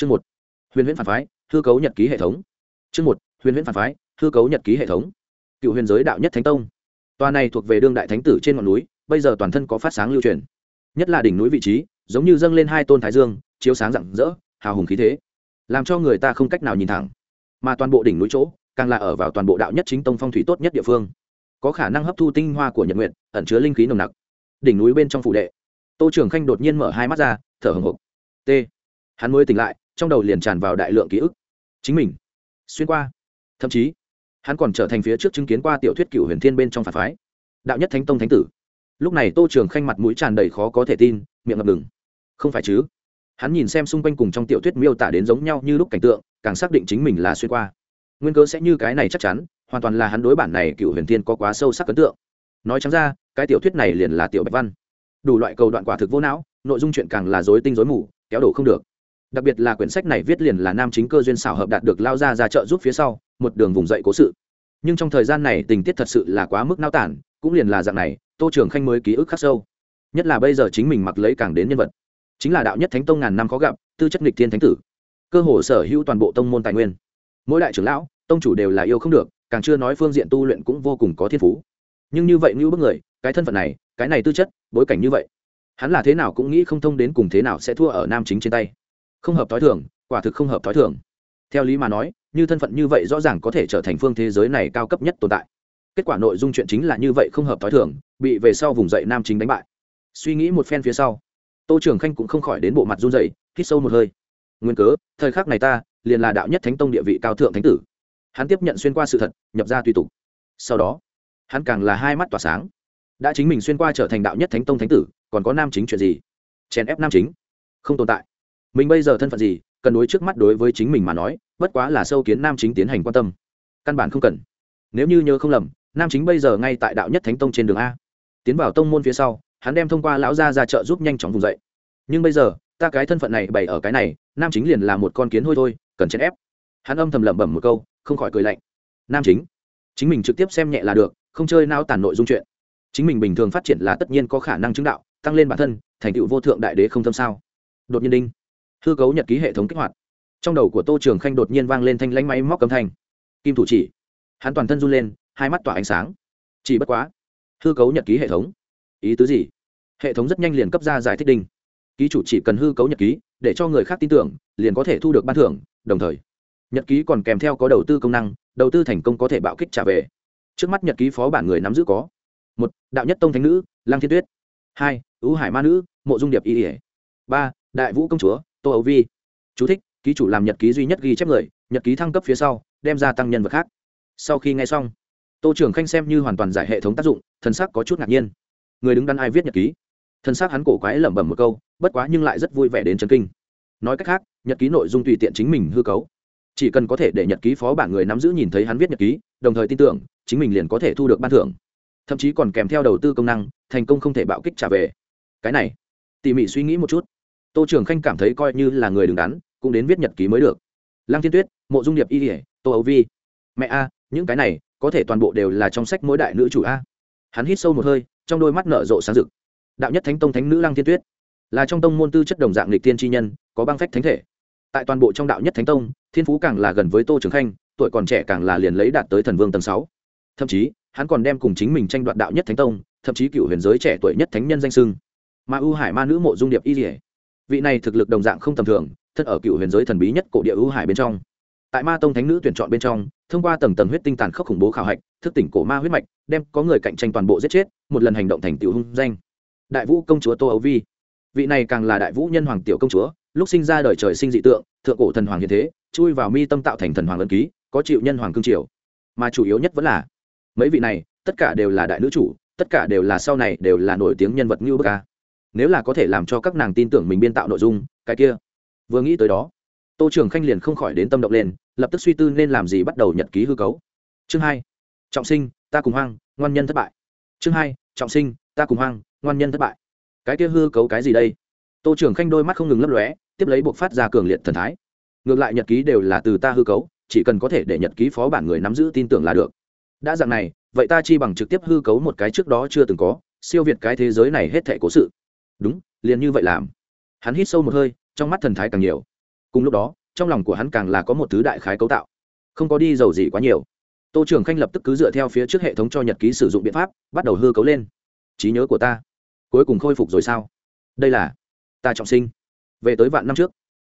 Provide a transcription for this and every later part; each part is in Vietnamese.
chương một, huyền huyễn phản phái, hư cấu nhật ký hệ thống. Chương một, huyền huyễn phản phái, hư cấu nhật ký hệ thống. Cựu huyền giới đạo nhất thánh tông. Tòa này thuộc về đương đại thánh tử trên ngọn núi, bây giờ toàn thân có phát sáng lưu truyền. Nhất là đỉnh núi vị trí, giống như dâng lên hai tôn thái dương, chiếu sáng rạng rỡ, hào hùng khí thế. Làm cho người ta không cách nào nhìn thẳng. Mà toàn bộ đỉnh núi chỗ, càng là ở vào toàn bộ đạo nhất chính tông phong thủy tốt nhất địa phương. Có khả năng hấp thu tinh hoa của nhật nguyện, ẩn chứa linh khí nồng nặc. Đỉnh núi bên trong phủ đệ. Tô trường khanh đột nhiên mở hai mắt ra, thở hồng hộc t. Hắn mới tỉnh lại trong đầu liền tràn vào đại lượng ký ức. Chính mình, xuyên qua, thậm chí, hắn còn trở thành phía trước chứng kiến qua tiểu thuyết cựu huyền thiên bên trong phản phái. Đạo nhất thánh tông thánh tử. Lúc này tô trường khanh mặt mũi tràn đầy khó có thể tin, miệng ngập ngừng. Không phải chứ? Hắn nhìn xem xung quanh cùng trong tiểu thuyết miêu tả đến giống nhau như lúc cảnh tượng, càng xác định chính mình là xuyên qua. Nguyên cớ sẽ như cái này chắc chắn, hoàn toàn là hắn đối bản này cựu huyền thiên có quá sâu sắc ấn tượng. Nói chẳng ra, cái tiểu thuyết này liền là tiểu bạch văn. Đủ loại cầu đoạn quả thực vô não, nội dung chuyện càng là dối tinh dối mù, kéo đổ không được đặc biệt là quyển sách này viết liền là nam chính cơ duyên xảo hợp đạt được lao ra ra trợ giúp phía sau, một đường vùng dậy cố sự. Nhưng trong thời gian này tình tiết thật sự là quá mức nao tản, cũng liền là dạng này, tô trường khanh mới ký ức khắc sâu. Nhất là bây giờ chính mình mặc lấy càng đến nhân vật. Chính là đạo nhất thánh tông ngàn năm khó gặp, tư chất nghịch thiên thánh tử. Cơ hồ sở hữu toàn bộ tông môn tài nguyên. Mỗi đại trưởng lão, tông chủ đều là yêu không được, càng chưa nói phương diện tu luyện cũng vô cùng có thiên phú. Nhưng như vậy như bức người, cái thân phận này, cái này tư chất, bối cảnh như vậy, hắn là thế nào cũng nghĩ không thông đến cùng thế nào sẽ thua ở nam chính trên tay không hợp t h i thường, quả thực không hợp t h i thường. Theo lý mà nói, như thân phận như vậy rõ ràng có thể trở thành phương thế giới này cao cấp nhất tồn tại. Kết quả nội dung chuyện chính là như vậy không hợp t h i thường, bị về sau vùng dậy nam chính đánh bại. Suy nghĩ một phen phía sau, tô trường khanh cũng không khỏi đến bộ mặt run dậy hít sâu một hơi. Nguyên cớ, thời khắc này ta liền là đạo nhất thánh tông địa vị cao thượng thánh tử. Hắn tiếp nhận xuyên qua sự thật, nhập ra tùy tục. Sau đó, hắn càng là hai mắt tỏa sáng. Đã chính mình xuyên qua trở thành đạo nhất thánh tông thánh tử, còn có nam chính chuyện gì? Chèn ép nam chính không tồn tại mình bây giờ thân phận gì, cần đối trước mắt đối với chính mình mà nói, bất quá là sâu kiến nam chính tiến hành quan tâm. Căn bản không cần. Nếu như nhớ không lầm, nam chính bây giờ ngay tại đạo nhất thánh tông trên đường a. Tiến vào tông môn phía sau, hắn đem thông qua lão gia ra chợ giúp nhanh chóng vùng dậy. Nhưng bây giờ, ta cái thân phận này bày ở cái này, nam chính liền là một con kiến hôi thôi, cần chèn ép. Hắn âm thầm lẩm bẩm một câu, không khỏi cười lạnh. Nam chính chính mình trực tiếp xem nhẹ là được, không chơi nao tàn nội dung chuyện. Chính mình bình thường phát triển là tất nhiên có khả năng chứng đạo, tăng lên bản thân, thành tựu vô thượng đại đế không thâm sao. Đột nhiên đinh hư cấu nhật ký hệ thống kích hoạt. Trong đầu của tô trường khanh đột nhiên vang lên thanh lãnh máy móc âm thanh. Kim thủ chỉ. Hắn toàn thân run lên, hai mắt tỏa ánh sáng. Chỉ bất quá, hư cấu nhật ký hệ thống. Ý tứ gì? Hệ thống rất nhanh liền cấp ra giải thích đinh. Ký chủ chỉ cần hư cấu nhật ký, để cho người khác tin tưởng, liền có thể thu được ban thưởng, đồng thời, nhật ký còn kèm theo có đầu tư công năng, đầu tư thành công có thể bạo kích trả về. Trước mắt nhật ký phó bản người nắm giữ có, một, đạo nhất tông thánh nữ lang thiên tuyết. Hai ưu hải ma nữ, mộ dung điệp y ỉa ba, đại vũ công chúa tô ấu vi. Chú thích, ký chủ làm nhật ký duy nhất ghi chép người nhật ký thăng cấp phía sau đem ra tăng nhân vật khác. Sau khi nghe xong tô trưởng khanh xem như hoàn toàn giải hệ thống tác dụng thân xác có chút ngạc nhiên. Người đứng đắn ai viết nhật ký? Thân xác hắn cổ quái lẩm bẩm một câu bất quá nhưng lại rất vui vẻ đến chân kinh. Nói cách khác nhật ký nội dung tùy tiện chính mình hư cấu. Chỉ cần có thể để nhật ký phó bản người nắm giữ nhìn thấy hắn viết nhật ký đồng thời tin tưởng chính mình liền có thể thu được ban thưởng. Thậm chí còn kèm theo đầu tư công năng thành công không thể bạo kích trả về. Cái này tỉ mỉ suy nghĩ một chút tô trường khanh cảm thấy coi như là người đứng đắn, cũng đến viết nhật ký mới được. Lăng thiên tuyết, mộ dung điệp y ỉa tô ấu vi. Mẹ a, những cái này, có thể toàn bộ đều là trong sách mỗi đại nữ chủ a. Hắn hít sâu một hơi, trong đôi mắt nở rộ sáng rực. Đạo nhất thánh tông thánh nữ lăng thiên tuyết. Là trong tông môn tư chất đồng dạng lịch tiên tri nhân, có băng phách thánh thể. Tại toàn bộ trong đạo nhất thánh tông, thiên phú càng là gần với tô trường khanh, tuổi còn trẻ càng là liền lấy đạt tới thần vương tầng sáu. Thậm chí, hắn còn đem cùng chính mình tranh đoạt đạo nhất thánh tông, thậm chí cựu huyền giới trẻ tuổi nhất thánh nhân danh sưng mà ưu hải ma nữ mộ dung điệp y dỉa vị này thực lực đồng dạng không tầm thường, thân ở cựu huyền giới thần bí nhất cổ địa ưu hải bên trong. Tại ma tông thánh nữ tuyển chọn bên trong, thông qua tầng tầng huyết tinh tàn khốc khủng bố khảo hạch, thức tỉnh cổ ma huyết mạch, đem có người cạnh tranh toàn bộ giết chết, một lần hành động thành tiểu hung danh. Đại vũ công chúa tô ấu vi. Vị này càng là đại vũ nhân hoàng tiểu công chúa, lúc sinh ra đời trời sinh dị tượng, thượng cổ thần hoàng hiện thế, chui vào mi tâm tạo thành thần hoàng ân ký, có chịu nhân hoàng cương triều. Mà chủ yếu nhất vẫn là, mấy vị này, tất cả đều là đại nữ chủ, tất cả đều là sau này đều là nổi tiếng nhân vật như bức ca nếu là có thể làm cho các nàng tin tưởng mình biên tạo nội dung, cái kia. Vừa nghĩ tới đó, tô trường khanh liền không khỏi đến tâm động lên, lập tức suy tư nên làm gì bắt đầu nhật ký hư cấu. Chương hai, trọng sinh, ta cùng hoang, ngoan nhân thất bại. Chương hai, trọng sinh, ta cùng hoang, ngoan nhân thất bại. Cái kia hư cấu cái gì đây? Tô trường khanh đôi mắt không ngừng lấp lóe, tiếp lấy buộc phát ra cường liệt thần thái. Ngược lại nhật ký đều là từ ta hư cấu, chỉ cần có thể để nhật ký phó bản người nắm giữ tin tưởng là được. Đã dạng này, vậy ta chi bằng trực tiếp hư cấu một cái trước đó chưa từng có, siêu việt cái thế giới này hết thể cố sự đúng, liền như vậy làm. Hắn hít sâu một hơi, trong mắt thần thái càng nhiều. Cùng lúc đó, trong lòng của hắn càng là có một thứ đại khái cấu tạo. Không có đi dầu gì quá nhiều. Tô trưởng khanh lập tức cứ dựa theo phía trước hệ thống cho nhật ký sử dụng biện pháp, bắt đầu hư cấu lên. Trí nhớ của ta. Cuối cùng khôi phục rồi sao? Đây là ta trọng sinh. Về tới vạn năm trước.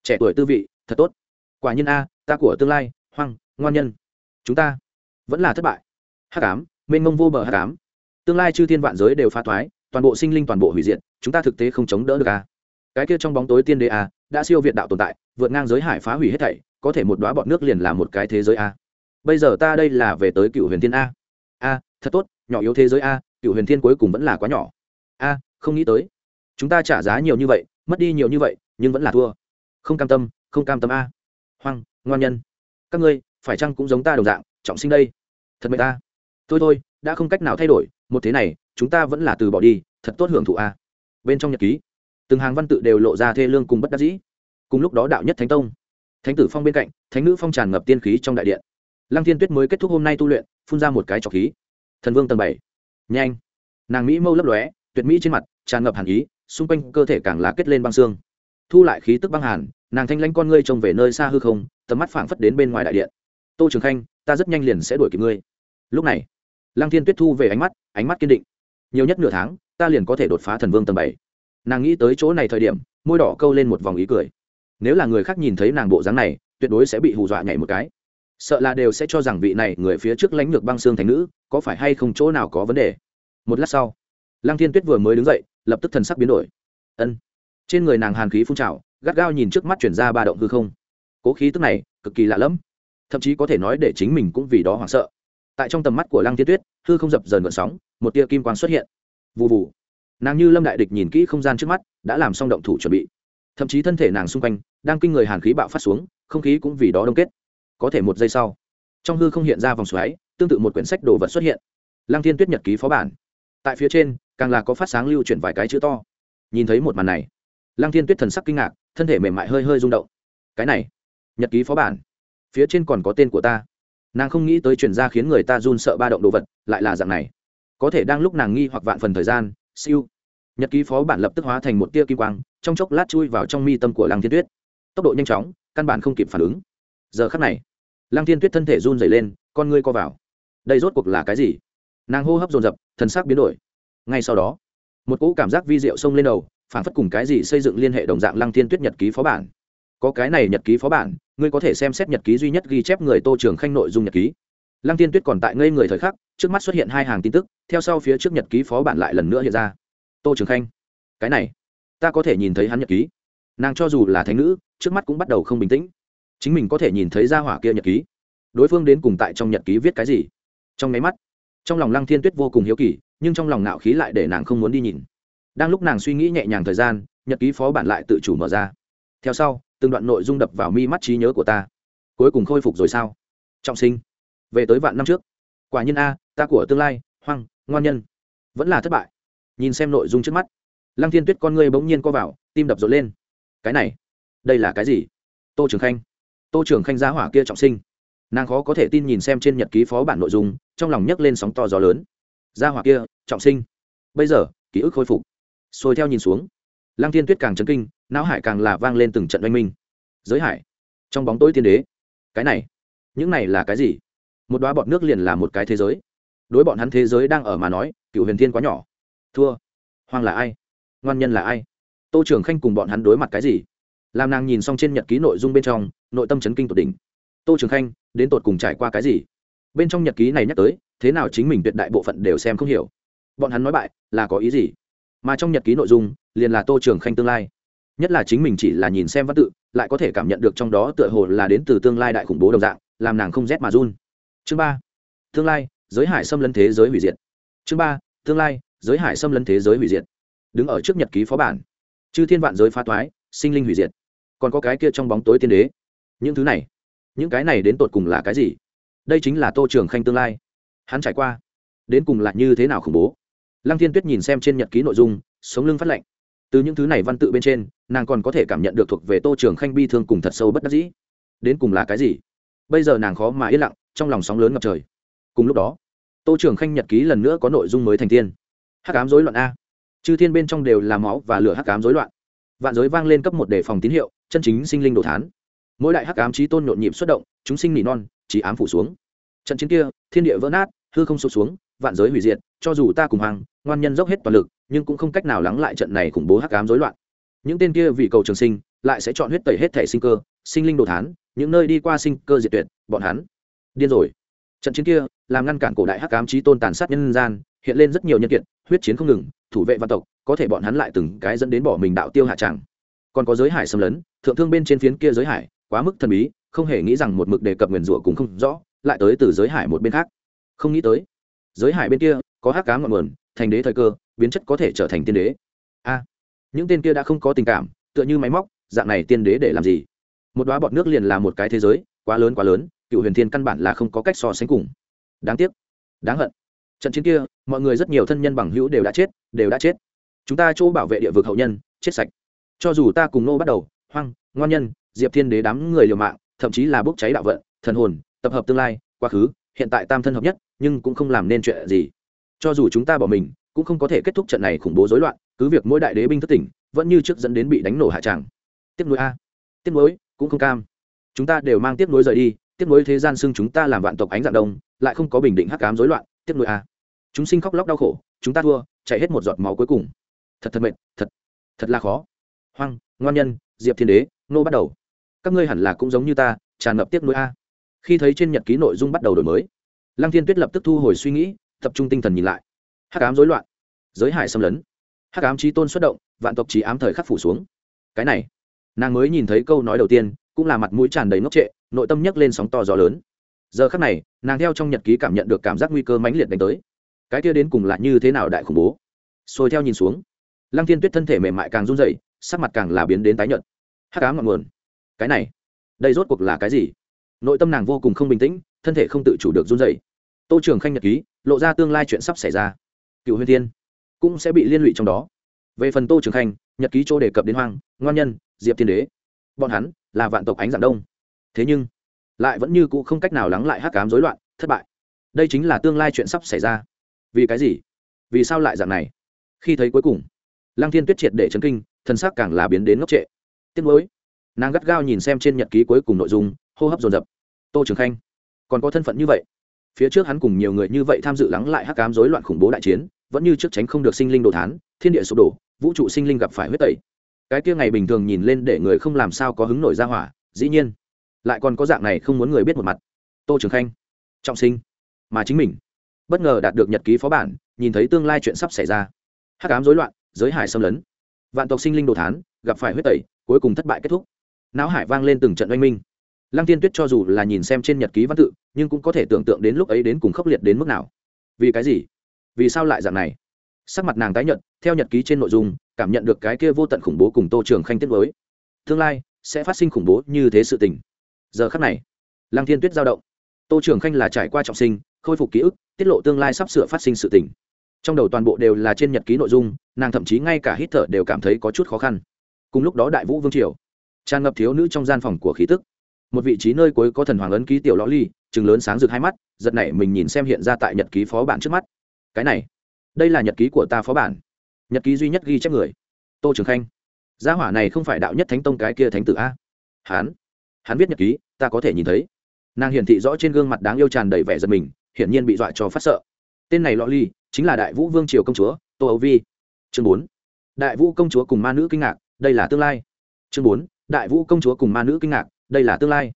Trẻ tuổi tư vị, thật tốt. Quả nhiên a, ta của tương lai, hoang, ngoan nhân. Chúng ta vẫn là thất bại. Hắc ám, mênh mông vô bờ hắc ám. Tương lai chư thiên vạn giới đều pha thoái toàn bộ sinh linh toàn bộ hủy diệt, chúng ta thực tế không chống đỡ được a cái kia trong bóng tối tiên đế a đã siêu việt đạo tồn tại, vượt ngang giới hải phá hủy hết thảy, có thể một đoá bọn nước liền là một cái thế giới a bây giờ ta đây là về tới cựu huyền thiên a. A, thật tốt, nhỏ yếu thế giới a, cựu huyền thiên cuối cùng vẫn là quá nhỏ. A, không nghĩ tới. Chúng ta trả giá nhiều như vậy, mất đi nhiều như vậy, nhưng vẫn là thua. Không cam tâm, không cam tâm a. Hoang, ngoan nhân. Các ngươi, phải chăng cũng giống ta đồng dạng, trọng sinh đây? Thật mệt ta. Thôi thôi, đã không cách nào thay đổi, một thế này chúng ta vẫn là từ bỏ đi, thật tốt hưởng thụ a. Bên trong nhật ký, từng hàng văn tự đều lộ ra thê lương cùng bất đắc dĩ. Cùng lúc đó đạo nhất thánh tông, thánh tử phong bên cạnh, thánh nữ phong tràn ngập tiên khí trong đại điện. Lăng thiên tuyết mới kết thúc hôm nay tu luyện, phun ra một cái trọc khí. Thần vương tầng bảy, nhanh. Nàng mỹ mâu lấp lóe, tuyệt mỹ trên mặt, tràn ngập hàn ý, xung quanh cơ thể càng lá kết lên băng xương. Thu lại khí tức băng hàn, nàng thanh lanh con ngươi trông về nơi xa hư không, tầm mắt phảng phất đến bên ngoài đại điện. Tô trường khanh, ta rất nhanh liền sẽ đuổi kịp ngươi. Lúc này, lăng thiên tuyết thu về ánh mắt ánh mắt kiên định nhiều nhất nửa tháng, ta liền có thể đột phá thần vương tầng bảy. Nàng nghĩ tới chỗ này thời điểm, môi đỏ câu lên một vòng ý cười. Nếu là người khác nhìn thấy nàng bộ dáng này, tuyệt đối sẽ bị hù dọa nhảy một cái. Sợ là đều sẽ cho rằng vị này người phía trước lãnh lược băng xương thành nữ, có phải hay không chỗ nào có vấn đề? Một lát sau, lăng thiên tuyết vừa mới đứng dậy, lập tức thần sắc biến đổi. Ân. Trên người nàng hàn khí phun trào, gắt gao nhìn trước mắt chuyển ra ba động hư không. Cố khí tức này, cực kỳ lạ lẫm. Thậm chí có thể nói để chính mình cũng vì đó hoảng sợ. Tại trong tầm mắt của lăng thiên tuyết hư không dập dờn gợn sóng, một tia kim quang xuất hiện. Vụ vụ nàng như lâm đại địch nhìn kỹ không gian trước mắt, đã làm xong động thủ chuẩn bị. Thậm chí thân thể nàng xung quanh, đang kinh người hàn khí bạo phát xuống, không khí cũng vì đó đông kết. Có thể một giây sau, trong hư không hiện ra vòng xoáy, tương tự một quyển sách đồ vật xuất hiện. Lăng thiên tuyết nhật ký phó bản. Tại phía trên, càng là có phát sáng lưu chuyển vài cái chữ to. Nhìn thấy một màn này, lăng thiên tuyết thần sắc kinh ngạc, thân thể mềm mại hơi hơi rung động. Cái này, nhật ký phó bản. Phía trên còn có tên của ta nàng không nghĩ tới chuyển ra khiến người ta run sợ ba động đồ vật, lại là dạng này. Có thể đang lúc nàng nghi hoặc vạn phần thời gian, siêu. Nhật ký phó bản lập tức hóa thành một tia kim quang, trong chốc lát chui vào trong mi tâm của lăng thiên tuyết. Tốc độ nhanh chóng, căn bản không kịp phản ứng. Giờ khắc này, lăng thiên tuyết thân thể run dày lên, con ngươi co vào. Đây rốt cuộc là cái gì? Nàng hô hấp dồn dập, thần sắc biến đổi. Ngay sau đó, một cỗ cảm giác vi diệu xông lên đầu, phản phất cùng cái gì xây dựng liên hệ đồng dạng lăng thiên tuyết nhật ký phó bản. Có cái này nhật ký phó bản ngươi có thể xem xét nhật ký duy nhất ghi chép người tô trường khanh nội dung nhật ký. Lăng thiên tuyết còn tại ngây người thời khắc, trước mắt xuất hiện hai hàng tin tức, theo sau phía trước nhật ký phó bản lại lần nữa hiện ra. Tô trường khanh, cái này, ta có thể nhìn thấy hắn nhật ký. Nàng cho dù là thánh nữ, trước mắt cũng bắt đầu không bình tĩnh. Chính mình có thể nhìn thấy ra hỏa kia nhật ký. Đối phương đến cùng tại trong nhật ký viết cái gì? Trong máy mắt, trong lòng lăng thiên tuyết vô cùng hiếu kỳ, nhưng trong lòng nạo khí lại để nàng không muốn đi nhìn. Đang lúc nàng suy nghĩ nhẹ nhàng thời gian, nhật ký phó bản lại tự chủ mở ra theo sau, từng đoạn nội dung đập vào mi mắt trí nhớ của ta. Cuối cùng khôi phục rồi sao? Trọng sinh. Về tới vạn năm trước. Quả nhiên a, ta của tương lai, hoang, ngoan nhân. Vẫn là thất bại. Nhìn xem nội dung trước mắt. Lăng thiên tuyết con ngươi bỗng nhiên co vào, tim đập rộn lên. Cái này, đây là cái gì? Tô trường khanh. Tô trường khanh giá hỏa kia trọng sinh. Nàng khó có thể tin nhìn xem trên nhật ký phó bản nội dung, trong lòng nhấc lên sóng to gió lớn. Gia hỏa kia, trọng sinh. Bây giờ, ký ức khôi phục. Sôi theo nhìn xuống lăng thiên tuyết càng chấn kinh, não hải càng là vang lên từng trận oanh minh. Giới hải, trong bóng tối thiên đế, cái này, những này là cái gì? Một đoá bọn nước liền là một cái thế giới. Đối bọn hắn thế giới đang ở mà nói, cựu huyền thiên quá nhỏ. Thua. Hoang là ai? Ngoan nhân là ai? Tô trường khanh cùng bọn hắn đối mặt cái gì? Làm nàng nhìn xong trên nhật ký nội dung bên trong, nội tâm chấn kinh tột đỉnh. Tô trường khanh, đến tột cùng trải qua cái gì? Bên trong nhật ký này nhắc tới, thế nào chính mình tuyệt đại bộ phận đều xem không hiểu. Bọn hắn nói bại, là có ý gì? Mà trong nhật ký nội dung, liền là tô trường khanh tương lai. Nhất là chính mình chỉ là nhìn xem văn tự, lại có thể cảm nhận được trong đó tựa hồ là đến từ tương lai đại khủng bố đồng dạng, làm nàng không rét mà run. Chương ba, tương lai, giới hải xâm lấn thế giới hủy diệt. Chương ba, tương lai, giới hải xâm lấn thế giới hủy diệt. Đứng ở trước nhật ký phó bản. Chư thiên vạn giới phá toái sinh linh hủy diệt. Còn có cái kia trong bóng tối tiên đế. Những thứ này, những cái này đến tột cùng là cái gì? Đây chính là tô trường khanh tương lai. Hắn trải qua, đến cùng là như thế nào khủng bố? Lăng thiên tuyết nhìn xem trên nhật ký nội dung, sống lưng phát lệnh từ những thứ này văn tự bên trên, nàng còn có thể cảm nhận được thuộc về tô trường khanh bi thương cùng thật sâu bất đắc dĩ. Đến cùng là cái gì? Bây giờ nàng khó mà yên lặng, trong lòng sóng lớn ngập trời. Cùng lúc đó, tô trường khanh nhật ký lần nữa có nội dung mới thành tiên. Hắc ám dối loạn a. Chư thiên bên trong đều là máu và lửa hắc ám dối loạn. Vạn giới vang lên cấp một đề phòng tín hiệu, chân chính sinh linh đồ thán. Mỗi đại hắc ám trí tôn nhộn nhịp xuất động, chúng sinh nỉ non, chỉ ám phủ xuống. Trận chiến kia, thiên địa vỡ nát, hư không sụp xuống vạn giới hủy diệt, cho dù ta cùng hoàng, ngoan nhân dốc hết toàn lực, nhưng cũng không cách nào lắng lại trận này khủng bố hắc ám rối loạn. Những tên kia vì cầu trường sinh, lại sẽ chọn huyết tẩy hết thể sinh cơ, sinh linh đồ thán, những nơi đi qua sinh cơ diệt tuyệt, bọn hắn. Điên rồi. Trận chiến kia, làm ngăn cản cổ đại hắc ám trí tôn tàn sát nhân gian, hiện lên rất nhiều nhân kiện huyết chiến không ngừng, thủ vệ văn tộc, có thể bọn hắn lại từng cái dẫn đến bỏ mình đạo tiêu hạ tràng. Còn có giới hải xâm lấn, thượng thương bên trên phiến kia giới hải, quá mức thần bí, không hề nghĩ rằng một mực đề cập nguyền rủa cũng không rõ, lại tới từ giới hải một bên khác. Không nghĩ tới giới hải bên kia, có hắc cá ngọn nguồn, thành đế thời cơ, biến chất có thể trở thành tiên đế. A, những tên kia đã không có tình cảm, tựa như máy móc, dạng này tiên đế để làm gì? Một đoá bọt nước liền là một cái thế giới, quá lớn quá lớn, cựu huyền thiên căn bản là không có cách so sánh cùng. Đáng tiếc, đáng hận. Trận chiến kia, mọi người rất nhiều thân nhân bằng hữu đều đã chết, đều đã chết. Chúng ta chỗ bảo vệ địa vực hậu nhân, chết sạch. Cho dù ta cùng nô bắt đầu, hoang, ngoan nhân, diệp thiên đế đám người liều mạng, thậm chí là bốc cháy đạo vận, thần hồn, tập hợp tương lai, quá khứ hiện tại tam thân hợp nhất, nhưng cũng không làm nên chuyện gì. Cho dù chúng ta bỏ mình, cũng không có thể kết thúc trận này khủng bố rối loạn, cứ việc mỗi đại đế binh thất tỉnh, vẫn như trước dẫn đến bị đánh nổ hạ tràng. Tiếp nối a. Tiếp nối, cũng không cam. Chúng ta đều mang tiếp nối rời đi, tiếp nối thế gian xưng chúng ta làm vạn tộc ánh dạng đông, lại không có bình định hắc cám rối loạn, tiếp nối a. Chúng sinh khóc lóc đau khổ, chúng ta thua, chạy hết một giọt máu cuối cùng. Thật thật mệt, thật thật là khó. Hoang, ngoan nhân, diệp thiên đế, nô bắt đầu. Các ngươi hẳn là cũng giống như ta, tràn ngập tiếp nối a khi thấy trên nhật ký nội dung bắt đầu đổi mới lăng thiên tuyết lập tức thu hồi suy nghĩ tập trung tinh thần nhìn lại. Hắc ám rối loạn giới hải xâm lấn. Hắc ám trí tôn xuất động vạn tộc trí ám thời khắc phủ xuống. Cái này nàng mới nhìn thấy câu nói đầu tiên cũng là mặt mũi tràn đầy ngốc trệ nội tâm nhấc lên sóng to gió lớn. Giờ khắc này nàng theo trong nhật ký cảm nhận được cảm giác nguy cơ mãnh liệt đánh tới. Cái kia đến cùng là như thế nào đại khủng bố? Xôi theo nhìn xuống lăng thiên tuyết thân thể mềm mại càng run rẩy, sắc mặt càng là biến đến tái nhợt. Hắc ám ngọn nguồn. Cái này đây rốt cuộc là cái gì? Nội tâm nàng vô cùng không bình tĩnh, thân thể không tự chủ được run dày tô trường khanh nhật ký, lộ ra tương lai chuyện sắp xảy ra. Cựu huyền thiên cũng sẽ bị liên lụy trong đó. Về phần tô trường khanh, nhật ký chỗ đề cập đến hoang, ngoan nhân, diệp thiên đế. Bọn hắn là vạn tộc ánh dạng đông. Thế nhưng, lại vẫn như cũ không cách nào lắng lại hắc cám rối loạn, thất bại. Đây chính là tương lai chuyện sắp xảy ra. Vì cái gì? Vì sao lại dạng này? Khi thấy cuối cùng, lăng thiên tuyết triệt để chấn kinh, thân xác càng là biến đến ngốc trệ. Tiếc lối nàng gắt gao nhìn xem trên nhật ký cuối cùng nội dung hô hấp dồn dập. Tô trường khanh, còn có thân phận như vậy? Phía trước hắn cùng nhiều người như vậy tham dự lắng lại hắc cám rối loạn khủng bố đại chiến, vẫn như trước tránh không được sinh linh đồ thán, thiên địa sụp đổ, vũ trụ sinh linh gặp phải huyết tẩy. Cái kia ngày bình thường nhìn lên để người không làm sao có hứng nổi ra hỏa, dĩ nhiên, lại còn có dạng này không muốn người biết một mặt. Tô trường khanh, trọng sinh, mà chính mình, bất ngờ đạt được nhật ký phó bản, nhìn thấy tương lai chuyện sắp xảy ra. Hắc ám rối loạn, giới hải xâm lấn, vạn tộc sinh linh đồ thán, gặp phải huyết tẩy, cuối cùng thất bại kết thúc. Não hải vang lên từng trận oanh minh lăng tiên tuyết cho dù là nhìn xem trên nhật ký văn tự, nhưng cũng có thể tưởng tượng đến lúc ấy đến cùng khốc liệt đến mức nào. Vì cái gì? Vì sao lại dạng này? Sắc mặt nàng tái nhận theo nhật ký trên nội dung, cảm nhận được cái kia vô tận khủng bố cùng tô trường khanh tiết mới. Tương lai, sẽ phát sinh khủng bố như thế sự tình. Giờ khắc này, lăng thiên tuyết giao động. Tô trường khanh là trải qua trọng sinh, khôi phục ký ức, tiết lộ tương lai sắp sửa phát sinh sự tình. Trong đầu toàn bộ đều là trên nhật ký nội dung, nàng thậm chí ngay cả hít thở đều cảm thấy có chút khó khăn. Cùng lúc đó đại vũ vương triều, tràn ngập thiếu nữ trong gian phòng của khí tức một vị trí nơi cuối có thần hoàng ấn ký tiểu lõ ly chừng lớn sáng rực hai mắt, giật này mình nhìn xem hiện ra tại nhật ký phó bản trước mắt. Cái này, đây là nhật ký của ta phó bản. Nhật ký duy nhất ghi chép người. Tô trường khanh. Gia hỏa này không phải đạo nhất thánh tông cái kia thánh tử a. Hán hắn viết nhật ký, ta có thể nhìn thấy. Nàng hiển thị rõ trên gương mặt đáng yêu tràn đầy vẻ giật mình, hiển nhiên bị dọa cho phát sợ. Tên này lọ ly, chính là đại vũ vương triều công chúa, tô âu vi. Chương bốn. Đại vũ công chúa cùng ma nữ kinh ngạc, đây là tương lai. Chương bốn. Đại vũ công chúa cùng ma nữ kinh ngạc đây là tương lai.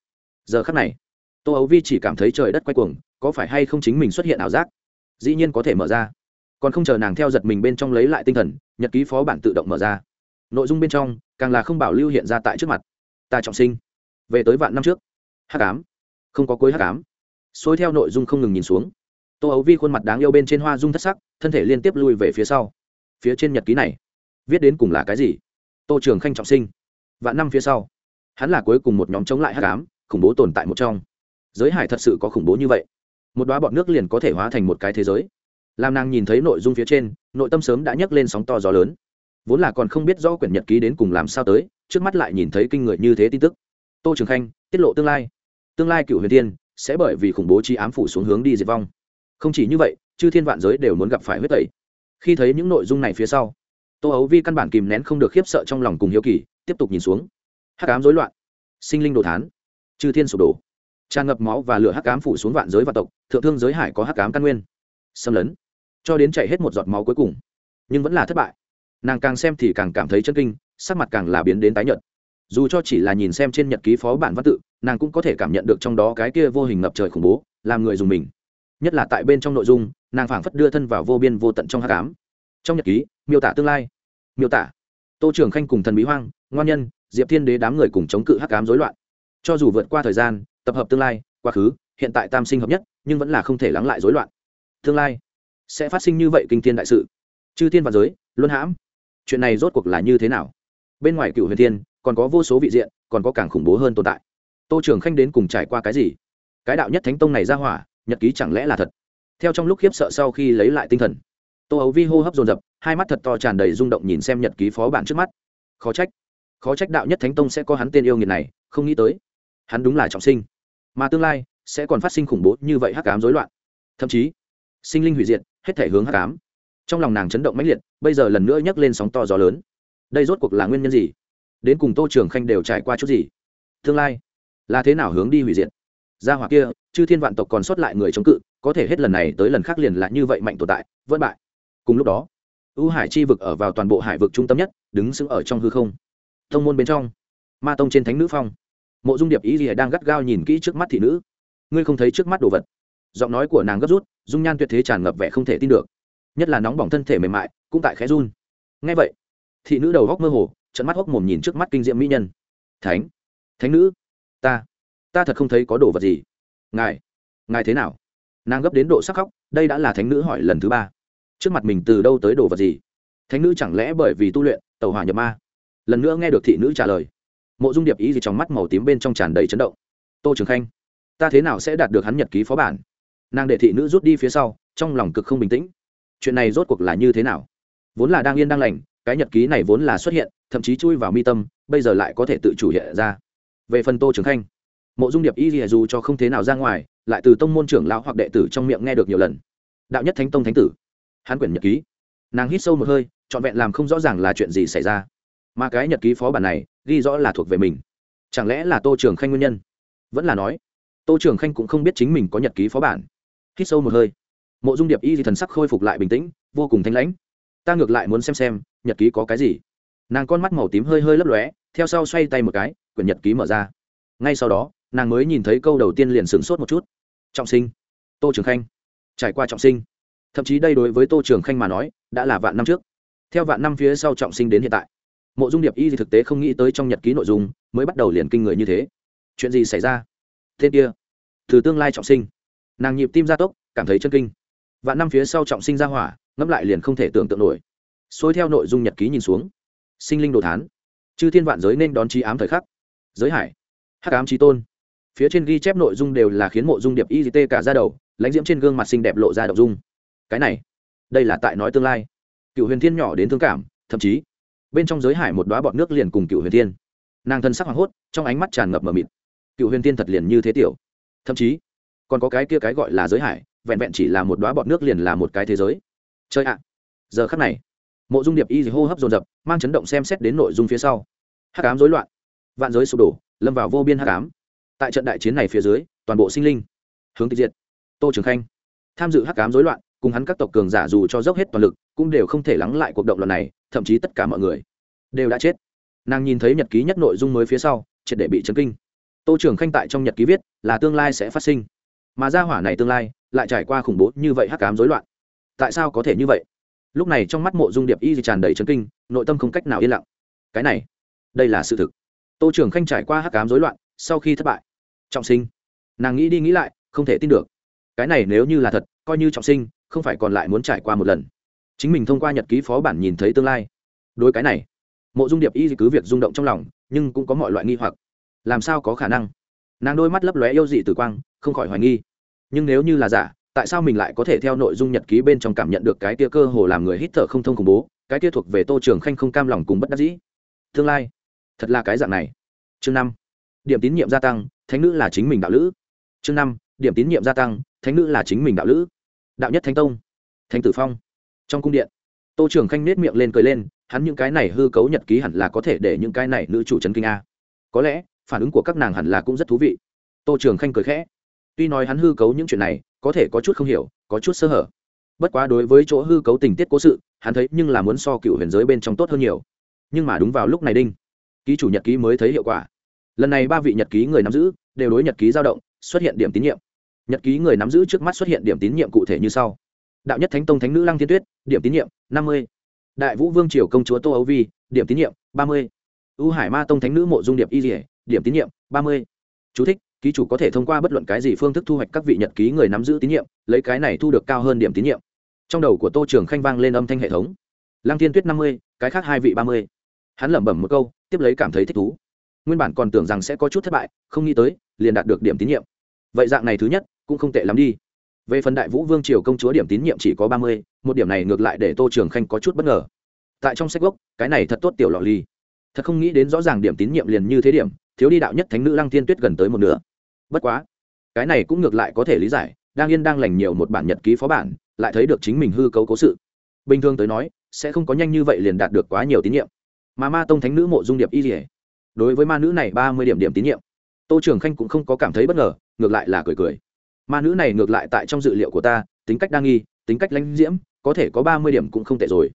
Giờ khắc này, tô ấu vi chỉ cảm thấy trời đất quay cuồng, có phải hay không chính mình xuất hiện ảo giác? Dĩ nhiên có thể mở ra. Còn không chờ nàng theo giật mình bên trong lấy lại tinh thần, nhật ký phó bản tự động mở ra. Nội dung bên trong, càng là không bảo lưu hiện ra tại trước mặt. Ta trọng sinh. Về tới vạn năm trước. Hát cám không có cuối hát cám xôi theo nội dung không ngừng nhìn xuống. Tô ấu vi khuôn mặt đáng yêu bên trên hoa dung thất sắc, thân thể liên tiếp lui về phía sau. Phía trên nhật ký này, viết đến cùng là cái gì? Tô trường khanh trọng sinh. Vạn năm phía sau hắn là cuối cùng một nhóm chống lại hắc ám, khủng bố tồn tại một trong. Giới hải thật sự có khủng bố như vậy. Một đoá bọn nước liền có thể hóa thành một cái thế giới. Làm nàng nhìn thấy nội dung phía trên nội tâm sớm đã nhấc lên sóng to gió lớn. Vốn là còn không biết do quyển nhật ký đến cùng làm sao tới trước mắt lại nhìn thấy kinh người như thế tin tức. Tô trường khanh tiết lộ tương lai. Tương lai cựu huyền tiên sẽ bởi vì khủng bố chi ám phủ xuống hướng đi diệt vong. Không chỉ như vậy chư thiên vạn giới đều muốn gặp phải huyết tẩy. Khi thấy những nội dung này phía sau tô ấu vi căn bản kìm nén không được khiếp sợ trong lòng cùng hiếu kỳ tiếp tục nhìn xuống hắc ám rối loạn. Sinh linh đồ thán. Chư thiên sụp đổ. Tràn ngập máu và lửa hắc Ám phủ xuống vạn giới và tộc, thượng thương giới hải có hắc Ám căn nguyên. Xâm lấn. Cho đến chảy hết một giọt máu cuối cùng. Nhưng vẫn là thất bại. Nàng càng xem thì càng cảm thấy chân kinh, sắc mặt càng là biến đến tái nhợt. Dù cho chỉ là nhìn xem trên nhật ký phó bản văn tự, nàng cũng có thể cảm nhận được trong đó cái kia vô hình ngập trời khủng bố, làm người dùng mình. Nhất là tại bên trong nội dung, nàng phảng phất đưa thân vào vô biên vô tận trong hát cám trong nhật ký, miêu tả tương lai. Miêu tả. Tô trưởng khanh cùng thần bí hoang, ngoan nhân diệp thiên đế đám người cùng chống cự hắc cám rối loạn. Cho dù vượt qua thời gian, tập hợp tương lai, quá khứ, hiện tại tam sinh hợp nhất, nhưng vẫn là không thể lắng lại rối loạn. Tương lai sẽ phát sinh như vậy kinh thiên đại sự. Chư thiên và giới, luân hãm. Chuyện này rốt cuộc là như thế nào? Bên ngoài cựu huyền thiên, còn có vô số vị diện, còn có càng khủng bố hơn tồn tại. Tô trường khanh đến cùng trải qua cái gì? Cái đạo nhất thánh tông này ra hỏa, nhật ký chẳng lẽ là thật? Theo trong lúc khiếp sợ sau khi lấy lại tinh thần, tô ấu vi hô hấp dồn dập, hai mắt thật to tràn đầy rung động nhìn xem nhật ký phó bản trước mắt. Khó trách khó trách đạo nhất thánh tông sẽ có hắn tên yêu nghiệt này, không nghĩ tới, hắn đúng là trọng sinh. Mà tương lai, sẽ còn phát sinh khủng bố như vậy hắc cám rối loạn. Thậm chí, sinh linh hủy diệt, hết thể hướng hắc cám trong lòng nàng chấn động mãnh liệt, bây giờ lần nữa nhấc lên sóng to gió lớn. Đây rốt cuộc là nguyên nhân gì? Đến cùng tô trường khanh đều trải qua chút gì? Tương lai, là thế nào hướng đi hủy diệt? Gia hỏa kia, chư thiên vạn tộc còn sót lại người chống cự, có thể hết lần này tới lần khác liền là như vậy mạnh tồn tại vất bại. Cùng lúc đó ưu hải chi vực ở vào toàn bộ hải vực trung tâm nhất, đứng sững ở trong hư không thông môn bên trong. Ma tông trên thánh nữ phong. Mộ dung điệp ý gì đang gắt gao nhìn kỹ trước mắt thị nữ. Ngươi không thấy trước mắt đồ vật. Giọng nói của nàng gấp rút, dung nhan tuyệt thế tràn ngập vẻ không thể tin được. Nhất là nóng bỏng thân thể mềm mại, cũng tại khẽ run. Ngay vậy, thị nữ đầu góc mơ hồ trận mắt hốc mồm nhìn trước mắt kinh diệm mỹ nhân. Thánh thánh nữ, ta ta thật không thấy có đồ vật gì. Ngài ngài thế nào? Nàng gấp đến độ sắc khóc, đây đã là thánh nữ hỏi lần thứ ba. Trước mặt mình từ đâu tới đồ vật gì? Thánh nữ chẳng lẽ bởi vì tu luyện tàu hỏa nhập ma? Lần nữa nghe được thị nữ trả lời. Mộ dung điệp ý gì trong mắt màu tím bên trong tràn đầy chấn động. Tô trường khanh, ta thế nào sẽ đạt được hắn nhật ký phó bản? Nàng để thị nữ rút đi phía sau, trong lòng cực không bình tĩnh. Chuyện này rốt cuộc là như thế nào? Vốn là đang yên đang lành, cái nhật ký này vốn là xuất hiện, thậm chí chui vào mi tâm, bây giờ lại có thể tự chủ hiện ra. Về phần tô trường khanh, mộ dung điệp y lìa dù cho không thế nào ra ngoài, lại từ tông môn trưởng lão hoặc đệ tử trong miệng nghe được nhiều lần. Đạo nhất thánh tông thánh tử hán quyển nhật ký. Nàng hít sâu một hơi, trọn vẹn làm không rõ ràng là chuyện gì xảy ra mà cái nhật ký phó bản này ghi rõ là thuộc về mình. Chẳng lẽ là tô trường khanh nguyên nhân? Vẫn là nói, tô trường khanh cũng không biết chính mình có nhật ký phó bản. Hít sâu một hơi, mộ dung điệp y thì thần sắc khôi phục lại bình tĩnh, vô cùng thanh lãnh. Ta ngược lại muốn xem xem, nhật ký có cái gì. Nàng con mắt màu tím hơi hơi lấp lóe, theo sau xoay tay một cái, quyển nhật ký mở ra. Ngay sau đó, nàng mới nhìn thấy câu đầu tiên liền sửng sốt một chút. Trọng sinh. Tô trường khanh. Trải qua trọng sinh. Thậm chí đây đối với tô trường khanh mà nói, đã là vạn năm trước. Theo vạn năm phía sau trọng sinh đến hiện tại mộ dung điệp y thì thực tế không nghĩ tới trong nhật ký nội dung mới bắt đầu liền kinh người như thế. Chuyện gì xảy ra? Tên kia, từ tương lai trọng sinh. Nàng nhịp tim gia tốc, cảm thấy chân kinh. Vạn năm phía sau trọng sinh ra hỏa, ngẫm lại liền không thể tưởng tượng nổi. Xôi theo nội dung nhật ký nhìn xuống. Sinh linh đồ thán. Chư thiên vạn giới nên đón trí ám thời khắc. Giới hải. Hắc ám trí tôn. Phía trên ghi chép nội dung đều là khiến mộ dung điệp y tê cả ra đầu, lãnh diễm trên gương mặt xinh đẹp lộ ra đậu dung. Cái này, đây là tại nói tương lai. Cựu huyền thiên nhỏ đến thương cảm, thậm chí bên trong giới hải một đoá bọt nước liền cùng cựu huyền thiên. Nàng thân sắc hoảng hốt, trong ánh mắt tràn ngập mờ mịt. Cựu huyền thiên thật liền như thế tiểu. Thậm chí, còn có cái kia cái gọi là giới hải, vẹn vẹn chỉ là một đoá bọt nước liền là một cái thế giới. Chơi ạ. À, giờ khắc này, mộ dung điệp y hô hấp dồn dập, mang chấn động xem xét đến nội dung phía sau. Hắc ám rối loạn, vạn giới sụp đổ, lâm vào vô biên hắc ám. Tại trận đại chiến này phía dưới, toàn bộ sinh linh, hướng tịch diệt. Tô trường khanh, tham dự hắc ám rối loạn, cùng hắn các tộc cường giả dù cho dốc hết toàn lực cũng đều không thể lắng lại cuộc động lần này, thậm chí tất cả mọi người đều đã chết. Nàng nhìn thấy nhật ký nhất nội dung mới phía sau, triệt để bị chấn kinh. Tô trưởng khanh tại trong nhật ký viết là tương lai sẽ phát sinh, mà gia hỏa này tương lai lại trải qua khủng bố như vậy hắc ám rối loạn. Tại sao có thể như vậy? Lúc này trong mắt mộ dung điệp y tràn đầy chấn kinh, nội tâm không cách nào yên lặng. Cái này, đây là sự thực. Tô trưởng khanh trải qua hắc cám rối loạn, sau khi thất bại, trọng sinh. Nàng nghĩ đi nghĩ lại, không thể tin được. Cái này nếu như là thật, coi như trọng sinh, không phải còn lại muốn trải qua một lần chính mình thông qua nhật ký phó bản nhìn thấy tương lai. Đối cái này, mộ dung điệp y cứ việc rung động trong lòng, nhưng cũng có mọi loại nghi hoặc. Làm sao có khả năng? Nàng đôi mắt lấp lóe yêu dị tử quang, không khỏi hoài nghi. Nhưng nếu như là giả, tại sao mình lại có thể theo nội dung nhật ký bên trong cảm nhận được cái tia cơ hồ làm người hít thở không thông khủng bố, cái tia thuộc về tô trường khanh không cam lòng cùng bất đắc dĩ? Tương lai, thật là cái dạng này. Chương năm, điểm tín nhiệm gia tăng, thánh nữ là chính mình đạo lữ. Chương năm, điểm tín nhiệm gia tăng, thánh nữ là chính mình đạo lữ. Đạo nhất thánh tông, thánh tử phong trong cung điện. Tô trường khanh nết miệng lên cười lên, hắn những cái này hư cấu nhật ký hẳn là có thể để những cái này nữ chủ trấn kinh a. Có lẽ, phản ứng của các nàng hẳn là cũng rất thú vị. Tô trường khanh cười khẽ. Tuy nói hắn hư cấu những chuyện này, có thể có chút không hiểu, có chút sơ hở. Bất quá đối với chỗ hư cấu tình tiết cố sự, hắn thấy nhưng là muốn so cựu huyền giới bên trong tốt hơn nhiều. Nhưng mà đúng vào lúc này đinh, ký chủ nhật ký mới thấy hiệu quả. Lần này ba vị nhật ký người nắm giữ, đều đối nhật ký dao động, xuất hiện điểm tín nhiệm. Nhật ký người nắm giữ trước mắt xuất hiện điểm tín nhiệm cụ thể như sau đạo nhất thánh tông thánh nữ lăng thiên tuyết điểm tín nhiệm năm mươi. Đại vũ vương triều công chúa tô ấu vi điểm tín nhiệm ba mươi. Ưu hải ma tông thánh nữ mộ dung điệp y dỉa điểm tín nhiệm ba mươi. Chú thích, ký chủ có thể thông qua bất luận cái gì phương thức thu hoạch các vị nhật ký người nắm giữ tín nhiệm lấy cái này thu được cao hơn điểm tín nhiệm. Trong đầu của tô trường khanh vang lên âm thanh hệ thống. Lăng thiên tuyết năm mươi cái khác hai vị ba mươi. Hắn lẩm bẩm một câu tiếp lấy cảm thấy thích thú. Nguyên bản còn tưởng rằng sẽ có chút thất bại không nghĩ tới liền đạt được điểm tín nhiệm. Vậy dạng này thứ nhất cũng không tệ lắm đi về phần đại vũ vương triều công chúa điểm tín nhiệm chỉ có ba mươi, một điểm này ngược lại để tô trường khanh có chút bất ngờ. Tại trong sách gốc, cái này thật tốt tiểu lọ ly. Thật không nghĩ đến rõ ràng điểm tín nhiệm liền như thế điểm, thiếu đi đạo nhất thánh nữ lăng thiên tuyết gần tới một nửa. Bất quá, cái này cũng ngược lại có thể lý giải, đang yên đang lành nhiều một bản nhật ký phó bản, lại thấy được chính mình hư cấu cố sự. Bình thường tới nói, sẽ không có nhanh như vậy liền đạt được quá nhiều tín nhiệm. Mà ma tông thánh nữ mộ dung điệp y dỉa đối với ma nữ này ba mươi điểm điểm tín nhiệm, tô trường khanh cũng không có cảm thấy bất ngờ, ngược lại là cười cười ma nữ này ngược lại tại trong dự liệu của ta, tính cách đa nghi, tính cách lãnh diễm, có thể có ba mươi điểm cũng không tệ rồi.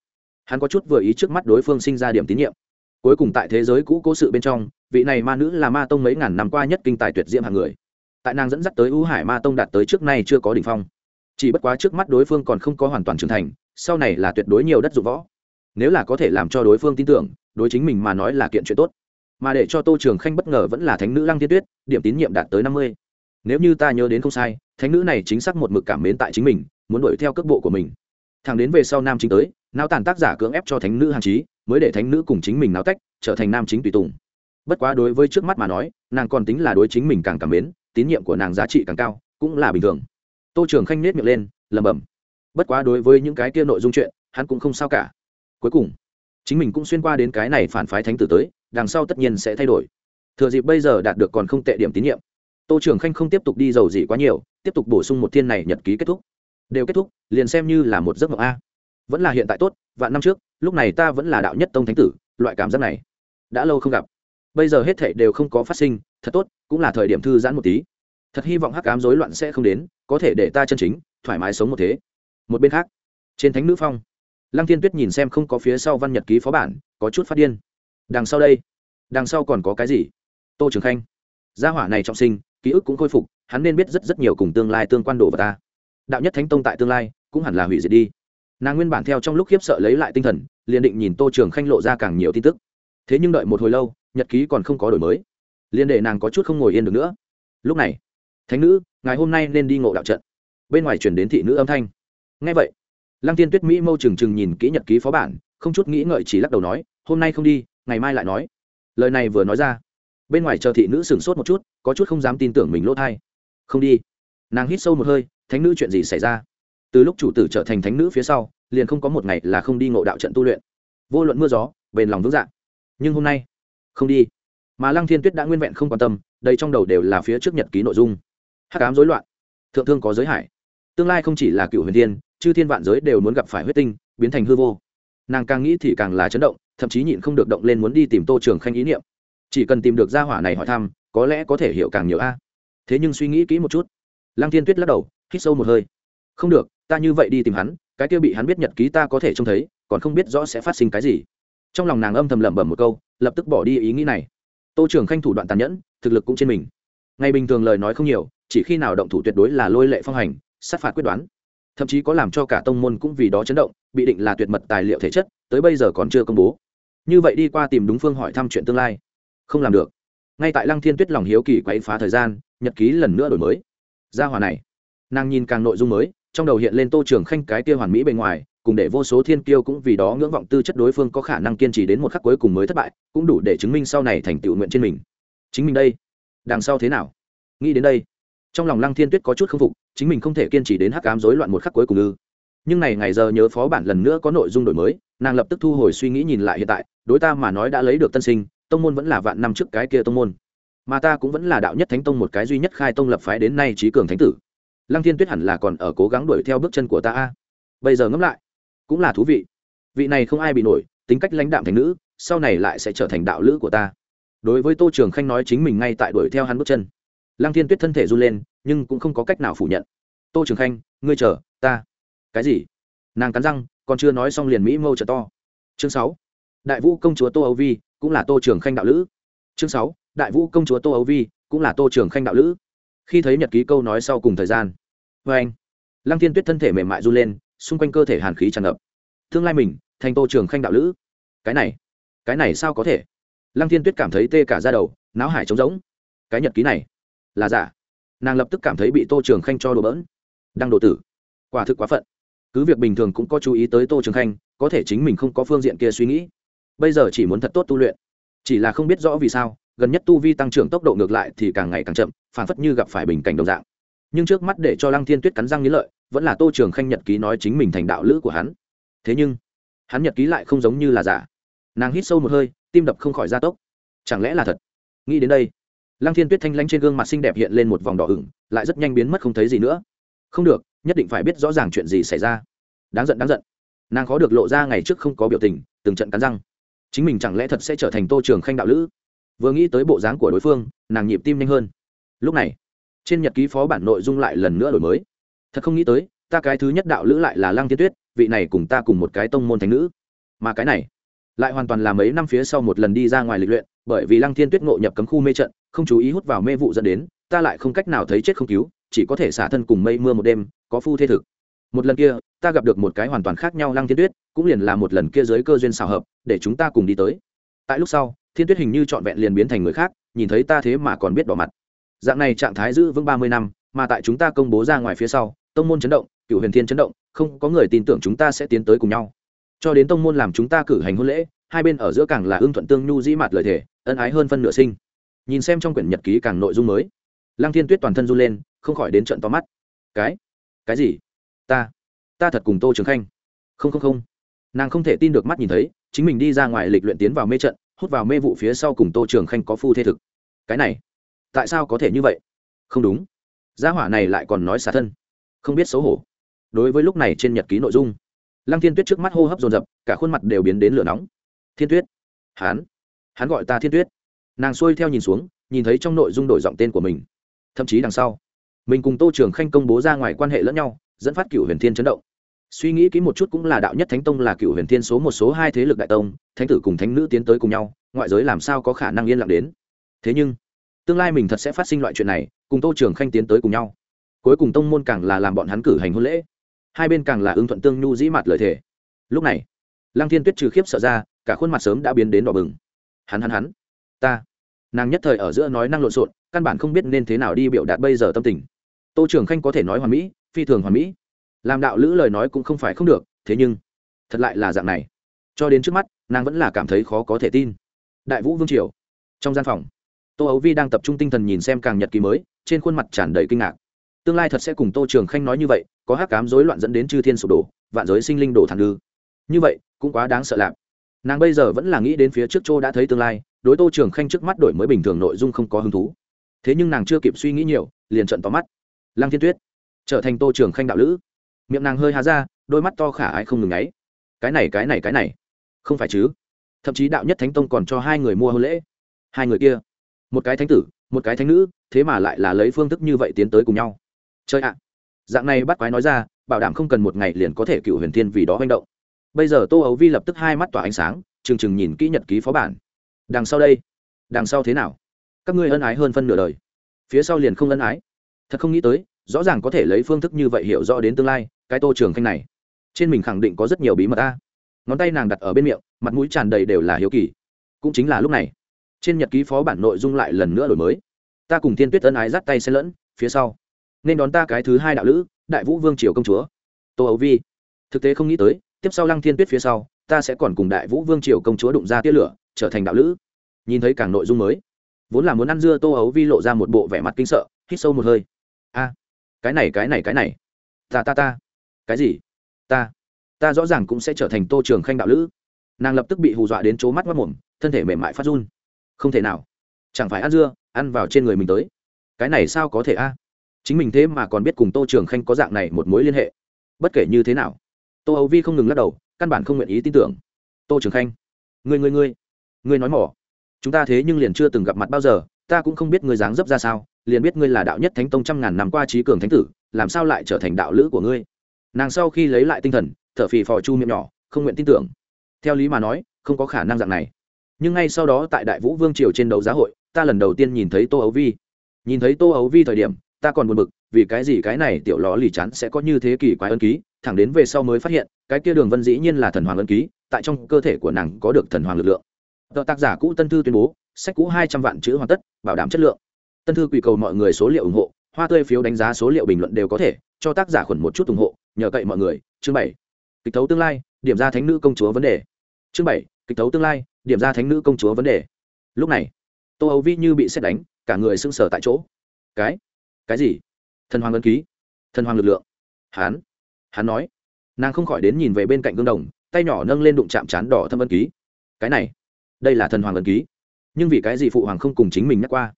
Hắn có chút vừa ý trước mắt đối phương sinh ra điểm tín nhiệm. Cuối cùng tại thế giới cũ cố sự bên trong, vị này ma nữ là ma tông mấy ngàn năm qua nhất kinh tài tuyệt diễm hàng người. Tại nàng dẫn dắt tới ưu hải ma tông đạt tới trước nay chưa có đ ỉ n h phong. Chỉ bất quá trước mắt đối phương còn không có hoàn toàn trưởng thành, sau này là tuyệt đối nhiều đất dụng võ. Nếu là có thể làm cho đối phương tin tưởng, đối chính mình mà nói là kiện chuyện tốt. Mà để cho tô trường khanh bất ngờ vẫn là thánh nữ lăng tiên tuyết, điểm tín nhiệm đạt tới năm mươi nếu như ta nhớ đến không sai, thánh nữ này chính xác một mực cảm mến tại chính mình, muốn đuổi theo cước bộ của mình. Thằng đến về sau nam chính tới nao tàn tác giả cưỡng ép cho thánh nữ hàng trí, mới để thánh nữ cùng chính mình náo tách, trở thành nam chính tùy tùng. Bất quá đối với trước mắt mà nói, nàng còn tính là đối chính mình càng cảm mến, tín nhiệm của nàng giá trị càng cao, cũng là bình thường. Tô trường khanh nết miệng lên, lẩm bẩm. Bất quá đối với những cái kia nội dung chuyện, hắn cũng không sao cả. Cuối cùng, chính mình cũng xuyên qua đến cái này phản phái thánh tử tới, đằng sau tất nhiên sẽ thay đổi. Thừa dịp bây giờ đạt được còn không tệ điểm tín nhiệm tô trường khanh không tiếp tục đi giàu gì quá nhiều, tiếp tục bổ sung một thiên này nhật ký kết thúc. Đều kết thúc, liền xem như là một giấc mộng a. Vẫn là hiện tại tốt, vạn năm trước, lúc này ta vẫn là đạo nhất tông thánh tử, loại cảm giác này đã lâu không gặp. Bây giờ hết thảy đều không có phát sinh, thật tốt, cũng là thời điểm thư giãn một tí. Thật hy vọng hắc ám rối loạn sẽ không đến, có thể để ta chân chính, thoải mái sống một thế. Một bên khác, trên thánh nữ phong, lăng thiên tuyết nhìn xem không có phía sau văn nhật ký phó bản, có chút phát điên. Đằng sau đây, đằng sau còn có cái gì? Tô trường khanh, gia hỏa này trọng sinh ký ức cũng khôi phục, hắn nên biết rất rất nhiều cùng tương lai tương quan đồ vật ta. Đạo nhất thánh tông tại tương lai, cũng hẳn là hủy diệt đi. Nàng nguyên bản theo trong lúc khiếp sợ lấy lại tinh thần, liền định nhìn tô trường khanh lộ ra càng nhiều tin tức. Thế nhưng đợi một hồi lâu, nhật ký còn không có đổi mới. Liền để nàng có chút không ngồi yên được nữa. Lúc này, thánh nữ, ngày hôm nay nên đi ngộ đạo trận. Bên ngoài chuyển đến thị nữ âm thanh. Ngay vậy. Lăng tiên tuyết mỹ mâu trừng trừng nhìn kỹ nhật ký phó bản, không chút nghĩ ngợi chỉ lắc đầu nói, hôm nay không đi, ngày mai lại nói. Lời này vừa nói ra bên ngoài chờ thị nữ sửng sốt một chút, có chút không dám tin tưởng mình lỗ thai. Không đi. Nàng hít sâu một hơi, thánh nữ chuyện gì xảy ra? Từ lúc chủ tử trở thành thánh nữ phía sau, liền không có một ngày là không đi ngộ đạo trận tu luyện. Vô luận mưa gió, bền lòng vững dạng nhưng hôm nay, không đi. Mà lăng thiên tuyết đã nguyên vẹn không quan tâm, đây trong đầu đều là phía trước nhật ký nội dung. Hắc ám rối loạn. Thượng thương có giới hải. Tương lai không chỉ là cựu huyền thiên, chư thiên vạn giới đều muốn gặp phải huyết tinh, biến thành hư vô. Nàng càng nghĩ thì càng là chấn động, thậm chí nhịn không được động lên muốn đi tìm tô trường khanh ý niệm chỉ cần tìm được gia hỏa này hỏi thăm, có lẽ có thể hiểu càng nhiều a. Thế nhưng suy nghĩ kỹ một chút. Lăng thiên tuyết lắc đầu, hít sâu một hơi. Không được, ta như vậy đi tìm hắn, cái kia bị hắn biết nhật ký ta có thể trông thấy, còn không biết rõ sẽ phát sinh cái gì. Trong lòng nàng âm thầm lẩm bẩm một câu, lập tức bỏ đi ý nghĩ này. Tô trưởng khanh thủ đoạn tàn nhẫn, thực lực cũng trên mình. Ngày bình thường lời nói không nhiều, chỉ khi nào động thủ tuyệt đối là lôi lệ phong hành, sát phạt quyết đoán. Thậm chí có làm cho cả tông môn cũng vì đó chấn động, bị định là tuyệt mật tài liệu thể chất, tới bây giờ còn chưa công bố. Như vậy đi qua tìm đúng phương hỏi thăm chuyện tương lai không làm được. Ngay tại lăng thiên tuyết lòng hiếu kỳ quấy phá thời gian, nhật ký lần nữa đổi mới. Gia hòa này, nàng nhìn càng nội dung mới, trong đầu hiện lên tô trường khanh cái kia hoàn mỹ bề ngoài, cùng để vô số thiên kiêu cũng vì đó ngưỡng vọng tư chất đối phương có khả năng kiên trì đến một khắc cuối cùng mới thất bại, cũng đủ để chứng minh sau này thành tựu nguyện trên mình. Chính mình đây, đằng sau thế nào? Nghĩ đến đây, trong lòng lăng thiên tuyết có chút k phục, chính mình không thể kiên trì đến hắc cám rối loạn một khắc cuối cùng ư. Nhưng này ngày giờ nhớ phó bản lần nữa có nội dung đổi mới, nàng lập tức thu hồi suy nghĩ nhìn lại hiện tại, đối ta mà nói đã lấy được tân sinh tông môn vẫn là vạn năm trước cái kia tông môn. Mà ta cũng vẫn là đạo nhất thánh tông một cái duy nhất khai tông lập phái đến nay trí cường thánh tử. Lăng thiên tuyết hẳn là còn ở cố gắng đuổi theo bước chân của ta a. Bây giờ ngẫm lại, cũng là thú vị. Vị này không ai bị nổi, tính cách lãnh đạm thành nữ, sau này lại sẽ trở thành đạo lữ của ta. Đối với tô trường khanh nói chính mình ngay tại đuổi theo hắn bước chân. Lăng thiên tuyết thân thể run lên, nhưng cũng không có cách nào phủ nhận. Tô trường khanh, ngươi chờ, ta. Cái gì? Nàng cắn răng, còn chưa nói xong liền mỹ mâu trở to. Chương sáu. Đại vũ công chúa tô âu vi cũng là tô trường khanh đạo lữ. Chương sáu, đại vũ công chúa tô âu vi, cũng là tô trường khanh đạo lữ. Khi thấy nhật ký câu nói sau cùng thời gian vê anh. Lăng thiên tuyết thân thể mềm mại run lên, xung quanh cơ thể hàn khí tràn ngập. Tương lai mình, thành tô trường khanh đạo lữ. Cái này cái này sao có thể? Lăng thiên tuyết cảm thấy tê cả ra đầu náo hải trống rỗng. Cái nhật ký này, là giả. Nàng lập tức cảm thấy bị tô trường khanh cho đồ bỡn. Đang đồ tử, quả thực quá phận. Cứ việc bình thường cũng có chú ý tới tô trường khanh, có thể chính mình không có phương diện kia suy nghĩ bây giờ chỉ muốn thật tốt tu luyện. Chỉ là không biết rõ vì sao, gần nhất tu vi tăng trưởng tốc độ ngược lại thì càng ngày càng chậm, phản phất như gặp phải bình cảnh đồng dạng. Nhưng trước mắt để cho lăng thiên tuyết cắn răng nghĩ lợi, vẫn là tô trường khanh nhật ký nói chính mình thành đạo lữ của hắn. Thế nhưng, hắn nhật ký lại không giống như là giả. Nàng hít sâu một hơi, tim đập không khỏi gia tốc. Chẳng lẽ là thật? Nghĩ đến đây, lăng thiên tuyết thanh lanh trên gương mặt xinh đẹp hiện lên một vòng đỏ ửng, lại rất nhanh biến mất không thấy gì nữa. Không được, nhất định phải biết rõ ràng chuyện gì xảy ra. Đáng giận đáng giận. Nàng khó được lộ ra ngày trước không có biểu tình, từng trận cắn răng chính mình chẳng lẽ thật sẽ trở thành tô trường khanh đạo lữ? Vừa nghĩ tới bộ dáng của đối phương, nàng nhịp tim nhanh hơn. Lúc này, trên nhật ký phó bản nội dung lại lần nữa đổi mới. Thật không nghĩ tới, ta cái thứ nhất đạo lữ lại là lăng thiên tuyết, vị này cùng ta cùng một cái tông môn thánh nữ. Mà cái này, lại hoàn toàn là mấy năm phía sau một lần đi ra ngoài lịch luyện, bởi vì lăng thiên tuyết ngộ nhập cấm khu mê trận, không chú ý hút vào mê vụ dẫn đến, ta lại không cách nào thấy chết không cứu, chỉ có thể xả thân cùng mây mưa một đêm, có phu thế thực một lần kia, ta gặp được một cái hoàn toàn khác nhau lăng thiên tuyết, cũng liền là một lần kia dưới cơ duyên xào hợp, để chúng ta cùng đi tới. Tại lúc sau, thiên tuyết hình như trọn vẹn liền biến thành người khác, nhìn thấy ta thế mà còn biết bỏ mặt. Dạng này trạng thái giữ vững ba mươi năm, mà tại chúng ta công bố ra ngoài phía sau, tông môn chấn động cựu huyền thiên chấn động, không có người tin tưởng chúng ta sẽ tiến tới cùng nhau. Cho đến tông môn làm chúng ta cử hành hôn lễ, hai bên ở giữa càng là ưng thuận tương nhu dĩ mặt lời thể ân ái hơn phân nửa sinh. Nhìn xem trong quyển nhật ký càng nội dung mới, lăng thiên tuyết toàn thân run lên, không khỏi đến trận to mắt. Cái? Cái gì? Ta ta thật cùng tô trường khanh. Không không không. Nàng không thể tin được mắt nhìn thấy, chính mình đi ra ngoài lịch luyện tiến vào mê trận, hút vào mê vụ phía sau cùng tô trường khanh có phu thế thực. Cái này, tại sao có thể như vậy? Không đúng. Gia hỏa này lại còn nói xả thân. Không biết xấu hổ. Đối với lúc này trên nhật ký nội dung, lăng thiên tuyết trước mắt hô hấp dồn dập, cả khuôn mặt đều biến đến lửa nóng. Thiên tuyết. Hán. Hắn gọi ta thiên tuyết. Nàng xuôi theo nhìn xuống, nhìn thấy trong nội dung đổi giọng tên của mình. Thậm chí đằng sau, mình cùng tô trường khanh công bố ra ngoài quan hệ lẫn nhau dẫn phát cựu huyền thiên chấn động. Suy nghĩ kỹ một chút cũng là đạo nhất thánh tông là cựu huyền thiên số một số hai thế lực đại tông, thánh tử cùng thánh nữ tiến tới cùng nhau, ngoại giới làm sao có khả năng yên lặng đến? Thế nhưng, tương lai mình thật sẽ phát sinh loại chuyện này, cùng tô trường khanh tiến tới cùng nhau. Cuối cùng tông môn càng là làm bọn hắn cử hành hôn lễ. Hai bên càng là ưng thuận tương nhu dĩ mặt lời thề. Lúc này, lăng thiên tuyết trừ khiếp sợ ra, cả khuôn mặt sớm đã biến đến đỏ bừng. Hắn hắn hắn, ta. Nàng nhất thời ở giữa nói năng lộn xộn, căn bản không biết nên thế nào đi biểu đạt bây giờ tâm tình. Tô trường khanh có thể nói hoàn mỹ phi thường hoàn mỹ. Làm đạo lữ lời nói cũng không phải không được, thế nhưng, thật lại là dạng này. Cho đến trước mắt, nàng vẫn là cảm thấy khó có thể tin. Đại vũ vương triều, trong gian phòng, tô ấu vi đang tập trung tinh thần nhìn xem càng nhật ký mới, trên khuôn mặt tràn đầy kinh ngạc. Tương lai thật sẽ cùng tô trường khanh nói như vậy, có hát cám rối loạn dẫn đến chư thiên sụp đổ, vạn giới sinh linh đổ thẳng lư. Như vậy, cũng quá đáng sợ lạc nàng bây giờ vẫn là nghĩ đến phía trước châu đã thấy tương lai, đối tô trường khanh trước mắt đổi mới bình thường nội dung không có hứng thú. Thế nhưng nàng chưa kịp suy nghĩ nhiều, liền trận tóm mắt. Lăng thiên tuyết trở thành tô trường khanh đạo lữ. Miệng nàng hơi há ra, đôi mắt to khả ái không ngừng ấy cái này cái này cái này. Không phải chứ. Thậm chí đạo nhất thánh tông còn cho hai người mua hôn lễ. Hai người kia. Một cái thánh tử, một cái thánh nữ, thế mà lại là lấy phương thức như vậy tiến tới cùng nhau. Chơi ạ. Dạng này bắt quái nói ra, bảo đảm không cần một ngày liền có thể cựu huyền thiên vì đó manh động. Bây giờ tô ấu vi lập tức hai mắt tỏa ánh sáng, trừng trừng nhìn kỹ nhật ký phó bản. Đằng sau đây. Đằng sau thế nào? Các ngươi ân ái hơn phân nửa đời. Phía sau liền không ân ái. Thật không nghĩ tới rõ ràng có thể lấy phương thức như vậy hiểu rõ đến tương lai, cái tô trường khanh này, trên mình khẳng định có rất nhiều bí mật ta ngón tay nàng đặt ở bên miệng, mặt mũi tràn đầy đều là hiếu kỳ. Cũng chính là lúc này, trên nhật ký phó bản nội dung lại lần nữa đổi mới. Ta cùng thiên tuyết ân ái dắt tay xen lẫn, phía sau, nên đón ta cái thứ hai đạo lữ, đại vũ vương triều công chúa. Tô ấu vi, thực tế không nghĩ tới, tiếp sau lăng thiên tuyết phía sau, ta sẽ còn cùng đại vũ vương triều công chúa đụng ra tia lửa, trở thành đạo lữ. Nhìn thấy càng nội dung mới, vốn là muốn ăn dưa tô ấu vi lộ ra một bộ vẻ mặt kinh sợ, hít sâu một hơi. A cái này cái này cái này. Ta ta ta. Cái gì? Ta. Ta rõ ràng cũng sẽ trở thành tô trường khanh đạo lữ. Nàng lập tức bị hù dọa đến chỗ mắt mất mồm, thân thể mềm mại phát run. Không thể nào. Chẳng phải ăn dưa, ăn vào trên người mình tới. Cái này sao có thể a? Chính mình thế mà còn biết cùng tô trường khanh có dạng này một mối liên hệ. Bất kể như thế nào, tô âu vi không ngừng lắc đầu, căn bản không nguyện ý tin tưởng. Tô trường khanh, ngươi ngươi ngươi ngươi nói mỏ. Chúng ta thế nhưng liền chưa từng gặp mặt bao giờ, ta cũng không biết ngươi dáng dấp ra sao liền biết ngươi là đạo nhất thánh tông trăm ngàn năm qua trí cường thánh tử, làm sao lại trở thành đạo lữ của ngươi? Nàng sau khi lấy lại tinh thần, thở phì phò chu miệng nhỏ, không nguyện tin tưởng. Theo lý mà nói, không có khả năng dạng này. Nhưng ngay sau đó tại đại vũ vương triều trên đấu giá hội, ta lần đầu tiên nhìn thấy tô ấu vi. Nhìn thấy tô ấu vi thời điểm, ta còn buồn bực, vì cái gì cái này tiểu ló lì chắn sẽ có như thế kỷ quái ân ký, thẳng đến về sau mới phát hiện, cái kia đường vân dĩ nhiên là thần hoàng ân ký, tại trong cơ thể của nàng có được thần hoàng lực lượng. Tờ tác giả cũ tân thư tuyên bố, sách cũ hai trăm vạn chữ hoàn tất, bảo đảm chất lượng tân thư quỳ cầu mọi người số liệu ủng hộ, hoa tươi phiếu đánh giá số liệu bình luận đều có thể, cho tác giả khuẩn một chút ủng hộ, nhờ cậy mọi người. Chương bảy, kịch thấu tương lai, điểm ra thánh nữ công chúa vấn đề. Chương bảy, kịch thấu tương lai, điểm ra thánh nữ công chúa vấn đề. Lúc này, tô âu vi như bị xét đánh, cả người sưng sờ tại chỗ. Cái? Cái gì? Thần hoàng ân ký. Thần hoàng lực lượng. Hán. Hắn nói. Nàng không khỏi đến nhìn về bên cạnh gương đồng, tay nhỏ nâng lên đụng chạm chán đỏ thâm ân ký. Cái này, đây là thần hoàng ân ký. Nhưng vì cái gì phụ hoàng không cùng chính mình nhắc qua?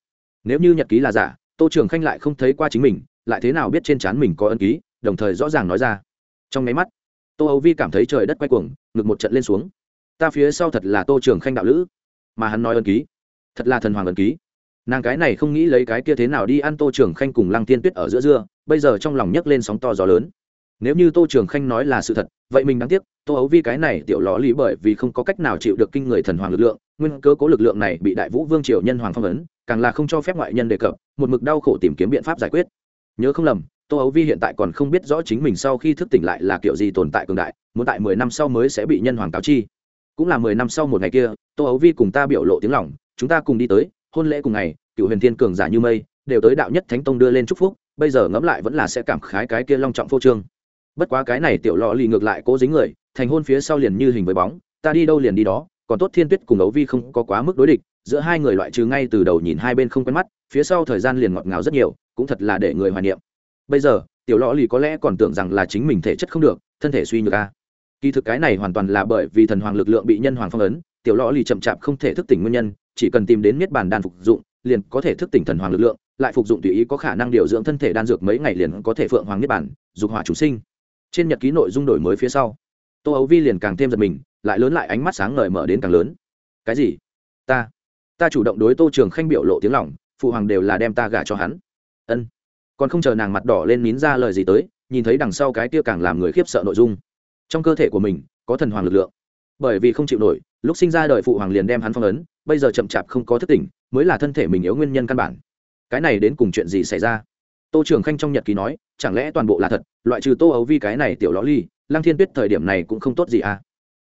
Nếu như nhật ký là giả, tô trường khanh lại không thấy qua chính mình, lại thế nào biết trên trán mình có ân ký, đồng thời rõ ràng nói ra. Trong máy mắt, tô âu vi cảm thấy trời đất quay cuồng, ngực một trận lên xuống. Ta phía sau thật là tô trường khanh đạo lữ, mà hắn nói ân ký. Thật là thần hoàng ân ký. Nàng cái này không nghĩ lấy cái kia thế nào đi ăn tô trường khanh cùng lăng tiên tuyết ở giữa dưa, bây giờ trong lòng nhấc lên sóng to gió lớn. Nếu như tô trường khanh nói là sự thật, vậy mình đáng tiếc, tô ấu vi cái này tiểu ló lý bởi vì không có cách nào chịu được kinh người thần hoàng lực lượng nguyên cơ cố lực lượng này bị đại vũ vương triều nhân hoàng phong ấn, càng là không cho phép ngoại nhân đề cập, một mực đau khổ tìm kiếm biện pháp giải quyết. Nhớ không lầm, tô ấu vi hiện tại còn không biết rõ chính mình sau khi thức tỉnh lại là kiểu gì tồn tại cường đại, muốn tại mười năm sau mới sẽ bị nhân hoàng cáo chi. Cũng là mười năm sau một ngày kia, tô ấu vi cùng ta biểu lộ tiếng lòng, chúng ta cùng đi tới, hôn lễ cùng ngày, cựu huyền thiên cường giả như mây, đều tới đạo nhất thánh tông đưa lên chúc phúc, bây giờ ngẫm lại vẫn là sẽ cảm khái cái kia long trọng phô trương. Bất quá cái này tiểu lò lì ngược lại cố dính người, thành hôn phía sau liền như hình với bóng, ta đi đâu liền đi đó còn tốt thiên tuyết cùng ấu vi không có quá mức đối địch, giữa hai người loại trừ ngay từ đầu nhìn hai bên không quen mắt, phía sau thời gian liền ngọt ngào rất nhiều, cũng thật là để người hoài niệm. Bây giờ, tiểu lò lì có lẽ còn tưởng rằng là chính mình thể chất không được, thân thể suy nhược a. Kỳ thực cái này hoàn toàn là bởi vì thần hoàng lực lượng bị nhân hoàng phong ấn, tiểu lò lì chậm chạp không thể thức tỉnh nguyên nhân, chỉ cần tìm đến miết bàn đan phục dụng, liền có thể thức tỉnh thần hoàng lực lượng, lại phục dụng tùy ý có khả năng điều dưỡng thân thể đan dược mấy ngày liền có thể phượng hoàng niết bản dục hỏa chủ sinh. Trên nhật ký nội dung đổi mới phía sau tô ấu vi liền càng thêm giật mình, lại lớn lại ánh mắt sáng ngời mở đến càng lớn. Cái gì? Ta ta chủ động đối tô trường khanh biểu lộ tiếng lòng, phụ hoàng đều là đem ta gả cho hắn. Ân. Còn không chờ nàng mặt đỏ lên nín ra lời gì tới, nhìn thấy đằng sau cái kia càng làm người khiếp sợ nội dung. Trong cơ thể của mình, có thần hoàng lực lượng. Bởi vì không chịu nổi, lúc sinh ra đời phụ hoàng liền đem hắn phong ấn, bây giờ chậm chạp không có thức tỉnh, mới là thân thể mình yếu nguyên nhân căn bản. Cái này đến cùng chuyện gì xảy ra? Tô trường khanh trong nhật ký nói, chẳng lẽ toàn bộ là thật, loại trừ tô ấu vi cái này tiểu ló ly, lăng thiên tuyết thời điểm này cũng không tốt gì à?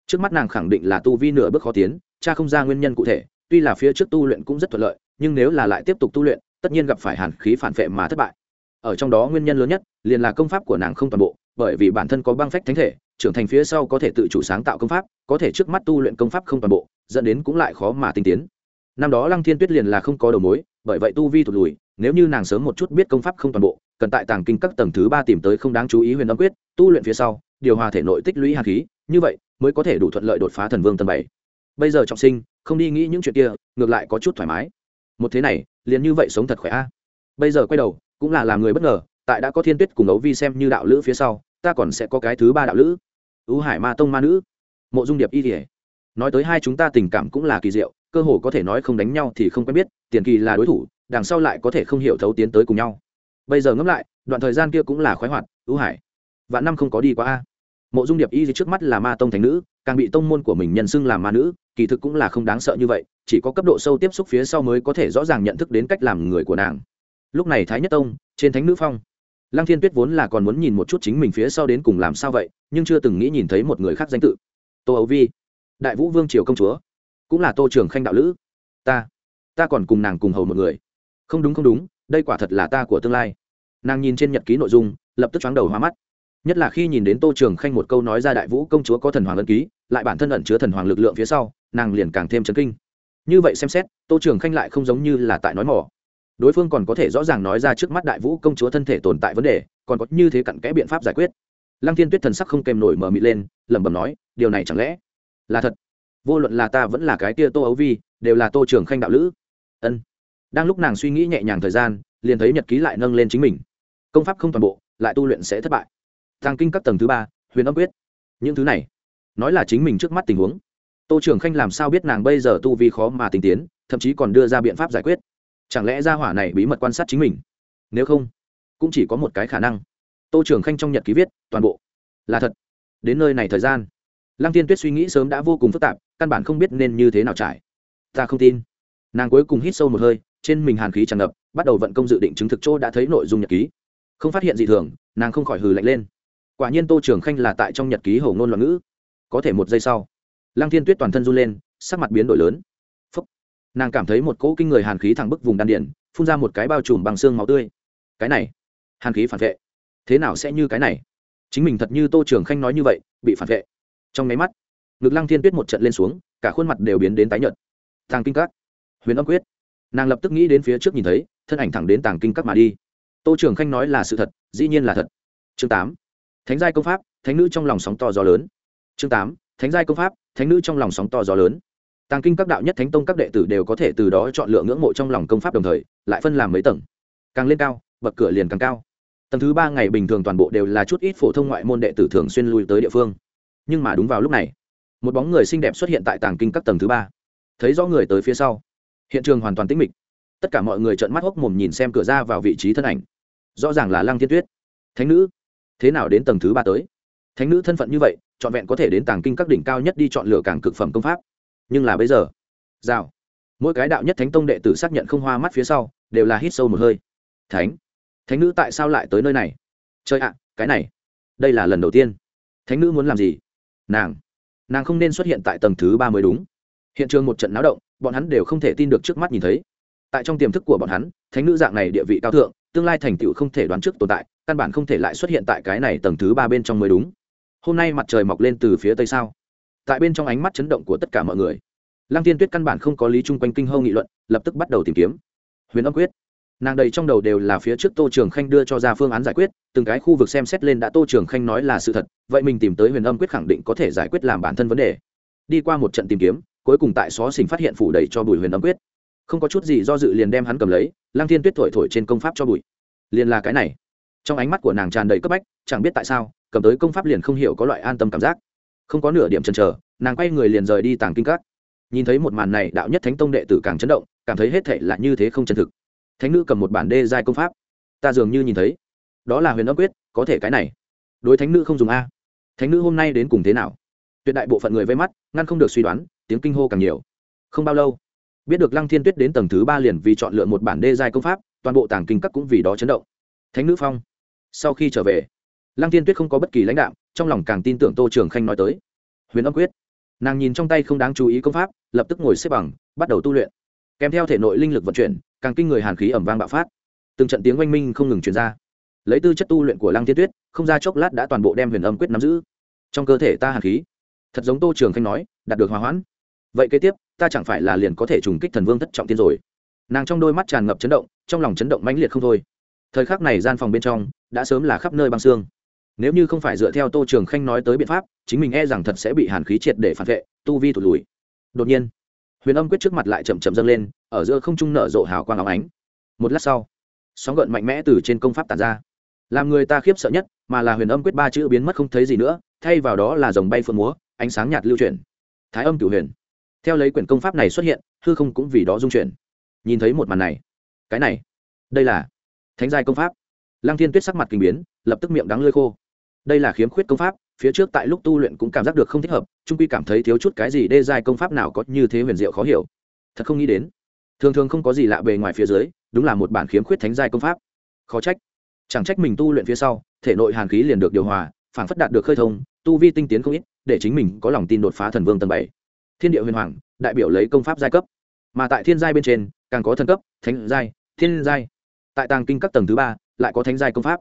Trước mắt nàng khẳng định là tu vi nửa bước khó tiến, cha không ra nguyên nhân cụ thể, tuy là phía trước tu luyện cũng rất thuận lợi, nhưng nếu là lại tiếp tục tu luyện, tất nhiên gặp phải hàn khí phản vệ mà thất bại. Ở trong đó nguyên nhân lớn nhất, liền là công pháp của nàng không toàn bộ, bởi vì bản thân có băng phách thánh thể, trưởng thành phía sau có thể tự chủ sáng tạo công pháp, có thể trước mắt tu luyện công pháp không toàn bộ, dẫn đến cũng lại khó mà tinh tiến. Năm đó lăng thiên tuyết liền là không có đầu mối, bởi vậy tu vi thụt lùi nếu như nàng sớm một chút biết công pháp không toàn bộ, cần tại tàng kinh các tầng thứ ba tìm tới không đáng chú ý huyền âm quyết, tu luyện phía sau, điều hòa thể nội tích lũy hạt khí, như vậy mới có thể đủ thuận lợi đột phá thần vương tầng bảy. Bây giờ trọng sinh, không đi nghĩ những chuyện kia, ngược lại có chút thoải mái. Một thế này, liền như vậy sống thật khỏe a. Bây giờ quay đầu, cũng là làm người bất ngờ, tại đã có thiên tuyết cùng ấu vi xem như đạo lữ phía sau, ta còn sẽ có cái thứ ba đạo lữ. Ưu hải ma tông ma nữ. Mộ dung điệp y thể nói tới hai chúng ta tình cảm cũng là kỳ diệu, cơ hồ có thể nói không đánh nhau thì không quen biết, tiền kỳ là đối thủ đằng sau lại có thể không hiểu thấu tiến tới cùng nhau. Bây giờ ngẫm lại, đoạn thời gian kia cũng là khoái hoạt, ưu hải. Vạn năm không có đi qua a. Mộ dung điệp y gì trước mắt là ma tông thành nữ, càng bị tông môn của mình nhân xưng làm ma nữ, kỳ thực cũng là không đáng sợ như vậy, chỉ có cấp độ sâu tiếp xúc phía sau mới có thể rõ ràng nhận thức đến cách làm người của nàng. Lúc này thái nhất tông, trên thánh nữ phong. Lăng thiên tuyết vốn là còn muốn nhìn một chút chính mình phía sau đến cùng làm sao vậy, nhưng chưa từng nghĩ nhìn thấy một người khác danh tự. Tô ấu vi, đại vũ vương triều công chúa, cũng là tô trường khanh đạo lữ. Ta ta còn cùng nàng cùng hầu một người không đúng không đúng, đây quả thật là ta của tương lai. Nàng nhìn trên nhật ký nội dung, lập tức chóng đầu hoa mắt. Nhất là khi nhìn đến tô trường khanh một câu nói ra đại vũ công chúa có thần hoàng ân ký, lại bản thân ẩn chứa thần hoàng lực lượng phía sau, nàng liền càng thêm chấn kinh. Như vậy xem xét, tô trường khanh lại không giống như là tại nói mỏ. Đối phương còn có thể rõ ràng nói ra trước mắt đại vũ công chúa thân thể tồn tại vấn đề, còn có như thế cặn kẽ biện pháp giải quyết. Lăng thiên tuyết thần sắc không kèm nổi mờ mịt lên, lẩm bẩm nói, điều này chẳng lẽ là thật? Vô luận là ta vẫn là cái tia tô ấu vi, đều là tô trường khanh đạo lữ. Ân đang lúc nàng suy nghĩ nhẹ nhàng thời gian, liền thấy nhật ký lại nâng lên chính mình. Công pháp không toàn bộ, lại tu luyện sẽ thất bại. Thang kinh các tầng thứ ba, huyền âm quyết. Những thứ này, nói là chính mình trước mắt tình huống. Tô trường khanh làm sao biết nàng bây giờ tu vi khó mà tình tiến, thậm chí còn đưa ra biện pháp giải quyết? Chẳng lẽ gia hỏa này bí mật quan sát chính mình? Nếu không, cũng chỉ có một cái khả năng. Tô trường khanh trong nhật ký viết, toàn bộ. Là thật. Đến nơi này thời gian, lăng tiên tuyết suy nghĩ sớm đã vô cùng phức tạp, căn bản không biết nên như thế nào trải. Ta không tin. Nàng cuối cùng hít sâu một hơi trên mình hàn khí tràn ngập, bắt đầu vận công dự định chứng thực chỗ đã thấy nội dung nhật ký. Không phát hiện gì thường, nàng không khỏi hừ lạnh lên. Quả nhiên tô trường khanh là tại trong nhật ký hầu ngôn loạn ngữ. Có thể một giây sau, lăng thiên tuyết toàn thân run lên, sắc mặt biến đổi lớn. Phúc. nàng cảm thấy một cỗ kinh người hàn khí thẳng bức vùng đan điển phun ra một cái bao trùm bằng xương máu tươi. Cái này, hàn khí phản vệ. Thế nào sẽ như cái này? Chính mình thật như tô trường khanh nói như vậy, bị phản vệ. Trong máy mắt, ngực lăng thiên tuyết một trận lên xuống, cả khuôn mặt đều biến đến tái nhợt. Thang kinh các. Huyền âm quyết nàng lập tức nghĩ đến phía trước nhìn thấy, thân ảnh thẳng đến tàng kinh các mà đi. Tô trường khanh nói là sự thật, dĩ nhiên là thật. Chương tám, thánh giai công pháp, thánh nữ trong lòng sóng to gió lớn. Chương tám, thánh giai công pháp, thánh nữ trong lòng sóng to gió lớn. Tàng kinh các đạo nhất thánh tông các đệ tử đều có thể từ đó chọn lựa ngưỡng mộ trong lòng công pháp đồng thời, lại phân làm mấy tầng. Càng lên cao, bậc cửa liền càng cao. Tầng thứ ba ngày bình thường toàn bộ đều là chút ít phổ thông ngoại môn đệ tử thường xuyên lui tới địa phương. Nhưng mà đúng vào lúc này, một bóng người xinh đẹp xuất hiện tại tàng kinh các tầng thứ ba. Thấy rõ người tới phía sau hiện trường hoàn toàn tĩnh mịch. Tất cả mọi người trợn mắt hốc mồm nhìn xem cửa ra vào vị trí thân ảnh. Rõ ràng là lăng thiên tuyết. Thánh nữ, thế nào đến tầng thứ ba tới? Thánh nữ thân phận như vậy, trọn vẹn có thể đến tàng kinh các đỉnh cao nhất đi chọn lựa càng cực phẩm công pháp. Nhưng là bây giờ, rào. Mỗi cái đạo nhất thánh tông đệ tử xác nhận không hoa mắt phía sau, đều là hít sâu một hơi. Thánh thánh nữ tại sao lại tới nơi này? Chơi ạ, cái này, đây là lần đầu tiên. Thánh nữ muốn làm gì? Nàng nàng không nên xuất hiện tại tầng thứ ba mới đúng. Hiện trường một trận náo động bọn hắn đều không thể tin được trước mắt nhìn thấy. Tại trong tiềm thức của bọn hắn, thánh nữ dạng này địa vị cao thượng, tương lai thành tựu không thể đoán trước tồn tại, căn bản không thể lại xuất hiện tại cái này tầng thứ ba bên trong mới đúng. Hôm nay mặt trời mọc lên từ phía tây sao? Tại bên trong ánh mắt chấn động của tất cả mọi người. Lăng tiên tuyết căn bản không có lý chung quanh kinh hâu nghị luận, lập tức bắt đầu tìm kiếm. Huyền âm quyết. Nàng đầy trong đầu đều là phía trước tô trường khanh đưa cho ra phương án giải quyết, từng cái khu vực xem xét lên đã tô trường khanh nói là sự thật, vậy mình tìm tới huyền âm quyết khẳng định có thể giải quyết làm bản thân vấn đề. Đi qua một trận tìm kiếm cuối cùng tại xó xỉnh phát hiện phủ đầy cho bùi huyền âm quyết. Không có chút gì do dự liền đem hắn cầm lấy lang thiên tuyết thổi thổi trên công pháp cho bùi. Liền là cái này. Trong ánh mắt của nàng tràn đầy cấp bách, chẳng biết tại sao, cầm tới công pháp liền không hiểu có loại an tâm cảm giác. Không có nửa điểm chần chờ, nàng quay người liền rời đi tàng kinh các. Nhìn thấy một màn này, đạo nhất thánh tông đệ tử càng chấn động, cảm thấy hết thệ là như thế không chân thực. Thánh nữ cầm một bản đê giai công pháp. Ta dường như nhìn thấy. Đó là huyền âm quyết, có thể cái này. Đối thánh nữ không dùng a. Thánh nữ hôm nay đến cùng thế nào? Tuyệt đại bộ phận người vây mắt, ngăn không được suy đoán tiếng kinh hô càng nhiều. Không bao lâu, biết được lăng thiên tuyết đến tầng thứ ba liền vì chọn lựa một bản đê giai công pháp, toàn bộ tàng kinh các cũng vì đó chấn động. Thánh nữ phong. Sau khi trở về, lăng thiên tuyết không có bất kỳ lãnh đạo, trong lòng càng tin tưởng tô trường khanh nói tới. Huyền âm quyết. Nàng nhìn trong tay không đáng chú ý công pháp, lập tức ngồi xếp bằng, bắt đầu tu luyện. Kèm theo thể nội linh lực vận chuyển, càng kinh người hàn khí ẩm vang bạo phát. Từng trận tiếng oanh minh không ngừng chuyển ra. Lấy tư chất tu luyện của lăng thiên tuyết, không ra chốc lát đã toàn bộ đem huyền âm quyết nắm giữ. Trong cơ thể ta hàn khí. Thật giống tô trường khanh nói, đạt được hòa hoãn vậy kế tiếp, ta chẳng phải là liền có thể trùng kích thần vương thất trọng tiên rồi? Nàng trong đôi mắt tràn ngập chấn động, trong lòng chấn động mãnh liệt không thôi. Thời khắc này gian phòng bên trong, đã sớm là khắp nơi băng xương. Nếu như không phải dựa theo tô trường khanh nói tới biện pháp, chính mình e rằng thật sẽ bị hàn khí triệt để phản vệ, tu vi thụt lùi. Đột nhiên, huyền âm quyết trước mặt lại chậm chậm dâng lên, ở giữa không trung nở rộ hào quang áo ánh. Một lát sau, sóng gợn mạnh mẽ từ trên công pháp tàn ra. Làm người ta khiếp sợ nhất, mà là huyền âm quyết ba chữ biến mất không thấy gì nữa, thay vào đó là dòng bay phượng múa, ánh sáng nhạt lưu chuyển. Thái âm cửu huyền theo lấy quyển công pháp này xuất hiện, hư không cũng vì đó dung chuyển. Nhìn thấy một màn này, cái này, đây là thánh giai công pháp. Lăng thiên tuyết sắc mặt kinh biến, lập tức miệng đắng lơi khô. Đây là khiếm khuyết công pháp, phía trước tại lúc tu luyện cũng cảm giác được không thích hợp, trung quy cảm thấy thiếu chút cái gì đê giai công pháp nào có như thế huyền diệu khó hiểu. Thật không nghĩ đến, thường thường không có gì lạ bề ngoài phía dưới, đúng là một bản khiếm khuyết thánh giai công pháp. Khó trách. Chẳng trách mình tu luyện phía sau, thể nội hàn khí liền được điều hòa phản phất đạt được khơi thông, tu vi tinh tiến không ít, để chính mình có lòng tin đột phá thần vương tầng bảy thiên địa huyền hoàng, đại biểu lấy công pháp giai cấp. Mà tại thiên giai bên trên, càng có thần cấp, thánh giai, thiên giai. Tại tàng kinh các tầng thứ ba, lại có thánh giai công pháp.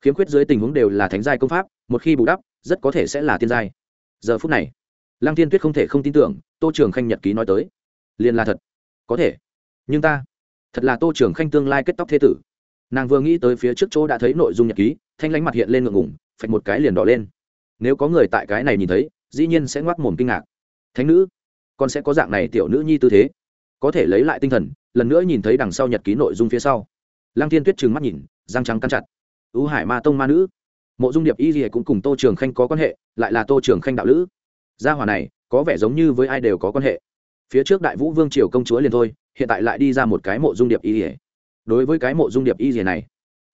Khiếm khuyết dưới tình huống đều là thánh giai công pháp, một khi bù đắp, rất có thể sẽ là thiên giai. Giờ phút này, lăng Thiên tuyết không thể không tin tưởng, tô trường khanh nhật ký nói tới. Liền là thật. Có thể. Nhưng ta, thật là tô trường khanh tương lai kết tóc thế tử. Nàng vừa nghĩ tới phía trước chỗ đã thấy nội dung nhật ký, thanh lánh mặt hiện lên ngượng ngủng phạch một cái liền đỏ lên. Nếu có người tại cái này nhìn thấy, dĩ nhiên sẽ ngoác mồm kinh ngạc. Thánh nữ con sẽ có dạng này tiểu nữ nhi tư thế. Có thể lấy lại tinh thần, lần nữa nhìn thấy đằng sau nhật ký nội dung phía sau. Lăng thiên tuyết trừng mắt nhìn, răng trắng căn chặt. Ưu hải ma tông ma nữ. Mộ dung điệp y gì cũng cùng tô trường khanh có quan hệ, lại là tô trường khanh đạo lữ. Gia hòa này, có vẻ giống như với ai đều có quan hệ. Phía trước đại vũ vương triều công chúa liền thôi, hiện tại lại đi ra một cái mộ dung điệp y gì đối với cái mộ dung điệp y gì này,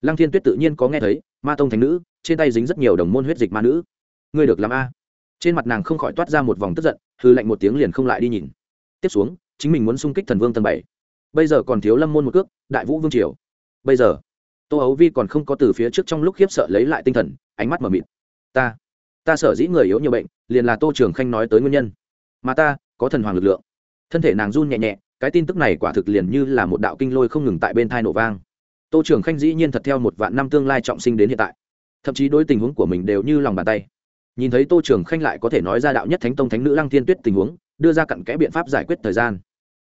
lăng thiên tuyết tự nhiên có nghe thấy, ma tông thánh nữ, trên tay dính rất nhiều đồng môn huyết dịch ma nữ. Ngươi được làm a. Trên mặt nàng không khỏi toát ra một vòng tức giận hư lạnh một tiếng liền không lại đi nhìn. Tiếp xuống, chính mình muốn xung kích thần vương tầng bảy. Bây giờ còn thiếu lâm môn một cước, đại vũ vương triều. Bây giờ, tô ấu vi còn không có từ phía trước trong lúc khiếp sợ lấy lại tinh thần, ánh mắt m ở mịt. Ta ta sở dĩ người yếu nhiều bệnh, liền là tô trường khanh nói tới nguyên nhân. Mà ta, có thần hoàng lực lượng. Thân thể nàng run nhẹ nhẹ, cái tin tức này quả thực liền như là một đạo kinh lôi không ngừng tại bên thai nổ vang. Tô trường khanh dĩ nhiên thật theo một vạn năm tương lai trọng sinh đến hiện tại. Thậm chí đối tình huống của mình đều như lòng bàn tay nhìn thấy tô trường khanh lại có thể nói ra đạo nhất thánh tông thánh nữ lăng thiên tuyết tình huống, đưa ra cặn kẽ biện pháp giải quyết thời gian.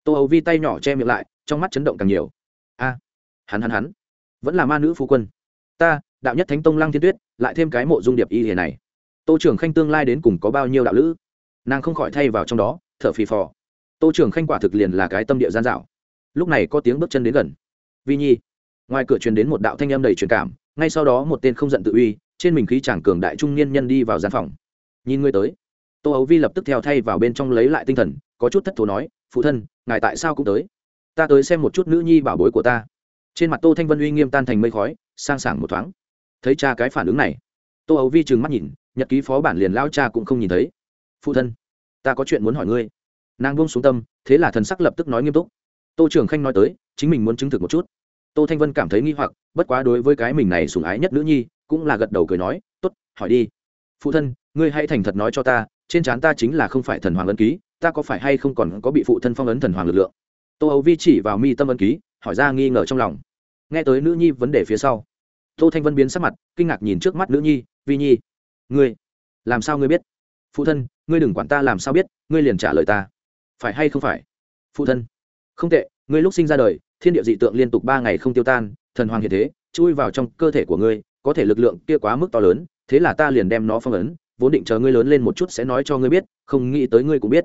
Tô âu vi tay nhỏ che miệng lại, trong mắt chấn động càng nhiều. A, hắn hắn hắn, vẫn là ma nữ phu quân. Ta, đạo nhất thánh tông lăng thiên tuyết, lại thêm cái mộ dung điệp y hề này. Tô trường khanh tương lai đến cùng có bao nhiêu đạo lữ? Nàng không khỏi thay vào trong đó, thở phì phò. Tô trường khanh quả thực liền là cái tâm địa gian dạo. Lúc này có tiếng bước chân đến gần. Vi nhi, ngoài cửa truyền đến một đạo thanh âm đầy truyền cảm, ngay sau đó một tên không giận tự uy trên mình khí chàng cường đại trung niên nhân đi vào gian phòng. Nhìn ngươi tới. Tô ấu vi lập tức theo thay vào bên trong lấy lại tinh thần, có chút thất thố nói, phụ thân, ngài tại sao cũng tới? Ta tới xem một chút nữ nhi bảo bối của ta. Trên mặt tô thanh vân uy nghiêm tan thành mây khói, sang sảng một thoáng. Thấy cha cái phản ứng này, tô ấu vi trừng mắt nhìn, nhật ký phó bản liền lao cha cũng không nhìn thấy. Phụ thân, ta có chuyện muốn hỏi ngươi. Nàng buông xuống tâm, thế là thần sắc lập tức nói nghiêm túc. Tô trường khanh nói tới, chính mình muốn chứng thực một chút. Tô thanh vân cảm thấy nghi hoặc, bất quá đối với cái mình này sùng ái nhất nữ nhi cũng là gật đầu cười nói t ố t hỏi đi. Phụ thân, ngươi hãy thành thật nói cho ta, trên trán ta chính là không phải thần hoàng ấn ký, ta có phải hay không còn có bị phụ thân phong ấn thần hoàng lực lượng? Tô âu vi chỉ vào mi tâm ấn ký, hỏi ra nghi ngờ trong lòng. Nghe tới nữ nhi vấn đề phía sau, tô thanh vân biến sắc mặt, kinh ngạc nhìn trước mắt nữ nhi, vi nhi, ngươi, làm sao ngươi biết? Phụ thân, ngươi đừng quản ta làm sao biết, ngươi liền trả lời ta. Phải hay không phải? Phụ thân. Không tệ, ngươi lúc sinh ra đời, thiên địa dị tượng liên tục ba ngày không tiêu tan, thần hoàng hiện thế, chui vào trong cơ thể của ngươi có thể lực lượng kia quá mức to lớn, thế là ta liền đem nó phong ấn, vốn định chờ ngươi lớn lên một chút sẽ nói cho ngươi biết, không nghĩ tới ngươi cũng biết.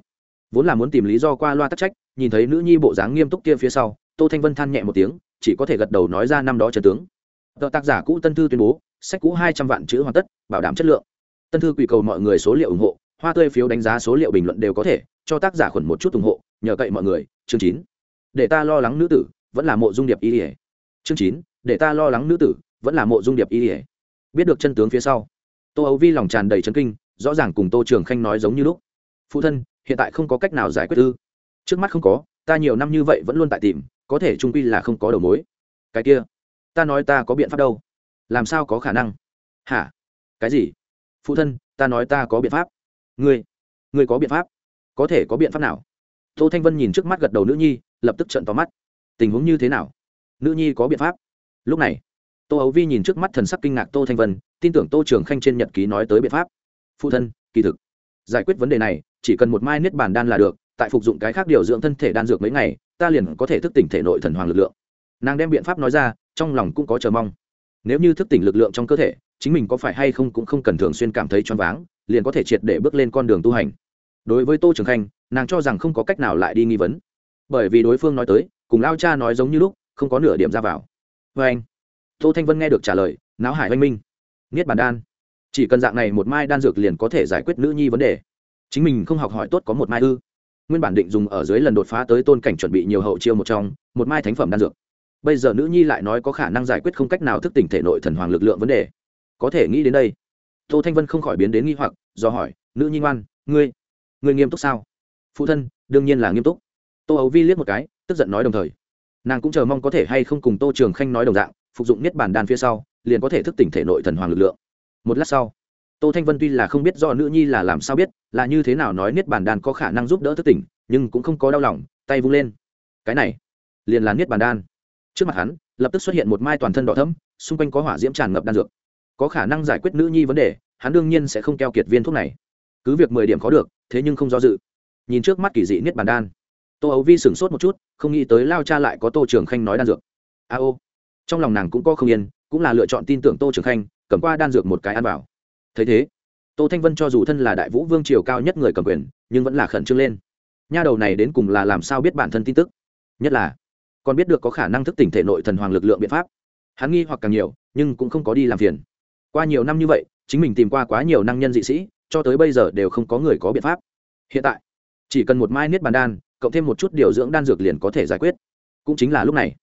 Vốn là muốn tìm lý do qua loa tắc trách, nhìn thấy nữ nhi bộ dáng nghiêm túc kia phía sau, tô thanh vân than nhẹ một tiếng, chỉ có thể gật đầu nói ra năm đó trần tướng. Tờ tác giả cũ tân thư tuyên bố, sách cũ hai trăm vạn chữ hoàn tất, bảo đảm chất lượng. Tân thư quỳ cầu mọi người số liệu ủng hộ, hoa tươi phiếu đánh giá số liệu bình luận đều có thể, cho tác giả khuẩn một chút ủng hộ, nhờ cậy mọi người, chương chín. Để ta lo lắng nữ tử, vẫn là mộ dung điệp y ỉa chương chín, để ta lo lắng nữ tử vẫn là mộ dung điệp y ỉa. Biết được chân tướng phía sau, tô ấu vi lòng tràn đầy chấn kinh, rõ ràng cùng tô trường khanh nói giống như lúc. Phụ thân, hiện tại không có cách nào giải quyết ư? Trước mắt không có, ta nhiều năm như vậy vẫn luôn tại tìm, có thể trung quy là không có đầu mối. Cái kia, ta nói ta có biện pháp đâu. Làm sao có khả năng? Hả? Cái gì? Phụ thân, ta nói ta có biện pháp. Ngươi ngươi có biện pháp? Có thể có biện pháp nào? Tô thanh vân nhìn trước mắt gật đầu nữ nhi, lập tức trận tóm mắt. Tình huống như thế nào? Nữ nhi có biện pháp? Lúc này tô ấu vi nhìn trước mắt thần sắc kinh ngạc tô thanh vân, tin tưởng tô trường khanh trên nhật ký nói tới biện pháp. Phụ thân, kỳ thực, giải quyết vấn đề này, chỉ cần một mai niết bàn đan là được, tại phục dụng cái khác điều dưỡng thân thể đan dược mấy ngày, ta liền có thể thức tỉnh thể nội thần hoàng lực lượng. Nàng đem biện pháp nói ra, trong lòng cũng có chờ mong. Nếu như thức tỉnh lực lượng trong cơ thể, chính mình có phải hay không cũng không cần thường xuyên cảm thấy choáng váng, liền có thể triệt để bước lên con đường tu hành. Đối với tô trường khanh, nàng cho rằng không có cách nào lại đi nghi vấn. Bởi vì đối phương nói tới, cùng lao cha nói giống như lúc, không có nửa điểm ra vào. Vê anh tô thanh vân nghe được trả lời, náo hải oanh minh. Niết bàn đan. Chỉ cần dạng này một mai đan dược liền có thể giải quyết nữ nhi vấn đề. Chính mình không học hỏi tốt có một mai ư. Nguyên bản định dùng ở dưới lần đột phá tới tôn cảnh chuẩn bị nhiều hậu chiêu một trong, một mai thánh phẩm đan dược. Bây giờ nữ nhi lại nói có khả năng giải quyết không cách nào thức tỉnh thể nội thần hoàng lực lượng vấn đề. Có thể nghĩ đến đây. Tô thanh vân không khỏi biến đến nghi hoặc, do hỏi, nữ nhi ngoan, ngươi ngươi nghiêm túc sao? Phụ thân, đương nhiên là nghiêm túc. Tô ấu vi liếc một cái, tức giận nói đồng thời. Nàng cũng chờ mong có thể hay không cùng tô trường khanh nói đồng dạng phục dụng niết bàn đan phía sau, liền có thể thức tỉnh thể nội thần hoàng lực lượng. Một lát sau, tô thanh vân tuy là không biết do nữ nhi là làm sao biết, là như thế nào nói niết bàn đan có khả năng giúp đỡ thức tỉnh, nhưng cũng không có đau lòng, tay vung lên. Cái này, liền là niết bàn đan. Trước mặt hắn, lập tức xuất hiện một mai toàn thân đỏ thẫm, xung quanh có hỏa diễm tràn ngập đan dược. Có khả năng giải quyết nữ nhi vấn đề, hắn đương nhiên sẽ không keo kiệt viên thuốc này. Cứ việc mười điểm có được, thế nhưng không do dự. Nhìn trước mắt kỳ dị niết bàn đan, tô ấu vi sửng sốt một chút, không nghĩ tới lao cha lại có tô trường khanh nói đan dược. A ô trong lòng nàng cũng có không yên, cũng là lựa chọn tin tưởng tô trường khanh, cầm qua đan dược một cái ăn vào. Thấy thế, tô thanh vân cho dù thân là đại vũ vương triều cao nhất người cầm quyền, nhưng vẫn là khẩn trương lên. Nha đầu này đến cùng là làm sao biết bản thân tin tức? Nhất là, còn biết được có khả năng thức tỉnh thể nội thần hoàng lực lượng biện pháp. Hắn nghi hoặc càng nhiều, nhưng cũng không có đi làm phiền. Qua nhiều năm như vậy, chính mình tìm qua quá nhiều năng nhân dị sĩ, cho tới bây giờ đều không có người có biện pháp. Hiện tại, chỉ cần một mai niết bàn đan, cộng thêm một chút điều dưỡng đan dược liền có thể giải quyết. Cũng chính là lúc này.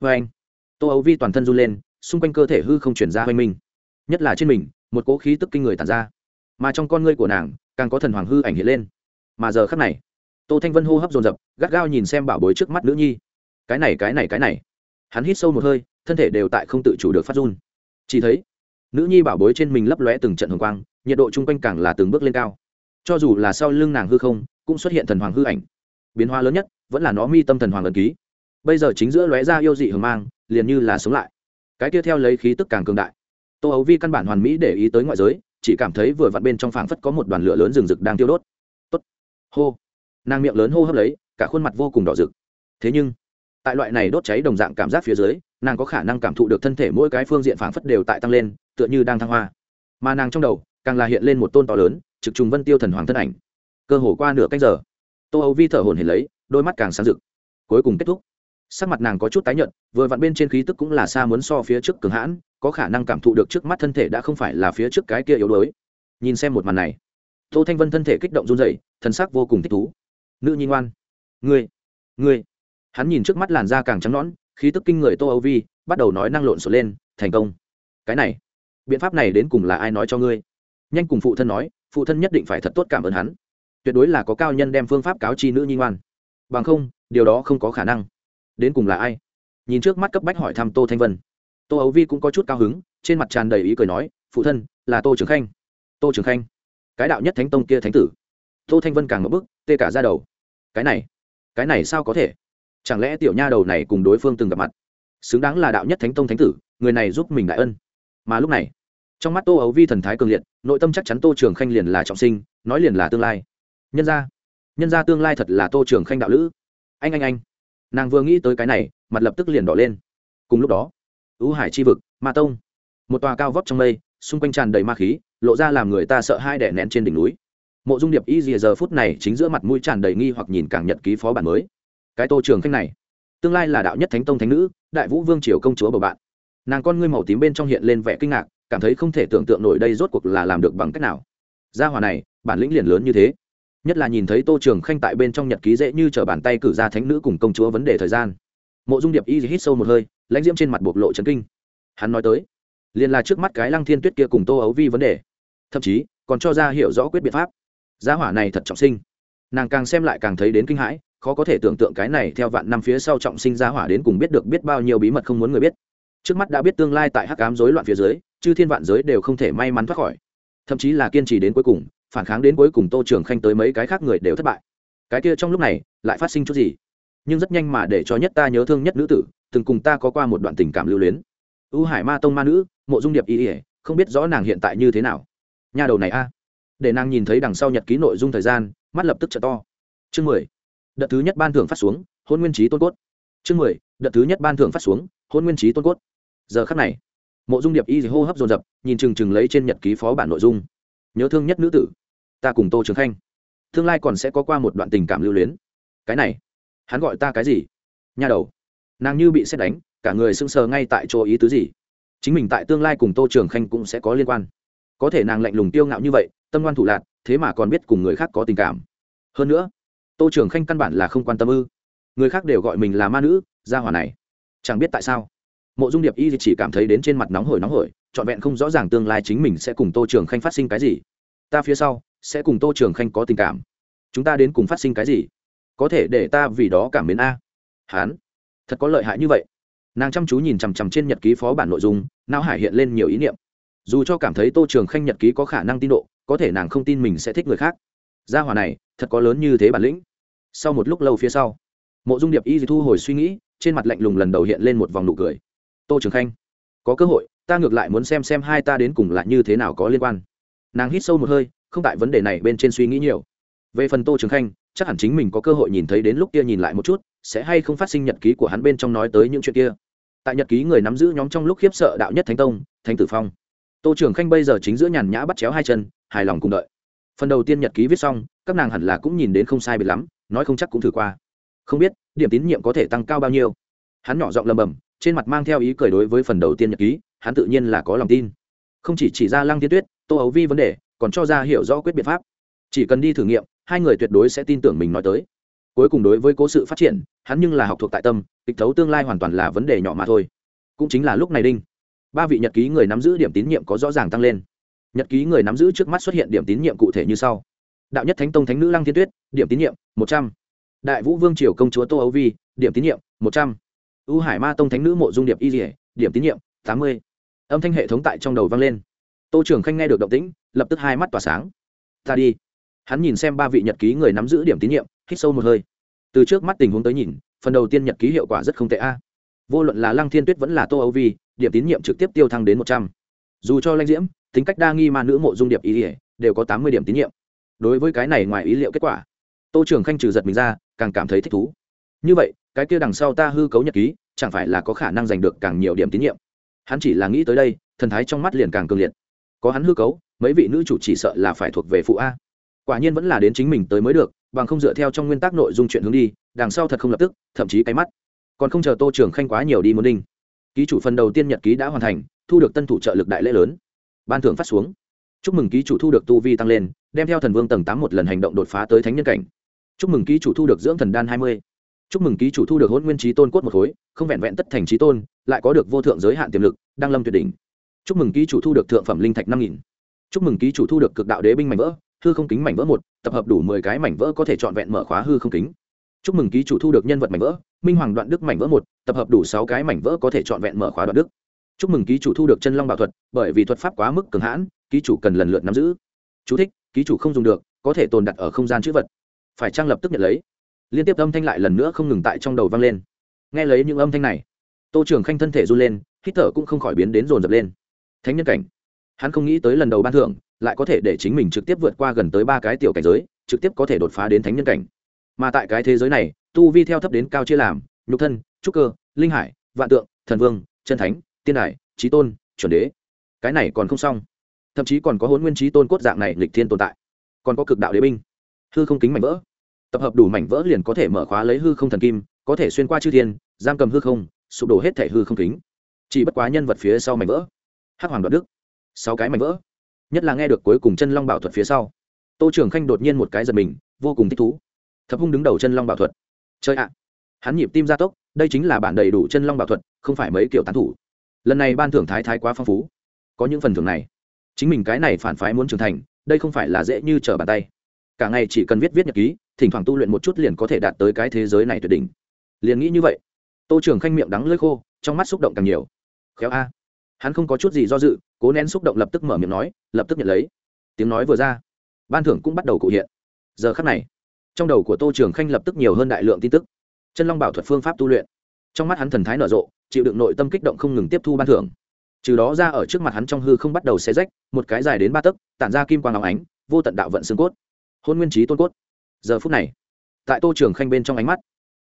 Vê anh tô ấu vi toàn thân run lên, xung quanh cơ thể hư không chuyển ra hoanh minh. Nhất là trên mình, một cỗ khí tức kinh người tàn ra. Mà trong con ngươi của nàng, càng có thần hoàng hư ảnh hiện lên. Mà giờ khắc này, tô thanh vân hô hấp dồn dập, gắt gao nhìn xem bảo bối trước mắt nữ nhi. Cái này cái này cái này. Hắn hít sâu một hơi, thân thể đều tại không tự chủ được phát run. Chỉ thấy, nữ nhi bảo bối trên mình lấp lóe từng trận hồng quang, nhiệt độ chung quanh càng là từng bước lên cao. Cho dù là sau lưng nàng hư không, cũng xuất hiện thần hoàng hư ảnh. Biến hóa lớn nhất, vẫn là nó mi tâm thần hoàng ẩn ký. Bây giờ chính giữa lóe ra yêu dị hờ mang liền như là sống lại. Cái kia theo lấy khí tức càng cường đại. Tô ấu vi căn bản hoàn mỹ để ý tới ngoại giới, chỉ cảm thấy vừa vặn bên trong phảng phất có một đoàn lửa lớn rừng rực đang tiêu đốt. Tốt. Hô. Nàng miệng lớn hô hấp lấy, cả khuôn mặt vô cùng đỏ rực. Thế nhưng, tại loại này đốt cháy đồng dạng cảm giác phía dưới, nàng có khả năng cảm thụ được thân thể mỗi cái phương diện phảng phất đều tại tăng lên, tựa như đang thăng hoa. Mà nàng trong đầu, càng là hiện lên một tôn to lớn, trực trùng vân tiêu thần hoàng thân ảnh. Cơ hồ qua nửa cách giờ, tô âu vi thở hồn hển lấy, đôi mắt càng sáng rực. Cuối cùng kết thúc sắc mặt nàng có chút tái nhợt, vừa vặn bên trên khí tức cũng là xa muốn so phía trước cường hãn, có khả năng cảm thụ được trước mắt thân thể đã không phải là phía trước cái kia yếu đuối. Nhìn xem một màn này, tô thanh vân thân thể kích động run rẩy thân xác vô cùng thích thú. Nữ nhi ngoan, ngươi ngươi. Hắn nhìn trước mắt làn da càng trắng nõn, khí tức kinh người tô âu vi, bắt đầu nói năng lộn xộn lên, thành công. Cái này, biện pháp này đến cùng là ai nói cho ngươi? Nhanh cùng phụ thân nói, phụ thân nhất định phải thật tốt cảm ơn hắn. Tuyệt đối là có cao nhân đem phương pháp cáo chi nữ nhi ngoan. Bằng không, điều đó không có khả năng đến cùng là ai? Nhìn trước mắt cấp bách hỏi thăm tô thanh vân. Tô ấu vi cũng có chút cao hứng, trên mặt tràn đầy ý cười nói, phụ thân, là tô trường khanh. Tô trường khanh? Cái đạo nhất thánh tông kia thánh tử. Tô thanh vân càng một bức tê cả ra đầu. Cái này cái này sao có thể? Chẳng lẽ tiểu nha đầu này cùng đối phương từng gặp mặt? Xứng đáng là đạo nhất thánh tông thánh tử, người này giúp mình đại ân. Mà lúc này, trong mắt tô ấu vi thần thái cường liệt, nội tâm chắc chắn tô trường khanh liền là trọng sinh, nói liền là tương lai. Nhân ra nhân ra tương lai thật là tô trường khanh đạo lữ. Anh anh anh nàng vừa nghĩ tới cái này mặt lập tức liền đỏ lên cùng lúc đó ưu hải chi vực ma tông một tòa cao vóc trong mây xung quanh tràn đầy ma khí lộ ra làm người ta sợ hai đẻ nén trên đỉnh núi mộ dung điệp y dìa giờ phút này chính giữa mặt mũi tràn đầy nghi hoặc nhìn cảng nhật ký phó bản mới cái tô trường khanh này tương lai là đạo nhất thánh tông thánh nữ đại vũ vương triều công chúa bầu bạn nàng con ngươi màu tím bên trong hiện lên vẻ kinh ngạc cảm thấy không thể tưởng tượng nổi đây rốt cuộc là làm được bằng cách nào gia hòa này bản lĩnh liền lớn như thế nhất là nhìn thấy tô trường khanh tại bên trong nhật ký dễ như t r ở bàn tay cử ra thánh nữ cùng công chúa vấn đề thời gian. Mộ dung điệp y hít sâu một hơi, lãnh diễm trên mặt bộc lộ trấn kinh. Hắn nói tới, liền là trước mắt cái lăng thiên tuyết kia cùng tô ấu vi vấn đề. Thậm chí, còn cho ra hiểu rõ quyết biện pháp. Gia hỏa này thật trọng sinh. Nàng càng xem lại càng thấy đến kinh hãi, khó có thể tưởng tượng cái này theo vạn năm phía sau trọng sinh gia hỏa đến cùng biết được biết bao nhiêu bí mật không muốn người biết. Trước mắt đã biết tương lai tại hắc ám rối loạn phía dưới, chư thiên vạn giới đều không thể may mắn thoát khỏi. Thậm chí là kiên trì đến cuối cùng phản kháng đến cuối cùng tô trường khanh tới mấy cái khác người đều thất bại. Cái kia trong lúc này, lại phát sinh chút gì? Nhưng rất nhanh mà để cho nhất ta nhớ thương nhất nữ tử, từng cùng ta có qua một đoạn tình cảm lưu luyến. Ưu hải ma tông ma nữ, mộ dung điệp y ỉa không biết rõ nàng hiện tại như thế nào. Nhà đầu này a. Để nàng nhìn thấy đằng sau nhật ký nội dung thời gian, mắt lập tức t to. Chương mười. Đợt thứ nhất ban thưởng phát xuống, hôn nguyên trí tôn cốt. Chương mười. Đợt thứ nhất ban thưởng phát xuống, hôn nguyên trí tôn cốt. Giờ khắc này, mộ dung điệp y hô hấp dồn dập, nhìn chừng chừng lấy trên nhật ký phó bản nội dung nhớ thương nhất nữ tử. Ta cùng tô trường khanh. Tương lai còn sẽ có qua một đoạn tình cảm lưu luyến. Cái này, hắn gọi ta cái gì? Nha đầu. Nàng như bị xét đánh, cả người sưng sờ ngay tại chỗ ý tứ gì? Chính mình tại tương lai cùng tô trường khanh cũng sẽ có liên quan. Có thể nàng lạnh lùng tiêu ngạo như vậy, tâm ngoan thủ lạc thế mà còn biết cùng người khác có tình cảm. Hơn nữa, tô trường khanh căn bản là không quan tâm ư. Người khác đều gọi mình là ma nữ, gia hỏa này. Chẳng biết tại sao, mộ dung điệp y chỉ cảm thấy đến trên mặt nóng hổi nóng hổi trọn vẹn không rõ ràng tương lai chính mình sẽ cùng tô trường khanh phát sinh cái gì. Ta phía sau sẽ cùng tô trường khanh có tình cảm. Chúng ta đến cùng phát sinh cái gì? Có thể để ta vì đó cảm mến a. Hán, thật có lợi hại như vậy. Nàng chăm chú nhìn chằm chằm trên nhật ký phó bản nội dung, não hải hiện lên nhiều ý niệm. Dù cho cảm thấy tô trường khanh nhật ký có khả năng tin độ, có thể nàng không tin mình sẽ thích người khác. Gia hòa này, thật có lớn như thế bản lĩnh. Sau một lúc lâu phía sau, mộ dung điệp y thu hồi suy nghĩ, trên mặt lạnh lùng lần đầu hiện lên một vòng nụ cười. Tô trường khanh, có cơ hội ta ngược lại muốn xem xem hai ta đến cùng lại như thế nào có liên quan. Nàng hít sâu một hơi, không tại vấn đề này bên trên suy nghĩ nhiều. Về phần tô trường khanh, chắc hẳn chính mình có cơ hội nhìn thấy đến lúc kia nhìn lại một chút, sẽ hay không phát sinh nhật ký của hắn bên trong nói tới những chuyện kia. Tại nhật ký người nắm giữ nhóm trong lúc khiếp sợ đạo nhất thánh tông, thánh tử phong. Tô trường khanh bây giờ chính giữa nhàn nhã bắt chéo hai chân, hài lòng cùng đợi. Phần đầu tiên nhật ký viết xong, các nàng hẳn là cũng nhìn đến không sai biệt lắm, nói không chắc cũng thử qua. Không biết, điểm tín nhiệm có thể tăng cao bao nhiêu. Hắn nhỏ giọng lầm bầm, trên mặt mang theo ý cười đối với phần đầu tiên nhật ký hắn tự nhiên là có lòng tin. Không chỉ chỉ ra lăng tiên tuyết, tô ấu vi vấn đề, còn cho ra hiểu rõ quyết biện pháp. Chỉ cần đi thử nghiệm, hai người tuyệt đối sẽ tin tưởng mình nói tới. Cuối cùng đối với cố sự phát triển, hắn nhưng là học thuộc tại tâm, kịch thấu tương lai hoàn toàn là vấn đề nhỏ mà thôi. Cũng chính là lúc này đinh. Ba vị nhật ký người nắm giữ điểm tín nhiệm có rõ ràng tăng lên. Nhật ký người nắm giữ trước mắt xuất hiện điểm tín nhiệm cụ thể như sau. Đạo nhất thánh tông thánh nữ lăng thiên tuyết, điểm tín nhiệm, một trăm. Đại vũ vương triều công chúa tô âu vi, điểm tín nhiệm, một trăm. U hải ma tông thánh nữ mộ dung điệp y dỉa điểm tín nhiệm, tám mươi âm thanh hệ thống tại trong đầu vang lên. Tô trưởng khanh nghe được động tĩnh, lập tức hai mắt tỏa sáng. Ta đi. Hắn nhìn xem ba vị nhật ký người nắm giữ điểm tín nhiệm, hít sâu một hơi. Từ trước mắt tình huống tới nhìn, phần đầu tiên nhật ký hiệu quả rất không tệ a. Vô luận là lăng thiên tuyết vẫn là tô âu vi, điểm tín nhiệm trực tiếp tiêu thăng đến một trăm. Dù cho lanh diễm, tính cách đa nghi mà nữ mộ dung điệp ý ỉa đều có tám mươi điểm tín nhiệm. Đối với cái này ngoài ý liệu kết quả, tô trưởng khanh trừ giật mình ra, càng cảm thấy thích thú. Như vậy, cái kia đằng sau ta hư cấu nhật ký, chẳng phải là có khả năng giành được càng nhiều điểm tín nhiệm? Hắn chỉ là nghĩ tới đây, thần thái trong mắt liền càng cường liệt. Có hắn hư cấu, mấy vị nữ chủ chỉ sợ là phải thuộc về phụ a. Quả nhiên vẫn là đến chính mình tới mới được, bằng không dựa theo trong nguyên tắc nội dung chuyện hướng đi, đằng sau thật không lập tức, thậm chí cái mắt. Còn không chờ tô trưởng khanh quá nhiều đi muốn đinh. Ký chủ phần đầu tiên nhật ký đã hoàn thành, thu được tân thủ trợ lực đại lễ lớn. Ban thưởng phát xuống. Chúc mừng ký chủ thu được tu vi tăng lên, đem theo thần vương tầng tám một lần hành động đột phá tới thánh nhân cảnh. Chúc mừng ký chủ thu được dưỡng thần đan hai mươi chúc mừng ký chủ thu được hôn nguyên trí tôn cốt một khối không vẹn vẹn tất thành trí tôn lại có được vô thượng giới hạn tiềm lực đang lâm tuyệt đỉnh. Chúc mừng ký chủ thu được thượng phẩm linh thạch năm nghìn. Chúc mừng ký chủ thu được cực đạo đế binh mảnh vỡ hư không kính mảnh vỡ một tập hợp đủ mười cái mảnh vỡ có thể trọn vẹn mở khóa hư không kính. Chúc mừng ký chủ thu được nhân vật mảnh vỡ minh hoàng đoạn đức mảnh vỡ một tập hợp đủ sáu cái mảnh vỡ có thể trọn vẹn mở khóa đoạn đức. Chúc mừng ký chủ thu được chân long bảo thuật bởi vì thuật pháp quá mức cường hãn ký chủ cần lần lượt nắm giữ. Chú thích, ký chủ không dùng được có thể tồn đặt ở không gian chữ vật. Phải trang lập tức nhận lấy? Liên tiếp âm thanh lại lần nữa không ngừng tại trong đầu vang lên. Nghe lấy những âm thanh này, tô trường khanh thân thể run lên, hít thở cũng không khỏi biến đến rồn rập lên. Thánh nhân cảnh. Hắn không nghĩ tới lần đầu ban thưởng lại có thể để chính mình trực tiếp vượt qua gần tới ba cái tiểu cảnh giới, trực tiếp có thể đột phá đến thánh nhân cảnh. Mà tại cái thế giới này, tu vi theo thấp đến cao chia làm, nhục thân, trúc cơ, linh hải, vạn tượng, thần vương, chân thánh, tiên đại trí tôn, chuẩn đế. Cái này còn không xong. Thậm chí còn có hôn nguyên trí tôn cốt dạng này lịch thiên tồn tại. Còn có cực đạo đế binh. Hư không kính mảnh vỡ tập hợp đủ mảnh vỡ liền có thể mở khóa lấy hư không thần kim, có thể xuyên qua chư thiên, giam cầm hư không, sụp đổ hết thể hư không kính. Chỉ bất quá nhân vật phía sau mảnh vỡ. Hắc hoàng đoạt đức. Sáu cái mảnh vỡ. Nhất là nghe được cuối cùng chân long bảo thuật phía sau. Tô trưởng khanh đột nhiên một cái giật mình, vô cùng thích thú. Thập hung đứng đầu chân long bảo thuật. Chơi ạ. Hắn nhịp tim gia tốc, đây chính là bản đầy đủ chân long bảo thuật, không phải mấy kiểu tán thủ. Lần này ban thưởng thái thái quá phong phú. Có những phần thưởng này. Chính mình cái này phản phái muốn trưởng thành, đây không phải là dễ như trở bàn tay cả ngày chỉ cần viết viết nhật ký, thỉnh thoảng tu luyện một chút liền có thể đạt tới cái thế giới này tuyệt đỉnh. Liền nghĩ như vậy, tô trường khanh miệng đắng lơi khô, trong mắt xúc động càng nhiều. Khéo a. Hắn không có chút gì do dự, cố nén xúc động lập tức mở miệng nói, lập tức nhận lấy. Tiếng nói vừa ra, ban thưởng cũng bắt đầu cụ hiện. Giờ khắc này, trong đầu của tô trường khanh lập tức nhiều hơn đại lượng tin tức. Chân long bảo thuật phương pháp tu luyện. Trong mắt hắn thần thái nở rộ, chịu đựng nội tâm kích động không ngừng tiếp thu ban thưởng. Trừ đó ra ở trước mặt hắn trong hư không bắt đầu xé rách, một cái dài đến ba tấc, tản ra kim quang áo ánh, vô tận đạo vận xương cốt hôn nguyên trí tôn cốt. Giờ phút này, tại tô trường khanh bên trong ánh mắt,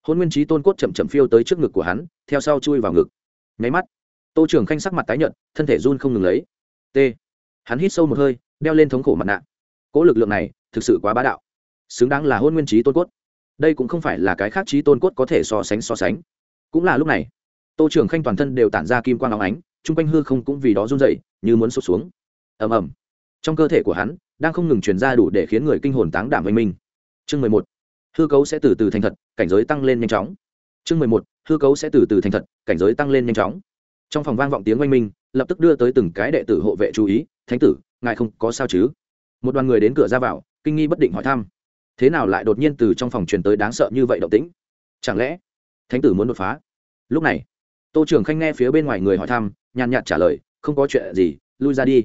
hôn nguyên trí tôn cốt chậm chậm phiêu tới trước ngực của hắn, theo sau chui vào ngực. Nháy mắt, tô trường khanh sắc mặt tái nhợt, thân thể run không ngừng lấy. T. Hắn hít sâu một hơi, đeo lên thống khổ mặt nạ. Cỗ lực lượng này thực sự quá bá đạo. Xứng đáng là hôn nguyên trí tôn cốt. Đây cũng không phải là cái khác trí tôn cốt có thể so sánh so sánh. Cũng là lúc này, tô trường khanh toàn thân đều tản ra kim quang áo ánh, chung quanh hư không cũng vì đó run dậy như muốn sụt xuống. Ầm ầm trong cơ thể của hắn, đang không ngừng truyền ra đủ để khiến người kinh hồn táng đảm với minh. Chương mười một, hư cấu sẽ từ từ thành thật, cảnh giới tăng lên nhanh chóng. Chương mười một, hư cấu sẽ từ từ thành thật, cảnh giới tăng lên nhanh chóng. Trong phòng vang vọng tiếng oanh minh, lập tức đưa tới từng cái đệ tử hộ vệ chú ý, thánh tử, ngài không có sao chứ? Một đoàn người đến cửa ra vào, kinh nghi bất định hỏi thăm. Thế nào lại đột nhiên từ trong phòng truyền tới đáng sợ như vậy động tĩnh? Chẳng lẽ thánh tử muốn đột phá? Lúc này, tô trưởng khanh nghe phía bên ngoài người hỏi thăm, nhàn nhạt trả lời, không có chuyện gì, lui ra đi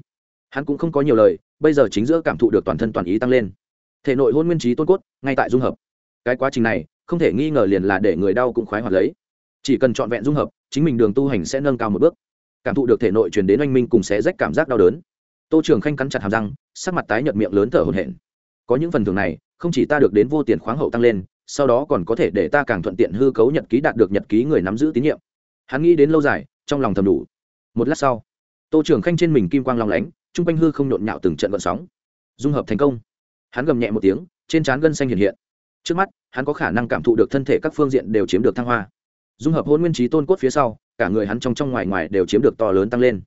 hắn cũng không có nhiều lời, bây giờ chính giữa cảm thụ được toàn thân toàn ý tăng lên. Thể nội hôn nguyên trí tôn cốt, ngay tại dung hợp. Cái quá trình này, không thể nghi ngờ liền là để người đau cũng khoái hoạt lấy. Chỉ cần trọn vẹn dung hợp, chính mình đường tu hành sẽ nâng cao một bước. Cảm thụ được thể nội truyền đến oanh minh cùng sẽ rách cảm giác đau đớn. Tô trường khanh cắn chặt hàm răng, sắc mặt tái nhợt miệng lớn thở hổn hển. Có những phần thưởng này, không chỉ ta được đến vô tiền khoáng hậu tăng lên, sau đó còn có thể để ta càng thuận tiện hư cấu nhật ký đạt được nhật ký người nắm giữ tín nhiệm. Hắn nghĩ đến lâu dài, trong lòng thầm đủ. Một lát sau, tô trưởng khanh trên mình kim quang long lánh Trung quanh hư không nhộn nhạo từng trận vận sóng. Dung hợp thành công. Hắn gầm nhẹ một tiếng, trên trán gân xanh hiện hiện. Trước mắt, hắn có khả năng cảm thụ được thân thể các phương diện đều chiếm được thăng hoa. Dung hợp hôn nguyên trí tôn cốt phía sau, cả người hắn trong trong ngoài ngoài đều chiếm được to lớn tăng lên.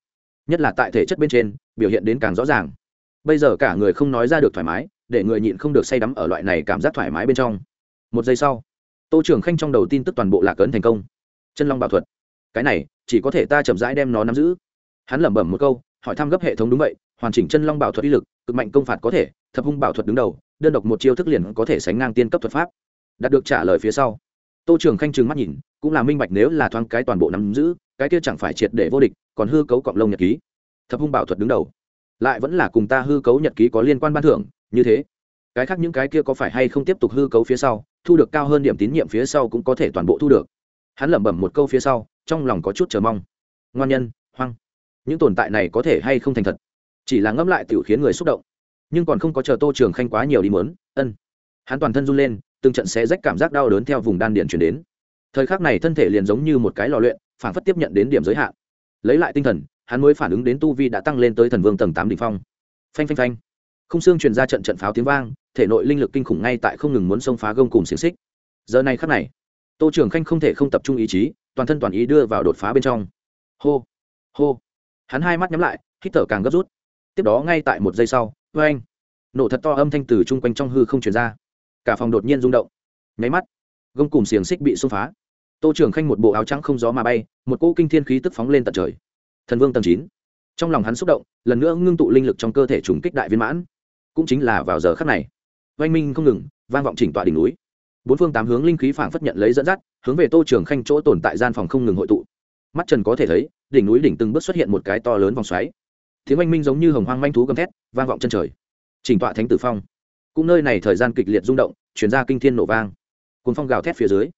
Nhất là tại thể chất bên trên, biểu hiện đến càng rõ ràng. Bây giờ cả người không nói ra được thoải mái, để người nhịn không được say đắm ở loại này cảm giác thoải mái bên trong. Một giây sau, tô trường khanh trong đầu tin tức toàn bộ lạc ấn thành công. Chân long bảo thuật. Cái này, chỉ có thể ta chậm rãi đem nó nắm giữ. Hắn lẩm bẩm một câu hỏi thăm gấp hệ thống đúng vậy, hoàn chỉnh chân long bảo thuật uy lực, cực mạnh công phạt có thể, thập hung bảo thuật đứng đầu, đơn độc một chiêu thức liền có thể sánh ngang tiên cấp thuật pháp. Đạt được trả lời phía sau, tô trường khanh trừng mắt nhìn, cũng là minh bạch nếu là thoáng cái toàn bộ nắm giữ, cái kia chẳng phải triệt để vô địch, còn hư cấu cọng lông nhật ký. Thập hung bảo thuật đứng đầu, lại vẫn là cùng ta hư cấu nhật ký có liên quan ban thưởng, như thế. Cái khác những cái kia có phải hay không tiếp tục hư cấu phía sau, thu được cao hơn điểm tín nhiệm phía sau cũng có thể toàn bộ thu được. Hắn lẩm bẩm một câu phía sau, trong lòng có chút chờ mong. Ngoan nhân, hoang những tồn tại này có thể hay không thành thật? Chỉ là ngẫm lại tiểu khiến người xúc động. Nhưng còn không có chờ tô trường khanh quá nhiều đi mớn ân. Hắn toàn thân run lên, từng trận sẽ rách cảm giác đau đớn theo vùng đan điện chuyển đến. Thời khắc này thân thể liền giống như một cái lò luyện, phản phất tiếp nhận đến điểm giới hạn. Lấy lại tinh thần, hắn mới phản ứng đến tu vi đã tăng lên tới thần vương tầng tám đ ỉ n h phong. Phanh phanh phanh. Không xương truyền ra trận trận pháo tiếng vang, thể nội linh lực kinh khủng ngay tại không ngừng muốn xông phá gông cùng xiềng xích. Giờ này khắc này, tô trường khanh không thể không tập trung ý chí, toàn thân toàn ý đưa vào đột phá bên trong. Hô hô hắn hai mắt nhắm lại, hít thở càng gấp rút. Tiếp đó ngay tại một giây sau, vê anh. Nổ thật to âm thanh từ chung quanh trong hư không chuyển ra. Cả phòng đột nhiên rung động. Nháy mắt, gông cùng xiềng xích bị xông phá. Tô trường khanh một bộ áo trắng không gió mà bay, một cỗ kinh thiên khí tức phóng lên tận trời. Thần vương tầng chín. Trong lòng hắn xúc động, lần nữa ngưng tụ linh lực trong cơ thể trùng kích đại viên mãn. Cũng chính là vào giờ khắc này, oanh minh không ngừng, vang vọng chỉnh tọa đỉnh núi. Bốn phương tám hướng linh khí phảng phất nhận lấy dẫn dắt, hướng về tô trường khanh chỗ tồn tại gian phòng không ngừng hội tụ. Mắt trần có thể thấy đỉnh núi đỉnh từng bước xuất hiện một cái to lớn vòng xoáy. Tiếng oanh minh giống như hồng hoang manh thú gầm thét, vang vọng chân trời. Chỉnh tọa thánh tử phong. Cũng nơi này thời gian kịch liệt rung động chuyển ra kinh thiên nổ vang. Cùng phong gào thét phía dưới,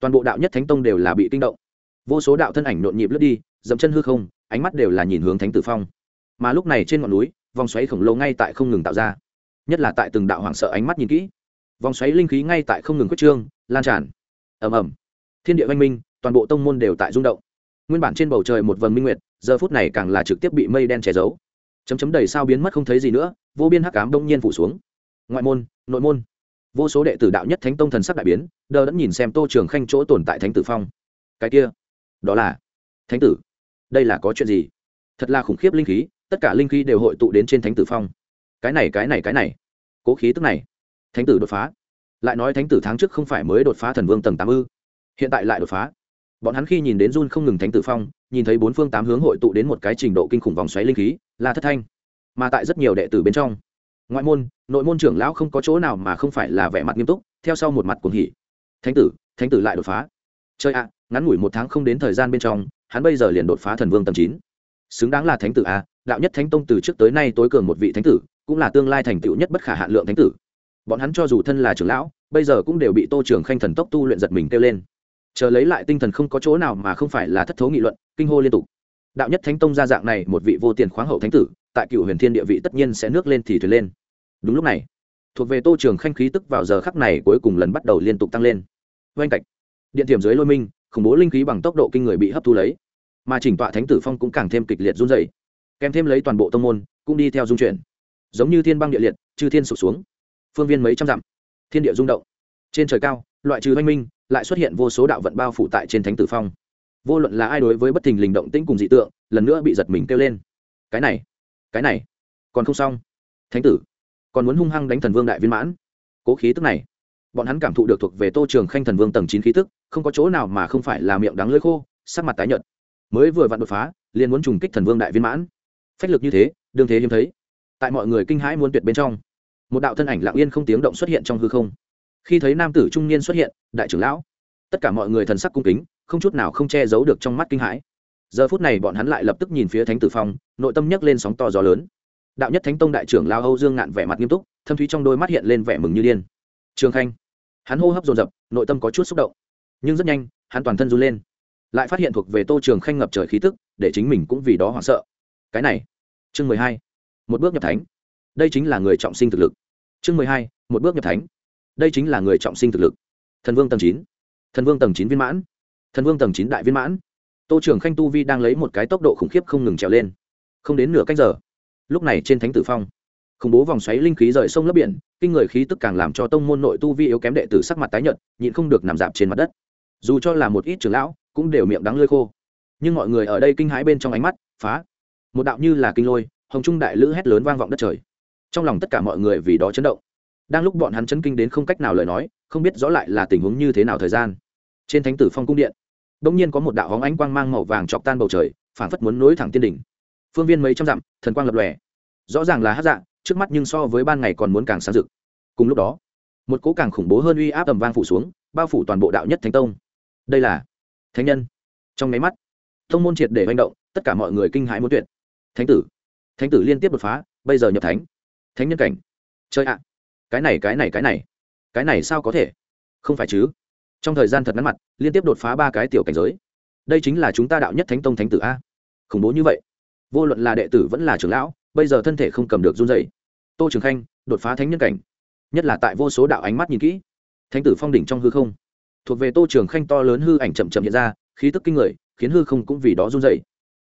toàn bộ đạo nhất thánh tông đều là bị kinh động. Vô số đạo thân ảnh nhộn nhịp lướt đi, dậm chân hư không, ánh mắt đều là nhìn hướng thánh tử phong. Mà lúc này trên ngọn núi, vòng xoáy khổng lồ ngay tại không ngừng tạo ra. Nhất là tại từng đạo hoảng sợ ánh mắt nhìn kỹ. Vòng xoáy linh khí ngay tại không ngừng quyết trương, lan tràn. Ầm ầm. Thiên địa văn minh, toàn bộ tông môn đều tại rung động nguyên bản trên bầu trời một vầng minh nguyệt, giờ phút này càng là trực tiếp bị mây đen che giấu. Chấm chấm đầy sao biến mất không thấy gì nữa, vô biên hắc cám đông nhiên phủ xuống. Ngoại môn, nội môn. Vô số đệ tử đạo nhất thánh tông thần sắc đại biến, đờ đẫn nhìn xem tô trường khanh chỗ tồn tại thánh tử phong. Cái kia, đó là thánh tử. Đây là có chuyện gì? Thật là khủng khiếp linh khí, tất cả linh khí đều hội tụ đến trên thánh tử phong. Cái này cái này cái này. Cố khí tức này. Thánh tử đột phá. Lại nói thánh tử tháng trước không phải mới đột phá thần vương tầng tám ư? Hiện tại lại đột phá bọn hắn khi nhìn đến run không ngừng thánh tử phong, nhìn thấy bốn phương tám hướng hội tụ đến một cái trình độ kinh khủng vòng xoáy linh khí, là thất thanh. Mà tại rất nhiều đệ tử bên trong, ngoại môn, nội môn trưởng lão không có chỗ nào mà không phải là vẻ mặt nghiêm túc, theo sau một mặt cuồng hỉ. Thánh tử thánh tử lại đột phá. Chơi ạ, ngắn ngủi một tháng không đến thời gian bên trong, hắn bây giờ liền đột phá thần vương tầm chín. Xứng đáng là thánh tử a, đạo nhất thánh tông từ trước tới nay tối cường một vị thánh tử, cũng là tương lai thành tựu nhất bất khả hạn lượng thánh tử. Bọn hắn cho dù thân là trưởng lão, bây giờ cũng đều bị tô trưởng khanh thần tốc tu luyện giật mình kêu lên chờ lấy lại tinh thần không có chỗ nào mà không phải là thất thố nghị luận, kinh hô liên tục. Đạo nhất thánh tông ra dạng này một vị vô tiền khoáng hậu thánh tử, tại cựu huyền thiên địa vị tất nhiên sẽ nước lên thì thuyền lên. Đúng lúc này, thuộc về tô trường khanh khí tức vào giờ khắc này cuối cùng lần bắt đầu liên tục tăng lên. Oanh cạch. Điện tiềm dưới lôi minh, khủng bố linh khí bằng tốc độ kinh người bị hấp thu lấy. Mà chỉnh tọa thánh tử phong cũng càng thêm kịch liệt run dày kèm thêm lấy toàn bộ tông môn, cũng đi theo dung chuyển. Giống như thiên băng địa liệt, chư thiên sụp xuống. Phương viên mấy trăm dặm, thiên địa rung động. Trên trời cao loại trừ oanh minh, lại xuất hiện vô số đạo vận bao phủ tại trên thánh tử phong. Vô luận là ai đối với bất thình lình động tĩnh cùng dị tượng, lần nữa bị giật mình kêu lên. Cái này cái này, còn không xong. Thánh tử, còn muốn hung hăng đánh thần vương đại viên mãn. Cố khí tức này, bọn hắn cảm thụ được thuộc về tô trường khanh thần vương tầng chín khí tức, không có chỗ nào mà không phải là miệng đắng lưỡi khô, sắc mặt tái nhợt. Mới vừa vặn đột phá, liền muốn trùng kích thần vương đại viên mãn. Phách lực như thế, đương thế hiếm thấy. Tại mọi người kinh hãi muốn tuyệt bên trong, một đạo thân ảnh lặng yên không tiếng động xuất hiện trong hư không khi thấy nam tử trung niên xuất hiện, đại trưởng lão, tất cả mọi người thần sắc cung kính, không chút nào không che giấu được trong mắt kinh hãi. Giờ phút này bọn hắn lại lập tức nhìn phía thánh tử phong, nội tâm nhấc lên sóng to gió lớn. Đạo nhất thánh tông đại trưởng lao âu dương ngạn vẻ mặt nghiêm túc, thâm thúy trong đôi mắt hiện lên vẻ mừng như điên. Trường khanh, hắn hô hấp dồn dập, nội tâm có chút xúc động. Nhưng rất nhanh, hắn toàn thân run lên. Lại phát hiện thuộc về tô trường khanh ngập trời khí tức, để chính mình cũng vì đó hoảng sợ. Cái này, chương mười hai, một bước nhập thánh. Đây chính là người trọng sinh thực lực. Chương mười hai, một bước nhập thánh đây chính là người trọng sinh thực lực. Thần vương tầng chín. Thần vương tầng chín viên mãn. Thần vương tầng chín đại viên mãn. Tô trưởng khanh tu vi đang lấy một cái tốc độ khủng khiếp không ngừng trèo lên. Không đến nửa cách giờ, lúc này trên thánh tử phong, khủng bố vòng xoáy linh khí rời sông lấp biển, kinh người khí tức càng làm cho tông môn nội tu vi yếu kém đệ tử sắc mặt tái nhợt, nhịn không được nằm dạp trên mặt đất. Dù cho là một ít trưởng lão, cũng đều miệng đắng lơi khô. Nhưng mọi người ở đây kinh hãi bên trong ánh mắt, phá. Một đạo như là kinh lôi, hồng trung đại lữ hét lớn vang vọng đất trời. Trong lòng tất cả mọi người vì đó chấn động đang lúc bọn hắn chấn kinh đến không cách nào lời nói, không biết rõ lại là tình huống như thế nào thời gian. Trên thánh tử phong cung điện đông nhiên có một đạo hóng ánh quang mang màu vàng chọc tan bầu trời phản phất muốn nối thẳng tiên đỉnh. Phương viên mấy trăm dặm, thần quang lập lòe. Rõ ràng là hát dạng trước mắt nhưng so với ban ngày còn muốn càng sáng rực. Cùng lúc đó, một cỗ càng khủng bố hơn uy áp tầm vang phủ xuống, bao phủ toàn bộ đạo nhất thánh tông. Đây là thánh nhân. Trong máy mắt thông môn triệt để manh động, tất cả mọi người kinh hãi muốn tuyệt. Thánh tử thánh tử liên tiếp đột phá, bây giờ nhập thánh. Thánh nhân cảnh. Chơi ạ cái này cái này cái này. Cái này sao có thể? Không phải chứ. Trong thời gian thật ngắn mặt, liên tiếp đột phá ba cái tiểu cảnh giới. Đây chính là chúng ta đạo nhất thánh tông thánh tử a. Khủng bố như vậy. Vô luận là đệ tử vẫn là trưởng lão, bây giờ thân thể không cầm được run dày tô trường khanh, đột phá thánh nhân cảnh. Nhất là tại vô số đạo ánh mắt nhìn kỹ. Thánh tử phong đỉnh trong hư không. Thuộc về tô trường khanh to lớn hư ảnh chậm chậm hiện ra, khí tức kinh người, khiến hư không cũng vì đó run dày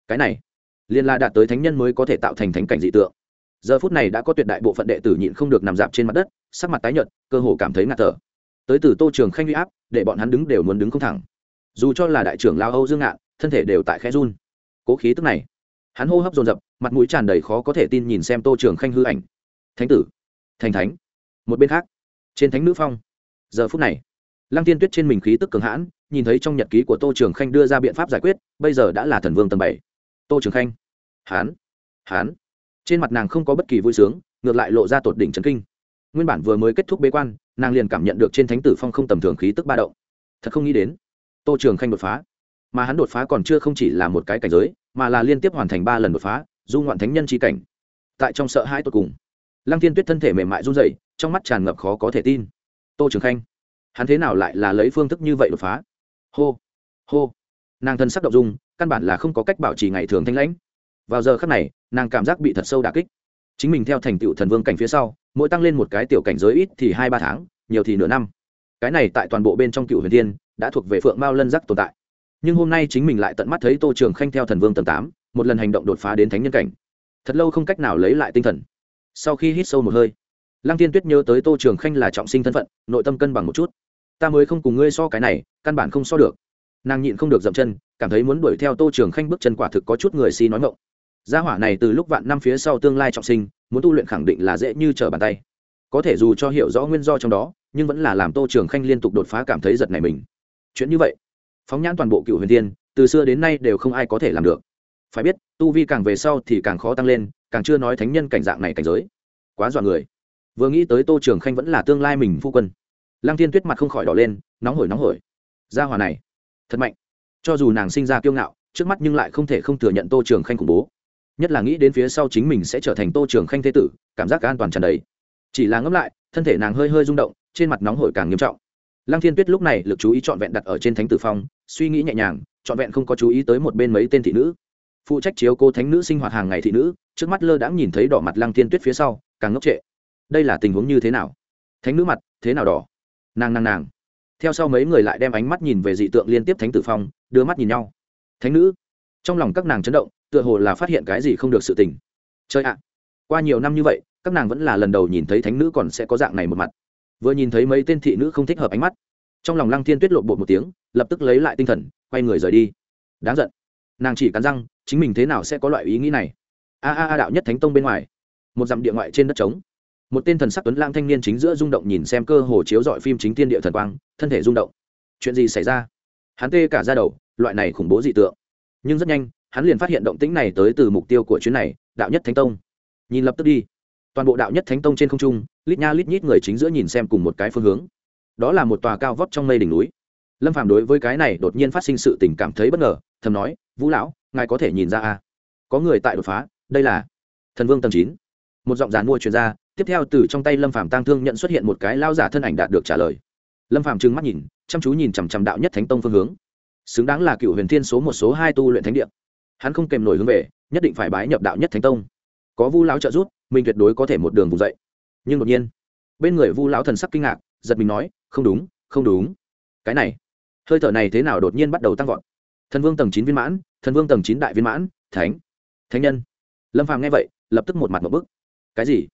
cái này, liên la đạt tới thánh nhân mới có thể tạo thành thánh cảnh dị tượng giờ phút này đã có tuyệt đại bộ phận đệ tử nhịn không được nằm dạp trên mặt đất, sắc mặt tái nhợt, cơ hồ cảm thấy ngạt thở. Tới từ tô trường khanh huy áp, để bọn hắn đứng đều muốn đứng không thẳng. Dù cho là đại trưởng lao âu dương ngạn, thân thể đều tại khe run. Cố khí tức này, hắn hô hấp dồn dập, mặt mũi tràn đầy khó có thể tin nhìn xem tô trường khanh hư ảnh. Thánh tử, thành thánh, một bên khác, trên thánh nữ phong. Giờ phút này, lăng tiên tuyết trên mình khí tức cường hãn, nhìn thấy trong nhật ký của tô trường khanh đưa ra biện pháp giải quyết, bây giờ đã là thần vương tầng bảy. Tô trường khanh hán hán trên mặt nàng không có bất kỳ vui sướng, ngược lại lộ ra tột đỉnh trấn kinh. Nguyên bản vừa mới kết thúc bế quan, nàng liền cảm nhận được trên thánh tử phong không tầm thường khí tức ba động. Thật không nghĩ đến, tô trường khanh đột phá. Mà hắn đột phá còn chưa không chỉ là một cái cảnh giới, mà là liên tiếp hoàn thành ba lần đột phá, du ngoạn thánh nhân tri cảnh. Tại trong sợ hãi tột cùng, lăng thiên tuyết thân thể mềm mại run dậy trong mắt tràn ngập khó có thể tin. Tô trường khanh, hắn thế nào lại là lấy phương thức như vậy đột phá? Hô hô. Nàng thân sắc động dung, căn bản là không có cách bảo trì ngày thường thanh lãnh vào giờ khắc này, nàng cảm giác bị thật sâu đà kích. Chính mình theo thành tựu thần vương cảnh phía sau, mỗi tăng lên một cái tiểu cảnh giới ít thì hai ba tháng, nhiều thì nửa năm. Cái này tại toàn bộ bên trong cựu huyền thiên, đã thuộc về phượng mao lân giác tồn tại. Nhưng hôm nay chính mình lại tận mắt thấy tô trường khanh theo thần vương tầng tám, một lần hành động đột phá đến thánh nhân cảnh. Thật lâu không cách nào lấy lại tinh thần. Sau khi hít sâu một hơi, lăng tiên tuyết nhớ tới tô trường khanh là trọng sinh thân phận, nội tâm cân bằng một chút. Ta mới không cùng ngươi so cái này, căn bản không so được. Nàng nhịn không được dậm chân, cảm thấy muốn đuổi theo tô trường khanh bước chân quả thực có chút người si nói ngộng gia hỏa này từ lúc vạn năm phía sau tương lai trọng sinh, muốn tu luyện khẳng định là dễ như trở bàn tay. Có thể dù cho hiểu rõ nguyên do trong đó, nhưng vẫn là làm tô trường khanh liên tục đột phá cảm thấy giật này mình. Chuyện như vậy, phóng nhãn toàn bộ cựu huyền tiên từ xưa đến nay đều không ai có thể làm được. Phải biết, tu vi càng về sau thì càng khó tăng lên, càng chưa nói thánh nhân cảnh dạng này cảnh giới. Quá dọa người. Vừa nghĩ tới tô trường khanh vẫn là tương lai mình phu quân. Lăng thiên tuyết mặt không khỏi đỏ lên, nóng hổi nóng hổi. Gia hòa này, thật mạnh. Cho dù nàng sinh ra kiêu ngạo, trước mắt nhưng lại không thể không thừa nhận tô trường khanh khủng bố nhất là nghĩ đến phía sau chính mình sẽ trở thành tô trường khanh thế tử, cảm giác an toàn tràn đầy. Chỉ là ngẫm lại, thân thể nàng hơi hơi rung động, trên mặt nóng hổi càng nghiêm trọng. Lăng thiên tuyết lúc này lực chú ý trọn vẹn đặt ở trên thánh tử phong, suy nghĩ nhẹ nhàng, trọn vẹn không có chú ý tới một bên mấy tên thị nữ. Phụ trách chiếu cô thánh nữ sinh hoạt hàng ngày thị nữ, trước mắt lơ đãng nhìn thấy đỏ mặt lăng thiên tuyết phía sau, càng ngốc trệ. Đây là tình huống như thế nào? Thánh nữ mặt, thế nào đỏ? Nàng nàng nàng. Theo sau mấy người lại đem ánh mắt nhìn về dị tượng liên tiếp thánh tử phong, đưa mắt nhìn nhau. Thánh nữ, trong lòng các nàng chấn động tựa hồ là phát hiện cái gì không được sự tình. Chơi ạ, qua nhiều năm như vậy, các nàng vẫn là lần đầu nhìn thấy thánh nữ còn sẽ có dạng này một mặt. Vừa nhìn thấy mấy tên thị nữ không thích hợp ánh mắt, trong lòng lăng thiên tuyết lộn bột một tiếng, lập tức lấy lại tinh thần, quay người rời đi. Đáng giận. Nàng chỉ cắn răng, chính mình thế nào sẽ có loại ý nghĩ này? A a a đạo nhất thánh tông bên ngoài. Một dặm địa ngoại trên đất trống. Một tên thần sắc tuấn lang thanh niên chính giữa rung động nhìn xem cơ hồ chiếu dọi phim chính tiên địa thần quang, thân thể rung động. Chuyện gì xảy ra? Hắn tê cả ra đầu, loại này khủng bố dị tượng. Nhưng rất nhanh hắn liền phát hiện động tĩnh này tới từ mục tiêu của chuyến này, đạo nhất thánh tông. Nhìn lập tức đi. Toàn bộ đạo nhất thánh tông trên không trung, lít nha lít nhít người chính giữa nhìn xem cùng một cái phương hướng. Đó là một tòa cao vóc trong mây đỉnh núi. Lâm phàm đối với cái này đột nhiên phát sinh sự tình cảm thấy bất ngờ, thầm nói, vũ lão, ngài có thể nhìn ra à? Có người tại đột phá, đây là thần vương tầng chín. Một giọng dàn mua truyền ra, tiếp theo từ trong tay lâm phàm tang thương nhận xuất hiện một cái lao giả thân ảnh đạt được trả lời. Lâm phàm trừng mắt nhìn, chăm chú nhìn chằm chằm đạo nhất thánh tông phương hướng. Xứng đáng là cựu huyền thiên số một số hai tu luyện thánh địa hắn không kèm nổi hướng về, nhất định phải bái nhập đạo nhất thánh tông. Có vu lão trợ giúp, mình tuyệt đối có thể một đường vùng dậy. Nhưng đột nhiên, bên người vu lão thần sắc kinh ngạc, giật mình nói, không đúng không đúng. Cái này. Hơi thở này thế nào đột nhiên bắt đầu tăng vọt. Thần vương tầng chín viên mãn, thần vương tầng chín đại viên mãn, thánh thánh nhân. Lâm phàm nghe vậy, lập tức một mặt một bức. Cái gì?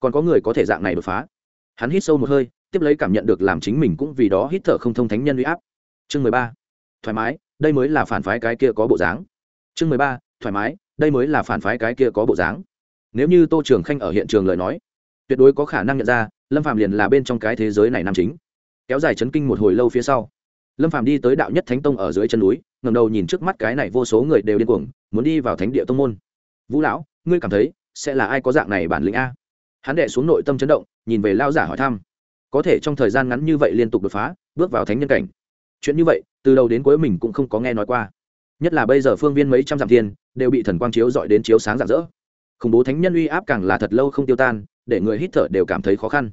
Còn có người có thể dạng này đột phá? Hắn hít sâu một hơi, tiếp lấy cảm nhận được làm chính mình cũng vì đó hít thở không thông thánh nhân uy áp. Chương mười ba. Thoải mái, đây mới là phản phái cái kia có bộ dáng chương mười ba, thoải mái, đây mới là phản phái cái kia có bộ dáng. Nếu như tô trường khanh ở hiện trường lời nói, tuyệt đối có khả năng nhận ra, lâm phạm liền là bên trong cái thế giới này nam chính. Kéo dài chấn kinh một hồi lâu phía sau, lâm phạm đi tới đạo nhất thánh tông ở dưới chân núi ngầm đầu nhìn trước mắt cái này vô số người đều điên cuồng, muốn đi vào thánh địa tông môn. Vũ lão, ngươi cảm thấy sẽ là ai có dạng này bản lĩnh a? Hắn đệ xuống nội tâm chấn động, nhìn về lao giả hỏi thăm. Có thể trong thời gian ngắn như vậy liên tục đột phá, bước vào thánh nhân cảnh. Chuyện như vậy, từ đầu đến cuối mình cũng không có nghe nói qua nhất là bây giờ phương viên mấy trăm dặm thiên, đều bị thần quang chiếu dọi đến chiếu sáng rạng rỡ. Khủng bố thánh nhân uy áp càng là thật lâu không tiêu tan, để người hít thở đều cảm thấy khó khăn.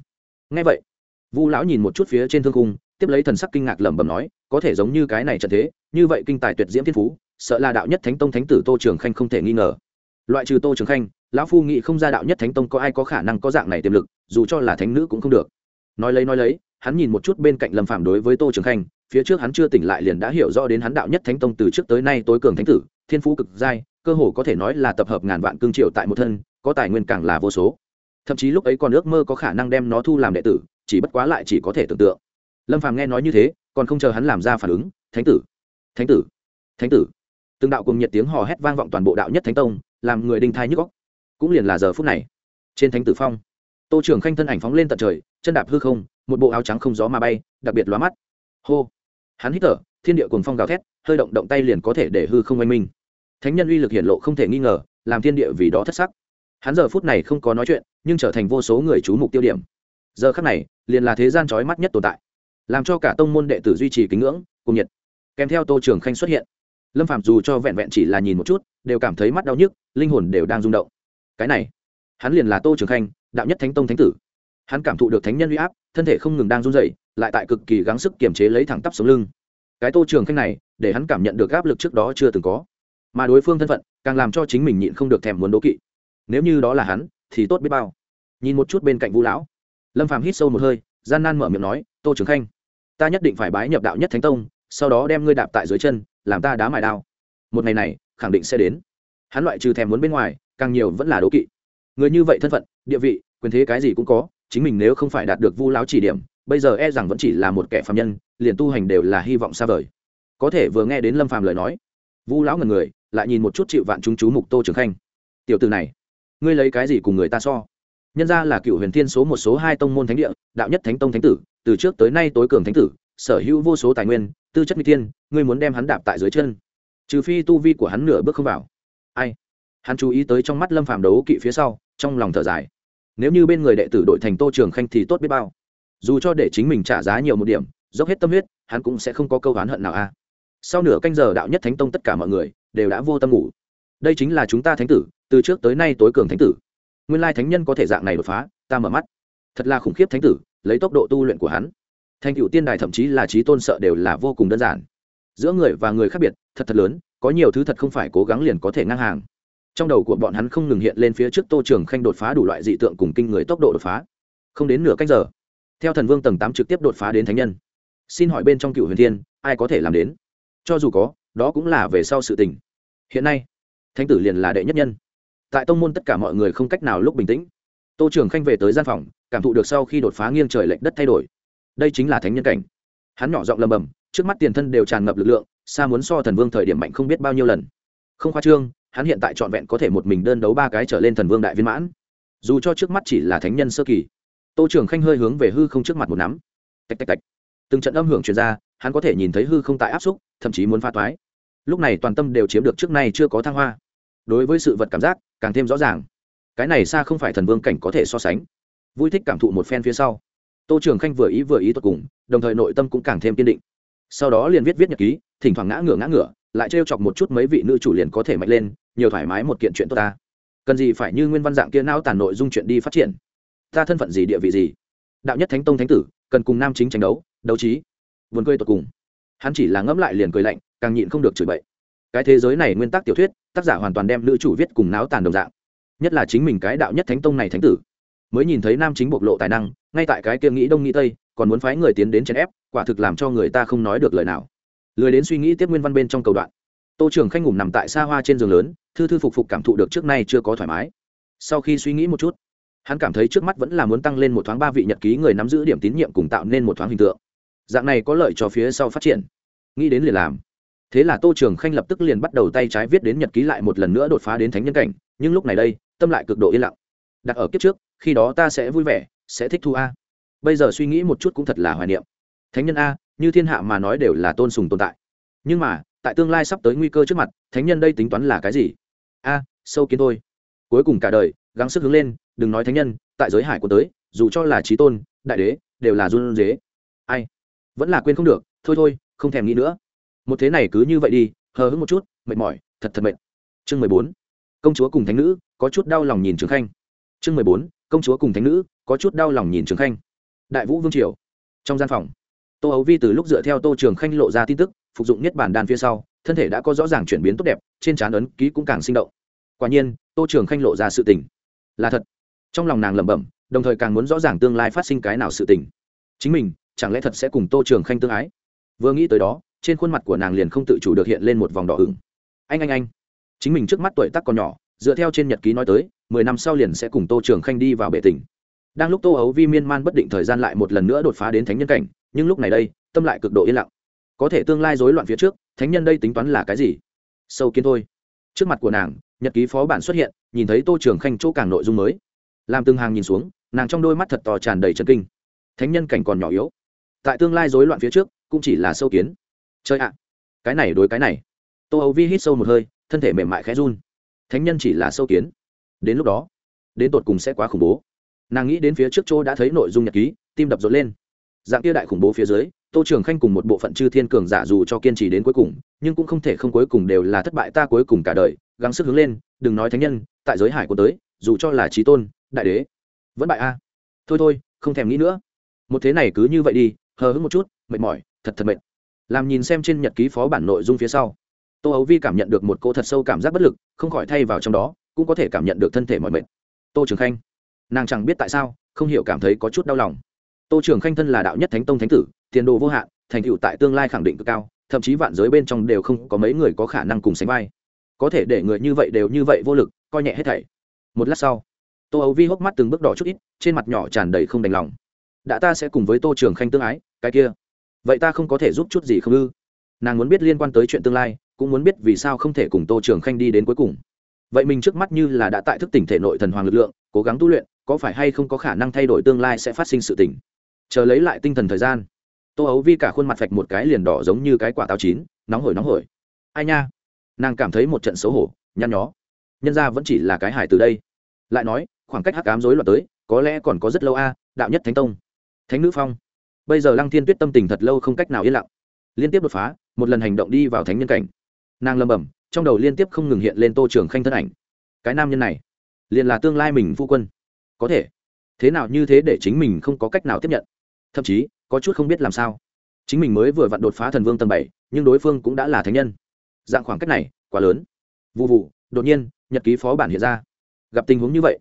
Ngay vậy, vu lão nhìn một chút phía trên thương cung tiếp lấy thần sắc kinh ngạc lẩm bẩm nói, có thể giống như cái này trận thế, như vậy kinh tài tuyệt diễm thiên phú, sợ là đạo nhất thánh tông thánh tử tô trường khanh không thể nghi ngờ. Loại trừ tô trường khanh, lão phu nghĩ không ra đạo nhất thánh tông có ai có khả năng có dạng này tiềm lực, dù cho là thánh nữ cũng không được. Nói lấy nói lấy, hắn nhìn một chút bên cạnh lâm phạm đối với tô trường khanh phía trước hắn chưa tỉnh lại liền đã hiểu rõ đến hắn đạo nhất thánh tông từ trước tới nay tối cường thánh tử, thiên phú cực giai, cơ hồ có thể nói là tập hợp ngàn vạn cương triều tại một thân, có tài nguyên càng là vô số. Thậm chí lúc ấy còn ước mơ có khả năng đem nó thu làm đệ tử, chỉ bất quá lại chỉ có thể tưởng tượng. Lâm phàm nghe nói như thế, còn không chờ hắn làm ra phản ứng, thánh tử thánh tử thánh tử. Từng đạo cùng nhiệt tiếng hò hét vang vọng toàn bộ đạo nhất thánh tông, làm người đinh thai nhức góc cũng liền là giờ phút này, trên thánh tử phong, tô trưởng khanh thân ảnh phóng lên tận trời, chân đạp hư không, một bộ áo trắng không gió mà bay, đặc biệt lóa mắt. Hô! Hắn hít thở, thiên địa cuồng phong gào thét, hơi động động tay liền có thể để hư không oanh minh. Thánh nhân uy lực hiển lộ không thể nghi ngờ, làm thiên địa vì đó thất sắc. Hắn giờ phút này không có nói chuyện, nhưng trở thành vô số người chú mục tiêu điểm. Giờ khắc này, liền là thế gian trói mắt nhất tồn tại. Làm cho cả tông môn đệ tử duy trì kính ngưỡng, cùng nhiệt. Kèm theo tô trường khanh xuất hiện. Lâm phạm dù cho vẹn vẹn chỉ là nhìn một chút, đều cảm thấy mắt đau nhức, linh hồn đều đang rung động. Cái này, hắn liền là tô trường khanh, đạo nhất thánh tông thánh tử hắn cảm thụ được thánh nhân uy áp, thân thể không ngừng đang run dậy lại tại cực kỳ gắng sức kiềm chế lấy thẳng tắp sống lưng. Cái tô trường khanh này, để hắn cảm nhận được áp lực trước đó chưa từng có. Mà đối phương thân phận, càng làm cho chính mình nhịn không được thèm muốn đố kỵ. Nếu như đó là hắn, thì tốt biết bao. Nhìn một chút bên cạnh vũ lão. Lâm phàm hít sâu một hơi, gian nan mở miệng nói, tô trường khanh, ta nhất định phải bái nhập đạo nhất thánh tông, sau đó đem ngươi đạp tại dưới chân, làm ta đá mài đao. Một ngày này, khẳng định sẽ đến. Hắn loại trừ thèm muốn bên ngoài, càng nhiều vẫn là đố kỵ. Người như vậy thân phận, địa vị, quyền thế cái gì cũng có chính mình nếu không phải đạt được vu lão chỉ điểm, bây giờ e rằng vẫn chỉ là một kẻ phạm nhân, liền tu hành đều là hy vọng xa vời. Có thể vừa nghe đến lâm phàm lời nói, vu lão ngần người, lại nhìn một chút chịu vạn chúng chú mục tô trường khanh. Tiểu từ này, ngươi lấy cái gì cùng người ta so? Nhân ra là cựu huyền thiên số một số hai tông môn thánh địa, đạo nhất thánh tông thánh tử, từ trước tới nay tối cường thánh tử, sở hữu vô số tài nguyên, tư chất mỹ thiên, ngươi muốn đem hắn đạp tại dưới chân. Trừ phi tu vi của hắn nửa bước không vào. Ai? Hắn chú ý tới trong mắt lâm phàm đấu kỵ phía sau, trong lòng thở dài nếu như bên người đệ tử đội thành tô trường khanh thì tốt biết bao. Dù cho để chính mình trả giá nhiều một điểm, dốc hết tâm huyết, hắn cũng sẽ không có câu oán hận nào a. Sau nửa canh giờ đạo nhất thánh tông tất cả mọi người đều đã vô tâm ngủ. Đây chính là chúng ta thánh tử, từ trước tới nay tối cường thánh tử. Nguyên lai thánh nhân có thể dạng này đột phá, ta mở mắt. Thật là khủng khiếp thánh tử, lấy tốc độ tu luyện của hắn. Thành cựu tiên đài thậm chí là trí tôn sợ đều là vô cùng đơn giản. Giữa người và người khác biệt, thật thật lớn, có nhiều thứ thật không phải cố gắng liền có thể ngang hàng trong đầu của bọn hắn không ngừng hiện lên phía trước tô trường khanh đột phá đủ loại dị tượng cùng kinh người tốc độ đột phá. Không đến nửa cách giờ, theo thần vương tầng tám trực tiếp đột phá đến thánh nhân. Xin hỏi bên trong cựu huyền thiên, ai có thể làm đến? Cho dù có, đó cũng là về sau sự tình. Hiện nay, thánh tử liền là đệ nhất nhân. Tại tông môn tất cả mọi người không cách nào lúc bình tĩnh. Tô trường khanh về tới gian phòng, cảm thụ được sau khi đột phá nghiêng trời lệnh đất thay đổi. Đây chính là thánh nhân cảnh. Hắn nhỏ giọng lầm bầm, trước mắt tiền thân đều tràn ngập lực lượng, xa muốn so thần vương thời điểm mạnh không biết bao nhiêu lần. Không khoa trương hắn hiện tại trọn vẹn có thể một mình đơn đấu ba cái trở lên thần vương đại viên mãn. Dù cho trước mắt chỉ là thánh nhân sơ kỳ, tô trưởng khanh hơi hướng về hư không trước mặt một nắm. Tạch tạch tạch. Từng trận âm hưởng truyền ra, hắn có thể nhìn thấy hư không tại áp xúc, thậm chí muốn pha toái. Lúc này toàn tâm đều chiếm được trước nay chưa có thăng hoa. Đối với sự vật cảm giác, càng thêm rõ ràng. Cái này xa không phải thần vương cảnh có thể so sánh. Vui thích cảm thụ một phen phía sau. Tô trường khanh vừa ý vừa ý tột cùng, đồng thời nội tâm cũng càng thêm kiên định. Sau đó liền viết viết nhật ký, thỉnh thoảng ngã ngửa ngã ngửa, lại trêu chọc một chút mấy vị nữ chủ liền có thể mạnh lên nhiều thoải mái một kiện chuyện tốt ta. Cần gì phải như nguyên văn dạng kia não tàn nội dung chuyện đi phát triển? Ta thân phận gì, địa vị gì? Đạo nhất thánh tông thánh tử, cần cùng nam chính tranh đấu đấu trí. Vườn cười tột cùng. Hắn chỉ là ngẫm lại liền cười lạnh, càng nhịn không được chửi bậy. Cái thế giới này nguyên tắc tiểu thuyết, tác giả hoàn toàn đem nữ chủ viết cùng náo tàn đồng dạng. Nhất là chính mình cái đạo nhất thánh tông này thánh tử. Mới nhìn thấy nam chính bộc lộ tài năng, ngay tại cái kia nghĩ đông nghĩ tây, còn muốn phái người tiến đến chèn ép, quả thực làm cho người ta không nói được lời nào. Lười đến suy nghĩ tiếp nguyên văn bên trong cầu đoạn. Tô trường khanh ngủ nằm tại xa hoa trên giường lớn thư thư phục phục cảm thụ được trước nay chưa có thoải mái. Sau khi suy nghĩ một chút, hắn cảm thấy trước mắt vẫn là muốn tăng lên một thoáng ba vị nhật ký người nắm giữ điểm tín nhiệm cùng tạo nên một thoáng hình tượng. Dạng này có lợi cho phía sau phát triển. Nghĩ đến liền làm. Thế là tô trường khanh lập tức liền bắt đầu tay trái viết đến nhật ký lại một lần nữa đột phá đến thánh nhân cảnh, nhưng lúc này đây, tâm lại cực độ yên lặng. Đặt ở kiếp trước, khi đó ta sẽ vui vẻ, sẽ thích thu a. Bây giờ suy nghĩ một chút cũng thật là hoài niệm. Thánh nhân a, như thiên hạ mà nói đều là tôn sùng tồn tại. Nhưng mà, tại tương lai sắp tới nguy cơ trước mặt, thánh nhân đây tính toán là cái gì? A, sâu kiến thôi. Cuối cùng cả đời, gắng sức hướng lên, đừng nói thánh nhân, tại giới hải của tới, dù cho là trí tôn, đại đế, đều là run dế ai? Vẫn là quên không được, thôi thôi, không thèm nghĩ nữa. Một thế này cứ như vậy đi, hờ hững một chút, mệt mỏi, thật thật mệt. Chương mười bốn, công chúa cùng thánh nữ, có chút đau lòng nhìn trường khanh. Chương mười bốn, công chúa cùng thánh nữ, có chút đau lòng nhìn trường khanh. Đại vũ vương triều. Trong gian phòng, tô ấu vi từ lúc dựa theo tô trường khanh lộ ra tin tức phục dụng nhất bản đan phía sau, thân thể đã có rõ ràng chuyển biến tốt đẹp, trên trán ấn ký cũng càng sinh động. Quả nhiên, tô trường khanh lộ ra sự tình. Là thật. Trong lòng nàng lẩm bẩm, đồng thời càng muốn rõ ràng tương lai phát sinh cái nào sự tình. Chính mình, chẳng lẽ thật sẽ cùng tô trường khanh tương ái? Vừa nghĩ tới đó, trên khuôn mặt của nàng liền không tự chủ được hiện lên một vòng đỏ ửng. Anh anh anh. Chính mình trước mắt tuổi tác còn nhỏ, dựa theo trên nhật ký nói tới, mười năm sau liền sẽ cùng tô trường khanh đi vào bệ tỉnh đang lúc tô ấu vi miên man bất định thời gian lại một lần nữa đột phá đến thánh nhân cảnh, nhưng lúc này đây, tâm lại cực độ yên lặng có thể tương lai rối loạn phía trước, thánh nhân đây tính toán là cái gì? Sâu kiến thôi. Trước mặt của nàng, nhật ký phó bản xuất hiện, nhìn thấy tô trường khanh chỗ càng nội dung mới. Làm từng hàng nhìn xuống, nàng trong đôi mắt thật to tràn đầy chân kinh. Thánh nhân cảnh còn nhỏ yếu. Tại tương lai rối loạn phía trước, cũng chỉ là sâu kiến. Chơi ạ. Cái này đối cái này. Tô âu vi hít sâu một hơi, thân thể mềm mại khẽ run. Thánh nhân chỉ là sâu kiến. Đến lúc đó, đến tột cùng sẽ quá khủng bố. Nàng nghĩ đến phía trước chỗ đã thấy nội dung nhật ký, tim đập rộn lên dạng kia đại khủng bố phía dưới, tô trường khanh cùng một bộ phận chư thiên cường giả dù cho kiên trì đến cuối cùng, nhưng cũng không thể không cuối cùng đều là thất bại ta cuối cùng cả đời, gắng sức hướng lên, đừng nói thánh nhân, tại giới hải của tới, dù cho là trí tôn, đại đế, vẫn bại a. Thôi thôi, không thèm nghĩ nữa. Một thế này cứ như vậy đi, hờ hững một chút, mệt mỏi, thật thật mệt. Làm nhìn xem trên nhật ký phó bản nội dung phía sau. Tô ấu vi cảm nhận được một cô thật sâu cảm giác bất lực, không khỏi thay vào trong đó, cũng có thể cảm nhận được thân thể mọi mệt. Tô trường khanh, nàng chẳng biết tại sao, không hiểu cảm thấy có chút đau lòng tô trường khanh thân là đạo nhất thánh tông thánh tử, tiền đồ vô hạn, thành tựu tại tương lai khẳng định cực cao, thậm chí vạn giới bên trong đều không có mấy người có khả năng cùng sánh vai. Có thể để người như vậy đều như vậy vô lực, coi nhẹ hết thảy. Một lát sau, tô ấu vi hốc mắt từng bước đỏ chút ít, trên mặt nhỏ tràn đầy không đành lòng. Đã ta sẽ cùng với tô trường khanh tương ái, cái kia. Vậy ta không có thể giúp chút gì không ư? Nàng muốn biết liên quan tới chuyện tương lai, cũng muốn biết vì sao không thể cùng tô trường khanh đi đến cuối cùng. Vậy mình trước mắt như là đã tại thức tỉnh thể nội thần hoàng lực lượng, cố gắng tu luyện, có phải hay không có khả năng thay đổi tương lai sẽ phát sinh sự tỉnh chờ lấy lại tinh thần thời gian. Tô ấu vi cả khuôn mặt phạch một cái liền đỏ giống như cái quả táo chín, nóng hổi nóng hổi. Ai nha? Nàng cảm thấy một trận xấu hổ, nhăn nhó. Nhân ra vẫn chỉ là cái hải từ đây. Lại nói, khoảng cách hắc ám rối loạn tới, có lẽ còn có rất lâu a, đạo nhất thánh tông. Thánh nữ phong. Bây giờ lăng thiên tuyết tâm tình thật lâu không cách nào yên lặng. Liên tiếp đột phá, một lần hành động đi vào thánh nhân cảnh. Nàng lâm bẩm trong đầu liên tiếp không ngừng hiện lên tô trường khanh thân ảnh. Cái nam nhân này, liền là tương lai mình phu quân. Có thể. Thế nào như thế để chính mình không có cách nào tiếp nhận? Thậm chí, có chút không biết làm sao. Chính mình mới vừa vặn đột phá thần vương tầng bảy, nhưng đối phương cũng đã là thánh nhân. Dạng khoảng cách này, quá lớn. Vụ vụ đột nhiên, nhật ký phó bản hiện ra. Gặp tình huống như vậy,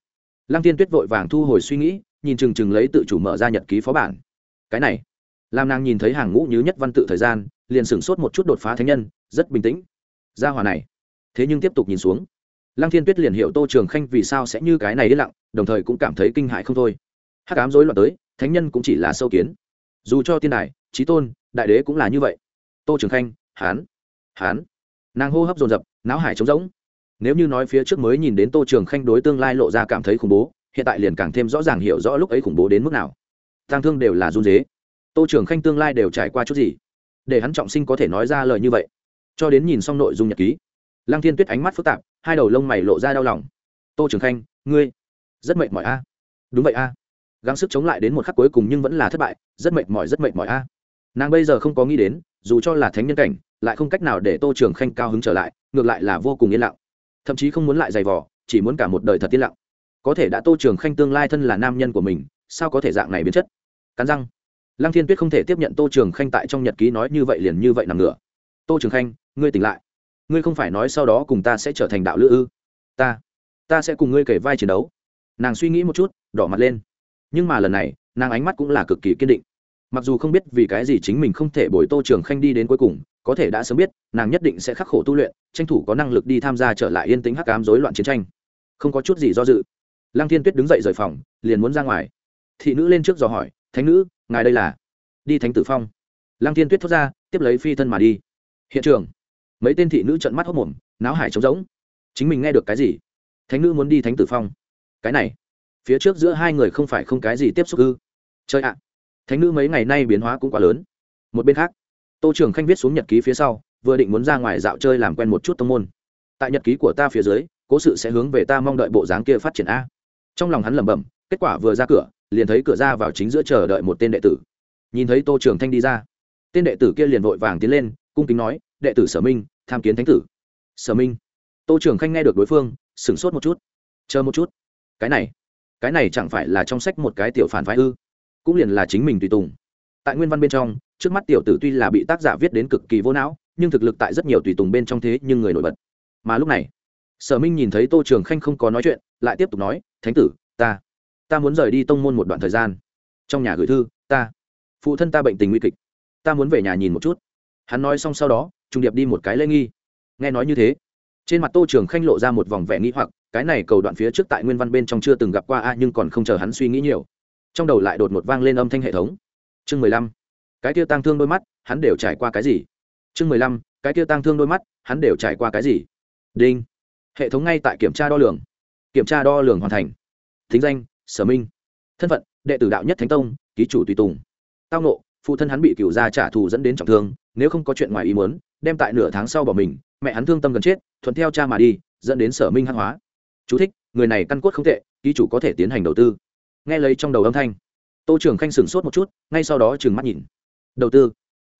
lăng tiên tuyết vội vàng thu hồi suy nghĩ, nhìn chừng chừng lấy tự chủ mở ra nhật ký phó bản. Cái này, làm nàng nhìn thấy hàng ngũ như nhất văn tự thời gian, liền sửng sốt một chút đột phá thánh nhân, rất bình tĩnh. Gia hòa này, thế nhưng tiếp tục nhìn xuống. Lăng thiên tuyết liền hiểu tô trường khanh vì sao sẽ như cái này đi lặng, đồng thời cũng cảm thấy kinh hại không thôi. Hắc ám rối loạn tới thánh nhân cũng chỉ là sâu kiến. Dù cho tiên đài trí tôn, đại đế cũng là như vậy. Tô trường khanh, hán hán. Nàng hô hấp dồn dập, não hải trống rỗng. Nếu như nói phía trước mới nhìn đến tô trường khanh đối tương lai lộ ra cảm thấy khủng bố, hiện tại liền càng thêm rõ ràng hiểu rõ lúc ấy khủng bố đến mức nào. Tăng thương đều là run dế tô trường khanh tương lai đều trải qua chút gì? Để hắn trọng sinh có thể nói ra lời như vậy. Cho đến nhìn xong nội dung nhật ký, lăng thiên tuyết ánh mắt phức tạp, hai đầu lông mày lộ ra đau lòng. Tô trường khanh, ngươi, rất mệt mỏi a. Đúng vậy a gắng sức chống lại đến một khắc cuối cùng nhưng vẫn là thất bại, rất mệt mỏi, rất mệt mỏi a. Nàng bây giờ không có nghĩ đến, dù cho là thánh nhân cảnh, lại không cách nào để tô trường khanh cao hứng trở lại, ngược lại là vô cùng yên lặng. Thậm chí không muốn lại giày vò, chỉ muốn cả một đời thật yên lặng. Có thể đã tô trường khanh tương lai thân là nam nhân của mình, sao có thể dạng này biến chất? Cắn răng. Lăng thiên tuyết không thể tiếp nhận tô trường khanh tại trong nhật ký nói như vậy liền như vậy nằm ngửa. Tô trường khanh, ngươi tỉnh lại. Ngươi không phải nói sau đó cùng ta sẽ trở thành đạo lữ ư? Ta ta sẽ cùng ngươi kể vai chiến đấu. Nàng suy nghĩ một chút, đỏ mặt lên nhưng mà lần này, nàng ánh mắt cũng là cực kỳ kiên định. Mặc dù không biết vì cái gì chính mình không thể bồi tô trường khanh đi đến cuối cùng, có thể đã sớm biết, nàng nhất định sẽ khắc khổ tu luyện, tranh thủ có năng lực đi tham gia trở lại yên tĩnh hắc cám rối loạn chiến tranh. Không có chút gì do dự. Lăng thiên tuyết đứng dậy rời phòng, liền muốn ra ngoài. Thị nữ lên trước dò hỏi, thánh nữ, ngài đây là? Đi thánh tử phong. Lăng thiên tuyết thốt ra, tiếp lấy phi thân mà đi. Hiện trường. Mấy tên thị nữ trận mắt hốc mồm náo hải trống rỗng. Chính mình nghe được cái gì? Thánh nữ muốn đi thánh tử phong. Cái này phía trước giữa hai người không phải không cái gì tiếp xúc ư? Chơi ạ, thánh nữ mấy ngày nay biến hóa cũng quá lớn. Một bên khác, tô trường khanh viết xuống nhật ký phía sau, vừa định muốn ra ngoài dạo chơi làm quen một chút tông môn. Tại nhật ký của ta phía dưới, cố sự sẽ hướng về ta mong đợi bộ dáng kia phát triển a. Trong lòng hắn lẩm bẩm, kết quả vừa ra cửa, liền thấy cửa ra vào chính giữa chờ đợi một tên đệ tử. Nhìn thấy tô trường thanh đi ra, tên đệ tử kia liền vội vàng tiến lên, cung kính nói, đệ tử sở minh, tham kiến thánh tử. Sở minh? Tô trường khanh nghe được đối phương, sửng sốt một chút. Chờ một chút, cái này cái này chẳng phải là trong sách một cái tiểu phản phái ư? Cũng liền là chính mình tùy tùng. Tại nguyên văn bên trong, trước mắt tiểu tử tuy là bị tác giả viết đến cực kỳ vô não, nhưng thực lực tại rất nhiều tùy tùng bên trong thế nhưng người nổi bật. Mà lúc này, sở minh nhìn thấy tô trường khanh không có nói chuyện, lại tiếp tục nói, thánh tử, ta ta muốn rời đi tông môn một đoạn thời gian. Trong nhà gửi thư, ta, phụ thân ta bệnh tình nguy kịch, ta muốn về nhà nhìn một chút. Hắn nói xong sau đó trung điệp đi một cái lễ nghi. Nghe nói như thế, trên mặt tô trường khanh lộ ra một vòng vẻ nghi hoặc cái này cầu đoạn phía trước tại nguyên văn bên trong chưa từng gặp qua a, nhưng còn không chờ hắn suy nghĩ nhiều. Trong đầu lại đột một vang lên âm thanh hệ thống. Chương mười lăm. Cái kia tăng thương đôi mắt, hắn đều trải qua cái gì? Chương mười lăm. Cái kia tăng thương đôi mắt, hắn đều trải qua cái gì? Đinh. Hệ thống ngay tại kiểm tra đo lường. Kiểm tra đo lường hoàn thành. Thính danh, sở minh. Thân phận, đệ tử đạo nhất thánh tông, ký chủ tùy tùng. Tao nộ phụ thân hắn bị cựu gia trả thù dẫn đến trọng thương, nếu không có chuyện ngoài ý muốn, đem tại nửa tháng sau bỏ mình, mẹ hắn thương tâm gần chết, thuận theo cha mà đi, dẫn đến sở minh hăng hóa. Chú thích, người này căn cốt không tệ ký chủ có thể tiến hành đầu tư. Nghe lấy trong đầu âm thanh tô trường khanh sửng sốt một chút ngay sau đó trừng mắt nhìn. Đầu tư.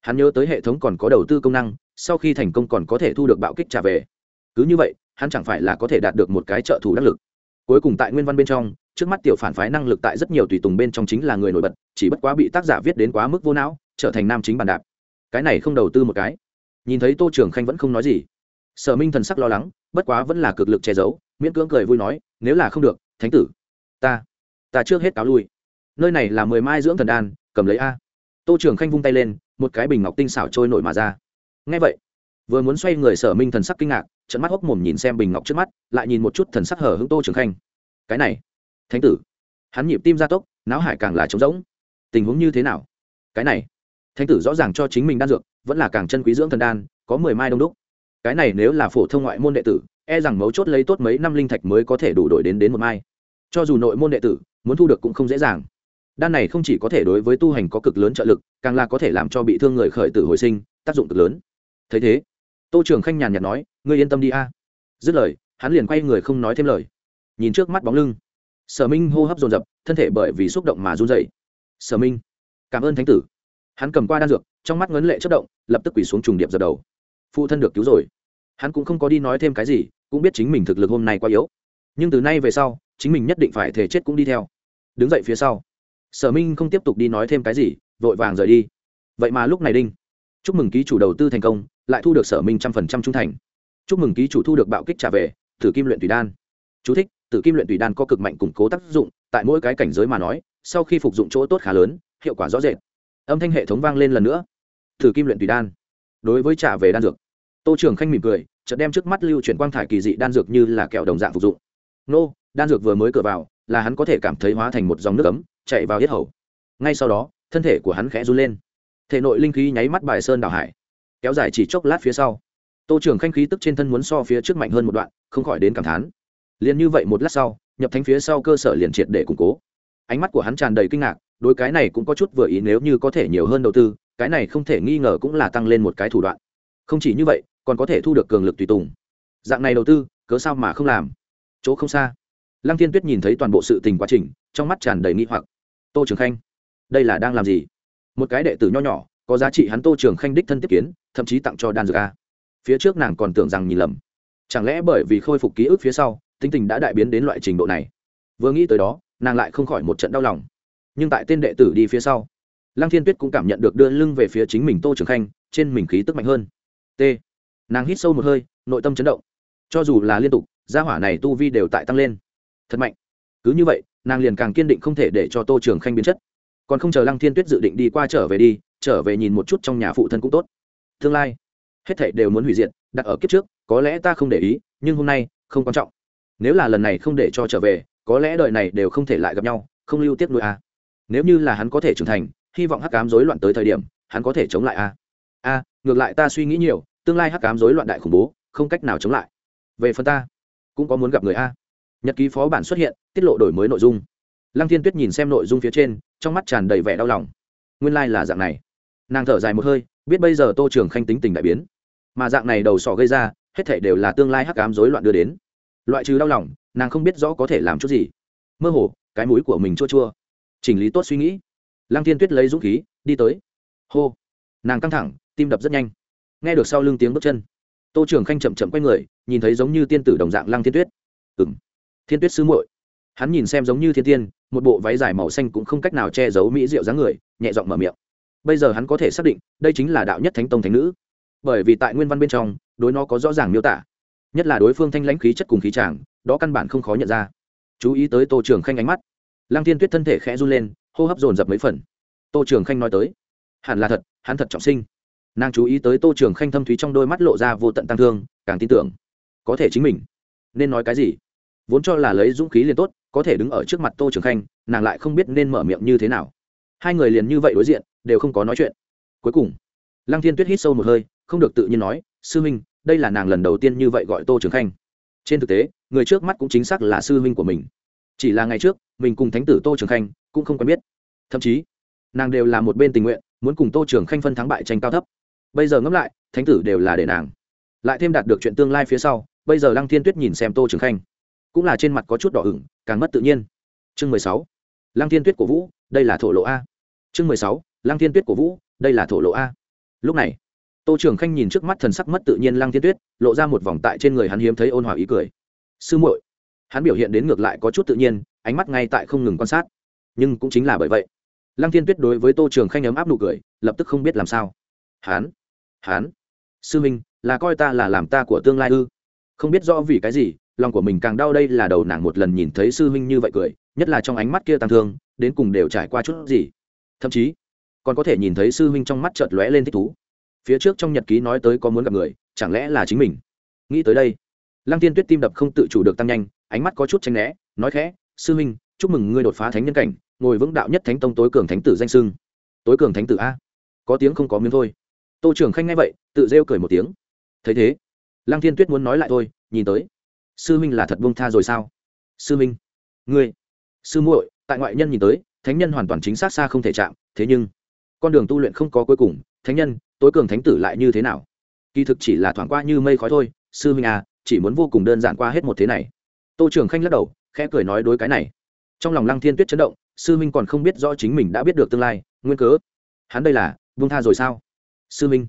Hắn nhớ tới hệ thống còn có đầu tư công năng sau khi thành công còn có thể thu được bạo kích trả về. Cứ như vậy hắn chẳng phải là có thể đạt được một cái trợ thủ đắc lực. Cuối cùng tại nguyên văn bên trong trước mắt tiểu phản phái năng lực tại rất nhiều tùy tùng bên trong chính là người nổi bật chỉ bất quá bị tác giả viết đến quá mức vô não trở thành nam chính bàn đạp. Cái này không đầu tư một cái. Nhìn thấy tô trường khanh vẫn không nói gì. Sở minh thần sắc lo lắng bất quá vẫn là cực lực che giấu miễn cưỡng cười vui nói, nếu là không được, thánh tử, ta ta trước hết cáo lui. Nơi này là mười mai dưỡng thần đan, cầm lấy a. Tô trường khanh vung tay lên, một cái bình ngọc tinh xảo trôi nổi mà ra. Ngay vậy, vừa muốn xoay người sở minh thần sắc kinh ngạc trận mắt hốc mồm nhìn xem bình ngọc trước mắt, lại nhìn một chút thần sắc hở hững tô trường khanh. Cái này, thánh tử. Hắn nhịp tim gia tốc, não hải càng là trống rỗng. Tình huống như thế nào? Cái này, thánh tử rõ ràng cho chính mình đan dược, vẫn là càng chân quý dưỡng thần đan, có mười mai đông đúc. Cái này nếu là phổ thông ngoại môn đệ tử e rằng mấu chốt lấy tốt mấy năm linh thạch mới có thể đủ đổi đến đến một mai. Cho dù nội môn đệ tử, muốn thu được cũng không dễ dàng. Đan này không chỉ có thể đối với tu hành có cực lớn trợ lực, càng là có thể làm cho bị thương người khởi tử hồi sinh, tác dụng cực lớn. Thấy thế, tô trường khanh nhàn nhạt nói, ngươi yên tâm đi a. Dứt lời, hắn liền quay người không nói thêm lời. Nhìn trước mắt bóng lưng, sở minh hô hấp dồn dập, thân thể bởi vì xúc động mà run dậy sở minh, cảm ơn thánh tử. Hắn cầm qua đan dược, trong mắt ngấn lệ chất động, lập tức quỳ xuống trùng điệp dập đầu. Phụ thân được cứu rồi. Hắn cũng không có đi nói thêm cái gì cũng biết chính mình thực lực hôm nay quá yếu nhưng từ nay về sau chính mình nhất định phải thể chết cũng đi theo đứng dậy phía sau sở minh không tiếp tục đi nói thêm cái gì vội vàng rời đi vậy mà lúc này đinh chúc mừng ký chủ đầu tư thành công lại thu được sở minh trăm phần trăm trung thành chúc mừng ký chủ thu được bạo kích trả về thử kim luyện tùy đan Chú thích, tử kim luyện tùy đan có cực mạnh củng cố tác dụng, tại mỗi cái cảnh giới mà nói, sau khi phục dụng chỗ tốt khá lớn, hiệu quả rõ rệt. Âm thanh hệ thống vang lên lần nữa. thử kim luyện tùy đan. Đối với trả về đan dược, Tô Trường Khanh mỉm cười, chợt đem trước mắt lưu chuyển quang thải kỳ dị đan dược như là kẹo đồng dạng phục dụng. Nô, đan dược vừa mới cửa vào, là hắn có thể cảm thấy hóa thành một dòng nước ấm, chạy vào yết hầu. Ngay sau đó, thân thể của hắn khẽ run lên. Thể nội linh khí nháy mắt bài sơn đảo hải. Kéo dài chỉ chốc lát phía sau, Tô Trường Khanh khí tức trên thân muốn so phía trước mạnh hơn một đoạn, không khỏi đến cảm thán liền như vậy một lát sau nhập thánh phía sau cơ sở liền triệt để củng cố ánh mắt của hắn tràn đầy kinh ngạc đối cái này cũng có chút vừa ý nếu như có thể nhiều hơn đầu tư cái này không thể nghi ngờ cũng là tăng lên một cái thủ đoạn không chỉ như vậy còn có thể thu được cường lực tùy tùng. Dạng này đầu tư, cớ sao mà không làm? Chỗ không xa. Lăng thiên tuyết nhìn thấy toàn bộ sự tình quá trình, trong mắt tràn đầy nghi hoặc. Tô trường khanh, đây là đang làm gì? Một cái đệ tử nho nhỏ, có giá trị hắn tô trường khanh đích thân tiếp kiến, thậm chí tặng cho đan dược a. Phía trước nàng còn tưởng rằng nhìn lầm. Chẳng lẽ bởi vì khôi phục ký ức phía sau, tính tình đã đại biến đến loại trình độ này? Vừa nghĩ tới đó, nàng lại không khỏi một trận đau lòng. Nhưng tại tên đệ tử đi phía sau, lăng thiên tuyết cũng cảm nhận được đưa lưng về phía chính mình tô trường khanh, trên mình khí tức mạnh hơn. T nàng hít sâu một hơi, nội tâm chấn động. Cho dù là liên tục, gia hỏa này tu vi đều tại tăng lên. Thật mạnh. Cứ như vậy, nàng liền càng kiên định không thể để cho tô trường khanh biến chất. Còn không chờ lăng thiên tuyết dự định đi qua trở về đi, trở về nhìn một chút trong nhà phụ thân cũng tốt. Tương lai, hết thảy đều muốn hủy diệt, đặt ở kiếp trước, có lẽ ta không để ý, nhưng hôm nay, không quan trọng. Nếu là lần này không để cho trở về, có lẽ đời này đều không thể lại gặp nhau, không lưu tiếp nuôi a à. nếu như là hắn có thể trưởng thành, hy vọng hắc cám rối loạn tới thời điểm, hắn có thể chống lại a a ngược lại ta suy nghĩ nhiều tương lai hắc cám rối loạn đại khủng bố, không cách nào chống lại. Về phần ta, cũng có muốn gặp người a. Nhật ký phó bản xuất hiện, tiết lộ đổi mới nội dung. Lăng thiên tuyết nhìn xem nội dung phía trên, trong mắt tràn đầy vẻ đau lòng. Nguyên lai、like、là dạng này. Nàng thở dài một hơi, biết bây giờ tô trường khanh tính tình đại biến. Mà dạng này đầu sỏ gây ra, hết thể đều là tương lai hắc cám rối loạn đưa đến. Loại trừ đau lòng, nàng không biết rõ có thể làm chút gì. Mơ hồ, cái mũi của mình chua chua. Chỉnh lý tốt suy nghĩ. Lăng thiên tuyết lấy dũng khí, đi tới. Hô. Nàng căng thẳng, tim đập rất nhanh nghe được sau lưng tiếng bước chân. Tô trường khanh chậm chậm quay người, nhìn thấy giống như tiên tử đồng dạng lăng thiên tuyết. Ừng thiên tuyết sư muội. Hắn nhìn xem giống như thiên tiên, một bộ váy dài màu xanh cũng không cách nào che giấu mỹ diệu dáng người, nhẹ giọng mở miệng. Bây giờ hắn có thể xác định, đây chính là đạo nhất thánh tông thánh nữ. Bởi vì tại nguyên văn bên trong, đối nó có rõ ràng miêu tả. Nhất là đối phương thanh lãnh khí chất cùng khí tràng đó căn bản không khó nhận ra. Chú ý tới tô trường khanh ánh mắt. Lăng thiên tuyết thân thể khẽ run lên, hô hấp dồn dập mấy phần. Tô trường khanh nói tới. Hẳn là thật, hắn thật trọng sinh nàng chú ý tới tô trường khanh thâm thúy trong đôi mắt lộ ra vô tận tăng thương, càng tin tưởng, có thể chính mình. Nên nói cái gì? Vốn cho là lấy dũng khí liền tốt, có thể đứng ở trước mặt tô trường khanh, nàng lại không biết nên mở miệng như thế nào. Hai người liền như vậy đối diện, đều không có nói chuyện. Cuối cùng, lăng thiên tuyết hít sâu một hơi, không được tự nhiên nói, sư huynh đây là nàng lần đầu tiên như vậy gọi tô trường khanh. Trên thực tế, người trước mắt cũng chính xác là sư huynh của mình. Chỉ là ngày trước, mình cùng thánh tử tô trường khanh cũng không quen biết. Thậm chí, nàng đều là một bên tình nguyện, muốn cùng tô trường khanh phân thắng bại tranh cao thấp bây giờ ngẫm lại, thánh tử đều là để nàng. Lại thêm đạt được chuyện tương lai phía sau, bây giờ lăng thiên tuyết nhìn xem tô trường khanh, cũng là trên mặt có chút đỏ ửng, càng mất tự nhiên. Chương mười sáu, lăng thiên tuyết của vũ, đây là thổ lộ a. Chương mười sáu, lăng thiên tuyết của vũ, đây là thổ lộ a. Lúc này, tô trường khanh nhìn trước mắt thần sắc mất tự nhiên lăng thiên tuyết, lộ ra một vòng tại trên người hắn hiếm thấy ôn hòa ý cười. Sư muội. Hắn biểu hiện đến ngược lại có chút tự nhiên, ánh mắt ngay tại không ngừng quan sát. Nhưng cũng chính là bởi vậy, lăng thiên tuyết đối với tô trường khanh ấm áp nụ cười, lập tức không biết làm sao. Hắn hán. Sư minh, là coi ta là làm ta của tương lai ư? Không biết rõ vì cái gì, lòng của mình càng đau đây là đầu nàng một lần nhìn thấy sư huynh như vậy cười, nhất là trong ánh mắt kia tăng thương, đến cùng đều trải qua chút gì. Thậm chí, còn có thể nhìn thấy sư huynh trong mắt chợt lóe lên thích thú. Phía trước trong nhật ký nói tới có muốn gặp người, chẳng lẽ là chính mình? Nghĩ tới đây, lăng tiên tuyết tim đập không tự chủ được tăng nhanh, ánh mắt có chút tranh né, nói khẽ, sư huynh chúc mừng ngươi đột phá thánh nhân cảnh, ngồi vững đạo nhất thánh tông tối cường thánh tử danh sưng tối cường thánh tử a? Có tiếng không có miếng thôi tô trưởng khanh nghe vậy, tự rêu cười một tiếng. Thấy thế, lăng thiên tuyết muốn nói lại thôi, nhìn tới. Sư minh là thật buông tha rồi sao? Sư minh, ngươi, sư muội, tại ngoại nhân nhìn tới, thánh nhân hoàn toàn chính xác xa không thể chạm, thế nhưng, con đường tu luyện không có cuối cùng, thánh nhân, tối cường thánh tử lại như thế nào? Kỳ thực chỉ là thoảng qua như mây khói thôi, sư minh à chỉ muốn vô cùng đơn giản qua hết một thế này. Tô trường khanh lắc đầu, khẽ cười nói đối cái này. Trong lòng lăng thiên tuyết chấn động, sư minh còn không biết rõ chính mình đã biết được tương lai, nguyên cớ. Hắn đây là buông tha rồi sao? Sư minh.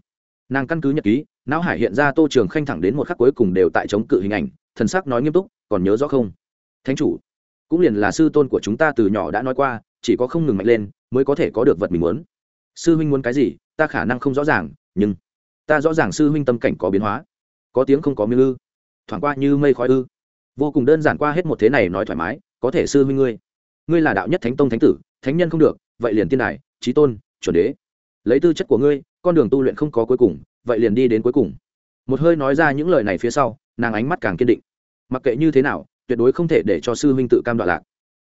Nàng căn cứ nhật ký, não hải hiện ra tô trường khanh thẳng đến một khắc cuối cùng đều tại chống cự hình ảnh, thần sắc nói nghiêm túc, còn nhớ rõ không? Thánh chủ, cũng liền là sư tôn của chúng ta từ nhỏ đã nói qua, chỉ có không ngừng mạnh lên, mới có thể có được vật mình muốn. Sư huynh muốn cái gì, ta khả năng không rõ ràng, nhưng ta rõ ràng sư huynh tâm cảnh có biến hóa. Có tiếng không có miêu ư. Thoảng qua như mây khói ư. Vô cùng đơn giản qua hết một thế này nói thoải mái, có thể sư huynh ngươi. Ngươi là đạo nhất thánh tông thánh tử, thánh nhân không được, vậy liền tiên đài trí tôn, chuẩn đế. Lấy tư chất của ngươi con đường tu luyện không có cuối cùng, vậy liền đi đến cuối cùng. Một hơi nói ra những lời này phía sau, nàng ánh mắt càng kiên định. Mặc kệ như thế nào, tuyệt đối không thể để cho sư huynh tự cam đoạn lạc.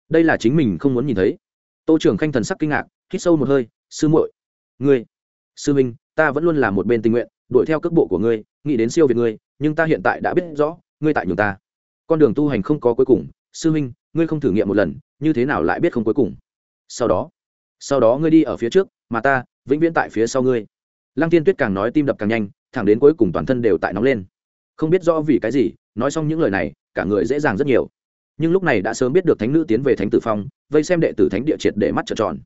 Đây là chính mình không muốn nhìn thấy. Tô trưởng khanh thần sắc kinh ngạc, hít sâu một hơi, sư muội, ngươi, sư huynh, ta vẫn luôn là một bên tình nguyện, đuổi theo cước bộ của ngươi, nghĩ đến siêu việt ngươi, nhưng ta hiện tại đã biết rõ, ngươi tại nhường ta. Con đường tu hành không có cuối cùng, sư huynh, ngươi không thử nghiệm một lần, như thế nào lại biết không cuối cùng? Sau đó sau đó ngươi đi ở phía trước, mà ta vĩnh viễn tại phía sau ngươi lăng tiên tuyết càng nói tim đập càng nhanh, thẳng đến cuối cùng toàn thân đều tại nóng lên. Không biết rõ vì cái gì, nói xong những lời này, cả người dễ dàng rất nhiều. Nhưng lúc này đã sớm biết được thánh nữ tiến về thánh tử phong, vây xem đệ tử thánh địa triệt để mắt trợn tròn.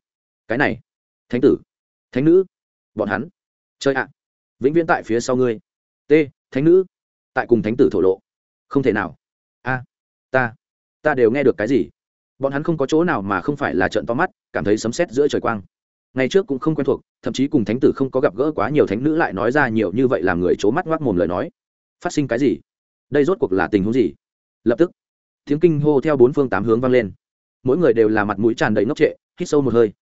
Cái này, thánh tử, thánh nữ, bọn hắn. Chơi ạ, vĩnh viễn tại phía sau ngươi. T, thánh nữ, tại cùng thánh tử thổ lộ. Không thể nào. A, ta ta đều nghe được cái gì? Bọn hắn không có chỗ nào mà không phải là trận to mắt, cảm thấy sấm sét giữa trời quang ngày trước cũng không quen thuộc, thậm chí cùng thánh tử không có gặp gỡ quá nhiều thánh nữ lại nói ra nhiều như vậy làm người c h ố mắt ngoác mồm lời nói. Phát sinh cái gì? Đây rốt cuộc là tình huống gì? Lập tức, tiếng kinh hô theo bốn phương tám hướng vang lên. Mỗi người đều là mặt mũi tràn đầy ngốc trệ, hít sâu một hơi.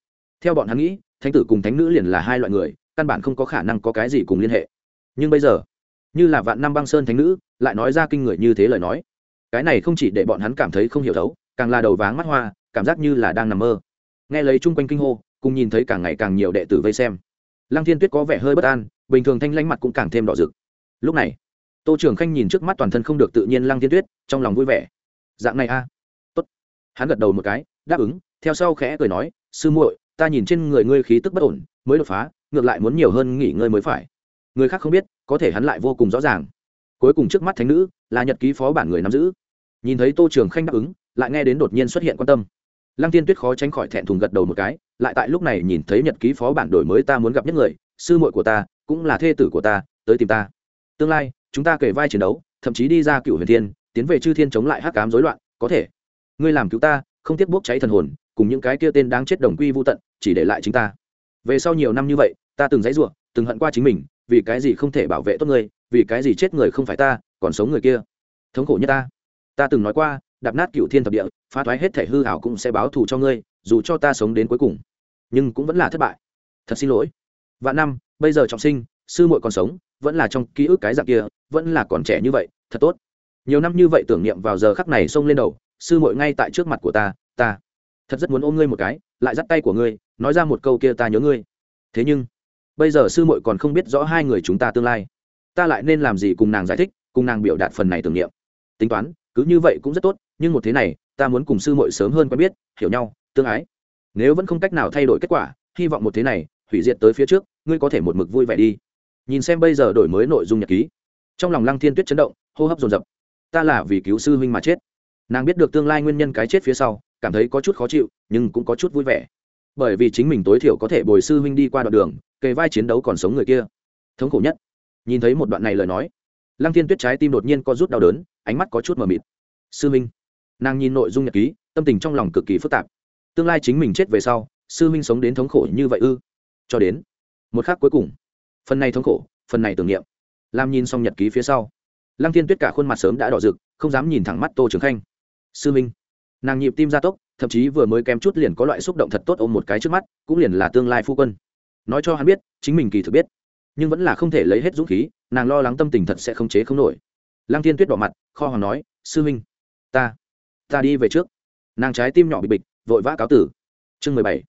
Theo bọn hắn nghĩ, thánh tử cùng thánh nữ liền là hai loại người, căn bản không có khả năng có cái gì cùng liên hệ. Nhưng bây giờ, như là vạn năm băng sơn thánh nữ, lại nói ra kinh người như thế lời nói. Cái này không chỉ để bọn hắn cảm thấy không hiểu thấu, càng là đầu váng mắt hoa, cảm giác như là đang nằm mơ. Nghe lấy chung quanh kinh hô cùng nhìn thấy càng ngày càng nhiều đệ tử vây xem. Lăng thiên tuyết có vẻ hơi bất an, bình thường thanh lãnh mặt cũng càng thêm đỏ rực. Lúc này, tô trường khanh nhìn trước mắt toàn thân không được tự nhiên lăng thiên tuyết, trong lòng vui vẻ. Dạng này a. À? tốt. Hắn gật đầu một cái, đáp ứng, theo sau khẽ cười nói, sư muội, ta nhìn trên người ngươi khí tức bất ổn, mới đột phá, ngược lại muốn nhiều hơn nghỉ ngơi mới phải. Người khác không biết, có thể hắn lại vô cùng rõ ràng. Cuối cùng trước mắt thánh nữ, là nhật ký phó bản người nắm giữ. Nhìn thấy tô trường khanh đáp ứng, lại nghe đến đột nhiên xuất hiện quan tâm lăng tiên tuyết khó tránh khỏi thẹn thùng gật đầu một cái, lại tại lúc này nhìn thấy nhật ký phó bản đổi mới ta muốn gặp nhất người, sư muội của ta, cũng là thê tử của ta, tới tìm ta. Tương lai, chúng ta kể vai chiến đấu, thậm chí đi ra cựu huyền thiên, tiến về chư thiên chống lại hắc cám rối loạn, có thể. Ngươi làm cứu ta, không tiếc bốc cháy thần hồn, cùng những cái kia tên đáng chết đồng quy vô tận, chỉ để lại chính ta. Về sau nhiều năm như vậy, ta từng dãy ruộng, từng hận qua chính mình, vì cái gì không thể bảo vệ tốt ngươi, vì cái gì chết người không phải ta, còn sống người kia. Thống khổ nhất ta. Ta từng nói qua đạp nát cựu thiên thập địa, phá thoái hết thể hư hảo cũng sẽ báo thù cho ngươi, dù cho ta sống đến cuối cùng. Nhưng cũng vẫn là thất bại. Thật xin lỗi. Vạn năm, bây giờ trọng sinh, sư muội còn sống, vẫn là trong ký ức cái dạng kia, vẫn là còn trẻ như vậy, thật tốt. Nhiều năm như vậy tưởng niệm vào giờ khắc này xông lên đầu, sư muội ngay tại trước mặt của ta ta thật rất muốn ôm ngươi một cái, lại dắt tay của ngươi, nói ra một câu kia ta nhớ ngươi. Thế nhưng, bây giờ sư muội còn không biết rõ hai người chúng ta tương lai. Ta lại nên làm gì cùng nàng giải thích, cùng nàng biểu đạt phần này tưởng niệm. Tính toán cứ như vậy cũng rất tốt, nhưng một thế này, ta muốn cùng sư muội sớm hơn quen biết, hiểu nhau, tương ái. Nếu vẫn không cách nào thay đổi kết quả, hy vọng một thế này, hủy diệt tới phía trước, ngươi có thể một mực vui vẻ đi. Nhìn xem bây giờ đổi mới nội dung nhật ký. Trong lòng lăng thiên tuyết chấn động, hô hấp dồn dập. Ta là vì cứu sư huynh mà chết. Nàng biết được tương lai nguyên nhân cái chết phía sau, cảm thấy có chút khó chịu, nhưng cũng có chút vui vẻ. Bởi vì chính mình tối thiểu có thể bồi sư huynh đi qua đoạn đường, kề vai chiến đấu còn sống người kia. Thống khổ nhất. Nhìn thấy một đoạn này lời nói lăng thiên tuyết trái tim đột nhiên có rút đau đớn ánh mắt có chút mờ mịt. Sư Minh, nàng nhìn nội dung nhật ký tâm tình trong lòng cực kỳ phức tạp. Tương lai chính mình chết về sau sư Minh sống đến thống khổ như vậy ư? Cho đến một khác cuối cùng. Phần này thống khổ phần này tưởng niệm. Làm nhìn xong nhật ký phía sau. Lăng thiên tuyết cả khuôn mặt sớm đã đỏ rực không dám nhìn thẳng mắt tô trường khanh. Sư minh. Nàng nhịp tim gia tốc thậm chí vừa mới kém chút liền có loại xúc động thật tốt ôm một cái trước mắt cũng liền là tương lai phu quân. Nói cho hắn biết chính mình kỳ thực biết nhưng vẫn là không thể lấy hết dũng khí, nàng lo lắng tâm tình thật sẽ không chế không nổi. Lăng thiên tuyết đỏ mặt, kho hoàng nói, sư minh ta ta đi về trước. Nàng trái tim nhỏ bị bịch, vội vã cáo tử. Chương mười bảy,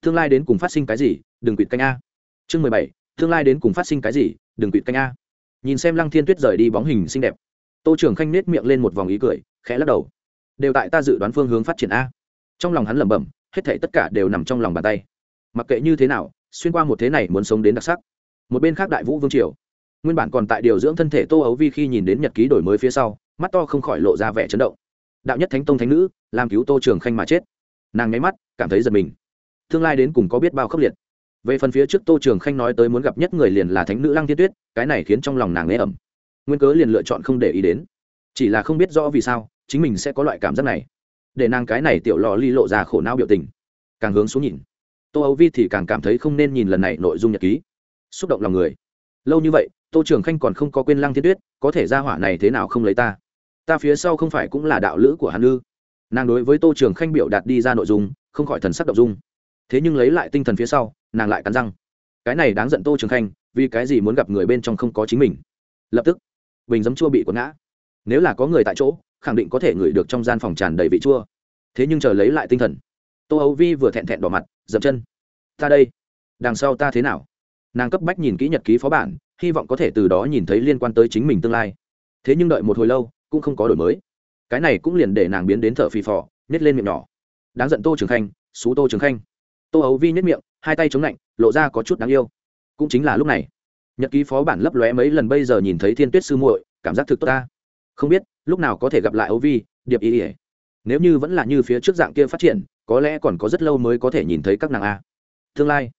tương lai đến cùng phát sinh cái gì, đừng quỵt canh a. Chương mười bảy, tương lai đến cùng phát sinh cái gì, đừng quỵt canh a. Nhìn xem lăng thiên tuyết rời đi bóng hình xinh đẹp, tô trưởng khanh nết miệng lên một vòng ý cười, khẽ lắc đầu. Đều tại ta dự đoán phương hướng phát triển a. Trong lòng hắn lẩm bẩm, hết thể tất cả đều nằm trong lòng bàn tay. Mặc kệ như thế nào, xuyên qua một thế này muốn sống đến đặc sắc một bên khác đại vũ vương triều. Nguyên bản còn tại điều dưỡng thân thể tô ấu vi khi nhìn đến nhật ký đổi mới phía sau, mắt to không khỏi lộ ra vẻ chấn động. Đạo nhất thánh tông thánh nữ, làm cứu tô trường khanh mà chết. Nàng nháy mắt, cảm thấy giật mình. Tương lai đến cùng có biết bao khốc liệt. Về phần phía trước tô trường khanh nói tới muốn gặp nhất người liền là thánh nữ lăng thiên tuyết, cái này khiến trong lòng nàng nghe ẩm. Nguyên cớ liền lựa chọn không để ý đến. Chỉ là không biết rõ vì sao, chính mình sẽ có loại cảm giác này. Để nàng cái này tiểu lò ly lộ ra khổ não biểu tình. Càng hướng xuống nhìn, tô âu vi thì càng cảm thấy không nên nhìn lần này nội dung nhật ký xúc động lòng người. Lâu như vậy, tô trường khanh còn không có quên lăng thiên tuyết, có thể ra hỏa này thế nào không lấy ta? Ta phía sau không phải cũng là đạo lữ của hàn ư? Nàng đối với tô trường khanh biểu đạt đi ra nội dung, không khỏi thần sắc động dung. Thế nhưng lấy lại tinh thần phía sau, nàng lại cắn răng. Cái này đáng giận tô trường khanh, vì cái gì muốn gặp người bên trong không có chính mình? Lập tức, bình giấm chua bị quật ngã. Nếu là có người tại chỗ, khẳng định có thể ngửi được trong gian phòng tràn đầy vị chua. Thế nhưng chờ lấy lại tinh thần, tô âu vi vừa thẹn thẹn đỏ mặt, dậm chân. Ta đây, đằng sau ta thế nào? Nàng cấp bách nhìn kỹ nhật ký phó bản, hy vọng có thể từ đó nhìn thấy liên quan tới chính mình tương lai. Thế nhưng đợi một hồi lâu, cũng không có đổi mới. Cái này cũng liền để nàng biến đến thở phì phò, nhét lên miệng nhỏ. Đáng giận tô trường khanh, xú tô trường khanh. Tô ấu vi nhét miệng, hai tay chống lạnh, lộ ra có chút đáng yêu. Cũng chính là lúc này, nhật ký phó bản lấp lóe mấy lần bây giờ nhìn thấy thiên tuyết sư muội, cảm giác thực tốt ta. Không biết, lúc nào có thể gặp lại ấu vi, điệp ý ỉa nếu như vẫn là như phía trước dạng kia phát triển, có lẽ còn có rất lâu mới có thể nhìn thấy các nàng a. Tương lai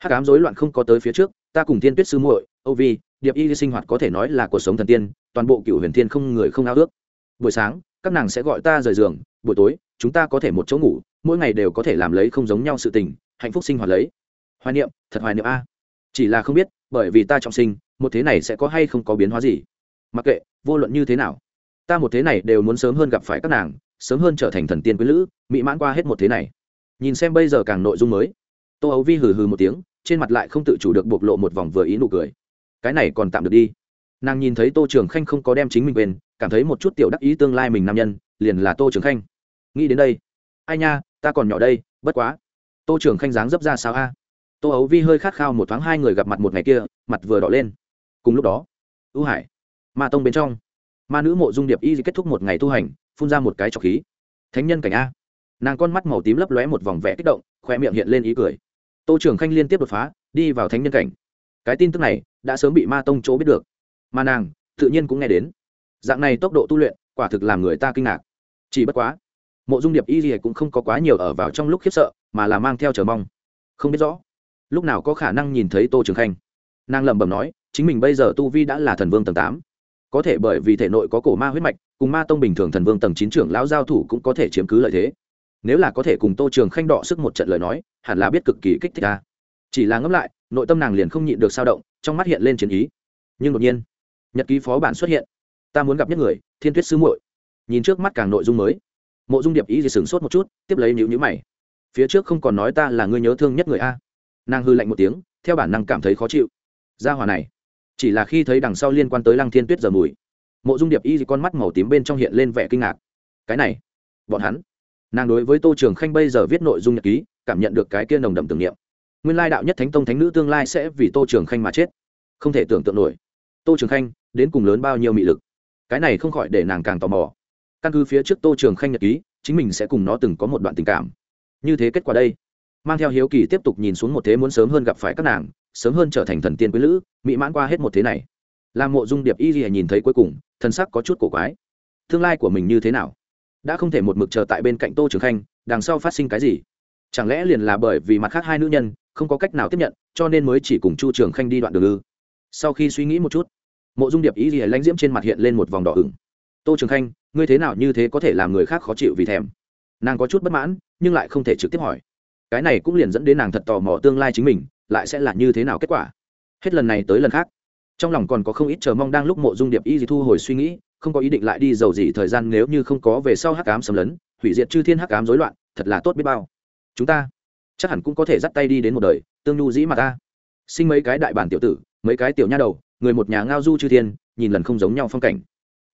hát cám rối loạn không có tới phía trước, ta cùng thiên tuyết sư muội, âu vi, điệp y sinh hoạt có thể nói là cuộc sống thần tiên, toàn bộ cựu huyền thiên không người không ao ước. Buổi sáng, các nàng sẽ gọi ta rời giường, buổi tối, chúng ta có thể một chỗ ngủ, mỗi ngày đều có thể làm lấy không giống nhau sự tình, hạnh phúc sinh hoạt lấy. Hoài niệm, thật hoài niệm a. Chỉ là không biết, bởi vì ta trọng sinh, một thế này sẽ có hay không có biến hóa gì. Mặc kệ, vô luận như thế nào, ta một thế này đều muốn sớm hơn gặp phải các nàng, sớm hơn trở thành thần tiên quý lữ, mỹ mãn qua hết một thế này. Nhìn xem bây giờ càng nội dung mới. Tô ấu vi hừ hừ một tiếng trên mặt lại không tự chủ được bộc lộ một vòng vừa ý nụ cười. Cái này còn tạm được đi. Nàng nhìn thấy tô trường khanh không có đem chính mình quên, cảm thấy một chút tiểu đắc ý tương lai mình nam nhân, liền là tô trường khanh. Nghĩ đến đây, ai nha, ta còn nhỏ đây, bất quá. Tô trường khanh dáng dấp ra sao a? Tô ấu vi hơi khát khao một thoáng hai người gặp mặt một ngày kia, mặt vừa đỏ lên. Cùng lúc đó, ưu hải, ma tông bên trong, ma nữ mộ dung điệp y kết thúc một ngày tu hành, phun ra một cái trọc khí. Thánh nhân cảnh a. Nàng con mắt màu tím lấp lóe một vòng vẽ kích động khoe miệng hiện lên ý cười tô trưởng khanh liên tiếp đột phá, đi vào thánh nhân cảnh. Cái tin tức này đã sớm bị ma tông chỗ biết được. Mà nàng tự nhiên cũng nghe đến. Dạng này tốc độ tu luyện quả thực làm người ta kinh ngạc. Chỉ bất quá, mộ dung điệp y gì cũng không có quá nhiều ở vào trong lúc khiếp sợ, mà là mang theo chờ mong. Không biết rõ, lúc nào có khả năng nhìn thấy tô trường khanh. Nàng lẩm bẩm nói, chính mình bây giờ tu vi đã là thần vương tầng tám. Có thể bởi vì thể nội có cổ ma huyết mạch, cùng ma tông bình thường thần vương tầng chín trưởng lão giao thủ cũng có thể chiếm cứ lợi thế nếu là có thể cùng tô trường khanh đọ sức một trận lời nói, hẳn là biết cực kỳ kích thích ta. Chỉ là ngẫm lại, nội tâm nàng liền không nhịn được sao động, trong mắt hiện lên chiến ý. Nhưng đột nhiên, nhật ký phó bản xuất hiện. Ta muốn gặp nhất người, thiên tuyết sư muội. Nhìn trước mắt càng nội dung mới. Mộ dung điệp ý gì sửng sốt một chút, tiếp lấy nhữ nhữ mày. Phía trước không còn nói ta là người nhớ thương nhất người a. Nàng hư lạnh một tiếng, theo bản năng cảm thấy khó chịu. Gia hòa này, chỉ là khi thấy đằng sau liên quan tới lăng thiên tuyết giờ mùi. Mộ dung điệp y con mắt màu tím bên trong hiện lên vẻ kinh ngạc. Cái này, bọn hắn nàng đối với tô trường khanh bây giờ viết nội dung nhật ký, cảm nhận được cái kia nồng đậm tưởng niệm. Nguyên lai đạo nhất thánh tông thánh nữ tương lai sẽ vì tô trường khanh mà chết. Không thể tưởng tượng nổi. Tô trường khanh, đến cùng lớn bao nhiêu mị lực. Cái này không khỏi để nàng càng tò mò. Căn cứ phía trước tô trường khanh nhật ký, chính mình sẽ cùng nó từng có một đoạn tình cảm. Như thế kết quả đây. Mang theo hiếu kỳ tiếp tục nhìn xuống một thế muốn sớm hơn gặp phải các nàng, sớm hơn trở thành thần tiên quý lữ, mỹ mãn qua hết một thế này. Làm mộ dung điệp y gì nhìn thấy cuối cùng, thân sắc có chút cổ quái. Tương lai của mình như thế nào? Đã không thể một mực chờ tại bên cạnh tô trường khanh, đằng sau phát sinh cái gì? Chẳng lẽ liền là bởi vì mặt khác hai nữ nhân, không có cách nào tiếp nhận, cho nên mới chỉ cùng chu trường khanh đi đoạn đường ư? Sau khi suy nghĩ một chút, mộ dung điệp ý gì lãnh diễm trên mặt hiện lên một vòng đỏ ửng. Tô trường khanh, ngươi thế nào như thế có thể làm người khác khó chịu vì thèm? Nàng có chút bất mãn, nhưng lại không thể trực tiếp hỏi. Cái này cũng liền dẫn đến nàng thật tò mò tương lai chính mình, lại sẽ là như thế nào kết quả? Hết lần này tới lần khác, trong lòng còn có không ít chờ mong đang lúc mộ dung điệp y gì thu hồi suy nghĩ không có ý định lại đi giàu gì thời gian nếu như không có về sau hắc ám xâm lấn, hủy diệt chư thiên hắc ám rối loạn, thật là tốt biết bao. Chúng ta chắc hẳn cũng có thể dắt tay đi đến một đời, tương nhu dĩ mà ta. Sinh mấy cái đại bản tiểu tử, mấy cái tiểu nha đầu, người một nhà ngao du chư thiên, nhìn lần không giống nhau phong cảnh.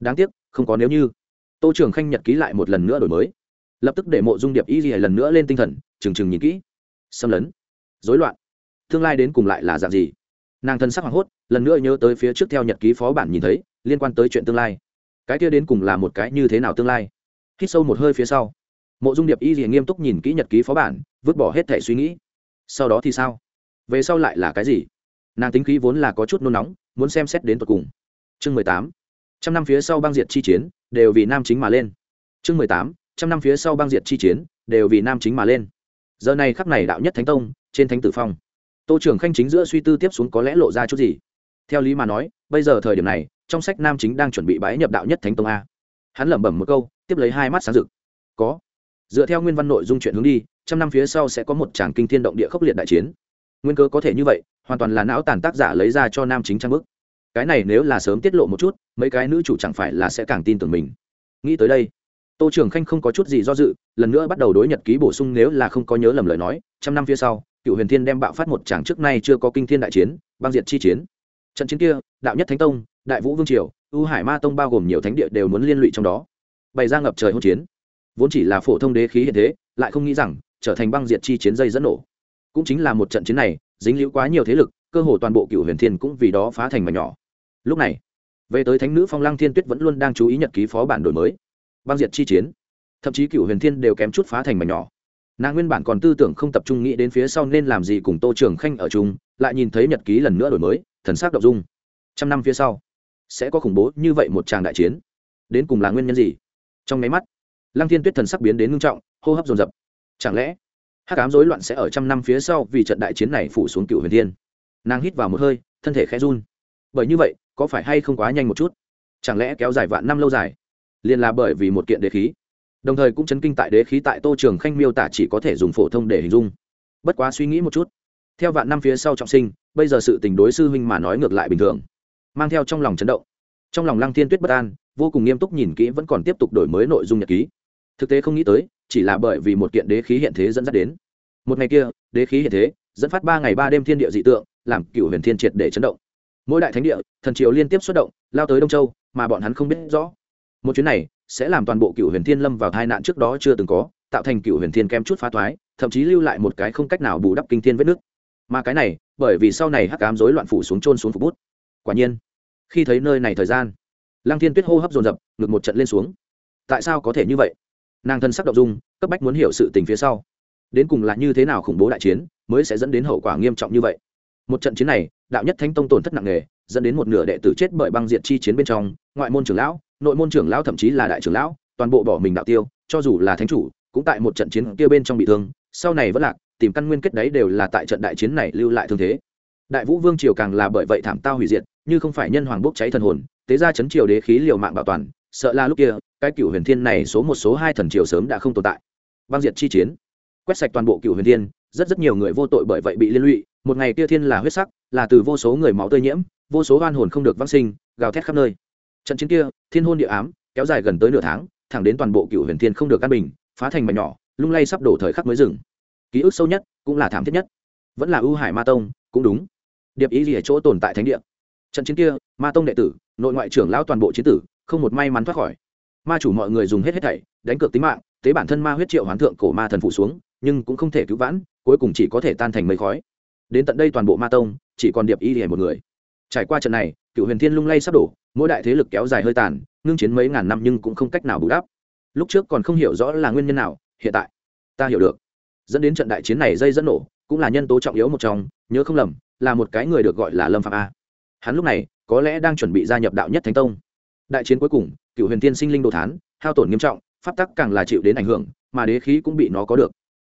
Đáng tiếc, không có nếu như. Tô trường khanh nhật ký lại một lần nữa đổi mới. Lập tức để mộ dung điệp y gì lần nữa lên tinh thần, trừng trừng nhìn kỹ. Xâm lấn. Dối loạn. Tương lai đến cùng lại là dạng gì? Nàng thân sắc hoảng hốt, lần nữa nhớ tới phía trước theo nhật ký phó bản nhìn thấy, liên quan tới chuyện tương lai cái kia đến cùng là một cái như thế nào tương lai? Hít sâu một hơi phía sau, mộ dung điệp y gì nghiêm túc nhìn kỹ nhật ký phó bản, vứt bỏ hết thẻ suy nghĩ. Sau đó thì sao? Về sau lại là cái gì? Nàng tính khí vốn là có chút nôn nóng, muốn xem xét đến tột cùng. Chương mười tám, trăm năm phía sau băng diệt chi chiến, đều vì nam chính mà lên. Chương mười tám, trăm năm phía sau băng diệt chi chiến, đều vì nam chính mà lên. Giờ này khắp này đạo nhất thánh tông, trên thánh tử phong. Tô trưởng khanh chính giữa suy tư tiếp xuống có lẽ lộ ra chút gì. Theo lý mà nói, bây giờ thời điểm này trong sách nam chính đang chuẩn bị bái nhập đạo nhất thánh tông a. Hắn lẩm bẩm một câu, tiếp lấy hai mắt sáng rực. Có. Dựa theo nguyên văn nội dung chuyện hướng đi, trăm năm phía sau sẽ có một tràng kinh thiên động địa khốc liệt đại chiến. Nguyên cơ có thể như vậy, hoàn toàn là não tàn tác giả lấy ra cho nam chính trang bức. Cái này nếu là sớm tiết lộ một chút, mấy cái nữ chủ chẳng phải là sẽ càng tin tưởng mình. Nghĩ tới đây, tô trường khanh không có chút gì do dự, lần nữa bắt đầu đối nhật ký bổ sung nếu là không có nhớ lầm lời nói, trăm năm phía sau, cựu huyền thiên đem bạo phát một tràng trước nay chưa có kinh thiên đại chiến, băng diệt chi chiến. Trận chiến kia, đạo nhất thánh tông đại vũ vương triều ưu hải ma tông bao gồm nhiều thánh địa đều muốn liên lụy trong đó. Bày ra ngập trời hỗn chiến. Vốn chỉ là phổ thông đế khí hiện thế, lại không nghĩ rằng trở thành băng diệt chi chiến dây dẫn nổ. Cũng chính là một trận chiến này, dính liễu quá nhiều thế lực, cơ hồ toàn bộ cựu huyền thiên cũng vì đó phá thành mà nhỏ. Lúc này, về tới thánh nữ phong lăng thiên tuyết vẫn luôn đang chú ý nhật ký phó bản đổi mới. Băng diệt chi chiến. Thậm chí cựu huyền thiên đều kém chút phá thành mà nhỏ. Nàng nguyên bản còn tư tưởng không tập trung nghĩ đến phía sau nên làm gì cùng tô trường khanh ở chung, lại nhìn thấy nhật ký lần nữa đổi mới, thần sắc đ ộ n g dung. Trăm năm phía sau sẽ có khủng bố như vậy một tràng đại chiến. Đến cùng là nguyên nhân gì? Trong máy mắt, lăng thiên tuyết thần sắc biến đến ngưng trọng, hô hấp dồn dập. Chẳng lẽ, hắc ám rối loạn sẽ ở trăm năm phía sau vì trận đại chiến này phủ xuống cựu huyền thiên? Nàng hít vào một hơi, thân thể khẽ run. Bởi như vậy, có phải hay không quá nhanh một chút? Chẳng lẽ kéo dài vạn năm lâu dài? Liền là bởi vì một kiện đế khí. Đồng thời cũng chấn kinh tại đế khí tại tô trường khanh miêu tả chỉ có thể dùng phổ thông để hình dung. Bất quá suy nghĩ một chút. Theo vạn năm phía sau trọng sinh, bây giờ sự tình đối sư huynh mà nói ngược lại bình thường mang theo trong lòng chấn động. Trong lòng lăng thiên tuyết bất an vô cùng nghiêm túc nhìn kỹ vẫn còn tiếp tục đổi mới nội dung nhật ký. Thực tế không nghĩ tới chỉ là bởi vì một kiện đế khí hiện thế dẫn dắt đến. Một ngày kia đế khí hiện thế dẫn phát ba ngày ba đêm thiên địa dị tượng làm cựu huyền thiên triệt để chấn động. Mỗi đại thánh địa thần triều liên tiếp xuất động lao tới đông châu mà bọn hắn không biết rõ. Một chuyến này sẽ làm toàn bộ cựu huyền thiên lâm vào tai nạn trước đó chưa từng có tạo thành cựu huyền thiên kem chút phá thoái, thậm chí lưu lại một cái không cách nào bù đắp kinh thiên vết nước mà cái này bởi vì sau này hắc cám rối loạn phủ xuống trôn xuống phục bút. Quả nhiên khi thấy nơi này thời gian, lăng thiên tuyết hô hấp dồn dập ngược một trận lên xuống. Tại sao có thể như vậy? Nàng thân sắc động dung, cấp bách muốn hiểu sự tình phía sau. Đến cùng là như thế nào khủng bố đại chiến mới sẽ dẫn đến hậu quả nghiêm trọng như vậy? Một trận chiến này, đạo nhất thánh tông tổn thất nặng nề, dẫn đến một nửa đệ tử chết bởi băng diện chi chiến bên trong, ngoại môn trưởng lão, nội môn trưởng lão thậm chí là đại trưởng lão, toàn bộ bỏ mình đạo tiêu, cho dù là thánh chủ, cũng tại một trận chiến kia bên trong bị thương. Sau này vẫn lạc, tìm căn nguyên kết đấy đều là tại trận đại chiến này lưu lại thương thế đại vũ vương triều càng là bởi vậy thảm tao hủy diệt, như không phải nhân hoàng bốc cháy thần hồn, tế ra chấn triều đế khí liều mạng bảo toàn, sợ là lúc kia, cái cựu huyền thiên này số một số hai thần triều sớm đã không tồn tại. Băng diệt chi chiến. Quét sạch toàn bộ cựu huyền thiên, rất rất nhiều người vô tội bởi vậy bị liên lụy, một ngày kia thiên là huyết sắc, là từ vô số người máu tươi nhiễm, vô số oan hồn không được vắc sinh, gào thét khắp nơi. Trận chiến kia, thiên hôn địa ám, kéo dài gần tới nửa tháng, thẳng đến toàn bộ cựu huyền thiên không được căn bình, phá thành mảnh nhỏ, lung lay sắp đổ thời khắc mới dừng. Ký ức sâu nhất, cũng là thảm thiết nhất. Vẫn là ưu hải ma tông, cũng đúng điệp ý gì ở chỗ tồn tại thánh địa. Trận chiến kia, ma tông đệ tử, nội ngoại trưởng lão toàn bộ chiến tử, không một may mắn thoát khỏi. Ma chủ mọi người dùng hết hết thảy, đánh cược tính mạng, tế bản thân ma huyết triệu hoán thượng cổ ma thần phụ xuống, nhưng cũng không thể cứu vãn, cuối cùng chỉ có thể tan thành mây khói. Đến tận đây toàn bộ ma tông, chỉ còn điệp y hề một người. Trải qua trận này, cựu huyền thiên lung lay sắp đổ, mỗi đại thế lực kéo dài hơi tàn, ngưng chiến mấy ngàn năm nhưng cũng không cách nào bù đắp. Lúc trước còn không hiểu rõ là nguyên nhân nào, hiện tại, ta hiểu được. Dẫn đến trận đại chiến này dây dẫn nổ, cũng là nhân tố trọng yếu một trong, nhớ không lầm là một cái người được gọi là lâm phạm a. Hắn lúc này, có lẽ đang chuẩn bị gia nhập đạo nhất thánh tông. Đại chiến cuối cùng, cựu huyền tiên sinh linh đồ thán, hao tổn nghiêm trọng, pháp tắc càng là chịu đến ảnh hưởng, mà đế khí cũng bị nó có được.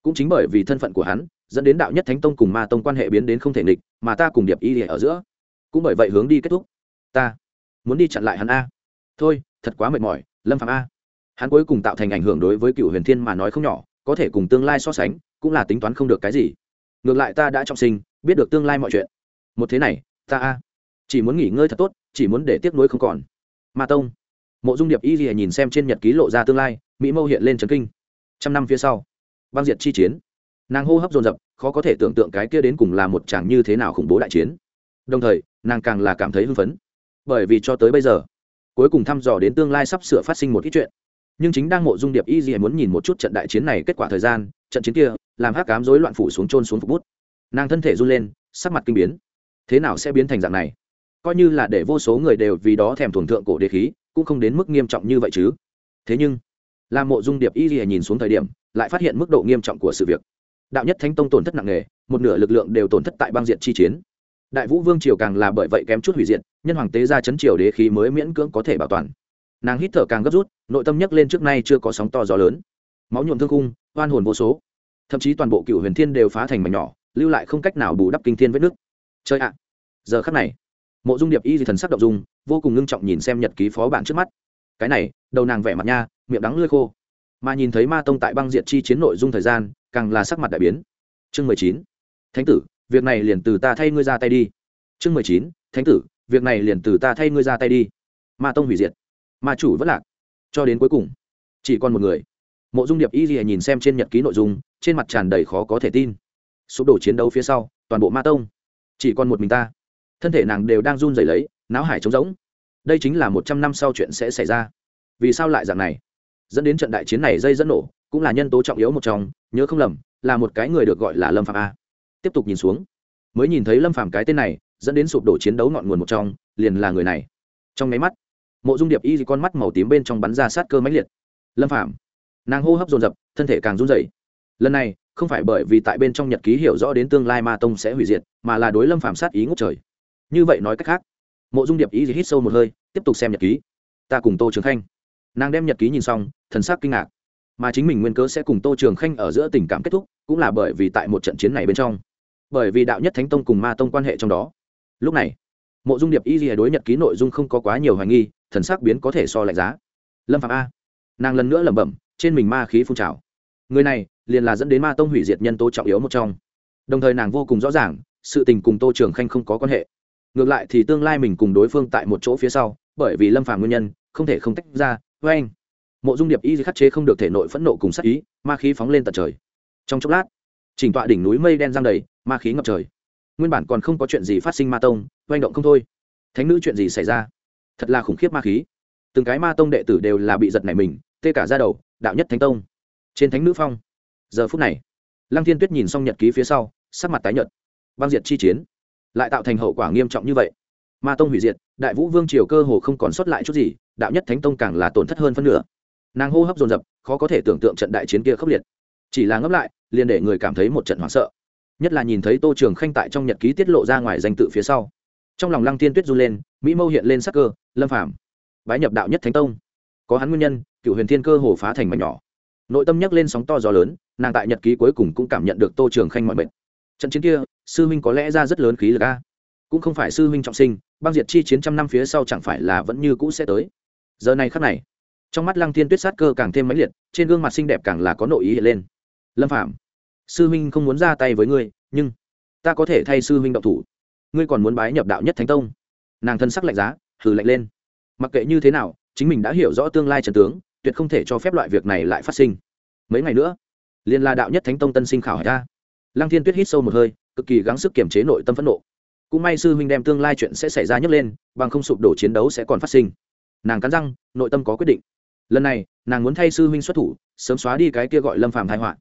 Cũng chính bởi vì thân phận của hắn, dẫn đến đạo nhất thánh tông cùng ma tông quan hệ biến đến không thể nghịch, mà ta cùng điệp y ở giữa. Cũng bởi vậy hướng đi kết thúc. Ta muốn đi chặn lại hắn a. Thôi, thật quá mệt mỏi, lâm phạm a. Hắn cuối cùng tạo thành ảnh hưởng đối với cựu huyền thiên mà nói không nhỏ, có thể cùng tương lai so sánh, cũng là tính toán không được cái gì. Ngược lại ta đã trọng sinh biết được tương lai mọi chuyện. Một thế này, ta a. Chỉ muốn nghỉ ngơi thật tốt, chỉ muốn để tiếc nuối không còn. Ma tông. Mộ dung điệp y lìa nhìn xem trên nhật ký lộ ra tương lai, mỹ mâu hiện lên trấn kinh. Trăm năm phía sau, băng diệt chi chiến. Nàng hô hấp dồn dập, khó có thể tưởng tượng cái kia đến cùng là một chàng như thế nào khủng bố đại chiến. Đồng thời, nàng càng là cảm thấy hưng phấn. Bởi vì cho tới bây giờ, cuối cùng thăm dò đến tương lai sắp sửa phát sinh một ít chuyện. Nhưng chính đang mộ dung điệp y gì muốn nhìn một chút trận đại chiến này kết quả thời gian, trận chiến kia, làm hắc cám rối loạn phủ xuống trôn xuống phục bút nàng thân thể run lên, sắc mặt kinh biến. Thế nào sẽ biến thành dạng này? Coi như là để vô số người đều vì đó thèm thuần thượng cổ đế khí, cũng không đến mức nghiêm trọng như vậy chứ. Thế nhưng là mộ dung điệp y lìa nhìn xuống thời điểm, lại phát hiện mức độ nghiêm trọng của sự việc. Đạo nhất thánh tông tổn thất nặng nề, một nửa lực lượng đều tổn thất tại bang diện chi chiến. Đại vũ vương triều càng là bởi vậy kém chút hủy diệt, nhân hoàng tế ra chấn triều đế khí mới miễn cưỡng có thể bảo toàn. Nàng hít thở càng gấp rút, nội tâm nhấc lên trước nay chưa có sóng to gió lớn. Máu nhuộm thương cung oan hồn vô số. Thậm chí toàn bộ cựu huyền thiên đều phá thành mảnh nhỏ lưu lại không cách nào bù đắp kinh thiên vết nước chơi ạ! Giờ khắc này, mộ dung điệp y di thần sắc động dung, vô cùng ngưng trọng nhìn xem nhật ký phó bản trước mắt. Cái này, đầu nàng vẻ mặt nha, miệng đắng lơi khô. Mà nhìn thấy ma tông tại băng diện chi chiến nội dung thời gian, càng là sắc mặt đại biến. Chương mười chín, thánh tử, việc này liền từ ta thay ngươi ra tay đi. Chương mười chín, thánh tử, việc này liền từ ta thay ngươi ra tay đi. Ma tông hủy diệt. Ma chủ vẫn lạc. Cho đến cuối cùng, chỉ còn một người. Mộ dung điệp y lìa nhìn xem trên nhật ký nội dung, trên mặt tràn đầy khó có thể tin sụp đổ chiến đấu phía sau, toàn bộ ma tông. Chỉ còn một mình ta. Thân thể nàng đều đang run rẩy lấy náo hải trống rỗng. Đây chính là một trăm năm sau chuyện sẽ xảy ra. Vì sao lại dạng này? Dẫn đến trận đại chiến này dây dẫn nổ, cũng là nhân tố trọng yếu một trong, nhớ không lầm, là một cái người được gọi là lâm phạm a. Tiếp tục nhìn xuống. Mới nhìn thấy lâm phạm cái tên này, dẫn đến sụp đổ chiến đấu ngọn nguồn một trong, liền là người này. Trong máy mắt, mộ dung điệp y con mắt màu tím bên trong bắn ra sát cơ mãnh liệt. Lâm phạm nàng hô hấp dồn dập, thân thể càng run rẩy lần này, không phải bởi vì tại bên trong nhật ký hiểu rõ đến tương lai ma tông sẽ hủy diệt, mà là đối lâm phạm sát ý ngốc trời. Như vậy nói cách khác, mộ dung điệp ý hít sâu một hơi, tiếp tục xem nhật ký. Ta cùng tô trường khanh. Nàng đem nhật ký nhìn xong, thần sắc kinh ngạc. Mà chính mình nguyên cớ sẽ cùng tô trường khanh ở giữa tình cảm kết thúc, cũng là bởi vì tại một trận chiến này bên trong. Bởi vì đạo nhất thánh tông cùng ma tông quan hệ trong đó. Lúc này, mộ dung điệp y gì đối nhật ký nội dung không có quá nhiều hoài nghi, thần sắc biến có thể so lạnh giá. Lâm phạm a. Nàng lần nữa lẩm bẩm, trên mình ma khí phun trào. Người này liền là dẫn đến ma tông hủy diệt nhân tố trọng yếu một trong. Đồng thời nàng vô cùng rõ ràng, sự tình cùng tô trường khanh không có quan hệ. Ngược lại thì tương lai mình cùng đối phương tại một chỗ phía sau, bởi vì lâm phàm nguyên nhân, không thể không tách ra, với anh. Mộ dung điệp y khắc chế không được thể nội phẫn nộ cùng sắc ý, ma khí phóng lên tận trời. Trong chốc lát, chỉnh tọa đỉnh núi mây đen giang đầy, ma khí ngập trời. Nguyên bản còn không có chuyện gì phát sinh ma tông, oanh động không thôi. Thánh nữ chuyện gì xảy ra? Thật là khủng khiếp ma khí. Từng cái ma tông đệ tử đều là bị giật nảy mình, tê cả ra đầu, đạo nhất thánh tông. Trên thánh nữ phong giờ phút này lăng thiên tuyết nhìn xong nhật ký phía sau sắc mặt tái nhợt. Băng diệt chi chiến lại tạo thành hậu quả nghiêm trọng như vậy. Ma tông hủy diệt đại vũ vương triều cơ hồ không còn sót lại chút gì đạo nhất thánh tông càng là tổn thất hơn phân nửa. Nàng hô hấp dồn dập khó có thể tưởng tượng trận đại chiến kia khốc liệt. Chỉ là ngấp lại liền để người cảm thấy một trận hoảng sợ. Nhất là nhìn thấy tô trường khanh tại trong nhật ký tiết lộ ra ngoài danh tự phía sau. Trong lòng lăng tiên tuyết run lên mỹ mâu hiện lên sắc cơ lâm phàm, bái nhập đạo nhất thánh tông. Có hắn nguyên nhân cựu huyền thiên cơ hồ phá thành mảnh nhỏ nội tâm nhắc lên sóng to gió lớn, nàng tại nhật ký cuối cùng cũng cảm nhận được tô trường khanh mọi mệnh trận chiến kia, sư huynh có lẽ ra rất lớn khí lực a. Cũng không phải sư huynh trọng sinh, băng diệt chi chiến trăm năm phía sau chẳng phải là vẫn như cũ sẽ tới. Giờ này khắc này, trong mắt lăng thiên tuyết sát cơ càng thêm mãnh liệt, trên gương mặt xinh đẹp càng là có nội ý hiện lên. Lâm phạm sư huynh không muốn ra tay với ngươi, nhưng ta có thể thay sư huynh động thủ. Ngươi còn muốn bái nhập đạo nhất thánh tông. Nàng thân sắc lạnh giá, hừ lạnh lên. Mặc kệ như thế nào, chính mình đã hiểu rõ tương lai trần tướng tuyệt không thể cho phép loại việc này lại phát sinh. Mấy ngày nữa, liền là đạo nhất thánh tông tân sinh khảo hỏi ta lăng thiên tuyết hít sâu một hơi, cực kỳ gắng sức kiềm chế nội tâm phẫn nộ. Cũng may sư huynh đem tương lai chuyện sẽ xảy ra nhấc lên, bằng không sụp đổ chiến đấu sẽ còn phát sinh. Nàng cắn răng, nội tâm có quyết định. Lần này, nàng muốn thay sư huynh xuất thủ, sớm xóa đi cái kia gọi lâm phàm thái họa.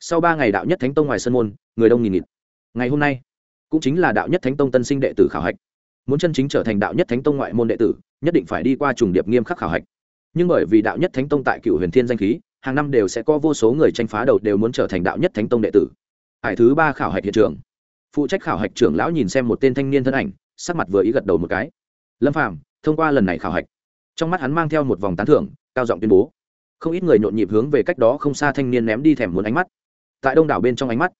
Sau ba ngày đạo nhất thánh tông ngoài sân môn, người đông nghìn nghịt. Ngày hôm nay, cũng chính là đạo nhất thánh tông tân sinh đệ tử khảo hạch. Muốn chân chính trở thành đạo nhất thánh tông ngoại môn đệ tử, nhất định phải đi qua trùng điệp nghiêm khắc khảo hạch nhưng bởi vì đạo nhất thánh tông tại cựu huyền thiên danh khí, hàng năm đều sẽ có vô số người tranh phá đầu đều muốn trở thành đạo nhất thánh tông đệ tử. Hải thứ ba khảo hạch hiện trường. Phụ trách khảo hạch trưởng lão nhìn xem một tên thanh niên thân ảnh, sắc mặt vừa ý gật đầu một cái. Lâm phàm, thông qua lần này khảo hạch, trong mắt hắn mang theo một vòng tán thưởng, cao giọng tuyên bố. Không ít người nhộn nhịp hướng về cách đó không xa thanh niên ném đi thèm muốn ánh mắt. Tại đông đảo bên trong ánh mắt,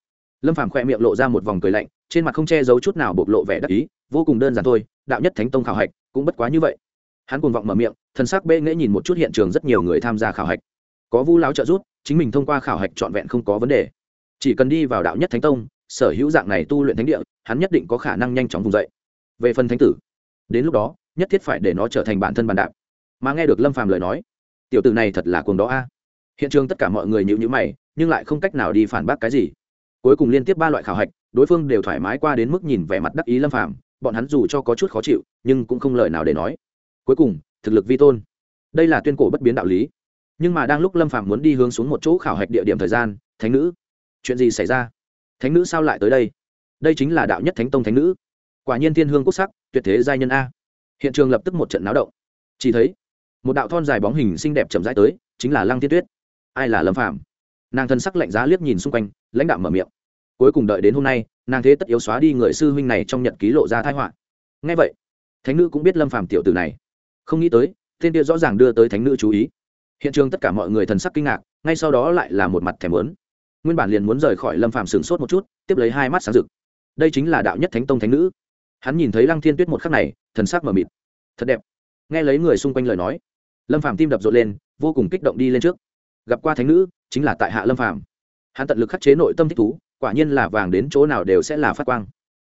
lâm phàm khoe miệng lộ ra một vòng cười lạnh, trên mặt không che giấu chút nào bộc lộ vẻ đắc ý, vô cùng đơn giản thôi, đạo nhất thánh tông khảo hạch cũng bất quá như vậy hắn cuồng vọng mở miệng, thần sắc bệ nghễ nhìn một chút hiện trường rất nhiều người tham gia khảo hạch. Có vu lão trợ giúp, chính mình thông qua khảo hạch trọn vẹn không có vấn đề. Chỉ cần đi vào đạo nhất thánh tông, sở hữu dạng này tu luyện thánh địa, hắn nhất định có khả năng nhanh chóng vùng dậy. Về phần thánh tử, đến lúc đó, nhất thiết phải để nó trở thành bản thân bàn đạp. Mà nghe được lâm phàm lời nói, tiểu tử này thật là cuồng đó a. Hiện trường tất cả mọi người nhịu nhữ mày, nhưng lại không cách nào đi phản bác cái gì. Cuối cùng liên tiếp ba loại khảo hạch, đối phương đều thoải mái qua đến mức nhìn vẻ mặt đắc ý lâm phàm, bọn hắn dù cho có chút khó chịu, nhưng cũng không lời nào để nói cuối cùng, thực lực vi tôn. Đây là tuyên cổ bất biến đạo lý. Nhưng mà đang lúc lâm phạm muốn đi hướng xuống một chỗ khảo hạch địa điểm thời gian, thánh nữ. Chuyện gì xảy ra? Thánh nữ sao lại tới đây? Đây chính là đạo nhất thánh tông thánh nữ. Quả nhiên thiên hương quốc sắc, tuyệt thế giai nhân a. Hiện trường lập tức một trận náo động. Chỉ thấy, một đạo thon dài bóng hình xinh đẹp chậm rãi tới, chính là lăng tiên tuyết. Ai là lâm phạm nàng thân sắc lạnh giá liếc nhìn xung quanh, lãnh đạo mở miệng. Cuối cùng đợi đến hôm nay, nàng thế tất yếu xóa đi người sư huynh này trong nhật ký lộ ra thái họa. Ngay vậy, thánh nữ cũng biết lâm phàm tiểu tử này không nghĩ tới, tên kia rõ ràng đưa tới thánh nữ chú ý. Hiện trường tất cả mọi người thần sắc kinh ngạc, ngay sau đó lại là một mặt thèm lớn nguyên bản liền muốn rời khỏi lâm phàm sửng sốt một chút, tiếp lấy hai mắt sáng rực. Đây chính là đạo nhất thánh tông thánh nữ. Hắn nhìn thấy lăng thiên tuyết một khắc này, thần sắc mờ mịt. Thật đẹp. Nghe lấy người xung quanh lời nói, lâm phàm tim đập rộn lên, vô cùng kích động đi lên trước. Gặp qua thánh nữ, chính là tại hạ lâm phàm. Hắn tận lực khắc chế nội tâm thích thú, quả nhiên là vàng đến chỗ nào đều sẽ là phát quang.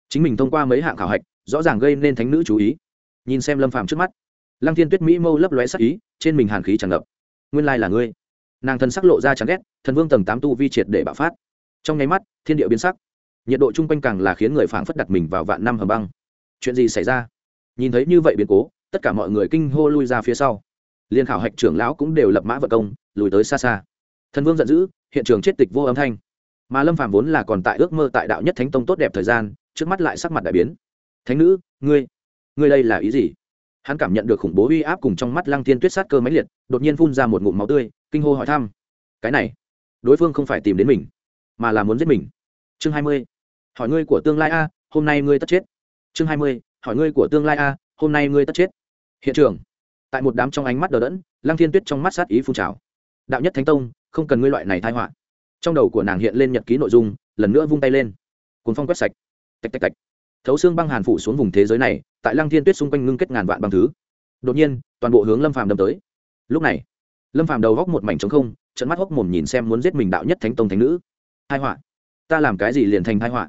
Chính mình thông qua mấy hạng khảo hạch, rõ ràng gây nên thánh nữ chú ý. Nhìn xem lâm phàm trước mắt lăng thiên tuyết mỹ mâu lấp lóe sắc ý, trên mình hàn khí tràn ngập. Nguyên lai là ngươi. Nàng thân sắc lộ ra chán ghét, thần vương tầng tám tu vi triệt để bạo phát. Trong nháy mắt, thiên địa biến sắc. Nhiệt độ chung quanh càng là khiến người phảng phất đặt mình vào vạn năm hầm băng. Chuyện gì xảy ra? Nhìn thấy như vậy biến cố, tất cả mọi người kinh hô lui ra phía sau. Liên khảo hạch trưởng lão cũng đều lập mã vật công, lùi tới xa xa. Thần vương giận dữ, hiện trường chết tịch vô âm thanh. Mà lâm Phàm vốn là còn tại ước mơ tại đạo nhất thánh tông tốt đẹp thời gian, trước mắt lại sắc mặt đại biến. Thánh nữ, ngươi ngươi đây là ý gì? Hắn cảm nhận được khủng bố uy áp cùng trong mắt lăng thiên tuyết sát cơ máy liệt, đột nhiên phun ra một ngụm máu tươi, kinh hô hỏi thăm. Cái này, đối phương không phải tìm đến mình, mà là muốn giết mình. Chương hai mươi, hỏi ngươi của tương lai a, hôm nay ngươi tất chết. Chương hai mươi, hỏi ngươi của tương lai a, hôm nay ngươi tất chết. Hiện trường, tại một đám trong ánh mắt đờ đẫn, lăng thiên tuyết trong mắt sát ý phun trào. Đạo nhất thánh tông, không cần ngươi loại này thai họa. Trong đầu của nàng hiện lên nhật ký nội dung, lần nữa vung tay lên. Cuốn phong quét sạch. Tạch tạch tạch thấu xương băng hàn phủ xuống vùng thế giới này, tại lăng thiên tuyết xung quanh ngưng kết ngàn vạn băng thứ. Đột nhiên, toàn bộ hướng lâm phàm đâm tới. Lúc này, lâm phàm đầu góc một mảnh trống không trận mắt hốc mồm nhìn xem muốn giết mình đạo nhất thánh tông thánh nữ. Hai họa. Ta làm cái gì liền thành hai họa?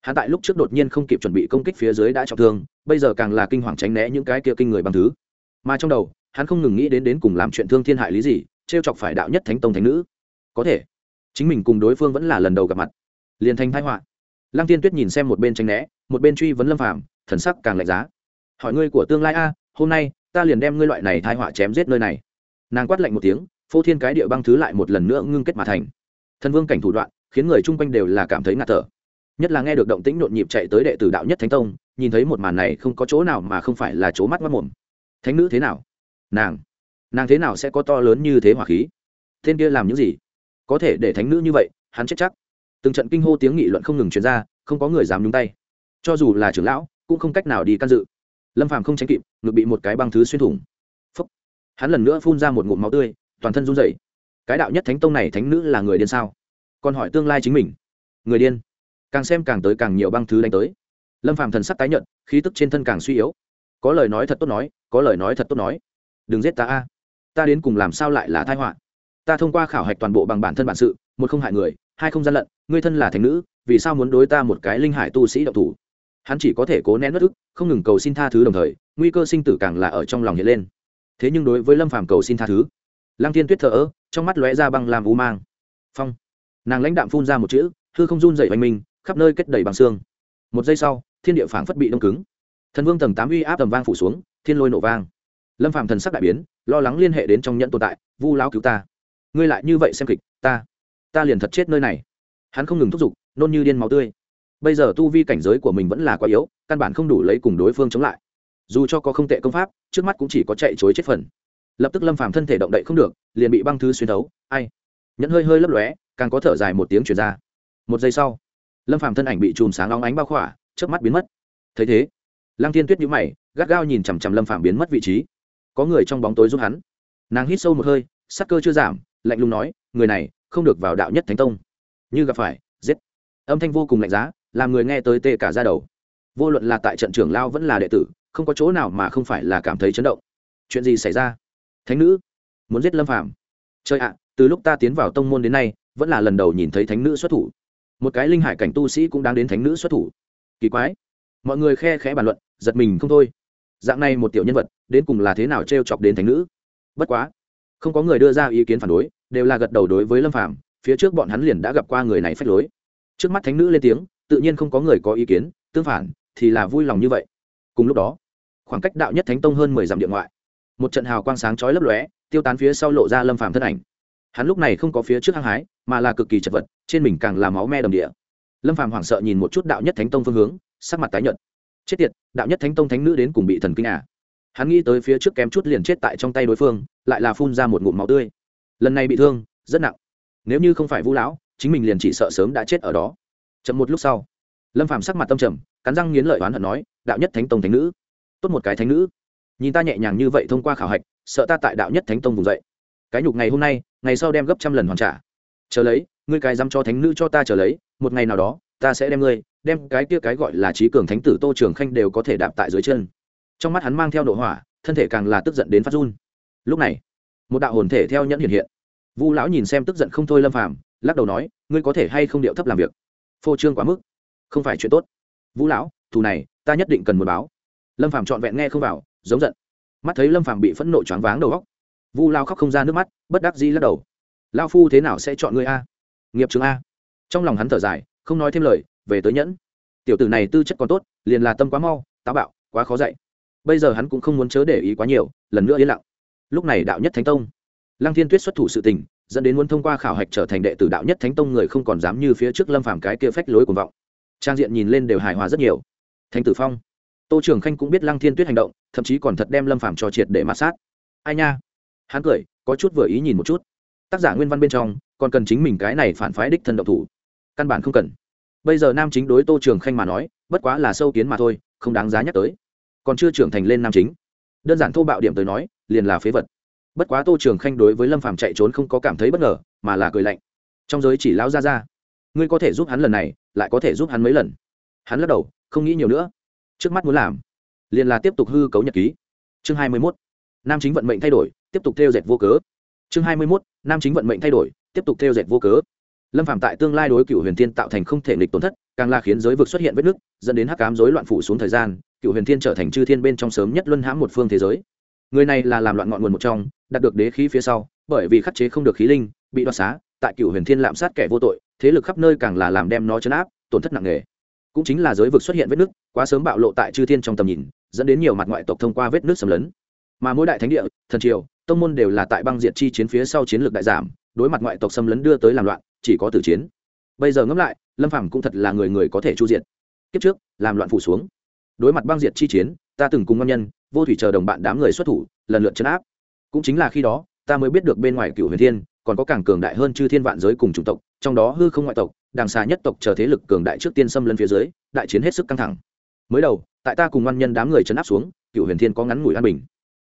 Hắn tại lúc trước đột nhiên không kịp chuẩn bị công kích phía dưới đã trọng thương, bây giờ càng là kinh hoàng tránh né những cái kia kinh người bằng thứ. Mà trong đầu, hắn không ngừng nghĩ đến đến cùng làm chuyện thương thiên hại lý gì, trêu chọc phải đạo nhất thánh tông thánh nữ. Có thể, chính mình cùng đối phương vẫn là lần đầu gặp mặt. Liền thành thái họa lăng tiên tuyết nhìn xem một bên tranh né, một bên truy vấn lâm phàm, thần sắc càng lạnh giá. Hỏi ngươi của tương lai a, hôm nay, ta liền đem ngươi loại này thai họa chém giết nơi này. Nàng quát lạnh một tiếng, phô thiên cái địa băng thứ lại một lần nữa ngưng kết mà thành. Thần vương cảnh thủ đoạn, khiến người chung quanh đều là cảm thấy ngạt thở. Nhất là nghe được động tĩnh nhộn nhịp chạy tới đệ tử đạo nhất thánh tông, nhìn thấy một màn này không có chỗ nào mà không phải là chỗ mắt mắt mồm. Thánh nữ thế nào? Nàng. Nàng thế nào sẽ có to lớn như thế hỏa khí? Tên kia làm những gì? Có thể để thánh nữ như vậy, hắn chết chắc từng trận kinh hô tiếng nghị luận không ngừng truyền ra, không có người dám nhúng tay. Cho dù là trưởng lão, cũng không cách nào đi can dự. Lâm phàm không tránh kịp, ngực bị một cái băng thứ xuyên thủng. Phúc. hắn lần nữa phun ra một ngụm máu tươi, toàn thân run rẩy. Cái đạo nhất thánh tông này thánh nữ là người điên sao? Còn hỏi tương lai chính mình. Người điên. Càng xem càng tới càng nhiều băng thứ đánh tới. Lâm phàm thần sắc tái nhận khí tức trên thân càng suy yếu. Có lời nói thật tốt nói, có lời nói thật tốt nói. Đừng giết ta a. Ta đến cùng làm sao lại là thai họa? Ta thông qua khảo hạch toàn bộ bằng bản thân bản sự, một không hại người hai không gian lận, ngươi thân là thành nữ, vì sao muốn đối ta một cái linh hải tu sĩ độc thủ? Hắn chỉ có thể cố nén bất ức, không ngừng cầu xin tha thứ đồng thời, nguy cơ sinh tử càng là ở trong lòng hiện lên. Thế nhưng đối với lâm phàm cầu xin tha thứ, lăng thiên tuyết thở ơ, trong mắt lóe ra băng làm u mang. Phong. Nàng lãnh đạm phun ra một chữ, hư không run dậy oanh minh, khắp nơi kết đầy bằng xương. Một giây sau, thiên địa phảng phất bị đông cứng. Thần vương tầng tám uy áp tầm vang phủ xuống, thiên lôi nổ vang. Lâm phàm thần sắc đại biến, lo lắng liên hệ đến trong nhẫn tồn tại, vu lão cứu ta. Ngươi lại như vậy xem kịch, ta ta liền thật chết nơi này. Hắn không ngừng thúc giục, nôn như điên máu tươi. Bây giờ tu vi cảnh giới của mình vẫn là quá yếu, căn bản không đủ lấy cùng đối phương chống lại. Dù cho có không tệ công pháp, trước mắt cũng chỉ có chạy chối chết phần. Lập tức lâm phàm thân thể động đậy không được, liền bị băng thư xuyên thấu, ai? Nhẫn hơi hơi lấp lóe, càng có thở dài một tiếng chuyển ra. Một giây sau, lâm phàm thân ảnh bị chùm sáng óng ánh bao khỏa trước mắt biến mất. Thấy thế, lăng thiên tuyết nhíu mày, gắt gao nhìn chằm chằm lâm phàm biến mất vị trí. Có người trong bóng tối giúp hắn. Nàng hít sâu một hơi, sắc cơ chưa giảm, lạnh lùng nói, người này không được vào đạo nhất thánh tông. Như gặp phải, giết. Âm thanh vô cùng lạnh giá, làm người nghe tới tê cả ra đầu. Vô luận là tại trận trưởng lao vẫn là đệ tử, không có chỗ nào mà không phải là cảm thấy chấn động. Chuyện gì xảy ra? Thánh nữ, muốn giết lâm phàm. Chơi ạ, từ lúc ta tiến vào tông môn đến nay, vẫn là lần đầu nhìn thấy thánh nữ xuất thủ. Một cái linh hải cảnh tu sĩ cũng đang đến thánh nữ xuất thủ. Kỳ quái. Mọi người khe khẽ bàn luận, giật mình không thôi. Dạng này một tiểu nhân vật, đến cùng là thế nào t r e o chọc đến thánh nữ? Bất quá, không có người đưa ra ý kiến phản đối đều là gật đầu đối với lâm phàm, phía trước bọn hắn liền đã gặp qua người này phách lối. Trước mắt thánh nữ lên tiếng, tự nhiên không có người có ý kiến, tương phản, thì là vui lòng như vậy. Cùng lúc đó, khoảng cách đạo nhất thánh tông hơn mười dặm địa ngoại, một trận hào quang sáng chói lấp lóe, tiêu tán phía sau lộ ra lâm phàm thân ảnh. Hắn lúc này không có phía trước hăng hái, mà là cực kỳ chật vật, trên mình càng là máu me đầm địa. Lâm phàm hoảng sợ nhìn một chút đạo nhất thánh tông phương hướng, sắc mặt tái nhợt. Chết tiệt, đạo nhất thánh tông thánh nữ đến cùng bị thần kinh à? Hắn nghĩ tới phía trước kém chút liền chết tại trong tay đối phương, lại là phun ra một ngụm máu tươi lần này bị thương, rất nặng. Nếu như không phải vũ lão, chính mình liền chỉ sợ sớm đã chết ở đó. Chậm một lúc sau, lâm phàm sắc mặt tâm trầm, cắn răng nghiến lợi oán hận nói, đạo nhất thánh tông thánh nữ, tốt một cái thánh nữ. Nhìn ta nhẹ nhàng như vậy thông qua khảo hạch, sợ ta tại đạo nhất thánh tông vùng dậy. Cái nhục ngày hôm nay, ngày sau đem gấp trăm lần hoàn trả. Chờ lấy, ngươi cái dám cho thánh nữ cho ta chờ lấy, một ngày nào đó, ta sẽ đem ngươi, đem cái kia cái gọi là trí cường thánh tử tô trường khanh đều có thể đạp tại dưới chân. Trong mắt hắn mang theo nội hỏa, thân thể càng là tức giận đến phát run. Lúc này, một đạo hồn thể theo nhẫn hiện hiện vu lão nhìn xem tức giận không thôi lâm phàm, lắc đầu nói, ngươi có thể hay không điệu thấp làm việc? Phô trương quá mức. Không phải chuyện tốt. Vũ lão, thù này, ta nhất định cần muốn báo. Lâm phàm trọn vẹn nghe không vào, giống giận. Mắt thấy lâm phàm bị phẫn nộ choáng váng đầu góc vu lao khóc không ra nước mắt, bất đắc dĩ lắc đầu. Lao phu thế nào sẽ chọn ngươi a? Nghiệp trường a? Trong lòng hắn thở dài, không nói thêm lời, về tới nhẫn. Tiểu tử này tư chất còn tốt, liền là tâm quá mau, táo bạo, quá khó dạy. Bây giờ hắn cũng không muốn chớ để ý quá nhiều, lần nữa yên lặng. Lúc này đạo nhất thánh tông lăng thiên tuyết xuất thủ sự tình, dẫn đến muốn thông qua khảo hạch trở thành đệ tử đạo nhất thánh tông người không còn dám như phía trước lâm phàm cái kia phách lối cuồng vọng. Trang diện nhìn lên đều hài hòa rất nhiều. Thánh tử phong. Tô trường khanh cũng biết lăng thiên tuyết hành động, thậm chí còn thật đem lâm phàm cho triệt để mạt sát. Ai nha? Hắn cười, có chút vừa ý nhìn một chút. Tác giả nguyên văn bên trong, còn cần chính mình cái này phản phái đích thân độc thủ. Căn bản không cần. Bây giờ nam chính đối tô trường khanh mà nói, bất quá là sâu kiến mà thôi, không đáng giá nhắc tới. Còn chưa trưởng thành lên nam chính. Đơn giản thô bạo điểm tới nói, liền là phế vật bất quá tô trường khanh đối với lâm phàm chạy trốn không có cảm thấy bất ngờ mà là cười lạnh. Trong giới chỉ lao ra ra ngươi có thể giúp hắn lần này lại có thể giúp hắn mấy lần. Hắn lắc đầu không nghĩ nhiều nữa. Trước mắt muốn làm liền là tiếp tục hư cấu nhật ký. Chương hai mươi 21. nam chính vận mệnh thay đổi tiếp tục theo dệt vô cớ. Chương hai mươi 21, nam chính vận mệnh thay đổi tiếp tục theo dệt vô cớ. Lâm phạm tại tương lai đối cựu huyền thiên tạo thành không thể nghịch tổn thất càng là khiến giới vực xuất hiện vết nứt dẫn đến hắc cám rối loạn phủ xuống thời gian cựu huyền thiên trở thành chư thiên bên trong sớm nhất luân hãm một phương thế giới người này là làm loạn ngọn nguồn một trong, đạt được đế khí phía sau, bởi vì khắc chế không được khí linh, bị đoạt xá, tại cựu huyền thiên lạm sát kẻ vô tội, thế lực khắp nơi càng là làm đem nó chấn áp, tổn thất nặng nề. Cũng chính là giới vực xuất hiện vết nứt, quá sớm bạo lộ tại chư thiên trong tầm nhìn, dẫn đến nhiều mặt ngoại tộc thông qua vết nứt xâm lấn. Mà mỗi đại thánh địa, thần triều, tông môn đều là tại băng diệt chi chiến phía sau chiến lược đại giảm, đối mặt ngoại tộc xâm lấn đưa tới làm loạn, chỉ có tử chiến. Bây giờ ngẫm lại, lâm phàm cũng thật là người người có thể chu diệt. Kiếp trước, làm loạn phủ xuống. Đối mặt băng diệt chi chiến ta từng cùng ngon nhân, vô thủy chờ đồng bạn đám người xuất thủ, lần lượt chấn áp. Cũng chính là khi đó, ta mới biết được bên ngoài cựu huyền thiên, còn có càng cường đại hơn chư thiên vạn giới cùng chủng tộc, trong đó hư không ngoại tộc đàng xà nhất tộc chờ thế lực cường đại trước tiên xâm lấn phía dưới, đại chiến hết sức căng thẳng. Mới đầu, tại ta cùng ngoan nhân đám người chấn áp xuống, cựu huyền thiên có ngắn ngủi an bình.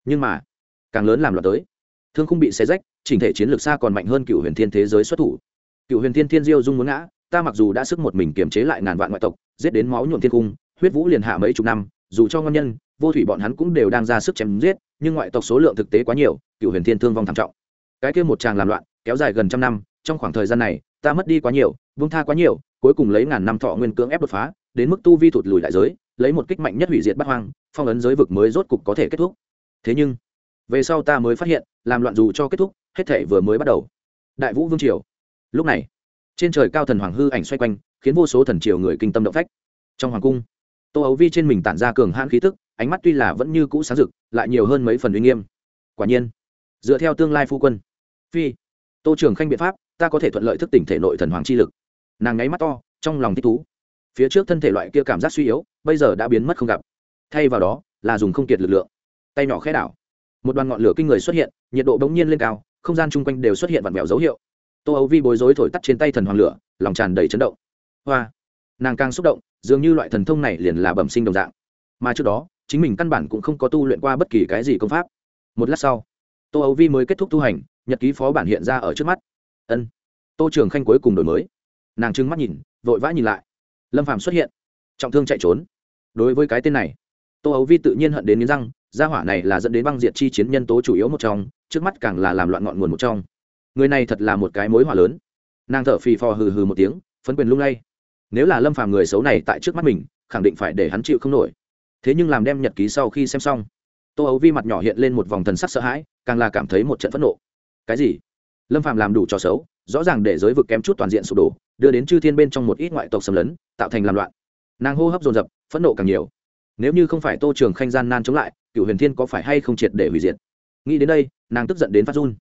Nhưng mà, càng lớn làm loạn tới. Thương không bị xé rách, chỉnh thể chiến lược xa còn mạnh hơn cựu huyền thiên thế giới xuất thủ. Cựu huyền thiên thiên diêu dung muốn ngã, ta mặc dù đã sức một mình kiềm chế lại ngàn vạn ngoại tộc, giết đến máu nhuộm thiên cung huyết vũ liền hạ mấy chục năm dù cho ngon nhân, vô thủy bọn hắn cũng đều đang ra sức chém giết, nhưng ngoại tộc số lượng thực tế quá nhiều, cựu huyền thiên thương vong thảm trọng. Cái kia một tràng làm loạn, kéo dài gần trăm năm, trong khoảng thời gian này, ta mất đi quá nhiều, vương tha quá nhiều, cuối cùng lấy ngàn năm thọ nguyên cưỡng ép đột phá, đến mức tu vi thụt lùi đại giới, lấy một kích mạnh nhất hủy diệt bắt hoang, phong ấn giới vực mới rốt cục có thể kết thúc. Thế nhưng, về sau ta mới phát hiện, làm loạn dù cho kết thúc, hết thể vừa mới bắt đầu. Đại vũ vương triều. Lúc này, trên trời cao thần hoàng hư ảnh xoay quanh, khiến vô số thần triều người kinh tâm động phách. Trong hoàng cung tô ấu vi trên mình tản ra cường hãn khí tức, ánh mắt tuy là vẫn như cũ sáng rực, lại nhiều hơn mấy phần uy nghiêm. Quả nhiên, dựa theo tương lai phu quân. Phi, tô trường khanh biện pháp, ta có thể thuận lợi thức tỉnh thể nội thần hoàng chi lực. Nàng ngáy mắt to, trong lòng thích thú. Phía trước thân thể loại kia cảm giác suy yếu, bây giờ đã biến mất không gặp. Thay vào đó, là dùng không kiệt lực lượng. Tay nhỏ khẽ đảo. Một đoàn ngọn lửa kinh người xuất hiện, nhiệt độ bỗng nhiên lên cao, không gian chung quanh đều xuất hiện vặn vẹo dấu hiệu. Tô ấu vi bối rối thổi tắt trên tay thần hoàng lửa, lòng tràn đầy chấn động. Hoa, nàng càng xúc động dường như loại thần thông này liền là bẩm sinh đồng dạng. Mà trước đó, chính mình căn bản cũng không có tu luyện qua bất kỳ cái gì công pháp. Một lát sau, tô ấu vi mới kết thúc tu hành, nhật ký phó bản hiện ra ở trước mắt. Ân. Tô trường khanh cuối cùng đổi mới. Nàng trưng mắt nhìn, vội vã nhìn lại. Lâm phàm xuất hiện. Trọng thương chạy trốn. Đối với cái tên này, tô ấu vi tự nhiên hận đến nghiến răng, gia hỏa này là dẫn đến băng diệt chi chiến nhân tố chủ yếu một trong, trước mắt càng là làm loạn ngọn nguồn một trong. Người này thật là một cái mối hỏa lớn. Nàng thở phì phò hừ hừ một tiếng, phấn quyền lung lay nếu là lâm phàm người xấu này tại trước mắt mình, khẳng định phải để hắn chịu không nổi. Thế nhưng làm đem nhật ký sau khi xem xong, tô ấu vi mặt nhỏ hiện lên một vòng thần sắc sợ hãi, càng là cảm thấy một trận phẫn nộ. Cái gì? Lâm phàm làm đủ trò xấu, rõ ràng để giới vực kém chút toàn diện sụp đổ, đưa đến chư thiên bên trong một ít ngoại tộc xâm lấn, tạo thành làm loạn. Nàng hô hấp dồn dập, phẫn nộ càng nhiều. Nếu như không phải tô trường khanh gian nan chống lại cựu huyền thiên có phải hay không triệt để hủy diệt? Nghĩ đến đây, nàng tức giận đến phát run.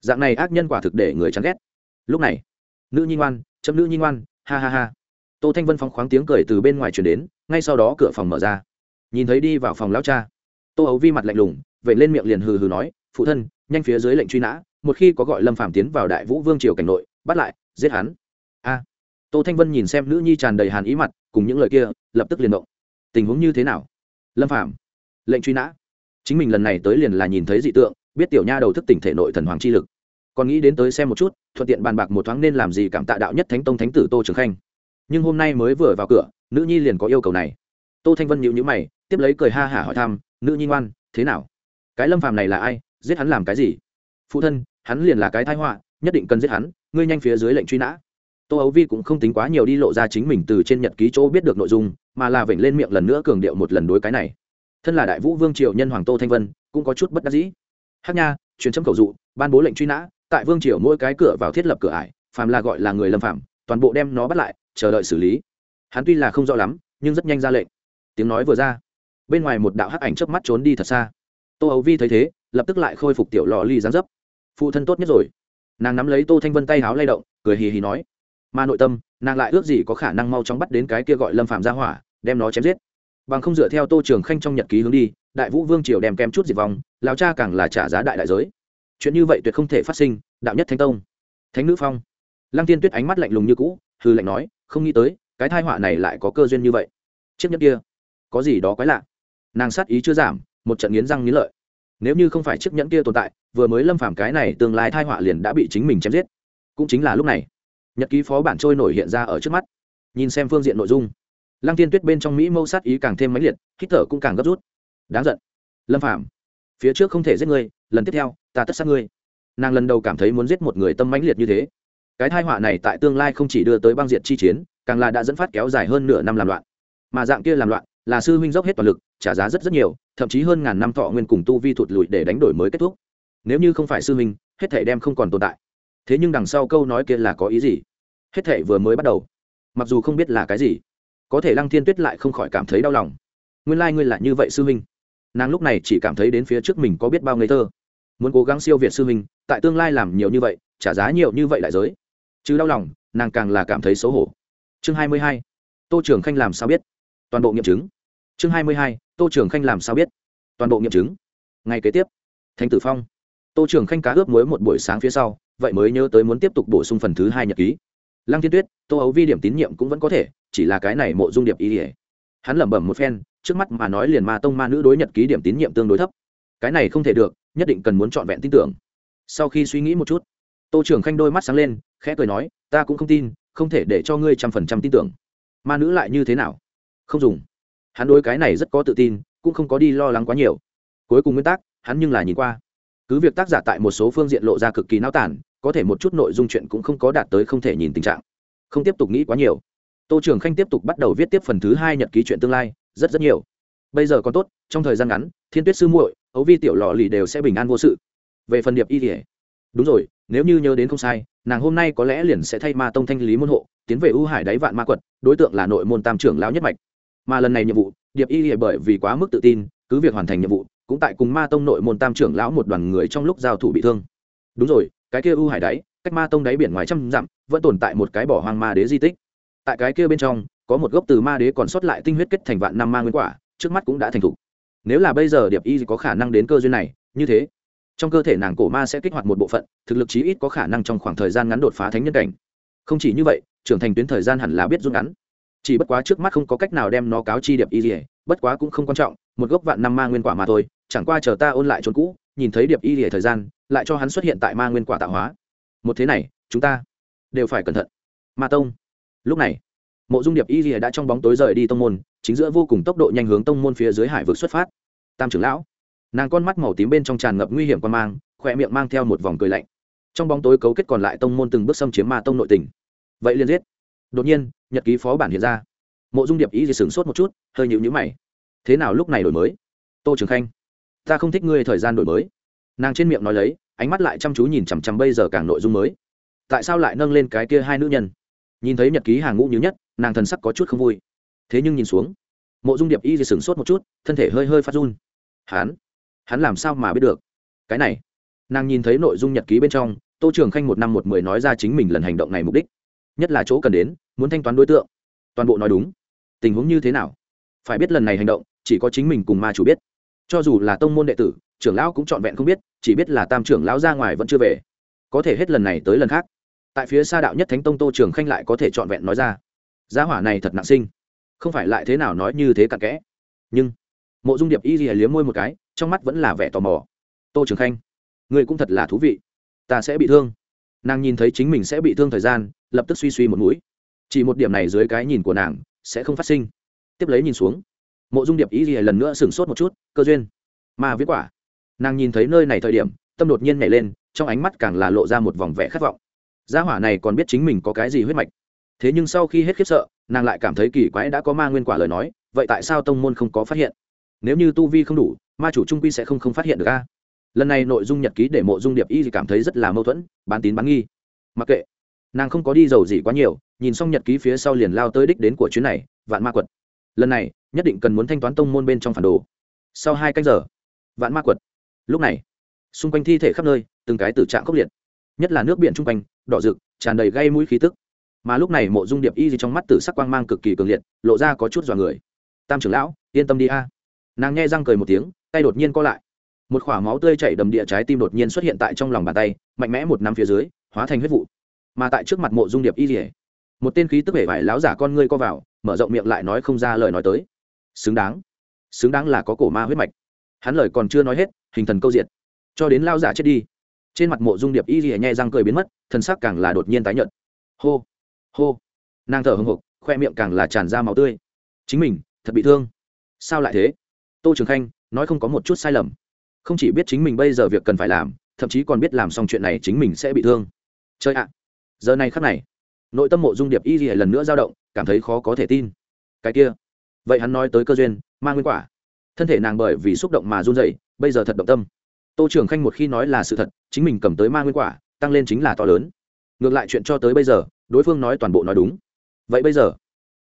Dạng này ác nhân quả thực để người chán ghét. Lúc này, nữ nhi ngoan, chấm nữ nhi ngoan, ha ha ha tô thanh vân phóng khoáng tiếng cười từ bên ngoài chuyển đến, ngay sau đó cửa phòng mở ra. Nhìn thấy đi vào phòng lão cha, tô ấu vi mặt lạnh lùng vậy lên miệng liền hừ hừ nói, phụ thân, nhanh phía dưới lệnh truy nã, một khi có gọi lâm phạm tiến vào đại vũ vương triều cảnh nội, bắt lại, giết hắn. A. Tô thanh vân nhìn xem nữ nhi tràn đầy hàn ý mặt, cùng những lời kia, lập tức liền động. Tình huống như thế nào? Lâm phạm lệnh truy nã. Chính mình lần này tới liền là nhìn thấy dị tượng, biết tiểu nha đầu thức tỉnh thể nội thần hoàng chi lực. Còn nghĩ đến tới xem một chút, thuận tiện bàn bạc một thoáng nên làm gì cảm tạ đạo nhất thánh tông thánh tử tô trường khanh nhưng hôm nay mới vừa vào cửa, nữ nhi liền có yêu cầu này. Tô thanh vân nhịu nhữ mày, tiếp lấy cười ha hả hỏi thăm, nữ nhi ngoan, thế nào? Cái lâm phàm này là ai? Giết hắn làm cái gì? Phụ thân, hắn liền là cái thái họa, nhất định cần giết hắn, ngươi nhanh phía dưới lệnh truy nã. Tô ấu vi cũng không tính quá nhiều đi lộ ra chính mình từ trên nhật ký chỗ biết được nội dung, mà là vểnh lên miệng lần nữa cường điệu một lần đối cái này. Thân là đại vũ vương triều nhân hoàng tô thanh vân, cũng có chút bất đắc dĩ. Hát nha, truyền chấm cầu dụ, ban bố lệnh truy nã, tại vương triều mỗi cái cửa vào thiết lập cửa ải, phàm là gọi là người lâm phạm toàn bộ đem nó bắt lại chờ đợi xử lý. Hắn tuy là không rõ lắm, nhưng rất nhanh ra lệnh. Tiếng nói vừa ra, bên ngoài một đạo hắc ảnh chớp mắt trốn đi thật xa. Tô ấu vi thấy thế, lập tức lại khôi phục tiểu lò ly gián dấp. Phụ thân tốt nhất rồi. Nàng nắm lấy tô thanh vân tay háo lay động, cười hì hì nói mà nội tâm, nàng lại ước gì có khả năng mau chóng bắt đến cái kia gọi lâm phạm ra hỏa, đem nó chém giết. Bằng không dựa theo tô trường khanh trong nhật ký hướng đi, đại vũ vương triều đem kem chút diệt vong lao cha càng là trả giá đại đại giới. Chuyện như vậy tuyệt không thể phát sinh, đạo nhất thánh tông. Thánh nữ phong. Lăng tiên tuyết ánh mắt lạnh lùng như cũ hư lạnh nói không nghĩ tới, cái thai họa này lại có cơ duyên như vậy. Chiếc nhẫn kia, có gì đó quái lạ. Nàng sát ý chưa giảm, một trận nghiến răng nghiến lợi. Nếu như không phải chiếc nhẫn kia tồn tại, vừa mới lâm phàm cái này tương lai thai họa liền đã bị chính mình chém giết. Cũng chính là lúc này, nhật ký phó bản trôi nổi hiện ra ở trước mắt. Nhìn xem phương diện nội dung, lăng tiên tuyết bên trong mỹ mâu sát ý càng thêm mãnh liệt, hít thở cũng càng gấp rút. Đáng giận. Lâm phàm, phía trước không thể giết ngươi, lần tiếp theo, ta tất sát ngươi. Nàng lần đầu cảm thấy muốn giết một người tâm mãnh liệt như thế cái thai họa này tại tương lai không chỉ đưa tới băng diệt chi chiến, càng là đã dẫn phát kéo dài hơn nửa năm làm loạn. Mà dạng kia làm loạn, là sư huynh dốc hết toàn lực, trả giá rất rất nhiều, thậm chí hơn ngàn năm thọ nguyên cùng tu vi thụt lùi để đánh đổi mới kết thúc. Nếu như không phải sư huynh, hết thể đem không còn tồn tại. Thế nhưng đằng sau câu nói kia là có ý gì? Hết thể vừa mới bắt đầu. Mặc dù không biết là cái gì, có thể lăng thiên tuyết lại không khỏi cảm thấy đau lòng. Nguyên lai、like、ngươi là như vậy sư huynh. Nàng lúc này chỉ cảm thấy đến phía trước mình có biết bao ngây thơ. Muốn cố gắng siêu việt sư huynh, tại tương lai làm nhiều như vậy, trả giá nhiều như vậy đại giới chứ đau lòng, nàng càng là cảm thấy xấu hổ. Chương hai mươi hai, tô trưởng khanh làm sao biết? Toàn bộ nghiệm chứng. Chương hai mươi hai, tô trưởng khanh làm sao biết? Toàn bộ nghiệm chứng. Ngày kế tiếp thanh tử phong. Tô trưởng khanh cá ướp muối một buổi sáng phía sau, vậy mới nhớ tới muốn tiếp tục bổ sung phần thứ hai nhật ký. Lăng thiên tuyết, tô ấu vi điểm tín nhiệm cũng vẫn có thể, chỉ là cái này mộ dung điệp ý ỉa hắn lẩm bẩm một phen, trước mắt mà nói liền ma tông ma nữ đối nhật ký điểm tín nhiệm tương đối thấp. Cái này không thể được, nhất định cần muốn trọn vẹn tin tưởng. Sau khi suy nghĩ một chút tô trưởng khanh đôi mắt sáng lên, khẽ cười nói, ta cũng không tin, không thể để cho ngươi trăm phần trăm tin tưởng. Ma nữ lại như thế nào? Không dùng. Hắn đối cái này rất có tự tin, cũng không có đi lo lắng quá nhiều. Cuối cùng nguyên tắc, hắn nhưng là nhìn qua. Cứ việc tác giả tại một số phương diện lộ ra cực kỳ nao tản, có thể một chút nội dung chuyện cũng không có đạt tới không thể nhìn tình trạng. Không tiếp tục nghĩ quá nhiều. Tô trường khanh tiếp tục bắt đầu viết tiếp phần thứ hai nhật ký chuyện tương lai, rất rất nhiều. Bây giờ còn tốt, trong thời gian ngắn, thiên tuyết sư muội, ấu vi tiểu lò lì đều sẽ bình an vô sự. Về phần điệp y thể đúng rồi nếu như nhớ đến không sai, nàng hôm nay có lẽ liền sẽ thay ma tông thanh lý môn hộ, tiến về ưu hải đáy vạn ma quật, đối tượng là nội môn tam trưởng lão nhất mạch. Mà lần này nhiệm vụ, điệp y thể bởi vì quá mức tự tin, cứ việc hoàn thành nhiệm vụ, cũng tại cùng ma tông nội môn tam trưởng lão một đoàn người trong lúc giao thủ bị thương. Đúng rồi, cái kia ưu hải đáy, cách ma tông đáy biển ngoài trăm dặm, vẫn tồn tại một cái bỏ hoang ma đế di tích. Tại cái kia bên trong, có một gốc từ ma đế còn sót lại tinh huyết kết thành vạn năm ma nguyên quả, trước mắt cũng đã thành thục. Nếu là bây giờ điệp y có khả năng đến cơ duyên này, như thế trong cơ thể nàng cổ ma sẽ kích hoạt một bộ phận, thực lực chí ít có khả năng trong khoảng thời gian ngắn đột phá thánh nhân cảnh. Không chỉ như vậy, trưởng thành tuyến thời gian hẳn là biết rút ngắn. Chỉ bất quá trước mắt không có cách nào đem nó cáo chi điệp y gì bất quá cũng không quan trọng, một gốc vạn năm ma nguyên quả mà thôi, chẳng qua chờ ta ôn lại trốn cũ, nhìn thấy điệp y lìa thời gian, lại cho hắn xuất hiện tại ma nguyên quả tạo hóa. Một thế này, chúng ta đều phải cẩn thận. Ma tông. Lúc này, mộ dung điệp y lìa đã trong bóng tối rời đi tông môn, chính giữa vô cùng tốc độ nhanh hướng tông môn phía dưới hải vực xuất phát. Tam trưởng lão nàng con mắt màu tím bên trong tràn ngập nguy hiểm quan mang, khỏe miệng mang theo một vòng cười lạnh. Trong bóng tối cấu kết còn lại tông môn từng bước xâm chiếm ma tông nội tình. Vậy liên giết. Đột nhiên, nhật ký phó bản hiện ra. Mộ dung điệp ý gì sửng sốt một chút, hơi nhịu nhữ mày. Thế nào lúc này đổi mới? Tô trường khanh, ta không thích ngươi thời gian đổi mới. Nàng trên miệng nói lấy, ánh mắt lại chăm chú nhìn chằm chằm bây giờ càng nội dung mới. Tại sao lại nâng lên cái kia hai nữ nhân? Nhìn thấy nhật ký hàng ngũ nhứ nhất, nàng thần sắc có chút không vui. Thế nhưng nhìn xuống, mộ dung điệp y thì sửng sốt một chút, thân thể hơi hơi phát run. Hắn hắn làm sao mà biết được? Cái này, nàng nhìn thấy nội dung nhật ký bên trong, tô trường khanh một năm một mười nói ra chính mình lần hành động này mục đích. Nhất là chỗ cần đến, muốn thanh toán đối tượng. Toàn bộ nói đúng. Tình huống như thế nào? Phải biết lần này hành động, chỉ có chính mình cùng ma chủ biết. Cho dù là tông môn đệ tử, trưởng lão cũng trọn vẹn không biết, chỉ biết là tam trưởng lão ra ngoài vẫn chưa về. Có thể hết lần này tới lần khác. Tại phía xa đạo nhất thánh tông tô trường khanh lại có thể trọn vẹn nói ra. Giá hỏa này thật nặng sinh. Không phải lại thế nào nói như thế cặn kẽ. Nhưng mộ dung điệp y gì liếm môi một cái, trong mắt vẫn là vẻ tò mò. Tô trường khanh người cũng thật là thú vị. Ta sẽ bị thương. Nàng nhìn thấy chính mình sẽ bị thương thời gian, lập tức suy suy một mũi. Chỉ một điểm này dưới cái nhìn của nàng, sẽ không phát sinh. Tiếp lấy nhìn xuống, mộ dung điệp Y gì lần nữa sửng sốt một chút, cơ duyên. Ma viết quả. Nàng nhìn thấy nơi này thời điểm, tâm đột nhiên nhảy lên, trong ánh mắt càng là lộ ra một vòng vẻ khát vọng. Gia hỏa này còn biết chính mình có cái gì huyết mạch. Thế nhưng sau khi hết khiếp sợ, nàng lại cảm thấy kỳ quái đã có ma nguyên quả lời nói, vậy tại sao tông môn không có phát hiện? Nếu như tu vi không đủ, ma chủ trung quy sẽ không không phát hiện được a. Lần này nội dung nhật ký để mộ dung điệp y cảm thấy rất là mâu thuẫn, bán tín bán nghi. Mặc kệ, nàng không có đi giàu gì quá nhiều, nhìn xong nhật ký phía sau liền lao tới đích đến của chuyến này, vạn ma quật. Lần này, nhất định cần muốn thanh toán tông môn bên trong phản đồ. Sau hai canh giờ, vạn ma quật. Lúc này, xung quanh thi thể khắp nơi, từng cái tử trạng khốc liệt. Nhất là nước biển chung quanh, đỏ rực, tràn đầy gây mũi khí tức. Mà lúc này mộ dung điệp y gì trong mắt tử sắc quang mang cực kỳ cường liệt, lộ ra có chút dọa người. Tam trưởng lão, yên tâm đi a nàng nghe răng cười một tiếng, tay đột nhiên co lại. Một k h ỏ a máu tươi chảy đầm địa trái tim đột nhiên xuất hiện tại trong lòng bàn tay, mạnh mẽ một năm phía dưới, hóa thành huyết vụ. Mà tại trước mặt mộ dung điệp y dỉa một tên khí tức vẻ vải láo giả con ngươi co vào, mở rộng miệng lại nói không ra lời nói tới. Xứng đáng. Xứng đáng là có cổ ma huyết mạch. Hắn lời còn chưa nói hết, hình thần câu diệt. Cho đến lao giả chết đi, trên mặt mộ dung điệp y dỉa nhai răng cười biến mất, thân xác càng là đột nhiên tái nhợt. Hô hô. Nàng thở hồng hộc, khoe miệng càng là tràn ra máu tươi. Chính mình, thật bị thương. Sao lại thế? Tô trường khanh nói không có một chút sai lầm. Không chỉ biết chính mình bây giờ việc cần phải làm, thậm chí còn biết làm xong chuyện này chính mình sẽ bị thương. Chơi ạ! Giờ này khắc này, nội tâm mộ dung điệp y gì lần nữa dao động, cảm thấy khó có thể tin. Cái kia! Vậy hắn nói tới cơ duyên mang nguyên quả. Thân thể nàng bởi vì xúc động mà run dậy bây giờ thật động tâm. Tô Trường khanh một khi nói là sự thật, chính mình cầm tới ma nguyên quả, tăng lên chính là to lớn. Ngược lại chuyện cho tới bây giờ, đối phương nói toàn bộ nói đúng. Vậy bây giờ,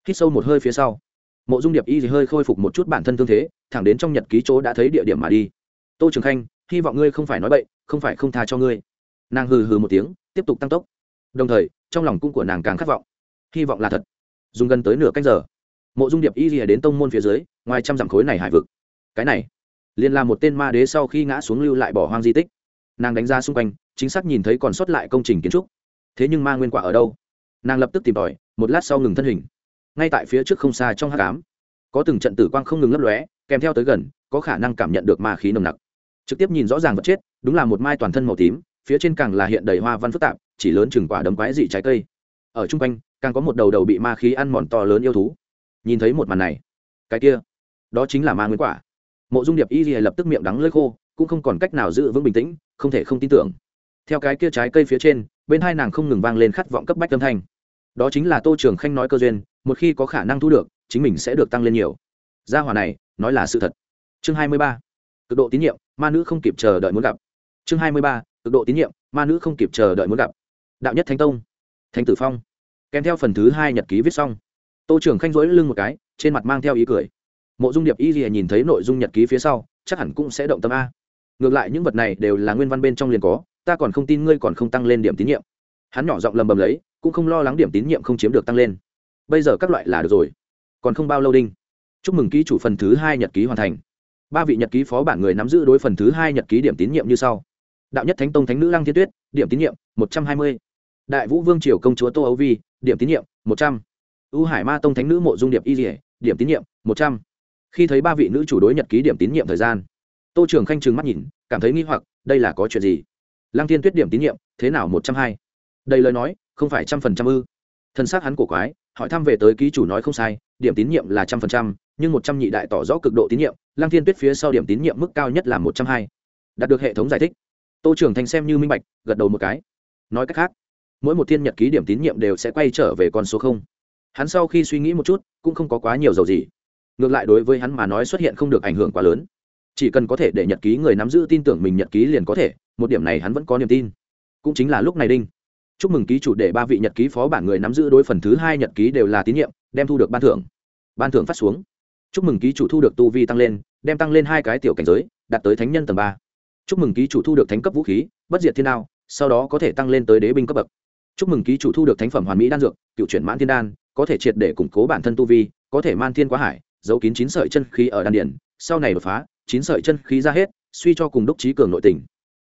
hít sâu một hơi phía sau mộ dung điệp y thì hơi khôi phục một chút bản thân thương thế, thẳng đến trong nhật ký chỗ đã thấy địa điểm mà đi. Tô trường khanh, hy vọng ngươi không phải nói bậy, không phải không tha cho ngươi. Nàng hừ hừ một tiếng, tiếp tục tăng tốc. Đồng thời, trong lòng cung của nàng càng khát vọng. Hy vọng là thật. Dùng gần tới nửa canh giờ, mộ dung điệp y rìa đến tông môn phía dưới, ngoài trăm dặm khối này hải vực. Cái này, liền là một tên ma đế sau khi ngã xuống lưu lại bỏ hoang di tích. Nàng đánh ra xung quanh, chính xác nhìn thấy còn sót lại công trình kiến trúc. Thế nhưng ma nguyên quả ở đâu? Nàng lập tức tìm tòi, một lát sau ngừng thân hình ngay tại phía trước không xa trong hắc ám. Có từng trận tử quang không ngừng lấp lóe, kèm theo tới gần, có khả năng cảm nhận được ma khí nồng nặc. Trực tiếp nhìn rõ ràng vật chết, đúng là một mai toàn thân màu tím, phía trên càng là hiện đầy hoa văn phức tạp, chỉ lớn chừng quả đấm quái dị trái cây. Ở chung quanh, càng có một đầu đầu bị ma khí ăn mòn to lớn yêu thú. Nhìn thấy một màn này, cái kia, đó chính là ma nguyên quả. Mộ dung điệp y lập tức miệng đắng lơi khô, cũng không còn cách nào giữ vững bình tĩnh, không thể không tin tưởng. Theo cái kia trái cây phía trên, bên hai nàng không ngừng vang lên khát vọng cấp bách âm thanh. Đó chính là tô trường khanh nói cơ duyên một khi có khả năng thu được, chính mình sẽ được tăng lên nhiều. Gia hòa này, nói là sự thật. Chương hai mươi ba, cực độ tín nhiệm, ma nữ không kịp chờ đợi muốn gặp. Chương hai mươi ba, cực độ tín nhiệm, ma nữ không kịp chờ đợi muốn gặp. Đạo nhất thánh tông, thánh tử phong. Kèm theo phần thứ hai nhật ký viết xong. Tô trưởng khanh rỗi lưng một cái, trên mặt mang theo ý cười. Mộ dung điệp y gì nhìn thấy nội dung nhật ký phía sau, chắc hẳn cũng sẽ động tâm a. Ngược lại những vật này đều là nguyên văn bên trong liền có, ta còn không tin ngươi còn không tăng lên điểm tín nhiệm. Hắn nhỏ giọng lầm bầm lấy, cũng không lo lắng điểm tín nhiệm không chiếm được tăng lên bây giờ các loại là được rồi. Còn không bao lâu đinh. Chúc mừng ký chủ phần thứ hai nhật ký hoàn thành. Ba vị nhật ký phó bản người nắm giữ đối phần thứ hai nhật ký điểm tín nhiệm như sau. Đạo nhất thánh tông thánh nữ lăng thiên tuyết, điểm tín nhiệm, một trăm hai mươi. Đại vũ vương triều công chúa tô âu vi, điểm tín nhiệm, một trăm. U hải ma tông thánh nữ mộ dung điệp y dỉa điểm tín nhiệm, một trăm. Khi thấy ba vị nữ chủ đối nhật ký điểm tín nhiệm thời gian, tô trường khanh trừng mắt nhìn, cảm thấy nghi hoặc, đây là có chuyện gì? Lăng thiên tuyết điểm tín nhiệm, thế nào một trăm hai? Đây lời nói, không phải trăm phần trăm ư. Thân xác hắn cổ quái hỏi thăm về tới ký chủ nói không sai, điểm tín nhiệm là trăm phần trăm, nhưng một trăm nhị đại tỏ rõ cực độ tín nhiệm, lăng thiên tuyết phía sau điểm tín nhiệm mức cao nhất là một trăm hai. Đạt được hệ thống giải thích. Tô trưởng thành xem như minh bạch, gật đầu một cái. Nói cách khác, mỗi một thiên nhật ký điểm tín nhiệm đều sẽ quay trở về con số không. Hắn sau khi suy nghĩ một chút, cũng không có quá nhiều dầu gì. Ngược lại đối với hắn mà nói xuất hiện không được ảnh hưởng quá lớn. Chỉ cần có thể để nhật ký người nắm giữ tin tưởng mình nhật ký liền có thể, một điểm này hắn vẫn có niềm tin. Cũng chính là lúc này đinh chúc mừng ký chủ để ba vị nhật ký phó bản người nắm giữ đối phần thứ hai nhật ký đều là tín nhiệm, đem thu được ban thưởng. Ban thưởng phát xuống. Chúc mừng ký chủ thu được tu vi tăng lên, đem tăng lên hai cái tiểu cảnh giới, đạt tới thánh nhân tầng ba. Chúc mừng ký chủ thu được thánh cấp vũ khí, bất diệt thiên đao, sau đó có thể tăng lên tới đế binh cấp bậc. Chúc mừng ký chủ thu được thánh phẩm hoàn mỹ đan dược, cựu chuyển mãn thiên đan, có thể triệt để củng cố bản thân tu vi, có thể man thiên quá hải, giấu kín chín sợi chân khí ở đan điển sau này đột phá, chín sợi chân khí ra hết, suy cho cùng đúc trí cường nội tình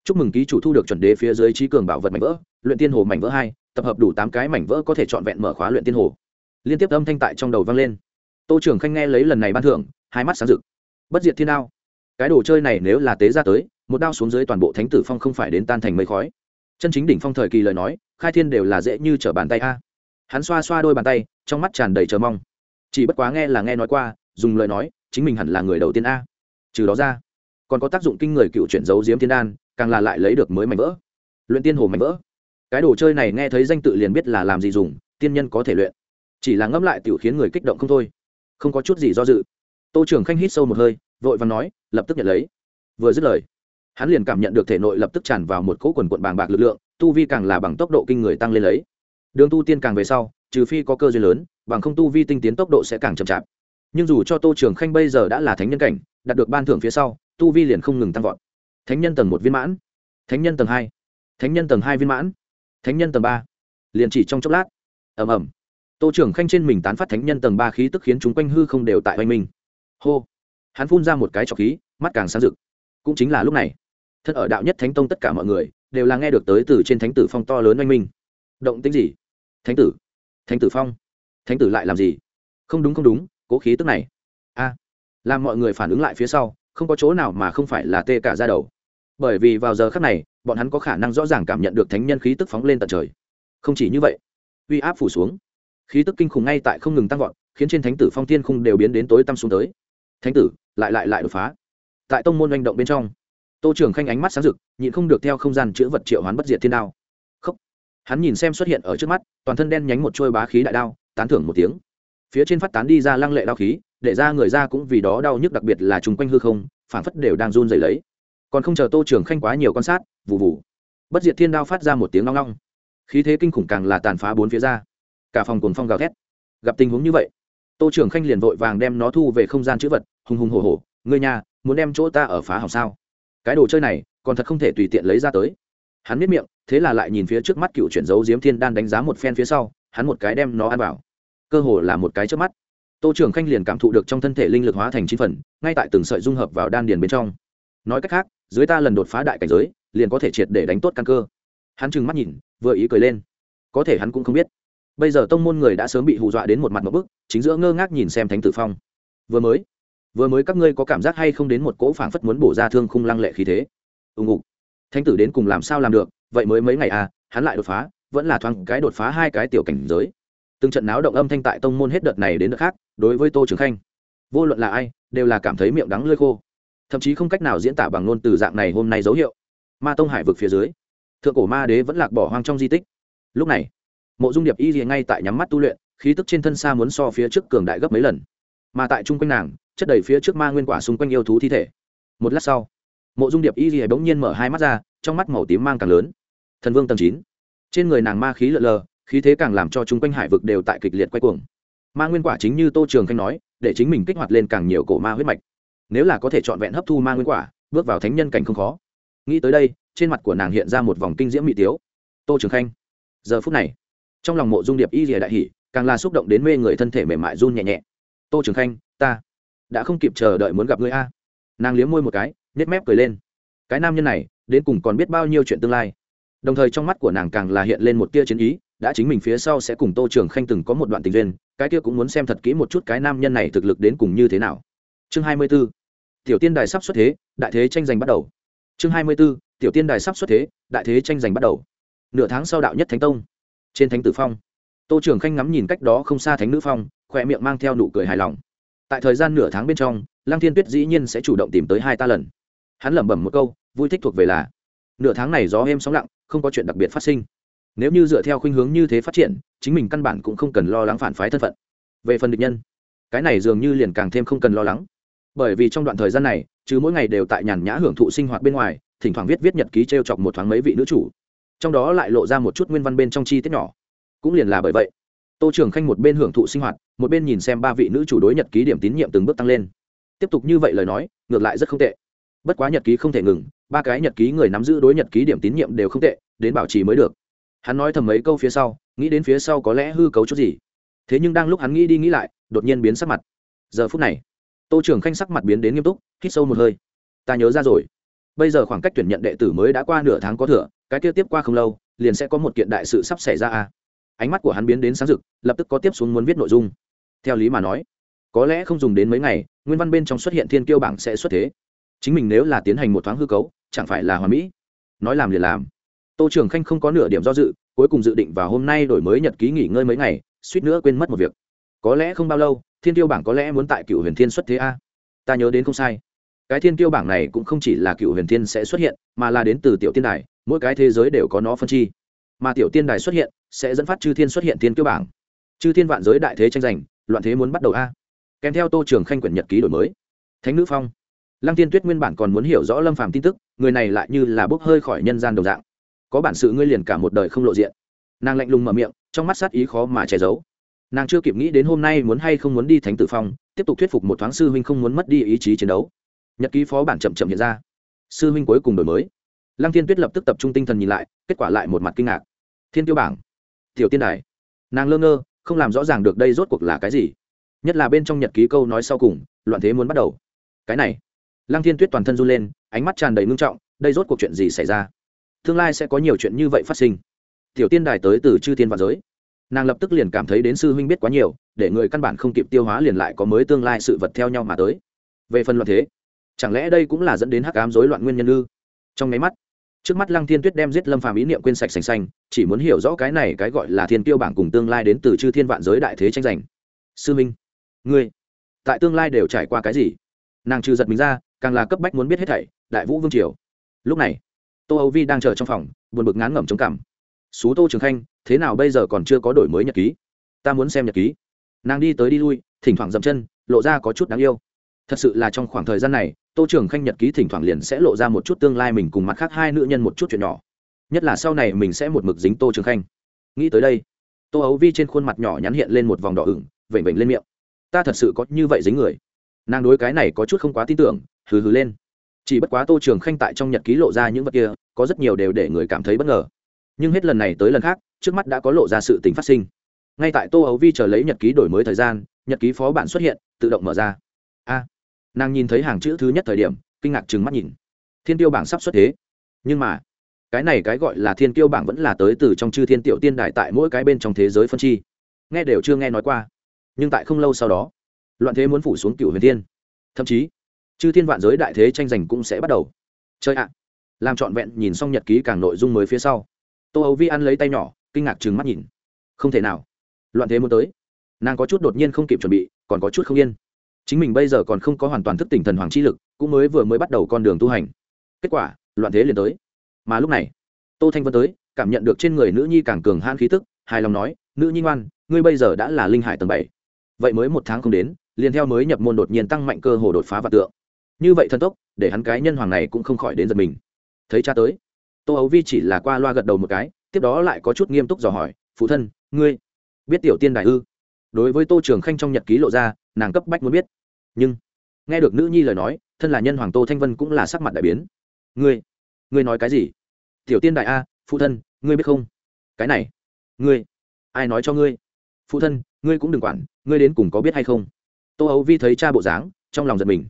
chúc mừng ký chủ thu được chuẩn đế phía dưới trí cường bảo vật mảnh vỡ, luyện tiên hồ mảnh vỡ hai, tập hợp đủ tám cái mảnh vỡ có thể trọn vẹn mở khóa luyện tiên hồ. Liên tiếp âm thanh tại trong đầu vang lên. Tô trưởng khanh nghe lấy lần này ban thưởng, hai mắt sáng rực. Bất diệt thiên đao. Cái đồ chơi này nếu là tế ra tới, một đao xuống dưới toàn bộ thánh tử phong không phải đến tan thành mây khói. Chân chính đỉnh phong thời kỳ lời nói, khai thiên đều là dễ như trở bàn tay a. Hắn xoa xoa đôi bàn tay, trong mắt tràn đầy chờ mong. Chỉ bất quá nghe là nghe nói qua, dùng lời nói, chính mình hẳn là người đầu tiên a. Trừ đó ra còn có tác dụng kinh người cựu chuyển giấu diếm thiên đan, càng là lại lấy được mới mảnh vỡ. Luyện tiên hồ mảnh vỡ. Cái đồ chơi này nghe thấy danh tự liền biết là làm gì dùng, tiên nhân có thể luyện. Chỉ là ngẫm lại tiểu khiến người kích động không thôi. Không có chút gì do dự. Tô trưởng khanh hít sâu một hơi, vội và nói, lập tức nhận lấy. Vừa dứt lời, hắn liền cảm nhận được thể nội lập tức tràn vào một cỗ quần quận bàng bạc lực lượng, tu vi càng là bằng tốc độ kinh người tăng lên lấy. Đường tu tiên càng về sau, trừ phi có cơ duyên lớn, bằng không tu vi tinh tiến tốc độ sẽ càng chậm chạp. Nhưng dù cho tô trường khanh bây giờ đã là thánh nhân cảnh, đạt được ban thưởng phía sau tu vi liền không ngừng tăng vọt. Thánh nhân tầng một viên mãn. Thánh nhân tầng hai. Thánh nhân tầng hai viên mãn. Thánh nhân tầng ba. Liền chỉ trong chốc lát. Ầm ầm, tô trưởng khanh trên mình tán phát thánh nhân tầng ba khí tức khiến chúng quanh hư không đều tại oanh minh hô. Hắn phun ra một cái trọc khí mắt càng sáng rực. Cũng chính là lúc này. Thân ở đạo nhất thánh tông tất cả mọi người đều là nghe được tới từ trên thánh tử phong to lớn oanh minh. Động tính gì? Thánh tử. Thánh tử phong. Thánh tử lại làm gì? Không đúng không đúng cố khí tức này. A. Làm mọi người phản ứng lại phía sau không có chỗ nào mà không phải là tê cả ra đầu. Bởi vì vào giờ khắc này, bọn hắn có khả năng rõ ràng cảm nhận được thánh nhân khí tức phóng lên tận trời. Không chỉ như vậy, uy áp phủ xuống. Khí tức kinh khủng ngay tại không ngừng tăng vọt, khiến trên thánh tử phong tiên khung đều biến đến tối tăm xuống tới. Thánh tử, lại lại lại đột phá. Tại tông môn manh động bên trong, tô trưởng khanh ánh mắt sáng rực, nhịn không được theo không gian chữa vật triệu hoán bất diệt thiên đao. Khốc hắn nhìn xem xuất hiện ở trước mắt, toàn thân đen nhánh một trôi bá khí đại đao, tán thưởng một tiếng. Phía trên phát tán đi ra lăng lệ đao khí để ra người ra cũng vì đó đau nhức đặc biệt là chung quanh hư không phản phất đều đang run dày lấy. Còn không chờ tô trường khanh quá nhiều quan sát vụ vụ bất diệt thiên đao phát ra một tiếng long long. Khí thế kinh khủng càng là tàn phá bốn phía ra. Cả phòng cồn phong gào thét. Gặp tình huống như vậy, tô trưởng khanh liền vội vàng đem nó thu về không gian chữ vật, hùng hùng hồ hồ người nhà muốn đem chỗ ta ở phá hỏng sao? Cái đồ chơi này, còn thật không thể tùy tiện lấy ra tới. Hắn biết miệng, thế là lại nhìn phía trước mắt cựu chuyển dấu diếm thiên đan đánh giá một phen phía sau, hắn một cái đem nó ăn vào. Cơ hồ là một cái trước mắt tô trưởng khanh liền cảm thụ được trong thân thể linh lực hóa thành chín phần ngay tại từng sợi dung hợp vào đan điền bên trong. Nói cách khác dưới ta lần đột phá đại cảnh giới liền có thể triệt để đánh tốt căn cơ. Hắn trừng mắt nhìn vừa ý cười lên. Có thể hắn cũng không biết. Bây giờ tông môn người đã sớm bị hù dọa đến một mặt một bức chính giữa ngơ ngác nhìn xem thánh tử phong. Vừa mới vừa mới các ngươi có cảm giác hay không đến một cỗ phảng phất muốn bổ ra thương khung lăng lệ khí thế? Ưng ngục, thánh tử đến cùng làm sao làm được? Vậy mới mấy ngày à hắn lại đột phá vẫn là thoáng cái đột phá hai cái tiểu cảnh giới. Từng trận náo động âm thanh tại tông môn hết đợt này đến đợt khác đối với tô trường khanh vô luận là ai đều là cảm thấy miệng đắng lơi khô thậm chí không cách nào diễn tả bằng ngôn từ dạng này hôm nay dấu hiệu ma tông hải vực phía dưới thượng cổ ma đế vẫn lạc bỏ hoang trong di tích lúc này mộ dung điệp y thì ngay tại nhắm mắt tu luyện khí tức trên thân xa muốn so phía trước cường đại gấp mấy lần mà tại chung quanh nàng chất đầy phía trước ma nguyên quả xung quanh yêu thú thi thể một lát sau mộ dung điệp y thì bỗng nhiên mở hai mắt ra trong mắt màu tím mang càng lớn thần vương tầng chín trên người nàng ma khí lợn lờ khí thế càng làm cho chung quanh hải vực đều tại kịch liệt quay cuồng ma nguyên quả chính như tô trường khanh nói, để chính mình kích hoạt lên càng nhiều cổ ma huyết mạch. Nếu là có thể trọn vẹn hấp thu ma nguyên quả, bước vào thánh nhân cảnh không khó. Nghĩ tới đây, trên mặt của nàng hiện ra một vòng kinh diễm mỹ tiếu. Tô trường khanh, giờ phút này, trong lòng mộ dung điệp y rìa đại hỷ càng là xúc động đến mê người thân thể mềm mại run nhẹ nhẹ. Tô trường khanh, ta đã không kịp chờ đợi muốn gặp người a. Nàng liếm môi một cái nếp mép cười lên. Cái nam nhân này, đến cùng còn biết bao nhiêu chuyện tương lai. Đồng thời trong mắt của nàng càng là hiện lên một tia chiến ý đã chính mình phía sau sẽ cùng tô trường khanh từng có một đoạn tình duyên, cái kia cũng muốn xem thật kỹ một chút cái nam nhân này thực lực đến cùng như thế nào. Chương hai mươi b ố tiểu tiên đài sắp xuất thế, đại thế tranh giành bắt đầu. Chương hai mươi b ố tiểu tiên đài sắp xuất thế, đại thế tranh giành bắt đầu. Nửa tháng sau đạo nhất thánh tông, trên thánh tử phong. Tô trường khanh ngắm nhìn cách đó không xa thánh nữ phong, khỏe miệng mang theo nụ cười hài lòng. Tại thời gian nửa tháng bên trong, lăng thiên tuyết dĩ nhiên sẽ chủ động tìm tới hai ta lần. Hắn lẩm bẩm một câu, vui thích thuộc về là, nửa tháng này gió êm sóng lặng, không có chuyện đặc biệt phát sinh nếu như dựa theo khuynh hướng như thế phát triển, chính mình căn bản cũng không cần lo lắng phản phái thân phận. Về phần địch nhân, cái này dường như liền càng thêm không cần lo lắng. Bởi vì trong đoạn thời gian này, chứ mỗi ngày đều tại nhàn nhã hưởng thụ sinh hoạt bên ngoài, thỉnh thoảng viết viết nhật ký t r e o chọc một thoáng mấy vị nữ chủ. Trong đó lại lộ ra một chút nguyên văn bên trong chi tiết nhỏ. Cũng liền là bởi vậy, tô trường khanh một bên hưởng thụ sinh hoạt, một bên nhìn xem ba vị nữ chủ đối nhật ký điểm tín nhiệm từng bước tăng lên. Tiếp tục như vậy lời nói, ngược lại rất không tệ. Bất quá nhật ký không thể ngừng, ba cái nhật ký người nắm giữ đối nhật ký điểm tín nhiệm đều không tệ, đến bảo trì mới được hắn nói thầm mấy câu phía sau, nghĩ đến phía sau có lẽ hư cấu chút gì. Thế nhưng đang lúc hắn nghĩ đi nghĩ lại, đột nhiên biến sắc mặt. Giờ phút này, tô trưởng khanh sắc mặt biến đến nghiêm túc, hít sâu một hơi. Ta nhớ ra rồi. Bây giờ khoảng cách tuyển nhận đệ tử mới đã qua nửa tháng có thừa, cái kia tiếp qua không lâu, liền sẽ có một kiện đại sự sắp xảy ra à ánh mắt của hắn biến đến sáng rực, lập tức có tiếp xuống muốn viết nội dung. Theo lý mà nói, có lẽ không dùng đến mấy ngày, nguyên văn bên trong xuất hiện thiên kiêu bảng sẽ xuất thế. Chính mình nếu là tiến hành một thoáng hư cấu, chẳng phải là hòa mỹ. Nói làm liền làm tô trường khanh không có nửa điểm do dự, cuối cùng dự định vào hôm nay đổi mới nhật ký nghỉ ngơi mấy ngày, suýt nữa quên mất một việc. Có lẽ không bao lâu, thiên tiêu bảng có lẽ muốn tại cựu huyền thiên xuất thế a. Ta nhớ đến không sai. Cái thiên tiêu bảng này cũng không chỉ là cựu huyền thiên sẽ xuất hiện, mà là đến từ tiểu tiên đài, mỗi cái thế giới đều có nó phân chi. Mà tiểu tiên đài xuất hiện, sẽ dẫn phát chư thiên xuất hiện thiên tiêu bảng. Chư thiên vạn giới đại thế tranh giành, loạn thế muốn bắt đầu a. Kèm theo tô trường khanh quyển nhật ký đổi mới. Thánh nữ phong. Lăng tiên tuyết nguyên bản còn muốn hiểu rõ lâm phàm tin tức, người này lại như là bốc hơi khỏi nhân gian đồng dạng có bản sự ngươi liền cả một đời không lộ diện. Nàng lạnh lùng mở miệng, trong mắt sát ý khó mà che giấu. Nàng chưa kịp nghĩ đến hôm nay muốn hay không muốn đi thánh tử phong, tiếp tục thuyết phục một thoáng sư huynh không muốn mất đi ý chí chiến đấu. Nhật ký phó bản chậm chậm hiện ra. Sư huynh cuối cùng đổi mới. Lăng thiên tuyết lập tức tập trung tinh thần nhìn lại, kết quả lại một mặt kinh ngạc. Thiên tiêu bảng, tiểu tiên đài. Nàng lơ ngơ, không làm rõ ràng được đây rốt cuộc là cái gì. Nhất là bên trong nhật ký câu nói sau cùng, loạn thế muốn bắt đầu. Cái này. Lăng thiên tuyết toàn thân run lên, ánh mắt tràn đầy ngưng trọng, đây rốt cuộc chuyện gì xảy ra? Tương lai sẽ có nhiều chuyện như vậy phát sinh. Tiểu tiên đài tới từ chư thiên và giới. Nàng lập tức liền cảm thấy đến sư huynh biết quá nhiều, để người căn bản không kịp tiêu hóa liền lại có mới tương lai sự vật theo nhau mà tới. Về phần loạn thế, chẳng lẽ đây cũng là dẫn đến hắc ám rối loạn nguyên nhân ư? Trong máy mắt, trước mắt lăng thiên tuyết đem giết lâm phàm ý niệm quên sạch sành xanh chỉ muốn hiểu rõ cái này cái gọi là thiên tiêu bảng cùng tương lai đến từ chư thiên vạn giới đại thế tranh giành. Sư minh ngươi, tại tương lai đều trải qua cái gì? Nàng trừ giật mình ra, càng là cấp bách muốn biết hết thảy, đại vũ vương triều. Lúc này tô âu vi đang chờ trong phòng, buồn bực ngán ngẩm chống cảm xú tô trường khanh, thế nào bây giờ còn chưa có đổi mới nhật ký? Ta muốn xem nhật ký. Nàng đi tới đi lui, thỉnh thoảng dậm chân, lộ ra có chút đáng yêu. Thật sự là trong khoảng thời gian này, tô trường khanh nhật ký thỉnh thoảng liền sẽ lộ ra một chút tương lai mình cùng mặt khác hai nữ nhân một chút chuyện nhỏ. Nhất là sau này mình sẽ một mực dính tô trường khanh. Nghĩ tới đây, tô ấu vi trên khuôn mặt nhỏ nhắn hiện lên một vòng đỏ ửng, vểnh vểnh lên miệng. Ta thật sự có như vậy dính người. Nàng đối cái này có chút không quá tin tưởng, hừ hừ lên chỉ bất quá tô trường khanh tại trong nhật ký lộ ra những vật kia, có rất nhiều đều để người cảm thấy bất ngờ. Nhưng hết lần này tới lần khác, trước mắt đã có lộ ra sự tình phát sinh. Ngay tại tô ấu vi chờ lấy nhật ký đổi mới thời gian, nhật ký phó bản xuất hiện, tự động mở ra. A! Nàng nhìn thấy hàng chữ thứ nhất thời điểm, kinh ngạc trừng mắt nhìn. Thiên tiêu bảng sắp xuất thế. Nhưng mà, cái này cái gọi là thiên tiêu bảng vẫn là tới từ trong chư thiên tiểu tiên đại tại mỗi cái bên trong thế giới phân chi. Nghe đều chưa nghe nói qua. Nhưng tại không lâu sau đó, loạn thế muốn phủ xuống cựu huyền thiên. Thậm chí chư thiên vạn giới đại thế tranh giành cũng sẽ bắt đầu. Chơi ạ. À. Làm trọn vẹn nhìn xong nhật ký càng nội dung mới phía sau. Tô ấu vi ăn lấy tay nhỏ, kinh ngạc trừng mắt nhìn. Không thể nào. Loạn thế muốn tới. Nàng có chút đột nhiên không kịp chuẩn bị, còn có chút không yên. Chính mình bây giờ còn không có hoàn toàn thức tỉnh thần hoàng chi lực, cũng mới vừa mới bắt đầu con đường tu hành. Kết quả, loạn thế liền tới. Mà lúc này, tô thanh vân tới, cảm nhận được trên người nữ nhi càng cường han khí tức, hài lòng nói, nữ nhi ngoan, ngươi bây giờ đã là linh hải tầng bảy. Vậy mới một tháng không đến, liền theo mới nhập môn đột nhiên tăng mạnh cơ hồ đột phá và tượng như vậy thần tốc, để hắn cái nhân hoàng này cũng không khỏi đến giật mình. Thấy cha tới, tô ấu vi chỉ là qua loa gật đầu một cái, tiếp đó lại có chút nghiêm túc dò hỏi, phụ thân, ngươi biết tiểu tiên đại ư? Đối với tô trường khanh trong nhật ký lộ ra, nàng cấp bách muốn biết. Nhưng, nghe được nữ nhi lời nói, thân là nhân hoàng tô thanh vân cũng là sắc mặt đại biến. Ngươi ngươi nói cái gì? Tiểu tiên đại a, phụ thân, ngươi biết không? Cái này, ngươi, ai nói cho ngươi? Phụ thân, ngươi cũng đừng quản, ngươi đến cùng có biết hay không? Tô ấu vi thấy cha bộ dáng, trong lòng giật mình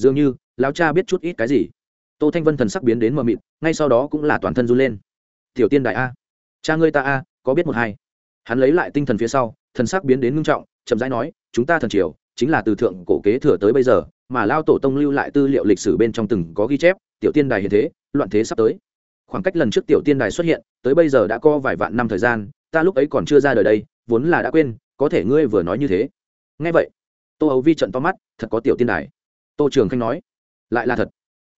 dường như, lão cha biết chút ít cái gì. Tô thanh vân thần sắc biến đến mờ mịt, ngay sau đó cũng là toàn thân run lên. Tiểu tiên đại a. Cha ngươi ta a, có biết một hai? Hắn lấy lại tinh thần phía sau, thần sắc biến đến ngưng trọng, chậm rãi nói, chúng ta thần triều, chính là từ thượng cổ kế thừa tới bây giờ, mà lao tổ tông lưu lại tư liệu lịch sử bên trong từng có ghi chép, tiểu tiên đài hiện thế, loạn thế sắp tới. Khoảng cách lần trước tiểu tiên đài xuất hiện, tới bây giờ đã có vài vạn năm thời gian, ta lúc ấy còn chưa ra đời đây, vốn là đã quên, có thể ngươi vừa nói như thế. Ngay vậy, tô ấu vi trận to mắt, thật có tiểu tiên đài tô trường khanh nói. Lại là thật.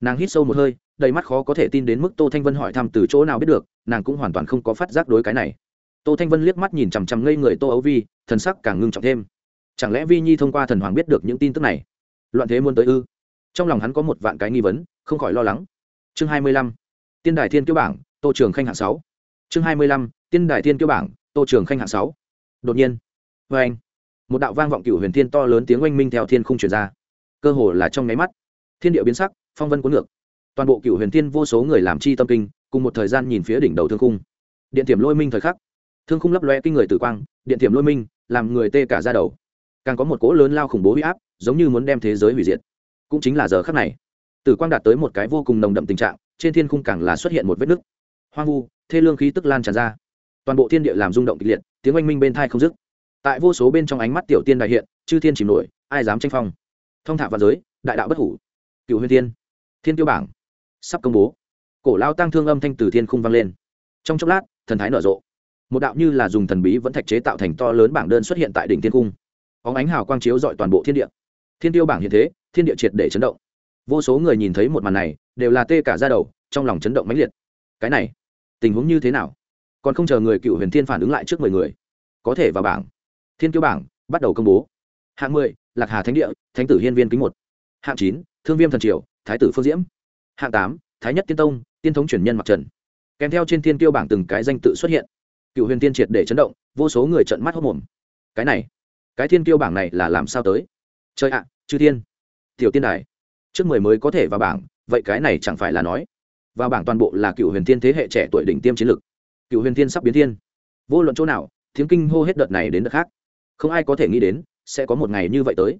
Nàng hít sâu một hơi, đầy mắt khó có thể tin đến mức tô thanh vân hỏi thăm từ chỗ nào biết được, nàng cũng hoàn toàn không có phát giác đối cái này. Tô thanh vân liếc mắt nhìn chằm chằm ngây người tô ấu vi, thần sắc càng ngưng trọng thêm. Chẳng lẽ vi nhi thông qua thần hoàng biết được những tin tức này? Loạn thế muốn tới ư? Trong lòng hắn có một vạn cái nghi vấn, không khỏi lo lắng. Chương hai mươi lăm, tiên đài thiên kiêu bảng, tô trường khanh hạng sáu. Chương hai mươi lăm, tiên đài thiên kiêu bảng, tô trường khanh hạng sáu. Đột nhiên vê anh một đạo vang vọng cựu huyền thiên to lớn tiếng oanh minh theo thiên không chuyển ra cơ hồ là trong nháy mắt. Thiên địa biến sắc, phong vân cuốn ngược. Toàn bộ cựu huyền thiên vô số người làm chi tâm kinh, cùng một thời gian nhìn phía đỉnh đầu thương khung. Điện tiềm lôi minh thời khắc, thương khung lấp loe kinh người tử quang, điện tiềm lôi minh làm người tê cả ra đầu. Càng có một cỗ lớn lao khủng bố huy áp, giống như muốn đem thế giới hủy diệt. Cũng chính là giờ khắc này, tử quang đạt tới một cái vô cùng nồng đậm tình trạng, trên thiên khung càng là xuất hiện một vết nứt. Hoang vu, thê lương khí tức lan tràn ra. Toàn bộ thiên địa làm rung động kịch liệt, tiếng oanh minh bên thai không dứt. Tại vô số bên trong ánh mắt tiểu tiên đại hiện, chư thiên chìm nổi, ai dám tranh phong? Thông thả và giới, đại đạo bất hủ. Cựu huyền thiên. Thiên tiêu bảng. Sắp công bố. Cổ lao tăng thương âm thanh từ thiên khung vang lên. Trong chốc lát, thần thái nở rộ. Một đạo như là dùng thần bí vẫn thạch chế tạo thành to lớn bảng đơn xuất hiện tại đỉnh thiên cung có ánh hào quang chiếu dọi toàn bộ thiên địa. Thiên tiêu bảng hiện thế, thiên địa triệt để chấn động. Vô số người nhìn thấy một màn này, đều là tê cả ra đầu, trong lòng chấn động mãnh liệt. Cái này, tình huống như thế nào? Còn không chờ người cựu huyền thiên phản ứng lại trước mười người. Có thể vào bảng. Thiên tiêu bảng bắt đầu công bố hạng mười, lạc hà thánh địa, thánh tử hiên viên kính một. Hạng chín, thương viêm thần triều, thái tử phương diễm. Hạng tám, thái nhất tiên tông, tiên thống truyền nhân mặc trần. Kèm theo trên thiên tiêu bảng từng cái danh tự xuất hiện. Cựu huyền tiên triệt để chấn động, vô số người trận mắt hốc mồm cái này, cái thiên tiêu bảng này là làm sao tới? Chơi ạ, chư thiên, tiểu tiên đài. Trước mười mới có thể vào bảng, vậy cái này chẳng phải là nói. Vào bảng toàn bộ là cựu huyền thiên thế hệ trẻ tuổi đỉnh tiêm chiến lực. Cựu huyền thiên sắp biến thiên. Vô luận chỗ nào, tiếng kinh hô hết đợt này đến đợt khác. Không ai có thể nghĩ đến sẽ có một ngày như vậy tới.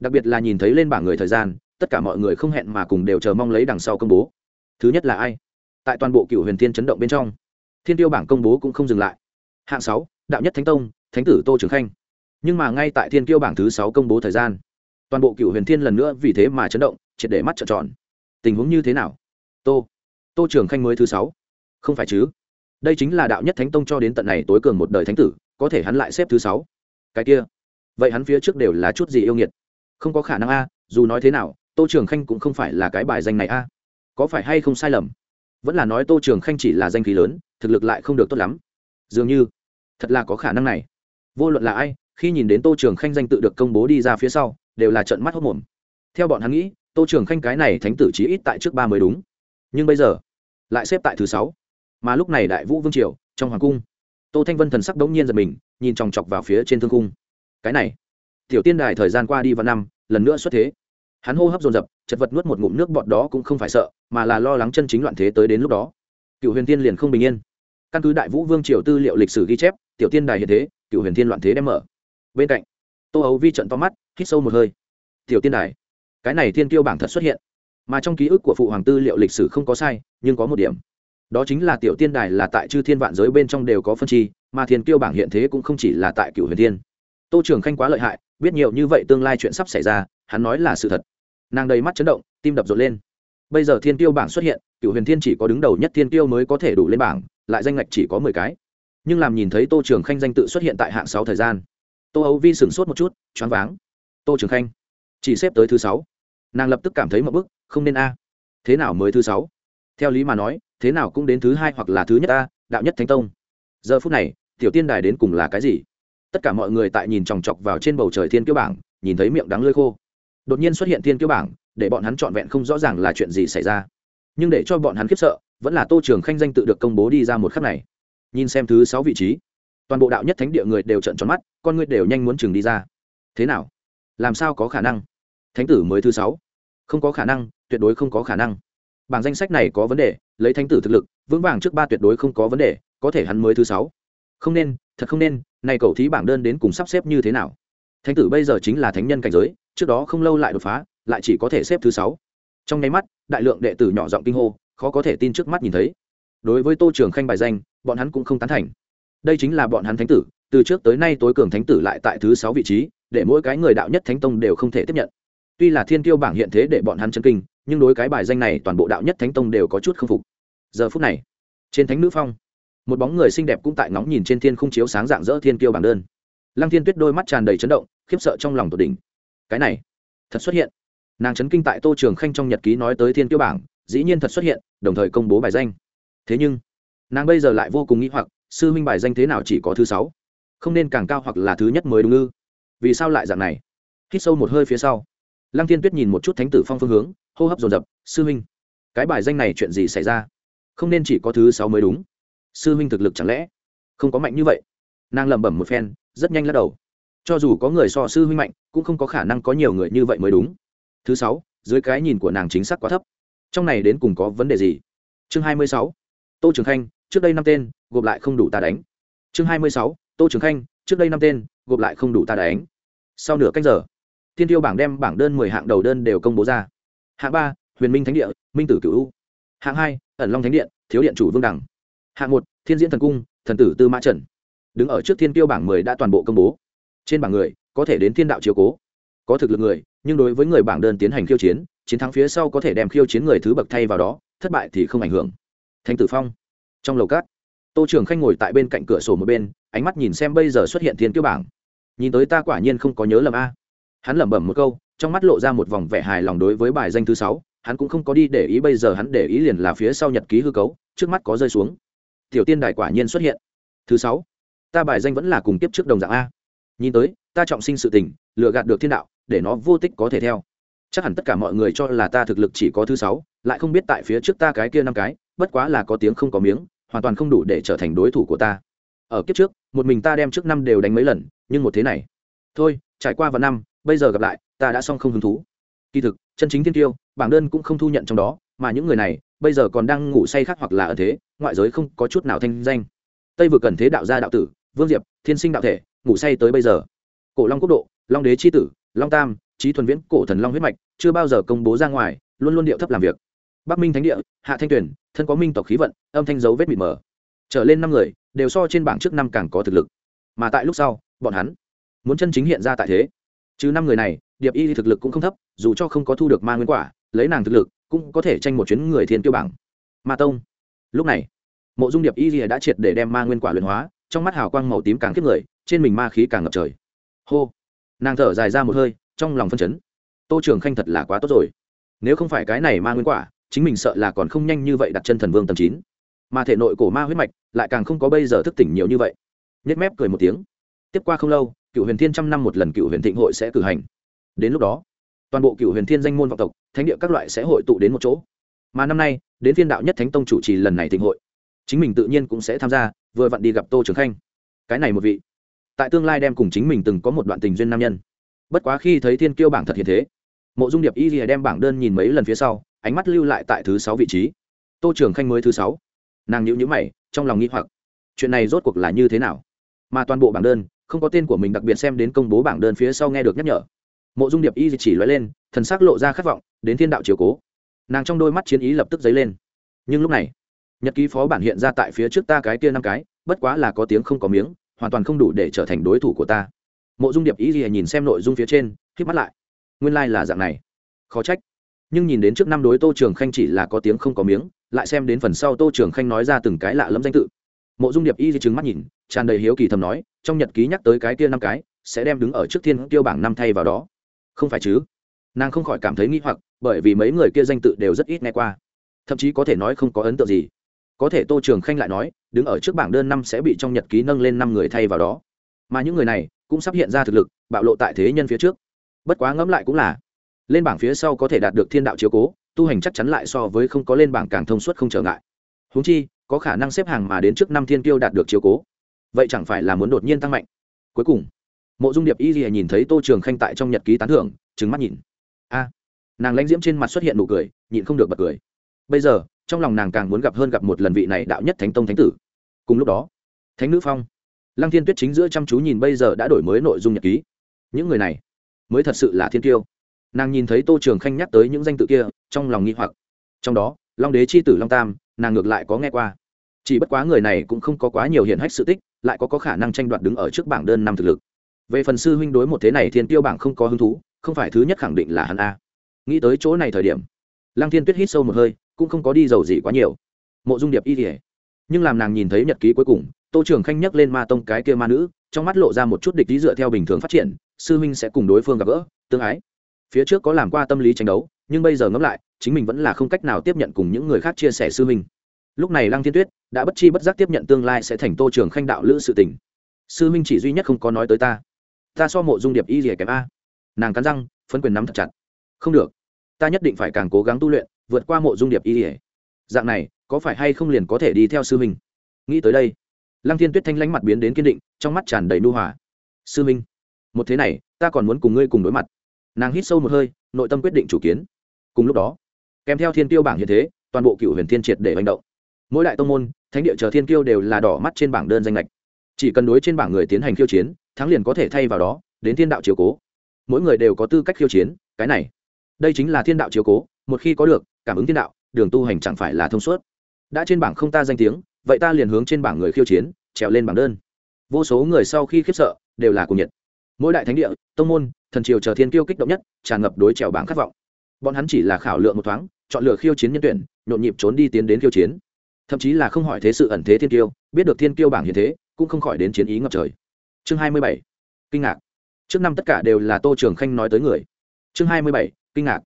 Đặc biệt là nhìn thấy lên bảng người thời gian, tất cả mọi người không hẹn mà cùng đều chờ mong lấy đằng sau công bố. Thứ nhất là ai? Tại toàn bộ cựu huyền thiên chấn động bên trong, thiên tiêu bảng công bố cũng không dừng lại. Hạng sáu, đạo nhất thánh tông, thánh tử tô trường khanh. Nhưng mà ngay tại thiên tiêu bảng thứ sáu công bố thời gian, toàn bộ cựu huyền thiên lần nữa vì thế mà chấn động, triệt để mắt trợn tròn. Tình huống như thế nào? Tô tô trường khanh mới thứ sáu. Không phải chứ? Đây chính là đạo nhất thánh tông cho đến tận này tối cường một đời thánh tử, có thể hắn lại xếp thứ sáu. Cái kia vậy hắn phía trước đều là chút gì yêu nghiệt? Không có khả năng a, dù nói thế nào, tô trường khanh cũng không phải là cái bài danh này a. Có phải hay không sai lầm? Vẫn là nói tô trường khanh chỉ là danh khí lớn, thực lực lại không được tốt lắm. Dường như, thật là có khả năng này. Vô luận là ai, khi nhìn đến tô trường khanh danh tự được công bố đi ra phía sau, đều là trận mắt hốc mồm. Theo bọn hắn nghĩ, tô trường khanh cái này thánh tử chí ít tại trước ba mới đúng. Nhưng bây giờ, lại xếp tại thứ sáu. Mà lúc này đại vũ vương triều, trong hoàng cung, tô thanh vân thần sắc đống nhiên giật mình, nhìn chòng chọc vào phía trên thương cung cái này. Tiểu tiên đài thời gian qua đi vào năm, lần nữa xuất thế. Hắn hô hấp dồn dập, chật vật nuốt một ngụm nước bọt đó cũng không phải sợ, mà là lo lắng chân chính loạn thế tới đến lúc đó. Cựu huyền tiên liền không bình yên. Căn cứ đại vũ vương triều tư liệu lịch sử ghi chép, tiểu tiên đài hiện thế, cựu huyền tiên loạn thế đem mở. Bên cạnh, tô ấu vi trận to mắt, hít sâu một hơi. Tiểu tiên đài, cái này thiên tiêu bảng thật xuất hiện. Mà trong ký ức của phụ hoàng tư liệu lịch sử không có sai, nhưng có một điểm. Đó chính là tiểu tiên đài là tại chư thiên vạn giới bên trong đều có phân chi, mà thiên kiêu bảng hiện thế cũng không chỉ là tại cựu huyền thiên tô trường khanh quá lợi hại, biết nhiều như vậy tương lai chuyện sắp xảy ra, hắn nói là sự thật. Nàng đầy mắt chấn động, tim đập rộn lên. Bây giờ thiên tiêu bảng xuất hiện cựu huyền thiên chỉ có đứng đầu nhất thiên tiêu mới có thể đủ lên bảng, lại danh ngạch chỉ có mười cái. Nhưng làm nhìn thấy tô trường khanh danh tự xuất hiện tại hạng sáu thời gian, tô âu vi sửng sốt một chút, choáng váng. Tô trường khanh, chỉ xếp tới thứ sáu. Nàng lập tức cảm thấy một bức, không nên a. À. Thế nào mới thứ sáu? Theo lý mà nói, thế nào cũng đến thứ hai hoặc là thứ nhất a, đạo nhất thánh tông. Giờ phút này, tiểu tiên đài đến cùng là cái gì? Tất cả mọi người tại nhìn chòng chọc vào trên bầu trời thiên kiêu bảng, nhìn thấy miệng đắng lơi khô. Đột nhiên xuất hiện thiên kiêu bảng, để bọn hắn trọn vẹn không rõ ràng là chuyện gì xảy ra. Nhưng để cho bọn hắn khiếp sợ, vẫn là tô trường khanh danh tự được công bố đi ra một khắc này. Nhìn xem thứ sáu vị trí, toàn bộ đạo nhất thánh địa người đều trận tròn mắt, con người đều nhanh muốn chừng đi ra. Thế nào? Làm sao có khả năng? Thánh tử mới thứ sáu. Không có khả năng, tuyệt đối không có khả năng. Bảng danh sách này có vấn đề, lấy thánh tử thực lực, vững vàng trước ba tuyệt đối không có vấn đề, có thể hắn mới thứ sáu. Không nên thật không nên này cầu thí bảng đơn đến cùng sắp xếp như thế nào? Thánh tử bây giờ chính là thánh nhân cảnh giới, trước đó không lâu lại đột phá, lại chỉ có thể xếp thứ sáu. Trong nháy mắt, đại lượng đệ tử nhỏ giọng kinh hô, khó có thể tin trước mắt nhìn thấy. Đối với tô trường khanh bài danh, bọn hắn cũng không tán thành. Đây chính là bọn hắn thánh tử, từ trước tới nay tối cường thánh tử lại tại thứ sáu vị trí, để mỗi cái người đạo nhất thánh tông đều không thể tiếp nhận. Tuy là thiên tiêu bảng hiện thế để bọn hắn chân kinh, nhưng đối cái bài danh này toàn bộ đạo nhất thánh tông đều có chút k phục. Giờ phút này, trên thánh nữ phong một bóng người xinh đẹp cũng tại ngóng nhìn trên thiên khung chiếu sáng dạng dỡ thiên kiêu bảng đơn. Lăng thiên tuyết đôi mắt tràn đầy chấn động, khiếp sợ trong lòng tột đỉnh. Cái này, thật xuất hiện. Nàng chấn kinh tại tô trường khanh trong nhật ký nói tới thiên kiêu bảng, dĩ nhiên thật xuất hiện, đồng thời công bố bài danh. Thế nhưng, nàng bây giờ lại vô cùng nghĩ hoặc, sư minh bài danh thế nào chỉ có thứ sáu? Không nên càng cao hoặc là thứ nhất mới đúng ư? Vì sao lại dạng này? Hít sâu một hơi phía sau, lăng thiên tuyết nhìn một chút thánh tử phong phương hướng, hô hấp dồn dập, sư minh cái bài danh này chuyện gì xảy ra? Không nên chỉ có thứ sáu mới đúng sư huynh thực lực chẳng lẽ không có mạnh như vậy? Nàng lẩm bẩm một phen, rất nhanh lắc đầu. Cho dù có người so sư huynh mạnh, cũng không có khả năng có nhiều người như vậy mới đúng. Thứ sáu, dưới cái nhìn của nàng chính xác quá thấp. Trong này đến cùng có vấn đề gì? Chương hai mươi sáu, tô trường khanh, trước đây năm tên, gộp lại không đủ ta đánh. Chương hai mươi sáu, tô trường khanh, trước đây năm tên, gộp lại không đủ ta đánh. Sau nửa cách giờ, thiên tiêu bảng đem bảng đơn mười hạng đầu đơn đều công bố ra. Hạng ba, huyền minh thánh địa, minh tử cửu hạng hai, ẩn long thánh điện, thiếu điện chủ vương đẳng hạng một, thiên diễn thần cung, thần tử tư mã trần. Đứng ở trước thiên tiêu bảng mười đã toàn bộ công bố. Trên bảng người, có thể đến thiên đạo chiếu cố. Có thực lực người, nhưng đối với người bảng đơn tiến hành khiêu chiến chiến thắng phía sau có thể đem khiêu chiến người thứ bậc thay vào đó, thất bại thì không ảnh hưởng. Thanh tử phong. Trong lầu cát, tô trường khanh ngồi tại bên cạnh cửa sổ một bên, ánh mắt nhìn xem bây giờ xuất hiện thiên tiêu bảng. Nhìn tới ta quả nhiên không có nhớ lầm a. Hắn lẩm bẩm một câu, trong mắt lộ ra một vòng vẻ hài lòng đối với bài danh thứ sáu, hắn cũng không có đi để ý bây giờ hắn để ý liền là phía sau nhật ký hư cấu, trước mắt có rơi xuống tiểu tiên đài quả nhiên xuất hiện. Thứ sáu, ta bài danh vẫn là cùng tiếp trước đồng dạng a. Nhìn tới, ta trọng sinh sự tình lựa gạt được thiên đạo, để nó vô tích có thể theo. Chắc hẳn tất cả mọi người cho là ta thực lực chỉ có thứ sáu, lại không biết tại phía trước ta cái kia năm cái, bất quá là có tiếng không có miếng, hoàn toàn không đủ để trở thành đối thủ của ta. Ở kiếp trước, một mình ta đem trước năm đều đánh mấy lần, nhưng một thế này. Thôi, trải qua vào năm, bây giờ gặp lại, ta đã xong không hứng thú. Kỳ thực, chân chính thiên tiêu, bảng đơn cũng không thu nhận trong đó mà những người này bây giờ còn đang ngủ say khác hoặc là ở thế, ngoại giới không có chút nào thanh danh. Tây vừa cần thế đạo gia đạo tử, vương diệp, thiên sinh đạo thể, ngủ say tới bây giờ. Cổ long quốc độ, long đế c h i tử, long tam trí thuần viễn, cổ thần long huyết mạch, chưa bao giờ công bố ra ngoài, luôn luôn điệu thấp làm việc. Bắc minh thánh địa, hạ thanh tuyển thân có minh tộc khí vận, âm thanh dấu vết mịt mờ. Trở lên năm người, đều so trên bảng trước năm càng có thực lực. Mà tại lúc sau, bọn hắn muốn chân chính hiện ra tại thế. Chứ năm người này, điệp y thực lực cũng không thấp, dù cho không có thu được ma nguyên quả, lấy nàng thực lực cũng có thể tranh một chuyến người thiên tiêu bảng. Ma tông. Lúc này, mộ dung điệp y đã triệt để đem ma nguyên quả luyện hóa, trong mắt hào quang màu tím càng kiếp người, trên mình ma khí càng ngập trời. Hô. Nàng thở dài ra một hơi, trong lòng phân chấn. Tô trường khanh thật là quá tốt rồi. Nếu không phải cái này ma nguyên quả, chính mình sợ là còn không nhanh như vậy đặt chân thần vương tầm chín. Mà thể nội cổ ma huyết mạch lại càng không có bây giờ thức tỉnh nhiều như vậy. Nhét mép cười một tiếng. Tiếp qua không lâu, cựu huyền thiên trăm năm một lần cựu huyền thịnh hội sẽ cử hành. Đến lúc đó toàn bộ cựu huyền thiên danh môn vọng tộc, thánh địa các loại sẽ hội tụ đến một chỗ. Mà năm nay, đến thiên đạo nhất thánh tông chủ trì lần này thịnh hội. Chính mình tự nhiên cũng sẽ tham gia, vừa vặn đi gặp tô trường khanh. Cái này một vị. Tại tương lai đem cùng chính mình từng có một đoạn tình duyên nam nhân. Bất quá khi thấy thiên kiêu bảng thật hiện thế, mộ dung điệp y rìa đem bảng đơn nhìn mấy lần phía sau, ánh mắt lưu lại tại thứ sáu vị trí. Tô trường khanh mới thứ sáu. Nàng nhữ nhữ mày, trong lòng nghĩ hoặc. Chuyện này rốt cuộc là như thế nào? Mà toàn bộ bảng đơn, không có tên của mình đặc biệt xem đến công bố bảng đơn phía sau nghe được nhắc nhở mộ dung điệp y chỉ nói lên, thần sắc lộ ra khát vọng, đến thiên đạo chiều cố. Nàng trong đôi mắt chiến ý lập tức dấy lên. Nhưng lúc này, nhật ký phó bản hiện ra tại phía trước ta cái kia năm cái, bất quá là có tiếng không có miếng, hoàn toàn không đủ để trở thành đối thủ của ta. Mộ dung điệp ý gì nhìn xem nội dung phía trên k mắt lại. Nguyên lai、like、là dạng này. Khó trách. Nhưng nhìn đến trước năm đối tô trường khanh chỉ là có tiếng không có miếng, lại xem đến phần sau tô trường khanh nói ra từng cái lạ lẫm danh tự. Mộ dung điệp y di chứng mắt nhìn, tràn đầy hiếu kỳ thầm nói, trong nhật ký nhắc tới cái kia năm cái, sẽ đem đứng ở trước thiên tiêu bảng năm thay vào đó không phải chứ? Nàng không khỏi cảm thấy nghi hoặc, bởi vì mấy người kia danh tự đều rất ít nghe qua. Thậm chí có thể nói không có ấn tượng gì. Có thể tô trường khanh lại nói, đứng ở trước bảng đơn năm sẽ bị trong nhật ký nâng lên năm người thay vào đó. Mà những người này cũng sắp hiện ra thực lực, bạo lộ tại thế nhân phía trước. Bất quá ngẫm lại cũng là, lên bảng phía sau có thể đạt được thiên đạo chiếu cố, tu hành chắc chắn lại so với không có lên bảng càng thông suốt không trở ngại. Húng chi, có khả năng xếp hàng mà đến trước năm thiên tiêu đạt được chiếu cố. Vậy chẳng phải là muốn đột nhiên tăng mạnh. Cuối cùng mộ dung điệp y lìa nhìn thấy tô trường khanh tại trong nhật ký tán thưởng trứng mắt nhìn. A nàng lãnh diễm trên mặt xuất hiện nụ cười nhịn không được bật cười. Bây giờ trong lòng nàng càng muốn gặp hơn gặp một lần vị này đạo nhất thánh tông thánh tử. Cùng lúc đó thánh nữ phong lăng thiên tuyết chính giữa chăm chú nhìn bây giờ đã đổi mới nội dung nhật ký. Những người này mới thật sự là thiên tiêu nàng nhìn thấy tô trường khanh nhắc tới những danh tự kia trong lòng nghi hoặc. Trong đó long đế c h i tử long tam nàng ngược lại có nghe qua. Chỉ bất quá người này cũng không có quá nhiều hiện hách sự tích lại có, có khả năng tranh đoạt đứng ở trước bảng đơn năm thực lực về phần sư huynh đối một thế này thiên tiêu bảng không có hứng thú, không phải thứ nhất khẳng định là hắn a. Nghĩ tới chỗ này thời điểm, lăng thiên tuyết hít sâu một hơi, cũng không có đi giàu gì quá nhiều. Mộ dung điệp y thể nhưng làm nàng nhìn thấy nhật ký cuối cùng, tô trường khanh nhắc lên ma tông cái kia ma nữ, trong mắt lộ ra một chút địch lý dựa theo bình thường phát triển, sư huynh sẽ cùng đối phương gặp gỡ, tương ái. Phía trước có làm qua tâm lý tranh đấu, nhưng bây giờ ngẫm lại, chính mình vẫn là không cách nào tiếp nhận cùng những người khác chia sẻ sư huynh. Lúc này lăng thiên tuyết đã bất chi bất giác tiếp nhận tương lai sẽ thành tô trường khanh đạo lữ sự tình. Sư huynh chỉ duy nhất không có nói tới ta ta so mộ dung điệp y rỉa kém a. Nàng cắn răng phấn quyền nắm thật chặt. Không được ta nhất định phải càng cố gắng tu luyện vượt qua mộ dung điệp y rỉa dạng này có phải hay không liền có thể đi theo sư minh? nghĩ tới đây lăng thiên tuyết thanh lánh mặt biến đến kiên định trong mắt tràn đầy nu hòa. Sư minh, một thế này ta còn muốn cùng ngươi cùng đối mặt. Nàng hít sâu một hơi nội tâm quyết định chủ kiến. Cùng lúc đó kèm theo thiên tiêu bảng như thế toàn bộ cựu huyền thiên triệt để hành động. Mỗi đại tông môn thánh địa chờ thiên tiêu đều là đỏ mắt trên bảng đơn danh lệch chỉ cần đối trên bảng người tiến hành khiêu chiến, thắng liền có thể thay vào đó, đến thiên đạo chiếu cố. Mỗi người đều có tư cách khiêu chiến, cái này. Đây chính là thiên đạo chiếu cố, một khi có được, cảm ứng thiên đạo, đường tu hành chẳng phải là thông suốt. Đã trên bảng không ta danh tiếng, vậy ta liền hướng trên bảng người khiêu chiến, trèo lên bảng đơn. Vô số người sau khi khiếp sợ, đều là cùng nhiệt. Mỗi đại thánh địa, tông môn, thần triều chờ thiên kiêu kích động nhất, tràn ngập đối trèo bảng khát vọng. Bọn hắn chỉ là khảo lượng một thoáng, chọn lựa khiêu chiến nhân tuyển, nhộn nhịp trốn đi tiến đến khiêu chiến. Thậm chí là không hỏi thế sự ẩn thế thiên kiêu, biết được thiên kiêu bảng hiện thế cũng không khỏi đến chiến ý ngập trời. Chương hai mươi bảy, kinh ngạc. Trước năm tất cả đều là tô trường khanh nói tới người. Chương hai mươi bảy, kinh ngạc.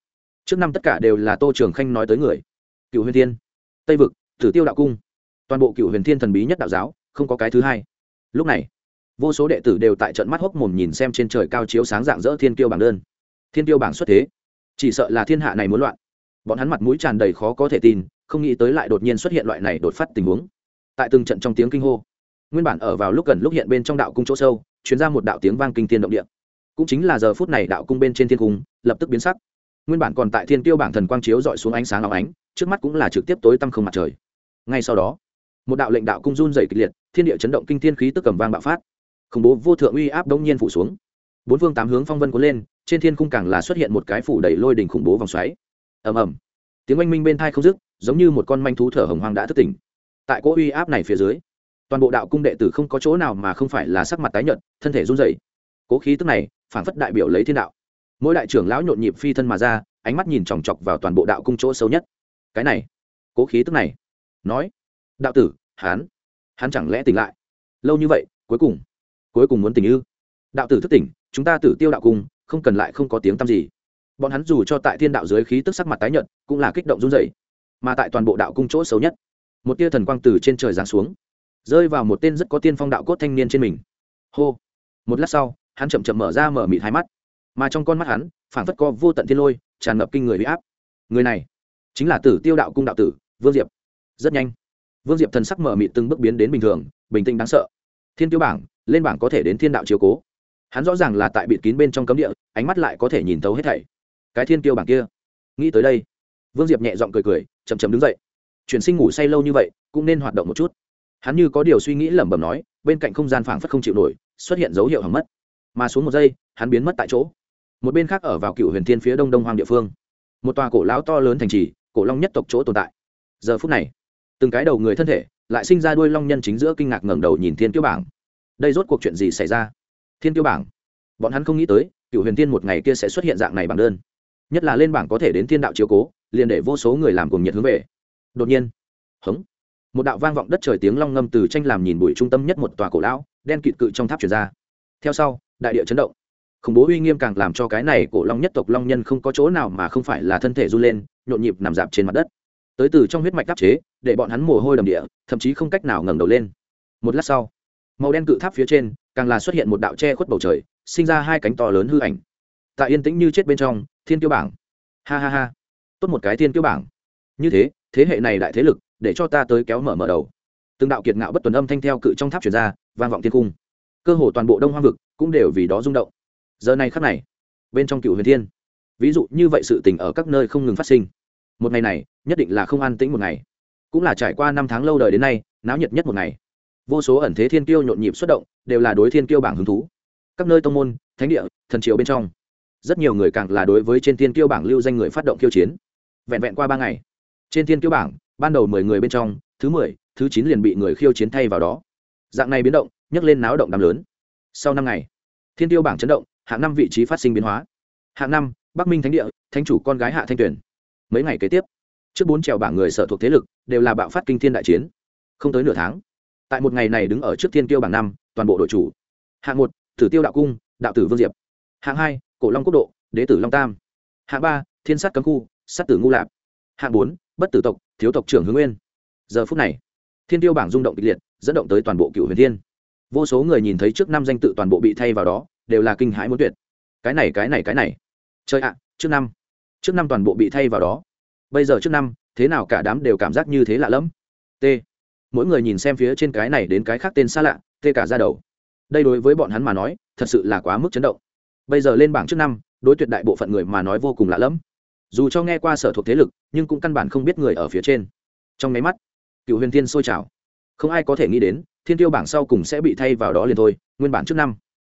Trước năm tất cả đều là tô trường khanh nói tới người. Cựu huyền thiên, tây vực, tử tiêu đạo cung. Toàn bộ cựu huyền thiên thần bí nhất đạo giáo, không có cái thứ hai. Lúc này, vô số đệ tử đều tại trận mắt hốc mồm nhìn xem trên trời cao chiếu sáng dạng dỡ thiên kiêu bảng đơn. Thiên kiêu bảng xuất thế. Chỉ sợ là thiên hạ này muốn loạn. Bọn hắn mặt mũi tràn đầy khó có thể tin, không nghĩ tới lại đột nhiên xuất hiện loại này đột phát tình huống. Tại từng trận trong tiếng kinh hô nguyên bản ở vào lúc gần lúc hiện bên trong đạo cung chỗ sâu chuyến ra một đạo tiếng vang kinh tiên động địa. Cũng chính là giờ phút này đạo cung bên trên thiên cung, lập tức biến sắc. Nguyên bản còn tại thiên tiêu bảng thần quang chiếu dọi xuống ánh sáng áo ánh, trước mắt cũng là trực tiếp tối tăm không mặt trời. Ngay sau đó, một đạo lệnh đạo cung run dày kịch liệt, thiên địa chấn động kinh thiên khí tức cầm vang bạo phát. Khủng bố vô thượng uy áp đông nhiên phủ xuống. Bốn phương tám hướng phong vân cuốn lên, trên thiên cung càng là xuất hiện một cái phủ đầy lôi đỉnh khủng bố vòng xoáy. Ầm ầm. Tiếng oanh minh bên thai không dứt, giống như một con manh thú thở hồng hoang đã thức tỉnh. Tại cỗ uy áp này phía dưới toàn bộ đạo cung đệ tử không có chỗ nào mà không phải là sắc mặt tái nhợt, thân thể run rẩy. Cố khí tức này phản phất đại biểu lấy thiên đạo. Mỗi đại trưởng lão nhộn nhịp phi thân mà ra, ánh mắt nhìn chòng chọc vào toàn bộ đạo cung chỗ sâu nhất. Cái này, cố khí tức này. Nói, đạo tử, hán hắn chẳng lẽ tỉnh lại? Lâu như vậy, cuối cùng cuối cùng muốn tỉnh ư? Đạo tử thức tỉnh, chúng ta tử tiêu đạo cung, không cần lại không có tiếng tăm gì. Bọn hắn dù cho tại thiên đạo dưới khí tức sắc mặt tái nhợt, cũng là kích động run rẩy. Mà tại toàn bộ đạo cung chỗ xấu nhất, một tia thần quang từ trên trời giáng xuống rơi vào một tên rất có tiên phong đạo cốt thanh niên trên mình. Hô. Một lát sau, hắn chậm chậm mở ra mở mịt hai mắt. Mà trong con mắt hắn, phảng phất co vô tận thiên lôi, tràn ngập kinh người huy áp. Người này chính là tử tiêu đạo cung đạo tử, vương diệp. Rất nhanh, vương diệp thần sắc mở mịt từng bước biến đến bình thường, bình tĩnh đáng sợ. Thiên tiêu bảng, lên bảng có thể đến thiên đạo chiếu cố. Hắn rõ ràng là tại bịt kín bên trong cấm địa, ánh mắt lại có thể nhìn thấu hết thảy. Cái thiên tiêu bảng kia. Nghĩ tới đây, vương diệp nhẹ giọng cười cười chầm chầm đứng dậy. Chuyển sinh ngủ say lâu như vậy, cũng nên hoạt động một chút hắn như có điều suy nghĩ lẩm bẩm nói, bên cạnh không gian phảng phất không chịu nổi, xuất hiện dấu hiệu hỏng mất. Mà xuống một giây, hắn biến mất tại chỗ. Một bên khác ở vào cựu huyền thiên phía đông đông hoang địa phương. Một tòa cổ lão to lớn thành trì, cổ long nhất tộc chỗ tồn tại. Giờ phút này, từng cái đầu người thân thể lại sinh ra đuôi long nhân chính giữa kinh ngạc ngẩng đầu nhìn thiên tiêu bảng. Đây rốt cuộc chuyện gì xảy ra? Thiên tiêu bảng, bọn hắn không nghĩ tới, cựu huyền tiên một ngày kia sẽ xuất hiện dạng này bảng đơn. Nhất là lên bảng có thể đến thiên đạo chiếu cố, liền để vô số người làm cùng nhiệt hướng về. Đột nhiên, hống một đạo vang vọng đất trời tiếng long ngâm từ tranh làm nhìn bụi trung tâm nhất một tòa cổ lão, đen kịt cự trong tháp chuyển ra. Theo sau, đại địa chấn động. Khủng bố uy nghiêm càng làm cho cái này cổ long nhất tộc long nhân không có chỗ nào mà không phải là thân thể run lên, nhộn nhịp nằm dạp trên mặt đất. Tới từ trong huyết mạch đắp chế, để bọn hắn mồ hôi đầm địa, thậm chí không cách nào ngẩng đầu lên. Một lát sau, màu đen cự tháp phía trên, càng là xuất hiện một đạo che khuất bầu trời, sinh ra hai cánh to lớn hư ảnh. Tại yên tĩnh như chết bên trong, thiên tiêu bảng. Ha ha ha. Tốt một cái thiên tiêu bảng. Như thế thế hệ này đại thế lực để cho ta tới kéo mở mở đầu. Từng đạo kiệt ngạo bất tuần âm thanh theo cự trong tháp chuyển ra, vang vọng thiên cung. Cơ hồ toàn bộ đông hoang vực cũng đều vì đó rung động. Giờ này khắc này, bên trong cựu huyền thiên, ví dụ như vậy sự tình ở các nơi không ngừng phát sinh. Một ngày này, nhất định là không an tĩnh một ngày. Cũng là trải qua năm tháng lâu đời đến nay, náo nhiệt nhất một ngày. Vô số ẩn thế thiên kiêu nhộn nhịp xuất động, đều là đối thiên kiêu bảng hứng thú. Các nơi tông môn, thánh địa, thần triều bên trong, rất nhiều người càng là đối với trên thiên kiêu bảng lưu danh người phát động kiêu chiến. Vẹn vẹn qua ba ngày, trên thiên kiêu bảng ban đầu mười người bên trong, thứ mười, thứ chín liền bị người khiêu chiến thay vào đó. Dạng này biến động, nhấc lên náo động đám lớn. Sau năm ngày, thiên tiêu bảng chấn động, hạng năm vị trí phát sinh biến hóa. Hạng năm, bắc minh thánh địa, thánh chủ con gái hạ thanh tuyển mấy ngày kế tiếp, trước bốn trèo bảng người sở thuộc thế lực đều là bạo phát kinh thiên đại chiến. Không tới nửa tháng, tại một ngày này đứng ở trước thiên tiêu bảng năm, toàn bộ đội chủ. Hạng một thử tiêu đạo cung, đạo tử vương diệp. Hạng hai, cổ long quốc độ, đế tử long tam. Hạng ba, thiên sát cấm khu, sát tử ngu lạp. Hạng bốn, bất tử tộc thiếu tộc trưởng hướng nguyên. Giờ phút này, thiên tiêu bảng rung động kịch liệt, dẫn động tới toàn bộ cựu huyền thiên. Vô số người nhìn thấy trước năm danh tự toàn bộ bị thay vào đó, đều là kinh hãi muốn tuyệt. Cái này cái này cái này. Chơi ạ, trước năm. Trước năm toàn bộ bị thay vào đó. Bây giờ trước năm, thế nào cả đám đều cảm giác như thế lạ lẫm. T. Mỗi người nhìn xem phía trên cái này đến cái khác tên xa lạ tê cả ra đầu. Đây đối với bọn hắn mà nói, thật sự là quá mức chấn động. Bây giờ lên bảng trước năm, đối tuyệt đại bộ phận người mà nói vô cùng lạ lẫm dù cho nghe qua sở thuộc thế lực, nhưng cũng căn bản không biết người ở phía trên. Trong máy mắt cựu huyền thiên sôi trào. Không ai có thể nghĩ đến, thiên tiêu bảng sau cùng sẽ bị thay vào đó liền thôi, nguyên bản trước năm.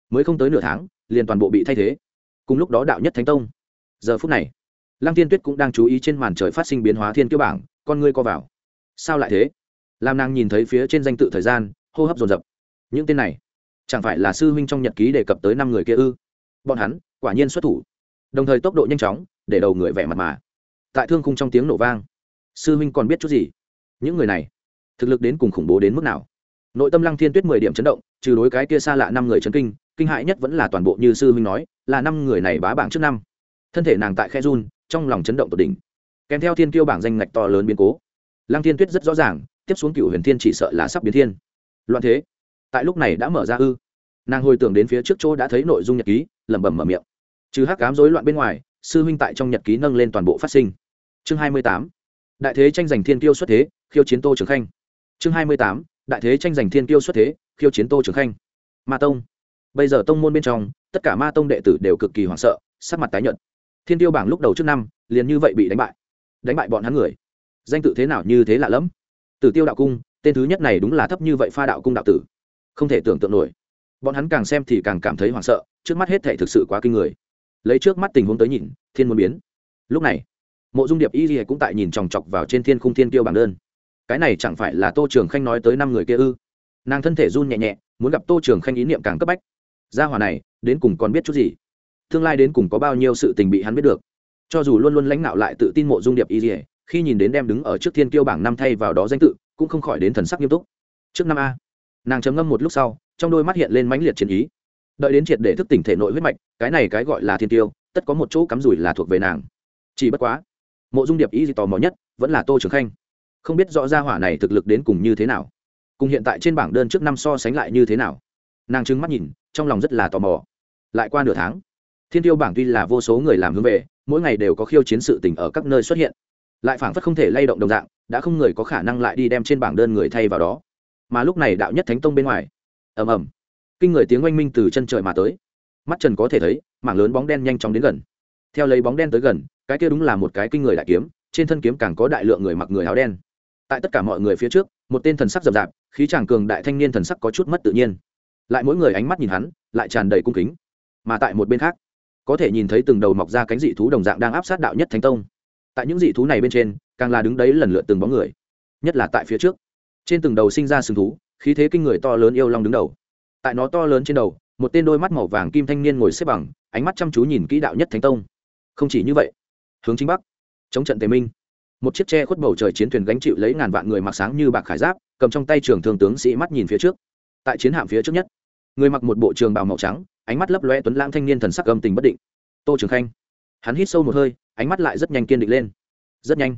Mới không tới nửa tháng, liền toàn bộ bị thay thế. Cùng lúc đó đạo nhất thánh tông. Giờ phút này, lăng tiên tuyết cũng đang chú ý trên màn trời phát sinh biến hóa thiên tiêu bảng, con ngươi co vào. Sao lại thế? Làm nàng nhìn thấy phía trên danh tự thời gian, hô hấp dồn dập. Những tên này, chẳng phải là sư huynh trong nhật ký đề cập tới năm người kia ư? Bọn hắn, quả nhiên xuất thủ. Đồng thời tốc độ nhanh chóng để đầu người vẻ mặt mà. Tại thương khung trong tiếng nổ vang, sư huynh còn biết chút gì? Những người này, thực lực đến cùng khủng bố đến mức nào? Nội tâm lăng thiên tuyết mười điểm chấn động, trừ đối cái kia xa lạ năm người chấn kinh kinh hại nhất vẫn là toàn bộ như sư huynh nói, là năm người này bá bảng trước năm. Thân thể nàng tại khe run, trong lòng chấn động tột đỉnh. Kèm theo thiên kiêu bảng danh ngạch to lớn biến cố, lăng thiên tuyết rất rõ ràng, tiếp xuống cựu huyền thiên chỉ sợ là sắp biến thiên. Loạn thế, tại lúc này đã mở ra ư. Nàng hồi tưởng đến phía trước chỗ đã thấy nội dung nhật ký, lẩm bẩm mở miệng trừ hắc cám rối loạn bên ngoài, sư huynh tại trong nhật ký nâng lên toàn bộ phát sinh. Chương hai mươi tám, đại thế tranh giành thiên tiêu xuất thế, khiêu chiến tô trường khanh. Chương hai mươi tám, đại thế tranh giành thiên tiêu xuất thế, khiêu chiến tô trường khanh. Ma tông. Bây giờ tông môn bên trong, tất cả ma tông đệ tử đều cực kỳ hoảng sợ, sắc mặt tái nhợt. Thiên tiêu bảng lúc đầu trước năm, liền như vậy bị đánh bại. Đánh bại bọn hắn người. Danh tự thế nào như thế lạ lẫm. Tử tiêu đạo cung, tên thứ nhất này đúng là thấp như vậy pha đạo cung đạo tử. Không thể tưởng tượng nổi. Bọn hắn càng xem thì càng cảm thấy hoảng sợ, trước mắt hết thể thực sự quá kinh người lấy trước mắt tình huống tới nhìn, thiên môn biến. Lúc này, mộ dung điệp y gì cũng tại nhìn chòng chọc vào trên thiên khung thiên tiêu bảng đơn. Cái này chẳng phải là tô trường khanh nói tới năm người kia ư? Nàng thân thể run nhẹ nhẹ, muốn gặp tô trường khanh ý niệm càng cấp bách. Gia hòa này, đến cùng còn biết chút gì? Tương lai đến cùng có bao nhiêu sự tình bị hắn biết được? Cho dù luôn luôn lãnh đạo lại tự tin mộ dung điệp y gì khi nhìn đến đem đứng ở trước thiên kiêu bảng năm thay vào đó danh tự, cũng không khỏi đến thần sắc nghiêm túc. Trước năm a, nàng chấm ngâm một lúc sau, trong đôi mắt hiện lên mãnh liệt chiến ý đợi đến triệt để thức tỉnh thể nội huyết mạch, cái này cái gọi là thiên tiêu, tất có một chỗ cắm rủi là thuộc về nàng. Chỉ bất quá, mộ dung điệp ý gì tò mò nhất, vẫn là tô trường khanh. Không biết rõ ra hỏa này thực lực đến cùng như thế nào, cùng hiện tại trên bảng đơn trước năm so sánh lại như thế nào. Nàng trứng mắt nhìn, trong lòng rất là tò mò. Lại qua nửa tháng, thiên tiêu bảng tuy là vô số người làm hướng về, mỗi ngày đều có khiêu chiến sự tình ở các nơi xuất hiện. Lại phảng phất không thể lay động đồng dạng, đã không người có khả năng lại đi đem trên bảng đơn người thay vào đó. Mà lúc này đạo nhất thánh tông bên ngoài, ầm ầm kinh người tiếng oanh minh từ chân trời mà tới. Mắt trần có thể thấy, mảng lớn bóng đen nhanh chóng đến gần. Theo lấy bóng đen tới gần, cái kia đúng là một cái kinh người đại kiếm, trên thân kiếm càng có đại lượng người mặc người áo đen. Tại tất cả mọi người phía trước, một tên thần sắc rậm rạp, khí chàng cường đại thanh niên thần sắc có chút mất tự nhiên. Lại mỗi người ánh mắt nhìn hắn, lại tràn đầy cung kính. Mà tại một bên khác, có thể nhìn thấy từng đầu mọc ra cánh dị thú đồng dạng đang áp sát đạo nhất thánh tông. Tại những dị thú này bên trên, càng là đứng đấy lần lượt từng bóng người, nhất là tại phía trước. Trên từng đầu sinh ra sừng thú, khí thế kinh người to lớn yêu long đứng đầu tại nó to lớn trên đầu, một tên đôi mắt màu vàng kim thanh niên ngồi xếp bằng, ánh mắt chăm chú nhìn kỹ đạo nhất thánh tông. Không chỉ như vậy, hướng chính bắc, chống trận tề minh. Một chiếc tre khuất bầu trời chiến thuyền gánh chịu lấy ngàn vạn người mặc sáng như bạc khải giáp, cầm trong tay trường thường tướng sĩ mắt nhìn phía trước. Tại chiến hạm phía trước nhất, người mặc một bộ trường bào màu trắng, ánh mắt lấp loe tuấn lãng thanh niên thần sắc âm tình bất định. Tô trường khanh, hắn hít sâu một hơi, ánh mắt lại rất nhanh kiên định lên. Rất nhanh,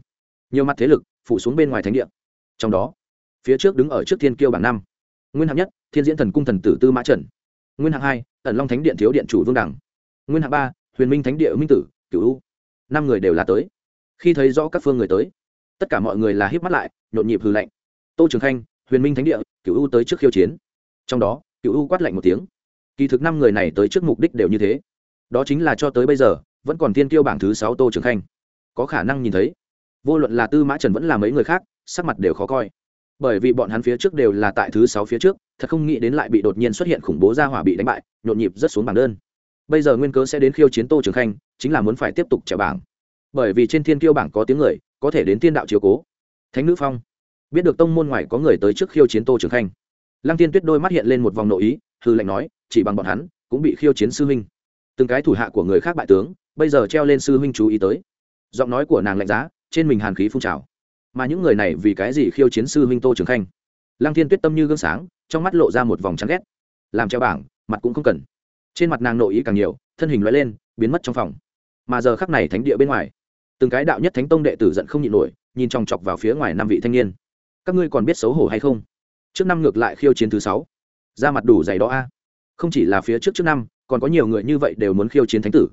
nhiều mặt thế lực phủ xuống bên ngoài thánh địa. Trong đó, phía trước đứng ở trước thiên kiêu bảng năm, nguyên hạng nhất thiên diễn thần cung thần tử tư mã trần nguyên hạng hai ẩn long thánh điện thiếu điện chủ vương đẳng nguyên hạng ba huyền minh thánh địa minh tử cửu u năm người đều là tới khi thấy rõ các phương người tới tất cả mọi người là híp mắt lại nhộn nhịp hư lạnh tô trường khanh huyền minh thánh địa cửu u tới trước khiêu chiến trong đó cửu u quát lạnh một tiếng kỳ thực năm người này tới trước mục đích đều như thế đó chính là cho tới bây giờ vẫn còn tiên tiêu bảng thứ sáu tô trường khanh có khả năng nhìn thấy vô luận là tư mã trần vẫn là mấy người khác sắc mặt đều khó coi bởi vì bọn hắn phía trước đều là tại thứ sáu phía trước, thật không nghĩ đến lại bị đột nhiên xuất hiện khủng bố ra hỏa bị đánh bại, nhộn nhịp rất xuống bảng đơn. Bây giờ nguyên cớ sẽ đến khiêu chiến tô trường khanh, chính là muốn phải tiếp tục trèo bảng. Bởi vì trên thiên kiêu bảng có tiếng người, có thể đến tiên đạo chiếu cố. Thánh nữ phong. Biết được tông môn ngoài có người tới trước khiêu chiến tô trường khanh. Lăng tiên tuyết đôi mắt hiện lên một vòng nội ý hư lệnh nói, chỉ bằng bọn hắn, cũng bị khiêu chiến sư huynh. Từng cái thủ hạ của người khác bại tướng, bây giờ treo lên sư huynh chú ý tới. Giọng nói của nàng lạnh giá, trên mình hàn khí phun trào mà những người này vì cái gì khiêu chiến sư huynh tô trường khanh? Lăng thiên tuyết tâm như gương sáng, trong mắt lộ ra một vòng chán ghét. Làm treo bảng, mặt cũng không cần. Trên mặt nàng nội ý càng nhiều, thân hình loại lên, biến mất trong phòng. Mà giờ khắc này thánh địa bên ngoài, từng cái đạo nhất thánh tông đệ tử giận không nhịn nổi, nhìn chòng chọc vào phía ngoài năm vị thanh niên. Các ngươi còn biết xấu hổ hay không? Trước năm ngược lại khiêu chiến thứ sáu. Ra mặt đủ dày đó a. Không chỉ là phía trước trước năm, còn có nhiều người như vậy đều muốn khiêu chiến thánh tử.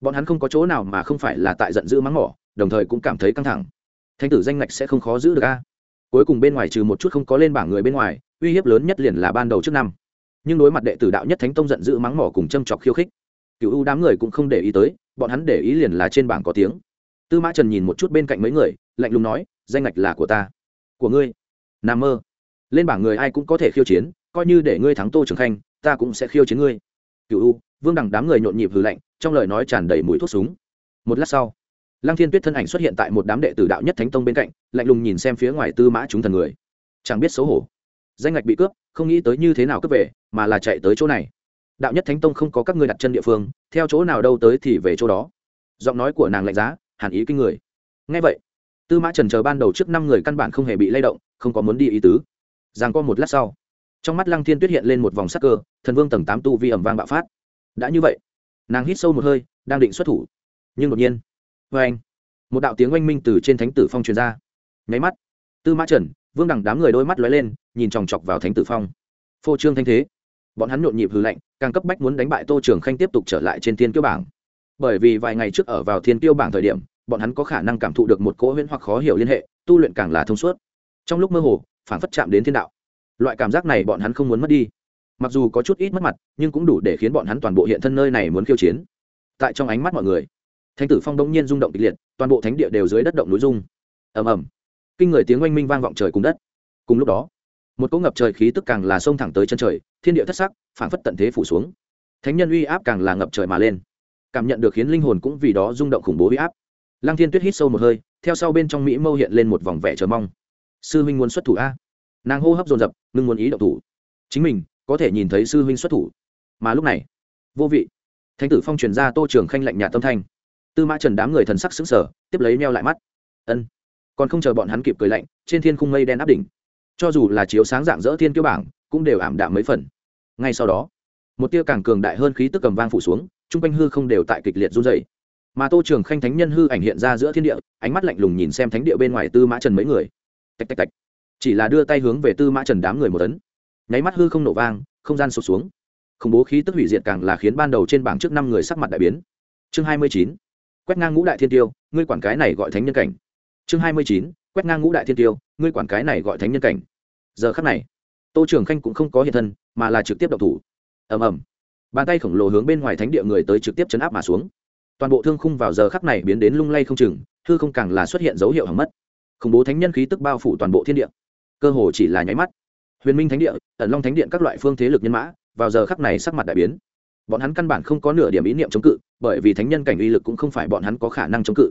Bọn hắn không có chỗ nào mà không phải là tại giận dữ mắng mỏ, đồng thời cũng cảm thấy căng thẳng thánh tử danh ngạch sẽ không khó giữ được a. Cuối cùng bên ngoài trừ một chút không có lên bảng người bên ngoài, uy hiếp lớn nhất liền là ban đầu trước năm. Nhưng đối mặt đệ tử đạo nhất thánh tông giận dữ mắng mỏ cùng châm chọc khiêu khích cựu ưu đám người cũng không để ý tới, bọn hắn để ý liền là trên bảng có tiếng. Tư mã trần nhìn một chút bên cạnh mấy người, lạnh lùng nói, danh ngạch là của ta. Của ngươi? N mơ. Lên bảng người ai cũng có thể khiêu chiến, coi như để ngươi thắng tô trường khanh, ta cũng sẽ khiêu chiến ngươi. Cựu u, vương đằng đám người nhộn nhịp hừ lạnh, trong lời nói tràn đầy mùi thuốc súng. Một lát sau lăng thiên tuyết thân ảnh xuất hiện tại một đám đệ tử đạo nhất thánh tông bên cạnh, lạnh lùng nhìn xem phía ngoài tư mã chúng thần người. Chẳng biết xấu hổ. Danh ngạch bị cướp, không nghĩ tới như thế nào cướp về, mà là chạy tới chỗ này. Đạo nhất thánh tông không có các ngươi đặt chân địa phương, theo chỗ nào đâu tới thì về chỗ đó. Giọng nói của nàng lạnh giá, hàn ý kinh người. Ngay vậy, tư mã trần chờ ban đầu trước năm người căn bản không hề bị lay động, không có muốn đi ý tứ. Giang có một lát sau, trong mắt lăng thiên tuyết hiện lên một vòng sắc cơ, thần vương tầng tám tu vi ẩm vang bạo phát. Đã như vậy, nàng hít sâu một hơi, đang định xuất thủ. Nhưng đột nhiên vê anh. Một đạo tiếng oanh minh từ trên thánh tử phong truyền ra. Nháy mắt, tư mã trần, vương đẳng đám người đôi mắt lóe lên, nhìn chòng chọc vào thánh tử phong. Phô trương thanh thế. Bọn hắn nhộn nhịp hư lệnh càng cấp bách muốn đánh bại tô trường khanh tiếp tục trở lại trên thiên kiêu bảng. Bởi vì vài ngày trước ở vào thiên kiêu bảng thời điểm, bọn hắn có khả năng cảm thụ được một cỗ huyễn hoặc khó hiểu liên hệ, tu luyện càng là thông suốt. Trong lúc mơ hồ phản phất chạm đến thiên đạo. Loại cảm giác này bọn hắn không muốn mất đi. Mặc dù có chút ít mất mặt, nhưng cũng đủ để khiến bọn hắn toàn bộ hiện thân nơi này muốn khiêu chiến. Tại trong ánh mắt mọi người thánh tử phong đông nhiên rung động kịch liệt, toàn bộ thánh địa đều dưới đất động núi rung. Ầm ầm. Kinh người tiếng oanh minh vang vọng trời cùng đất. Cùng lúc đó, một cỗ ngập trời khí tức càng là sông thẳng tới chân trời, thiên địa thất sắc, phảng phất tận thế phủ xuống. Thánh nhân uy áp càng là ngập trời mà lên. Cảm nhận được khiến linh hồn cũng vì đó rung động khủng bố uy áp. Lăng thiên tuyết hít sâu một hơi, theo sau bên trong mỹ mâu hiện lên một vòng vẻ chờ mong. Sư huynh muốn xuất thủ a? Nàng hô hấp dồn dập, ngưng muốn ý động thủ. Chính mình, có thể nhìn thấy sư huynh xuất thủ. Mà lúc này, vô vị. Thánh tử phong truyền ra tô trường khanh lạnh nhạt tâm thanh tư mã trần đám người thần sắc xứng sở tiếp lấy meo lại mắt. Ân. Còn không chờ bọn hắn kịp cười lạnh, trên thiên khung mây đen áp đỉnh. Cho dù là chiếu sáng dạng dỡ thiên kiêu bảng, cũng đều ảm đạm mấy phần. Ngay sau đó, một tia càng cường đại hơn khí tức cầm vang phủ xuống t r u n g quanh hư không đều tại kịch liệt run dày mà tô trường khanh thánh nhân hư ảnh hiện ra giữa thiên địa, ánh mắt lạnh lùng nhìn xem thánh địa bên ngoài tư mã trần mấy người. Tạch tạch tạch. Chỉ là đưa tay hướng về tư mã trần đám người một tấn. Nháy mắt hư không nổ vang, không gian sụt xuống. Khủng bố khí tức hủy diệt càng là khiến ban đầu trên bảng trước năm người sắc mặt đại biến. Chương hai mươi chín quét ngang ngũ đại thiên tiêu, ngươi quản cái này gọi thánh nhân cảnh. Chương hai mươi chín, quét ngang ngũ đại thiên tiêu, ngươi quản cái này gọi thánh nhân cảnh. Giờ khắc này, tô trường khanh cũng không có hiện thân, mà là trực tiếp đậu thủ. Ầm ầm. Bàn tay khổng lồ hướng bên ngoài thánh địa người tới trực tiếp chấn áp mà xuống. Toàn bộ thương khung vào giờ khắc này biến đến lung lay không chừng, hư không càng là xuất hiện dấu hiệu hỏng mất. Khủng bố thánh nhân khí tức bao phủ toàn bộ thiên địa. Cơ hồ chỉ là nháy mắt. Huyền minh thánh địa, ẩn long thánh điện các loại phương thế lực nhân mã, vào giờ khắc này sắc mặt đại biến bọn hắn căn bản không có nửa điểm ý niệm chống cự, bởi vì thánh nhân cảnh uy lực cũng không phải bọn hắn có khả năng chống cự.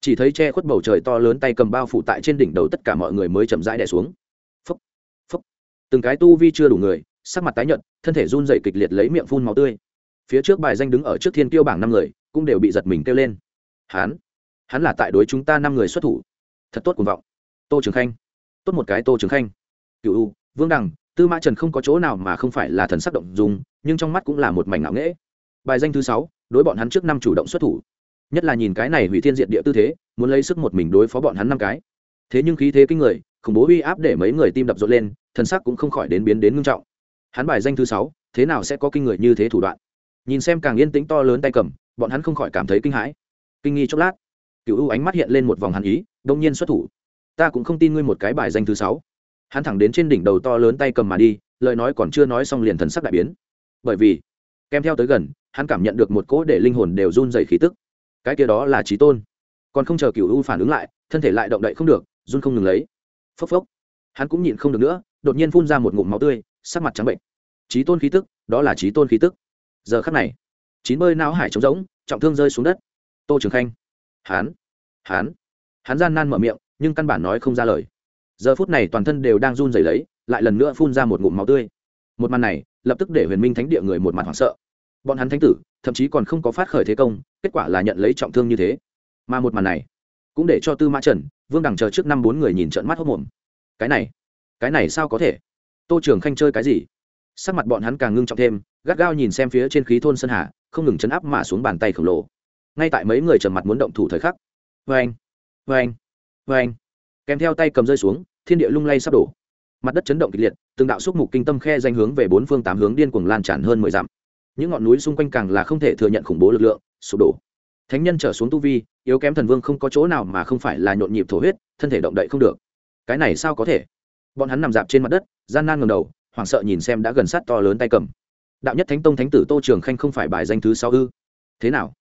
Chỉ thấy che khuất bầu trời to lớn tay cầm bao phủ tại trên đỉnh đầu tất cả mọi người mới chậm rãi đè xuống. Phấp phấp từng cái tu vi chưa đủ người, sắc mặt tái nhợt, thân thể run dậy kịch liệt lấy miệng phun máu tươi. Phía trước bài danh đứng ở trước thiên tiêu bảng năm người, cũng đều bị giật mình kêu lên. Hắn hắn là tại đối chúng ta năm người xuất thủ. Thật tốt cuồng vọng. Tô trường khanh. Tốt một cái tô trường khanh. Cựu u, vương đằng tư mã trần không có chỗ nào mà không phải là thần sắc động dùng nhưng trong mắt cũng là một mảnh ngạo nghễ. Bài danh thứ sáu, đối bọn hắn trước năm chủ động xuất thủ. Nhất là nhìn cái này hủy thiên diện địa tư thế, muốn lấy sức một mình đối phó bọn hắn năm cái. Thế nhưng khí thế kinh người, khủng bố uy áp để mấy người tim đập rộn lên, thần sắc cũng không khỏi đến biến đến ngưng trọng. Hắn bài danh thứ sáu, thế nào sẽ có kinh người như thế thủ đoạn? Nhìn xem càng yên tĩnh to lớn tay cầm, bọn hắn không khỏi cảm thấy kinh hãi. Kinh nghi chốc lát cựu ưu ánh mắt hiện lên một vòng hàn ý, đông nhiên xuất thủ. Ta cũng không tin ngươi một cái bài danh thứ sáu hắn thẳng đến trên đỉnh đầu to lớn tay cầm mà đi, lời nói còn chưa nói xong liền thần sắc đại biến. Bởi vì, kèm theo tới gần, hắn cảm nhận được một cỗ để linh hồn đều run dày khí tức. Cái kia đó là trí tôn. Còn không chờ cựu u phản ứng lại, thân thể lại động đậy không được, run không ngừng lấy. Phốc phốc. Hắn cũng nhịn không được nữa, đột nhiên phun ra một ngụm máu tươi, sắc mặt trắng bệnh. Trí tôn khí tức, đó là trí tôn khí tức. Giờ khắc này, chín bơi não hải trống rỗng, trọng thương rơi xuống đất. Tô trường khanh. Hán hán hắn gian nan mở miệng, nhưng căn bản nói không ra lời giờ phút này toàn thân đều đang run rẩy lấy, lại lần nữa phun ra một ngụm máu tươi. Một màn này, lập tức để huyền minh thánh địa người một mặt hoảng sợ. Bọn hắn thánh tử, thậm chí còn không có phát khởi thế công, kết quả là nhận lấy trọng thương như thế. Mà một màn này, cũng để cho tư mã trần, vương đằng chờ trước năm bốn người nhìn trận mắt hốc mồm cái này cái này sao có thể? Tô trường khanh chơi cái gì? Sắc mặt bọn hắn càng ngưng trọng thêm, gắt gao nhìn xem phía trên khí thôn sơn hà, không ngừng chấn áp mà xuống bàn tay khổng lồ. Ngay tại mấy người trầm mặt muốn động thủ thời khắc. Vê anh vê anh vê anh kèm theo tay cầm rơi xuống thiên địa lung lay sắp đổ. Mặt đất chấn động kịch liệt, từng đạo xúc mục kinh tâm khe danh hướng về bốn phương tám hướng điên cuồng lan tràn hơn mười dặm. Những ngọn núi xung quanh càng là không thể thừa nhận khủng bố lực lượng, sụp đổ. Thánh nhân trở xuống tu vi, yếu kém thần vương không có chỗ nào mà không phải là nhộn nhịp thổ huyết, thân thể động đậy không được. Cái này sao có thể? Bọn hắn nằm dạp trên mặt đất, gian nan ngầm đầu, hoảng sợ nhìn xem đã gần sát to lớn tay cầm. Đạo nhất thánh tông thánh tử tô trường khanh không phải bài danh thứ sáu ư? Thế nào?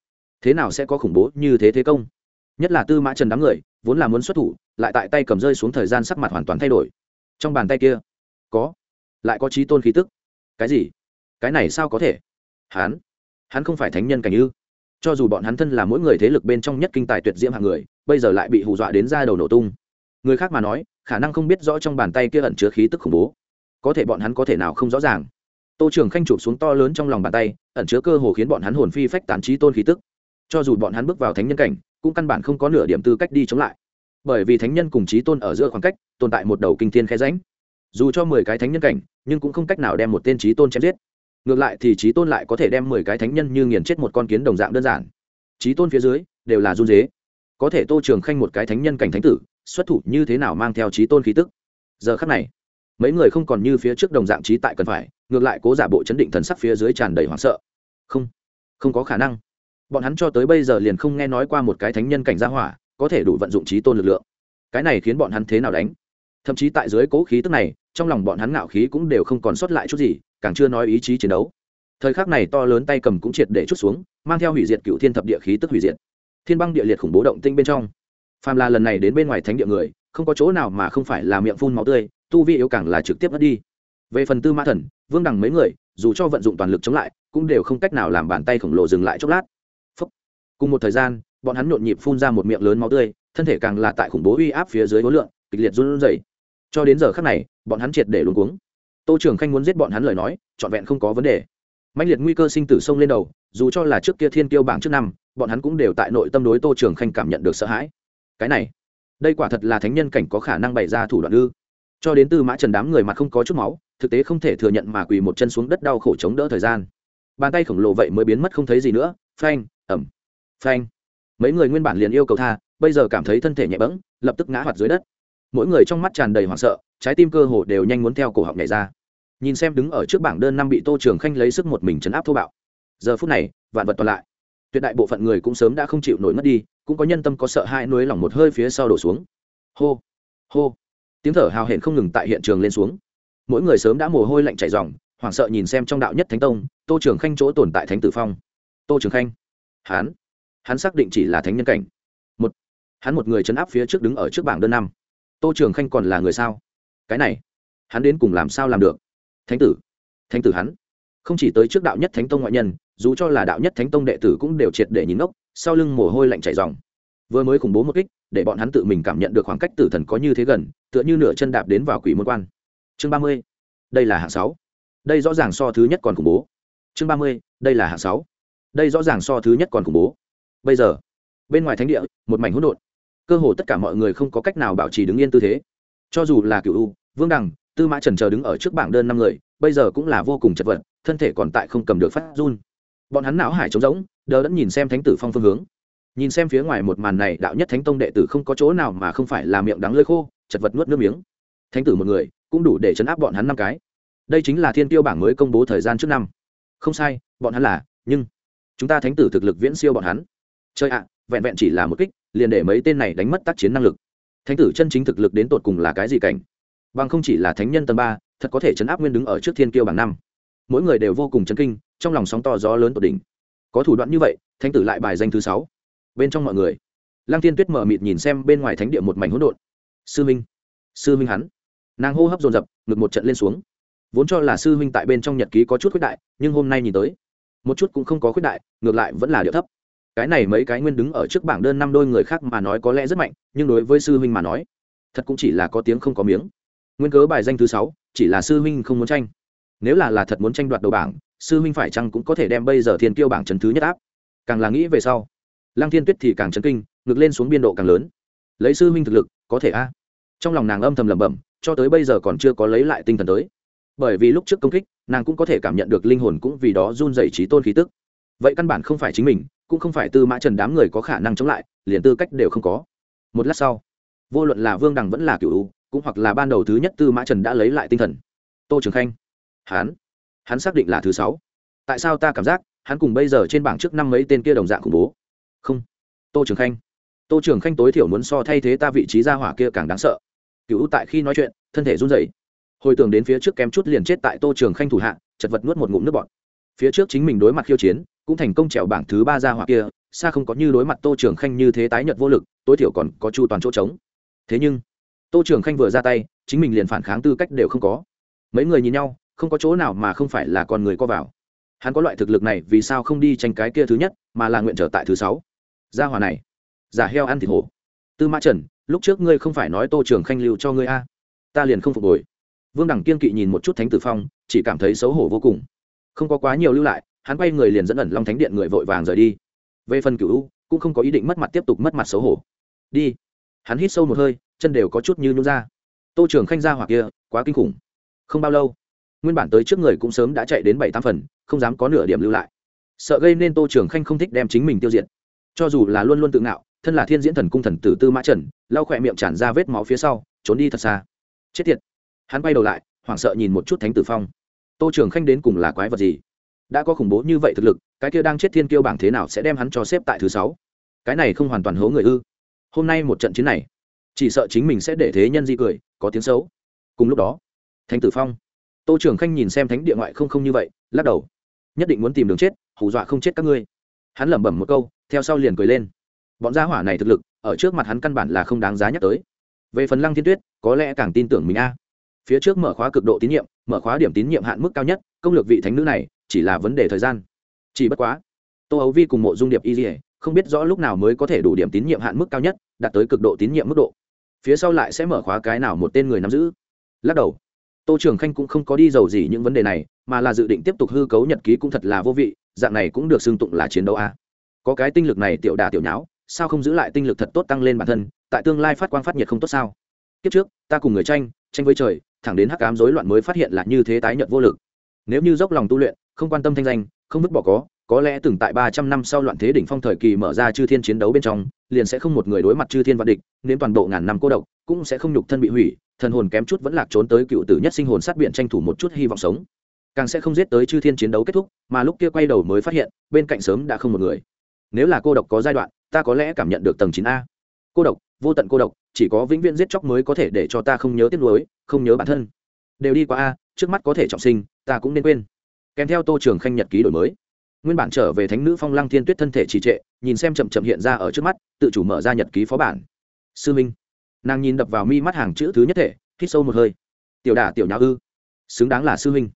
Thế nào sẽ có khủng bố như thế thế công? Nhất là tư mã trần đám người vốn là muốn xuất thủ, lại tại tay cầm rơi xuống thời gian sắc mặt hoàn toàn thay đổi. Trong bàn tay kia, có, lại có trí tôn khí tức. Cái gì? Cái này sao có thể? Hắn hắn không phải thánh nhân cảnh ư? Cho dù bọn hắn thân là mỗi người thế lực bên trong nhất kinh tài tuyệt diễm hạng người, bây giờ lại bị hù dọa đến ra đầu nổ tung. Người khác mà nói, khả năng không biết rõ trong bàn tay kia ẩn chứa khí tức khủng bố. Có thể bọn hắn có thể nào không rõ ràng? Tô trường khanh chụp xuống to lớn trong lòng bàn tay, ẩn chứa cơ hồ khiến bọn hắn hồn phi phách tán trí tôn khí tức. Cho dù bọn hắn bước vào thánh nhân cảnh cũng căn bản không có nửa điểm tư cách đi chống lại. Bởi vì thánh nhân cùng trí tôn ở giữa khoảng cách, tồn tại một đầu kinh thiên khe ránh dù cho mười cái thánh nhân cảnh, nhưng cũng không cách nào đem một tên trí tôn chém giết. Ngược lại thì trí tôn lại có thể đem mười cái thánh nhân như nghiền chết một con kiến đồng dạng đơn giản. Trí tôn phía dưới, đều là run dế. Có thể tô trường khanh một cái thánh nhân cảnh thánh tử, xuất thủ như thế nào mang theo trí tôn khí tức? Giờ khắc này, mấy người không còn như phía trước đồng dạng trí tại cần phải, ngược lại cố giả bộ chấn định thần sắc phía dưới tràn đầy hoảng sợ. Không không có khả năng bọn hắn cho tới bây giờ liền không nghe nói qua một cái thánh nhân cảnh gia hỏa, có thể đủ vận dụng trí tôn lực lượng. Cái này khiến bọn hắn thế nào đánh? Thậm chí tại dưới cố khí tức này, trong lòng bọn hắn ngạo khí cũng đều không còn sót lại chút gì, càng chưa nói ý chí chiến đấu. Thời khắc này to lớn tay cầm cũng triệt để chút xuống, mang theo hủy diệt cựu thiên thập địa khí tức hủy diệt. Thiên băng địa liệt khủng bố động tinh bên trong. Phàm là lần này đến bên ngoài thánh địa người, không có chỗ nào mà không phải là miệng phun máu tươi, tu vi yếu càng là trực tiếp mất đi. Về phần tư ma thần, vương đằng mấy người, dù cho vận dụng toàn lực chống lại, cũng đều không cách nào làm bàn tay khổng lồ dừng lại chốc lát cùng một thời gian, bọn hắn nhộn nhịp phun ra một miệng lớn máu tươi, thân thể càng là tại khủng bố uy áp phía dưới đối lượng, kịch liệt run rẩy. Cho đến giờ khắc này, bọn hắn triệt để luống cuống. Tô trưởng khanh muốn giết bọn hắn lời nói, trọn vẹn không có vấn đề. Mạnh liệt nguy cơ sinh tử sông lên đầu, dù cho là trước kia thiên tiêu bảng trước năm, bọn hắn cũng đều tại nội tâm đối tô trưởng khanh cảm nhận được sợ hãi. Cái này, đây quả thật là thánh nhân cảnh có khả năng bày ra thủ đoạn ư. Cho đến tư mã trần đám người mặt không có chút máu, thực tế không thể thừa nhận mà quỳ một chân xuống đất đau khổ chống đỡ thời gian. Bàn tay khổng lồ vậy mới biến mất không thấy gì nữa, phanh ẩm phanh. Mấy người nguyên bản liền yêu cầu tha, bây giờ cảm thấy thân thể nhẹ bẫng, lập tức ngã hoạt dưới đất. Mỗi người trong mắt tràn đầy hoảng sợ, trái tim cơ hồ đều nhanh muốn theo cổ họng nhảy ra. Nhìn xem đứng ở trước bảng đơn năm bị tô trường khanh lấy sức một mình chấn áp thô bạo. Giờ phút này, vạn vật toàn lại. Tuyệt đại bộ phận người cũng sớm đã không chịu nổi mất đi, cũng có nhân tâm có sợ hai nuối lỏng một hơi phía sau đổ xuống. Hô hô. Tiếng thở hào hển không ngừng tại hiện trường lên xuống. Mỗi người sớm đã mồ hôi lạnh chảy dòng hoảng sợ nhìn xem trong đạo nhất thánh tông, tô trường khanh chỗ tồn tại thánh tử phong. Tô trường khanh. Hán hắn xác định chỉ là thánh nhân cảnh. Một, hắn một người chấn áp phía trước đứng ở trước bảng đơn năm. Tô trường khanh còn là người sao? Cái này, hắn đến cùng làm sao làm được? Thánh tử thánh tử hắn. Không chỉ tới trước đạo nhất thánh tông ngoại nhân, dù cho là đạo nhất thánh tông đệ tử cũng đều triệt để nhìn ngốc, sau lưng mồ hôi lạnh chảy dòng vừa mới khủng bố một kích, để bọn hắn tự mình cảm nhận được khoảng cách tử thần có như thế gần, tựa như nửa chân đạp đến vào quỷ môn quan. Chương ba mươi, đây là hạng sáu. Đây rõ ràng so thứ nhất còn khủng bố. Chương ba mươi, đây là hạng sáu. Đây rõ ràng so thứ nhất còn khủng bố bây giờ, bên ngoài thánh địa, một mảnh hỗn độn. Cơ hồ tất cả mọi người không có cách nào bảo trì đứng yên tư thế. Cho dù là cựu u, vương đằng, tư mã trần chờ đứng ở trước bảng đơn năm người, bây giờ cũng là vô cùng chật vật, thân thể còn tại không cầm được phát run. Bọn hắn não hải trống rỗng, đờ đẫn nhìn xem thánh tử phong phương hướng. Nhìn xem phía ngoài một màn này, đạo nhất thánh tông đệ tử không có chỗ nào mà không phải là miệng đắng lơi khô, chật vật nuốt nước miếng. Thánh tử một người, cũng đủ để chấn áp bọn hắn năm cái. Đây chính là thiên tiêu bảng mới công bố thời gian trước năm. Không sai, bọn hắn là, nhưng chúng ta thánh tử thực lực viễn siêu bọn hắn chơi ạ, vẹn vẹn chỉ là một kích, liền để mấy tên này đánh mất tác chiến năng lực. Thánh tử chân chính thực lực đến tột cùng là cái gì cảnh? Bằng không chỉ là thánh nhân tầng ba, thật có thể chấn áp nguyên đứng ở trước thiên kiêu bảng năm. Mỗi người đều vô cùng chấn kinh, trong lòng sóng to gió lớn tột đỉnh. Có thủ đoạn như vậy, thánh tử lại bài danh thứ sáu. Bên trong mọi người, lăng tiên tuyết mở mịt nhìn xem bên ngoài thánh địa một mảnh hỗn độn. Sư minh sư minh hắn. Nàng hô hấp dồn dập, ngực một trận lên xuống. Vốn cho là sư huynh tại bên trong nhật ký có chút khuyết đại, nhưng hôm nay nhìn tới, một chút cũng không có khuyết đại, ngược lại vẫn là điệu thấp cái này mấy cái nguyên đứng ở trước bảng đơn năm đôi người khác mà nói có lẽ rất mạnh, nhưng đối với sư huynh mà nói, thật cũng chỉ là có tiếng không có miếng. Nguyên cớ bài danh thứ sáu, chỉ là sư huynh không muốn tranh. Nếu là là thật muốn tranh đoạt đầu bảng, sư huynh phải chăng cũng có thể đem bây giờ thiên kiêu bảng trần thứ nhất áp? Càng là nghĩ về sau, lăng thiên tuyết thì càng chấn kinh ngược lên xuống biên độ càng lớn. Lấy sư huynh thực lực, có thể a? Trong lòng nàng âm thầm lẩm bẩm, cho tới bây giờ còn chưa có lấy lại tinh thần tới. Bởi vì lúc trước công kích, nàng cũng có thể cảm nhận được linh hồn cũng vì đó run dày trí tôn khí tức. Vậy căn bản không phải chính mình cũng không phải tư mã trần đám người có khả năng chống lại, liền tư cách đều không có. Một lát sau, vô luận là vương đằng vẫn là cựu cũng hoặc là ban đầu thứ nhất tư mã trần đã lấy lại tinh thần. Tô trường khanh, hắn hắn xác định là thứ sáu. Tại sao ta cảm giác hắn cùng bây giờ trên bảng trước năm mấy tên kia đồng dạng khủng bố? Không. Tô trường khanh, tô trường khanh tối thiểu muốn so thay thế ta vị trí ra hỏa kia càng đáng sợ. Cựu tại khi nói chuyện, thân thể run rẩy. Hồi tưởng đến phía trước kém chút liền chết tại tô trường khanh thủ hạ, chật vật nuốt một ngụm nước bọt. Phía trước chính mình đối mặt khiêu chiến cũng thành công trèo bảng thứ ba ra hoặc kia, xa không có như đối mặt tô trường khanh như thế tái nhật vô lực, tối thiểu còn có chu toàn chỗ trống. Thế nhưng, tô trường khanh vừa ra tay, chính mình liền phản kháng tư cách đều không có. Mấy người nhìn nhau, không có chỗ nào mà không phải là con người co vào. Hắn có loại thực lực này vì sao không đi tranh cái kia thứ nhất, mà là nguyện trở tại thứ sáu. Gia hòa này, giả heo ăn thịt hổ. Tư mã trần, lúc trước ngươi không phải nói tô trường khanh lưu cho ngươi a? Ta liền không phục hồi. Vương đẳng kiên kỵ nhìn một chút thánh tử phong, chỉ cảm thấy xấu hổ vô cùng. Không có quá nhiều lưu lại hắn quay người liền dẫn ẩn long thánh điện người vội vàng rời đi. Về phần cựu cũng không có ý định mất mặt tiếp tục mất mặt xấu hổ. Đi. Hắn hít sâu một hơi, chân đều có chút như nhún ra. Tô trường khanh ra hoặc kia, quá kinh khủng. Không bao lâu, nguyên bản tới trước người cũng sớm đã chạy đến bảy tám phần, không dám có nửa điểm lưu lại. Sợ gây nên tô trường khanh không thích đem chính mình tiêu diệt. Cho dù là luôn luôn tự ngạo, thân là thiên diễn thần cung thần tử tư mã trần, lau khỏe miệng tràn ra vết máu phía sau, trốn đi thật xa. Chết tiệt. Hắn bay đầu lại, hoảng sợ nhìn một chút thánh tử phong. Tô trường khanh đến cùng là quái vật gì? Đã có khủng bố như vậy thực lực, cái kia đang chết thiên kiêu bảng thế nào sẽ đem hắn cho xếp tại thứ sáu? Cái này không hoàn toàn hố người ư? Hôm nay một trận chiến này, chỉ sợ chính mình sẽ để thế nhân di cười, có tiếng xấu. Cùng lúc đó, thánh tử phong, tô trưởng khanh nhìn xem thánh địa ngoại không không như vậy, lắc đầu. Nhất định muốn tìm đường chết, hù dọa không chết các ngươi. Hắn lẩm bẩm một câu, theo sau liền cười lên. Bọn gia hỏa này thực lực, ở trước mặt hắn căn bản là không đáng giá nhắc tới. Về phần lăng thiên tuyết, có lẽ càng tin tưởng mình a. Phía trước mở khóa cực độ tín nhiệm, mở khóa điểm tín nhiệm hạn mức cao nhất, công lược vị thánh nữ này chỉ là vấn đề thời gian. Chỉ bất quá, tô ấu vi cùng mộ dung điệp y dỉa không biết rõ lúc nào mới có thể đủ điểm tín nhiệm hạn mức cao nhất, đạt tới cực độ tín nhiệm mức độ. Phía sau lại sẽ mở khóa cái nào một tên người nắm giữ. Lắc đầu, tô trường khanh cũng không có đi giàu gì những vấn đề này, mà là dự định tiếp tục hư cấu nhật ký cũng thật là vô vị, dạng này cũng được xưng tụng là chiến đấu a. Có cái tinh lực này tiểu đà tiểu nháo, sao không giữ lại tinh lực thật tốt tăng lên bản thân, tại tương lai phát quang phát nhiệt không tốt sao? Kiếp trước, ta cùng người tranh tranh với trời, thẳng đến hắc ám rối loạn mới phát hiện là như thế tái nhận vô lực. Nếu như dốc lòng tu luyện không quan tâm thanh danh, không vứt bỏ có có lẽ từng tại ba trăm năm sau loạn thế đỉnh phong thời kỳ mở ra chư thiên chiến đấu bên trong, liền sẽ không một người đối mặt chư thiên vạn địch nên toàn bộ ngàn năm cô độc, cũng sẽ không nhục thân bị hủy, thần hồn kém chút vẫn lạc trốn tới cựu tử nhất sinh hồn sát biện tranh thủ một chút hy vọng sống. Càng sẽ không giết tới chư thiên chiến đấu kết thúc, mà lúc kia quay đầu mới phát hiện, bên cạnh sớm đã không một người. Nếu là cô độc có giai đoạn, ta có lẽ cảm nhận được tầng chín a. Cô độc, vô tận cô độc, chỉ có vĩnh viễn giết chóc mới có thể để cho ta không nhớ tiếc nuối, không nhớ bản thân. Đều đi qua a, trước mắt có thể trọng sinh, ta cũng nên quên kèm theo tô trường khanh nhật ký đổi mới. Nguyên bản trở về thánh nữ phong lăng thiên tuyết thân thể trì trệ, nhìn xem chậm chậm hiện ra ở trước mắt, tự chủ mở ra nhật ký phó bản. Sư minh. Nàng nhìn đập vào mi mắt hàng chữ thứ nhất thể, hít sâu một hơi. Tiểu đả, tiểu nhã ư. Xứng đáng là sư minh.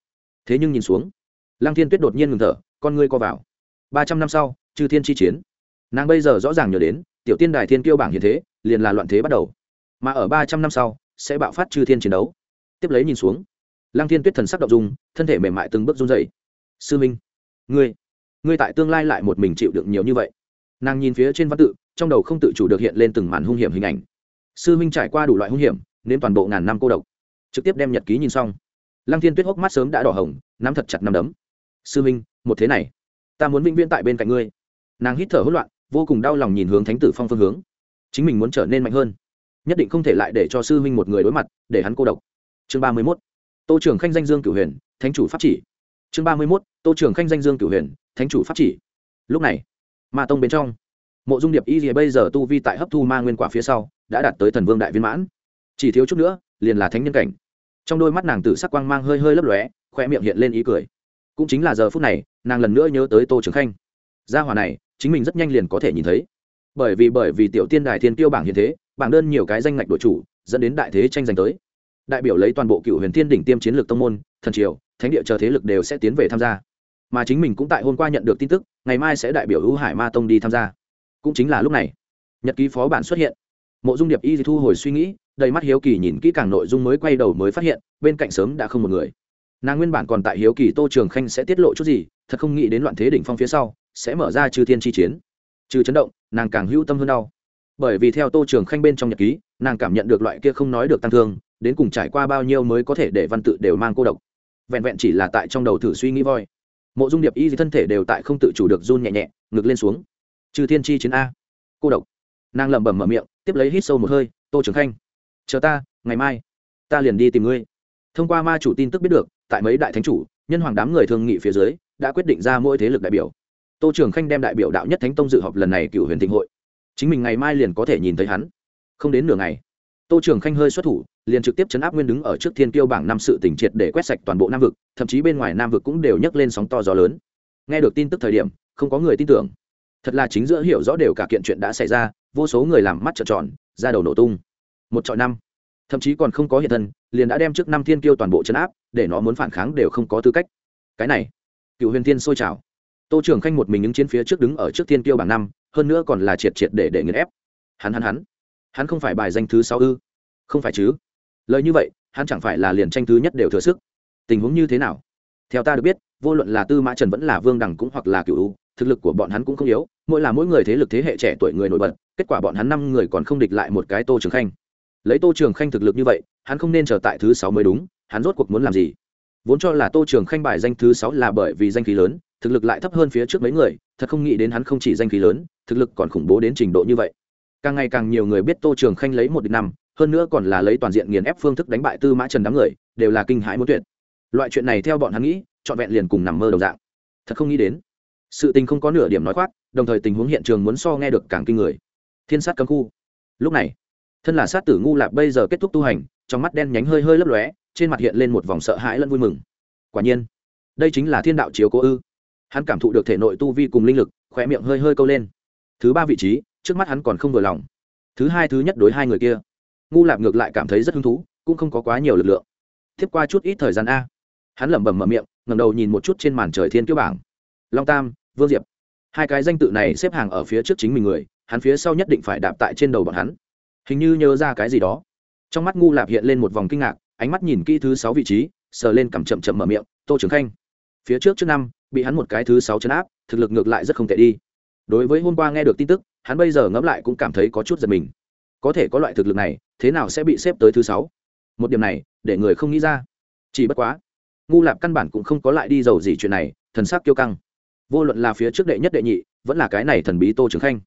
Thế nhưng nhìn xuống, lăng thiên tuyết đột nhiên ngừng thở, con ngươi co vào. Ba trăm năm sau, chư thiên chi chiến. Nàng bây giờ rõ ràng nhớ đến, tiểu tiên đài thiên kiêu bảng hiện thế, liền là loạn thế bắt đầu. Mà ở ba trăm năm sau, sẽ bạo phát chư thiên chiến đấu. Tiếp lấy nhìn xuống lăng thiên tuyết thần sắc động dung, thân thể mềm mại từng bước run rẩy. sư minh, ngươi ngươi tại tương lai lại một mình chịu đựng nhiều như vậy? Nàng nhìn phía trên văn tự, trong đầu không tự chủ được hiện lên từng màn hung hiểm hình ảnh. Sư minh trải qua đủ loại hung hiểm nên toàn bộ ngàn năm cô độc. Trực tiếp đem nhật ký nhìn xong. Lăng thiên tuyết hốc mắt sớm đã đỏ hồng, nắm thật chặt nắm đấm. Sư minh, một thế này, ta muốn vĩnh viễn tại bên cạnh ngươi. Nàng hít thở hỗn loạn, vô cùng đau lòng nhìn hướng thánh tử phong phương hướng. Chính mình muốn trở nên mạnh hơn, nhất định không thể lại để cho sư huynh một người đối mặt, để hắn cô độc. Chương ba mươi mốt tô trưởng khanh danh dương cửu huyền, thánh chủ pháp chỉ. Chương ba mươi mốt, tô trưởng khanh danh dương cửu huyền, thánh chủ pháp chỉ. Lúc này, ma tông bên trong, mộ dung điệp y gì bây giờ tu vi tại hấp thu ma nguyên quả phía sau, đã đạt tới thần vương đại viên mãn. Chỉ thiếu chút nữa, liền là thánh nhân cảnh. Trong đôi mắt nàng tử sắc quang mang hơi hơi lấp lóe khoe miệng hiện lên ý cười. Cũng chính là giờ phút này, nàng lần nữa nhớ tới tô trường khanh. Gia hòa này, chính mình rất nhanh liền có thể nhìn thấy. Bởi vì bởi vì tiểu tiên đài thiên tiêu bảng hiện thế, bảng đơn nhiều cái danh ngạch đội chủ, dẫn đến đại thế tranh giành tới đại biểu lấy toàn bộ cựu huyền thiên đỉnh tiêm chiến lược tông môn, thần triều, thánh địa chờ thế lực đều sẽ tiến về tham gia. Mà chính mình cũng tại hôm qua nhận được tin tức, ngày mai sẽ đại biểu hữu hải ma tông đi tham gia. Cũng chính là lúc này, nhật ký phó bản xuất hiện. Mộ dung điệp y thu hồi suy nghĩ, đầy mắt hiếu kỳ nhìn kỹ càng nội dung mới quay đầu mới phát hiện, bên cạnh sớm đã không một người. Nàng nguyên bản còn tại hiếu kỳ tô trường khanh sẽ tiết lộ chút gì, thật không nghĩ đến loạn thế đỉnh phong phía sau, sẽ mở ra trừ thiên chi chiến. Trừ chấn động, nàng càng hữu tâm hơn đau. Bởi vì theo tô trường khanh bên trong nhật ký, nàng cảm nhận được loại kia không nói được tăng thương đến cùng trải qua bao nhiêu mới có thể để văn tự đều mang cô độc. Vẹn vẹn chỉ là tại trong đầu thử suy nghĩ voi. Mộ dung điệp y gì thân thể đều tại không tự chủ được run nhẹ nhẹ, ngực lên xuống. Trừ thiên chi chiến a. Cô độc. Nàng lẩm bẩm mở miệng, tiếp lấy hít sâu một hơi, tô trưởng khanh, chờ ta, ngày mai, ta liền đi tìm ngươi. Thông qua ma chủ tin tức biết được, tại mấy đại thánh chủ, nhân hoàng đám người thương nghị phía dưới, đã quyết định ra mỗi thế lực đại biểu. Tô trưởng khanh đem đại biểu đạo nhất thánh tông dự họp lần này cựu huyền thịnh hội. Chính mình ngày mai liền có thể nhìn thấy hắn. Không đến nửa ngày, tô trưởng khanh hơi xuất thủ liền trực tiếp chấn áp nguyên đứng ở trước thiên tiêu bảng năm sự tỉnh triệt để quét sạch toàn bộ nam vực, thậm chí bên ngoài nam vực cũng đều nhấc lên sóng to gió lớn. Nghe được tin tức thời điểm, không có người tin tưởng. Thật là chính giữa hiểu rõ đều cả kiện chuyện đã xảy ra, vô số người làm mắt trợn tròn ra đầu nổ tung. Một trọi năm. Thậm chí còn không có hiện thân, liền đã đem trước năm thiên kiêu toàn bộ chấn áp, để nó muốn phản kháng đều không có tư cách. Cái này, cựu huyền thiên sôi trào. Tô trưởng khanh một mình những chiến phía trước đứng ở trước thiên kiêu bảng năm, hơn nữa còn là triệt triệt để để nghiền ép. Hắn hắn hắn. Hắn không phải bài danh thứ sáu ư? Không phải chứ lời như vậy, hắn chẳng phải là liền tranh thứ nhất đều thừa sức. Tình huống như thế nào? Theo ta được biết, vô luận là tư mã trần vẫn là vương đằng cũng hoặc là cựu thực lực của bọn hắn cũng không yếu, mỗi là mỗi người thế lực thế hệ trẻ tuổi người nổi bật, kết quả bọn hắn năm người còn không địch lại một cái tô trường khanh. Lấy tô trường khanh thực lực như vậy, hắn không nên chờ tại thứ sáu mới đúng, hắn rốt cuộc muốn làm gì? Vốn cho là tô trường khanh bài danh thứ sáu là bởi vì danh khí lớn, thực lực lại thấp hơn phía trước mấy người, thật không nghĩ đến hắn không chỉ danh khí lớn, thực lực còn khủng bố đến trình độ như vậy. Càng ngày càng nhiều người biết tô trường khanh lấy một địch năm hơn nữa còn là lấy toàn diện nghiền ép phương thức đánh bại tư mã trần đám người, đều là kinh hãi muốn tuyệt. Loại chuyện này theo bọn hắn nghĩ, trọn vẹn liền cùng nằm mơ đồng dạng. Thật không nghĩ đến. Sự tình không có nửa điểm nói khoác, đồng thời tình huống hiện trường muốn so nghe được càng kinh người. Thiên sát cấm khu. Lúc này, thân là sát tử ngu lạp bây giờ kết thúc tu hành, trong mắt đen nhánh hơi hơi lấp lóe, trên mặt hiện lên một vòng sợ hãi lẫn vui mừng. Quả nhiên, đây chính là thiên đạo chiếu cố ư. Hắn cảm thụ được thể nội tu vi cùng linh lực khỏe miệng hơi hơi câu lên. Thứ ba vị trí, trước mắt hắn còn không vừa lòng. Thứ hai thứ nhất đối hai người kia ngu lạp ngược lại cảm thấy rất hứng thú, cũng không có quá nhiều lực lượng. Tiếp qua chút ít thời gian a. Hắn lẩm bẩm mở miệng ngầm đầu nhìn một chút trên màn trời thiên kiêu bảng. Long tam, vương diệp. Hai cái danh tự này xếp hàng ở phía trước chính mình người, hắn phía sau nhất định phải đạp tại trên đầu bọn hắn. Hình như nhớ ra cái gì đó. Trong mắt ngu lạp hiện lên một vòng kinh ngạc, ánh mắt nhìn kỹ thứ sáu vị trí, sờ lên cằm chậm chậm mở miệng, tô trường khanh. Phía trước trước năm, bị hắn một cái thứ sáu chấn áp, thực lực ngược lại rất không tệ đi. Đối với hôm qua nghe được tin tức, hắn bây giờ ngẫm lại cũng cảm thấy có chút giật mình có thể có loại thực lực này, thế nào sẽ bị xếp tới thứ sáu? Một điểm này, để người không nghĩ ra. Chỉ bất quá, ngu lạp căn bản cũng không có lại đi giàu gì chuyện này, thần sắc kiêu căng. Vô luận là phía trước đệ nhất đệ nhị, vẫn là cái này thần bí tô trường khanh.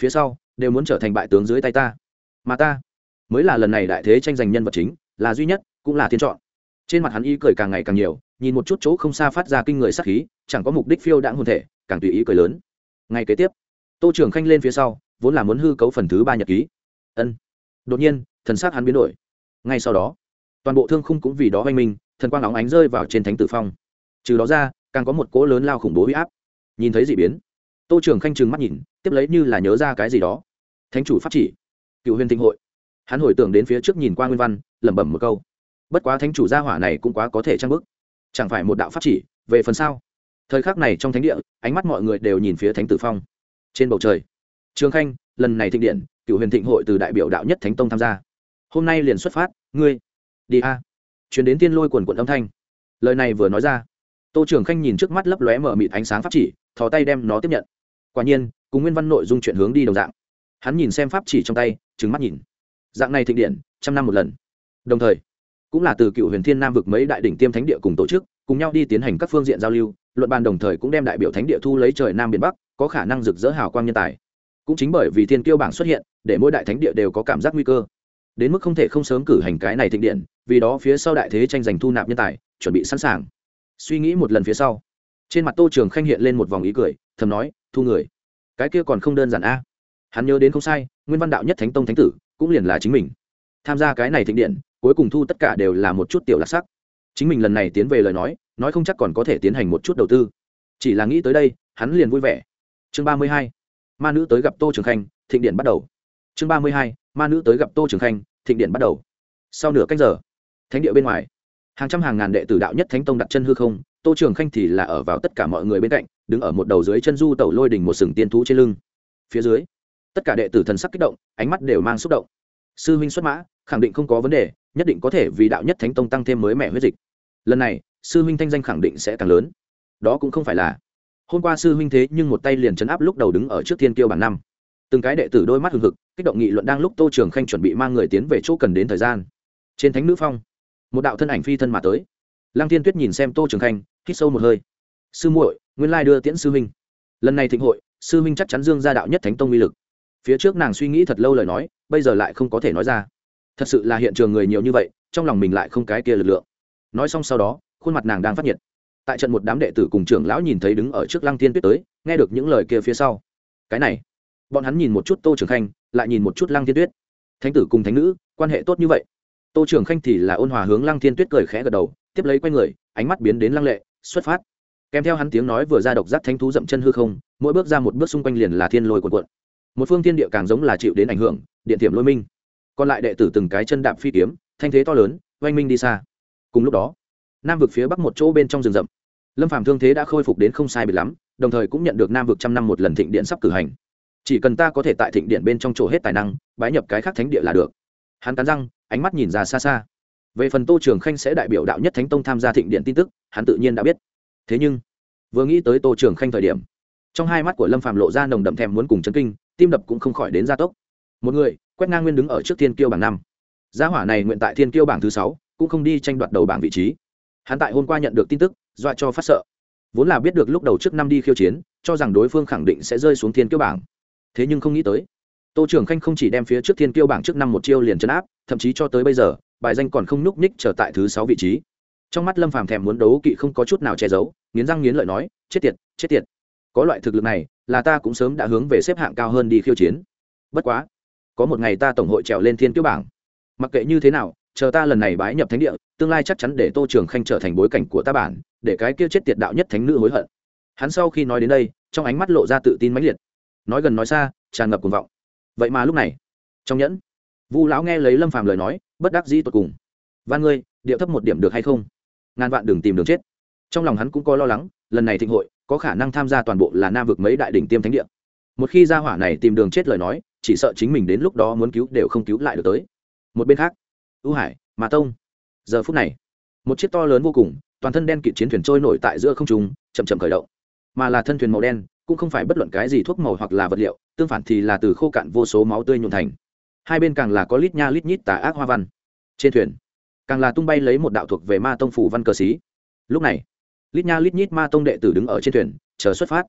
Phía sau, đều muốn trở thành bại tướng dưới tay ta. Mà ta, mới là lần này đại thế tranh giành nhân vật chính, là duy nhất, cũng là thiên chọn. Trên mặt hắn y cười càng ngày càng nhiều, nhìn một chút chỗ không xa phát ra kinh người sắc khí, chẳng có mục đích phiêu đãng hồn thể, càng tùy ý cười lớn. Ngay kế tiếp, tô trường khanh lên phía sau, vốn là muốn hư cấu phần thứ ba nhật ký ân. Đột nhiên, thần sắc hắn biến đổi. Ngay sau đó, toàn bộ thương khung cũng vì đó oanh minh, thần quang óng ánh rơi vào trên thánh tử phong. Trừ đó ra, càng có một cỗ lớn lao khủng bố huy áp. Nhìn thấy d ị biến, tô trường khanh trừng mắt nhìn, tiếp lấy như là nhớ ra cái gì đó. Thánh chủ pháp chỉ, cựu huyền thịnh hội. Hắn hồi tưởng đến phía trước nhìn qua nguyên văn, lẩm bẩm một câu. Bất quá thánh chủ gia hỏa này cũng quá có thể trang bức. Chẳng phải một đạo pháp chỉ, về phần sau thời khắc này trong thánh địa, ánh mắt mọi người đều nhìn phía thánh tử phong. Trên bầu trời, trường khanh, lần này thịnh điện cựu huyền thịnh hội từ đại biểu đạo nhất thánh tông tham gia. Hôm nay liền xuất phát, ngươi, đi a. Chuyển đến tiên lôi quần quận âm thanh. Lời này vừa nói ra, tô trưởng khanh nhìn trước mắt lấp lóe mở mịt ánh sáng pháp chỉ, thò tay đem nó tiếp nhận. Quả nhiên, cùng nguyên văn nội dung chuyện hướng đi đồng dạng. Hắn nhìn xem pháp chỉ trong tay trứng mắt nhìn. Dạng này thịnh điện, trăm năm một lần. Đồng thời, cũng là từ cựu huyền thiên nam vực mấy đại đỉnh tiêm thánh địa cùng tổ chức, cùng nhau đi tiến hành các phương diện giao lưu, luận bàn đồng thời cũng đem đại biểu thánh địa thu lấy trời nam biển bắc, có khả năng rực rỡ hào quang nhân tài cũng chính bởi vì thiên kiêu bảng xuất hiện, để mỗi đại thánh địa đều có cảm giác nguy cơ. Đến mức không thể không sớm cử hành cái này thịnh điện, vì đó phía sau đại thế tranh giành thu nạp nhân tài, chuẩn bị sẵn sàng. Suy nghĩ một lần phía sau, trên mặt tô trường khanh hiện lên một vòng ý cười, thầm nói, thu người, cái kia còn không đơn giản a. Hắn nhớ đến không sai, nguyên văn đạo nhất thánh tông thánh tử, cũng liền là chính mình. Tham gia cái này thịnh điện, cuối cùng thu tất cả đều là một chút tiểu lạc sắc. Chính mình lần này tiến về lời nói nói không chắc còn có thể tiến hành một chút đầu tư. Chỉ là nghĩ tới đây, hắn liền vui vẻ. Chương ba mươi hai ma nữ tới gặp tô trường khanh, thịnh điện bắt đầu. Chương ba mươi hai, ma nữ tới gặp tô trường khanh, thịnh điện bắt đầu. Sau nửa cách giờ, thánh địa bên ngoài, hàng trăm hàng ngàn đệ tử đạo nhất thánh tông đặt chân hư không, tô trường khanh thì là ở vào tất cả mọi người bên cạnh, đứng ở một đầu dưới chân du tẩu lôi đỉnh một sừng tiên thú trên lưng. Phía dưới, tất cả đệ tử thần sắc kích động, ánh mắt đều mang xúc động. Sư huynh xuất mã, khẳng định không có vấn đề, nhất định có thể vì đạo nhất thánh tông tăng thêm mới mẹ huyết dịch. Lần này, sư huynh thanh danh khẳng định sẽ càng lớn. Đó cũng không phải là hôm qua sư huynh thế nhưng một tay liền chấn áp lúc đầu đứng ở trước thiên kiêu bản năm. Từng cái đệ tử đôi mắt hừng hực, kích động nghị luận đang lúc tô trường khanh chuẩn bị mang người tiến về chỗ cần đến thời gian. Trên thánh nữ phong, một đạo thân ảnh phi thân mà tới. Lăng thiên tuyết nhìn xem tô trường khanh, hít sâu một hơi. Sư muội, nguyên lai đưa tiễn sư huynh. Lần này thịnh hội, sư huynh chắc chắn dương ra đạo nhất thánh tông uy lực. Phía trước nàng suy nghĩ thật lâu lời nói, bây giờ lại không có thể nói ra. Thật sự là hiện trường người nhiều như vậy, trong lòng mình lại không cái kia lực lượng. Nói xong sau đó, khuôn mặt nàng đang phát nhiệt tại trận một đám đệ tử cùng trưởng lão nhìn thấy đứng ở trước lăng thiên tuyết tới, nghe được những lời kia phía sau. Cái này, bọn hắn nhìn một chút tô trường khanh, lại nhìn một chút lăng thiên tuyết. Thánh tử cùng thánh nữ, quan hệ tốt như vậy. Tô trường khanh thì là ôn hòa hướng lăng thiên tuyết cười khẽ gật đầu, tiếp lấy quay người, ánh mắt biến đến lăng lệ, xuất phát. Kèm theo hắn tiếng nói vừa ra độc giác thánh thú dậm chân hư không, mỗi bước ra một bước xung quanh liền là thiên lôi quần quận một phương thiên địa càng giống là chịu đến ảnh hưởng, điện tiềm lôi minh. Còn lại đệ tử từng cái chân đạp phi kiếm, thanh thế to lớn, oanh minh đi xa. Cùng lúc đó, nam vực phía bắc một chỗ bên trong rừng rậm lâm phàm thương thế đã khôi phục đến không sai biệt lắm, đồng thời cũng nhận được nam vực trăm năm một lần thịnh điện sắp cử hành. Chỉ cần ta có thể tại thịnh điện bên trong chỗ hết tài năng, bái nhập cái khác thánh địa là được. Hắn cắn răng, ánh mắt nhìn ra xa xa. Về phần tô trường khanh sẽ đại biểu đạo nhất thánh tông tham gia thịnh điện tin tức, hắn tự nhiên đã biết. Thế nhưng, vừa nghĩ tới tô trường khanh thời điểm, trong hai mắt của lâm phàm lộ ra nồng đậm thèm muốn cùng chấn kinh, tim đập cũng không khỏi đến gia tốc. Một người quét ngang nguyên đứng ở trước thiên kiêu bảng năm. Gia hỏa này nguyện tại thiên kiêu bảng thứ sáu, cũng không đi tranh đoạt đầu bảng vị trí hắn tại hôm qua nhận được tin tức, dọa cho phát sợ. Vốn là biết được lúc đầu trước năm đi khiêu chiến, cho rằng đối phương khẳng định sẽ rơi xuống thiên kiêu bảng. Thế nhưng không nghĩ tới, tô trưởng khanh không chỉ đem phía trước thiên kiêu bảng trước năm một chiêu liền chấn áp, thậm chí cho tới bây giờ, bài danh còn không núc nhích trở tại thứ sáu vị trí. Trong mắt lâm phàm thèm muốn đấu kỵ không có chút nào che giấu, nghiến răng nghiến lợi nói, chết tiệt chết tiệt. Có loại thực lực này, là ta cũng sớm đã hướng về xếp hạng cao hơn đi khiêu chiến. Bất quá, có một ngày ta tổng hội trèo lên thiên kiêu bảng. Mặc kệ như thế nào chờ ta lần này bái nhập thánh địa, tương lai chắc chắn để tô trường khanh trở thành bối cảnh của ta bản, để cái kia chết tiệt đạo nhất thánh nữ hối hận. Hắn sau khi nói đến đây, trong ánh mắt lộ ra tự tin mãnh liệt. Nói gần nói xa, tràn ngập cuồng vọng. Vậy mà lúc này, trong nhẫn, vu lão nghe lấy lâm phàm lời nói, bất đắc dĩ tột cùng. Van ngươi, điệu thấp một điểm được hay không? Ngàn vạn đừng tìm đường chết. Trong lòng hắn cũng có lo lắng, lần này thịnh hội, có khả năng tham gia toàn bộ là nam vực mấy đại đỉnh tiêm thánh địa. Một khi ra hỏa này tìm đường chết lời nói, chỉ sợ chính mình đến lúc đó muốn cứu đều không cứu lại được tới. Một bên khác ưu hải mà tông giờ phút này một chiếc to lớn vô cùng toàn thân đen kịt chiến thuyền trôi nổi tại giữa không trung chậm chậm khởi động mà là thân thuyền màu đen cũng không phải bất luận cái gì thuốc màu hoặc là vật liệu tương phản thì là từ khô cạn vô số máu tươi nhuộn thành hai bên càng là có lít nha lít nhít tà ác hoa văn trên thuyền càng là tung bay lấy một đạo thuộc về ma tông phủ văn cờ xí lúc này lít nha lít nhít ma tông đệ tử đứng ở trên thuyền chờ xuất phát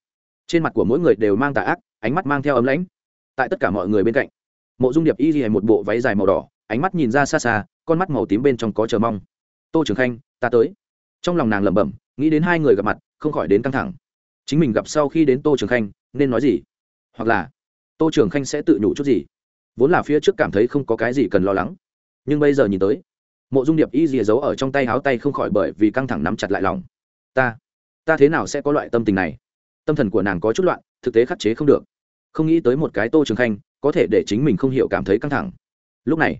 trên mặt của mỗi người đều mang tà ác ánh mắt mang theo ấm lãnh tại tất cả mọi người bên cạnh mộ dung điệp y ghi một bộ váy dài màu đỏ ánh mắt nhìn ra xa xa, con mắt màu tím bên trong có chờ mong. Tô trường khanh, ta tới. Trong lòng nàng lẩm bẩm, nghĩ đến hai người gặp mặt, không khỏi đến căng thẳng. Chính mình gặp sau khi đến tô trường khanh, nên nói gì? Hoặc là, tô trường khanh sẽ tự nhủ chút gì? Vốn là phía trước cảm thấy không có cái gì cần lo lắng. Nhưng bây giờ nhìn tới, mộ dung điệp y rìa giấu ở trong tay háo tay không khỏi bởi vì căng thẳng nắm chặt lại lòng. Ta ta thế nào sẽ có loại tâm tình này? Tâm thần của nàng có chút loạn, thực tế khắc chế không được. Không nghĩ tới một cái tô trường khanh, có thể để chính mình không hiểu cảm thấy căng thẳng. Lúc này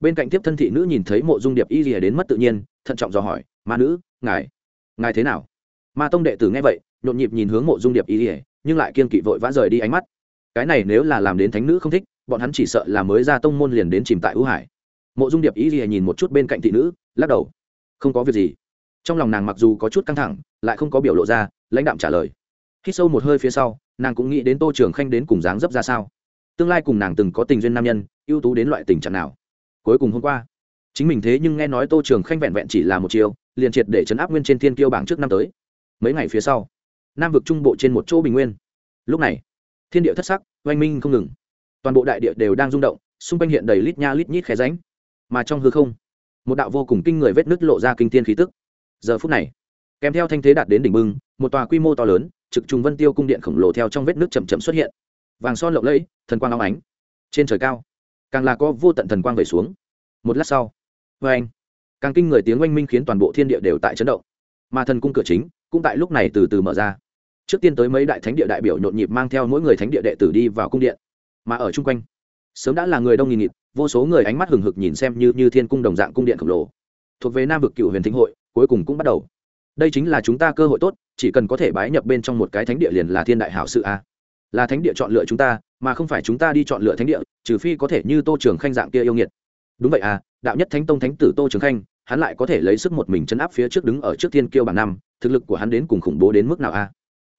bên cạnh tiếp thân thị nữ nhìn thấy mộ dung điệp y rìa đến mất tự nhiên, thận trọng dò hỏi, ma nữ, ngài ngài thế nào? Ma tông đệ tử nghe vậy, nhộn nhịp nhìn hướng mộ dung điệp y rìa nhưng lại kiên kỵ vội vã rời đi ánh mắt. Cái này nếu là làm đến thánh nữ không thích, bọn hắn chỉ sợ là mới ra tông môn liền đến chìm tại ưu hải. Mộ dung điệp y rìa nhìn một chút bên cạnh thị nữ, lắc đầu. Không có việc gì. Trong lòng nàng mặc dù có chút căng thẳng, lại không có biểu lộ ra, lãnh đạm trả lời. Khi sâu một hơi phía sau, nàng cũng nghĩ đến tô trường khanh đến cùng dáng dấp ra sao. Tương lai cùng nàng từng có tình duyên nam nhân, ưu tú đến loại tình trạng nào? Cuối cùng hôm qua. Chính mình thế nhưng nghe nói tô trường khanh vẹn vẹn chỉ là một chiều liền triệt để chấn áp nguyên trên thiên kiêu bảng trước năm tới. Mấy ngày phía sau, nam vực trung bộ trên một chỗ bình nguyên. Lúc này, thiên địa thất sắc, oanh minh không ngừng. Toàn bộ đại địa đều đang rung động, xung quanh hiện đầy lít nha lít nhít khé ránh mà trong hư không, một đạo vô cùng kinh người vết nứt lộ ra kinh tiên khí tức. Giờ phút này, kèm theo thanh thế đạt đến đỉnh bưng một tòa quy mô to lớn, trực trùng vân tiêu cung điện khổng lồ theo trong vết nước chậm chậm xuất hiện. Vàng son lộng lẫy, thần quang long ánh. Trên trời cao càng là có vô tận thần quang về xuống. Một lát sau vê anh, càng kinh người tiếng oanh minh khiến toàn bộ thiên địa đều tại chấn động. Mà thần cung cửa chính cũng tại lúc này từ từ mở ra. Trước tiên tới mấy đại thánh địa đại biểu nhộn nhịp mang theo mỗi người thánh địa đệ tử đi vào cung điện. Mà ở chung quanh, sớm đã là người đông nghìn nghịt, vô số người ánh mắt hừng hực nhìn xem như như thiên cung đồng dạng cung điện khổng lồ. Thuộc về nam vực cựu huyền thính hội, cuối cùng cũng bắt đầu. Đây chính là chúng ta cơ hội tốt, chỉ cần có thể bái nhập bên trong một cái thánh địa liền là thiên đại hảo sự a là thánh địa chọn lựa chúng ta, mà không phải chúng ta đi chọn lựa thánh địa, trừ phi có thể như tô trường khanh dạng kia yêu nghiệt. Đúng vậy à đạo nhất thánh tông thánh tử tô trường khanh, hắn lại có thể lấy sức một mình chấn áp phía trước đứng ở trước thiên kiêu bản năm, thực lực của hắn đến cùng khủng bố đến mức nào a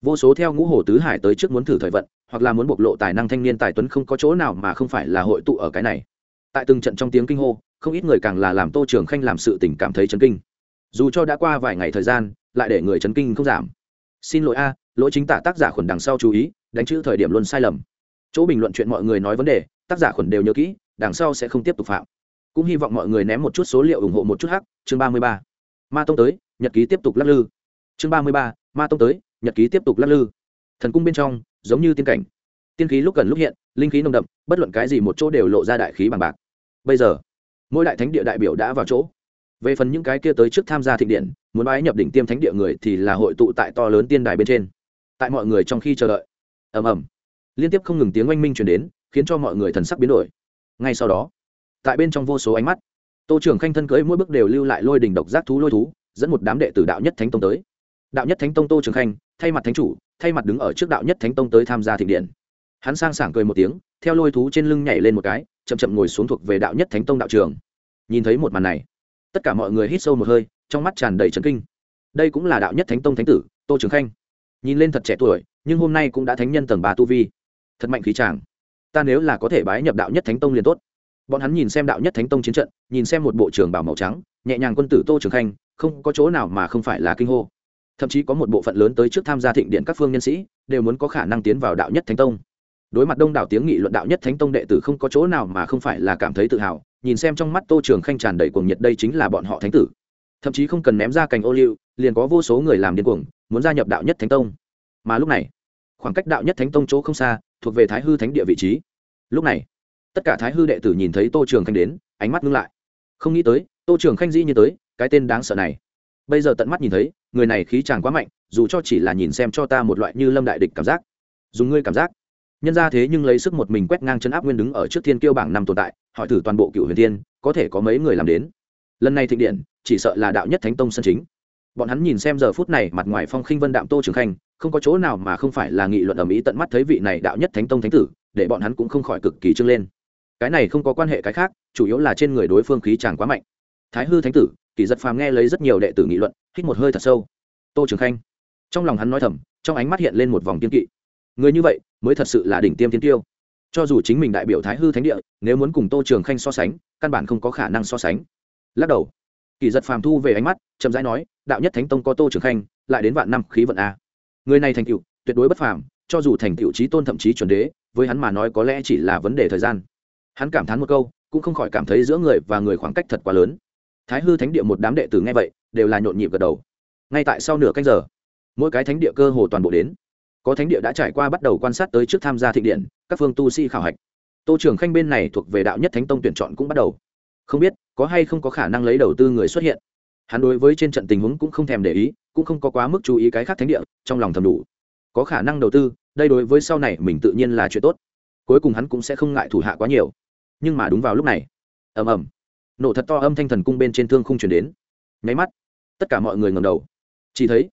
vô số theo ngũ hồ tứ hải tới trước muốn thử thời vận, hoặc là muốn bộc lộ tài năng thanh niên tài tuấn không có chỗ nào mà không phải là hội tụ ở cái này. Tại từng trận trong tiếng kinh hô, không ít người càng là làm tô trường khanh làm sự tình cảm thấy chấn kinh. Dù cho đã qua vài ngày thời gian, lại để người chấn kinh không giảm. Xin lỗi a lỗi chính tả tác giả khuẩn đằng sau chú ý, đánh chữ thời điểm luôn sai lầm. Chỗ bình luận chuyện mọi người nói vấn đề, tác giả khuẩn đều nhớ kỹ, đằng sau sẽ không tiếp tục phạm. Cũng hy vọng mọi người ném một chút số liệu ủng hộ một chút hắc, chương ba mươi ba. Ma tông tới, nhật ký tiếp tục lắc lư. Chương ba mươi ba, ma tông tới, nhật ký tiếp tục lắc lư. Thần cung bên trong, giống như tiên cảnh. Tiên khí lúc gần lúc hiện, linh khí nồng đậm, bất luận cái gì một chỗ đều lộ ra đại khí bằng bạc. Bây giờ, mỗi đại thánh địa đại biểu đã vào chỗ. Về phần những cái kia tới trước tham gia thịnh điện, muốn bái nhập đỉnh tiêm thánh địa người thì là hội tụ tại to lớn tiên đài bên trên tại mọi người trong khi chờ đợi. Ầm ầm. Liên tiếp không ngừng tiếng oanh minh chuyển đến, khiến cho mọi người thần sắc biến đổi. Ngay sau đó, tại bên trong vô số ánh mắt, tô trưởng khanh thân cưới mỗi bước đều lưu lại lôi đình độc giác thú lôi thú, dẫn một đám đệ tử đạo nhất thánh tông tới. Đạo nhất thánh tông tô trường khanh, thay mặt thánh chủ, thay mặt đứng ở trước đạo nhất thánh tông tới tham gia thịnh điện. Hắn sang sảng cười một tiếng, theo lôi thú trên lưng nhảy lên một cái, chậm chậm ngồi xuống thuộc về đạo nhất thánh tông đạo trường. Nhìn thấy một màn này, tất cả mọi người hít sâu một hơi, trong mắt tràn đầy trấn kinh. Đây cũng là đạo nhất thánh tông thánh tử, tô trường khanh nhìn lên thật trẻ tuổi, nhưng hôm nay cũng đã thánh nhân tầng ba tu vi. Thật mạnh khí tràng ta nếu là có thể bái nhập đạo nhất thánh tông liền tốt. Bọn hắn nhìn xem đạo nhất thánh tông chiến trận, nhìn xem một bộ trưởng bảo màu trắng, nhẹ nhàng quân tử tô trường khanh, không có chỗ nào mà không phải là kinh hô. Thậm chí có một bộ phận lớn tới trước tham gia thịnh điện các phương nhân sĩ, đều muốn có khả năng tiến vào đạo nhất thánh tông. Đối mặt đông đảo tiếng nghị luận đạo nhất thánh tông đệ tử không có chỗ nào mà không phải là cảm thấy tự hào, nhìn xem trong mắt tô trường khanh tràn đầy cuồng nhiệt đây chính là bọn họ thánh tử. Thậm chí không cần ném ra cành ô liu, liền có vô số người làm điên cuồng muốn gia nhập đạo nhất thánh tông. Mà lúc này, khoảng cách đạo nhất thánh tông chỗ không xa, thuộc về thái hư thánh địa vị trí. Lúc này, tất cả thái hư đệ tử nhìn thấy tô trường khanh đến, ánh mắt ngưng lại. Không nghĩ tới, tô trường khanh dĩ như tới, cái tên đáng sợ này. Bây giờ tận mắt nhìn thấy, người này khí chàng quá mạnh, dù cho chỉ là nhìn xem cho ta một loại như lâm đại địch cảm giác. Dùng ngươi cảm giác. Nhân ra thế nhưng lấy sức một mình quét ngang chân áp nguyên đứng ở trước thiên kiêu bảng năm tồn tại, hỏi thử toàn bộ cựu huyền thiên, có thể có mấy người làm đến. Lần này thịnh điện, chỉ sợ là đạo nhất thánh tông sân chính bọn hắn nhìn xem giờ phút này mặt ngoài phong khinh vân đạm tô trường khanh, không có chỗ nào mà không phải là nghị luận ở mỹ tận mắt thấy vị này đạo nhất thánh tông thánh tử, để bọn hắn cũng không khỏi cực kỳ trưng lên. Cái này không có quan hệ cái khác, chủ yếu là trên người đối phương khí chàng quá mạnh. Thái hư thánh tử, kỳ giật phàm nghe lấy rất nhiều đệ tử nghị luận, hít một hơi thật sâu. Tô trường khanh, trong lòng hắn nói thầm, trong ánh mắt hiện lên một vòng kiên kỵ. Người như vậy, mới thật sự là đỉnh tiêm tiên tiêu. Cho dù chính mình đại biểu thái hư thánh địa, nếu muốn cùng tô trường khanh so sánh, căn bản không có khả năng so sánh. Lắc đầu kỳ giật phàm thu về ánh mắt, chậm rãi nói, đạo nhất thánh tông có tô trường khanh, lại đến vạn năm khí vận a. Người này thành tựu, tuyệt đối bất phàm, cho dù thành tựu trí tôn thậm chí chuẩn đế, với hắn mà nói có lẽ chỉ là vấn đề thời gian. Hắn cảm thán một câu, cũng không khỏi cảm thấy giữa người và người khoảng cách thật quá lớn. Thái hư thánh địa một đám đệ tử nghe vậy, đều là nhộn nhịp gật đầu. Ngay tại sau nửa canh giờ, mỗi cái thánh địa cơ hồ toàn bộ đến. Có thánh địa đã trải qua bắt đầu quan sát tới trước tham gia thịnh điện, các phương tu sĩ khảo hạch. Tô trưởng khanh bên này thuộc về đạo nhất thánh tông tuyển chọn cũng bắt đầu không biết có hay không có khả năng lấy đầu tư người xuất hiện. Hắn đối với trên trận tình huống cũng không thèm để ý, cũng không có quá mức chú ý cái khác thánh địa, trong lòng thầm đủ. Có khả năng đầu tư, đây đối với sau này mình tự nhiên là chuyện tốt. Cuối cùng hắn cũng sẽ không ngại thủ hạ quá nhiều. Nhưng mà đúng vào lúc này, ầm ầm, nổ thật to âm thanh thần cung bên trên thương không chuyển đến. Nháy mắt, tất cả mọi người ngầm đầu. Chỉ thấy,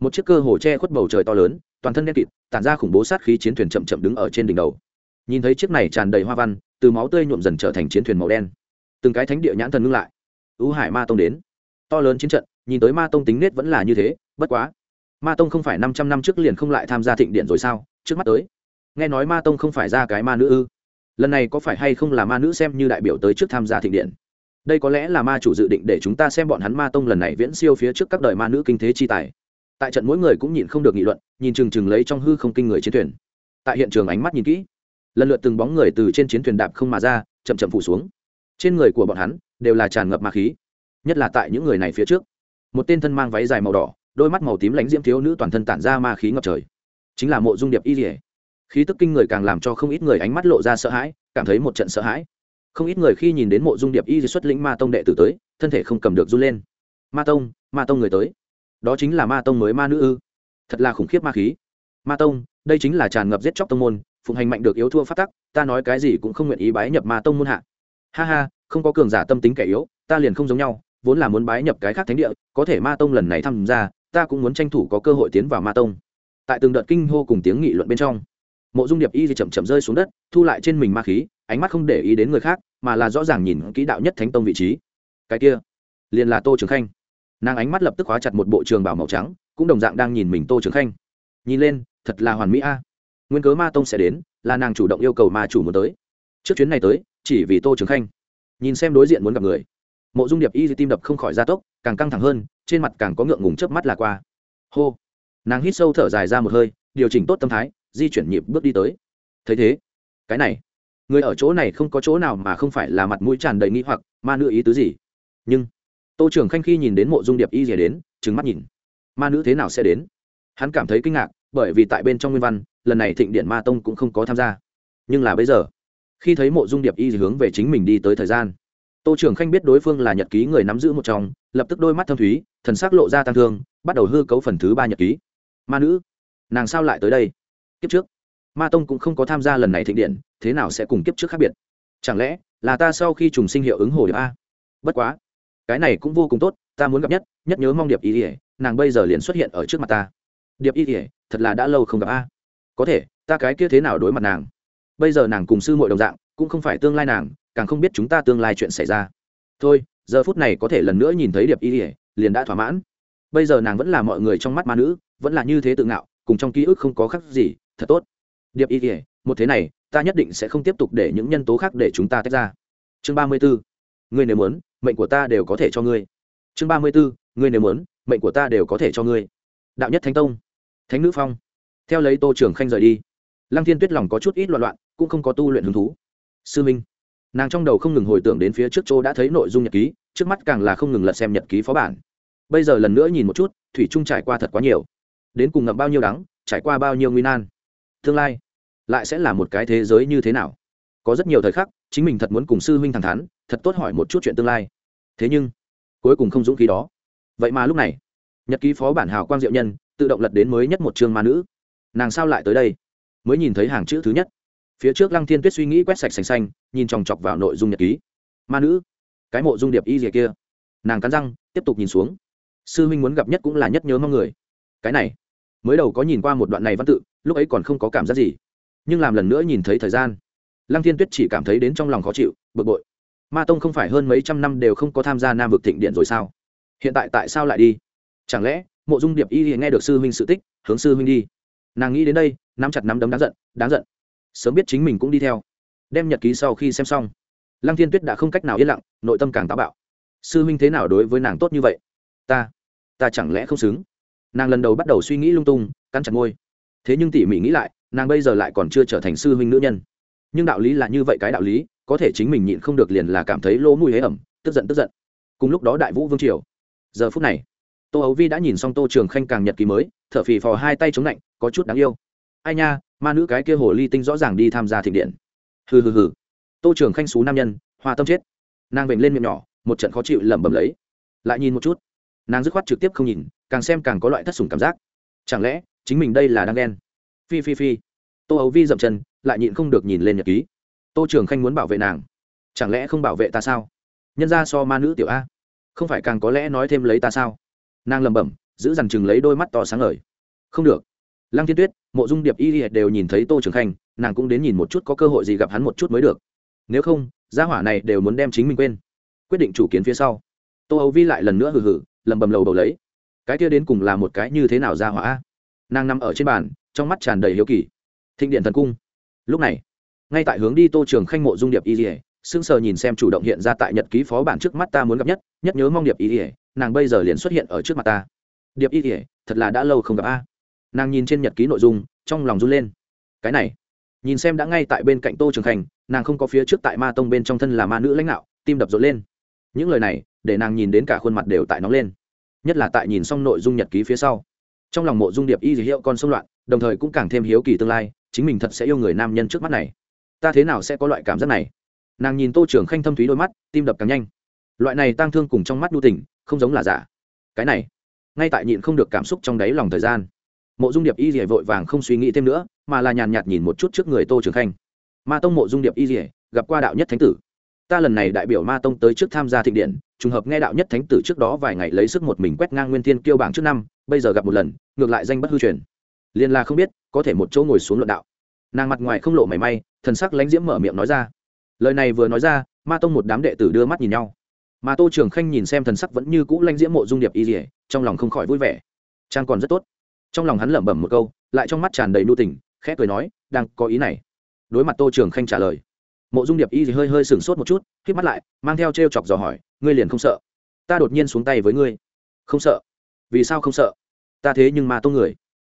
một chiếc cơ hồ che khuất bầu trời to lớn, toàn thân đen kịt, tản ra khủng bố sát khí chiến thuyền chậm chậm đứng ở trên đỉnh đầu. Nhìn thấy chiếc này tràn đầy hoa văn, từ máu tươi nhuộm dần trở thành chiến thuyền màu đen từng cái thánh địa nhãn thần ngưng lại. Ưu hải ma tông đến. To lớn chiến trận, nhìn tới ma tông tính nết vẫn là như thế, bất quá. Ma tông không phải năm trăm năm trước liền không lại tham gia thịnh điện rồi sao? Trước mắt tới. Nghe nói ma tông không phải ra cái ma nữ ư? Lần này có phải hay không là ma nữ xem như đại biểu tới trước tham gia thịnh điện? Đây có lẽ là ma chủ dự định để chúng ta xem bọn hắn ma tông lần này viễn siêu phía trước các đời ma nữ kinh thế chi tài. Tại trận mỗi người cũng nhìn không được nghị luận, nhìn chừng chừng lấy trong hư không kinh người chiến thuyền. Tại hiện trường ánh mắt nhìn kỹ, lần lượt từng bóng người từ trên chiến thuyền đạp không mà ra, chậm chậm phủ xuống trên người của bọn hắn đều là tràn ngập ma khí, nhất là tại những người này phía trước. Một tên thân mang váy dài màu đỏ, đôi mắt màu tím lãnh diễm thiếu nữ toàn thân tản ra ma khí ngập trời. Chính là mộ dung điệp y dỉa khí tức kinh người càng làm cho không ít người ánh mắt lộ ra sợ hãi, cảm thấy một trận sợ hãi. Không ít người khi nhìn đến mộ dung điệp y xuất lĩnh ma tông đệ tử tới, thân thể không cầm được run lên. Ma tông ma tông người tới. Đó chính là ma tông mới ma nữ ư. Thật là khủng khiếp ma khí. Ma tông, đây chính là tràn ngập giết chóc tông môn, phụng hành mạnh được yếu thua phát tắc, ta nói cái gì cũng không nguyện ý bái nhập ma tông môn hạ ha ha, không có cường giả tâm tính kẻ yếu, ta liền không giống nhau, vốn là muốn bái nhập cái khác thánh địa, có thể ma tông lần này tham gia, ta cũng muốn tranh thủ có cơ hội tiến vào ma tông. Tại từng đợt kinh hô cùng tiếng nghị luận bên trong, mộ dung điệp y thì chậm chậm rơi xuống đất, thu lại trên mình ma khí, ánh mắt không để ý đến người khác, mà là rõ ràng nhìn kỹ đạo nhất thánh tông vị trí. Cái kia, liền là tô trường khanh. Nàng ánh mắt lập tức hóa chặt một bộ trường bảo màu trắng, cũng đồng dạng đang nhìn mình tô trường khanh. Nhìn lên, thật là hoàn mỹ a. Nguyên cớ ma tông sẽ đến, là nàng chủ động yêu cầu ma chủ muốn tới. Trước chuyến này tới chỉ vì tô trường khanh. Nhìn xem đối diện muốn gặp người, mộ dung điệp y tim đập không khỏi gia tốc, càng căng thẳng hơn, trên mặt càng có ngượng ngùng chớp mắt là qua. Hô. Nàng hít sâu thở dài ra một hơi, điều chỉnh tốt tâm thái, di chuyển nhịp bước đi tới. Thấy thế, cái này, người ở chỗ này không có chỗ nào mà không phải là mặt mũi tràn đầy nghĩ hoặc, ma nữ ý tứ gì? Nhưng, tô trưởng khanh khi nhìn đến mộ dung điệp y rìa đến trứng mắt nhìn. Ma nữ thế nào sẽ đến? Hắn cảm thấy kinh ngạc, bởi vì tại bên trong nguyên văn, lần này thịnh điện ma tông cũng không có tham gia. Nhưng là bây giờ khi thấy mộ dung điệp y hướng về chính mình đi tới thời gian. Tô trưởng khanh biết đối phương là nhật ký người nắm giữ một trong, lập tức đôi mắt thâm thúy, thần s ắ c lộ ra tăng thương, bắt đầu hư cấu phần thứ ba nhật ký. Ma nữ, nàng sao lại tới đây? Kiếp trước, ma tông cũng không có tham gia lần này thịnh điện, thế nào sẽ cùng kiếp trước khác biệt? Chẳng lẽ là ta sau khi trùng sinh hiệu ứng hồ điệp a? Bất quá, cái này cũng vô cùng tốt, ta muốn gặp nhất nhất nhớ mong điệp y ỉa nàng bây giờ liền xuất hiện ở trước mặt ta. Điệp y ỉa thật là đã lâu không gặp a. Có thể, ta cái kia thế nào đối mặt nàng? Bây giờ nàng cùng sư muội đồng dạng, cũng không phải tương lai nàng, càng không biết chúng ta tương lai chuyện xảy ra. Thôi, giờ phút này có thể lần nữa nhìn thấy điệp y ỉa liền đã thỏa mãn. Bây giờ nàng vẫn là mọi người trong mắt ma nữ, vẫn là như thế tự ngạo, cùng trong ký ức không có khác gì, thật tốt. Điệp y ỉa một thế này, ta nhất định sẽ không tiếp tục để những nhân tố khác để chúng ta tách ra. Chương ba mươi b ố ngươi nếu muốn, mệnh của ta đều có thể cho ngươi. Chương ba mươi b ố ngươi nếu muốn, mệnh của ta đều có thể cho ngươi. Đạo nhất thánh tông, thánh nữ phong. Theo lấy tô trưởng khanh rời đi, lăng thiên tuyết lòng có chút ít loạn loạn cũng không có tu luyện hứng thú. Sư minh, nàng trong đầu không ngừng hồi tưởng đến phía trước chỗ đã thấy nội dung nhật ký, trước mắt càng là không ngừng lật xem nhật ký phó bản. Bây giờ lần nữa nhìn một chút, thủy trung trải qua thật quá nhiều. Đến cùng ngậm bao nhiêu đắng, trải qua bao nhiêu nguy nan. Tương lai, lại sẽ là một cái thế giới như thế nào? Có rất nhiều thời khắc, chính mình thật muốn cùng sư huynh thẳng thắn, thật tốt hỏi một chút chuyện tương lai. Thế nhưng, cuối cùng không dũng khí đó. Vậy mà lúc này, nhật ký phó bản hào quang diệu nhân, tự động lật đến mới nhất một chương ma nữ. Nàng sao lại tới đây? Mới nhìn thấy hàng chữ thứ nhất phía trước lăng thiên tuyết suy nghĩ quét sạch sành xanh, nhìn chòng chọc vào nội dung nhật ký. Ma nữ, cái mộ dung điệp y gì kia? Nàng cắn răng, tiếp tục nhìn xuống. Sư huynh muốn gặp nhất cũng là nhất nhớ mong người. Cái này, mới đầu có nhìn qua một đoạn này văn tự, lúc ấy còn không có cảm giác gì. Nhưng làm lần nữa nhìn thấy thời gian, lăng thiên tuyết chỉ cảm thấy đến trong lòng khó chịu, bực bội. Ma tông không phải hơn mấy trăm năm đều không có tham gia nam vực thịnh điện rồi sao? Hiện tại tại sao lại đi? Chẳng lẽ, mộ dung điệp y nghe được sư huynh sự tích, hướng sư huynh đi? Nàng nghĩ đến đây, nắm chặt nắm đấm đáng giận đáng giận sớm biết chính mình cũng đi theo. Đem nhật ký sau khi xem xong. Lăng thiên tuyết đã không cách nào yên lặng, nội tâm càng táo bạo. Sư huynh thế nào đối với nàng tốt như vậy? Ta ta chẳng lẽ không xứng? Nàng lần đầu bắt đầu suy nghĩ lung tung, cắn chặt môi. Thế nhưng tỉ mỉ nghĩ lại, nàng bây giờ lại còn chưa trở thành sư huynh nữ nhân. Nhưng đạo lý là như vậy cái đạo lý, có thể chính mình nhịn không được liền là cảm thấy lỗ mùi hế ẩm, tức giận tức giận. Cùng lúc đó đại vũ vương triều. Giờ phút này, tô ấu vi đã nhìn xong tô trường khanh càng nhật ký mới t h ở phì phò hai tay chống lạnh, có chút đáng yêu. Ai nha ma nữ cái kia hồ ly tinh rõ ràng đi tham gia thịnh điện. Hừ hừ hừ. Tô trường khanh xú nam nhân, hoa tâm chết. Nàng vểnh lên miệng nhỏ, một trận khó chịu lẩm bẩm lấy. Lại nhìn một chút. Nàng dứt khoát trực tiếp không nhìn, càng xem càng có loại thất sủng cảm giác. Chẳng lẽ, chính mình đây là đang đen phi phi phi. Tô ấu vi dậm chân, lại nhịn không được nhìn lên nhật ký. Tô trường khanh muốn bảo vệ nàng. Chẳng lẽ không bảo vệ ta sao? Nhân ra so ma nữ tiểu a. Không phải càng có lẽ nói thêm lấy ta sao? Nàng lẩm bẩm, giữ dằn chừng lấy đôi mắt to sáng ngời. Không được. Lăng thiên tuyết mộ dung điệp y đều nhìn thấy tô trường khanh, nàng cũng đến nhìn một chút có cơ hội gì gặp hắn một chút mới được. Nếu không, gia hỏa này đều muốn đem chính mình quên. Quyết định chủ kiến phía sau. Tô âu vi lại lần nữa hừ hừ lầm bầm lầu bầu lấy. Cái kia đến cùng là một cái như thế nào gia hỏa? Nàng nằm ở trên bàn, trong mắt tràn đầy hiếu kỳ. Thịnh điện thần cung. Lúc này, ngay tại hướng đi tô trường khanh mộ dung điệp y dỉa sững sờ nhìn xem chủ động hiện ra tại nhật ký phó bản trước mắt ta muốn gặp nhất nhất nhớ mong điệp y dỉa nàng bây giờ liền xuất hiện ở trước mặt ta. Điệp y dỉa thật là đã lâu không gặp a nàng nhìn trên nhật ký nội dung, trong lòng run lên. Cái này, nhìn xem đã ngay tại bên cạnh tô trường khanh, nàng không có phía trước tại ma tông bên trong thân là ma nữ lãnh đạo, tim đập rộn lên. Những lời này, để nàng nhìn đến cả khuôn mặt đều tại nóng lên. Nhất là tại nhìn xong nội dung nhật ký phía sau. Trong lòng mộ dung điệp y dì hiệu con sông loạn, đồng thời cũng càng thêm hiếu kỳ tương lai, chính mình thật sẽ yêu người nam nhân trước mắt này. Ta thế nào sẽ có loại cảm giác này? Nàng nhìn tô trưởng khanh thâm thúy đôi mắt, tim đập càng nhanh. Loại này tang thương cùng trong mắt đu tình, không giống là giả. Cái này, ngay tại nhịn không được cảm xúc trong đáy lòng thời gian mộ dung điệp y rỉa vội vàng không suy nghĩ thêm nữa, mà là nhàn nhạt nhìn một chút trước người tô trường khanh. Ma tông mộ dung điệp y rỉa gặp qua đạo nhất thánh tử. Ta lần này đại biểu ma tông tới trước tham gia thịnh điện, trùng hợp nghe đạo nhất thánh tử trước đó vài ngày lấy sức một mình quét ngang nguyên thiên kiêu bảng trước năm, bây giờ gặp một lần, ngược lại danh bất hư truyền. Liên la không biết, có thể một chỗ ngồi xuống luận đạo. Nàng mặt ngoài không lộ mảy may, thần sắc lãnh diễm mở miệng nói ra. Lời này vừa nói ra, ma tông một đám đệ tử đưa mắt nhìn nhau. Mà tô trường khanh nhìn xem thần sắc vẫn như cũ lãnh diễm mộ dung điệp y dỉa trong lòng không khỏi vui vẻ. Trang còn rất tốt trong lòng hắn lẩm bẩm một câu, lại trong mắt tràn đầy nu tình, khẽ cười nói, đang có ý này. Đối mặt tô trường khanh trả lời, mộ dung điệp y thì hơi hơi sửng sốt một chút k mắt lại, mang theo t r e o chọc dò hỏi, ngươi liền không sợ? Ta đột nhiên xuống tay với ngươi. Không sợ. Vì sao không sợ? Ta thế nhưng mà tô người.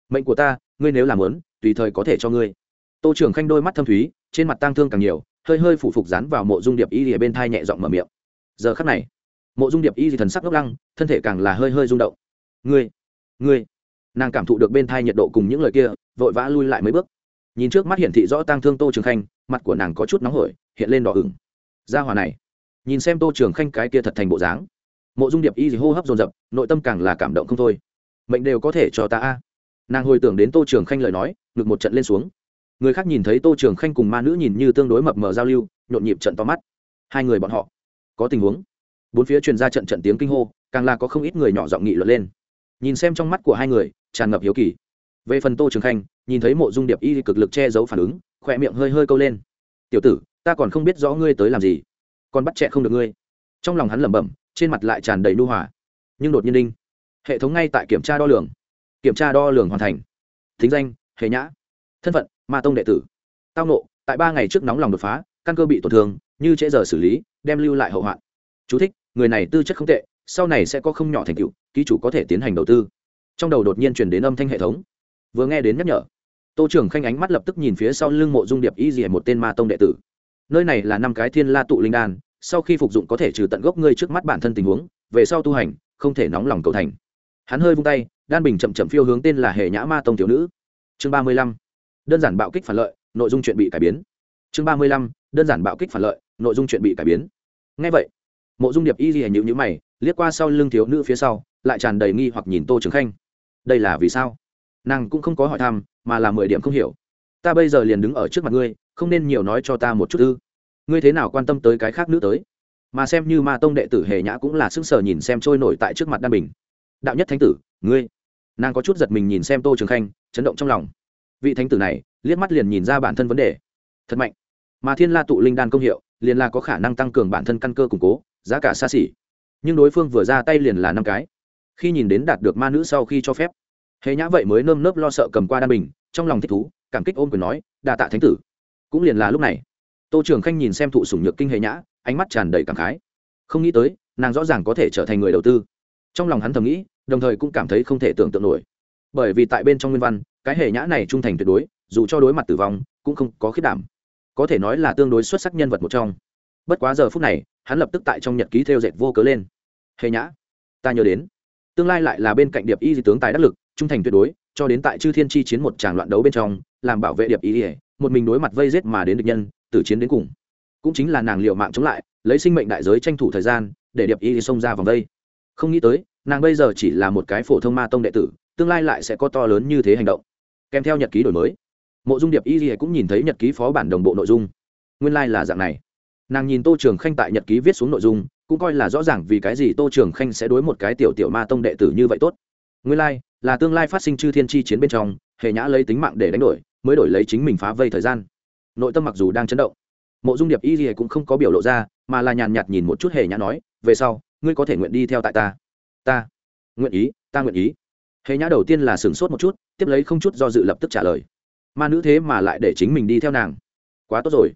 Mệnh của ta, ngươi nếu làm lớn tùy thời có thể cho ngươi. Tô trưởng khanh đôi mắt thâm thúy, trên mặt tang thương càng nhiều, hơi hơi phủ phục dán vào mộ dung điệp y thì bên thai nhẹ giọng mở miệng. Giờ khắc này, mộ dung điệp y thì thần sắc ngốc lăng, thân thể càng là hơi hơi rung động. Ngươi ngươi nàng cảm thụ được bên thai nhiệt độ cùng những lời kia, vội vã lui lại mấy bước. Nhìn trước mắt hiển thị rõ tang thương tô trường khanh, mặt của nàng có chút nóng hổi, hiện lên đỏ ửng. Ra hòa này, nhìn xem tô trường khanh cái kia thật thành bộ dáng. Mộ dung điệp y gì hô hấp dồn dập, nội tâm càng là cảm động không thôi. Mệnh đều có thể cho ta a. Nàng hồi tưởng đến tô trường khanh lời nói, ngực một trận lên xuống. Người khác nhìn thấy tô trường khanh cùng ma nữ nhìn như tương đối mập mờ giao lưu, nhộn nhịp trận to mắt. Hai người bọn họ, có tình huống. Bốn phía truyền ra trận trận tiếng kinh hô, càng là có không ít người nhỏ giọng nghị luận lên. Nhìn xem trong mắt của hai người tràn ngập hiếu kỳ. Về phần tô trường khanh nhìn thấy mộ dung điệp y cực lực che giấu phản ứng khỏe miệng hơi hơi câu lên. Tiểu tử ta còn không biết rõ ngươi tới làm gì. Còn bắt chẹ không được ngươi. Trong lòng hắn lẩm bẩm trên mặt lại tràn đầy nu hòa. Nhưng đột nhiên đinh hệ thống ngay tại kiểm tra đo lường. Kiểm tra đo lường hoàn thành. Thính danh hệ nhã. Thân phận ma tông đệ tử. Tao nộ tại ba ngày trước nóng lòng đột phá căn cơ bị tổn thương như trễ giờ xử lý đem lưu lại hậu hoạn. Chú thích, người này tư chất không tệ sau này sẽ có không nhỏ thành tựu ký chủ có thể tiến hành đầu tư trong đầu đột nhiên truyền đến âm thanh hệ thống. Vừa nghe đến nhắc nhở, tô trưởng khanh ánh mắt lập tức nhìn phía sau lưng mộ dung điệp y dì một tên ma tông đệ tử. Nơi này là năm cái thiên la tụ linh đan, sau khi phục dụng có thể trừ tận gốc ngươi trước mắt bản thân tình huống, về sau tu hành, không thể nóng lòng cầu thành. Hắn hơi vung tay, đan bình chậm chậm phiêu hướng tên là hệ nhã ma tông thiếu nữ. Chương ba mươi lăm, đơn giản bạo kích phản lợi, nội dung chuyện bị cải biến. Chương ba mươi lăm, đơn giản bạo kích phản lợi, nội dung chuyện bị cải biến. Ngay vậy, mộ dung điệp y gì nhịu nhữ mày, liếc qua sau lưng thiếu nữ phía sau, lại tràn đầy nghi hoặc nhìn tô trường khanh đây là vì sao? Nàng cũng không có hỏi thăm, mà là mười điểm không hiểu. Ta bây giờ liền đứng ở trước mặt ngươi, không nên nhiều nói cho ta một chút ư? Ngươi thế nào quan tâm tới cái khác nữ tới? Mà xem như ma tông đệ tử hề nhã cũng là sức sở nhìn xem trôi nổi tại trước mặt đan bình. Đạo nhất thánh tử, ngươi. Nàng có chút giật mình nhìn xem tô trường khanh, chấn động trong lòng. Vị thánh tử này, liếc mắt liền nhìn ra bản thân vấn đề. Thật mạnh. Mà thiên la tụ linh đan công hiệu, liền là có khả năng tăng cường bản thân căn cơ củng cố, giá cả xa xỉ. Nhưng đối phương vừa ra tay liền là năm cái khi nhìn đến đạt được ma nữ sau khi cho phép. Hệ nhã vậy mới nơm nớp lo sợ cầm qua đan bình, trong lòng thích thú, cảm kích ôm quyền nói đà tạ thánh tử. Cũng liền là lúc này, tô trường khanh nhìn xem thụ sủng nhược kinh hệ nhã, ánh mắt tràn đầy cảm khái. Không nghĩ tới, nàng rõ ràng có thể trở thành người đầu tư. Trong lòng hắn thầm nghĩ, đồng thời cũng cảm thấy không thể tưởng tượng nổi. Bởi vì tại bên trong nguyên văn, cái hệ nhã này trung thành tuyệt đối, dù cho đối mặt tử vong, cũng không có khiết đảm. Có thể nói là tương đối xuất sắc nhân vật một trong. Bất quá giờ phút này, hắn lập tức tại trong nhật ký theo dệt vô cớ lên. Hệ nhã, ta nhớ đến tương lai lại là bên cạnh điệp y di tướng tài đắc lực, trung thành tuyệt đối, cho đến tại chư thiên chi chiến một tràng loạn đấu bên trong, làm bảo vệ điệp y một mình đối mặt vây giết mà đến địch nhân, tử chiến đến cùng. Cũng chính là nàng liệu mạng chống lại, lấy sinh mệnh đại giới tranh thủ thời gian, để điệp y xông ra vòng vây. Không nghĩ tới, nàng bây giờ chỉ là một cái phổ thông ma tông đệ tử, tương lai lại sẽ có to lớn như thế hành động. Kèm theo nhật ký đổi mới, mộ dung điệp y cũng nhìn thấy nhật ký phó bản đồng bộ nội dung. Nguyên lai、like、là dạng này. Nàng nhìn tô trường khanh tại nhật ký viết xuống nội dung cũng coi là rõ ràng vì cái gì tô trường khanh sẽ đối một cái tiểu tiểu ma tông đệ tử như vậy tốt. Nguyên lai、like, là tương lai phát sinh chư thiên chi chiến bên trong hề nhã lấy tính mạng để đánh đổi mới đổi lấy chính mình phá vây thời gian. Nội tâm mặc dù đang chấn động mộ dung điệp y gì cũng không có biểu lộ ra mà là nhàn nhạt nhìn một chút hề nhã nói về sau ngươi có thể nguyện đi theo tại ta. Ta? Nguyện ý ta nguyện ý. Hề nhã đầu tiên là sửng sốt một chút tiếp lấy không chút do dự lập tức trả lời. Ma nữ thế mà lại để chính mình đi theo nàng. Quá tốt rồi.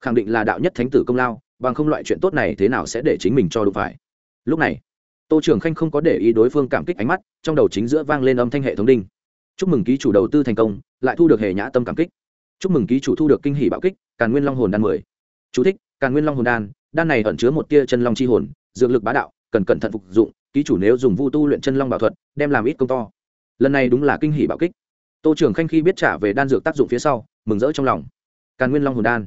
Khẳng định là đạo nhất thánh tử công lao bằng không loại chuyện tốt này thế nào sẽ để chính mình cho đúng phải? Lúc này tô trưởng khanh không có để ý đối phương cảm kích ánh mắt trong đầu chính giữa vang lên âm thanh hệ thống đinh. Chúc mừng ký chủ đầu tư thành công lại thu được hệ nhã tâm cảm kích. Chúc mừng ký chủ thu được kinh hỷ bạo kích càn nguyên long hồn đan mười. Chú thích, càn nguyên long hồn đan đan này ẩn chứa một tia chân long chi hồn dược lực bá đạo cần cẩn thận phục dụng ký chủ nếu dùng vu tu luyện chân long bảo thuật đem làm ít công to. Lần này đúng là kinh hỷ bạo kích. Tô trưởng khanh khi biết trả về đan dược tác dụng phía sau mừng rỡ trong lòng. Càn nguyên long hồn đan.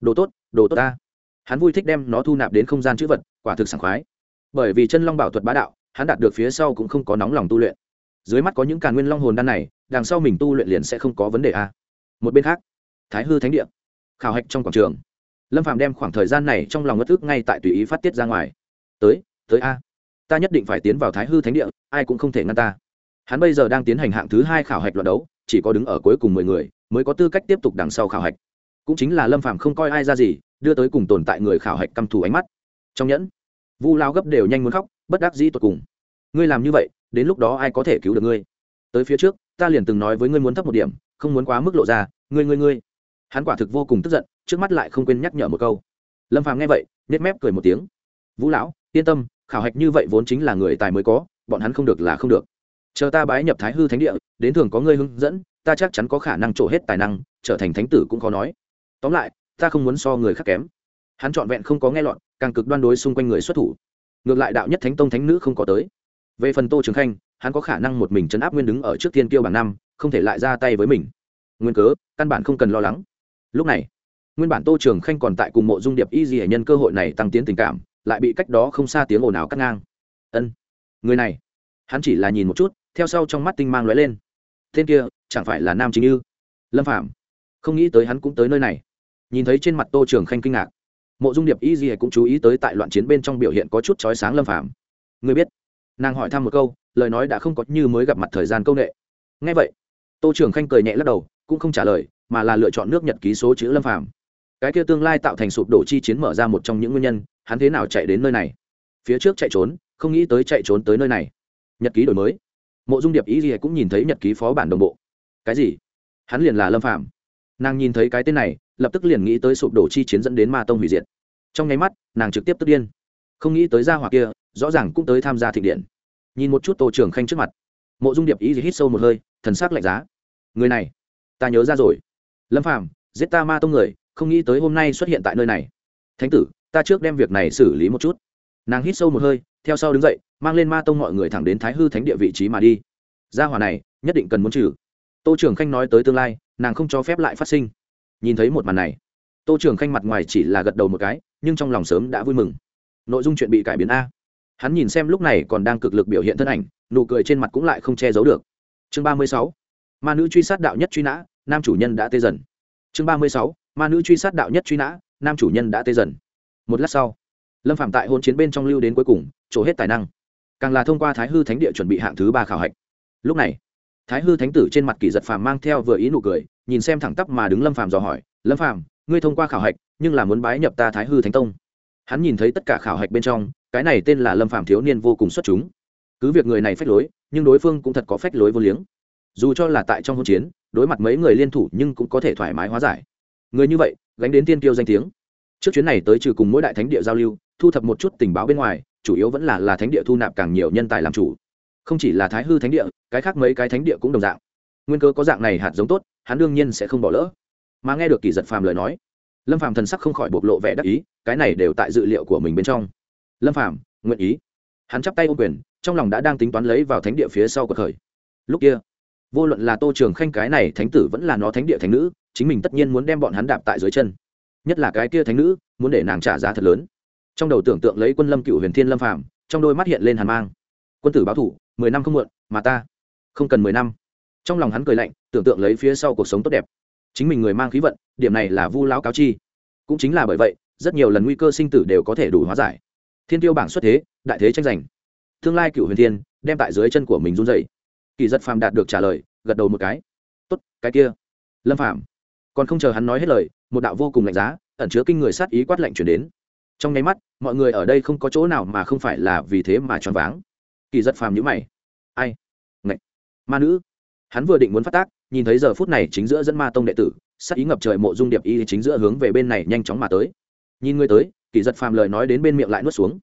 Đồ tốt đồ tốt ta hắn vui thích đem nó thu nạp đến không gian chữ vật, quả thực sảng khoái. Bởi vì chân long bảo thuật bá đạo, hắn đạt được phía sau cũng không có nóng lòng tu luyện. Dưới mắt có những càn nguyên long hồn đan này, đằng sau mình tu luyện liền sẽ không có vấn đề a. Một bên khác, thái hư thánh địa, khảo hạch trong quảng trường. Lâm phàm đem khoảng thời gian này trong lòng ngất ức ngay tại tùy ý phát tiết ra ngoài. Tới tới a. Ta nhất định phải tiến vào thái hư thánh địa, ai cũng không thể ngăn ta. Hắn bây giờ đang tiến hành hạng thứ hai khảo hạch loạt đấu, chỉ có đứng ở cuối cùng mười người, mới có tư cách tiếp tục đằng sau khảo hạch. Cũng chính là lâm phàm không coi ai ra gì đưa tới cùng tồn tại người khảo hạch căm thù ánh mắt. Trong nhẫn, vu lao gấp đều nhanh muốn khóc, bất đắc dĩ tột cùng. Ngươi làm như vậy, đến lúc đó ai có thể cứu được ngươi? Tới phía trước, ta liền từng nói với ngươi muốn thấp một điểm, không muốn quá mức lộ ra, ngươi ngươi ngươi. Hắn quả thực vô cùng tức giận, trước mắt lại không quên nhắc nhở một câu. Lâm phàm nghe vậy nết mép cười một tiếng. Vũ lão, yên tâm, khảo hạch như vậy vốn chính là người tài mới có, bọn hắn không được là không được. Chờ ta bái nhập thái hư thánh địa, đến thường có ngươi hướng dẫn, ta chắc chắn có khả năng trổ hết tài năng, trở thành thánh tử cũng khó nói. Tóm lại ta không muốn so người khác kém. Hắn trọn vẹn không có nghe lọt, càng cực đoan đối xung quanh người xuất thủ. Ngược lại đạo nhất thánh tông thánh nữ không có tới. Về phần tô trường khanh, hắn có khả năng một mình chấn áp nguyên đứng ở trước thiên kiêu bảng năm, không thể lại ra tay với mình. Nguyên cớ, căn bản không cần lo lắng. Lúc này, nguyên bản tô trường khanh còn tại cùng mộ dung điệp y gì nhân cơ hội này tăng tiến tình cảm, lại bị cách đó không xa tiếng ồn ào cắt ngang. Ân, người này. Hắn chỉ là nhìn một chút, theo sau trong mắt tinh mang lóe lên. Tên kia, chẳng phải là nam chính ư? Lâm phạm không nghĩ tới hắn cũng tới nơi này nhìn thấy trên mặt tô trường khanh kinh ngạc. Mộ dung điệp y gì cũng chú ý tới tại loạn chiến bên trong biểu hiện có chút chói sáng lâm phạm người biết. Nàng hỏi thăm một câu, lời nói đã không có như mới gặp mặt thời gian công nghệ ngay vậy, tô trường khanh cười nhẹ lắc đầu, cũng không trả lời, mà là lựa chọn nước nhật ký số chữ lâm phạm cái kia tương lai tạo thành sụp đổ chi chiến mở ra một trong những nguyên nhân, hắn thế nào chạy đến nơi này? Phía trước chạy trốn, không nghĩ tới chạy trốn tới nơi này. Nhật ký đổi mới. Mộ dung điệp ý gì cũng nhìn thấy nhật ký phó bản đồng bộ. Cái gì? Hắn liền là lâm phạm nàng nhìn thấy cái tên này lập tức liền nghĩ tới sụp đổ chi chiến dẫn đến ma tông hủy diệt. Trong nháy mắt, nàng trực tiếp tức điên. Không nghĩ tới gia hỏa kia, rõ ràng cũng tới tham gia thịnh điện. Nhìn một chút tô trường khanh trước mặt. Mộ dung điệp ý gì hít sâu một hơi, thần sắc lạnh giá. Người này, ta nhớ ra rồi. Lâm phàm, giết ta ma tông người, không nghĩ tới hôm nay xuất hiện tại nơi này. Thánh tử, ta trước đem việc này xử lý một chút. Nàng hít sâu một hơi, theo sau đứng dậy, mang lên ma tông mọi người thẳng đến thái hư thánh địa vị trí mà đi. Gia hỏa này, nhất định cần muốn trừ. Tô trưởng khanh nói tới tương lai, nàng không cho phép lại phát sinh nhìn thấy một màn này, tô trường khanh mặt ngoài chỉ là gật đầu một cái, nhưng trong lòng sớm đã vui mừng. Nội dung chuyện bị cải biến a. Hắn nhìn xem lúc này còn đang cực lực biểu hiện thân ảnh, nụ cười trên mặt cũng lại không che giấu được. Chương ba mươi sáu, ma nữ truy sát đạo nhất truy nã, nam chủ nhân đã tê dần. Chương ba mươi sáu, ma nữ truy sát đạo nhất truy nã, nam chủ nhân đã tê dần. Một lát sau, lâm phạm tại hôn chiến bên trong lưu đến cuối cùng, trổ hết tài năng. Càng là thông qua thái hư thánh địa chuẩn bị hạng thứ ba khảo hạch. Lúc này, thái hư thánh tử trên mặt kỷ giật phàm mang theo vừa ý nụ cười nhìn xem thẳng tắp mà đứng lâm phàm dò hỏi, lâm phàm, ngươi thông qua khảo hạch, nhưng là muốn bái nhập ta thái hư thánh tông. Hắn nhìn thấy tất cả khảo hạch bên trong, cái này tên là lâm phàm thiếu niên vô cùng xuất chúng. Cứ việc người này phách lối, nhưng đối phương cũng thật có phách lối vô liếng. Dù cho là tại trong hỗn chiến, đối mặt mấy người liên thủ nhưng cũng có thể thoải mái hóa giải. Người như vậy, gánh đến tiên tiêu danh tiếng. Trước chuyến này tới trừ cùng mỗi đại thánh địa giao lưu, thu thập một chút tình báo bên ngoài, chủ yếu vẫn là là thánh địa thu nạp càng nhiều nhân tài làm chủ. Không chỉ là thái hư thánh địa, cái khác mấy cái thánh địa cũng đồng dạng. Nguyên cơ có dạng này hạt giống tốt hắn đương nhiên sẽ không bỏ lỡ. Mà nghe được kỳ giật phàm lời nói, lâm phàm thần sắc không khỏi bộc lộ vẻ đắc ý, cái này đều tại dự liệu của mình bên trong. Lâm phàm, nguyện ý. Hắn chắp tay ô quyền, trong lòng đã đang tính toán lấy vào thánh địa phía sau cuộc khởi. Lúc kia, vô luận là tô trường khanh cái này thánh tử vẫn là nó thánh địa thánh nữ, chính mình tất nhiên muốn đem bọn hắn đạp tại dưới chân. Nhất là cái kia thánh nữ, muốn để nàng trả giá thật lớn. Trong đầu tưởng tượng lấy quân lâm cựu huyền thiên lâm phàm, trong đôi mắt hiện lên hàn mang. Quân tử báo thủ, mười năm không muộn, mà ta không cần mười năm trong lòng hắn cười lạnh tưởng tượng lấy phía sau cuộc sống tốt đẹp. Chính mình người mang khí vận điểm này là vu lão cáo chi. Cũng chính là bởi vậy rất nhiều lần nguy cơ sinh tử đều có thể đủ hóa giải. Thiên tiêu bảng xuất thế đại thế tranh giành. Tương lai cựu huyền thiên đem tại dưới chân của mình run dậy kỳ giật phàm đạt được trả lời gật đầu một cái. Tốt cái kia. Lâm Phàm, còn không chờ hắn nói hết lời một đạo vô cùng lạnh giá ẩn chứa kinh người sát ý quát lạnh chuyển đến. Trong nháy mắt mọi người ở đây không có chỗ nào mà không phải là vì thế mà choáng váng. Kỳ giật phàm nhữ mày. Ai? Ngậy. ma nữ hắn vừa định muốn phát tác, nhìn thấy giờ phút này chính giữa dẫn ma tông đệ tử, sắc ý ngập trời mộ dung điệp y chính giữa hướng về bên này nhanh chóng mà tới. Nhìn người tới kỳ giật phàm lời nói đến bên miệng lại nuốt xuống.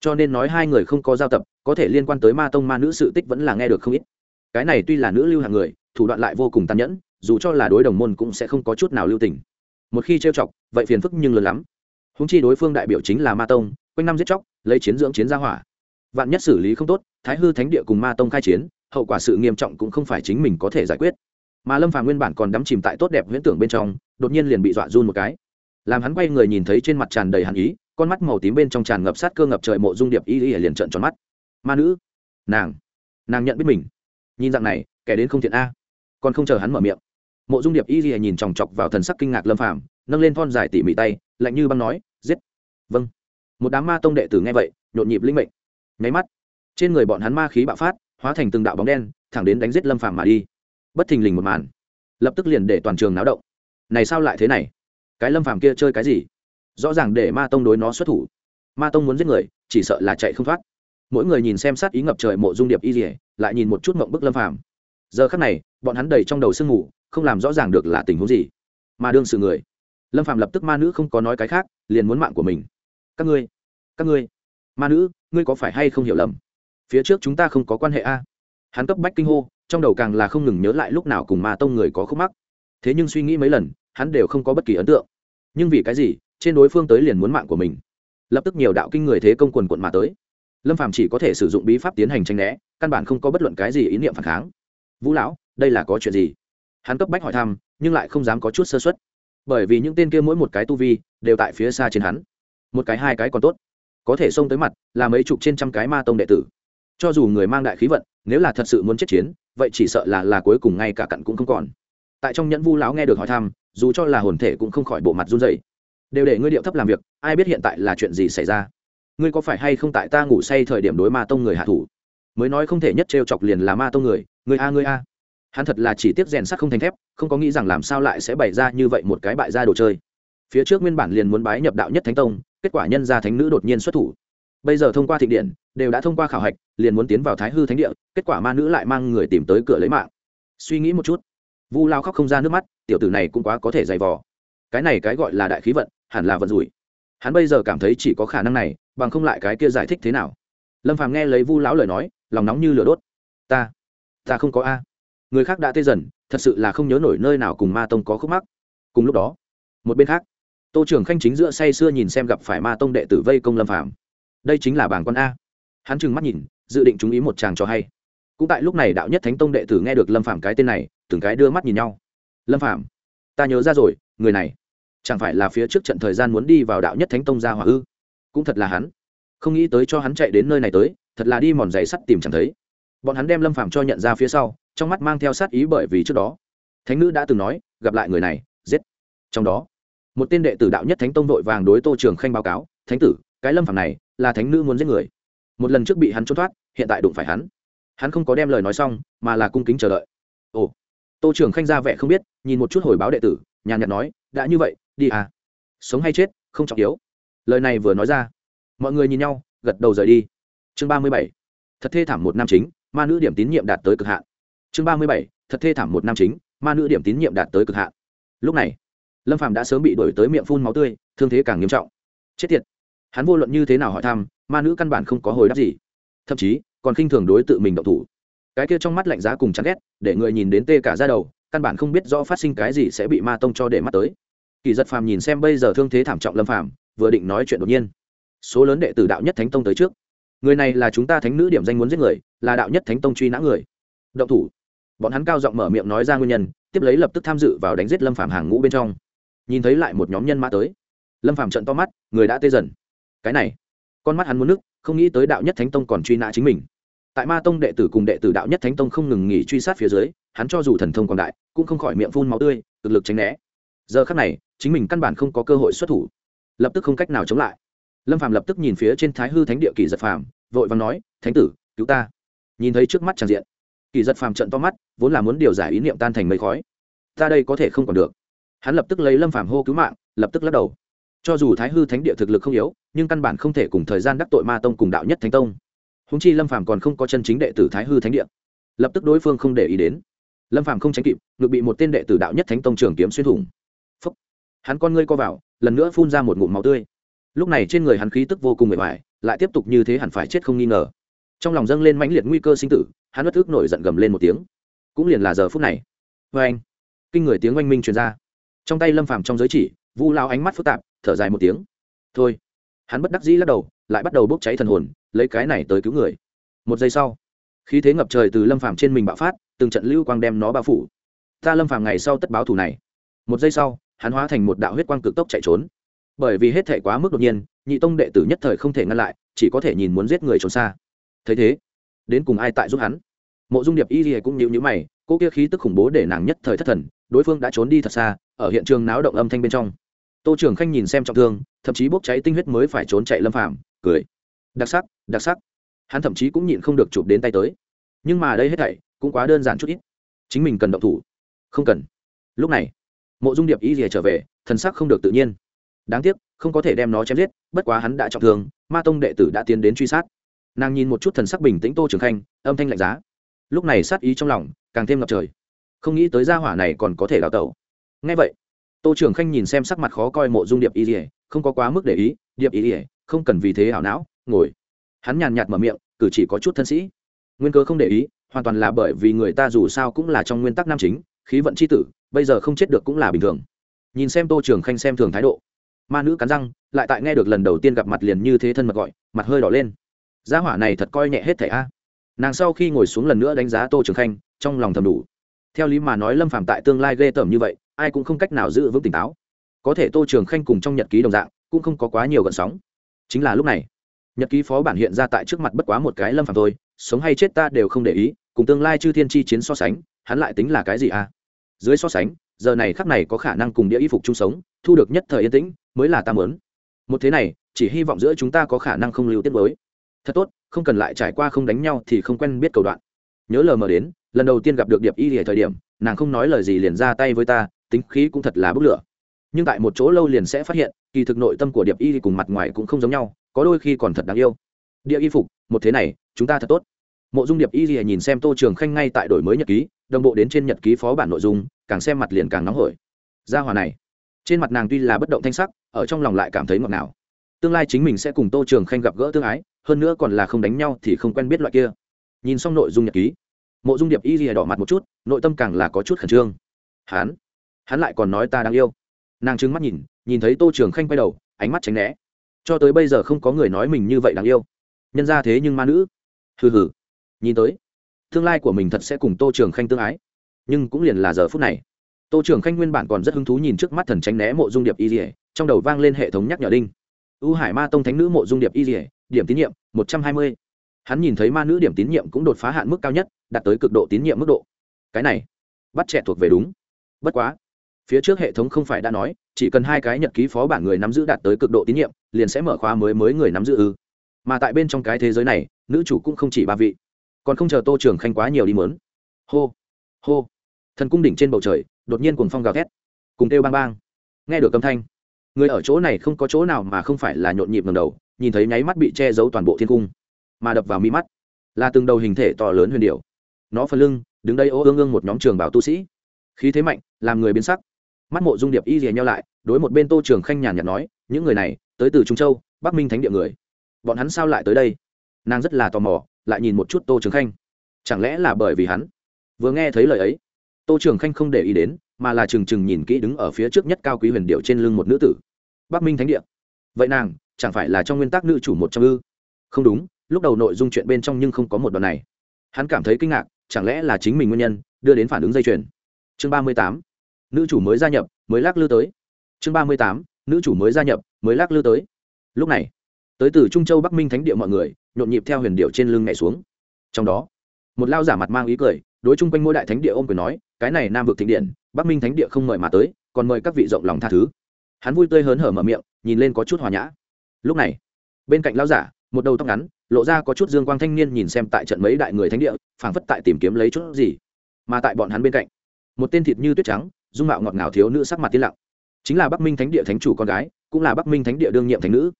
Cho nên nói hai người không có giao tập, có thể liên quan tới ma tông ma nữ sự tích vẫn là nghe được không ít. Cái này tuy là nữ lưu hàng người, thủ đoạn lại vô cùng tàn nhẫn, dù cho là đối đồng môn cũng sẽ không có chút nào lưu tình. Một khi trêu chọc, vậy phiền phức nhưng lớn lắm. Húng chi đối phương đại biểu chính là ma tông, quanh năm giết chóc, lấy chiến dưỡng chiến gia hỏa. Vạn nhất xử lý không tốt, thái hư thánh địa cùng ma tông khai chiến hậu quả sự nghiêm trọng cũng không phải chính mình có thể giải quyết. Mà lâm phàm nguyên bản còn đắm chìm tại tốt đẹp huyễn tưởng bên trong, đột nhiên liền bị dọa run một cái. Làm hắn quay người nhìn thấy trên mặt tràn đầy hàn ý, con mắt màu tím bên trong tràn ngập sát cơ ngập trời mộ dung điệp y y liền trợn tròn mắt. Ma nữ! Nàng. Nàng nhận biết mình. Nhìn dạng này, kẻ đến không thiện a. Còn không chờ hắn mở miệng, mộ dung điệp y y nhìn chòng chọc vào thần sắc kinh ngạc lâm phàm, nâng lên thon dài tỉ mỉ tay, lạnh như băng nói, giết. Vâng. Một đám ma tông đệ tử nghe vậy, nhộn nhịp linh mệnh. Nháy mắt, trên người bọn hắn ma khí bạo phát hóa thành từng đạo bóng đen, thẳng đến đánh giết lâm phàm mà đi. Bất thình lình một màn, lập tức liền để toàn trường náo động. Này sao lại thế này? Cái lâm phàm kia chơi cái gì? Rõ ràng để ma tông đối nó xuất thủ. Ma tông muốn giết người, chỉ sợ là chạy không thoát. Mỗi người nhìn xem sát ý ngập trời mộ dung điệp y dỉa lại nhìn một chút mộng bức lâm phàm. Giờ khắc này, bọn hắn đầy trong đầu sương mù, không làm rõ ràng được là tình huống gì. Mà đương sự người. Lâm phàm lập tức ma nữ không có nói cái khác, liền muốn mạng của mình. Các ngươi các ngươi, ma nữ, ngươi có phải hay không hiểu lầm? Phía trước chúng ta không có quan hệ a. Hắn cấp bách kinh hô, trong đầu càng là không ngừng nhớ lại lúc nào cùng ma tông người có khúc mắc. Thế nhưng suy nghĩ mấy lần, hắn đều không có bất kỳ ấn tượng. Nhưng vì cái gì, trên đối phương tới liền muốn mạng của mình. Lập tức nhiều đạo kinh người thế công quần quận mà tới. Lâm phàm chỉ có thể sử dụng bí pháp tiến hành tranh né, căn bản không có bất luận cái gì ý niệm phản kháng. Vũ lão, đây là có chuyện gì? Hắn cấp bách hỏi thăm, nhưng lại không dám có chút sơ xuất bởi vì những tên kia mỗi một cái tu vi, đều tại phía xa trên hắn. Một cái, hai cái còn tốt. Có thể xông tới mặt, là mấy chục trên trăm cái ma tông đệ tử cho dù người mang đại khí vận, nếu là thật sự muốn chết chiến, vậy chỉ sợ là là cuối cùng ngay cả cặn cũng không còn. Tại trong nhẫn vu lão nghe được hỏi thăm, dù cho là hồn thể cũng không khỏi bộ mặt run dày đều để ngươi điệu thấp làm việc, ai biết hiện tại là chuyện gì xảy ra? Ngươi có phải hay không tại ta ngủ say thời điểm đối ma tông người hạ thủ? Mới nói không thể nhất trêu chọc liền là ma tông người người a người a. Hắn thật là chỉ tiếc rèn sắt không thành thép, không có nghĩ rằng làm sao lại sẽ bày ra như vậy một cái bại gia đồ chơi. Phía trước nguyên bản liền muốn bái nhập đạo nhất thánh tông, kết quả nhân gia thánh nữ đột nhiên xuất thủ bây giờ thông qua thịnh điện, đều đã thông qua khảo hạch, liền muốn tiến vào thái hư thánh địa, kết quả ma nữ lại mang người tìm tới cửa lấy mạng. Suy nghĩ một chút. Vu lao khóc không ra nước mắt, tiểu tử này cũng quá có thể dày vò. Cái này cái gọi là đại khí vận, hẳn là vận rủi. Hắn bây giờ cảm thấy chỉ có khả năng này, bằng không lại cái kia giải thích thế nào? Lâm phàm nghe lấy vu lão lời nói, lòng nóng như lửa đốt. Ta ta không có a. Người khác đã tê dần, thật sự là không nhớ nổi nơi nào cùng ma tông có khúc mắc. Cùng lúc đó, một bên khác, tô trưởng khanh chính giữa say sưa nhìn xem gặp phải ma tông đệ tử vây công lâm phàm đây chính là bảng con a. Hắn trừng mắt nhìn dự định chú ý một chàng cho hay. Cũng tại lúc này đạo nhất thánh tông đệ tử nghe được lâm Phạm cái tên này từng cái đưa mắt nhìn nhau. Lâm Phạm, ta nhớ ra rồi người này chẳng phải là phía trước trận thời gian muốn đi vào đạo nhất thánh tông ra hỏa ư? Cũng thật là hắn. Không nghĩ tới cho hắn chạy đến nơi này tới thật là đi mòn giày sắt tìm chẳng thấy. Bọn hắn đem lâm Phạm cho nhận ra phía sau trong mắt mang theo sát ý bởi vì trước đó thánh nữ đã từng nói gặp lại người này giết. Trong đó một tên đệ tử đạo nhất thánh tông đội vàng đối tô trường khanh báo cáo thánh tử cái lâm Phạm này là thánh nữ muốn giết người. Một lần trước bị hắn trốn thoát, hiện tại đụng phải hắn. Hắn không có đem lời nói xong, mà là cung kính chờ đợi. Ồ, tô trưởng khanh ra vẻ không biết, nhìn một chút hồi báo đệ tử, nhàn nhạt nói, đã như vậy, đi à. Sống hay chết, không trọng yếu. Lời này vừa nói ra, mọi người nhìn nhau, gật đầu rời đi. Chương ba mươi bảy, thật thê thảm một nam chính, ma nữ điểm tín nhiệm đạt tới cực hạn. Chương ba mươi bảy, thật thê thảm một nam chính, ma nữ điểm tín nhiệm đạt tới cực hạn. Lúc này, lâm phạm đã sớm bị đổi tới miệng phun máu tươi, thương thế càng nghiêm trọng. Chết tiệt hắn vô luận như thế nào hỏi thăm, ma nữ căn bản không có hồi đáp gì. Thậm chí, còn khinh thường đối tự mình động thủ. Cái kia trong mắt lạnh giá cùng chán ghét, để người nhìn đến tê cả ra đầu, căn bản không biết rõ phát sinh cái gì sẽ bị ma tông cho để mắt tới. Kỳ giật phàm nhìn xem bây giờ thương thế thảm trọng lâm phàm, vừa định nói chuyện đột nhiên. Số lớn đệ tử đạo nhất thánh tông tới trước. Người này là chúng ta thánh nữ điểm danh muốn giết người, là đạo nhất thánh tông truy nã người. Động thủ. Bọn hắn cao giọng mở miệng nói ra nguyên nhân, tiếp lấy lập tức tham dự vào đánh giết lâm phàm hàng ngũ bên trong. Nhìn thấy lại một nhóm nhân mã tới. Lâm phàm trận to mắt, người đã tê dần cái này, con mắt hắn muốn nước, không nghĩ tới đạo nhất thánh tông còn truy nã chính mình. Tại ma tông đệ tử cùng đệ tử đạo nhất thánh tông không ngừng nghỉ truy sát phía dưới, hắn cho dù thần thông còn đại, cũng không khỏi miệng phun máu tươi cực lực tránh né. Giờ khắc này, chính mình căn bản không có cơ hội xuất thủ. Lập tức không cách nào chống lại. Lâm phàm lập tức nhìn phía trên thái hư thánh địa kỳ giật phàm, vội và nói, thánh tử, cứu ta. Nhìn thấy trước mắt tràn diện kỳ giật phàm trận to mắt, vốn là muốn điều giải ý niệm tan thành mây khói. Ta đây có thể không còn được. Hắn lập tức lấy lâm phàm hô cứu mạng, lập tức lắc đầu cho dù thái hư thánh địa thực lực không yếu, nhưng căn bản không thể cùng thời gian đắc tội ma tông cùng đạo nhất thánh tông. Húng chi lâm phàm còn không có chân chính đệ tử thái hư thánh địa. Lập tức đối phương không để ý đến. Lâm phàm không tránh kịp ngược bị một tên đệ tử đạo nhất thánh tông trường kiếm xuyên thủng. Phúc. hắn con ngươi co vào, lần nữa phun ra một ngụm máu tươi. Lúc này trên người hắn khí tức vô cùng mệt mỏi, lại tiếp tục như thế hẳn phải chết không nghi ngờ. Trong lòng dâng lên mãnh liệt nguy cơ sinh tử, hắn bất ức nổi giận gầm lên một tiếng. Cũng liền là giờ phút này. Vê anh kinh người tiếng oanh minh truyền ra. Trong tay lâm phàm trong giới chỉ vu lao ánh mắt phức tạp, thở dài một tiếng. Thôi. Hắn bất đắc dĩ lắc đầu, lại bắt đầu bốc cháy thần hồn, lấy cái này tới cứu người. Một giây sau, khí thế ngập trời từ lâm phàm trên mình bạo phát, từng trận lưu quang đem nó bao phủ. Ta lâm phàm ngày sau tất báo thù này. Một giây sau, hắn hóa thành một đạo huyết quang cực tốc chạy trốn. Bởi vì hết thể quá mức đột nhiên, nhị tông đệ tử nhất thời không thể ngăn lại, chỉ có thể nhìn muốn giết người trốn xa. Thấy thế, đến cùng ai tại giúp hắn? Mộ dung điệp y gì cũng nhịu nhữ mày cô kia khí tức khủng bố để nàng nhất thời thất thần, đối phương đã trốn đi thật xa, ở hiện trường náo động âm thanh bên trong tô trưởng khanh nhìn xem trọng thương, thậm chí bốc cháy tinh huyết mới phải trốn chạy lâm phàm, cười. Đặc sắc đặc sắc. Hắn thậm chí cũng nhịn không được chụp đến tay tới. Nhưng mà đây hết thảy cũng quá đơn giản chút ít. Chính mình cần động thủ. Không cần. Lúc này, mộ dung điệp ý rìa trở về, thần sắc không được tự nhiên. Đáng tiếc, không có thể đem nó chém giết, bất quá hắn đã trọng thương, ma tông đệ tử đã tiến đến truy sát. Nàng nhìn một chút thần sắc bình tĩnh tô trường khanh, âm thanh lạnh giá. Lúc này sát ý trong lòng càng thêm ngập trời. Không nghĩ tới gia hỏa này còn có thể đào tẩu. Ngay vậy tô trường khanh nhìn xem sắc mặt khó coi mộ dung điệp y ỉa không có quá mức để ý, điệp y ỉa không cần vì thế ảo não, ngồi. Hắn nhàn nhạt mở miệng, cử chỉ có chút thân sĩ. Nguyên cơ không để ý, hoàn toàn là bởi vì người ta dù sao cũng là trong nguyên tắc nam chính, khí vận c h i tử, bây giờ không chết được cũng là bình thường. Nhìn xem tô trường khanh xem thường thái độ, ma nữ cắn răng, lại tại nghe được lần đầu tiên gặp mặt liền như thế thân mật gọi, mặt hơi đỏ lên. Gia hỏa này thật coi nhẹ hết thẻ a. Nàng sau khi ngồi xuống lần nữa đánh giá tô trường khanh, trong lòng thầm đủ. Theo lý mà nói lâm phạm tại tương lai ghê tởm như vậy ai cũng không cách nào giữ vững tỉnh táo. Có thể tô trường khanh cùng trong nhật ký đồng dạng, cũng không có quá nhiều gợn sóng. Chính là lúc này, nhật ký phó bản hiện ra tại trước mặt bất quá một cái lâm phạm thôi, sống hay chết ta đều không để ý, cùng tương lai chư thiên chi chiến so sánh, hắn lại tính là cái gì à? Dưới so sánh, giờ này khắc này có khả năng cùng địa y phục chung sống, thu được nhất thời yên tĩnh, mới là ta mớn một thế này, chỉ hy vọng giữa chúng ta có khả năng không lưu tiết mới thật tốt, không cần lại trải qua không đánh nhau thì không quen biết cầu đoạn. Nhớ lờ mờ đến, lần đầu tiên gặp được điệp y thì thời điểm, nàng không nói lời gì liền ra tay với ta tính khí cũng thật là bức lửa. Nhưng tại một chỗ lâu liền sẽ phát hiện, kỳ thực nội tâm của điệp y cùng mặt ngoài cũng không giống nhau, có đôi khi còn thật đáng yêu. Địa y phục, một thế này, chúng ta thật tốt. Mộ dung điệp y thì nhìn xem tô trường khanh ngay tại đổi mới nhật ký, đồng bộ đến trên nhật ký phó bản nội dung, càng xem mặt liền càng nóng hổi. Gia hòa này, trên mặt nàng tuy là bất động thanh sắc, ở trong lòng lại cảm thấy ngọt ngào. Tương lai chính mình sẽ cùng tô trường khanh gặp gỡ tương ái, hơn nữa còn là không đánh nhau thì không quen biết loại kia. Nhìn xong nội dung nhật ký, mộ dung điệp y lìa đỏ mặt một chút, nội tâm càng là có chút khẩn trương. Hán hắn lại còn nói ta đang yêu. Nàng trứng mắt nhìn nhìn thấy tô trường khanh quay đầu, ánh mắt tránh né. Cho tới bây giờ không có người nói mình như vậy đáng yêu. Nhân ra thế nhưng ma nữ. Hừ hừ. Nhìn tới, tương lai của mình thật sẽ cùng tô trường khanh tương ái. Nhưng cũng liền là giờ phút này. Tô trường khanh nguyên bản còn rất hứng thú nhìn trước mắt thần tránh né mộ dung điệp y dỉa trong đầu vang lên hệ thống nhắc nhở đinh. Ưu hải ma tông thánh nữ mộ dung điệp y dỉa điểm tín nhiệm, một trăm hai mươi. Hắn nhìn thấy ma nữ điểm tín nhiệm cũng đột phá hạn mức cao nhất, đạt tới cực độ tín nhiệm mức độ. Cái này, bắt trẻ thuộc về đúng. Bất quá phía trước hệ thống không phải đã nói, chỉ cần hai cái nhật ký phó bản người nắm giữ đạt tới cực độ tín nhiệm, liền sẽ mở khóa mới mới người nắm giữ ư. Mà tại bên trong cái thế giới này, nữ chủ cũng không chỉ ba vị. Còn không chờ tô trường khanh quá nhiều đi mớn. Hô hô. Thần cung đỉnh trên bầu trời, đột nhiên cùng phong gào thét. Cùng kêu bang bang. Nghe được âm thanh, người ở chỗ này không có chỗ nào mà không phải là nhộn nhịp ngầm đầu, nhìn thấy nháy mắt bị che giấu toàn bộ thiên cung, mà đập vào mi mắt. Là từng đầu hình thể to lớn huyền điệu nó phần lưng, đứng đây ô ương ương một nhóm trường bảo tu sĩ. Khí thế mạnh, làm người biến sắc mắt mộ dung điệp y rìa nhau lại, đối một bên tô trường khanh nhàn nhạt nói, những người này, tới từ trung châu, bắc minh thánh địa người. Bọn hắn sao lại tới đây? Nàng rất là tò mò, lại nhìn một chút tô trường khanh. Chẳng lẽ là bởi vì hắn? Vừa nghe thấy lời ấy, tô trường khanh không để ý đến, mà là trừng trừng nhìn kỹ đứng ở phía trước nhất cao quý huyền điệu trên lưng một nữ tử. Bắc minh thánh địa? Vậy nàng, chẳng phải là trong nguyên tắc nữ chủ một trong ư? Không đúng, lúc đầu nội dung chuyện bên trong nhưng không có một đoạn này. Hắn cảm thấy kinh ngạc, chẳng lẽ là chính mình nguyên nhân, đưa đến phản ứng dây chuyền? Chương ba mươi tám nữ chủ mới gia nhập, mới lắc lư tới. Chương ba mươi tám, nữ chủ mới gia nhập, mới lắc lư tới. Lúc này, tới từ trung châu bắc minh thánh địa mọi người, nhộn nhịp theo huyền điệu trên lưng nhảy xuống. Trong đó, một lao giả mặt mang ý cười, đối chung quanh ngôi đại thánh địa ôm quyền nói, cái này nam vực thịnh điện, bắc minh thánh địa không mời mà tới, còn mời các vị rộng lòng tha thứ. Hắn vui tươi hớn hở mở miệng, nhìn lên có chút hòa nhã. Lúc này, bên cạnh lao giả, một đầu tóc ngắn, lộ ra có chút dương quang thanh niên nhìn xem tại trận mấy đại người thánh địa, phảng phất tại tìm kiếm lấy chút gì. Mà tại bọn hắn bên cạnh, một tên thịt như tuyết trắng dung mạo ngọt ngào thiếu nữ sắc mặt tiến lặng. Chính là bắc minh thánh địa thánh chủ con gái, cũng là bắc minh thánh địa đương nhiệm thánh nữ.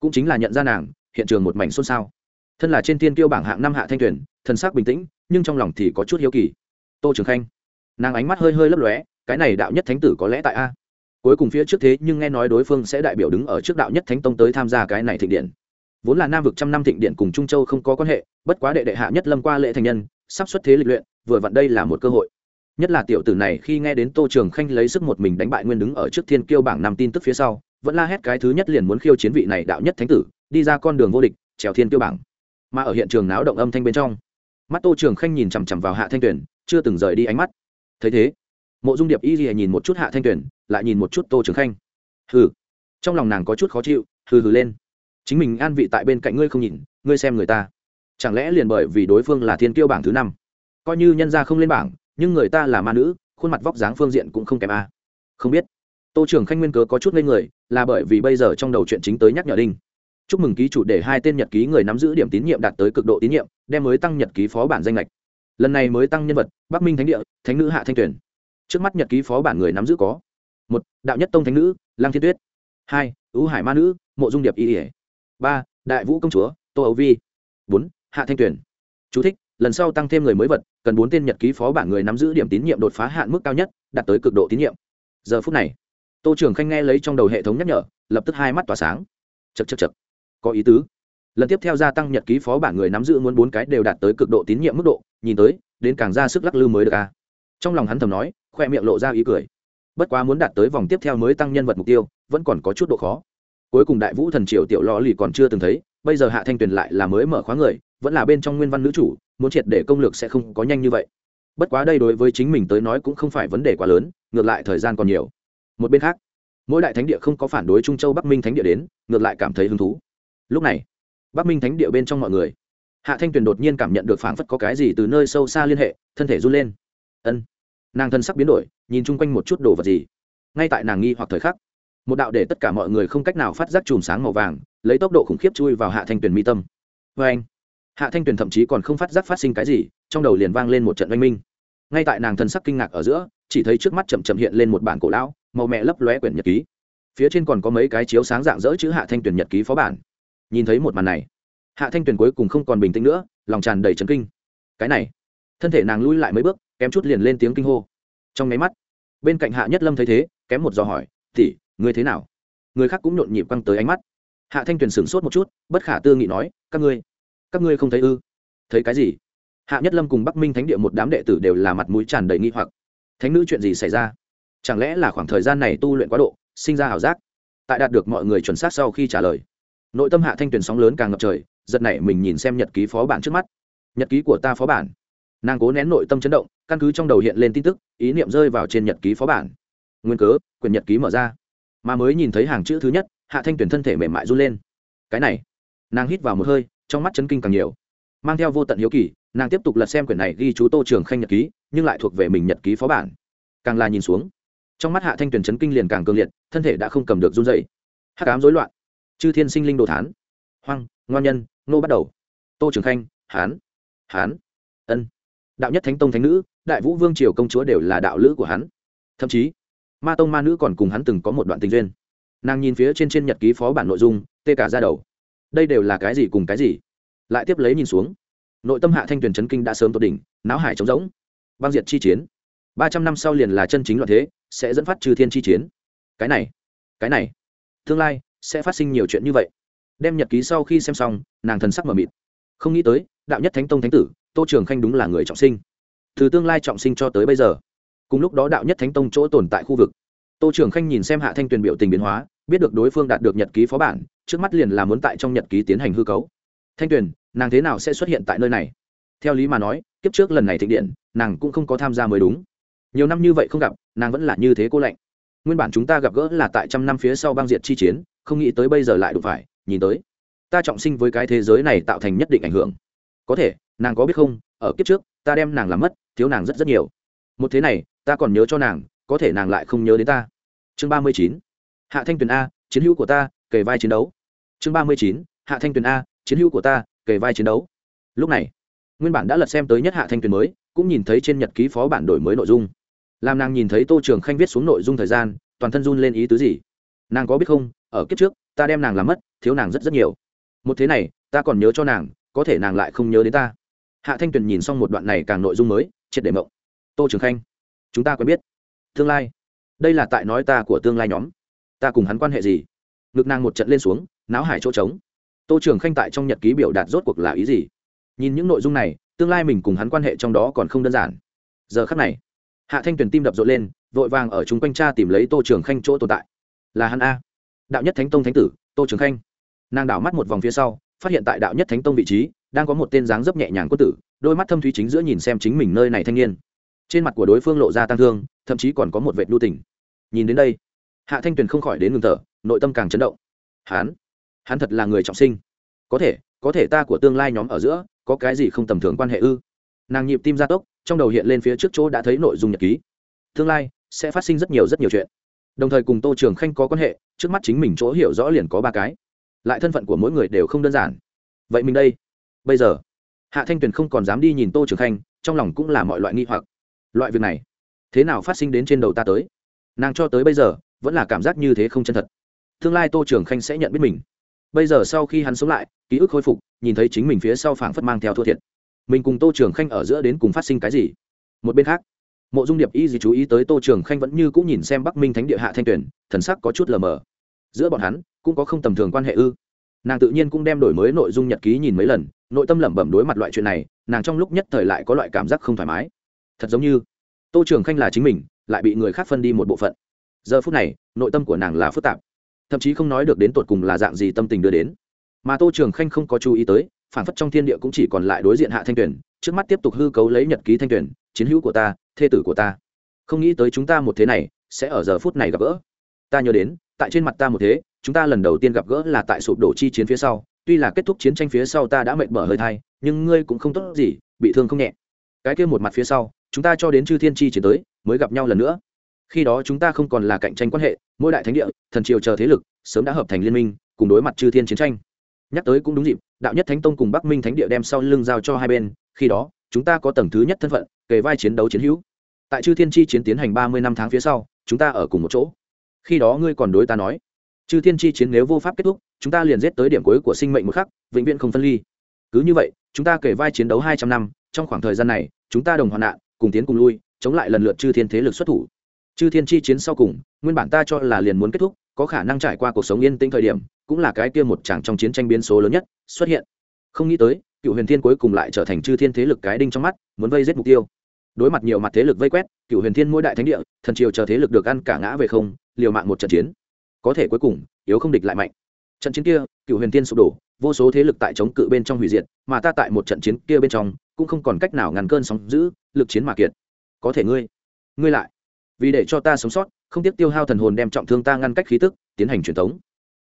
Cũng chính là nhận ra nàng, hiện trường một mảnh xôn xao. Thân là trên tiên tiêu bảng hạng năm hạ thanh tuyển, thần sắc bình tĩnh, nhưng trong lòng thì có chút hiếu kỳ. Tô trường khanh, nàng ánh mắt hơi hơi lấp lóe, cái này đạo nhất thánh tử có lẽ tại a? Cuối cùng phía trước thế nhưng nghe nói đối phương sẽ đại biểu đứng ở trước đạo nhất thánh tông tới tham gia cái này thịnh điện. Vốn là nam vực trăm năm thịnh điện cùng trung châu không có quan hệ, bất quá đệ đệ hạ nhất lâm qua lễ thành nhân, sắp xuất thế lịch luyện, vừa vặn đây là một cơ hội nhất là tiểu tử này khi nghe đến tô trường khanh lấy sức một mình đánh bại nguyên đứng ở trước thiên kiêu bảng năm tin tức phía sau, vẫn la hét cái thứ nhất liền muốn khiêu chiến vị này đạo nhất thánh tử, đi ra con đường vô địch, trèo thiên kiêu bảng. Mà ở hiện trường náo động âm thanh bên trong, mắt tô trường khanh nhìn chằm chằm vào hạ thanh tuyển chưa từng rời đi ánh mắt. Thấy thế, mộ dung điệp y gì nhìn một chút hạ thanh tuyển lại nhìn một chút tô trường khanh. Hừ. Trong lòng nàng có chút khó chịu, hừ hừ lên. Chính mình an vị tại bên cạnh ngươi không nhìn, ngươi xem người ta. Chẳng lẽ liền bởi vì đối phương là thiên kiêu bảng thứ năm, coi như nhân gia không lên bảng nhưng người ta là ma nữ khuôn mặt vóc dáng phương diện cũng không kém a. Không biết. Tô trưởng khanh nguyên cớ có chút lên người là bởi vì bây giờ trong đầu chuyện chính tới nhắc nhở đinh. Chúc mừng ký chủ để hai tên nhật ký người nắm giữ điểm tín nhiệm đạt tới cực độ tín nhiệm đem mới tăng nhật ký phó bản danh lệch lần này mới tăng nhân vật bắc minh thánh địa thánh nữ hạ thanh tuyển trước mắt nhật ký phó bản người nắm giữ có một đạo nhất tông thánh nữ lăng thiên tuyết. Hai ưu hải ma nữ mộ dung điệp y ỉa ba đại vũ công chúa tô ấu vi. Bốn hạ thanh tuyển Chú thích, lần sau tăng thêm người mới vật, cần bốn tên nhật ký phó bản người nắm giữ điểm tín nhiệm đột phá hạn mức cao nhất, đạt tới cực độ tín nhiệm. Giờ phút này, tô trưởng khanh nghe lấy trong đầu hệ thống nhắc nhở, lập tức hai mắt tỏa sáng. Chật chật chật có ý tứ. Lần tiếp theo gia tăng nhật ký phó bản người nắm giữ muốn bốn cái đều đạt tới cực độ tín nhiệm mức độ, nhìn tới, đến càng ra sức lắc lư mới được a. Trong lòng hắn thầm nói, khoe miệng lộ ra ý cười. Bất quá muốn đạt tới vòng tiếp theo mới tăng nhân vật mục tiêu, vẫn còn có chút độ khó. Cuối cùng đại vũ thần triều tiểu lò lì còn chưa từng thấy, bây giờ hạ thanh tuyền lại là mới mở khóa người, vẫn là bên trong nguyên văn nữ chủ muốn triệt để công lược sẽ không có nhanh như vậy. Bất quá đây đối với chính mình tới nói cũng không phải vấn đề quá lớn, ngược lại thời gian còn nhiều. Một bên khác, mỗi đại thánh địa không có phản đối trung châu bắc minh thánh địa đến, ngược lại cảm thấy hứng thú. Lúc này, bắc minh thánh địa bên trong mọi người, hạ thanh tuyền đột nhiên cảm nhận được phảng phất có cái gì từ nơi sâu xa liên hệ, thân thể run lên. Ân, nàng thân sắc biến đổi, nhìn chung quanh một chút đồ vật gì. Ngay tại nàng nghi hoặc thời khắc, một đạo để tất cả mọi người không cách nào phát giác chùm sáng màu vàng, lấy tốc độ khủng khiếp chui vào hạ thanh tuyền mi tâm. Vê anh hạ thanh tuyền thậm chí còn không phát giác phát sinh cái gì, trong đầu liền vang lên một trận oanh minh. Ngay tại nàng thân sắc kinh ngạc ở giữa, chỉ thấy trước mắt chậm chậm hiện lên một bản cổ lão, màu mẹ lấp lóe quyển nhật ký. Phía trên còn có mấy cái chiếu sáng dạng dỡ chữ hạ thanh tuyền nhật ký phó bản. Nhìn thấy một màn này, hạ thanh tuyền cuối cùng không còn bình tĩnh nữa, lòng tràn đầy trấn kinh. Cái này, thân thể nàng lui lại mấy bước, kém chút liền lên tiếng kinh hô. Trong nháy mắt, bên cạnh hạ nhất lâm thấy thế, kém một dò hỏi tỉ ngươi thế nào? Người khác cũng nhộn nhịp quăng tới ánh mắt. Hạ thanh tuyền sửng sốt một chút, bất khả tư nghị nói, các ngươi các ngươi không thấy ư? Thấy cái gì? Hạ nhất lâm cùng bắc minh thánh địa một đám đệ tử đều là mặt mũi tràn đầy nghi hoặc. Thánh nữ chuyện gì xảy ra? Chẳng lẽ là khoảng thời gian này tu luyện quá độ, sinh ra ảo giác? Tại đạt được mọi người chuẩn xác sau khi trả lời, nội tâm hạ thanh tuyền sóng lớn càng ngập trời, giật nảy mình nhìn xem nhật ký phó bản trước mắt. Nhật ký của ta phó bản. Nàng cố nén nội tâm chấn động, căn cứ trong đầu hiện lên tin tức, ý niệm rơi vào trên nhật ký phó bản. Nguyên cớ quyền nhật ký mở ra. Mà mới nhìn thấy hàng chữ thứ nhất, hạ thanh tuyển thân thể mềm mại run lên. Cái này, nàng hít vào một hơi trong mắt chấn kinh càng nhiều. Mang theo vô tận hiếu kỳ, nàng tiếp tục lật xem quyển này ghi chú tô trường khanh nhật ký, nhưng lại thuộc về mình nhật ký phó bản. Càng là nhìn xuống, trong mắt hạ thanh tuyển chấn kinh liền càng cường liệt, thân thể đã không cầm được run dày hắc ám rối loạn. Chư thiên sinh linh đồ thán. Hoang, ngoan nhân, nô bắt đầu. Tô trường khanh, hán hán, ân. Đạo nhất thánh tông thánh nữ, đại vũ vương triều công chúa đều là đạo lữ của hắn. Thậm chí, ma tông ma nữ còn cùng hắn từng có một đoạn tình duyên. Nàng nhìn phía trên trên nhật ký phó bản nội dung, tê cả ra đầu đây đều là cái gì cùng cái gì? Lại tiếp lấy nhìn xuống. Nội tâm hạ thanh tuyền trấn kinh đã sớm tột đỉnh, náo hải trống rỗng. Băng diệt chi chiến. Ba trăm năm sau liền là chân chính loạn thế, sẽ dẫn phát trừ thiên chi chiến. Cái này cái này, tương lai sẽ phát sinh nhiều chuyện như vậy. Đem nhật ký sau khi xem xong, nàng thần sắc mờ mịt. Không nghĩ tới, đạo nhất thánh tông thánh tử, tô trường khanh đúng là người trọng sinh. Từ tương lai trọng sinh cho tới bây giờ, cùng lúc đó đạo nhất thánh tông chỗ tồn tại khu vực. Tô trường khanh nhìn xem hạ thanh tuyền biểu tình biến hóa biết được đối phương đạt được nhật ký phó bản, trước mắt liền là muốn tại trong nhật ký tiến hành hư cấu. Thanh tuyền, nàng thế nào sẽ xuất hiện tại nơi này? Theo lý mà nói, kiếp trước lần này thịnh điện, nàng cũng không có tham gia mới đúng. Nhiều năm như vậy không gặp, nàng vẫn là như thế cô lạnh. Nguyên bản chúng ta gặp gỡ là tại trăm năm phía sau băng diệt chi chiến, không nghĩ tới bây giờ lại đụng phải, nhìn tới. Ta trọng sinh với cái thế giới này tạo thành nhất định ảnh hưởng. Có thể, nàng có biết không, ở kiếp trước, ta đem nàng làm mất, thiếu nàng rất rất nhiều. Một thế này, ta còn nhớ cho nàng, có thể nàng lại không nhớ đến ta. Chương ba mươi chín hạ thanh tuyền a, chiến hữu của ta, kề vai chiến đấu. Chương ba mươi chín, hạ thanh tuyền a, chiến hữu của ta, kề vai chiến đấu. Lúc này, nguyên bản đã lật xem tới nhất hạ thanh tuyền mới, cũng nhìn thấy trên nhật ký phó bản đổi mới nội dung. Làm nàng nhìn thấy tô trường khanh viết xuống nội dung thời gian, toàn thân run lên ý tứ gì? Nàng có biết không, ở kiếp trước, ta đem nàng làm mất, thiếu nàng rất rất nhiều. Một thế này, ta còn nhớ cho nàng, có thể nàng lại không nhớ đến ta. Hạ thanh tuyền nhìn xong một đoạn này càng nội dung mới, triệt để mộng. Tô trường khanh, chúng ta quen biết. Tương lai. Đây là tại nói ta của tương lai nhóm ta cùng hắn quan hệ gì? Ngực nàng một trận lên xuống náo hải chỗ trống. Tô trường khanh tại trong nhật ký biểu đạt rốt cuộc là ý gì? Nhìn những nội dung này, tương lai mình cùng hắn quan hệ trong đó còn không đơn giản. Giờ khắc này, hạ thanh tuyền tim đập rộn lên, vội vàng ở chúng quanh cha tìm lấy tô trường khanh chỗ tồn tại. Là hắn a. Đạo nhất thánh tông thánh tử, tô trường khanh. Nàng đảo mắt một vòng phía sau, phát hiện tại đạo nhất thánh tông vị trí, đang có một tên dáng dấp nhẹ nhàng quân tử, đôi mắt thâm thúy chính giữa nhìn xem chính mình nơi này thanh niên. Trên mặt của đối phương lộ ra tăng thương, thậm chí còn có một vệt lưu tình. Nhìn đến đây hạ thanh tuyền không khỏi đến ngừng thở, nội tâm càng chấn động. Hắn hắn thật là người trọng sinh. Có thể có thể ta của tương lai nhóm ở giữa, có cái gì không tầm thường quan hệ ư? Nàng nhịp tim gia tốc, trong đầu hiện lên phía trước chỗ đã thấy nội dung nhật ký. Tương lai sẽ phát sinh rất nhiều rất nhiều chuyện. Đồng thời cùng tô trường khanh có quan hệ, trước mắt chính mình chỗ hiểu rõ liền có ba cái. Lại thân phận của mỗi người đều không đơn giản. Vậy mình đây, bây giờ, hạ thanh tuyền không còn dám đi nhìn tô trường khanh, trong lòng cũng là mọi loại nghi hoặc. Loại việc này, thế nào phát sinh đến trên đầu ta tới? Nàng cho tới bây giờ vẫn là cảm giác như thế không chân thật. Tương lai tô trường khanh sẽ nhận biết mình. Bây giờ sau khi hắn sống lại, ký ức khôi phục, nhìn thấy chính mình phía sau phảng phất mang theo thua thiệt. Mình cùng tô trường khanh ở giữa đến cùng phát sinh cái gì? Một bên khác, mộ dung điệp y gì chú ý tới tô trường khanh vẫn như cũng nhìn xem bắc minh thánh địa hạ thanh tuyển thần sắc có chút lờ mờ. Giữa bọn hắn, cũng có không tầm thường quan hệ ư. Nàng tự nhiên cũng đem đổi mới nội dung nhật ký nhìn mấy lần, nội tâm lẩm bẩm đối mặt loại chuyện này, nàng trong lúc nhất thời lại có loại cảm giác không thoải mái. Thật giống như, tô trường khanh là chính mình, lại bị người khác phân đi một bộ phận giờ phút này, nội tâm của nàng là phức tạp. Thậm chí không nói được đến tột cùng là dạng gì tâm tình đưa đến. Mà tô trường khanh không có chú ý tới, phản phất trong thiên địa cũng chỉ còn lại đối diện hạ thanh tuyển trước mắt tiếp tục hư cấu lấy nhật ký thanh tuyển chiến hữu của ta, thê tử của ta. Không nghĩ tới chúng ta một thế này, sẽ ở giờ phút này gặp gỡ. Ta nhớ đến, tại trên mặt ta một thế, chúng ta lần đầu tiên gặp gỡ là tại sụp đổ chi chiến phía sau. Tuy là kết thúc chiến tranh phía sau ta đã mệt mở hơi thai, nhưng ngươi cũng không tốt gì, bị thương không nhẹ. Cái kia một mặt phía sau, chúng ta cho đến chư thiên chi chiến tới, mới gặp nhau lần nữa khi đó chúng ta không còn là cạnh tranh quan hệ, mỗi đại thánh địa, thần triều chờ thế lực, sớm đã hợp thành liên minh, cùng đối mặt chư thiên chiến tranh. Nhắc tới cũng đúng dịp, đạo nhất thánh tông cùng bắc minh thánh địa đem sau lưng giao cho hai bên, khi đó, chúng ta có tầng thứ nhất thân phận, kề vai chiến đấu chiến hữu. Tại chư thiên chi chiến tiến hành ba mươi năm tháng phía sau, chúng ta ở cùng một chỗ. Khi đó ngươi còn đối ta nói, chư thiên chi chiến nếu vô pháp kết thúc, chúng ta liền giết tới điểm cuối của sinh mệnh một khắc, vĩnh viễn không phân ly. Cứ như vậy, chúng ta kể vai chiến đấu hai trăm năm, trong khoảng thời gian này, chúng ta đồng hoạn nạn, cùng tiến cùng lui, chống lại lần lượt chư thiên thế lực xuất thủ chư thiên chi chiến sau cùng, nguyên bản ta cho là liền muốn kết thúc, có khả năng trải qua cuộc sống yên tĩnh thời điểm, cũng là cái kia một chàng trong chiến tranh biến số lớn nhất, xuất hiện. Không nghĩ tới, cựu huyền thiên cuối cùng lại trở thành chư thiên thế lực cái đinh trong mắt, muốn vây giết mục tiêu. Đối mặt nhiều mặt thế lực vây quét, cựu huyền thiên mỗi đại thánh địa, thần triều chờ thế lực được ăn cả ngã về không, liều mạng một trận chiến. Có thể cuối cùng, yếu không địch lại mạnh. Trận chiến kia, cựu huyền thiên sụp đổ, vô số thế lực tại chống cự bên trong hủy diệt, mà ta tại một trận chiến kia bên trong, cũng không còn cách nào ngăn cơn sóng giữ lực chiến mà kiệt. Có thể ngươi ngươi lại vì để cho ta sống sót, không tiếc tiêu hao thần hồn đem trọng thương ta ngăn cách khí tức, tiến hành truyền thống.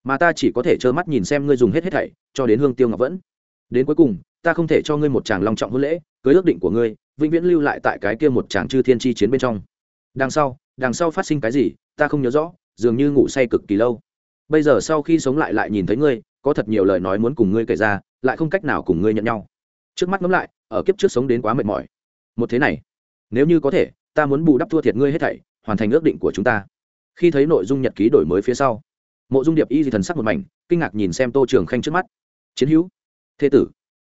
Mà ta chỉ có thể trơ mắt nhìn xem ngươi dùng hết hết thảy, cho đến hương tiêu ngọc vẫn. Đến cuối cùng, ta không thể cho ngươi một chàng long trọng hôn lễ, cưới ước định của ngươi, vĩnh viễn lưu lại tại cái kia một chàng chư thiên chi chiến bên trong. Đằng sau đằng sau phát sinh cái gì, ta không nhớ rõ, dường như ngủ say cực kỳ lâu. Bây giờ sau khi sống lại lại nhìn thấy ngươi, có thật nhiều lời nói muốn cùng ngươi kể ra, lại không cách nào cùng ngươi nhận nhau. Trước mắt ngẫm lại, ở kiếp trước sống đến quá mệt mỏi. Một thế này, nếu như có thể ta muốn bù đắp thua thiệt ngươi hết thảy, hoàn thành ước định của chúng ta. Khi thấy nội dung nhật ký đổi mới phía sau, mộ dung điệp y di thần sắc một mảnh, kinh ngạc nhìn xem tô trường khanh trước mắt. Chiến hữu thế tử.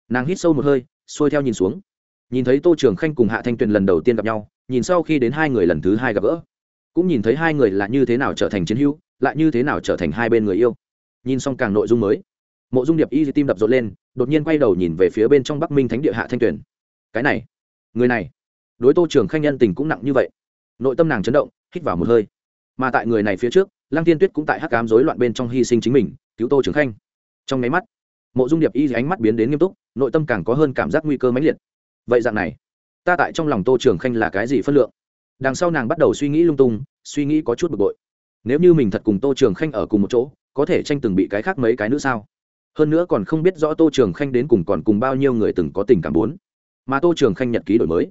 Nàng hít sâu một hơi, xuôi theo nhìn xuống. Nhìn thấy tô trường khanh cùng hạ thanh tuyền lần đầu tiên gặp nhau, nhìn sau khi đến hai người lần thứ hai gặp gỡ, cũng nhìn thấy hai người là như thế nào trở thành chiến hữu, lại như thế nào trở thành hai bên người yêu. Nhìn xong càng nội dung mới, mộ dung điệp y di tim đập rộn lên, đột nhiên quay đầu nhìn về phía bên trong bắc minh thánh địa hạ thanh tuyền. Cái này, người này đối tô trường khanh nhân tình cũng nặng như vậy. Nội tâm nàng chấn động, hít vào một hơi. Mà tại người này phía trước, lăng tiên tuyết cũng tại hắc cám rối loạn bên trong hy sinh chính mình, cứu tô trường khanh. Trong máy mắt, mộ dung điệp y ánh mắt biến đến nghiêm túc, nội tâm càng có hơn cảm giác nguy cơ mãnh liệt. Vậy dạng này, ta tại trong lòng tô trường khanh là cái gì phân lượng? Đằng sau nàng bắt đầu suy nghĩ lung tung, suy nghĩ có chút bực bội. Nếu như mình thật cùng tô trường khanh ở cùng một chỗ, có thể tranh từng bị cái khác mấy cái nữa sao? Hơn nữa còn không biết rõ tô trường khanh đến cùng còn cùng bao nhiêu người từng có tình cảm bốn. Mà tô trường khanh nhật ký đổi mới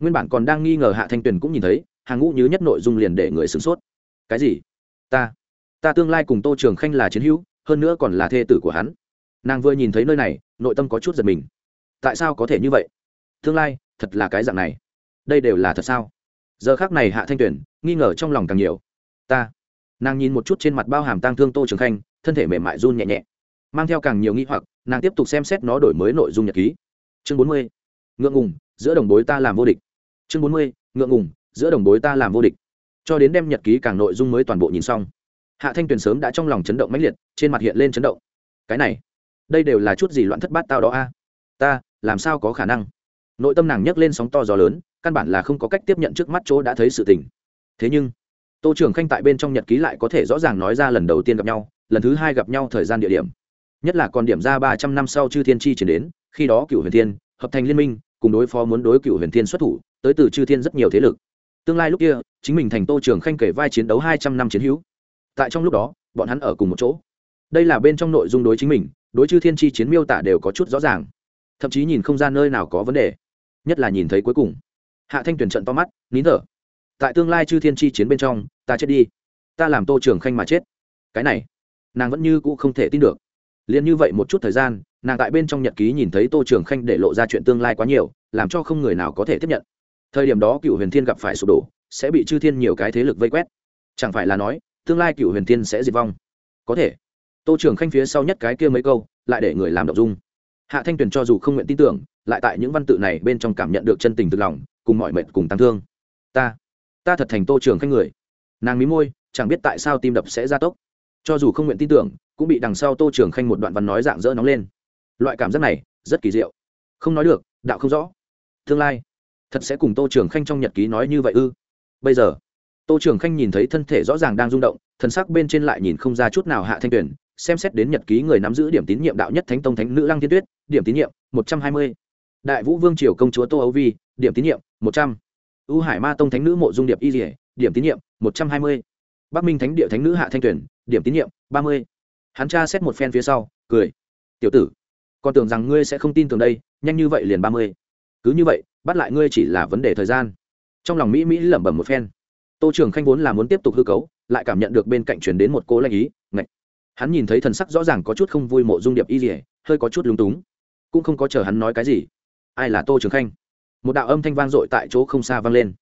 nguyên bản còn đang nghi ngờ hạ thanh tuyền cũng nhìn thấy, hàng ngũ như nhất nội dung liền để người sửng sốt. Cái gì? Ta ta tương lai cùng tô trường khanh là chiến hữu, hơn nữa còn là thê tử của hắn. Nàng vừa nhìn thấy nơi này, nội tâm có chút giật mình. Tại sao có thể như vậy? Tương lai, thật là cái dạng này. Đây đều là thật sao? Giờ khác này hạ thanh Tuyền, nghi ngờ trong lòng càng nhiều. Ta, nàng nhìn một chút trên mặt bao hàm tang thương tô trường khanh, thân thể mềm mại run nhẹ nhẹ. Mang theo càng nhiều nghi hoặc, nàng tiếp tục xem xét nó đổi mới nội dung nhật ký. Chương bốn mươi. Ngượng ngùng, giữa đồng bối ta làm vô địch chương bốn mươi, ngượng ngùng, giữa đồng bối ta làm vô địch. Cho đến đem nhật ký càng nội dung mới toàn bộ nhìn xong, hạ thanh tuyền sớm đã trong lòng chấn động mãnh liệt, trên mặt hiện lên chấn động. Cái này, đây đều là chút gì loạn thất bát tao đó a? Ta, làm sao có khả năng? Nội tâm nàng nhấc lên sóng to gió lớn, căn bản là không có cách tiếp nhận trước mắt chỗ đã thấy sự tình. Thế nhưng, tô trưởng khanh tại bên trong nhật ký lại có thể rõ ràng nói ra lần đầu tiên gặp nhau, lần thứ hai gặp nhau thời gian địa điểm. Nhất là còn điểm ra ba trăm năm sau chư thiên chi chuyển đến, khi đó cựu huyền thiên, hợp thành liên minh, cùng đối phó muốn đối cựu huyền thiên xuất thủ tới từ chư thiên rất nhiều thế lực. Tương lai lúc kia, chính mình thành tô Trường khanh kể vai chiến đấu hai trăm năm chiến hữu. Tại trong lúc đó, bọn hắn ở cùng một chỗ. Đây là bên trong nội dung đối chính mình, đối chư thiên chi chiến miêu tả đều có chút rõ ràng. Thậm chí nhìn không ra nơi nào có vấn đề. Nhất là nhìn thấy cuối cùng. Hạ thanh tuyển trận to mắt, nín thở. Tại tương lai chư thiên chi chiến bên trong, ta chết đi. Ta làm tô Trường khanh mà chết. Cái này, nàng vẫn như cũ không thể tin được. Liền như vậy một chút thời gian, nàng tại bên trong nhật ký nhìn thấy tô trường khanh để lộ ra chuyện tương lai quá nhiều, làm cho không người nào có thể tiếp nhận thời điểm đó cựu huyền thiên gặp phải sụp đổ, sẽ bị chư thiên nhiều cái thế lực vây quét. Chẳng phải là nói, tương lai cựu huyền thiên sẽ diệt vong? Có thể. Tô trường khanh phía sau nhất cái kia mấy câu, lại để người làm đ dung. Hạ thanh tuyền cho dù không nguyện tin tưởng, lại tại những văn tự này bên trong cảm nhận được chân tình thực lòng, cùng mọi mệnh cùng tăng thương. Ta ta thật thành tô trường khanh người. Nàng mí môi, chẳng biết tại sao tim đập sẽ gia tốc. Cho dù không nguyện tin tưởng, cũng bị đằng sau tô trường khanh một đoạn văn nói dạng dỡ nóng lên. Loại cảm giác này, rất kỳ diệu. Không nói được, đạo không rõ. Tương lai thật sẽ cùng tô trường khanh trong nhật ký nói như vậy ư? Bây giờ, tô trường khanh nhìn thấy thân thể rõ ràng đang rung động thân sắc bên trên lại nhìn không ra chút nào hạ thanh tuyển, xem xét đến nhật ký người nắm giữ điểm tín nhiệm đạo nhất thánh tông thánh nữ lăng thiên tuyết, điểm tín nhiệm, một trăm hai mươi. Đại vũ vương triều công chúa tô âu vi, điểm tín nhiệm, một trăm. U hải ma tông thánh nữ mộ dung điệp y dỉa điểm tín nhiệm, một trăm hai mươi. Bắc minh thánh địa thánh nữ hạ thanh tuyển, điểm tín nhiệm, ba mươi. Hắn tra xét một phen phía sau, cười. Tiểu tử còn tưởng rằng ngươi sẽ không tin tưởng đây, nhanh như vậy liền ba mươi. Cứ như vậy bắt lại ngươi chỉ là vấn đề thời gian. Trong lòng mỹ mỹ lẩm bẩm một phen. Tô trường khanh vốn là muốn tiếp tục hư cấu, lại cảm nhận được bên cạnh chuyển đến một cô lanh ý, ngạch. Hắn nhìn thấy thần sắc rõ ràng có chút không vui mộ dung điệp y dỉa hơi có chút lúng túng. Cũng không có chờ hắn nói cái gì. Ai là tô trường khanh? Một đạo âm thanh vang dội tại chỗ không xa vang lên.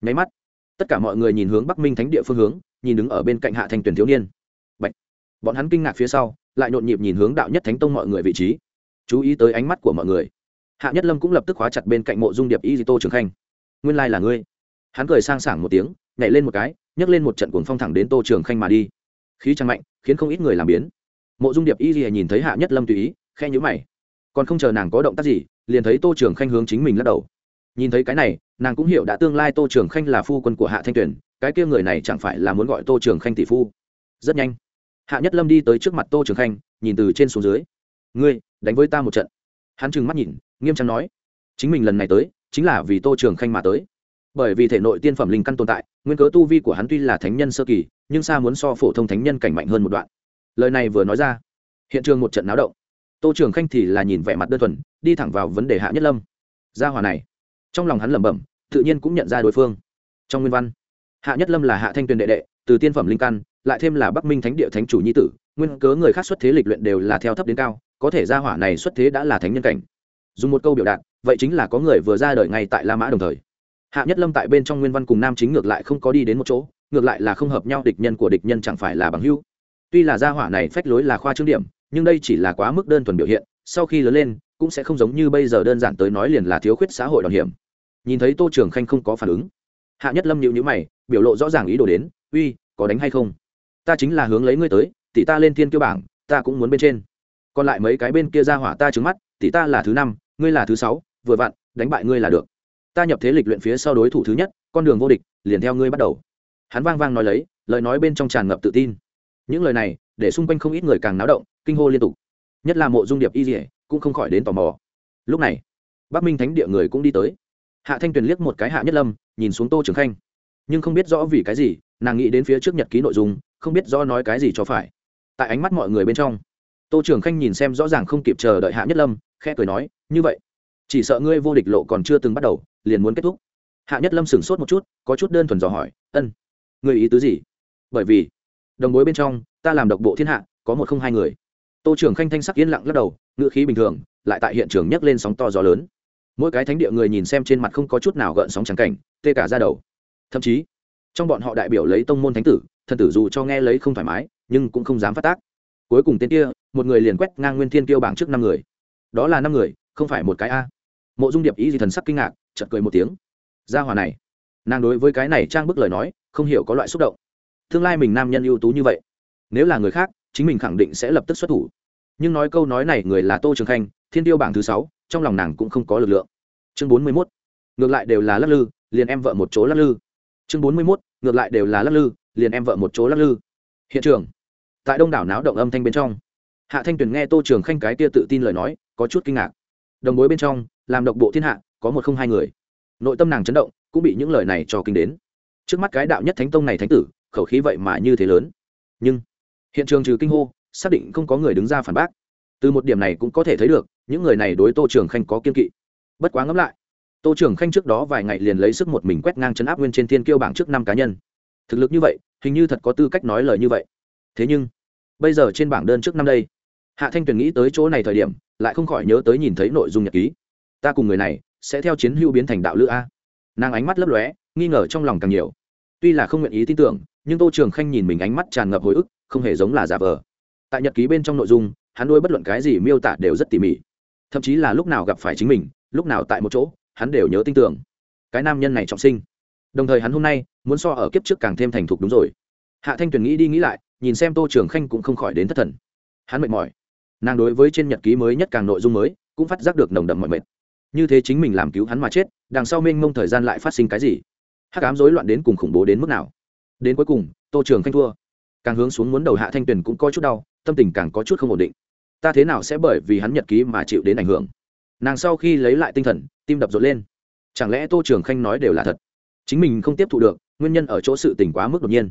Nháy mắt, tất cả mọi người nhìn hướng bắc minh thánh địa phương hướng, nhìn đứng ở bên cạnh hạ thành tuyển thiếu niên. Bạch. bọn hắn kinh ngạc phía sau, lại nhộn nhịp nhìn hướng đạo nhất thánh tông mọi người vị trí. Chú ý tới ánh mắt của mọi người hạ nhất lâm cũng lập tức khóa chặt bên cạnh mộ dung điệp y di tô trường khanh. Nguyên lai là ngươi. Hắn cười sang sảng một tiếng, nhảy lên một cái, nhấc lên một trận cuồng phong thẳng đến tô trường khanh mà đi. Khí trăng mạnh, khiến không ít người làm biến. Mộ dung điệp y di nhìn thấy hạ nhất lâm tùy ý khe nhữ mày. Còn không chờ nàng có động tác gì, liền thấy tô trường khanh hướng chính mình lắc đầu. Nhìn thấy cái này, nàng cũng hiểu đã tương lai tô trường khanh là phu quân của hạ thanh tuyền, cái kia người này chẳng phải là muốn gọi tô trường khanh tỷ phu. Rất nhanh, hạ nhất lâm đi tới trước mặt tô trường khanh, nhìn từ trên xuống dưới. Ngươi, đánh với ta một trận. Hắn trừng mắt nhìn nghiêm trang nói, chính mình lần này tới, chính là vì tô trường khanh mà tới. Bởi vì thể nội tiên phẩm linh căn tồn tại, nguyên cớ tu vi của hắn tuy là thánh nhân sơ kỳ, nhưng xa muốn so phổ thông thánh nhân cảnh mạnh hơn một đoạn. Lời này vừa nói ra, hiện trường một trận náo động. Tô trường khanh thì là nhìn vẻ mặt đơn thuần, đi thẳng vào vấn đề hạ nhất lâm. Gia hòa này, trong lòng hắn lẩm bẩm, tự nhiên cũng nhận ra đối phương. Trong nguyên văn, hạ nhất lâm là hạ thanh tuyền đệ đệ, từ tiên phẩm linh căn, lại thêm là bắc minh thánh địa thánh chủ nhi tử, nguyên cớ người khác xuất thế lịch luyện đều là theo thấp đến cao, có thể gia hỏa này xuất thế đã là thánh nhân cảnh dùng một câu biểu đạt, vậy chính là có người vừa ra đời ngay tại la mã đồng thời. Hạ nhất lâm tại bên trong nguyên văn cùng nam chính ngược lại không có đi đến một chỗ, ngược lại là không hợp nhau, địch nhân của địch nhân chẳng phải là bằng hữu. Tuy là gia hỏa này phách lối là khoa trương điểm, nhưng đây chỉ là quá mức đơn thuần biểu hiện, sau khi lớn lên, cũng sẽ không giống như bây giờ đơn giản tới nói liền là thiếu khuyết xã hội đòn hiểm. Nhìn thấy tô trường khanh không có phản ứng, hạ nhất lâm nhịu nhữ mày, biểu lộ rõ ràng ý đồ đến, uy, có đánh hay không? Ta chính là hướng lấy ngươi tới, tỷ ta lên thiên kiêu bảng, ta cũng muốn bên trên. Còn lại mấy cái bên kia ra hỏa ta trứng mắt, tỷ ta là thứ năm ngươi là thứ sáu, vừa vặn, đánh bại ngươi là được. Ta nhập thế lịch luyện phía sau đối thủ thứ nhất, con đường vô địch, liền theo ngươi bắt đầu. Hắn vang vang nói lấy, lời nói bên trong tràn ngập tự tin. Những lời này, để xung quanh không ít người càng náo động, kinh hô liên tục. Nhất là mộ dung điệp y dỉa cũng không khỏi đến tò mò. Lúc này, bắc minh thánh địa người cũng đi tới. Hạ thanh tuyền liếc một cái hạ nhất lâm, nhìn xuống tô trường khanh. Nhưng không biết rõ vì cái gì, nàng nghĩ đến phía trước nhật ký nội dung, không biết rõ nói cái gì cho phải. Tại ánh mắt mọi người bên trong, tô trường khanh nhìn xem rõ ràng không kịp chờ đợi hạ nhất lâm, khẽ cười nói như vậy, chỉ sợ ngươi vô địch lộ còn chưa từng bắt đầu, liền muốn kết thúc. Hạ nhất lâm sửng sốt một chút, có chút đơn thuần dò hỏi, ân người ý tứ gì? Bởi vì, đồng bối bên trong, ta làm độc bộ thiên hạ, có một không hai người. Tô trưởng khanh thanh sắc yên lặng lắc đầu ngựa khí bình thường, lại tại hiện trường nhấc lên sóng to gió lớn. Mỗi cái thánh địa người nhìn xem trên mặt không có chút nào gợn sóng trắng cảnh, tê cả ra đầu. Thậm chí, trong bọn họ đại biểu lấy tông môn thánh tử, thần tử dù cho nghe lấy không thoải mái, nhưng cũng không dám phát tác. Cuối cùng tên kia, một người liền quét ngang nguyên thiên kiêu bảng trước năm người. Đó là năm người không phải một cái a. Mộ dung điệp ý gì thần sắc kinh ngạc chật cười một tiếng. Gia hòa này, nàng đối với cái này trang bức lời nói, không hiểu có loại xúc động. Tương lai mình nam nhân ưu tú như vậy, nếu là người khác, chính mình khẳng định sẽ lập tức xuất thủ. Nhưng nói câu nói này người là tô trường khanh, thiên tiêu bảng thứ sáu, trong lòng nàng cũng không có lực lượng. Chương bốn mươi mốt, ngược lại đều là lắc lư, liền em vợ một chỗ lắc lư. Chương bốn mươi mốt, ngược lại đều là lắc lư, liền em vợ một chỗ lắc lư. Hiện trường, tại đông đảo náo động âm thanh bên trong, hạ thanh tuyền nghe tô trường khanh cái kia tự tin lời nói, có chút kinh ngạc đồng bối bên trong, làm độc bộ thiên hạ, có một không hai người. Nội tâm nàng chấn động, cũng bị những lời này cho kinh đến. Trước mắt cái đạo nhất thánh tông này thánh tử, khẩu khí vậy mà như thế lớn. Nhưng, hiện trường trừ kinh hô, xác định không có người đứng ra phản bác. Từ một điểm này cũng có thể thấy được, những người này đối tô trường khanh có kiên kỵ. Bất quá ngẫm lại, tô trường khanh trước đó vài ngày liền lấy sức một mình quét ngang chấn áp nguyên trên thiên kiêu bảng trước năm cá nhân. Thực lực như vậy, hình như thật có tư cách nói lời như vậy. Thế nhưng, bây giờ trên bảng đơn trước năm đây, hạ thanh tuyền nghĩ tới chỗ này thời điểm lại không khỏi nhớ tới nhìn thấy nội dung nhật ký. Ta cùng người này sẽ theo chiến hữu biến thành đạo lữ a. Nàng ánh mắt lấp lóe, nghi ngờ trong lòng càng nhiều. Tuy là không nguyện ý tin tưởng, nhưng tô trường khanh nhìn mình ánh mắt tràn ngập hồi ức, không hề giống là giả vờ. Tại nhật ký bên trong nội dung, hắn đôi bất luận cái gì miêu tả đều rất tỉ mỉ. Thậm chí là lúc nào gặp phải chính mình, lúc nào tại một chỗ, hắn đều nhớ tin tưởng. Cái nam nhân này trọng sinh. Đồng thời hắn hôm nay muốn so ở kiếp trước càng thêm thành thục đúng rồi. Hạ thanh tuyền nghĩ đi nghĩ lại, nhìn xem tô trường khanh cũng không khỏi đến thất thần. Hắn mệt mỏi nàng đối với trên nhật ký mới nhất càng nội dung mới, cũng phát giác được nồng đậm mọi mệt. Như thế chính mình làm cứu hắn mà chết, đằng sau mênh mông thời gian lại phát sinh cái gì? Hắc ám rối loạn đến cùng khủng bố đến mức nào? Đến cuối cùng, tô trường khanh thua. Càng hướng xuống muốn đầu hạ thanh tuyền cũng có chút đau, tâm tình càng có chút không ổn định. Ta thế nào sẽ bởi vì hắn nhật ký mà chịu đến ảnh hưởng? Nàng sau khi lấy lại tinh thần, tim đập rộn lên. Chẳng lẽ tô trường khanh nói đều là thật? Chính mình không tiếp thụ được, nguyên nhân ở chỗ sự tình quá mức đột nhiên.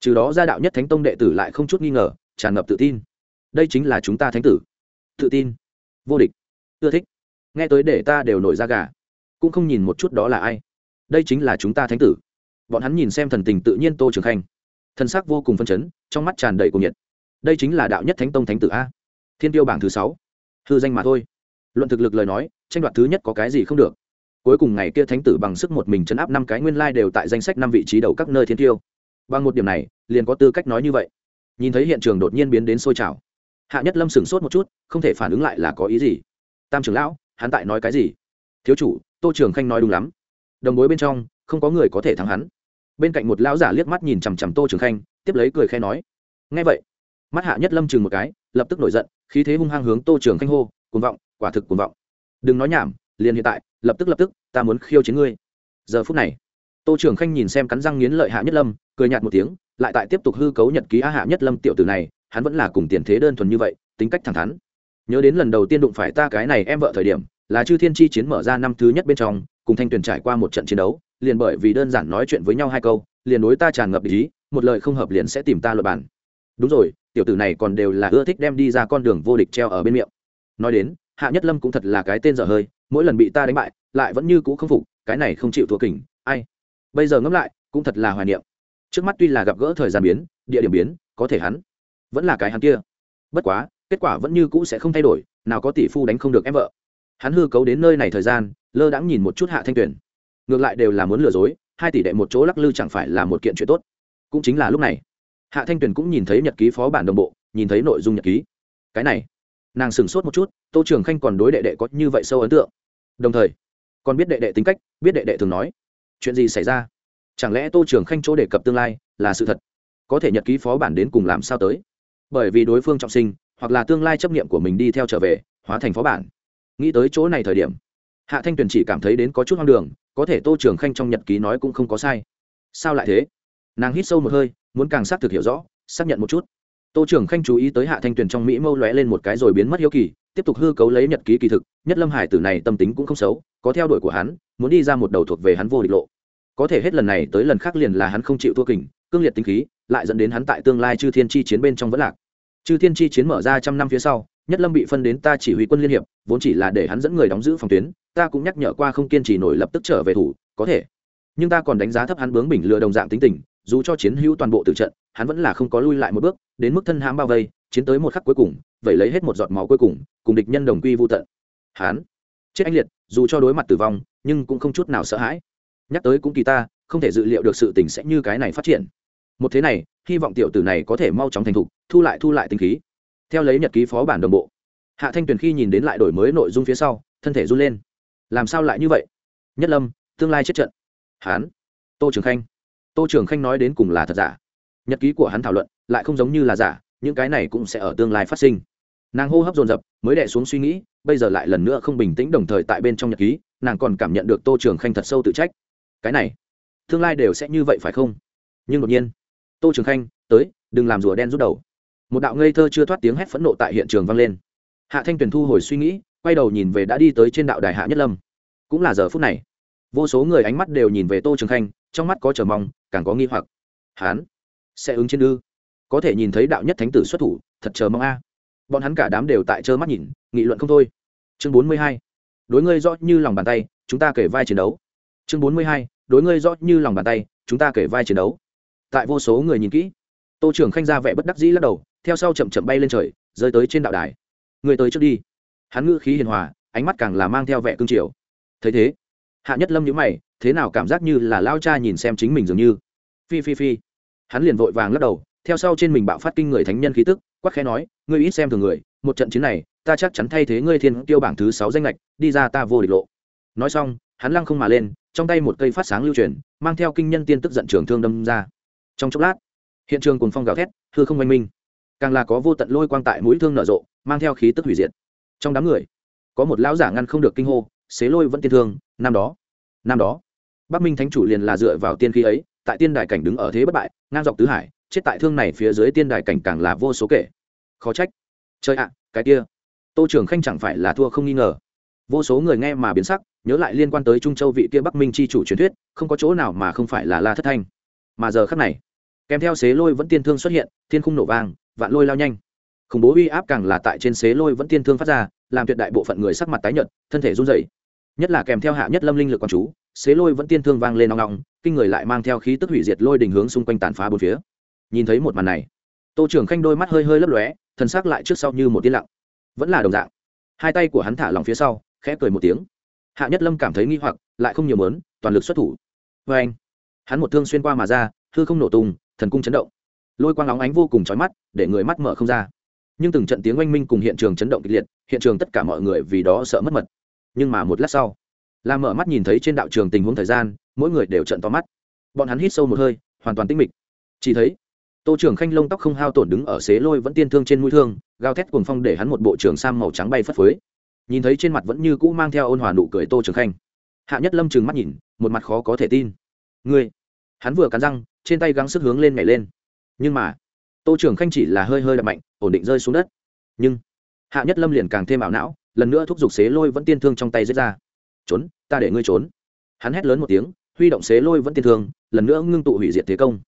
Trừ đó gia đạo nhất thánh tông đệ tử lại không chút nghi ngờ, tràn ngập tự tin đây chính là chúng ta thánh tử. Tự tin. Vô địch. Ưa thích. Nghe tới để ta đều nổi ra gà. Cũng không nhìn một chút đó là ai. Đây chính là chúng ta thánh tử. Bọn hắn nhìn xem thần tình tự nhiên tô trường khanh. Thân xác vô cùng phân chấn, trong mắt tràn đầy cuồng nhiệt. Đây chính là đạo nhất thánh tông thánh tử a. Thiên tiêu bảng thứ sáu. Hư danh mà thôi. Luận thực lực lời nói, tranh đoạt thứ nhất có cái gì không được. Cuối cùng ngày kia thánh tử bằng sức một mình chấn áp năm cái nguyên lai đều tại danh sách năm vị trí đầu các nơi thiên tiêu. Bằng một điểm này, liền có tư cách nói như vậy. Nhìn thấy hiện trường đột nhiên biến đến sôi trào hạ nhất lâm sửng sốt một chút, không thể phản ứng lại là có ý gì. Tam trưởng lão, hắn tại nói cái gì? Thiếu chủ, tô trường khanh nói đúng lắm. Đồng bối bên trong, không có người có thể thắng hắn. Bên cạnh một lão giả liếc mắt nhìn chằm chằm tô trường khanh, tiếp lấy cười khe nói ngay vậy. Mắt hạ nhất lâm chừng một cái, lập tức nổi giận, khí thế hung hăng hướng tô trường khanh hô, cuồng vọng, quả thực cuồng vọng. Đừng nói nhảm, liền hiện tại, lập tức lập tức, ta muốn khiêu chiến ngươi. Giờ phút này, tô trường khanh nhìn xem cắn răng nghiến lợi hạ nhất lâm, cười nhạt một tiếng, lại tại tiếp tục hư cấu nhật ký á hạ nhất lâm tiểu tử này hắn vẫn là cùng tiền thế đơn thuần như vậy, tính cách thẳng thắn. Nhớ đến lần đầu tiên đụng phải ta cái này em vợ thời điểm, là chư thiên chi chiến mở ra năm thứ nhất bên trong, cùng thanh tuyền trải qua một trận chiến đấu, liền bởi vì đơn giản nói chuyện với nhau hai câu, liền đối ta tràn ngập ý, một lời không hợp liền sẽ tìm ta luật bản đúng rồi, tiểu tử này còn đều là ưa thích đem đi ra con đường vô địch treo ở bên miệng. Nói đến, hạ nhất lâm cũng thật là cái tên dở hơi, mỗi lần bị ta đánh bại, lại vẫn như cũ không phục, cái này không chịu thua kình, ai? Bây giờ ngẫm lại, cũng thật là hoài niệm. Trước mắt tuy là gặp gỡ thời gian biến, địa điểm biến, có thể hắn vẫn là cái hắn kia. Bất quá, kết quả vẫn như cũ sẽ không thay đổi, nào có tỷ phu đánh không được em vợ. Hắn hư cấu đến nơi này thời gian, lơ đãng nhìn một chút hạ thanh Tuyền. ngược lại đều là muốn lừa dối, hai tỷ đệ một chỗ lắc lư chẳng phải là một kiện chuyện tốt. Cũng chính là lúc này, hạ thanh tuyền cũng nhìn thấy nhật ký phó bản đồng bộ, nhìn thấy nội dung nhật ký. Cái này, nàng sửng sốt một chút, tô trường khanh còn đối đệ đệ có như vậy sâu ấn tượng. Đồng thời, còn biết đệ đệ tính cách, biết đệ đệ thường nói, chuyện gì xảy ra? Chẳng lẽ tô trường khanh chỗ đề cập tương lai là sự thật? Có thể nhật ký phó bản đến cùng làm sao tới? Bởi vì đối phương trọng sinh, hoặc là tương lai chấp nghiệm của mình đi theo trở về, hóa thành phó bản. Nghĩ tới chỗ này thời điểm, hạ thanh tuyền chỉ cảm thấy đến có chút hoang đường, có thể tô trường khanh trong nhật ký nói cũng không có sai. Sao lại thế? Nàng hít sâu một hơi, muốn càng xác thực hiểu rõ, xác nhận một chút. Tô trường khanh chú ý tới hạ thanh tuyền trong mỹ mâu lóe lên một cái rồi biến mất hiếu kỳ, tiếp tục hư cấu lấy nhật ký kỳ thực, nhất lâm hải tử này tâm tính cũng không xấu, có theo đuổi của hắn, muốn đi ra một đầu thuộc về hắn vô địch lộ. Có thể hết lần này tới lần khác liền là hắn không chịu thua kình, cương liệt tính khí, lại dẫn đến hắn tại tương lai chư thiên chi chiến bên trong vẫn lạc chư thiên chi chiến mở ra trăm năm phía sau, nhất lâm bị phân đến ta chỉ huy quân liên hiệp, vốn chỉ là để hắn dẫn người đóng giữ phòng tuyến, ta cũng nhắc nhở qua không kiên trì nổi lập tức trở về thủ, có thể. Nhưng ta còn đánh giá thấp hắn bướng bỉnh lừa đồng dạng tính tình, dù cho chiến hữu toàn bộ từ trận, hắn vẫn là không có lui lại một bước, đến mức thân hãm bao vây, chiến tới một khắc cuối cùng vậy lấy hết một giọt máu cuối cùng cùng địch nhân đồng quy vô tận. Hán chết anh liệt, dù cho đối mặt tử vong, nhưng cũng không chút nào sợ hãi. Nhắc tới cũng kỳ ta, không thể dự liệu được sự tình sẽ như cái này phát triển một thế này, hy vọng tiểu tử này có thể mau chóng thành thục, thu lại thu lại tinh khí. Theo lấy nhật ký phó bản đồng bộ, hạ thanh tuyền khi nhìn đến lại đổi mới nội dung phía sau, thân thể run lên. Làm sao lại như vậy? Nhất lâm, tương lai chết trận. Hán, tô trường khanh. Tô trường khanh nói đến cùng là thật giả. Nhật ký của hắn thảo luận, lại không giống như là giả, những cái này cũng sẽ ở tương lai phát sinh. Nàng hô hấp dồn dập, mới đẻ xuống suy nghĩ, bây giờ lại lần nữa không bình tĩnh đồng thời tại bên trong nhật ký, nàng còn cảm nhận được tô trường khanh thật sâu tự trách. Cái này, tương lai đều sẽ như vậy phải không? Nhưng đột nhiên tô trường khanh, tới, đừng làm rùa đen rút đầu. Một đạo ngây thơ chưa thoát tiếng hét phẫn nộ tại hiện trường vang lên. Hạ thanh tuyền thu hồi suy nghĩ, quay đầu nhìn về đã đi tới trên đạo đài hạ nhất lâm. Cũng là giờ phút này. Vô số người ánh mắt đều nhìn về tô trường khanh, trong mắt có chờ mong, càng có nghi hoặc. Hán sẽ ứng trên ư? Có thể nhìn thấy đạo nhất thánh tử xuất thủ, thật chờ mong a. Bọn hắn cả đám đều tại trơ mắt nhìn, nghị luận không thôi. Chương bốn mươi hai. Đối ngươi rõ như lòng bàn tay, chúng ta kể vai chiến đấu. Chương bốn mươi hai. Đối ngươi rõ như lòng bàn tay, chúng ta kể vai chiến đấu tại vô số người nhìn kỹ. Tô trưởng khanh ra vẻ bất đắc dĩ lắc đầu, theo sau chậm chậm bay lên trời, rơi tới trên đạo đài. Người tới trước đi. Hắn ngữ khí hiền hòa, ánh mắt càng là mang theo vẻ cương triều. Thấy thế, hạ nhất lâm nhữ mày, thế nào cảm giác như là lao cha nhìn xem chính mình dường như. Phi phi phi. Hắn liền vội vàng lắc đầu, theo sau trên mình bạo phát kinh người thánh nhân khí tức quắc khẽ nói, ngươi ít xem thường người, một trận chiến này, ta chắc chắn thay thế ngươi thiên tiêu bảng thứ sáu danh lệch đi ra ta vô địch lộ. Nói xong, hắn lăng không mà lên, trong tay một cây phát sáng lưu truyền, mang theo kinh nhân tiên tức giận trường thương đâm ra trong chốc lát, hiện trường cùng phong gào thét, hư không oanh minh. Càng là có vô tận lôi quang tại mũi thương nở rộ, mang theo khí tức hủy diệt. Trong đám người, có một lão giả ngăn không được kinh hô, xế lôi vẫn tiên thương, năm đó năm đó. Bắc minh thánh chủ liền là dựa vào tiên khí ấy, tại tiên đài cảnh đứng ở thế bất bại, ngang dọc tứ hải, chết tại thương này phía dưới tiên đài cảnh càng là vô số kể. Khó trách. Chơi ạ, cái kia. Tô trường khanh chẳng phải là thua không nghi ngờ. Vô số người nghe mà biến sắc, nhớ lại liên quan tới trung châu vị kia bắc minh c h i chủ truyền thuyết, không có chỗ nào mà không phải là la thất thanh mà giờ khắc này, kèm theo xế lôi vẫn tiên thương xuất hiện, thiên khung nổ vang, vạn lôi lao nhanh. Khủng bố uy áp càng là tại trên xế lôi vẫn tiên thương phát ra, làm tuyệt đại bộ phận người sắc mặt tái nhợt, thân thể run rẩy. Nhất là kèm theo hạ nhất lâm linh lực con chú, xế lôi vẫn tiên thương vang lên nong nong, kinh người lại mang theo khí tức hủy diệt lôi đình hướng xung quanh tàn phá bốn phía. Nhìn thấy một màn này, tô trưởng khanh đôi mắt hơi hơi lấp lóe thân xác lại trước sau như một tiên lặng. Vẫn là đồng dạng. Hai tay của hắn thả lòng phía sau, khẽ cười một tiếng. Hạ nhất lâm cảm thấy nghi hoặc, lại không nhiều mớn toàn lực xuất thủ. Vê anh hắn một thương xuyên qua mà ra, hư không nổ tung, thần cung chấn động. Lôi quang óng ánh vô cùng chói mắt, để người mắt mở không ra. Nhưng từng trận tiếng oanh minh cùng hiện trường chấn động kịch liệt, hiện trường tất cả mọi người vì đó sợ mất mật. Nhưng mà một lát sau làm mở mắt nhìn thấy trên đạo trường tình huống thời gian, mỗi người đều trận to mắt. Bọn hắn hít sâu một hơi, hoàn toàn tinh mịch. Chỉ thấy, tô trưởng khanh lông tóc không hao tổn đứng ở xế lôi vẫn tiên thương trên mũi thương, gào thét cuồng phong để hắn một bộ trường sam màu trắng bay phất phới. Nhìn thấy trên mặt vẫn như cũ mang theo ôn hòa nụ cười tô trưởng khanh. Hạ nhất lâm trừng mắt nhìn, một mặt khó có thể tin ngươi. Hắn vừa cắn răng, trên tay gắng sức hướng lên nhảy lên. Nhưng mà, tô trưởng khanh chỉ là hơi hơi đập mạnh, ổn định rơi xuống đất. Nhưng, hạ nhất lâm liền càng thêm ảo não, lần nữa thúc giục xế lôi vẫn tiên thương trong tay giết ra. Trốn, ta để ngươi trốn. Hắn hét lớn một tiếng, huy động xế lôi vẫn tiên thương, lần nữa ngưng tụ hủy diệt thế công.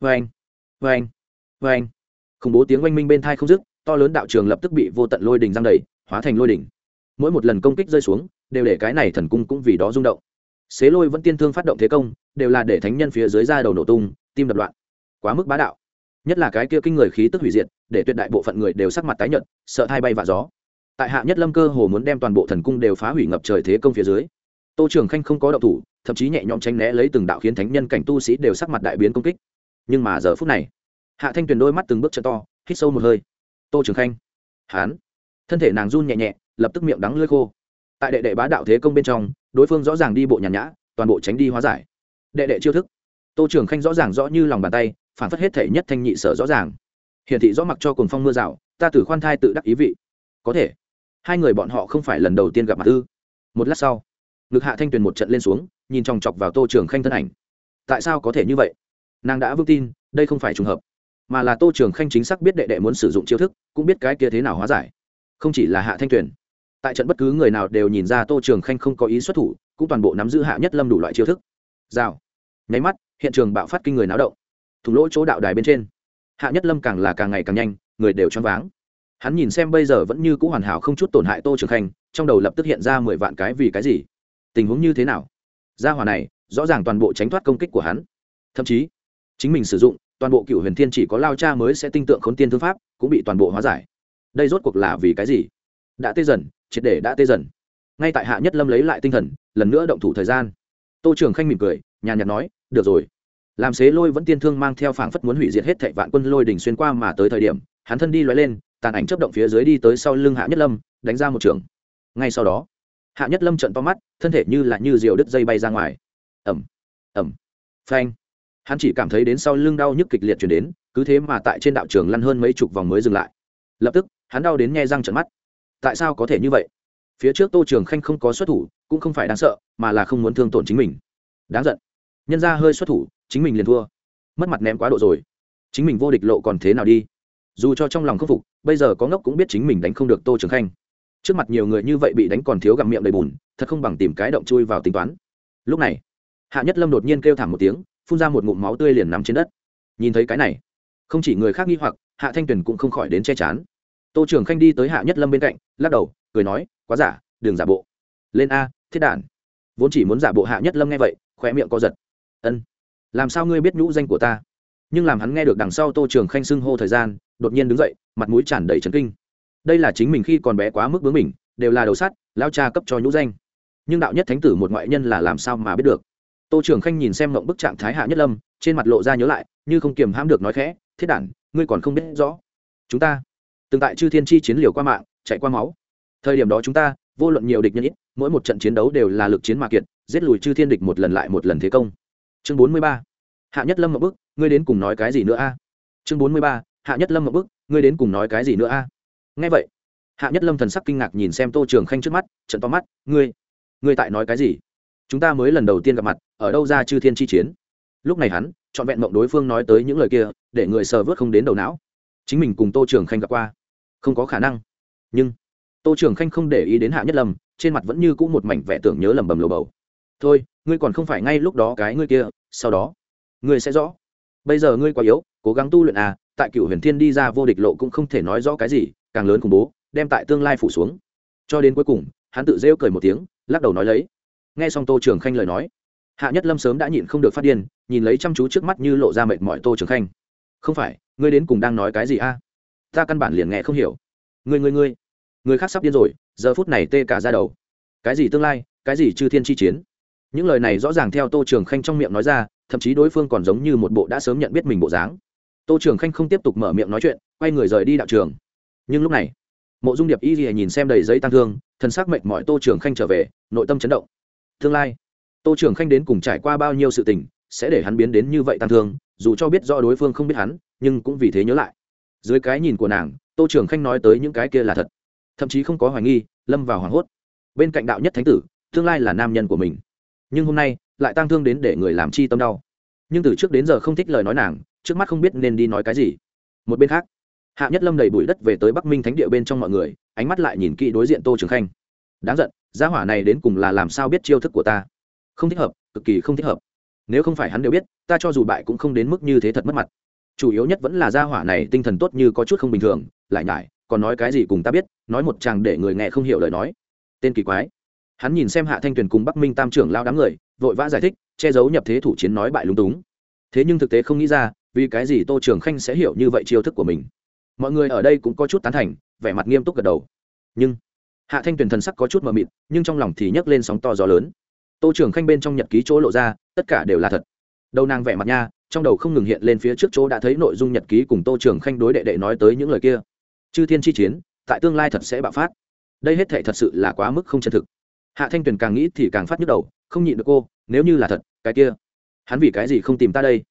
Vê anh vê anh vê anh khủng bố tiếng oanh minh bên thai không dứt, to lớn đạo trường lập tức bị vô tận lôi đình giang đầy, hóa thành lôi đỉnh. Mỗi một lần công kích rơi xuống, đều để cái này thần cung cũng vì đó rung động xế lôi vẫn tiên thương phát động thế công, đều là để thánh nhân phía dưới ra đầu nổ tung, tim đập loạn. Quá mức bá đạo. Nhất là cái kia kinh người khí tức hủy diệt, để tuyệt đại bộ phận người đều sắc mặt tái nhợt, sợ thay bay vạ gió. Tại hạ nhất lâm cơ hồ muốn đem toàn bộ thần cung đều phá hủy ngập trời thế công phía dưới. Tô trường khanh không có động thủ, thậm chí nhẹ nhõm tránh né lấy từng đạo khiến thánh nhân cảnh tu sĩ đều sắc mặt đại biến công kích. Nhưng mà giờ phút này, hạ thanh tuyền đôi mắt từng bước chân to, hít sâu một hơi. Tô trường khanh hán thân thể nàng run nhẹ nhẹ, lập tức miệng đắng lơi khô. Tại đệ đệ bá đạo thế công bên trong đối phương rõ ràng đi bộ nhàn nhã, toàn bộ tránh đi hóa giải. Đệ đệ chiêu thức. Tô trường khanh rõ ràng rõ như lòng bàn tay, phản phất hết thể nhất thanh nhị sở rõ ràng. Hiển thị rõ mặc cho cồn phong mưa rào, ta tử khoan thai tự đắc ý vị. Có thể. Hai người bọn họ không phải lần đầu tiên gặp mặt ư. Một lát sau, ngực hạ thanh tuyền một trận lên xuống, nhìn chòng chọc vào tô trường khanh thân ảnh. Tại sao có thể như vậy? Nàng đã vững tin, đây không phải trùng hợp, mà là tô trường khanh chính xác biết đệ đệ muốn sử dụng chiêu thức, cũng biết cái kia thế nào hóa giải. Không chỉ là hạ thanh tuyền tại trận bất cứ người nào đều nhìn ra tô trường khanh không có ý xuất thủ, cũng toàn bộ nắm giữ hạ nhất lâm đủ loại chiêu thức. Rào. Nháy mắt, hiện trường bạo phát kinh người náo động. Thủng lỗ chỗ đạo đài bên trên, hạ nhất lâm càng là càng ngày càng nhanh, người đều choáng váng. Hắn nhìn xem bây giờ vẫn như c ũ hoàn hảo không chút tổn hại tô trường khanh, trong đầu lập tức hiện ra mười vạn cái vì cái gì? Tình huống như thế nào? Gia hòa này, rõ ràng toàn bộ tránh thoát công kích của hắn. Thậm chí, chính mình sử dụng, toàn bộ cựu huyền thiên chỉ có lao cha mới sẽ tinh tượng khốn tiên thương pháp, cũng bị toàn bộ hóa giải. Đây rốt cuộc là vì cái gì? Đã tê dần triệt để đã tê dần. Ngay tại hạ nhất lâm lấy lại tinh thần, lần nữa động thủ thời gian. Tô trường khanh mỉm cười, nhàn nhạt nói, được rồi. Làm xế lôi vẫn tiên thương mang theo phảng phất muốn hủy diệt hết thệ vạn quân lôi đỉnh xuyên qua mà tới thời điểm, hắn thân đi loay lên, tàn ảnh chấp động phía dưới đi tới sau lưng hạ nhất lâm, đánh ra một trường. Ngay sau đó, hạ nhất lâm trận to mắt, thân thể như là như diều đứt dây bay ra ngoài. Ẩm ẩm phanh. Hắn chỉ cảm thấy đến sau lưng đau nhức kịch liệt chuyển đến, cứ thế mà tại trên đạo trường lăn hơn mấy chục vòng mới dừng lại. Lập tức, hắn đau đến nghe răng trận mắt tại sao có thể như vậy? Phía trước tô trường khanh không có xuất thủ, cũng không phải đáng sợ, mà là không muốn thương tổn chính mình. Đáng giận. Nhân ra hơi xuất thủ, chính mình liền thua. Mất mặt ném quá độ rồi. Chính mình vô địch lộ còn thế nào đi? Dù cho trong lòng khâm phục, bây giờ có ngốc cũng biết chính mình đánh không được tô trường khanh. Trước mặt nhiều người như vậy bị đánh còn thiếu gặm miệng đầy bùn, thật không bằng tìm cái động chui vào tính toán. Lúc này, hạ nhất lâm đột nhiên kêu thảm một tiếng, phun ra một ngụm máu tươi liền nằm trên đất. Nhìn thấy cái này, không chỉ người khác nghi hoặc, hạ thanh tuyền cũng không khỏi đến che chán tô trường khanh đi tới hạ nhất lâm bên cạnh, lắc đầu, cười nói, quá giả, đừng giả bộ. Lên a, thiết đản. Vốn chỉ muốn giả bộ hạ nhất lâm nghe vậy khoe miệng co giật. Ân, làm sao ngươi biết nhũ danh của ta? Nhưng làm hắn nghe được đằng sau tô trường khanh xưng hô thời gian, đột nhiên đứng dậy, mặt mũi tràn đầy trấn kinh. Đây là chính mình khi còn bé quá mức bướng mình đều là đầu sắt, lao cha cấp cho nhũ danh. Nhưng đạo nhất thánh tử một ngoại nhân là làm sao mà biết được? Tô trường khanh nhìn xem mộng bức trạng thái hạ nhất lâm, trên mặt lộ ra nhớ lại, như không kiềm hãm được nói khẽ, thiết đản, ngươi còn không biết rõ. Chúng ta từng tại chư thiên chi chiến liều qua mạng, chạy qua máu. Thời điểm đó chúng ta, vô luận nhiều địch nhân ít, mỗi một trận chiến đấu đều là lực chiến mạc kiệt, giết lùi chư thiên địch một lần lại một lần thế công. Chương bốn mươi ba. Hạ nhất lâm một bức, ngươi đến cùng nói cái gì nữa a? Chương bốn mươi ba. Hạ nhất lâm một bức, ngươi đến cùng nói cái gì nữa a? Nghe vậy, hạ nhất lâm thần sắc kinh ngạc nhìn xem tô trường khanh trước mắt, trận to mắt, ngươi ngươi tại nói cái gì? Chúng ta mới lần đầu tiên gặp mặt, ở đâu ra chư thiên chi chiến? Lúc này hắn, trọn vẹn mộng đối phương nói tới những lời kia, để người sờ vớt không đến đầu não. Chính mình cùng tô trường khanh gặp qua không có khả năng. Nhưng, tô trường khanh không để ý đến hạ nhất lâm, trên mặt vẫn như cũ một mảnh vẻ tưởng nhớ lầm bầm lồ bầu. Thôi, ngươi còn không phải ngay lúc đó cái ngươi kia, sau đó, ngươi sẽ rõ. Bây giờ ngươi quá yếu, cố gắng tu luyện à tại cựu huyền thiên đi ra vô địch lộ cũng không thể nói rõ cái gì, càng lớn khủng bố, đem tại tương lai phủ xuống. Cho đến cuối cùng, hắn tự rêu cười một tiếng, lắc đầu nói lấy. Nghe xong tô trường khanh lời nói, hạ nhất lâm sớm đã nhịn không được phát điên, nhìn lấy chăm chú trước mắt như lộ ra mệt mỏi tô trường khanh. Không phải, ngươi đến cùng đang nói cái gì a? Ta căn bản liền nghe không hiểu. Người người người, người khác sắp điên rồi giờ phút này tê cả ra đầu. Cái gì tương lai cái gì chư thiên chi chiến? Những lời này rõ ràng theo tô trường khanh trong miệng nói ra thậm chí đối phương còn giống như một bộ đã sớm nhận biết mình bộ dáng. Tô trường khanh không tiếp tục mở miệng nói chuyện quay người rời đi đạo trường. Nhưng lúc này mộ dung điệp y gì nhìn xem đầy giấy tăng thương thân xác mệnh mọi tô trường khanh trở về nội tâm chấn động. Tương lai tô trường khanh đến cùng trải qua bao nhiêu sự tình sẽ để hắn biến đến như vậy tăng thương dù cho biết do đối phương không biết hắn nhưng cũng vì thế nhớ lại dưới cái nhìn của nàng, tô trường khanh nói tới những cái kia là thật. Thậm chí không có hoài nghi, lâm vào hoảng hốt. Bên cạnh đạo nhất thánh tử, tương lai là nam nhân của mình. Nhưng hôm nay, lại tăng thương đến để người làm chi tâm đau. Nhưng từ trước đến giờ không thích lời nói nàng, trước mắt không biết nên đi nói cái gì. Một bên khác, hạ nhất lâm đầy bụi đất về tới bắc minh thánh địa bên trong mọi người, ánh mắt lại nhìn kỹ đối diện tô trường khanh. Đáng giận, gia hỏa này đến cùng là làm sao biết chiêu thức của ta? Không thích hợp, cực kỳ không thích hợp. Nếu không phải hắn đều biết, ta cho dù bại cũng không đến mức như thế thật mất mặt chủ yếu nhất vẫn là gia hỏa này tinh thần tốt như có chút không bình thường, lại nhải, còn nói cái gì cùng ta biết, nói một chàng để người nghe không hiểu lời nói. Tên kỳ quái. Hắn nhìn xem hạ thanh tuyền cùng bắc minh tam trưởng lao đám người, vội vã giải thích, che giấu nhập thế thủ chiến nói bại lúng túng. Thế nhưng thực tế không nghĩ ra, vì cái gì tô trường khanh sẽ hiểu như vậy chiêu thức của mình. Mọi người ở đây cũng có chút tán thành, vẻ mặt nghiêm túc gật đầu. Nhưng, hạ thanh tuyền thần sắc có chút mờ mịt, nhưng trong lòng thì nhấc lên sóng to gió lớn. Tô trường khanh bên trong nhật ký chỗ lộ ra, tất cả đều là thật. Đầu nàng vẻ mặt nha trong đầu không ngừng hiện lên phía trước chỗ đã thấy nội dung nhật ký cùng tô trường khanh đối đệ đệ nói tới những lời kia. Chư thiên chi chiến, tại tương lai thật sẽ bạo phát. Đây hết thể thật sự là quá mức không chân thực. Hạ thanh tuyền càng nghĩ thì càng phát nhức đầu, không nhịn được cô, nếu như là thật, cái kia, hắn vì cái gì không tìm ta đây?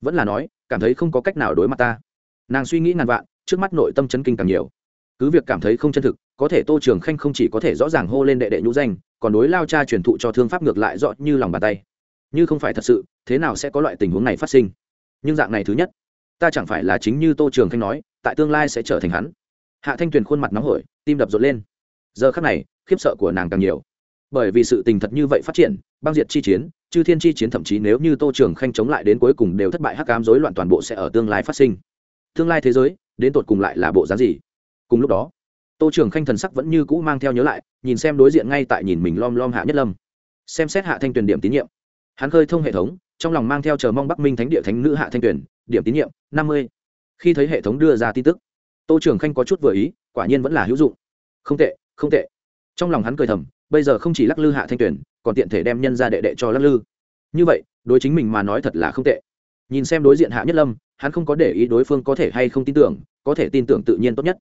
Vẫn là nói, cảm thấy không có cách nào đối mặt ta. Nàng suy nghĩ ngàn vạn, trước mắt nội tâm chấn kinh càng nhiều. Cứ việc cảm thấy không chân thực, có thể tô trường khanh không chỉ có thể rõ ràng hô lên đệ đệ nhũ danh, còn đối lao cha truyền thụ cho thương pháp ngược lại rõ như lòng bàn tay như không phải thật sự, thế nào sẽ có loại tình huống này phát sinh? Nhưng dạng này thứ nhất, ta chẳng phải là chính như tô trường khanh nói, tại tương lai sẽ trở thành hắn. Hạ thanh tuyền khuôn mặt nóng hổi, tim đập rộn lên. Giờ khắc này, khiếp sợ của nàng càng nhiều. Bởi vì sự tình thật như vậy phát triển, băng diệt chi chiến, chư thiên chi chiến thậm chí nếu như tô trường khanh chống lại đến cuối cùng đều thất bại hắc cám rối loạn toàn bộ sẽ ở tương lai phát sinh. Tương lai thế giới, đến tột cùng lại là bộ giá gì? Cùng lúc đó, tô trường khanh thần sắc vẫn như cũ mang theo nhớ lại, nhìn xem đối diện ngay tại nhìn mình lom lom hạ nhất lâm. Xem xét hạ thanh tuyền điểm tín nhiệm hắn khơi thông hệ thống, trong lòng mang theo chờ mong bắc minh thánh địa thánh nữ hạ thanh tuyền, điểm tín nhiệm, năm mươi. Khi thấy hệ thống đưa ra tin tức, tô trường khanh có chút vừa ý, quả nhiên vẫn là hữu dụng. Không tệ không tệ. Trong lòng hắn cười thầm, bây giờ không chỉ lắc lư hạ thanh tuyển còn tiện thể đem nhân ra đệ đệ cho lắc lư. Như vậy, đối chính mình mà nói thật là không tệ. Nhìn xem đối diện hạ nhất lâm, hắn không có để ý đối phương có thể hay không tin tưởng, có thể tin tưởng tự nhiên tốt nhất.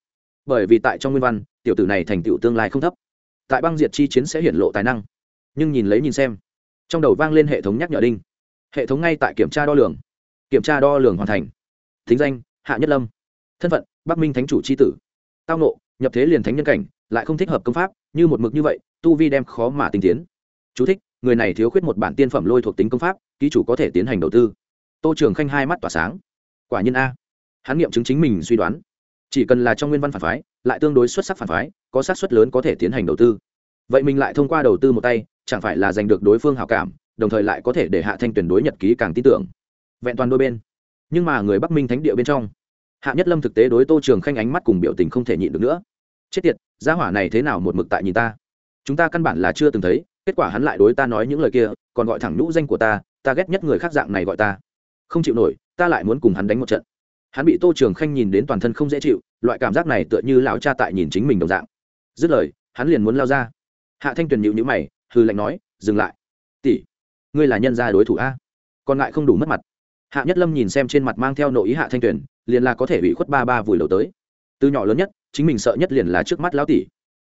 Bởi vì tại trong nguyên văn, tiểu tử này thành tựu tương lai không thấp. Tại băng diệt chi chiến sẽ hiển lộ tài năng. Nhưng nhìn lấy nhìn xem trong đầu vang lên hệ thống nhắc nhở đinh. Hệ thống ngay tại kiểm tra đo lường. Kiểm tra đo lường hoàn thành. Thính danh hạ nhất lâm. Thân phận bắc minh thánh chủ c h i tử. Tao nộ nhập thế liền thánh nhân cảnh lại không thích hợp công pháp như một mực như vậy tu vi đem khó mà tinh tiến. Chú thích, người này thiếu khuyết một bản tiên phẩm lôi thuộc tính công pháp ký chủ có thể tiến hành đầu tư. Tô trường khanh hai mắt tỏa sáng. Quả nhiên a. Hắn nghiệm chứng chính mình suy đoán. Chỉ cần là trong nguyên văn phản phái lại tương đối xuất sắc phản phái có xác suất lớn có thể tiến hành đầu tư. Vậy mình lại thông qua đầu tư một tay chẳng phải là giành được đối phương hào cảm, đồng thời lại có thể để hạ thanh tuyển đối nhật ký càng tin tưởng. Vẹn toàn đôi bên. Nhưng mà người bắc minh thánh địa bên trong, hạ nhất lâm thực tế đối tô trường khanh ánh mắt cùng biểu tình không thể nhịn được nữa. Chết tiệt, gia hỏa này thế nào một mực tại nhìn ta? Chúng ta căn bản là chưa từng thấy, kết quả hắn lại đối ta nói những lời kia, còn gọi thẳng nhũ danh của ta ta ghét nhất người khác dạng này gọi ta. Không chịu nổi, ta lại muốn cùng hắn đánh một trận. Hắn bị tô trường khanh nhìn đến toàn thân không dễ chịu, loại cảm giác này tựa như lão cha tại nhìn chính mình đồng dạng. Dứt lời, hắn liền muốn lao ra. Hạ thanh tuyền nhịu nhữ mày hư lệnh nói, dừng lại. Tỷ, ngươi là nhân gia đối thủ a? Còn lại không đủ mất mặt. Hạ nhất lâm nhìn xem trên mặt mang theo nội ý hạ thanh tuyền, liền là có thể bị khuất ba ba vùi đầu tới. Từ nhỏ lớn nhất, chính mình sợ nhất liền là trước mắt lão tỷ.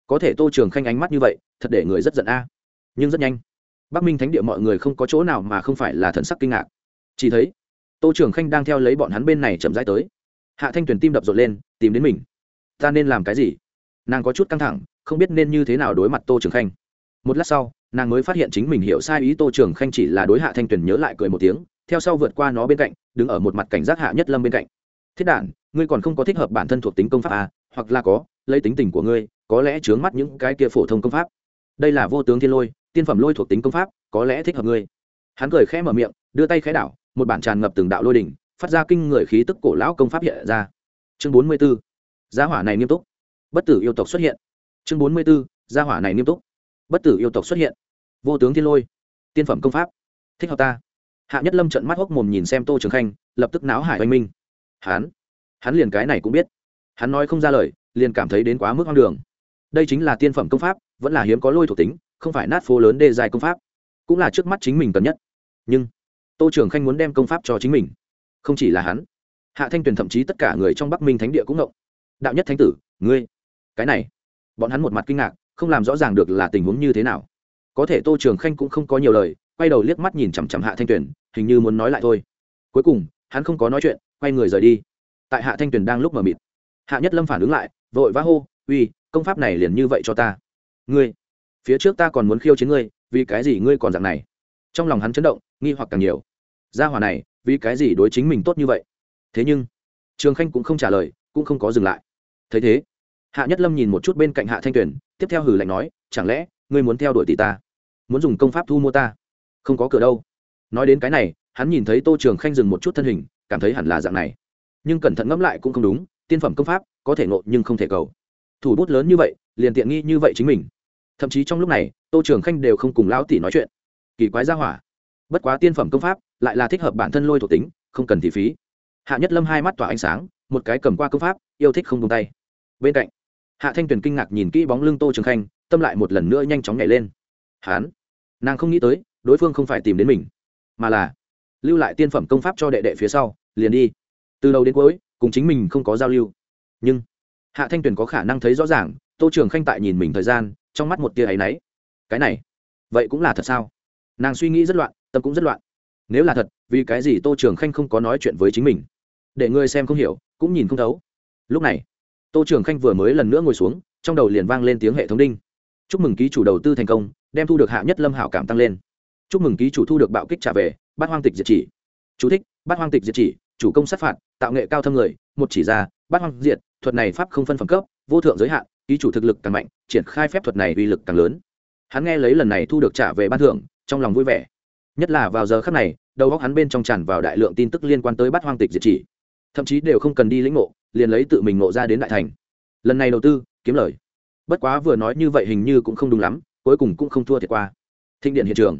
Có thể tô trường khanh ánh mắt như vậy, thật để người rất giận a. Nhưng rất nhanh, bắc minh thánh địa mọi người không có chỗ nào mà không phải là thần sắc kinh ngạc. Chỉ thấy, tô trường khanh đang theo lấy bọn hắn bên này chậm rãi tới. Hạ thanh tuyền tim đập rộn lên, tìm đến mình. Ta nên làm cái gì? Nàng có chút căng thẳng, không biết nên như thế nào đối mặt tô trường khanh một lát sau nàng mới phát hiện chính mình hiểu sai ý tô trường khanh chỉ là đối hạ thanh tuyền nhớ lại cười một tiếng theo sau vượt qua nó bên cạnh đứng ở một mặt cảnh giác hạ nhất lâm bên cạnh. Thiết đản ngươi còn không có thích hợp bản thân thuộc tính công pháp à, hoặc là có lấy tính tình của ngươi có lẽ chướng mắt những cái kia phổ thông công pháp. Đây là vô tướng thiên lôi tiên phẩm lôi thuộc tính công pháp có lẽ thích hợp ngươi. Hắn cười khẽ mở miệng đưa tay khẽ đảo một bản tràn ngập từng đạo lôi đỉnh phát ra kinh người khí tức cổ lão công pháp hiện ra. Chương bốn mươi b ố gia hỏa này nghiêm túc. Bất tử yêu tộc xuất hiện. Chương bốn mươi b ố gia hỏa này nghiêm túc bất tử yêu tộc xuất hiện. Vô tướng thiên lôi, tiên phẩm công pháp, thích hợp ta. Hạ nhất lâm trận mắt hốc mồm nhìn xem tô trường khanh, lập tức náo hải oanh minh. Hắn hắn liền cái này cũng biết. Hắn nói không ra lời, liền cảm thấy đến quá mức hoang đường. Đây chính là tiên phẩm công pháp, vẫn là hiếm có lôi thuộc tính, không phải nát phố lớn đê dài công pháp. Cũng là trước mắt chính mình cần nhất. Nhưng, tô trường khanh muốn đem công pháp cho chính mình. Không chỉ là hắn, hạ thanh tuyền thậm chí tất cả người trong bắc minh thánh địa cũng ngộng. Đạo nhất thánh tử, ngươi, cái này. Bọn hắn một mặt kinh ngạc không làm rõ ràng được là tình huống như thế nào. Có thể tô trường khanh cũng không có nhiều lời, quay đầu liếc mắt nhìn chằm chằm hạ thanh tuyền, hình như muốn nói lại thôi. Cuối cùng, hắn không có nói chuyện, quay người rời đi. Tại hạ thanh tuyền đang lúc mờ mịt, hạ nhất lâm phản ứng lại, vội vã hô, uy, công pháp này liền như vậy cho ta. Ngươi, phía trước ta còn muốn khiêu chiến ngươi, vì cái gì ngươi còn dạng này? Trong lòng hắn chấn động, nghi hoặc càng nhiều. Gia hỏa này, vì cái gì đối chính mình tốt như vậy? Thế nhưng, trường khanh cũng không trả lời, cũng không có dừng lại. Thấy thế, hạ nhất lâm nhìn một chút bên cạnh hạ thanh tuyền tiếp theo hử lạnh nói, chẳng lẽ ngươi muốn theo đuổi tỷ ta? Muốn dùng công pháp thu mua ta? Không có cửa đâu. Nói đến cái này, hắn nhìn thấy tô trường khanh dừng một chút thân hình, cảm thấy hẳn là dạng này. Nhưng cẩn thận ngẫm lại cũng không đúng, tiên phẩm công pháp có thể ngộ nhưng không thể cầu. Thủ bút lớn như vậy, liền tiện nghi như vậy chính mình. Thậm chí trong lúc này, tô trường khanh đều không cùng lão tỷ nói chuyện. Kỳ quái ra hỏa. Bất quá tiên phẩm công pháp lại là thích hợp bản thân lôi thuộc tính, không cần thì phí. Hạ nhất lâm hai mắt tỏa ánh sáng, một cái cầm qua công pháp, yêu thích không tung tay. Bên cạnh hạ thanh tuyền kinh ngạc nhìn kỹ bóng lưng tô trường khanh, tâm lại một lần nữa nhanh chóng nhảy lên. Hán, nàng không nghĩ tới, đối phương không phải tìm đến mình, mà là lưu lại tiên phẩm công pháp cho đệ đệ phía sau, liền đi. Từ đầu đến cuối, cùng chính mình không có giao lưu. Nhưng, hạ thanh tuyền có khả năng thấy rõ ràng, tô trường khanh tại nhìn mình thời gian, trong mắt một tia áy náy. Cái này, vậy cũng là thật sao? Nàng suy nghĩ rất loạn, tâm cũng rất loạn. Nếu là thật, vì cái gì tô trường khanh không có nói chuyện với chính mình? Để ngươi xem không hiểu, cũng nhìn không thấu. Lúc này tô trường khanh vừa mới lần nữa ngồi xuống, trong đầu liền vang lên tiếng hệ thống đinh. Chúc mừng ký chủ đầu tư thành công, đem thu được hạ nhất lâm hảo cảm tăng lên. Chúc mừng ký chủ thu được bạo kích trả về, bát hoang tịch diệt chỉ. Chú thích, bát hoang tịch diệt chỉ, chủ công sát phạt, tạo nghệ cao thâm người, một chỉ ra, bát hoang diệt, thuật này pháp không phân phẩm cấp, vô thượng giới hạn, ký chủ thực lực càng mạnh, triển khai phép thuật này uy lực càng lớn. Hắn nghe lấy lần này thu được trả về ban thưởng, trong lòng vui vẻ. Nhất là vào giờ khắc này, đầu óc hắn bên trong tràn vào đại lượng tin tức liên quan tới bắt hoang tịch diệt chỉ. Thậm chí đều không cần đi lĩnh ngộ liền lấy tự mình ngộ ra đến đại thành. Lần này đầu tư, kiếm lời. Bất quá vừa nói như vậy hình như cũng không đúng lắm, cuối cùng cũng không thua thiệt qua. Thịnh điện hiện trường.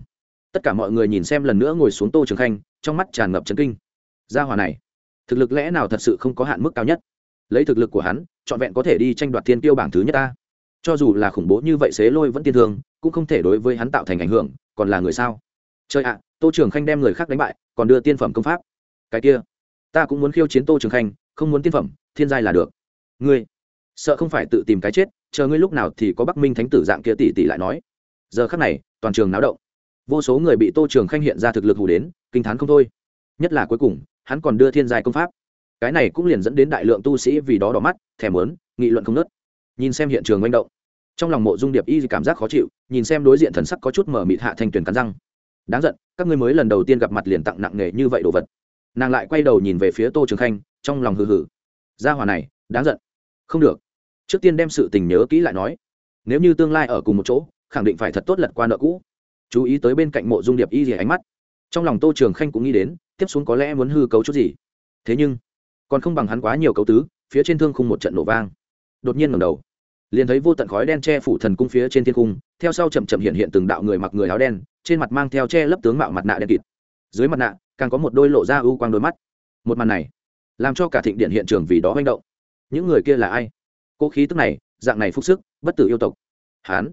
Tất cả mọi người nhìn xem lần nữa ngồi xuống tô trường khanh, trong mắt tràn ngập trấn kinh. Gia hòa này, thực lực lẽ nào thật sự không có hạn mức cao nhất? Lấy thực lực của hắn, trọn vẹn có thể đi tranh đoạt thiên tiêu bảng thứ nhất ta. Cho dù là khủng bố như vậy xế lôi vẫn tiên thương, cũng không thể đối với hắn tạo thành ảnh hưởng, còn là người sao? Chơi ạ, tô trường khanh đem người khác đánh bại, còn đưa tiên phẩm công pháp. Cái kia, ta cũng muốn khiêu chiến tô trường khanh, không muốn tiên phẩm thiên giai là được. Ngươi sợ không phải tự tìm cái chết, chờ ngươi lúc nào thì có bắc minh thánh tử dạng kia tỷ tỷ lại nói. Giờ khắc này, toàn trường náo động. Vô số người bị tô trường khanh hiện ra thực lực hù đến, kinh t h á n không thôi. Nhất là cuối cùng, hắn còn đưa thiên giai công pháp. Cái này cũng liền dẫn đến đại lượng tu sĩ vì đó đỏ mắt, thèm lớn nghị luận không nớt nhìn xem hiện trường manh động, trong lòng mộ dung điệp y cảm giác khó chịu, nhìn xem đối diện thần sắc có chút mở mịt hạ thanh tuyền cắn răng. Đáng giận, các ngươi mới lần đầu tiên gặp mặt liền tặng nặng nghề như vậy đồ vật. Nàng lại quay đầu nhìn về phía tô trường khanh, trong lòng hừ hừ gia hòa này, đáng giận. Không được. Trước tiên đem sự tình nhớ kỹ lại nói. Nếu như tương lai ở cùng một chỗ, khẳng định phải thật tốt lật qua nợ cũ. Chú ý tới bên cạnh mộ dung điệp y gì ánh mắt. Trong lòng tô trường khanh cũng nghĩ đến, tiếp xuống có lẽ muốn hư cấu chút gì. Thế nhưng, còn không bằng hắn quá nhiều cấu tứ, phía trên thương khung một trận nổ vang. Đột nhiên ngầm đầu, liền thấy vô tận khói đen che phủ thần cung phía trên thiên cung, theo sau chậm chậm hiện hiện từng đạo người mặc người áo đen, trên mặt mang theo che lấp tướng mạo mặt nạ đen kịt. Dưới mặt nạ, càng có một đôi lộ ra ưu quang đôi mắt. Một màn này làm cho cả thịnh điện hiện trường vì đó manh động. Những người kia là ai? Cô khí tức này, dạng này phúc sức, bất tử yêu tộc. Hán,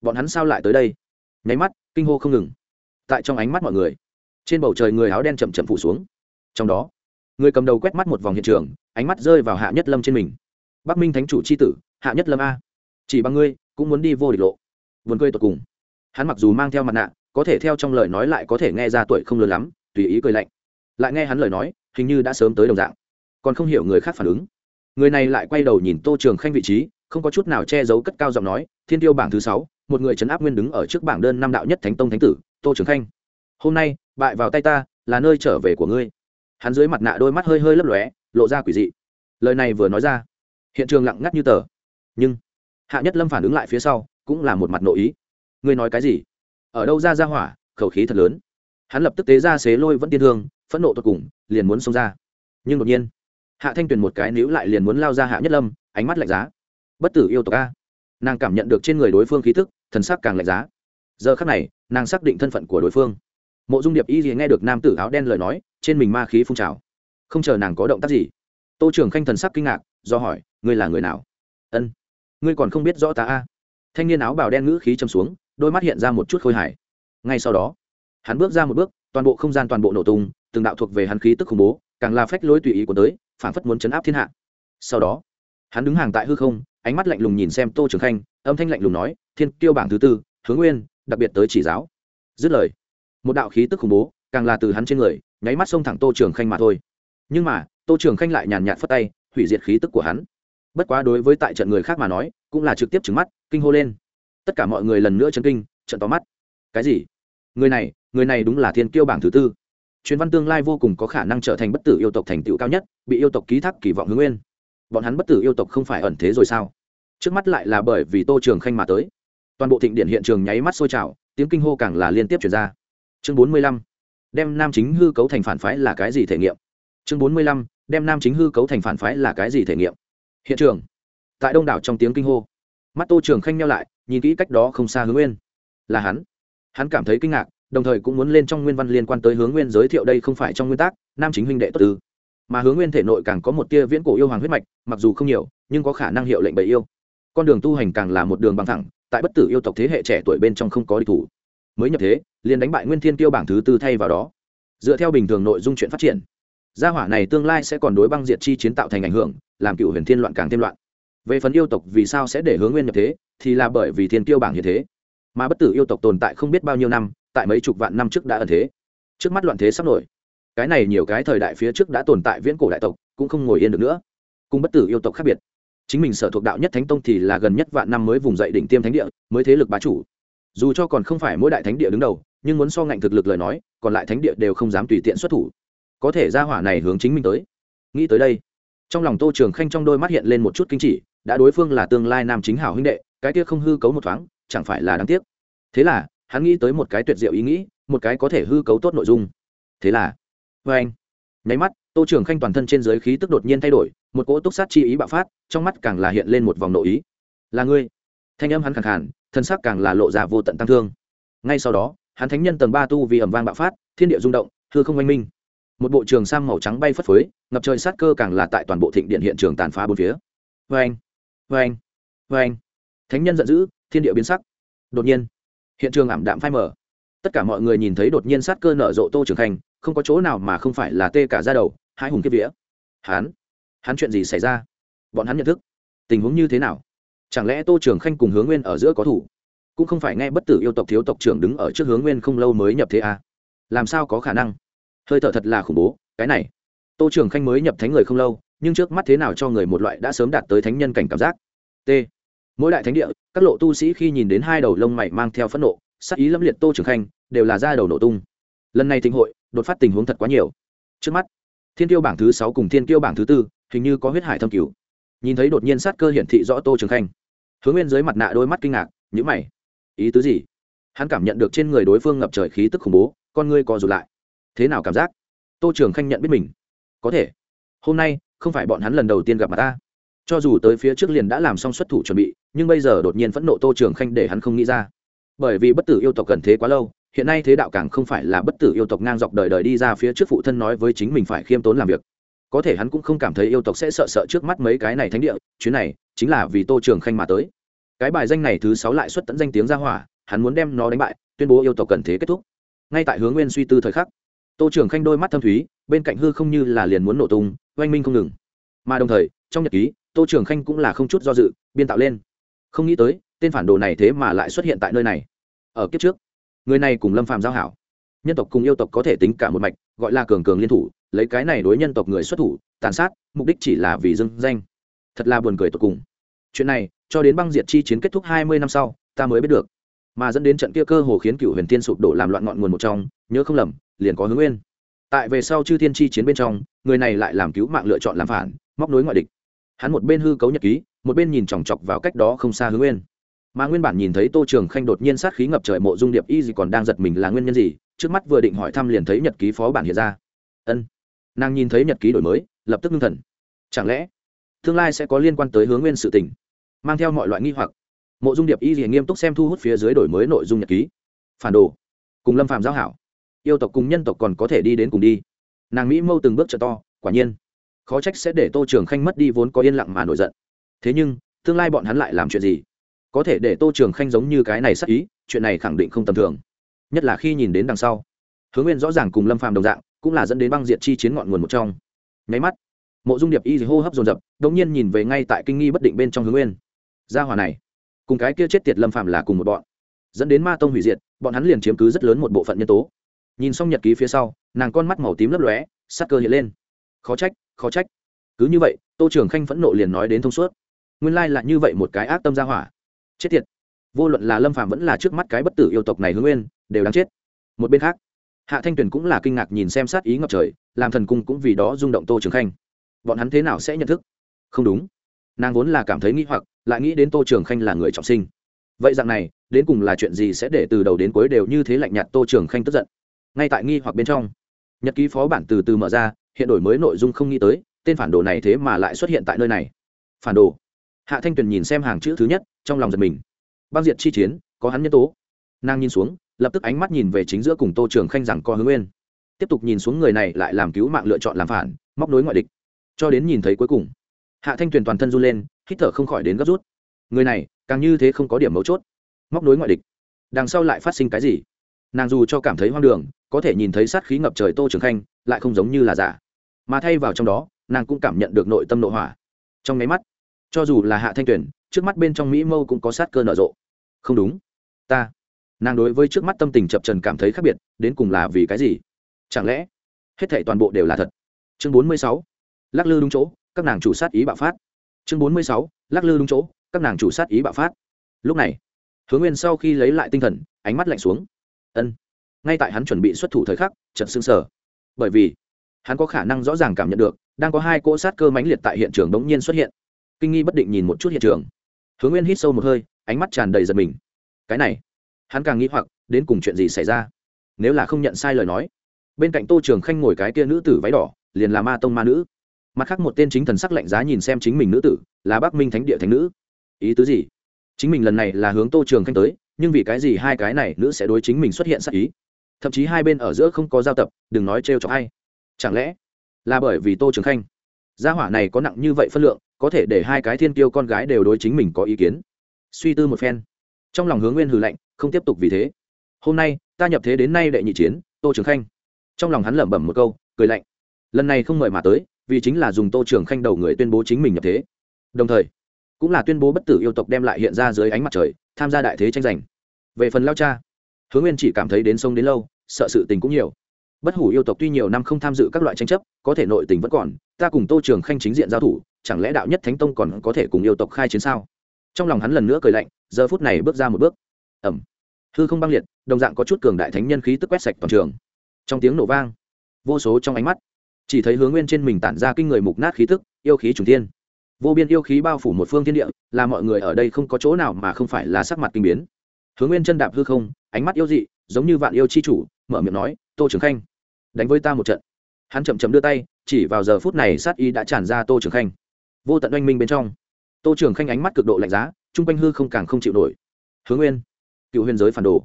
bọn hắn sao lại tới đây? Nháy mắt, kinh hô không ngừng. Tại trong ánh mắt mọi người, trên bầu trời người áo đen chậm chậm phủ xuống. Trong đó, người cầm đầu quét mắt một vòng hiện trường, ánh mắt rơi vào hạ nhất lâm trên mình. Bắc minh thánh chủ c h i tử, hạ nhất lâm a. Chỉ bằng ngươi, cũng muốn đi vô địch lộ. Vườn cười tột cùng. Hắn mặc dù mang theo mặt nạ, có thể theo trong lời nói lại có thể nghe ra tuổi không lớn lắm, tùy ý cười lạnh. Lại nghe hắn lời nói, hình như đã sớm tới đồng dạng còn không hiểu người khác phản ứng. Người này lại quay đầu nhìn tô trường khanh vị trí, không có chút nào che giấu cất cao giọng nói, thiên tiêu bảng thứ sáu, một người trấn áp nguyên đứng ở trước bảng đơn năm đạo nhất thánh tông thánh tử, tô trường khanh. Hôm nay, bại vào tay ta, là nơi trở về của ngươi. Hắn dưới mặt nạ đôi mắt hơi hơi lấp lóe, lộ ra quỷ dị. Lời này vừa nói ra, hiện trường lặng ngắt như tờ. Nhưng, hạ nhất lâm phản ứng lại phía sau, cũng là một mặt nội ý. Ngươi nói cái gì? Ở đâu ra ra hỏa, khẩu khí thật lớn. Hắn lập tức tế ra xế lôi vẫn tiên thương, phẫn nộ tột cùng, liền muốn xông ra. Nhưng đột nhiên hạ thanh tuyền một cái níu lại liền muốn lao ra hạ nhất lâm, ánh mắt lạnh giá. Bất tử yêu tộc a. Nàng cảm nhận được trên người đối phương khí thức thần sắc càng lạnh giá. Giờ khắc này, nàng xác định thân phận của đối phương. Mộ dung điệp y gì nghe được nam tử áo đen lời nói, trên mình ma khí phun trào. Không chờ nàng có động tác gì, tô trưởng khanh thần sắc kinh ngạc, do hỏi, ngươi là người nào? Ân, ngươi còn không biết rõ ta a. Thanh niên áo bào đen ngữ khí châm xuống, đôi mắt hiện ra một chút khôi hài. Ngay sau đó, hắn bước ra một bước, toàn bộ không gian toàn bộ nổ tung, từng đạo thuộc về hắn khí tức khủng bố, càng là phách lối tùy ý của tới phản phất muốn chấn áp thiên hạ. Sau đó, hắn đứng hàng tại hư không, ánh mắt lạnh lùng nhìn xem tô trường khanh, âm thanh lạnh lùng nói, thiên kiêu bảng thứ tư, hướng nguyên, đặc biệt tới chỉ giáo. Dứt lời, một đạo khí tức khủng bố, càng là từ hắn trên người, nháy mắt xông thẳng tô trường khanh mà thôi. Nhưng mà, tô trường khanh lại nhàn nhạt phất tay, hủy diệt khí tức của hắn. Bất quá đối với tại trận người khác mà nói, cũng là trực tiếp trứng mắt, kinh hô lên. Tất cả mọi người lần nữa chấn kinh, trận tóm mắt. Cái gì? Người này người này đúng là thiên kiêu bảng thứ tư truyền văn tương lai vô cùng có khả năng trở thành bất tử yêu tộc thành tựu cao nhất, bị yêu tộc ký thác kỳ vọng hướng nguyên. Bọn hắn bất tử yêu tộc không phải ẩn thế rồi sao? Trước mắt lại là bởi vì tô trường khanh mà tới. Toàn bộ thịnh điện hiện trường nháy mắt sôi trào, tiếng kinh hô càng là liên tiếp chuyển ra. Chương bốn mươi lăm, đem nam chính hư cấu thành phản phái là cái gì thể nghiệm? Chương bốn mươi lăm, đem nam chính hư cấu thành phản phái là cái gì thể nghiệm? Hiện trường. Tại đông đảo trong tiếng kinh hô. Mắt tô trường khanh nhau lại, nhìn kỹ cách đó không xa hướng nguyên. Là hắn. Hắn cảm thấy kinh ngạc đồng thời cũng muốn lên trong nguyên văn liên quan tới hướng nguyên giới thiệu đây không phải trong nguyên tắc nam chính huynh đệ tốt tư mà hướng nguyên thể nội càng có một tia viễn cổ yêu hoàng huyết mạch, mặc dù không nhiều, nhưng có khả năng hiệu lệnh bậy yêu. Con đường tu hành càng là một đường bằng thẳng, tại bất tử yêu tộc thế hệ trẻ tuổi bên trong không có địch thủ. Mới nhập thế, liền đánh bại nguyên thiên tiêu bảng thứ tư thay vào đó. Dựa theo bình thường nội dung chuyện phát triển, gia hỏa này tương lai sẽ còn đối băng diệt chi chiến tạo thành ảnh hưởng, làm cựu huyền thiên loạn càng thêm loạn. Về phần yêu tộc vì sao sẽ để hướng nguyên nhập thế, thì là bởi vì thiên tiêu bảng như thế. Mà bất tử yêu tộc tồn tại không biết bao nhiêu năm tại mấy chục vạn năm trước đã ẩn thế. Trước mắt loạn thế sắp nổi. Cái này nhiều cái thời đại phía trước đã tồn tại viễn cổ đại tộc, cũng không ngồi yên được nữa. Cùng bất tử yêu tộc khác biệt. Chính mình sở thuộc đạo nhất thánh tông thì là gần nhất vạn năm mới vùng dậy đỉnh tiêm thánh địa, mới thế lực bá chủ. Dù cho còn không phải mỗi đại thánh địa đứng đầu, nhưng muốn so ngạnh thực lực lời nói, còn lại thánh địa đều không dám tùy tiện xuất thủ. Có thể ra hỏa này hướng chính mình tới. Nghĩ tới đây, trong lòng tô trường khanh trong đôi mắt hiện lên một chút kinh chỉ, đã đối phương là tương lai nam chính hảo huynh đệ, cái kia không hư cấu một thoáng, chẳng phải là đáng tiếc. Thế là hắn nghĩ tới một cái tuyệt diệu ý nghĩ, một cái có thể hư cấu tốt nội dung. Thế là vê anh, nháy mắt, tô trường khanh toàn thân trên giới khí tức đột nhiên thay đổi, một cỗ túc sát chi ý bạo phát, trong mắt càng là hiện lên một vòng nội ý. Là ngươi? Thanh âm hắn khẳng khản thân xác càng là lộ ra vô tận tăng thương. Ngay sau đó, hắn thánh nhân tầng ba tu vì ẩm vang bạo phát, thiên địa rung động, hư không oanh minh. Một bộ trường sang màu trắng bay phất phới, ngập trời sát cơ càng là tại toàn bộ thịnh điện hiện trường tàn phá bốn phía. Vê anh vê anh vê anh. Thánh nhân giận dữ, thiên địa biến sắc. Đột nhiên hiện trường ảm đạm phai mờ, tất cả mọi người nhìn thấy đột nhiên sát cơ nở rộ tô trường khanh không có chỗ nào mà không phải là tê cả ra đầu hai hùng kiếp vía. Hắn? Hắn chuyện gì xảy ra? Bọn hắn nhận thức. Tình huống như thế nào? Chẳng lẽ tô trường khanh cùng hướng nguyên ở giữa có thủ? Cũng không phải nghe bất tử yêu tộc thiếu tộc trưởng đứng ở trước hướng nguyên không lâu mới nhập thế à. làm sao có khả năng? Hơi thở thật là khủng bố cái này. Tô trường khanh mới nhập thánh người không lâu nhưng trước mắt thế nào cho người một loại đã sớm đạt tới thánh nhân cảnh cảm giác? T mỗi đại thánh địa, các lộ tu sĩ khi nhìn đến hai đầu lông mày mang theo phẫn nộ sắc ý lâm liệt tô trưởng khanh, đều là ra đầu nổ tung. Lần này thịnh hội, đột phát tình huống thật quá nhiều. Trước mắt, thiên tiêu bảng thứ sáu cùng thiên tiêu bảng thứ tư, hình như có huyết hải thâm cứu nhìn thấy đột nhiên sát cơ hiển thị rõ tô trường khanh, hướng bên dưới mặt nạ đôi mắt kinh ngạc nhữ mày. Ý tứ gì? Hắn cảm nhận được trên người đối phương ngập trời khí tức khủng bố, con ngươi co rụt lại. Thế nào cảm giác? Tô trường khanh nhận biết mình. Có thể. Hôm nay, không phải bọn hắn lần đầu tiên gặp mặt ta cho dù tới phía trước liền đã làm xong xuất thủ chuẩn bị, nhưng bây giờ đột nhiên phẫn nộ tô trường khanh để hắn không nghĩ ra. Bởi vì bất tử yêu tộc cần thế quá lâu, hiện nay thế đạo càng không phải là bất tử yêu tộc ngang dọc đời đời đi ra phía trước phụ thân nói với chính mình phải khiêm tốn làm việc. Có thể hắn cũng không cảm thấy yêu tộc sẽ sợ sợ trước mắt mấy cái này thánh địa, chuyến này chính là vì tô trường khanh mà tới. Cái bài danh này thứ sáu lại xuất tận danh tiếng ra hỏa, hắn muốn đem nó đánh bại, tuyên bố yêu tộc cần thế kết thúc. Ngay tại hướng nguyên suy tư thời khắc, tô trường khanh đôi mắt thâm thúy, bên cạnh hư không như là liền muốn nổ tung, oanh minh không ngừng. Mà đồng thời, trong nhật ký tô trường khanh cũng là không chút do dự, biên tạo lên. Không nghĩ tới, tên phản đồ này thế mà lại xuất hiện tại nơi này. Ở kiếp trước, người này cùng lâm phàm giao hảo. Nhân tộc cùng yêu tộc có thể tính cả một mạch, gọi là cường cường liên thủ, lấy cái này đối nhân tộc người xuất thủ, tàn sát, mục đích chỉ là vì dưng danh. Thật là buồn cười tột cùng. Chuyện này, cho đến băng diệt chi chiến kết thúc hai mươi năm sau, ta mới biết được. Mà dẫn đến trận kia cơ hồ khiến cựu huyền tiên sụp đổ làm loạn ngọn nguồn một trong, nhớ không lầm, liền có hướng nguyên. Tại về sau chư thiên chi chiến bên trong, người này lại làm cứu mạng lựa chọn làm phản, móc nối ngoại địch hắn một bên hư cấu nhật ký, một bên nhìn chòng chọc vào cách đó không xa hướng nguyên. Mà nguyên bản nhìn thấy tô trường khanh đột nhiên sát khí ngập trời mộ dung điệp y gì còn đang giật mình là nguyên nhân gì, trước mắt vừa định hỏi thăm liền thấy nhật ký phó bản hiện ra. Ân. Nàng nhìn thấy nhật ký đổi mới, lập tức ngưng thần. Chẳng lẽ, tương lai sẽ có liên quan tới hướng nguyên sự tình? Mang theo mọi loại nghi hoặc. Mộ dung điệp y gì nghiêm túc xem thu hút phía dưới đổi mới nội dung nhật ký. Phản đồ. Cùng lâm phạm giao hảo. Yêu tộc cùng nhân tộc còn có thể đi đến cùng đi. Nàng mỹ mâu từng bước trợ to, quả nhiên khó trách sẽ để tô trường khanh mất đi vốn có yên lặng mà nổi giận. Thế nhưng, tương lai bọn hắn lại làm chuyện gì? Có thể để tô trường khanh giống như cái này sắc ý, chuyện này khẳng định không tầm thường. Nhất là khi nhìn đến đằng sau. Hướng nguyên rõ ràng cùng lâm phàm đồng dạng, cũng là dẫn đến băng diệt chi chiến ngọn nguồn một trong. Nháy mắt, mộ dung điệp y hô hấp dồn dập đống nhiên nhìn về ngay tại kinh nghi bất định bên trong hướng nguyên. Gia hòa này, cùng cái kia chết tiệt lâm phàm là cùng một bọn. Dẫn đến ma tông hủy diệt, bọn hắn liền chiếm cứ rất lớn một bộ phận nhân tố. Nhìn xong nhật ký phía sau, nàng con mắt màu tím lấp lóe, sắc cơ hiện lên. Khó trách khó trách. Cứ như vậy, tô trường khanh phẫn nộ liền nói đến thông suốt. Nguyên lai là như vậy một cái ác tâm gia hỏa. Chết tiệt. Vô luận là lâm phàm vẫn là trước mắt cái bất tử yêu tộc này hướng nguyên, đều đáng chết. Một bên khác, hạ thanh tuyền cũng là kinh ngạc nhìn xem sát ý ngập trời, làm thần cung cũng vì đó rung động tô trường khanh. Bọn hắn thế nào sẽ nhận thức? Không đúng. Nàng vốn là cảm thấy nghĩ hoặc, lại nghĩ đến tô trường khanh là người trọng sinh. Vậy dạng này, đến cùng là chuyện gì sẽ để từ đầu đến cuối đều như thế lạnh nhạt tô trường khanh tức giận? Ngay tại nghi hoặc bên trong, nhật ký phó bản từ từ mở ra hiện đổi mới nội dung không nghĩ tới, tên phản đồ này thế mà lại xuất hiện tại nơi này. Phản đồ. Hạ thanh tuyền nhìn xem hàng chữ thứ nhất, trong lòng giật mình. Băng diệt chi chiến, có hắn nhân tố. Nàng nhìn xuống, lập tức ánh mắt nhìn về chính giữa cùng tô trường khanh rằng co hướng nguyên. Tiếp tục nhìn xuống người này lại làm cứu mạng lựa chọn làm phản, móc nối ngoại địch. Cho đến nhìn thấy cuối cùng, hạ thanh tuyền toàn thân run lên, hít thở không khỏi đến gấp rút. Người này, càng như thế không có điểm mấu chốt. Móc nối ngoại địch. Đằng sau lại phát sinh cái gì? Nàng dù cho cảm thấy hoang đường, có thể nhìn thấy sát khí ngập trời tô trường khanh, lại không giống như là giả mà thay vào trong đó, nàng cũng cảm nhận được nội tâm nội hỏa. Trong máy mắt, cho dù là hạ thanh tuyển trước mắt bên trong mỹ mâu cũng có sát cơ nở rộ. Không đúng. Ta, nàng đối với trước mắt tâm tình chập trần cảm thấy khác biệt, đến cùng là vì cái gì? Chẳng lẽ hết thảy toàn bộ đều là thật? Chương bốn mươi sáu, lắc lư đúng chỗ, các nàng chủ sát ý bạo phát. Chương bốn mươi sáu, lắc lư đúng chỗ, các nàng chủ sát ý bạo phát. Lúc này, hướng nguyên sau khi lấy lại tinh thần, ánh mắt lạnh xuống. Ân. Ngay tại hắn chuẩn bị xuất thủ thời khắc trận xương sở bởi vì hắn có khả năng rõ ràng cảm nhận được, đang có hai cỗ sát cơ mãnh liệt tại hiện trường đống nhiên xuất hiện. Kinh nghi bất định nhìn một chút hiện trường. Hướng nguyên hít sâu một hơi, ánh mắt tràn đầy giật mình. Cái này, hắn càng nghĩ hoặc, đến cùng chuyện gì xảy ra? Nếu là không nhận sai lời nói. Bên cạnh tô trường khanh ngồi cái kia nữ tử váy đỏ, liền là ma tông ma nữ. Mặt khác một tên chính thần sắc lạnh giá nhìn xem chính mình nữ tử, là bắc minh thánh địa thánh nữ. Ý tứ gì? Chính mình lần này là hướng tô trường khanh tới, nhưng vì cái gì hai cái này nữ sẽ đối chính mình xuất hiện sắc ý? Thậm chí hai bên ở giữa không có giao tập, đừng nói trêu cho ai chẳng lẽ là bởi vì tô trường khanh? Gia hỏa này có nặng như vậy phân lượng, có thể để hai cái thiên tiêu con gái đều đối chính mình có ý kiến. Suy tư một phen. Trong lòng hướng nguyên hừ lạnh, không tiếp tục vì thế. Hôm nay, ta nhập thế đến nay đệ nhị chiến, tô trường khanh. Trong lòng hắn lẩm bẩm một câu, cười lạnh. Lần này không mời mà tới, vì chính là dùng tô trường khanh đầu người tuyên bố chính mình nhập thế. Đồng thời, cũng là tuyên bố bất tử yêu tộc đem lại hiện ra dưới ánh mặt trời, tham gia đại thế tranh giành. Về phần lao cha, hướng nguyên chỉ cảm thấy đến sông đến lâu, sợ sự tình cũng nhiều bất hủ yêu tộc tuy nhiều năm không tham dự các loại tranh chấp, có thể nội tình vẫn còn, ta cùng tô trường khanh chính diện giao thủ, chẳng lẽ đạo nhất thánh tông còn có thể cùng yêu tộc khai chiến sao? Trong lòng hắn lần nữa cười lạnh, giờ phút này bước ra một bước. Ẩm hư không băng liệt, đồng dạng có chút cường đại thánh nhân khí tức quét sạch toàn trường. Trong tiếng nổ vang, vô số trong ánh mắt, chỉ thấy hướng nguyên trên mình tản ra kinh người mục nát khí tức, yêu khí trùng tiên vô biên yêu khí bao phủ một phương thiên địa, là mọi người ở đây không có chỗ nào mà không phải là sắc mặt kinh biến. Hướng nguyên chân đạp hư không, ánh mắt yêu dị, giống như vạn yêu chi chủ, mở miệng nói, tô trường khanh đánh với ta một trận. Hắn chậm chậm đưa tay, chỉ vào giờ phút này sát y đã tràn ra tô trường khanh. Vô tận oanh minh bên trong, tô trường khanh ánh mắt cực độ lạnh giá, chung quanh hư không càng không chịu nổi. Hướng nguyên, cựu huyền giới phản đồ.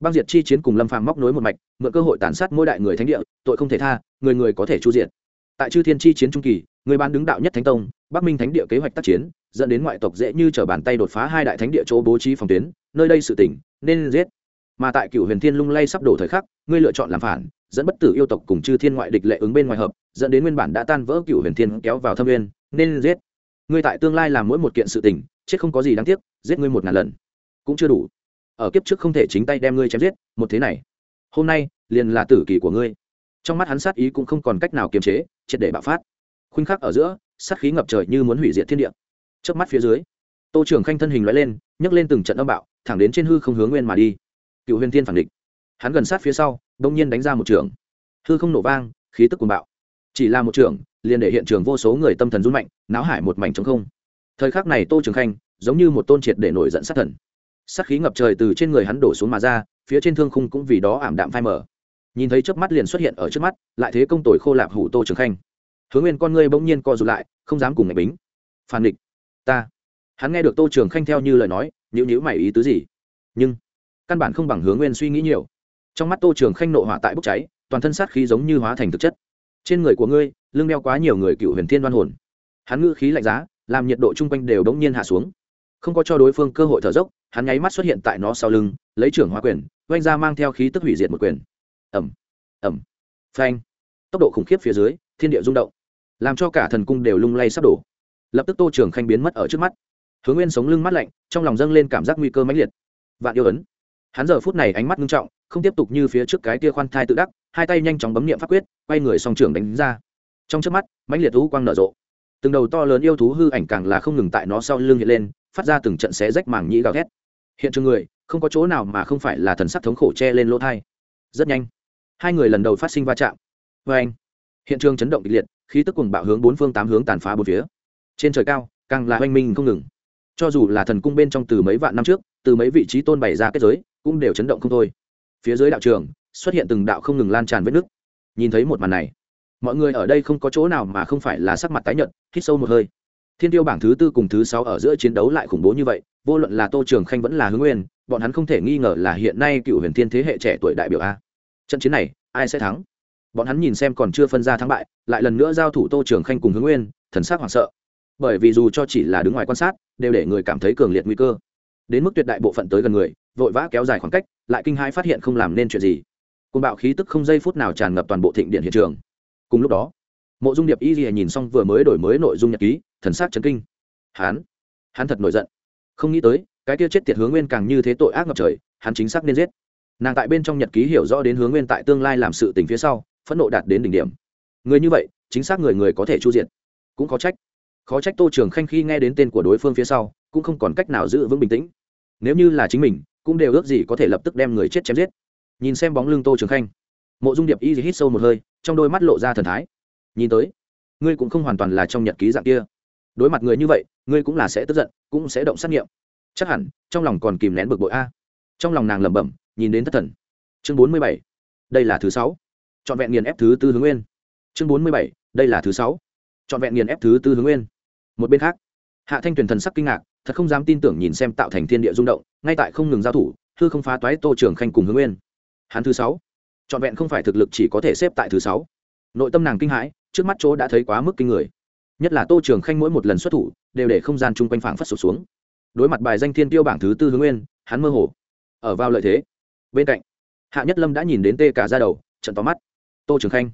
Băng diệt chi chiến cùng lâm phàm móc nối một mạch, mượn cơ hội tàn sát mỗi đại người thánh địa, tội không thể tha, người người có thể chu diện tại chư thiên chi chiến trung kỳ, người ban đứng đạo nhất thánh tông, bắc minh thánh địa kế hoạch tác chiến, dẫn đến ngoại tộc dễ như t r ở bàn tay đột phá hai đại thánh địa chỗ bố trí phòng tuyến, nơi đây sự tỉnh, nên giết mà tại cựu huyền thiên lung lay sắp đổ thời khắc, ngươi lựa chọn làm phản, dẫn bất tử yêu tộc cùng chư thiên ngoại địch lệ ứng bên ngoài hợp, dẫn đến nguyên bản đã tan vỡ cựu huyền thiên kéo vào thâm nguyên, nên giết. Ngươi tại tương lai làm mỗi một kiện sự tình, chết không có gì đáng tiếc, giết ngươi một ngàn lần, cũng chưa đủ. Ở kiếp trước không thể chính tay đem ngươi chém giết, một thế này. Hôm nay, liền là tử kỳ của ngươi. Trong mắt hắn sát ý cũng không còn cách nào kiềm chế, triệt để bạo phát. Khuynh khắc ở giữa, sát khí ngập trời như muốn hủy diệt thiên địa. Trước mắt phía dưới, tô trưởng khanh thân hình loại lên, nhấc lên từng trận âm bạo, thẳng đến trên hư không hướng nguyên mà đi cựu huyền thiên phản địch. Hắn gần sát phía sau đông nhiên đánh ra một trường. Hư không nổ vang, khí tức cuồng bạo. Chỉ là một trường, liền để hiện trường vô số người tâm thần run mạnh, náo hải một mảnh trống không. Thời khắc này tô trường khanh, giống như một tôn triệt để nổi giận sát thần. Sát khí ngập trời từ trên người hắn đổ xuống mà ra, phía trên thương khung cũng vì đó ảm đạm phai mờ. Nhìn thấy chớp mắt liền xuất hiện ở trước mắt, lại thế công tội khô lạp hủ tô trường khanh. Hướng nguyên con ngươi bỗng nhiên co rụt lại, không dám cùng ngạch bính. Phản địch. Ta. Hắn nghe được tô trường khanh theo như lời nói nhữ nhữ mày ý tứ gì? Nhưng căn bản không bằng hướng nguyên suy nghĩ nhiều. Trong mắt tô trường khanh nộ hỏa tại bốc cháy, toàn thân sát khí giống như hóa thành thực chất. Trên người của ngươi, lưng đeo quá nhiều người cựu huyền thiên đoan hồn. Hắn ngữ khí lạnh giá, làm nhiệt độ chung quanh đều đống nhiên hạ xuống. Không có cho đối phương cơ hội thở dốc, hắn nháy mắt xuất hiện tại nó sau lưng, lấy trưởng hóa quyền oanh ra mang theo khí tức hủy diệt một quyền. Ẩm ẩm phanh. Tốc độ khủng khiếp phía dưới, thiên địa rung động, làm cho cả thần cung đều lung lay sắp đổ. Lập tức tô trường khanh biến mất ở trước mắt. Hướng nguyên sống lưng mắt lạnh, trong lòng dâng lên cảm giác nguy cơ mãnh liệt. Vạn yêu ấn hắn giờ phút này ánh mắt nghiêm trọng, không tiếp tục như phía trước cái kia khoan thai tự đắc, hai tay nhanh chóng bấm niệm pháp quyết, quay người song trưởng đánh ra. Trong trước mắt, mãnh liệt thú quang nở rộ. Từng đầu to lớn yêu thú hư ảnh càng là không ngừng tại nó sau lưng hiện lên, phát ra từng trận xé rách màng nhĩ gào thét. Hiện trường người, không có chỗ nào mà không phải là thần sắc thống khổ che lên lỗ thai. Rất nhanh, hai người lần đầu phát sinh va chạm. Vê anh, hiện trường chấn động kịch liệt, khí tức cùng bạo hướng bốn phương tám hướng tàn phá bốn phía. Trên trời cao, càng là oanh minh không ngừng. Cho dù là thần cung bên trong từ mấy vạn năm trước, từ mấy vị trí tôn bày ra kết giới cũng đều chấn động không thôi. Phía dưới đạo trường xuất hiện từng đạo không ngừng lan tràn vết nước. Nhìn thấy một màn này, mọi người ở đây không có chỗ nào mà không phải là sắc mặt tái nhợt, hít sâu một hơi. Thiên tiêu bảng thứ tư cùng thứ sáu ở giữa chiến đấu lại khủng bố như vậy, vô luận là tô trường khanh vẫn là hướng nguyên, bọn hắn không thể nghi ngờ là hiện nay cựu huyền thiên thế hệ trẻ tuổi đại biểu a. Trận chiến này, ai sẽ thắng? Bọn hắn nhìn xem còn chưa phân ra thắng bại, lại lần nữa giao thủ tô trường khanh cùng hướng nguyên, thần sắc hoảng sợ. Bởi vì dù cho chỉ là đứng ngoài quan sát, đều để người cảm thấy cường liệt nguy cơ. Đến mức tuyệt đại bộ phận tới gần người vội vã kéo dài khoảng cách, lại kinh hai phát hiện không làm nên chuyện gì. Côn bạo khí tức không giây phút nào tràn ngập toàn bộ thịnh điện hiện trường. Cùng lúc đó, mộ dung điệp y gì nhìn xong vừa mới đổi mới nội dung nhật ký, thần sắc chấn kinh. Hắn hắn thật nổi giận. Không nghĩ tới, cái kia chết tiệt hướng nguyên càng như thế tội ác ngập trời, hắn chính xác nên giết. Nàng tại bên trong nhật ký hiểu rõ đến hướng nguyên tại tương lai làm sự tình phía sau, phẫn nộ đạt đến đỉnh điểm. Người như vậy, chính xác người người có thể chu diện cũng khó trách. Khó trách tô trường khanh khi nghe đến tên của đối phương phía sau, cũng không còn cách nào giữ vững bình tĩnh. Nếu như là chính mình cũng đều ước gì có thể lập tức đem người chết chém giết. Nhìn xem bóng lưng tô trường khanh, mộ dung điệp y hít sâu một hơi, trong đôi mắt lộ ra thần thái. Nhìn tới, ngươi cũng không hoàn toàn là trong nhật ký dạng kia. Đối mặt người như vậy, ngươi cũng là sẽ tức giận, cũng sẽ động sát nghiệm. Chắc hẳn, trong lòng còn kìm nén bực bội a. Trong lòng nàng lẩm bẩm, nhìn đến thất thần. Chương bốn mươi bảy, đây là thứ sáu. Trọn vẹn nghiền ép thứ tư hướng nguyên. Chương bốn mươi bảy, đây là thứ sáu. Trọn vẹn nghiền ép thứ tư hướng nguyên. Một bên khác, hạ thanh tuyền thần sắc kinh ngạc thật không dám tin tưởng nhìn xem tạo thành thiên địa rung động, ngay tại không ngừng giao thủ, hư không phá toái tô trường khanh cùng hướng nguyên. Hắn thứ sáu. Trọn vẹn không phải thực lực chỉ có thể xếp tại thứ sáu. Nội tâm nàng kinh hãi, trước mắt chỗ đã thấy quá mức kinh người. Nhất là tô trường khanh mỗi một lần xuất thủ, đều để không gian chung quanh phảng phất sụp xuống. Đối mặt bài danh thiên tiêu bảng thứ tư hướng nguyên, hắn mơ hồ. Ở vào lợi thế. Bên cạnh, hạ nhất lâm đã nhìn đến tê cả ra đầu, trận tóm mắt. Tô trường khanh.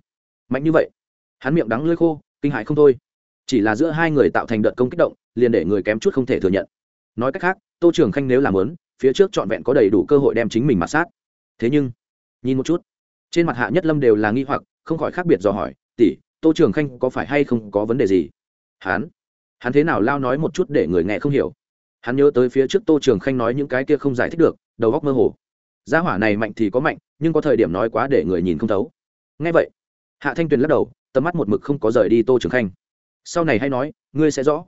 Mạnh như vậy. Hắn miệng đắng lưỡi khô, kinh hại không thôi. Chỉ là giữa hai người tạo thành đợt công kích động liền để người kém chút không thể thừa nhận. Nói cách khác, tô trường khanh nếu làm lớn, phía trước trọn vẹn có đầy đủ cơ hội đem chính mình mặt sát. Thế nhưng, nhìn một chút, trên mặt hạ nhất lâm đều là nghi hoặc, không khỏi khác biệt dò hỏi, tỷ, tô trường khanh có phải hay không có vấn đề gì? Hắn hắn thế nào lao nói một chút để người nghe không hiểu. Hắn nhớ tới phía trước tô trường khanh nói những cái kia không giải thích được, đầu góc mơ hồ. Gia hỏa này mạnh thì có mạnh, nhưng có thời điểm nói quá để người nhìn không thấu. Ngay vậy, hạ thanh tuyền lắc đầu, tầm mắt một mực không có rời đi tô trường khanh. Sau này hay nói, ngươi sẽ rõ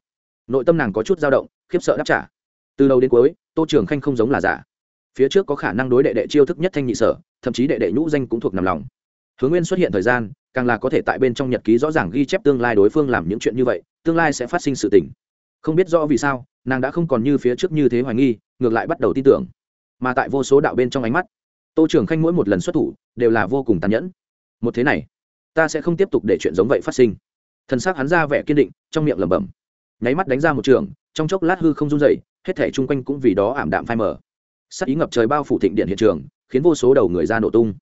nội tâm nàng có chút dao động, khiếp sợ đáp trả. Từ đầu đến cuối, tô trường khanh không giống là giả. Phía trước có khả năng đối đệ đệ chiêu thức nhất thanh nhị sở, thậm chí đệ đệ nhũ danh cũng thuộc nằm lòng. Hướng nguyên xuất hiện thời gian, càng là có thể tại bên trong nhật ký rõ ràng ghi chép tương lai đối phương làm những chuyện như vậy, tương lai sẽ phát sinh sự tình. Không biết rõ vì sao, nàng đã không còn như phía trước như thế hoài nghi, ngược lại bắt đầu tin tưởng. Mà tại vô số đạo bên trong ánh mắt, tô trường khanh mỗi một lần xuất thủ, đều là vô cùng tàn nhẫn. Một thế này, ta sẽ không tiếp tục để chuyện giống vậy phát sinh. Thân xác hắn ra vẻ kiên định, trong miệng lẩm bẩm nháy mắt đánh ra một trường, trong chốc lát hư không run dậy hết thể chung quanh cũng vì đó ảm đạm phai mờ. Sắc ý ngập trời bao phủ thịnh điện hiện trường, khiến vô số đầu người ra nổ tung.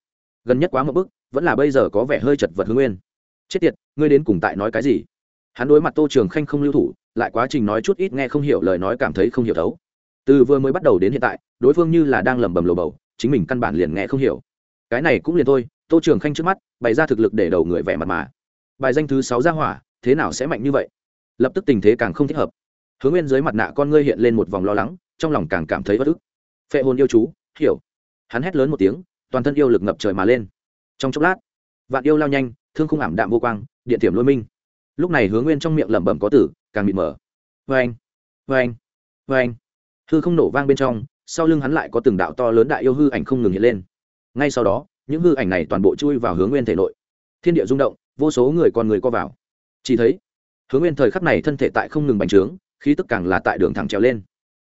Gần nhất quá một bức vẫn là bây giờ có vẻ hơi chật vật hương nguyên. Chết tiệt, ngươi đến cùng tại nói cái gì? Hắn đối mặt tô trường khanh không lưu thủ, lại quá trình nói chút ít nghe không hiểu lời nói cảm thấy không hiểu thấu. Từ vừa mới bắt đầu đến hiện tại, đối phương như là đang lẩm bẩm lồ bầu, chính mình căn bản liền nghe không hiểu. Cái này cũng liền thôi, tô trường khanh trước mắt, bày ra thực lực để đầu người vẻ mặt mà. Bài danh thứ sáu ra hỏa, thế nào sẽ mạnh như vậy? Lập tức tình thế càng không thích hợp. Hướng nguyên dưới mặt nạ con ngươi hiện lên một vòng lo lắng, trong lòng càng cảm thấy bất ức. Phệ hồn yêu chú, hiểu. Hắn hét lớn một tiếng, toàn thân yêu lực ngập trời mà lên. Trong chốc lát, vạn yêu lao nhanh, thương khung ảm đạm vô quang, điện tiềm lôi minh. Lúc này hướng nguyên trong miệng lẩm bẩm có tử càng bị mở vê anh vê anh vê anh hư không nổ vang bên trong, sau lưng hắn lại có từng đạo to lớn đại yêu hư ảnh không ngừng hiện lên. Ngay sau đó, những hư ảnh này toàn bộ chui vào hướng nguyên thể nội. Thiên địa rung động, vô số người con người co vào. Chỉ thấy hướng nguyên thời khắc này thân thể tại không ngừng bành trướng, khí tức càng là tại đường thẳng trèo lên.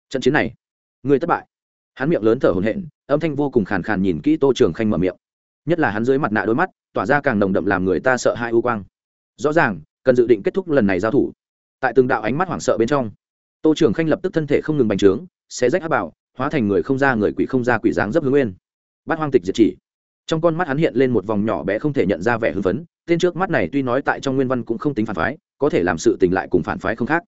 Trận chiến này, người thất bại. Hắn miệng lớn thở hổn hển, âm thanh vô cùng khàn khàn nhìn kỹ tô trường khanh mở miệng. Nhất là hắn dưới mặt nạ đôi mắt, tỏa ra càng nồng đậm làm người ta sợ hai u quang. Rõ ràng, cần dự định kết thúc lần này giao thủ. Tại từng đạo ánh mắt hoảng sợ bên trong, tô trường khanh lập tức thân thể không ngừng bành trướng sẽ rách hát bảo, hóa thành người không ra người quỷ không ra quỷ dáng dấp hướng nguyên. Bát hoang tịch diệt chỉ. Trong con mắt hắn hiện lên một vòng nhỏ bé không thể nhận ra vẻ hưng phấn, tên trước mắt này tuy nói tại trong nguyên văn cũng không tính phản phái có thể làm sự tình lại cùng phản phái không khác.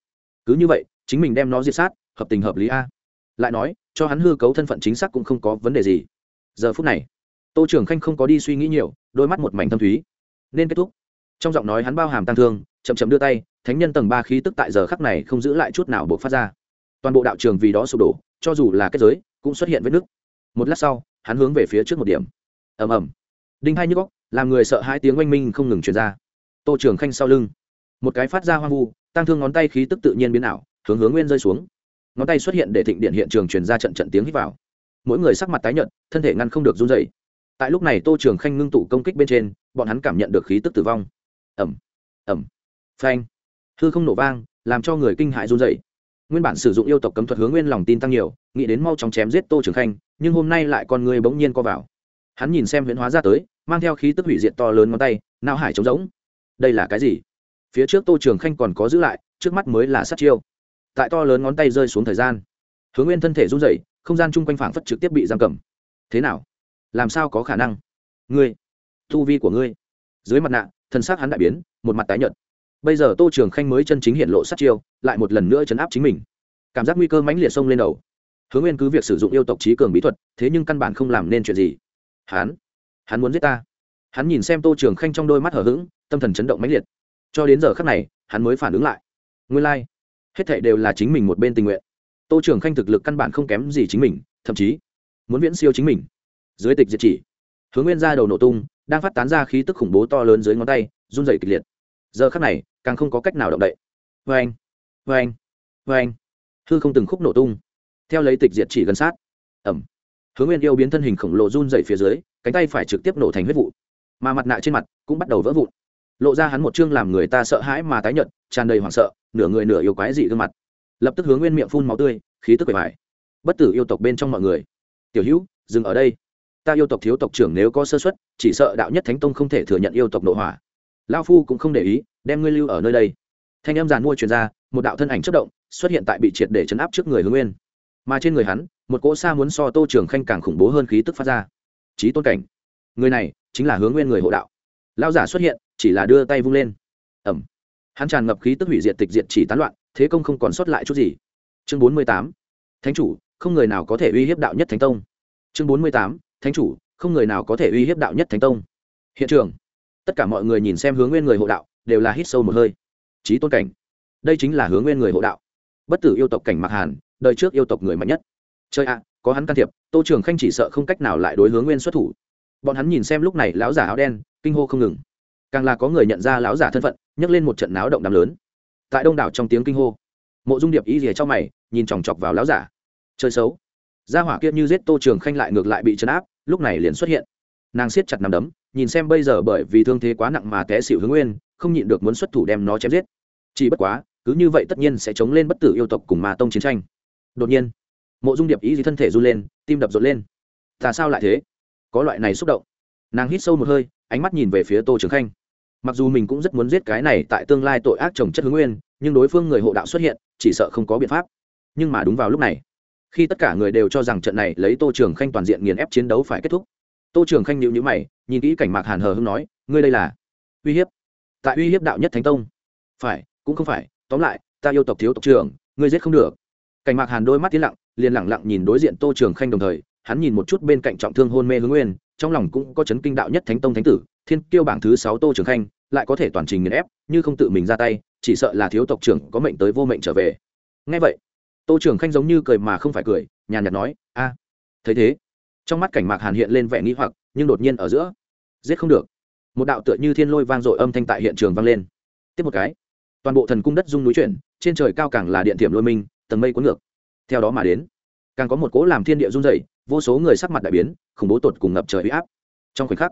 Cứ như vậy, chính mình đem nó diệt sát, hợp tình hợp lý a. Lại nói, cho hắn hư cấu thân phận chính xác cũng không có vấn đề gì. Giờ phút này, tô trưởng khanh không có đi suy nghĩ nhiều, đôi mắt một mảnh thâm thúy. Nên kết thúc. Trong giọng nói hắn bao hàm tăng thương, chậm chậm đưa tay, thánh nhân tầng ba khí tức tại giờ khắc này không giữ lại chút nào buộc phát ra. Toàn bộ đạo trường vì đó sụp đổ, cho dù là kết giới, cũng xuất hiện vết nứt. Một lát sau, hắn hướng về phía trước một điểm. Ầm ầm. Đinh hai như góc làm người sợ hai tiếng oanh minh không ngừng truyền ra. Tô trường khanh sau lưng một cái phát ra hoang vu, tăng thương ngón tay khí tức tự nhiên biến ảo, hướng hướng nguyên rơi xuống. Ngón tay xuất hiện để thịnh điện hiện trường truyền ra trận trận tiếng hít vào. Mỗi người sắc mặt tái nhợt, thân thể ngăn không được run dày tại lúc này tô trường khanh ngưng tụ công kích bên trên, bọn hắn cảm nhận được khí tức tử vong. Ẩm ẩm phanh. Hư không nổ vang, làm cho người kinh hại run dày nguyên bản sử dụng yêu tộc cấm thuật hướng nguyên lòng tin tăng nhiều, nghĩ đến mau chóng chém giết tô trường khanh, nhưng hôm nay lại con người bỗng nhiên co vào. Hắn nhìn xem huyễn hóa ra tới, mang theo khí tức hủy diệt to lớn ngón tay nao hải trống rỗng. Đây là cái gì? Phía trước tô trường khanh còn có giữ lại, trước mắt mới là sát chiêu. Tại to lớn ngón tay rơi xuống thời gian, hướng nguyên thân thể run rẩy, không gian chung quanh phảng phất trực tiếp bị giam cầm. Thế nào? Làm sao có khả năng? Ngươi thu vi của ngươi. Dưới mặt nạ, thân xác hắn đại biến, một mặt tái nhợt. Bây giờ tô trường khanh mới chân chính hiện lộ sát chiêu, lại một lần nữa chấn áp chính mình. Cảm giác nguy cơ mãnh liệt sông lên đầu. Hướng nguyên cứ việc sử dụng yêu tộc trí cường bí thuật, thế nhưng căn bản không làm nên chuyện gì. Hắn hắn muốn giết ta. Hắn nhìn xem tô trường khanh trong đôi mắt hở h ữ g tâm thần chấn động mãnh liệt cho đến giờ khắc này, hắn mới phản ứng lại. Nguyên lai、like. hết thệ đều là chính mình một bên tình nguyện. Tô trường khanh thực lực căn bản không kém gì chính mình, thậm chí muốn viễn siêu chính mình. Dưới tịch diệt chỉ, hướng nguyên ra đầu nổ tung, đang phát tán ra khí tức khủng bố to lớn dưới ngón tay, run dày kịch liệt. Giờ khắc này, càng không có cách nào động đậy. Vê anh vê anh vê anh hư không từng khúc nổ tung. Theo lấy tịch diệt chỉ gần sát. Ẩm. Hướng nguyên yêu biến thân hình khổng lồ run dày phía dưới, cánh tay phải trực tiếp nổ thành huyết vụ. Mà mặt nạ trên mặt cũng bắt đầu vỡ vụn lộ ra hắn một chương làm người ta sợ hãi mà tái nhợt, tràn đầy hoảng sợ, nửa người nửa yêu quái dị gương mặt. Lập tức hướng nguyên miệng phun máu tươi, khí tức bề bài bất tử yêu tộc bên trong mọi người. Tiểu hữu, dừng ở đây. Ta yêu tộc thiếu tộc trưởng nếu có sơ xuất chỉ sợ đạo nhất thánh tông không thể thừa nhận yêu tộc nội hỏa. Lao phu cũng không để ý, đem ngươi lưu ở nơi đây. Thanh em giàn mua truyền ra, một đạo thân ảnh chất động, xuất hiện tại bị triệt để chấn áp trước người hướng nguyên. Mà trên người hắn, một cỗ xa muốn so tô trường khanh càng khủng bố hơn khí tức phát ra. Trí tôn cảnh. Người này chính là hướng nguyên người hộ đạo. Lao giả xuất hiện chỉ là đưa tay vung lên. Ẩm hắn tràn ngập khí tức hủy diệt tịch diệt chỉ tán loạn, thế công không còn sót lại chút gì. Chương bốn mươi tám. Thánh chủ, không người nào có thể uy hiếp đạo nhất thánh tông. Chương bốn mươi tám. Thánh chủ, không người nào có thể uy hiếp đạo nhất thánh tông. Hiện trường. Tất cả mọi người nhìn xem hướng nguyên người hộ đạo, đều là hít sâu một hơi. Trí tôn cảnh. Đây chính là hướng nguyên người hộ đạo. Bất tử yêu tộc cảnh mặc hàn, đời trước yêu tộc người mạnh nhất. Chơi ạ, có hắn can thiệp, tô trường khanh chỉ sợ không cách nào lại đối hướng nguyên xuất thủ. Bọn hắn nhìn xem lúc này lão giả áo đen, kinh hô không ngừng càng là có người nhận ra lão giả thân phận, nhấc lên một trận náo động đám lớn. Tại đông đảo trong tiếng kinh hô, mộ dung điệp y rìa trong mày, nhìn chòng chọc vào lão giả. Chơi xấu. Gia hỏa kia như giết tô trường khanh lại ngược lại bị chấn áp, lúc này liền xuất hiện. Nàng siết chặt nằm đấm, nhìn xem bây giờ bởi vì thương thế quá nặng mà té xỉu hướng nguyên, không nhịn được muốn xuất thủ đem nó chém giết. Chỉ bất quá, cứ như vậy tất nhiên sẽ chống lên bất tử yêu tộc cùng mà tông chiến tranh. Đột nhiên, mộ dung điệp ý gì thân thể run lên, tim đập rộn lên. Tại sao lại thế? Có loại này xúc động. Nàng hít sâu một hơi, ánh mắt nhìn về phía tô trường khanh mặc dù mình cũng rất muốn giết cái này tại tương lai tội ác trồng chất hướng nguyên, nhưng đối phương người hộ đạo xuất hiện, chỉ sợ không có biện pháp. Nhưng mà đúng vào lúc này, khi tất cả người đều cho rằng trận này lấy tô trường khanh toàn diện nghiền ép chiến đấu phải kết thúc, tô trường khanh nhịu nhữ mày, nhìn kỹ cảnh mạc hàn hờ hưng nói, ngươi đây là uy hiếp, tại uy hiếp đạo nhất thánh tông. Phải, cũng không phải, tóm lại, ta yêu tộc thiếu tộc trưởng, ngươi giết không được. Cảnh mạc hàn đôi mắt tiến lặng, liền lẳng lặng nhìn đối diện tô trường khanh đồng thời, hắn nhìn một chút bên cạnh trọng thương hôn mê hướng nguyên, trong lòng cũng có chấn kinh đạo nhất thánh tông thánh tử thiên kiêu bảng thứ sáu tô trường khanh, lại có thể toàn trình nghiền ép, như không tự mình ra tay, chỉ sợ là thiếu tộc trưởng có mệnh tới vô mệnh trở về. Ngay vậy, tô trường khanh giống như cười mà không phải cười, nhàn nhạt nói, a, thấy thế. Trong mắt cảnh mạc hàn hiện lên vẻ nghĩ hoặc, nhưng đột nhiên ở giữa, giết không được. Một đạo tựa như thiên lôi vang dội âm thanh tại hiện trường vang lên. Tiếp một cái, toàn bộ thần cung đất rung núi chuyển, trên trời cao càng là điện thiểm lôi minh, tầng mây cuốn ngược. Theo đó mà đến, càng có một cỗ làm thiên địa rung dậy, vô số người sắc mặt đại biến, khủng bố tột cùng ngập trời huy áp. Trong khoảnh khắc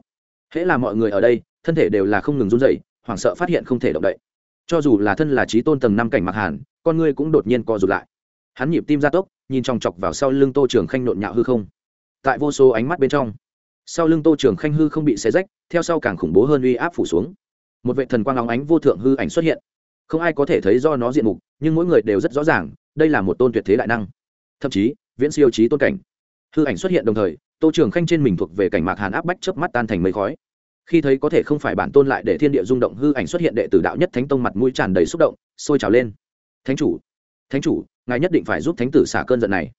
hễ là mọi người ở đây, thân thể đều là không ngừng run dậy hoảng sợ phát hiện không thể động đậy. Cho dù là thân là trí tôn tầng năm cảnh mặc hàn, con ngươi cũng đột nhiên co rụt lại. Hắn nhịp tim gia tốc, nhìn chòng chọc vào sau lưng tô trường khanh nộn nhạo hư không. Tại vô số ánh mắt bên trong, sau lưng tô trường khanh hư không bị xé rách, theo sau càng khủng bố hơn uy áp phủ xuống. Một vệ thần quang óng ánh vô thượng hư ảnh xuất hiện. Không ai có thể thấy do nó diện mục, nhưng mỗi người đều rất rõ ràng, đây là một tôn tuyệt thế đại năng. Thậm chí, viễn siêu trí tôn cảnh. Hư ảnh xuất hiện đồng thời tô trường khanh trên mình thuộc về cảnh mạc hàn áp bách chớp mắt tan thành mây khói. Khi thấy có thể không phải bản tôn lại để thiên địa rung động, hư ảnh xuất hiện đệ tử đạo nhất thánh tông mặt mũi tràn đầy xúc động, sôi trào lên. Thánh chủ thánh chủ, ngài nhất định phải giúp thánh tử xả cơn giận này.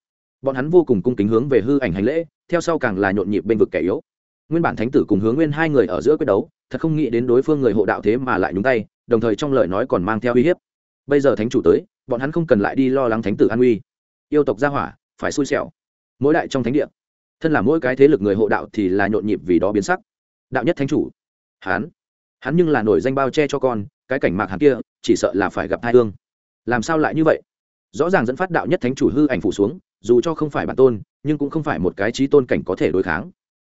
Bọn hắn vô cùng cung kính hướng về hư ảnh hành lễ, theo sau càng là nhộn nhịp bên vực kẻ yếu. Nguyên bản thánh tử cùng hướng nguyên hai người ở giữa quyết đấu, thật không nghĩ đến đối phương người hộ đạo thế mà lại nhúng tay, đồng thời trong lời nói còn mang theo uy hiếp. Bây giờ thánh chủ tới, bọn hắn không cần lại đi lo lắng thánh tử an uy yêu tộc gia hỏa, phải xui xẻo. Mỗi đại trong thánh địa thân là mỗi cái thế lực người hộ đạo thì là nhộn nhịp vì đó biến sắc. Đạo nhất thánh chủ, hắn hắn nhưng là nổi danh bao che cho con, cái cảnh mạc hắn kia, chỉ sợ là phải gặp hai hương. Làm sao lại như vậy? Rõ ràng dẫn phát đạo nhất thánh chủ hư ảnh phủ xuống, dù cho không phải bản tôn, nhưng cũng không phải một cái trí tôn cảnh có thể đối kháng.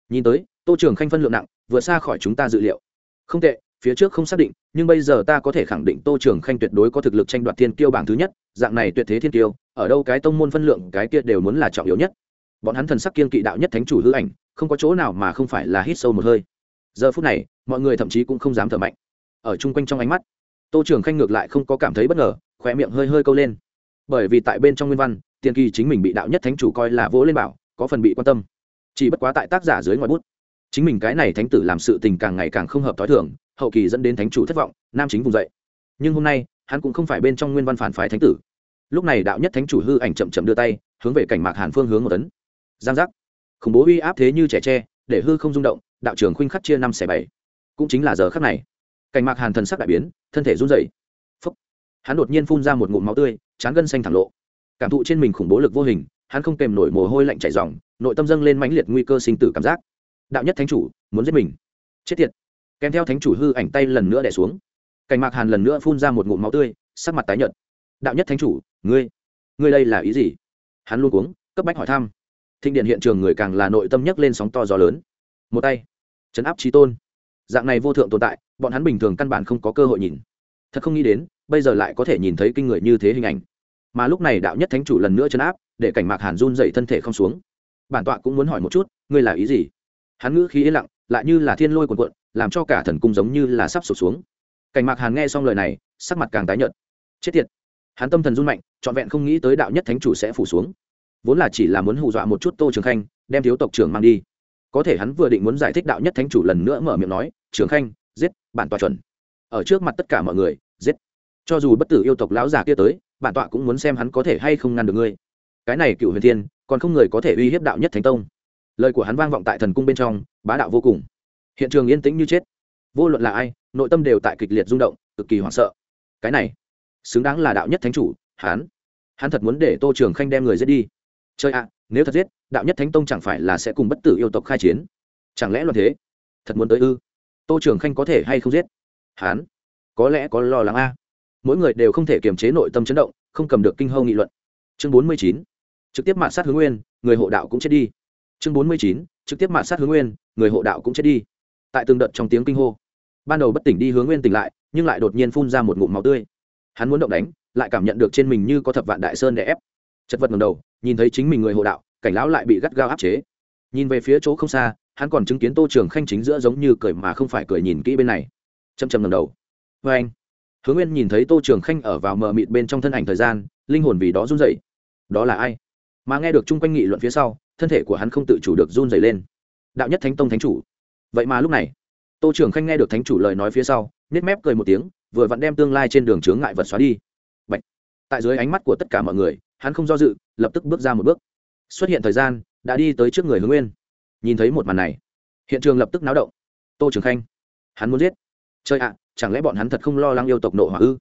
Nhìn tới, tô trường khanh phân lượng nặng vượt xa khỏi chúng ta dự liệu. Không tệ, phía trước không xác định, nhưng bây giờ ta có thể khẳng định tô trường khanh tuyệt đối có thực lực tranh đoạt thiên kiêu bảng thứ nhất, dạng này tuyệt thế thiên kiêu, ở đâu cái tông môn phân lượng cái kia đều muốn là trọng yếu nhất bọn hắn thần sắc kiên kỵ đạo nhất thánh chủ hư ảnh, không có chỗ nào mà không phải là hít sâu một hơi. Giờ phút này, mọi người thậm chí cũng không dám thở mạnh. Ở chung quanh trong ánh mắt, tô trường khanh ngược lại không có cảm thấy bất ngờ khỏe miệng hơi hơi câu lên. Bởi vì tại bên trong nguyên văn, tiền kỳ chính mình bị đạo nhất thánh chủ coi là vỗ lên bảo, có phần bị quan tâm. Chỉ bất quá tại tác giả dưới ngoài bút, chính mình cái này thánh tử làm sự tình càng ngày càng không hợp t h o i thường, hậu kỳ dẫn đến thánh chủ thất vọng, nam chính vùng dậy. Nhưng hôm nay, hắn cũng không phải bên trong nguyên văn phản phái thánh tử. Lúc này đạo nhất thánh chủ hư ảnh chậm chậm đưa tay, hướng về cảnh mạc hàn phương hướng một tấn giang giác. Khủng bố uy áp thế như trẻ tre để hư không rung động đạo trường khuynh khắc chia năm xẻ bảy. Cũng chính là giờ khắc này. Cảnh mạc hàn thần sắc đại biến thân thể run dậy phấp, hắn đột nhiên phun ra một ngụm máu tươi chán gân xanh thẳng lộ. Cảm thụ trên mình khủng bố lực vô hình hắn không kèm nổi mồ hôi lạnh chảy dòng nội tâm dâng lên mãnh liệt nguy cơ sinh tử cảm giác. Đạo nhất thánh chủ muốn giết mình. Chết tiệt. Kèm theo thánh chủ hư ảnh tay lần nữa đẻ xuống. Cảnh mạc hàn lần nữa phun ra một ngụm máu tươi sắc mặt tái nhợt. Đạo nhất thánh chủ ngươi ngươi đây là ý gì? Hắn luôn cuống cấp bách hỏi thăm thịnh điện hiện trường người càng là nội tâm nhấc lên sóng to gió lớn. Một tay, chấn áp trí tôn. Dạng này vô thượng tồn tại, bọn hắn bình thường căn bản không có cơ hội nhìn. Thật không nghĩ đến, bây giờ lại có thể nhìn thấy kinh người như thế hình ảnh. Mà lúc này đạo nhất thánh chủ lần nữa chấn áp, để cảnh mạc hàn run dậy thân thể không xuống. Bản tọa cũng muốn hỏi một chút, ngươi là ý gì? Hắn ngữ khí yên lặng, lại như là thiên lôi cuộn cuộn, làm cho cả thần cung giống như là sắp sụp xuống. Cảnh mạc hàn nghe xong lời này, sắc mặt càng tái nhợt. Chết tiệt. Hắn tâm thần run mạnh, trọn vẹn không nghĩ tới đạo nhất thánh chủ sẽ phủ xuống vốn là chỉ là muốn hù dọa một chút tô trường khanh, đem thiếu tộc trưởng mang đi. Có thể hắn vừa định muốn giải thích đạo nhất thánh chủ lần nữa mở miệng nói, trường khanh, giết, bản tọa chuẩn. Ở trước mặt tất cả mọi người, giết. Cho dù bất tử yêu tộc lão già kia tới, bản tọa cũng muốn xem hắn có thể hay không ngăn được ngươi. Cái này cựu huyền thiên, còn không người có thể uy hiếp đạo nhất thánh tông. Lời của hắn vang vọng tại thần cung bên trong, bá đạo vô cùng. Hiện trường yên tĩnh như chết. Vô luận là ai, nội tâm đều tại kịch liệt rung động, cực kỳ hoảng sợ. Cái này, xứng đáng là đạo nhất thánh chủ, hắn. Hắn thật muốn để tô trường khanh đem người giết đi chơi ạ, nếu thật giết, đạo nhất thánh tông chẳng phải là sẽ cùng bất tử yêu tộc khai chiến? Chẳng lẽ loạn thế? Thật muốn tới ư? Tô trường khanh có thể hay không giết? Hắn có lẽ có lo lắng a. Mỗi người đều không thể kiềm chế nội tâm chấn động, không cầm được kinh hâu nghị luận. Chương bốn mươi chín, trực tiếp mạn sát hướng nguyên, người hộ đạo cũng chết đi. Chương bốn mươi chín, trực tiếp mạn sát hướng nguyên, người hộ đạo cũng chết đi. Tại từng đợt trong tiếng kinh hô, ban đầu bất tỉnh đi hướng nguyên tỉnh lại, nhưng lại đột nhiên phun ra một ngụm máu tươi. Hắn muốn động đánh, lại cảm nhận được trên mình như có thập vạn đại sơn đè ép chật vật ngầm đầu, nhìn thấy chính mình người hộ đạo, cảnh lão lại bị gắt gao áp chế. Nhìn về phía chỗ không xa, hắn còn chứng kiến tô trường khanh chính giữa giống như cười mà không phải cười nhìn kỹ bên này. Chầm chầm ngầm đầu. Vê anh, hướng nguyên nhìn thấy tô trường khanh ở vào mờ mịt bên trong thân ảnh thời gian, linh hồn vì đó run dậy đó là ai? Mà nghe được chung quanh nghị luận phía sau, thân thể của hắn không tự chủ được run dày lên. Đạo nhất thánh tông thánh chủ. Vậy mà lúc này, tô trường khanh nghe được thánh chủ lời nói phía sau nết mép cười một tiếng, vừa vặn đem tương lai trên đường chướng ngại vật xóa đi. Bạch. tại dưới ánh mắt của tất cả mọi người hắn không do dự, lập tức bước ra một bước. Xuất hiện thời gian, đã đi tới trước người hướng nguyên. Nhìn thấy một màn này, hiện trường lập tức náo động. Tô trường khanh, hắn muốn giết. Chơi ạ, chẳng lẽ bọn hắn thật không lo lắng yêu tộc nộ hỏa ư?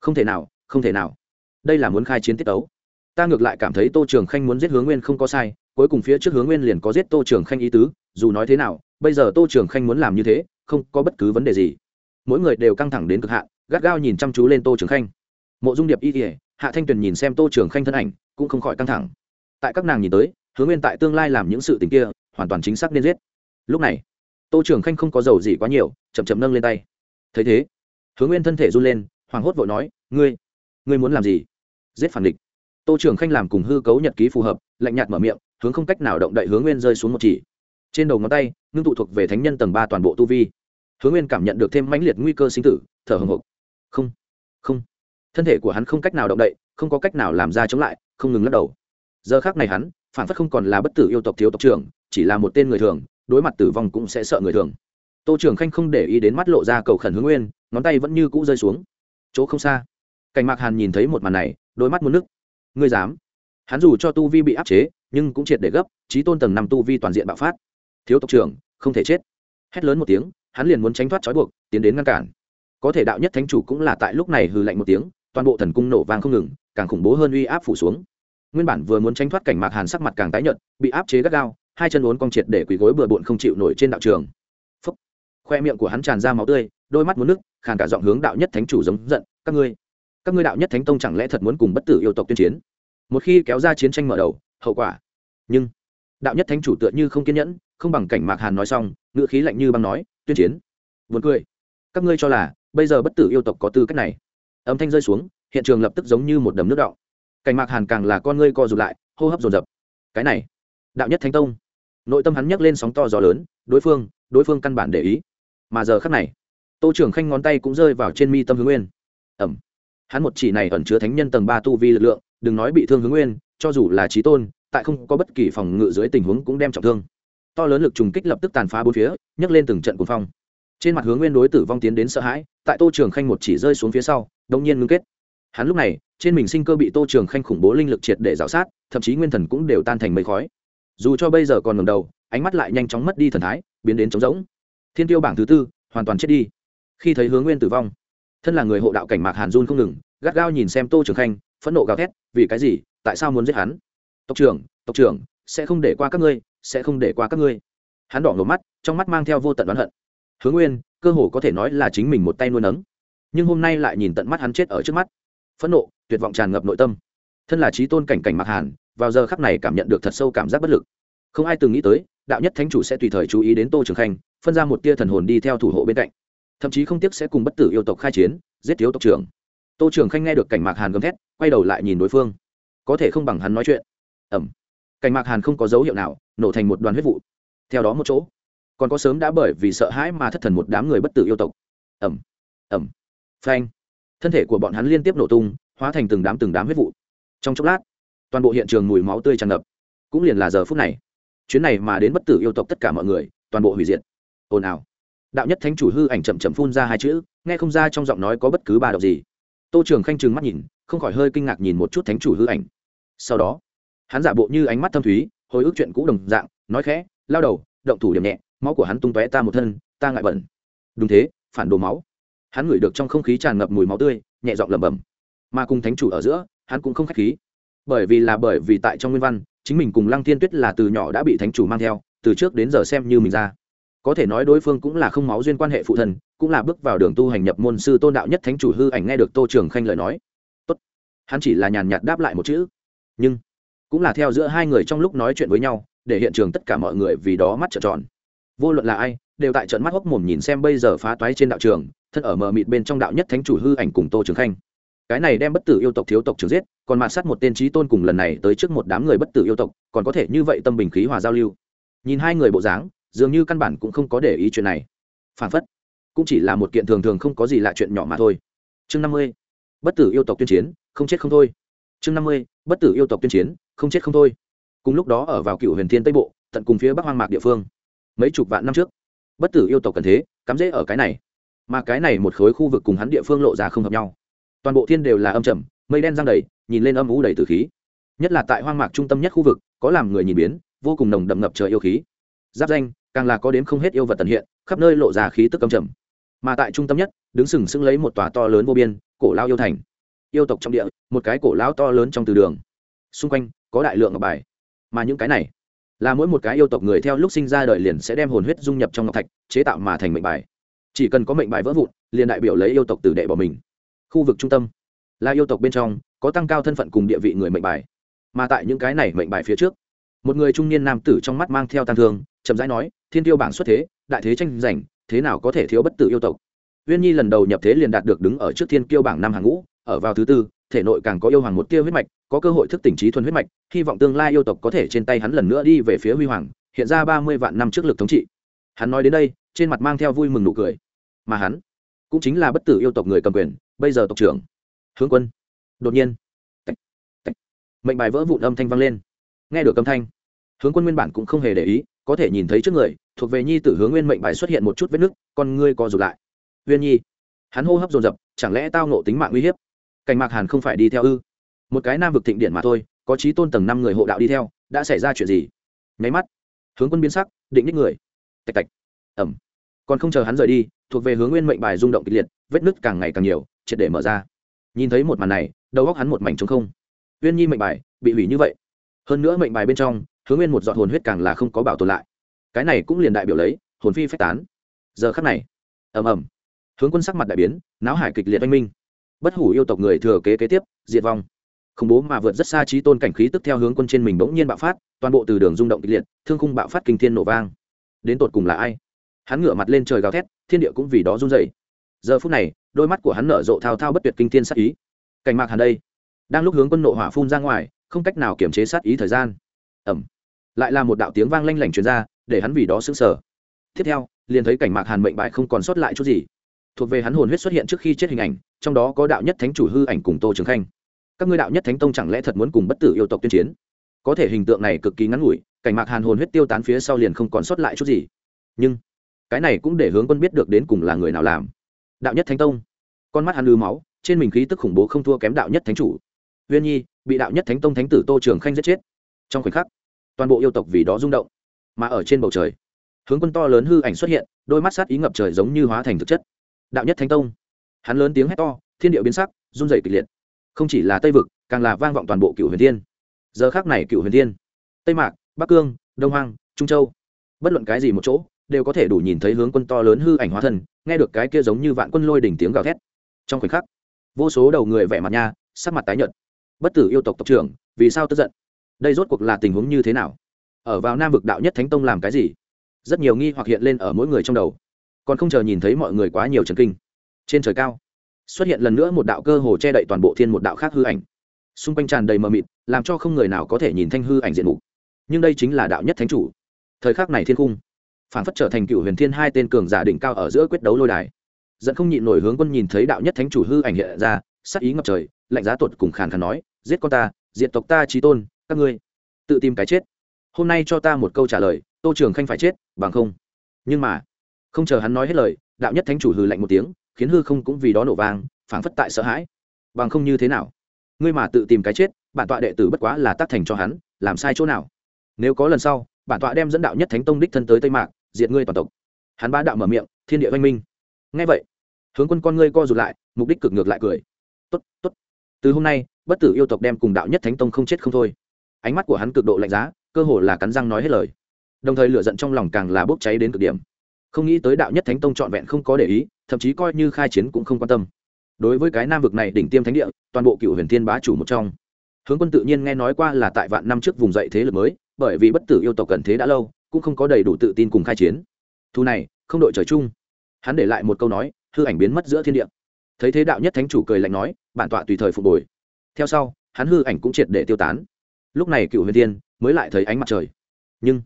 Không thể nào, không thể nào. Đây là muốn khai chiến tiết tấu. Ta ngược lại cảm thấy tô trường khanh muốn giết hướng nguyên không có sai, cuối cùng phía trước hướng nguyên liền có giết tô trường khanh ý tứ, dù nói thế nào, bây giờ tô trường khanh muốn làm như thế, không có bất cứ vấn đề gì. Mỗi người đều căng thẳng đến cực hạn, gắt gao nhìn chăm chú lên tô trường khanh. Mộ dung điệp y kỉa hạ thanh tuyền nhìn xem tô trường khanh thân ảnh, cũng không khỏi căng thẳng. Tại các nàng nhìn tới hướng nguyên tại tương lai làm những sự tình kia, hoàn toàn chính xác nên giết. Lúc này, tô trường khanh không có dầu gì quá nhiều, chậm chậm nâng lên tay. Thấy thế hướng nguyên thân thể run lên, hoảng hốt vội nói, ngươi ngươi muốn làm gì? Giết phản địch. Tô trường khanh làm cùng hư cấu nhật ký phù hợp, lạnh nhạt mở miệng, hướng không cách nào động đậy hướng nguyên rơi xuống một chỉ. Trên đầu ngón tay, ngưng tụ thuộc về thánh nhân tầng ba toàn bộ tu vi. Hướng nguyên cảm nhận được thêm mãnh liệt nguy cơ sinh tử, thở hồng hộc không không thân thể của hắn không cách nào động đậy, không có cách nào làm ra chống lại, không ngừng lắc đầu. Giờ khác này hắn, phản phất không còn là bất tử yêu tộc thiếu tộc trưởng, chỉ là một tên người thường, đối mặt tử vong cũng sẽ sợ người thường. Tô trưởng khanh không để ý đến mắt lộ ra cầu khẩn hướng nguyên, ngón tay vẫn như cũ rơi xuống. Chỗ không xa, cảnh mạc hàn nhìn thấy một màn này, đôi mắt muốn nước ngươi dám? Hắn dù cho tu vi bị áp chế, nhưng cũng triệt để gấp trí tôn tầng năm tu vi toàn diện bạo phát. Thiếu tộc trưởng, không thể chết. Hét lớn một tiếng, hắn liền muốn tránh thoát trói buộc, tiến đến ngăn cản. Có thể đạo nhất thánh chủ cũng là tại lúc này hư lạnh một tiếng toàn bộ thần cung nổ vang không ngừng, càng khủng bố hơn uy áp phủ xuống. Nguyên bản vừa muốn tránh thoát cảnh mạc hàn sắc mặt càng tái nhợt, bị áp chế gắt gao, hai chân uốn cong triệt để quỳ gối bừa bộn không chịu nổi trên đạo trường. Phúc. khoe miệng của hắn tràn ra máu tươi, đôi mắt muốn nước khàn cả giọng hướng đạo nhất thánh chủ giống giận, các ngươi các ngươi đạo nhất thánh tông chẳng lẽ thật muốn cùng bất tử yêu tộc tuyên chiến? Một khi kéo ra chiến tranh mở đầu, hậu quả. Nhưng, đạo nhất thánh chủ tựa như không kiên nhẫn, không bằng cảnh mạc hàn nói xong, ngữ khí lạnh như băng nói, tuyên chiến. Vượt cười. Các ngươi cho là bây giờ bất tử yêu tộc có tư cách này? Âm thanh rơi xuống, hiện trường lập tức giống như một đầm nước đọng. Cảnh mạc hàn càng là con ngươi co rụt lại, hô hấp dồn dập. Cái này, đạo nhất thánh tông. Nội tâm hắn nhấc lên sóng to gió lớn, đối phương đối phương căn bản để ý. Mà giờ khắc này, tô trưởng khanh ngón tay cũng rơi vào trên mi tâm hướng nguyên. Ẩm. Hắn một chỉ này ẩn chứa thánh nhân tầng ba tu vi lực lượng, đừng nói bị thương hướng nguyên, cho dù là trí tôn, tại không có bất kỳ phòng ngự dưới tình huống cũng đem trọng thương. To lớn lực trùng kích lập tức tàn phá bốn phía, nhấc lên từng trận cuồng phong trên mặt hướng nguyên đối tử vong tiến đến sợ hãi, tại tô trường khanh một chỉ rơi xuống phía sau đông nhiên ngưng kết. Hắn lúc này, trên mình sinh cơ bị tô trường khanh khủng bố linh lực triệt để rào sát, thậm chí nguyên thần cũng đều tan thành mây khói. Dù cho bây giờ còn ngầm đầu, ánh mắt lại nhanh chóng mất đi thần thái, biến đến trống rỗng. Thiên tiêu bảng thứ tư, hoàn toàn chết đi. Khi thấy hướng nguyên tử vong, thân là người hộ đạo cảnh mạc hàn run không ngừng, gắt gao nhìn xem tô trường khanh, phẫn nộ gào thét, vì cái gì, tại sao muốn giết hắn? Tộc trưởng tộc trưởng, sẽ không để qua các ngươi, sẽ không để qua các ngươi. Hắn đỏ ngầu mắt, trong mắt mang theo vô tận oán hận hướng nguyên, cơ hồ có thể nói là chính mình một tay nuôi nấng. Nhưng hôm nay lại nhìn tận mắt hắn chết ở trước mắt. Phẫn nộ, tuyệt vọng tràn ngập nội tâm. Thân là trí tôn cảnh cảnh mặc hàn, vào giờ khắc này cảm nhận được thật sâu cảm giác bất lực. Không ai từng nghĩ tới, đạo nhất thánh chủ sẽ tùy thời chú ý đến tô trường khanh, phân ra một tia thần hồn đi theo thủ hộ bên cạnh. Thậm chí không tiếc sẽ cùng bất tử yêu tộc khai chiến, giết thiếu tộc trưởng. Tô trường khanh nghe được cảnh mạc hàn gầm thét, quay đầu lại nhìn đối phương. Có thể không bằng hắn nói chuyện. Ẩm. Cảnh mạc hàn không có dấu hiệu nào, nổ thành một đoàn huyết vụ. Theo đó một chỗ còn có sớm đã bởi vì sợ hãi mà thất thần một đám người bất tử yêu tộc. Ẩm ẩm phanh. Thân thể của bọn hắn liên tiếp nổ tung, hóa thành từng đám từng đám huyết vụ. Trong chốc lát, toàn bộ hiện trường mùi máu tươi tràn ngập. Cũng liền là giờ phút này, chuyến này mà đến bất tử yêu tộc tất cả mọi người, toàn bộ hủy diệt. Ồn ào. Đạo nhất thánh chủ hư ảnh chậm chậm phun ra hai chữ, nghe không ra trong giọng nói có bất cứ ba đọc gì. Tô trường khanh trừng mắt nhìn, không khỏi hơi kinh ngạc nhìn một chút thánh chủ hư ảnh. Sau đó, hắn giả bộ như ánh mắt thâm thúy, hồi ức chuyện cũ đồng dạng, nói khẽ, lao đầu, động thủ điểm nhẹ máu của hắn tung tóe ta một thân, ta ngại bẩn. Đúng thế, phản đồ máu. Hắn ngửi được trong không khí tràn ngập mùi máu tươi, nhẹ giọng lẩm bẩm. Mà cùng thánh chủ ở giữa, hắn cũng không k h á c h khí. Bởi vì là bởi vì tại trong nguyên văn, chính mình cùng lăng thiên tuyết là từ nhỏ đã bị thánh chủ mang theo, từ trước đến giờ xem như mình ra. Có thể nói đối phương cũng là không máu duyên quan hệ phụ thân, cũng là bước vào đường tu hành nhập môn sư tôn đạo nhất thánh chủ hư ảnh nghe được tô trường khanh lời nói. Tốt. hắn chỉ là nhàn nhạt đáp lại một chữ. Nhưng, cũng là theo giữa hai người trong lúc nói chuyện với nhau, để hiện trường tất cả mọi người vì đó mắt trợn tròn vô luận là ai, đều tại trận mắt hốc mồm nhìn xem bây giờ phá toái trên đạo trường, thân ở mờ mịt bên trong đạo nhất thánh chủ hư ảnh cùng tô trường khanh. Cái này đem bất tử yêu tộc thiếu tộc trường giết, còn mạt sát một tên trí tôn cùng lần này tới trước một đám người bất tử yêu tộc, còn có thể như vậy tâm bình khí hòa giao lưu. Nhìn hai người bộ dáng, dường như căn bản cũng không có để ý chuyện này. Phản phất, cũng chỉ là một kiện thường thường không có gì lạ chuyện nhỏ mà thôi. Chương năm mươi, bất tử yêu tộc tuyên chiến, không chết không thôi. Chương năm mươi, bất tử yêu tộc tuyên chiến, không chết không thôi. Cùng lúc đó ở vào cựu huyền thiên tây bộ, tận cùng phía bắc hoang mạc địa phương mấy chục vạn năm trước. Bất tử yêu tộc cần thế, cắm rễ ở cái này. Mà cái này một khối khu vực cùng hắn địa phương lộ ra không hợp nhau. Toàn bộ thiên đều là âm trầm, mây đen giang đầy, nhìn lên âm ú đầy từ khí. Nhất là tại hoang mạc trung tâm nhất khu vực, có làm người nhìn biến, vô cùng nồng đậm ngập trời yêu khí. Giáp danh, càng là có đến không hết yêu vật tần hiện, khắp nơi lộ ra khí tức âm trầm. Mà tại trung tâm nhất, đứng sừng sững lấy một tòa to lớn vô biên, cổ lao yêu thành. Yêu tộc trong địa, một cái cổ lao to lớn trong từ đường. Xung quanh, có đại lượng ngọc bài. Mà những cái này là mỗi một cái yêu tộc người theo lúc sinh ra đời liền sẽ đem hồn huyết dung nhập trong ngọc thạch, chế tạo mà thành mệnh bài. Chỉ cần có mệnh bài vỡ vụn, liền đại biểu lấy yêu tộc tử đệ bỏ mình. Khu vực trung tâm là yêu tộc bên trong, có tăng cao thân phận cùng địa vị người mệnh bài. Mà tại những cái này mệnh bài phía trước, một người trung niên nam tử trong mắt mang theo tàn thương, chậm rãi nói, thiên tiêu bảng xuất thế, đại thế tranh giành, thế nào có thể thiếu bất tử yêu tộc? Uyên nhi lần đầu nhập thế liền đạt được đứng ở trước thiên kiêu bảng năm hàng ngũ ở vào thứ tư thể nội càng có yêu hoàng một tia huyết mạch có cơ hội thức tỉnh trí thuần huyết mạch hy vọng tương lai yêu tộc có thể trên tay hắn lần nữa đi về phía huy hoàng hiện ra ba mươi vạn năm trước lực thống trị. Hắn nói đến đây trên mặt mang theo vui mừng nụ cười. Mà hắn cũng chính là bất tử yêu tộc người cầm quyền bây giờ tộc trưởng hướng quân. Đột nhiên tạch, tạch, mệnh bài vỡ vụn âm thanh vang lên. Nghe được âm thanh hướng quân nguyên bản cũng không hề để ý có thể nhìn thấy trước người thuộc về nhi tử hướng nguyên mệnh bài xuất hiện một chút vết nứt con ngươi co rụt lại. Uyên nhi hắn hô hấp dồn dập chẳng lẽ tao nộ tính mạng uy hiếp? Cảnh mạc hàn không phải đi theo ư? Một cái nam vực thịnh điện mà thôi, có trí tôn tầng năm người hộ đạo đi theo, đã xảy ra chuyện gì? Nháy mắt, hướng quân biến sắc, định ních người. Tạch tạch. Ẩm. Còn không chờ hắn rời đi, thuộc về hướng nguyên mệnh bài rung động kịch liệt, vết nứt càng ngày càng nhiều, triệt để mở ra. Nhìn thấy một màn này, đầu góc hắn một mảnh trống không. Uyên nhi mệnh bài bị hủy như vậy. Hơn nữa mệnh bài bên trong, hướng nguyên một giọt hồn huyết càng là không có bảo tồn lại. Cái này cũng liền đại biểu lấy, hồn phi phách tán. Giờ khắc này, ầm ầm. Hướng quân sắc mặt đại biến náo hải kịch liệt oanh minh bất hủ yêu tộc người thừa kế kế tiếp, diệt vong. Khủng bố mà vượt rất xa trí tôn cảnh khí tức theo hướng quân trên mình bỗng nhiên bạo phát, toàn bộ từ đường rung động kịch liệt, thương khung bạo phát kinh thiên nổ vang. Đến tột cùng là ai? Hắn ngửa mặt lên trời gào thét, thiên địa cũng vì đó run dày giờ phút này, đôi mắt của hắn nở rộ thao thao bất tuyệt kinh thiên sát ý. Cảnh mạc hàn đây. Đang lúc hướng quân nộ hỏa phun ra ngoài, không cách nào kiểm chế sát ý thời gian. Ẩm. Lại là một đạo tiếng vang lanh lảnh truyền ra, để hắn vì đó sững sờ. Tiếp theo, liền thấy cảnh mạc hàn mệnh bại không còn sót lại chút gì thuộc về hắn hồn huyết xuất hiện trước khi chết hình ảnh, trong đó có đạo nhất thánh chủ hư ảnh cùng tô trường khanh. Các ngươi đạo nhất thánh tông chẳng lẽ thật muốn cùng bất tử yêu tộc tuyên chiến? Có thể hình tượng này cực kỳ ngắn ngủi, cảnh mạc hàn hồn huyết tiêu tán phía sau liền không còn sót lại chút gì. Nhưng, cái này cũng để hướng quân biết được đến cùng là người nào làm. Đạo nhất thánh tông. Con mắt hắn lư máu, trên mình khí tức khủng bố không thua kém đạo nhất thánh chủ. Huyên nhi, bị đạo nhất thánh tông thánh tử tô trường khanh giết chết. Trong khoảnh khắc, toàn bộ yêu tộc vì đó rung động, mà ở trên bầu trời, hướng quân to lớn hư ảnh xuất hiện, đôi mắt sát ý ngập trời giống như hóa thành thực chất đạo nhất thánh tông. Hắn lớn tiếng hét to thiên điệu biến sắc run dày kịch liệt. Không chỉ là tây vực càng là vang vọng toàn bộ cựu huyền thiên. Giờ khác này cựu huyền thiên tây mạc bắc cương đông hoang trung châu bất luận cái gì một chỗ đều có thể đủ nhìn thấy hướng quân to lớn hư ảnh hóa thần, nghe được cái kia giống như vạn quân lôi đỉnh tiếng gào thét. Trong khoảnh khắc vô số đầu người vẻ mặt nha sắc mặt tái nhợt. Bất tử yêu tộc tộc trưởng vì sao tức giận? Đây rốt cuộc là tình huống như thế nào? Ở vào nam vực đạo nhất thánh tông làm cái gì? Rất nhiều nghi hoặc hiện lên ở mỗi người trong đầu còn không chờ nhìn thấy mọi người quá nhiều trần kinh. Trên trời cao, xuất hiện lần nữa một đạo cơ hồ che đậy toàn bộ thiên một đạo khác hư ảnh. Xung quanh tràn đầy mờ mịt, làm cho không người nào có thể nhìn thanh hư ảnh diện mục. Nhưng đây chính là đạo nhất thánh chủ. Thời khắc này thiên cung phản phất trở thành cựu huyền thiên hai tên cường giả đỉnh cao ở giữa quyết đấu lôi đài. Dẫn không nhịn nổi hướng quân nhìn thấy đạo nhất thánh chủ hư ảnh hiện ra, sắc ý ngập trời, lạnh giá tuột cùng khàn khàn nói, giết con ta, diệt tộc ta trí tôn, các ngươi, tự tìm cái chết. Hôm nay cho ta một câu trả lời, tô trường khanh phải chết, bằng không. Nhưng mà không chờ hắn nói hết lời, đạo nhất thánh chủ hừ lạnh một tiếng, khiến hư không cũng vì đó nổ vang, phảng phất tại sợ hãi. Bằng không như thế nào? Ngươi mà tự tìm cái chết, bản tọa đệ tử bất quá là tác thành cho hắn, làm sai chỗ nào? Nếu có lần sau, bản tọa đem dẫn đạo nhất thánh tông đích thân tới tây mạc, diệt ngươi toàn tộc. Hắn ba đạo mở miệng, thiên địa văn minh. Ngay vậy, hướng quân con ngươi co rụt lại, mục đích cực ngược lại cười. Tốt tốt. Từ hôm nay, bất tử yêu tộc đem cùng đạo nhất thánh tông không chết không thôi. Ánh mắt của hắn cực độ lạnh giá, cơ hồ là cắn răng nói hết lời. Đồng thời lửa giận trong lòng càng là bốc cháy đến cực điểm không nghĩ tới đạo nhất thánh tông trọn vẹn không có để ý, thậm chí coi như khai chiến cũng không quan tâm. Đối với cái nam vực này đỉnh tiêm thánh địa, toàn bộ cựu huyền thiên bá chủ một trong. Hướng quân tự nhiên nghe nói qua là tại vạn năm trước vùng dậy thế lực mới, bởi vì bất tử yêu tộc cần thế đã lâu, cũng không có đầy đủ tự tin cùng khai chiến. Thu này, không đội trời chung. Hắn để lại một câu nói, hư ảnh biến mất giữa thiên địa. Thấy thế đạo nhất thánh chủ cười lạnh nói, bản tọa tùy thời phục hồi. Theo sau, hắn hư ảnh cũng triệt để tiêu tán. Lúc này cựu huyền tiên mới lại thấy ánh mặt trời. Nhưng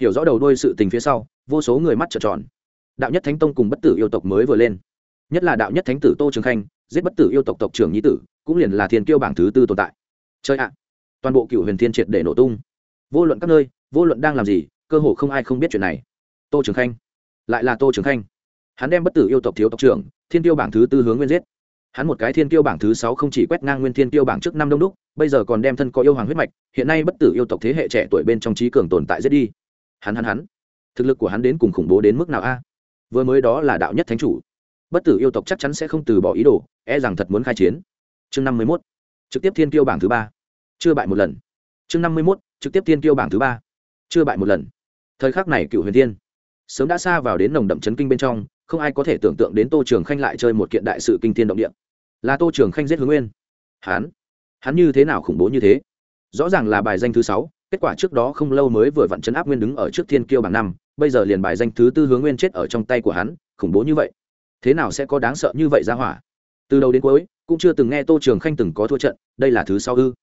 hiểu rõ đầu đôi sự tình phía sau, vô số người mắt trợn tròn. Đạo nhất thánh tông cùng bất tử yêu tộc mới vừa lên. Nhất là đạo nhất thánh tử tô trường khanh, giết bất tử yêu tộc tộc trưởng nhi tử, cũng liền là thiên kiêu bảng thứ tư tồn tại. Chơi ạ! Toàn bộ cựu huyền thiên triệt để nổ tung. Vô luận các nơi, vô luận đang làm gì, cơ hồ không ai không biết chuyện này. Tô trường khanh. Lại là tô trường khanh. Hắn đem bất tử yêu tộc thiếu tộc trưởng, thiên tiêu bảng thứ tư hướng nguyên giết. Hắn một cái thiên tiêu bảng thứ sáu không chỉ quét ngang nguyên thiên tiêu bảng trước năm đông đúc, bây giờ còn đem thân có yêu hoàng huyết mạch, hiện nay bất tử yêu tộc thế hệ trẻ tuổi bên trong trí cường tồn tại giết đi hắn hắn hắn. Thực lực của hắn đến cùng khủng bố đến mức nào a? Vừa mới đó là đạo nhất thánh chủ. Bất tử yêu tộc chắc chắn sẽ không từ bỏ ý đồ e rằng thật muốn khai chiến. Chương năm mươi mốt. Trực tiếp thiên tiêu bảng thứ ba. Chưa bại một lần. Chương năm mươi mốt. Trực tiếp thiên tiêu bảng thứ ba. Chưa bại một lần. Thời khắc này cựu huyền thiên. Sớm đã xa vào đến nồng đậm chấn kinh bên trong, không ai có thể tưởng tượng đến tô trường khanh lại chơi một kiện đại sự kinh thiên động địa. Là tô trường khanh giết hướng nguyên. Hắn? Hắn như thế nào khủng bố như thế? Rõ ràng là bài danh thứ sáu kết quả trước đó không lâu mới vừa vặn chấn áp nguyên đứng ở trước thiên kiêu bảng năm, bây giờ liền bài danh thứ tư hướng nguyên chết ở trong tay của hắn, khủng bố như vậy. Thế nào sẽ có đáng sợ như vậy ra hỏa? Từ đầu đến cuối, cũng chưa từng nghe tô trường khanh từng có thua trận, đây là thứ sau ư?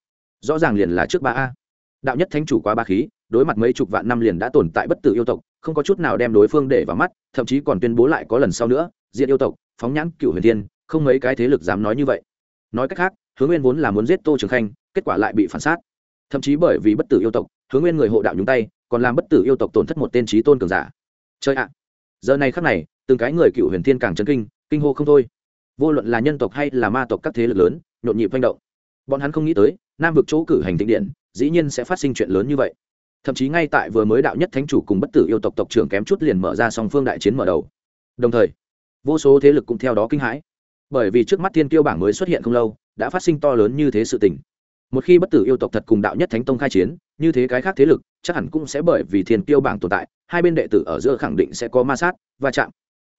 Rõ ràng liền là trước ba a. Đạo nhất thánh chủ quá ba khí, đối mặt mấy chục vạn năm liền đã tồn tại bất tử yêu tộc, không có chút nào đem đối phương để vào mắt, thậm chí còn tuyên bố lại có lần sau nữa diện yêu tộc, phóng nhãn cựu huyền thiên, không mấy cái thế lực dám nói như vậy. Nói cách khác, hướng nguyên vốn là muốn giết tô trường khanh, kết quả lại bị phản sát thậm chí bởi vì bất tử yêu tộc, hướng nguyên người hộ đạo nhúng tay, còn làm bất tử yêu tộc tổn thất một tên trí tôn cường giả. Chơi ạ! Giờ này khắc này, từng cái người cựu huyền thiên càng chấn kinh kinh hô không thôi. Vô luận là nhân tộc hay là ma tộc các thế lực lớn, nhộn nhịp manh động. Bọn hắn không nghĩ tới, nam vực chỗ cử hành tịnh điện, dĩ nhiên sẽ phát sinh chuyện lớn như vậy. Thậm chí ngay tại vừa mới đạo nhất thánh chủ cùng bất tử yêu tộc tộc trưởng kém chút liền mở ra song phương đại chiến mở đầu. Đồng thời, vô số thế lực cũng theo đó kinh hãi. Bởi vì trước mắt thiên kiêu bảng mới xuất hiện không lâu, đã phát sinh to lớn như thế sự tình một khi bất tử yêu tộc thật cùng đạo nhất thánh tông khai chiến, như thế cái khác thế lực, chắc hẳn cũng sẽ bởi vì thiên kiêu bảng tồn tại, hai bên đệ tử ở giữa khẳng định sẽ có ma sát, va chạm.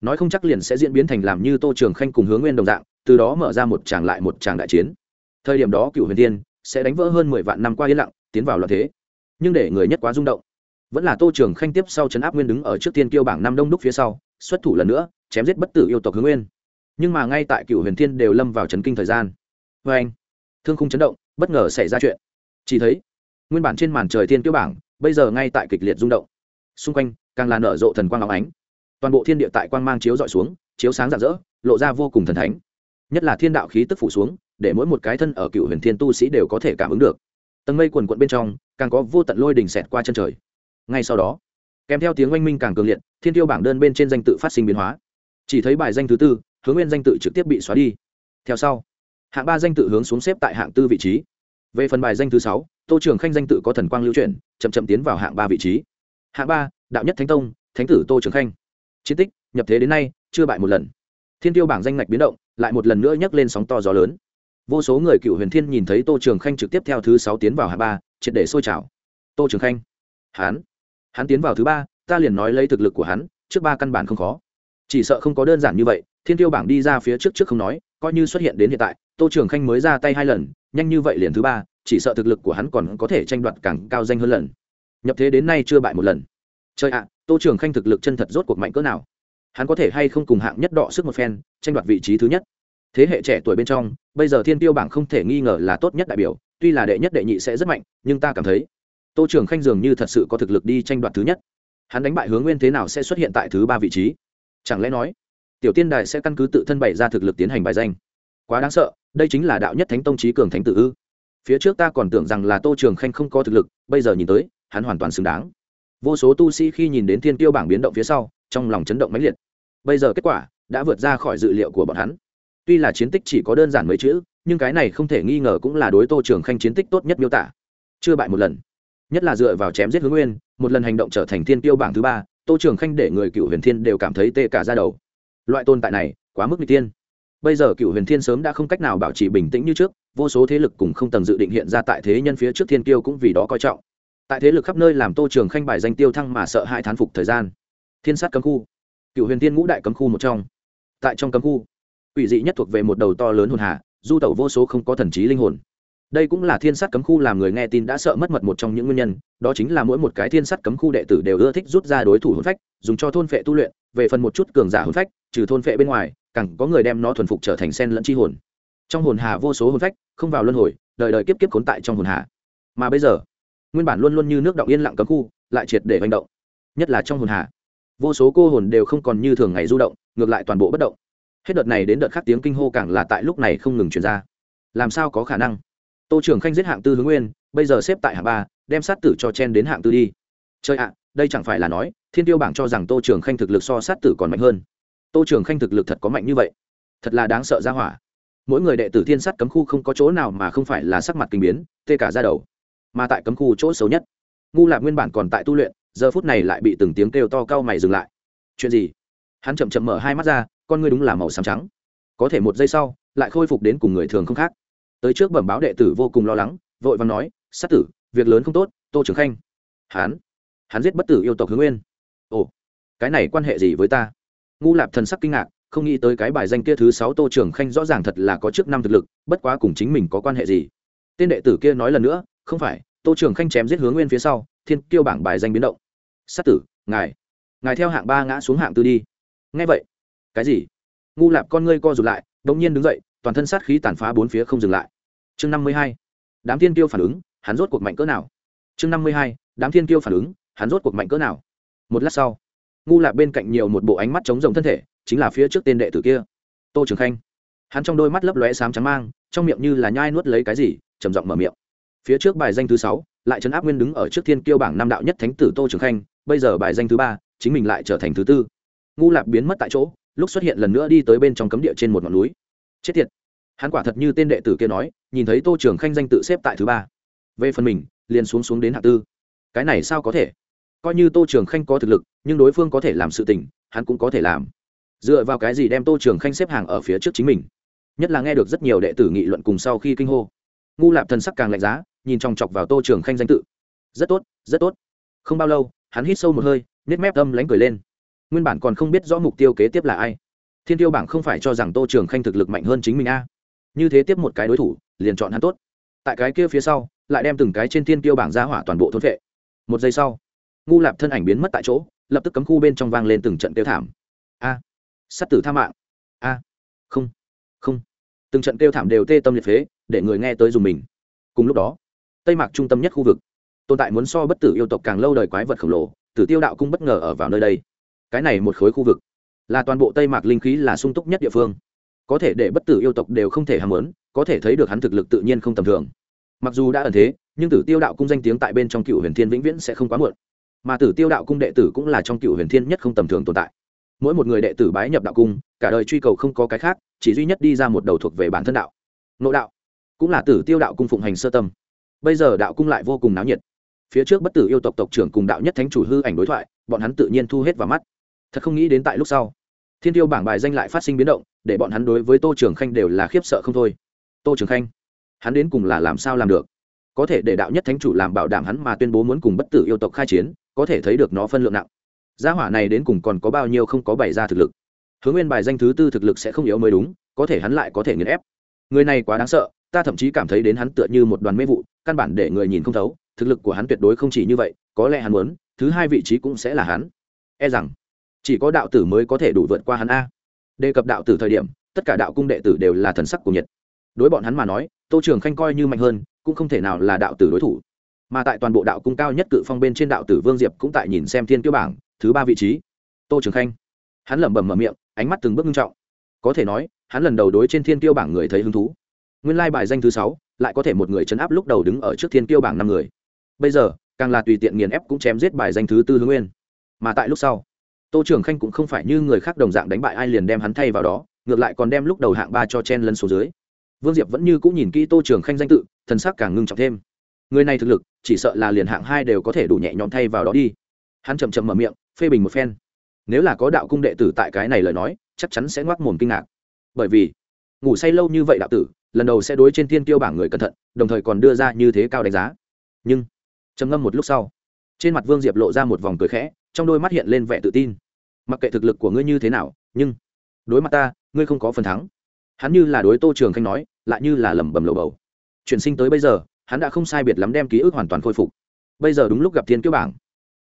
Nói không chắc liền sẽ diễn biến thành làm như tô trường khanh cùng hướng nguyên đồng dạng, từ đó mở ra một tràng lại một tràng đại chiến. Thời điểm đó cựu huyền tiên sẽ đánh vỡ hơn mười vạn năm qua yên lặng, tiến vào loạn thế. Nhưng để người nhất quá rung động, vẫn là tô trường khanh tiếp sau chấn áp nguyên đứng ở trước tiên kiêu bảng năm đông đúc phía sau, xuất thủ lần nữa, chém giết bất tử yêu tộc hướng nguyên. Nhưng mà ngay tại cựu huyền thiên đều lâm vào chấn kinh thời gian. Vê anh. Thương khung chấn động bất ngờ xảy ra chuyện. Chỉ thấy, nguyên bản trên màn trời thiên tiêu bảng, bây giờ ngay tại kịch liệt rung động. Xung quanh, càng là nở rộ thần quang áo ánh. Toàn bộ thiên địa tại quang mang chiếu dọi xuống, chiếu sáng rạng rỡ, lộ ra vô cùng thần thánh. Nhất là thiên đạo khí tức phủ xuống, để mỗi một cái thân ở cựu huyền thiên tu sĩ đều có thể cảm ứng được. Tầng mây quần quận bên trong, càng có vô tận lôi đình xẹt qua chân trời. Ngay sau đó, kèm theo tiếng oanh minh càng cường liệt, thiên tiêu bảng đơn bên trên danh tự phát sinh biến hóa. Chỉ thấy bài danh thứ tư, hướng nguyên danh tự trực tiếp bị xóa đi. Theo sau hạng ba danh tự hướng xuống xếp tại hạng tư vị trí. Về phần bài danh thứ sáu, tô trường khanh danh tự có thần quang lưu chuyển, chậm chậm tiến vào hạng ba vị trí. Hạng ba, đạo nhất thánh tông, thánh tử tô trường khanh. Chiến tích, nhập thế đến nay, chưa bại một lần. Thiên tiêu bảng danh ngạch biến động, lại một lần nữa nhấc lên sóng to gió lớn. Vô số người cựu huyền thiên nhìn thấy tô trường khanh trực tiếp theo thứ sáu tiến vào hạng ba, triệt để sôi trào. Tô trường khanh. Hắn. Hắn tiến vào thứ ba, ta liền nói lấy thực lực của hắn, trước ba căn bản không khó. Chỉ sợ không có đơn giản như vậy, thiên tiêu bảng đi ra phía trước trước không nói coi như xuất hiện đến hiện tại, tô trường khanh mới ra tay hai lần, nhanh như vậy liền thứ ba, chỉ sợ thực lực của hắn còn có thể tranh đoạt càng cao danh hơn lần. Nhập thế đến nay chưa bại một lần. Chơi ạ, tô trường khanh thực lực chân thật rốt cuộc mạnh cỡ nào. Hắn có thể hay không cùng hạng nhất đọ sức một phen, tranh đoạt vị trí thứ nhất. Thế hệ trẻ tuổi bên trong, bây giờ thiên tiêu bảng không thể nghi ngờ là tốt nhất đại biểu, tuy là đệ nhất đệ nhị sẽ rất mạnh, nhưng ta cảm thấy, tô trường khanh dường như thật sự có thực lực đi tranh đoạt thứ nhất. Hắn đánh bại hướng nguyên thế nào sẽ xuất hiện tại thứ ba vị trí? Chẳng lẽ nói tiểu tiên đài sẽ căn cứ tự thân bày ra thực lực tiến hành bài danh. Quá đáng sợ, đây chính là đạo nhất thánh tông trí cường thánh tử ư? Phía trước ta còn tưởng rằng là tô trường khanh không có thực lực, bây giờ nhìn tới, hắn hoàn toàn xứng đáng. Vô số tu sĩ khi nhìn đến thiên tiêu bảng biến động phía sau, trong lòng chấn động mãnh liệt. Bây giờ kết quả đã vượt ra khỏi dự liệu của bọn hắn. Tuy là chiến tích chỉ có đơn giản mấy chữ, nhưng cái này không thể nghi ngờ cũng là đối tô trường khanh chiến tích tốt nhất miêu tả. Chưa bại một lần. Nhất là dựa vào chém giết hướng nguyên, một lần hành động trở thành thiên tiêu bảng thứ ba, tô trường khanh để người cựu huyền thiên đều cảm thấy tê cả ra đầu loại tồn tại này quá mức n tiên. Bây giờ cựu huyền thiên sớm đã không cách nào bảo trì bình tĩnh như trước vô số thế lực cùng không tầng dự định hiện ra tại thế nhân phía trước thiên tiêu cũng vì đó coi trọng. Tại thế lực khắp nơi làm tô trường khanh bài danh tiêu thăng mà sợ hai thán phục thời gian. Thiên sát cấm khu. Cựu huyền thiên ngũ đại cấm khu một trong. Tại trong cấm khu quỷ dị nhất thuộc về một đầu to lớn hồn hạ, du tẩu vô số không có thần trí linh hồn đây cũng là thiên sát cấm khu làm người nghe tin đã sợ mất mật một trong những nguyên nhân, đó chính là mỗi một cái thiên sát cấm khu đệ tử đều ưa thích rút ra đối thủ hồn phách, dùng cho thôn phệ tu luyện, về phần một chút cường giả hồn phách, trừ thôn phệ bên ngoài, càng có người đem nó thuần phục trở thành sen lẫn chi hồn. Trong hồn hà vô số hồn phách, không vào luân hồi, đời đời kiếp kiếp khốn tại trong hồn hà. Mà bây giờ, nguyên bản luôn luôn như nước động yên lặng cấm khu, lại triệt để hành động. Nhất là trong hồn hà, vô số cô hồn đều không còn như thường ngày du động, ngược lại toàn bộ bất động. Hết đợt này đến đợt khác tiếng kinh hô càng là tại lúc này không ngừng truyền ra. Làm sao có khả năng? Tô trưởng khanh giết hạng tư hướng nguyên, bây giờ xếp tại hạng ba, đem sát tử cho chen đến hạng tư đi. Chơi ạ, đây chẳng phải là nói, thiên tiêu bảng cho rằng tô trưởng khanh thực lực so sát tử còn mạnh hơn. Tô trưởng khanh thực lực thật có mạnh như vậy. Thật là đáng sợ ra hỏa. Mỗi người đệ tử thiên sát cấm khu không có chỗ nào mà không phải là sắc mặt kinh biến, tê cả ra đầu. Mà tại cấm khu chỗ xấu nhất, ngu lạc nguyên bản còn tại tu luyện, giờ phút này lại bị từng tiếng kêu to cao mày dừng lại. Chuyện gì? Hắn chậm chậm mở hai mắt ra, con ngươi đúng là màu xám trắng. Có thể một giây sau, lại khôi phục đến cùng người thường không khác tới trước bẩm báo đệ tử vô cùng lo lắng, vội và nói, sát tử, việc lớn không tốt, tô trưởng khanh. Hắn hắn giết bất tử yêu tộc hướng nguyên. Ồ, cái này quan hệ gì với ta? Ngu lạp thần sắc kinh ngạc, không nghĩ tới cái bài danh kia thứ sáu tô trưởng khanh rõ ràng thật là có trước năm thực lực, bất quá cùng chính mình có quan hệ gì? Tên đệ tử kia nói lần nữa, không phải, tô trưởng khanh chém giết hướng nguyên phía sau, thiên kiêu bảng bài danh biến động. Sát tử, ngài ngài theo hạng ba ngã xuống hạng tư đi. Ngay vậy. Cái gì? Ngu lạp con ngươi co rụt lại đ ỗ n g nhiên đứng dậy toàn thân sát khí tàn phá bốn phía không dừng lại. Chương năm mươi hai, đám thiên kiêu phản ứng, hắn rốt cuộc mạnh cỡ nào? Chương năm mươi hai, đám thiên kiêu phản ứng, hắn rốt cuộc mạnh cỡ nào? Một lát sau, ngu lạc bên cạnh nhiều một bộ ánh mắt chống rồng thân thể, chính là phía trước tên đệ tử kia, tô trường khanh. Hắn trong đôi mắt lấp lóe xám trắng mang, trong miệng như là nhai nuốt lấy cái gì, trầm giọng mở miệng. Phía trước bài danh thứ sáu, lại trấn áp nguyên đứng ở trước thiên kiêu bảng năm đạo nhất thánh tử tô trường khanh, bây giờ bài danh thứ ba, chính mình lại trở thành thứ tư. Ngu lạc biến mất tại chỗ, lúc xuất hiện lần nữa đi tới bên trong cấm địa trên một ngọn núi chết tiệt. Hắn quả thật như tên đệ tử kia nói, nhìn thấy tô trường khanh danh tự xếp tại thứ ba. Về phần mình, liền xuống xuống đến hạ tư. Cái này sao có thể? Coi như tô trường khanh có thực lực, nhưng đối phương có thể làm sự tình, hắn cũng có thể làm. Dựa vào cái gì đem tô trường khanh xếp hàng ở phía trước chính mình? Nhất là nghe được rất nhiều đệ tử nghị luận cùng sau khi kinh hô. Ngu lạp thần sắc càng lạnh giá, nhìn chòng chọc vào tô trường khanh danh tự. Rất tốt rất tốt. Không bao lâu, hắn hít sâu một hơi nếp mép âm lánh cười lên. Nguyên bản còn không biết rõ mục tiêu kế tiếp là ai thiên tiêu bảng không phải cho rằng tô trường khanh thực lực mạnh hơn chính mình a. Như thế tiếp một cái đối thủ liền chọn hắn tốt. Tại cái kia phía sau lại đem từng cái trên thiên tiêu bảng ra hỏa toàn bộ thốn vệ. Một giây sau ngu lạp thân ảnh biến mất tại chỗ lập tức cấm khu bên trong vang lên từng trận tiêu thảm. A. À, tử tha mạng. A. Không. Không. Từng trận tiêu thảm đều tê tâm liệt phế để người nghe tới dùng mình. Cùng lúc đó tây mạc trung tâm nhất khu vực tồn tại muốn so bất tử yêu tộc càng lâu đời quái vật khổng lồ tử tiêu đạo cung bất ngờ ở vào nơi đây. Cái này một khối khu vực là toàn bộ tây mạc linh khí là sung túc nhất địa phương. Có thể để bất tử yêu tộc đều không thể ham muốn, có thể thấy được hắn thực lực tự nhiên không tầm thường. Mặc dù đã ẩn thế nhưng tử tiêu đạo cung danh tiếng tại bên trong cựu huyền thiên vĩnh viễn sẽ không quá muộn. Mà tử tiêu đạo cung đệ tử cũng là trong cựu huyền thiên nhất không tầm thường tồn tại. Mỗi một người đệ tử bái nhập đạo cung cả đời truy cầu không có cái khác chỉ duy nhất đi ra một đầu thuộc về bản thân đạo. Nội đạo cũng là tử tiêu đạo cung phụng hành sơ tâm. Bây giờ đạo cung lại vô cùng náo nhiệt. Phía trước bất tử yêu tộc tộc trưởng cùng đạo nhất thánh chủ hư ảnh đối thoại bọn hắn tự nhiên thu hết vào mắt thật không nghĩ đến tại lúc sau, thiên tiêu bảng bài danh lại phát sinh biến động, để bọn hắn đối với tô trường khanh đều là khiếp sợ không thôi. Tô trường khanh, hắn đến cùng là làm sao làm được? Có thể để đạo nhất thánh chủ làm bảo đảm hắn mà tuyên bố muốn cùng bất tử yêu tộc khai chiến, có thể thấy được nó phân lượng nặng. Gia hỏa này đến cùng còn có bao nhiêu không có bày ra thực lực? Hướng nguyên bài danh thứ tư thực lực sẽ không yếu mới đúng, có thể hắn lại có thể nghiền ép. Người này quá đáng sợ, ta thậm chí cảm thấy đến hắn tựa như một đoàn mê vụ, căn bản để người nhìn không thấu, thực lực của hắn tuyệt đối không chỉ như vậy, có lẽ hắn muốn, thứ hai vị trí cũng sẽ là hắn. E rằng chỉ có đạo tử mới có thể đủ vượt qua hắn a. Đề cập đạo tử thời điểm, tất cả đạo cung đệ tử đều là thần sắc của nhiệt. Đối bọn hắn mà nói, tô trường khanh coi như mạnh hơn, cũng không thể nào là đạo tử đối thủ. Mà tại toàn bộ đạo cung cao nhất cự phong bên trên đạo tử vương diệp cũng tại nhìn xem thiên kiêu bảng, thứ ba vị trí. Tô trường khanh. Hắn lẩm bẩm mở miệng, ánh mắt từng bước nghiêm trọng. Có thể nói, hắn lần đầu đối trên thiên tiêu bảng người thấy hứng thú. Nguyên lai bài danh thứ sáu, lại có thể một người chấn áp lúc đầu đứng ở trước thiên tiêu bảng năm người. Bây giờ, càng là tùy tiện nghiền ép cũng chém giết bài danh thứ tư hướng nguyên. Mà tại lúc sau tô trường khanh cũng không phải như người khác đồng dạng đánh bại ai liền đem hắn thay vào đó, ngược lại còn đem lúc đầu hạng ba cho chen lân xuống dưới. Vương diệp vẫn như cũng nhìn kỹ tô trường khanh danh tự, thần sắc càng ngưng trọng thêm. Người này thực lực, chỉ sợ là liền hạng hai đều có thể đủ nhẹ nhõm thay vào đó đi. Hắn chậm chậm mở miệng, phê bình một phen. Nếu là có đạo cung đệ tử tại cái này lời nói, chắc chắn sẽ ngoác mồm kinh ngạc. Bởi vì, ngủ say lâu như vậy đạo tử, lần đầu sẽ đối trên thiên tiêu bảng người cẩn thận, đồng thời còn đưa ra như thế cao đánh giá. Nhưng, trầm ngâm một lúc sau, trên mặt vương diệp lộ ra một vòng cười khẽ trong đôi mắt hiện lên vẻ tự tin. Mặc kệ thực lực của ngươi như thế nào, nhưng đối mặt ta, ngươi không có phần thắng. Hắn như là đối tô trường khanh nói, lại như là lẩm bẩm lầu bầu. Chuyển sinh tới bây giờ, hắn đã không sai biệt lắm đem ký ức hoàn toàn khôi phục. Bây giờ đúng lúc gặp thiên kiêu bảng.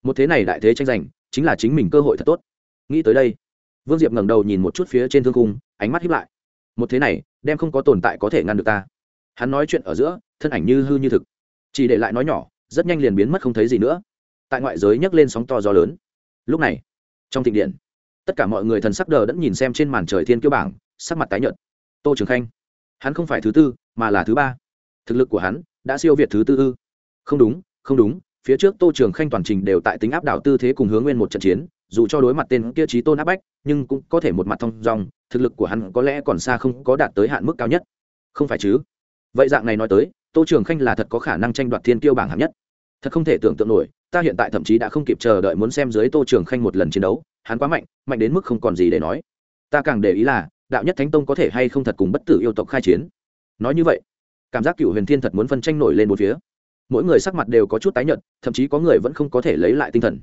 Một thế này đại thế tranh giành, chính là chính mình cơ hội thật tốt. Nghĩ tới đây, vương diệp ngẩng đầu nhìn một chút phía trên thương cung ánh mắt hiếp lại. Một thế này, đem không có tồn tại có thể ngăn được ta. Hắn nói chuyện ở giữa, thân ảnh như hư như thực. Chỉ để lại nói nhỏ, rất nhanh liền biến mất không thấy gì nữa. Tại ngoại giới nhấc lên sóng to gió lớn lúc này, trong thịnh điện, tất cả mọi người thần sắc đờ đẫn nhìn xem trên màn trời thiên kiêu bảng, sắc mặt tái nhợt. Tô trường khanh, hắn không phải thứ tư, mà là thứ ba. Thực lực của hắn đã siêu việt thứ tư ư? Không đúng không đúng, phía trước tô trường khanh toàn trình đều tại tính áp đảo tư thế cùng hướng nguyên một trận chiến, dù cho đối mặt tên kia trí tôn áp bách, nhưng cũng có thể một mặt thông dong, thực lực của hắn có lẽ còn xa không có đạt tới hạn mức cao nhất. Không phải chứ? Vậy dạng này nói tới, tô trường khanh là thật có khả năng tranh đoạt thiên tiêu bảng hạng nhất. Thật không thể tưởng tượng nổi ta hiện tại thậm chí đã không kịp chờ đợi muốn xem dưới tô trường khanh một lần chiến đấu, hắn quá mạnh mạnh đến mức không còn gì để nói. Ta càng để ý là, đạo nhất thánh tông có thể hay không thật cùng bất tử yêu tộc khai chiến. Nói như vậy, cảm giác cựu huyền thiên thật muốn phân tranh nổi lên một phía. Mỗi người sắc mặt đều có chút tái nhợt, thậm chí có người vẫn không có thể lấy lại tinh thần.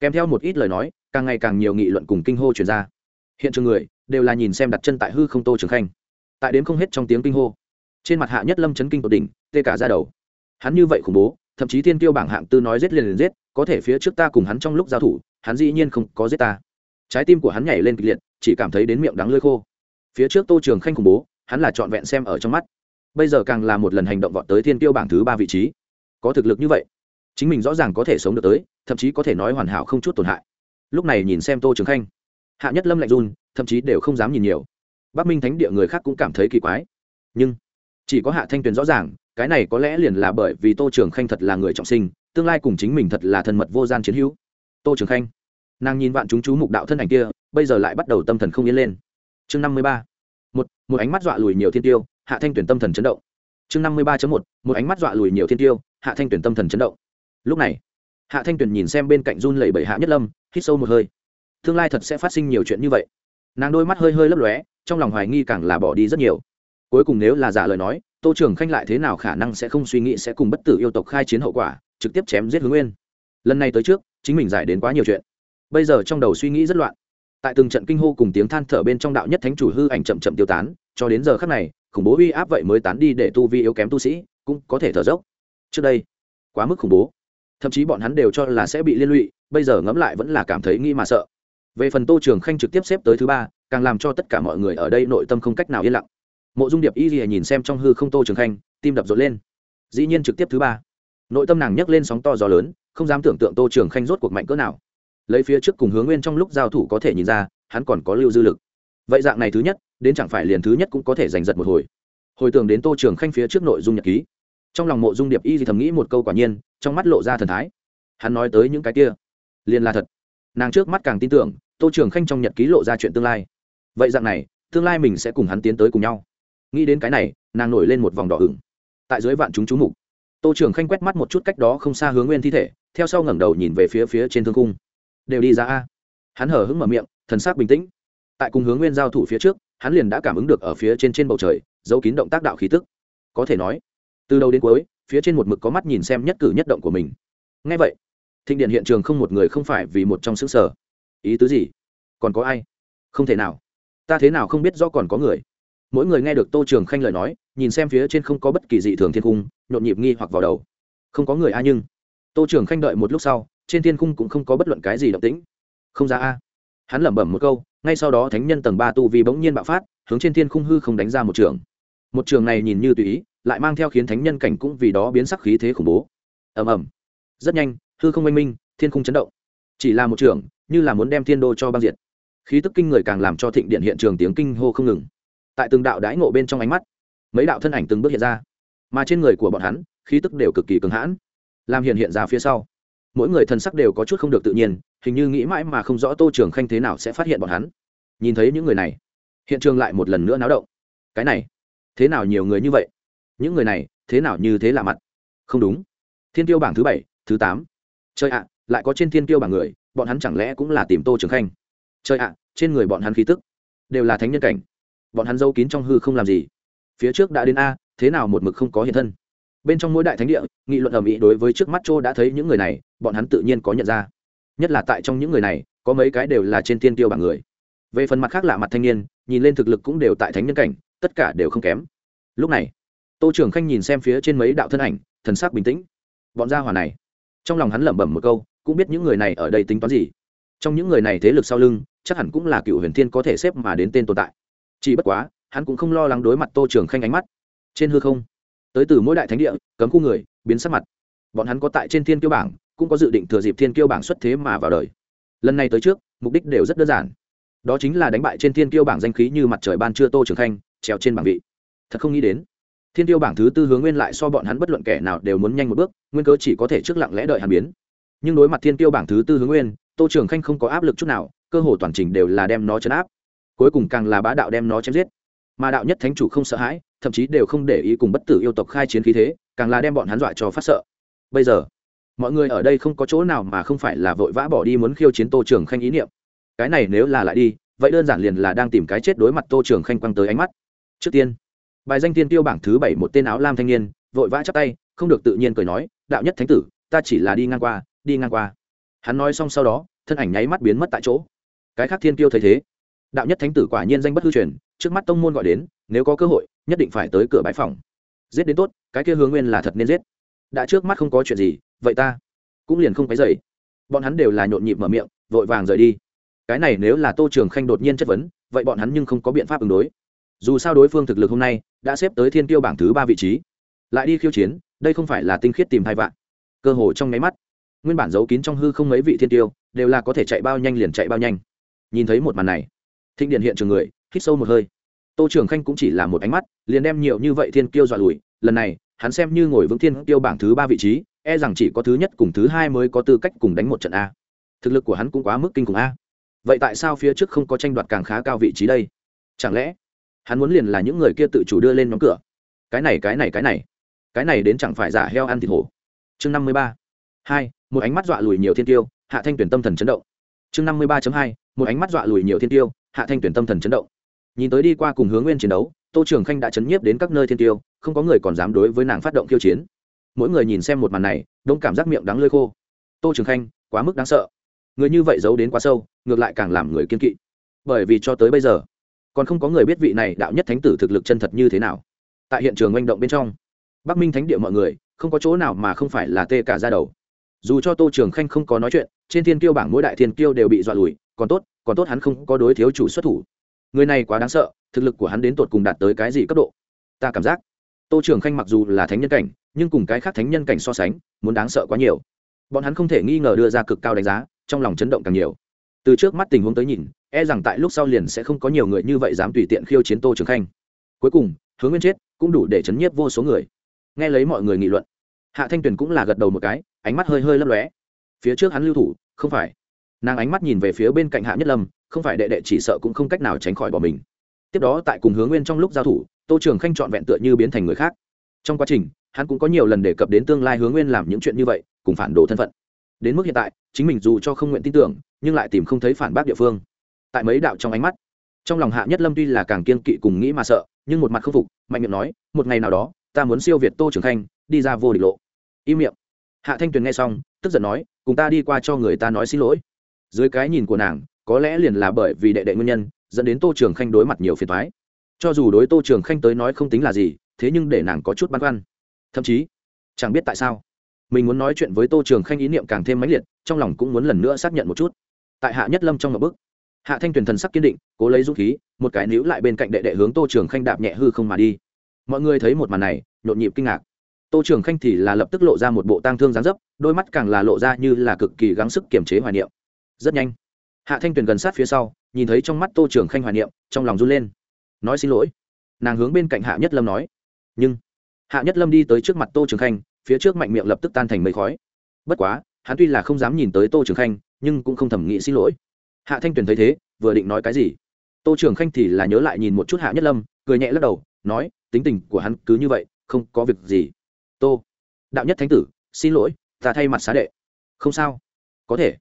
Kèm theo một ít lời nói, càng ngày càng nhiều nghị luận cùng kinh hô truyền ra. Hiện trường người đều là nhìn xem đặt chân tại hư không tô trường khanh. Tại đến không hết trong tiếng kinh hô, trên mặt hạ nhất lâm chấn kinh tột đỉnh, tê cả ra đầu. Hắn như vậy khủng bố thậm chí thiên tiêu bảng hạng tư nói giết liền liền giết, có thể phía trước ta cùng hắn trong lúc giao thủ, hắn dĩ nhiên không có giết ta. Trái tim của hắn nhảy lên kịch liệt, chỉ cảm thấy đến miệng đắng lơi khô. Phía trước tô trường khanh khủng bố, hắn là trọn vẹn xem ở trong mắt. Bây giờ càng là một lần hành động vọt tới thiên tiêu bảng thứ ba vị trí. Có thực lực như vậy, chính mình rõ ràng có thể sống được tới, thậm chí có thể nói hoàn hảo không chút tổn hại. Lúc này nhìn xem tô trường khanh, hạ nhất lâm lạnh run, thậm chí đều không dám nhìn nhiều. Bắc minh thánh địa người khác cũng cảm thấy kỳ quái. Nhưng, chỉ có hạ thanh tuyền rõ ràng cái này có lẽ liền là bởi vì tô trường khanh thật là người trọng sinh, tương lai cùng chính mình thật là thân mật vô gian chiến hữu. Tô trường khanh, nàng nhìn vạn chúng chú mục đạo thân ảnh kia, bây giờ lại bắt đầu tâm thần không yên lên. Chương năm mươi ba, một một ánh mắt dọa lùi nhiều thiên tiêu, hạ thanh tuyển tâm thần chấn động. Chương năm mươi ba một một ánh mắt dọa lùi nhiều thiên tiêu, hạ thanh tuyển tâm thần chấn động. Lúc này, hạ thanh tuyển nhìn xem bên cạnh run lẩy bẩy hạ nhất lâm, hít sâu một hơi. Tương lai thật sẽ phát sinh nhiều chuyện như vậy. Nàng đôi mắt hơi hơi lấp lóe, trong lòng hoài nghi càng là bỏ đi rất nhiều. Cuối cùng nếu là giả lời nói tô trường khanh lại thế nào khả năng sẽ không suy nghĩ sẽ cùng bất tử yêu tộc khai chiến hậu quả, trực tiếp chém giết hướng nguyên. Lần này tới trước, chính mình giải đến quá nhiều chuyện. Bây giờ trong đầu suy nghĩ rất loạn. Tại từng trận kinh hô cùng tiếng than thở bên trong đạo nhất thánh chủ hư ảnh chậm chậm tiêu tán, cho đến giờ khắc này, khủng bố uy áp vậy mới tán đi để tu vi yếu kém tu sĩ, cũng có thể thở dốc. Trước đây, quá mức khủng bố. Thậm chí bọn hắn đều cho là sẽ bị liên lụy, bây giờ ngẫm lại vẫn là cảm thấy nghĩ mà sợ. Về phần tô trường khanh trực tiếp xếp tới thứ ba, càng làm cho tất cả mọi người ở đây nội tâm không cách nào yên lặng mộ dung điệp y rìa nhìn xem trong hư không tô trường khanh, tim đập rộn lên. Dĩ nhiên trực tiếp thứ ba. Nội tâm nàng nhấc lên sóng to gió lớn, không dám tưởng tượng tô trường khanh rốt cuộc mạnh cỡ nào. Lấy phía trước cùng hướng nguyên trong lúc giao thủ có thể nhìn ra, hắn còn có lưu dư lực. Vậy dạng này thứ nhất, đến chẳng phải liền thứ nhất cũng có thể giành giật một hồi. Hồi tưởng đến tô trường khanh phía trước nội dung nhật ký, trong lòng mộ dung điệp y thì thầm nghĩ một câu quả nhiên, trong mắt lộ ra thần thái. Hắn nói tới những cái kia, liền là thật. Nàng trước mắt càng tin tưởng, tô trường khanh trong nhật ký lộ ra chuyện tương lai. Vậy dạng này, tương lai mình sẽ cùng hắn tiến tới cùng nhau nghĩ đến cái này, nàng nổi lên một vòng đỏ ửng. Tại dưới vạn chúng chú mục, tô trường khanh quét mắt một chút cách đó không xa hướng nguyên thi thể, theo sau ngẩng đầu nhìn về phía phía trên thương cung đều đi ra a. Hắn hở hững mở miệng, thần sắc bình tĩnh. Tại cùng hướng nguyên giao thủ phía trước, hắn liền đã cảm ứng được ở phía trên trên bầu trời, giấu kín động tác đạo khí tức. Có thể nói, từ đầu đến cuối, phía trên một mực có mắt nhìn xem nhất cử nhất động của mình. Ngay vậy, thịnh điện hiện trường không một người không phải vì một trong xứ sở. Ý tứ gì? Còn có ai? Không thể nào. Ta thế nào không biết do còn có người mỗi người nghe được tô trường khanh lời nói, nhìn xem phía trên không có bất kỳ dị thường thiên cung nhộn nhịp nghi hoặc vào đầu. Không có người a nhưng. Tô trường khanh đợi một lúc sau, trên thiên cung cũng không có bất luận cái gì động tĩnh. Không ra a. Hắn lẩm bẩm một câu, ngay sau đó thánh nhân tầng ba tu vi bỗng nhiên bạo phát, hướng trên thiên khung hư không đánh ra một trường. Một trường này nhìn như tùy ý, lại mang theo khiến thánh nhân cảnh cũng vì đó biến sắc khí thế khủng bố. Ầm ầm. Rất nhanh, hư không oanh minh, thiên khung chấn động. Chỉ là một trường, như là muốn đem thiên đô cho băng diệt. Khí tức kinh người càng làm cho thịnh điện hiện trường tiếng kinh hô không ngừng tại từng đạo đái ngộ bên trong ánh mắt, mấy đạo thân ảnh từng bước hiện ra, mà trên người của bọn hắn, khí tức đều cực kỳ cứng hãn. Làm hiện hiện ra phía sau. Mỗi người thần sắc đều có chút không được tự nhiên, hình như nghĩ mãi mà không rõ tô trường khanh thế nào sẽ phát hiện bọn hắn. Nhìn thấy những người này, hiện trường lại một lần nữa náo động. Cái này, thế nào nhiều người như vậy? Những người này, thế nào như thế là mặt? Không đúng. Thiên tiêu bảng thứ bảy, thứ tám. Chơi ạ, lại có trên thiên tiêu bảng người, bọn hắn chẳng lẽ cũng là tìm tô trường khanh? Chơi ạ, trên người bọn hắn khí tức đều là thánh nhân cảnh bọn hắn dâu kín trong hư không làm gì. Phía trước đã đến a, thế nào một mực không có hiện thân? Bên trong mỗi đại thánh địa, nghị luận ầm ĩ đối với trước mắt châu đã thấy những người này, bọn hắn tự nhiên có nhận ra. Nhất là tại trong những người này, có mấy cái đều là trên thiên tiêu bảng người. Về phần mặt khác lạ mặt thanh niên, nhìn lên thực lực cũng đều tại thánh nhân cảnh, tất cả đều không kém. Lúc này, tô trưởng khanh nhìn xem phía trên mấy đạo thân ảnh, thần sắc bình tĩnh. Bọn gia hỏa này, trong lòng hắn lẩm bẩm một câu, cũng biết những người này ở đây tính toán gì. Trong những người này thế lực sau lưng, chắc hẳn cũng là cựu huyền thiên có thể xếp mà đến tên tồn tại chỉ bất quá, hắn cũng không lo lắng đối mặt tô trường khanh ánh mắt. Trên hư không, tới từ mỗi đại thánh địa, cấm khu người, biến sắc mặt. Bọn hắn có tại trên thiên kiêu bảng, cũng có dự định thừa dịp thiên kiêu bảng xuất thế mà vào đời. Lần này tới trước, mục đích đều rất đơn giản. Đó chính là đánh bại trên thiên kiêu bảng danh khí như mặt trời ban trưa tô trường khanh trèo trên bảng vị. Thật không nghĩ đến, thiên tiêu bảng thứ tư hướng nguyên lại so bọn hắn bất luận kẻ nào đều muốn nhanh một bước, nguyên cớ chỉ có thể trước lặng lẽ đợi hàn biến. Nhưng đối mặt thiên tiêu bảng thứ tư hướng nguyên, tô trường khanh không có áp lực chút nào, cơ hồ toàn trình đều là đem nó chấn áp cuối cùng càng là bá đạo đem nó chém giết. Mà đạo nhất thánh chủ không sợ hãi, thậm chí đều không để ý cùng bất tử yêu tộc khai chiến khí thế, càng là đem bọn hắn dọa cho phát sợ. Bây giờ, mọi người ở đây không có chỗ nào mà không phải là vội vã bỏ đi muốn khiêu chiến tô trường khanh ý niệm. Cái này nếu là lại đi, vậy đơn giản liền là đang tìm cái chết đối mặt tô trường khanh quăng tới ánh mắt. Trước tiên, bài danh tiên tiêu bảng thứ bảy một tên áo lam thanh niên, vội vã chắp tay, không được tự nhiên cười nói, đạo nhất thánh tử, ta chỉ là đi ngang qua, đi ngang qua. Hắn nói xong sau đó, thân ảnh nháy mắt biến mất tại chỗ. Cái khác thiên tiêu thấy thế đạo nhất thánh tử quả nhiên danh bất hư truyền, trước mắt tông môn gọi đến, nếu có cơ hội, nhất định phải tới cửa bãi phòng. Giết đến tốt, cái kia hướng nguyên là thật nên giết. Đã trước mắt không có chuyện gì, vậy ta cũng liền không phải dậy bọn hắn đều là nhộn nhịp mở miệng, vội vàng rời đi. Cái này nếu là tô trường khanh đột nhiên chất vấn, vậy bọn hắn nhưng không có biện pháp ứng đối. Dù sao đối phương thực lực hôm nay đã xếp tới thiên tiêu bảng thứ ba vị trí. Lại đi khiêu chiến, đây không phải là tinh khiết tìm hai vạn. Cơ hồ trong nháy mắt, nguyên bản giấu kín trong hư không mấy vị thiên tiêu đều là có thể chạy bao nhanh liền chạy bao nhanh. Nhìn thấy một màn này thịnh điện hiện trường người, hít sâu một hơi. Tô trường khanh cũng chỉ là một ánh mắt, liền đem nhiều như vậy thiên kiêu dọa lùi. Lần này, hắn xem như ngồi vững thiên Kiêu bảng thứ ba vị trí e rằng chỉ có thứ nhất cùng thứ hai mới có tư cách cùng đánh một trận a. Thực lực của hắn cũng quá mức kinh khủng a. Vậy tại sao phía trước không có tranh đoạt càng khá cao vị trí đây? Chẳng lẽ, hắn muốn liền là những người kia tự chủ đưa lên nhóm cửa? Cái này cái này cái này. Cái này đến chẳng phải giả heo ăn thịt hổ. Chương năm mươi ba. Hai, một ánh mắt dọa lùi nhiều thiên tiêu hạ thanh tuyển tâm thần chấn động. Chương năm mươi ba hai, một ánh mắt dọa lùi nhiều thiên tiêu hạ thanh tuyển tâm thần chấn động. Nhìn tới đi qua cùng hướng nguyên chiến đấu, tô trường khanh đã chấn nhiếp đến các nơi thiên tiêu, không có người còn dám đối với nàng phát động khiêu chiến. Mỗi người nhìn xem một màn này, đông cảm giác miệng đắng lơi khô. Tô trường khanh, quá mức đáng sợ. Người như vậy giấu đến quá sâu, ngược lại càng làm người kiên kỵ. Bởi vì cho tới bây giờ, còn không có người biết vị này đạo nhất thánh tử thực lực chân thật như thế nào. Tại hiện trường manh động bên trong, bắc minh thánh địa mọi người, không có chỗ nào mà không phải là tê cả ra đầu. Dù cho tô trường khanh không có nói chuyện, trên thiên kiêu bảng mỗi đại thiên kiêu đều bị dọa lùi, còn tốt còn tốt hắn không có đối thiếu chủ xuất thủ. Người này quá đáng sợ, thực lực của hắn đến tột cùng đạt tới cái gì cấp độ? Ta cảm giác, tô trường khanh mặc dù là thánh nhân cảnh, nhưng cùng cái khác thánh nhân cảnh so sánh, muốn đáng sợ quá nhiều. Bọn hắn không thể nghi ngờ đưa ra cực cao đánh giá, trong lòng chấn động càng nhiều. Từ trước mắt tình huống tới nhìn e rằng tại lúc sau liền sẽ không có nhiều người như vậy dám tùy tiện khiêu chiến tô trường khanh. Cuối cùng, hướng nguyên chết, cũng đủ để chấn nhiếp vô số người. Nghe lấy mọi người nghị luận, hạ thanh tuyền cũng là gật đầu một cái, ánh mắt hơi hơi lấp lóe. Phía trước hắn lưu thủ, không phải nàng ánh mắt nhìn về phía bên cạnh hạ nhất lâm, không phải đệ đệ chỉ sợ cũng không cách nào tránh khỏi bỏ mình. Tiếp đó tại cùng hướng nguyên trong lúc giao thủ, tô trường khanh trọn vẹn tựa như biến thành người khác. Trong quá trình, hắn cũng có nhiều lần đề cập đến tương lai hướng nguyên làm những chuyện như vậy, cùng phản đồ thân phận. Đến mức hiện tại, chính mình dù cho không nguyện tin tưởng, nhưng lại tìm không thấy phản bác địa phương. Tại mấy đạo trong ánh mắt, trong lòng hạ nhất lâm tuy là càng kiên kỵ cùng nghĩ mà sợ, nhưng một mặt k phục, mạnh miệng nói, một ngày nào đó, ta muốn siêu việt tô trường khanh, đi ra vô địch lộ. Im miệng. Hạ thanh tuyền nghe xong, tức giận nói, cùng ta đi qua cho người ta nói xin lỗi dưới cái nhìn của nàng, có lẽ liền là bởi vì đệ đệ nguyên nhân, dẫn đến tô trường khanh đối mặt nhiều phiền thoái cho dù đối tô trường khanh tới nói không tính là gì, thế nhưng để nàng có chút băn khoăn. Thậm chí, chẳng biết tại sao, mình muốn nói chuyện với tô trường khanh ý niệm càng thêm mãnh liệt, trong lòng cũng muốn lần nữa xác nhận một chút. Tại hạ nhất lâm trong một bức, hạ thanh tuyền thần sắc kiên định, cố lấy dũng khí, một cái níu lại bên cạnh đệ đệ hướng tô trường khanh đạp nhẹ hư không mà đi. Mọi người thấy một màn này, nhộn nhịp kinh ngạc. Tô trường khanh thì là lập tức lộ ra một bộ tang thương gián dấp, đôi mắt càng là lộ ra như là cực kỳ gắng sức kiềm chế hoài niệm rất nhanh. Hạ thanh tuyền gần sát phía sau, nhìn thấy trong mắt tô trường khanh hoài niệm, trong lòng run lên. Nói xin lỗi. Nàng hướng bên cạnh hạ nhất lâm nói. Nhưng, hạ nhất lâm đi tới trước mặt tô trường khanh, phía trước mạnh miệng lập tức tan thành mây khói. Bất quá, hắn tuy là không dám nhìn tới tô trường khanh, nhưng cũng không thầm nghĩ xin lỗi. Hạ thanh tuyền thấy thế, vừa định nói cái gì? Tô trường khanh thì là nhớ lại nhìn một chút hạ nhất lâm, cười nhẹ lắc đầu, nói, tính tình của hắn cứ như vậy, không có việc gì. Tô, đạo nhất thánh tử, xin lỗi, ta thay mặt xá đệ. Không sao. Có thể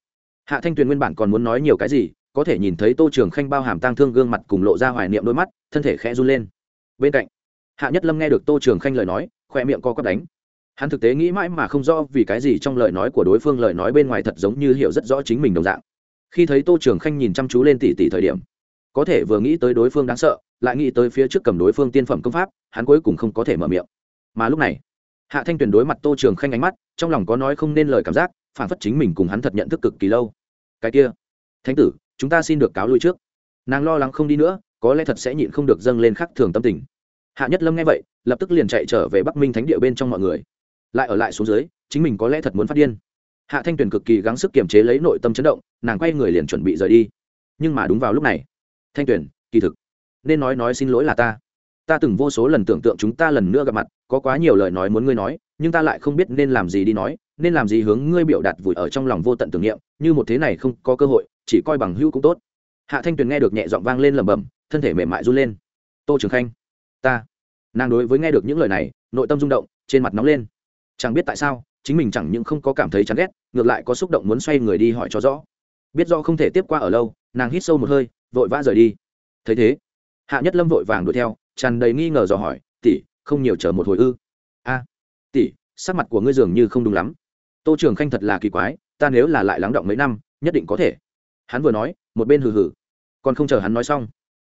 hạ thanh tuyền nguyên bản còn muốn nói nhiều cái gì, có thể nhìn thấy tô trường khanh bao hàm tang thương gương mặt cùng lộ ra hoài niệm đôi mắt, thân thể khẽ run lên. Bên cạnh, hạ nhất lâm nghe được tô trường khanh lời nói khoe miệng co quắp đánh. Hắn thực tế nghĩ mãi mà không rõ vì cái gì trong lời nói của đối phương lời nói bên ngoài thật giống như hiểu rất rõ chính mình đồng dạng. Khi thấy tô trường khanh nhìn chăm chú lên tỷ tỷ thời điểm, có thể vừa nghĩ tới đối phương đáng sợ, lại nghĩ tới phía trước cầm đối phương tiên phẩm công pháp, hắn cuối cùng không có thể mở miệng. Mà lúc này, hạ thanh tuyền đối mặt tô trường khanh ánh mắt, trong lòng có nói không nên lời cảm giác phản phất chính mình cùng hắn thật nhận thức cực kỳ lâu cái kia. Thánh tử, chúng ta xin được cáo lui trước. Nàng lo lắng không đi nữa, có lẽ thật sẽ nhịn không được dâng lên khắc thường tâm tình. Hạ nhất lâm nghe vậy, lập tức liền chạy trở về bắc minh thánh địa bên trong mọi người. Lại ở lại xuống dưới, chính mình có lẽ thật muốn phát điên. Hạ thanh tuyền cực kỳ gắng sức kiềm chế lấy nội tâm chấn động, nàng quay người liền chuẩn bị rời đi. Nhưng mà đúng vào lúc này, thanh tuyền, kỳ thực, nên nói nói xin lỗi là ta. Ta từng vô số lần tưởng tượng chúng ta lần nữa gặp mặt, có quá nhiều lời nói muốn ngươi nói, nhưng ta lại không biết nên làm gì đi nói nên làm gì hướng ngươi biểu đạt vùi ở trong lòng vô tận tưởng niệm, như một thế này không có cơ hội, chỉ coi bằng hữu cũng tốt. Hạ thanh tuyền nghe được nhẹ giọng vang lên lẩm bẩm, thân thể mềm mại run lên. Tô trường khanh, ta, nàng đối với nghe được những lời này, nội tâm rung động, trên mặt nóng lên. Chẳng biết tại sao, chính mình chẳng những không có cảm thấy chán ghét, ngược lại có xúc động muốn xoay người đi hỏi cho rõ. Biết do không thể tiếp qua ở lâu, nàng hít sâu một hơi, vội vã rời đi. Thấy thế, hạ nhất lâm vội vàng đuổi theo, tràn đầy nghi ngờ dò hỏi, tỷ, không nhiều chờ một hồi ư? A, tỷ, sắc mặt của ngươi dường như không đúng lắm tô trường khanh thật là kỳ quái, ta nếu là lại lắng động mấy năm, nhất định có thể. Hắn vừa nói, một bên hừ hừ. Còn không chờ hắn nói xong,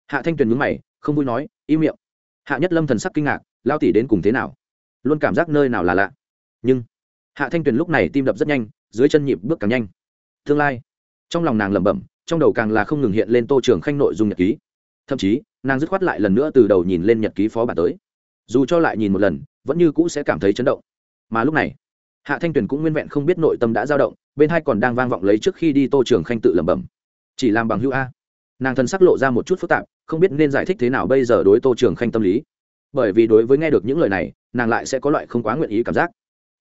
hạ thanh tuyền nhúng mày, không vui nói, im miệng. Hạ nhất lâm thần sắc kinh ngạc, lao tỉ đến cùng thế nào? Luôn cảm giác nơi nào là lạ. Nhưng hạ thanh tuyền lúc này tim đập rất nhanh, dưới chân nhịp bước càng nhanh. Tương lai, trong lòng nàng lẩm bẩm, trong đầu càng là không ngừng hiện lên tô trường khanh nội dung nhật ký. Thậm chí, nàng dứt khoát lại lần nữa từ đầu nhìn lên nhật ký phó bản tới. Dù cho lại nhìn một lần, vẫn như cũ sẽ cảm thấy chấn động. Mà lúc này hạ thanh tuyền cũng nguyên vẹn không biết nội tâm đã dao động, bên hai còn đang vang vọng lấy trước khi đi tô trường khanh tự lẩm bẩm. Chỉ làm bằng hữu a. Nàng thân sắc lộ ra một chút phức tạp, không biết nên giải thích thế nào bây giờ đối tô trường khanh tâm lý. Bởi vì đối với nghe được những lời này, nàng lại sẽ có loại không quá nguyện ý cảm giác.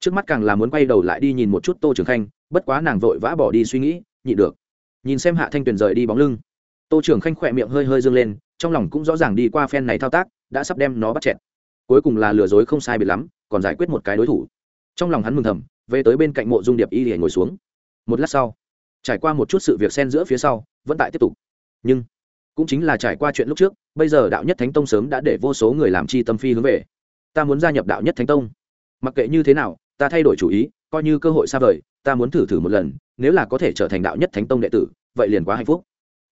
Trước mắt càng là muốn quay đầu lại đi nhìn một chút tô trường khanh, bất quá nàng vội vã bỏ đi suy nghĩ nhị được. Nhìn xem hạ thanh tuyền rời đi bóng lưng. Tô trường khanh khỏe miệng hơi hơi dâng lên, trong lòng cũng rõ ràng đi qua phen này thao tác, đã sắp đem nó bắt chẹt. Cuối cùng là lừa dối không sai biệt lắm, còn giải quyết một cái đối thủ trong lòng hắn mừng thầm, về tới bên cạnh mộ dung điệp y để ngồi xuống. Một lát sau, trải qua một chút sự việc xen giữa phía sau, vẫn tại tiếp tục. Nhưng, cũng chính là trải qua chuyện lúc trước, bây giờ đạo nhất thánh tông sớm đã để vô số người làm chi tâm phi hướng về. Ta muốn gia nhập đạo nhất thánh tông. Mặc kệ như thế nào, ta thay đổi chủ ý, coi như cơ hội xa vời, ta muốn thử thử một lần, nếu là có thể trở thành đạo nhất thánh tông đệ tử, vậy liền quá hạnh phúc.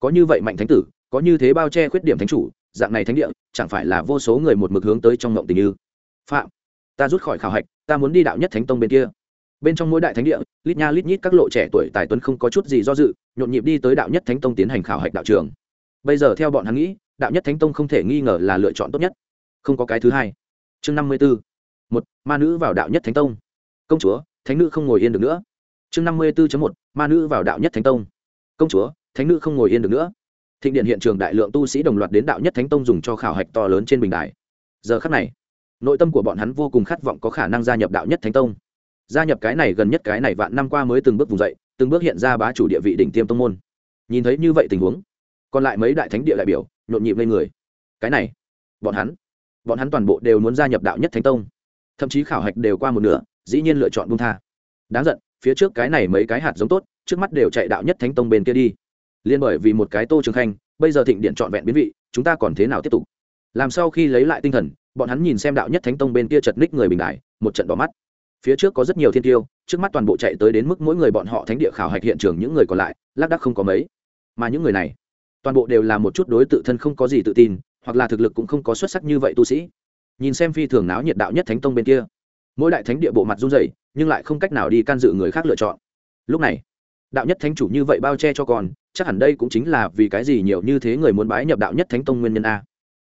Có như vậy mạnh thánh tử, có như thế bao che khuyết điểm thánh chủ, dạng này thánh địa, chẳng phải là vô số người một mực hướng tới trong ngộng tình như phạm, ta rút khỏi khảo hạch ta muốn đi đạo nhất thánh tông bên kia. Bên trong mỗi đại thánh địa, lít nha lít nhít các lộ trẻ tuổi tài tuấn không có chút gì do dự, nhộn nhịp đi tới đạo nhất thánh tông tiến hành khảo hạch đạo trường. Bây giờ theo bọn hắn nghĩ, đạo nhất thánh tông không thể nghi ngờ là lựa chọn tốt nhất. Không có cái thứ hai. Chương năm mươi b ố một, ma nữ vào đạo nhất thánh tông. Công chúa, thánh nữ không ngồi yên được nữa. Chương năm mươi b ố một, ma nữ vào đạo nhất thánh tông. Công chúa, thánh nữ không ngồi yên được nữa. Thịnh điện hiện trường đại lượng tu sĩ đồng loạt đến đạo nhất thánh tông dùng cho khảo hạch to lớn trên bình đài. Giờ khắc này nội tâm của bọn hắn vô cùng khát vọng có khả năng gia nhập đạo nhất thánh tông. Gia nhập cái này gần nhất cái này vạn năm qua mới từng bước vùng dậy, từng bước hiện ra bá chủ địa vị đỉnh tiêm tông môn. Nhìn thấy như vậy tình huống, còn lại mấy đại thánh địa đại biểu, nhộn nhịp lên người. Cái này, bọn hắn bọn hắn toàn bộ đều muốn gia nhập đạo nhất thánh tông. Thậm chí khảo hạch đều qua một nửa, dĩ nhiên lựa chọn buông tha. Đáng giận, phía trước cái này mấy cái hạt giống tốt, trước mắt đều chạy đạo nhất thánh tông bên kia đi. Liên bởi vì một cái tô trường khanh, bây giờ thịnh điện trọn vẹn biến vị, chúng ta còn thế nào tiếp tục? Làm sau khi lấy lại tinh thần bọn hắn nhìn xem đạo nhất thánh tông bên kia chật ních người bình đại, một trận đỏ mắt. Phía trước có rất nhiều thiên tiêu, trước mắt toàn bộ chạy tới đến mức mỗi người bọn họ thánh địa khảo hạch hiện trường những người còn lại, lác đắc không có mấy. Mà những người này, toàn bộ đều là một chút đối tự thân không có gì tự tin, hoặc là thực lực cũng không có xuất sắc như vậy tu sĩ. Nhìn xem phi thường náo nhiệt đạo nhất thánh tông bên kia, mỗi đại thánh địa bộ mặt run rẩy, nhưng lại không cách nào đi can dự người khác lựa chọn. Lúc này, đạo nhất thánh chủ như vậy bao che cho con chắc hẳn đây cũng chính là vì cái gì nhiều như thế người muốn bái nhập đạo nhất thánh tông nguyên nhân a.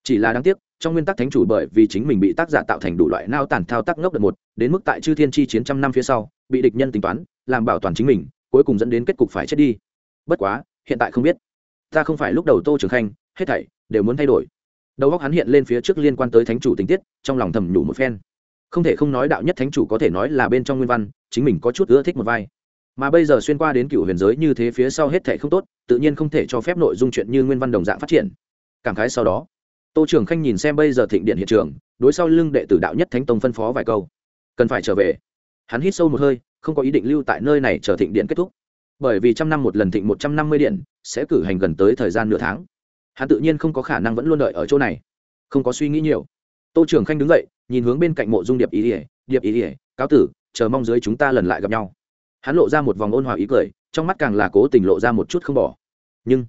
Chỉ là đáng tiếc trong nguyên tắc thánh chủ bởi vì chính mình bị tác giả tạo thành đủ loại nao tản thao tác ngốc đợt một, đến mức tại chư thiên chi chiến trăm năm phía sau, bị địch nhân tính toán, làm bảo toàn chính mình, cuối cùng dẫn đến kết cục phải chết đi. Bất quá, hiện tại không biết. Ta không phải lúc đầu tô trường khanh, hết thảy đều muốn thay đổi. Đầu góc hắn hiện lên phía trước liên quan tới thánh chủ tình tiết, trong lòng thầm nhủ một phen. Không thể không nói đạo nhất thánh chủ có thể nói là bên trong nguyên văn, chính mình có chút ưa thích một vai. Mà bây giờ xuyên qua đến cựu huyền giới như thế phía sau hết thảy không tốt, tự nhiên không thể cho phép nội dung chuyện như nguyên văn đồng dạng phát triển. Cảm khái sau đó tô trường khanh nhìn xem bây giờ thịnh điện hiện trường, đối sau lưng đệ tử đạo nhất thánh tông phân phó vài câu. Cần phải trở về. Hắn hít sâu một hơi, không có ý định lưu tại nơi này chờ thịnh điện kết thúc. Bởi vì trăm năm một lần thịnh một trăm năm mươi điện, sẽ cử hành gần tới thời gian nửa tháng. Hắn tự nhiên không có khả năng vẫn luôn đợi ở chỗ này. Không có suy nghĩ nhiều. Tô trường khanh đứng dậy, nhìn hướng bên cạnh mộ dung điệp ý ỉa điệp ý ỉa cáo tử, chờ mong dưới chúng ta lần lại gặp nhau. Hắn lộ ra một vòng ôn hòa ý cười, trong mắt càng là cố tình lộ ra một chút không bỏ. Nhưng,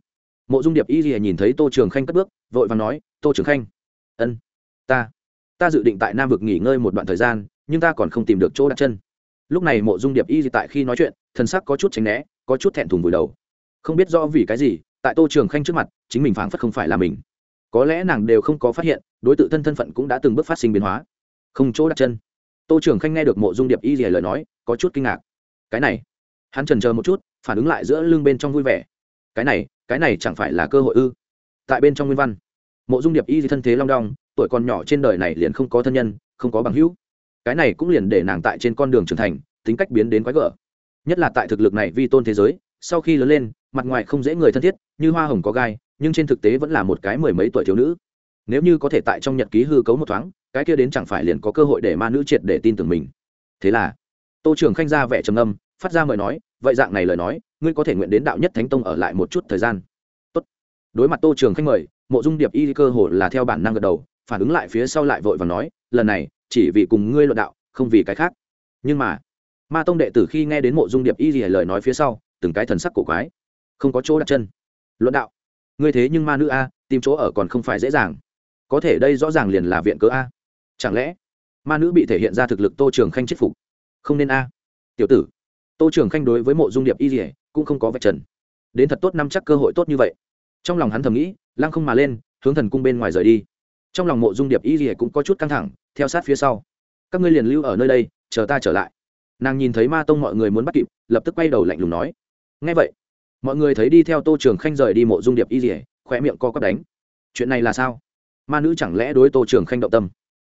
mộ dung điệp y ỉa nhìn thấy tô trường khanh cất bước, vội và nói tô trường khanh. Ân, ta ta dự định tại nam vực nghỉ ngơi một đoạn thời gian, nhưng ta còn không tìm được chỗ đặt chân. Lúc này mộ dung điệp y tại khi nói chuyện, thần sắc có chút tránh né, có chút thẹn thùng vùi đầu. Không biết rõ vì cái gì, tại tô trường khanh trước mặt, chính mình phảng phất không phải là mình. Có lẽ nàng đều không có phát hiện, đối t thân thân phận cũng đã từng bước phát sinh biến hóa. Không chỗ đặt chân. Tô trường khanh nghe được mộ dung điệp y rìa lời nói, có chút kinh ngạc. Cái này, hắn trần chờ một chút, phản ứng lại giữa lưng bên trong vui vẻ. Cái này cái này chẳng phải là cơ hội ư? Tại bên trong nguyên văn mộ dung điệp y thân thế long đong, tuổi còn nhỏ trên đời này liền không có thân nhân, không có bằng hữu. Cái này cũng liền để nàng tại trên con đường trưởng thành, tính cách biến đến quái gở. Nhất là tại thực lực này vi tôn thế giới, sau khi lớn lên, mặt ngoài không dễ người thân thiết, như hoa hồng có gai, nhưng trên thực tế vẫn là một cái mười mấy tuổi thiếu nữ. Nếu như có thể tại trong nhật ký hư cấu một thoáng, cái kia đến chẳng phải liền có cơ hội để ma nữ triệt để tin tưởng mình. Thế là, tô trưởng khanh ra vẻ trầm âm phát ra mời nói, vậy dạng này lời nói, ngươi có thể nguyện đến đạo nhất thánh tông ở lại một chút thời gian. Tốt. đối mặt tô trường khanh mời mộ dung điệp y cơ hồ là theo bản năng gật đầu, phản ứng lại phía sau lại vội và nói, lần này, chỉ vì cùng ngươi luận đạo, không vì cái khác. Nhưng mà, ma tông đệ tử khi nghe đến mộ dung điệp y gì lời nói phía sau, từng cái thần sắc cổ quái. Không có chỗ đặt chân. Luận đạo. Ngươi thế nhưng ma nữ a, tìm chỗ ở còn không phải dễ dàng. Có thể đây rõ ràng liền là viện cớ a. Chẳng lẽ, ma nữ bị thể hiện ra thực lực tô trường khanh chết phục? Không nên a. Tiểu tử, tô trường khanh đối với mộ dung điệp y dỉa cũng không có vạch trần. Đến thật tốt năm chắc cơ hội tốt như vậy trong lòng hắn thầm nghĩ, lăng không mà lên, hướng thần cung bên ngoài rời đi. Trong lòng mộ dung điệp y rìa cũng có chút căng thẳng, theo sát phía sau. Các ngươi liền lưu ở nơi đây, chờ ta trở lại. Nàng nhìn thấy ma tông mọi người muốn bắt kịp, lập tức quay đầu lạnh lùng nói. Ngay vậy, mọi người thấy đi theo tô trường khanh rời đi mộ dung điệp y rìa khoe miệng co cắp đánh. Chuyện này là sao? Ma nữ chẳng lẽ đối tô trường khanh động tâm?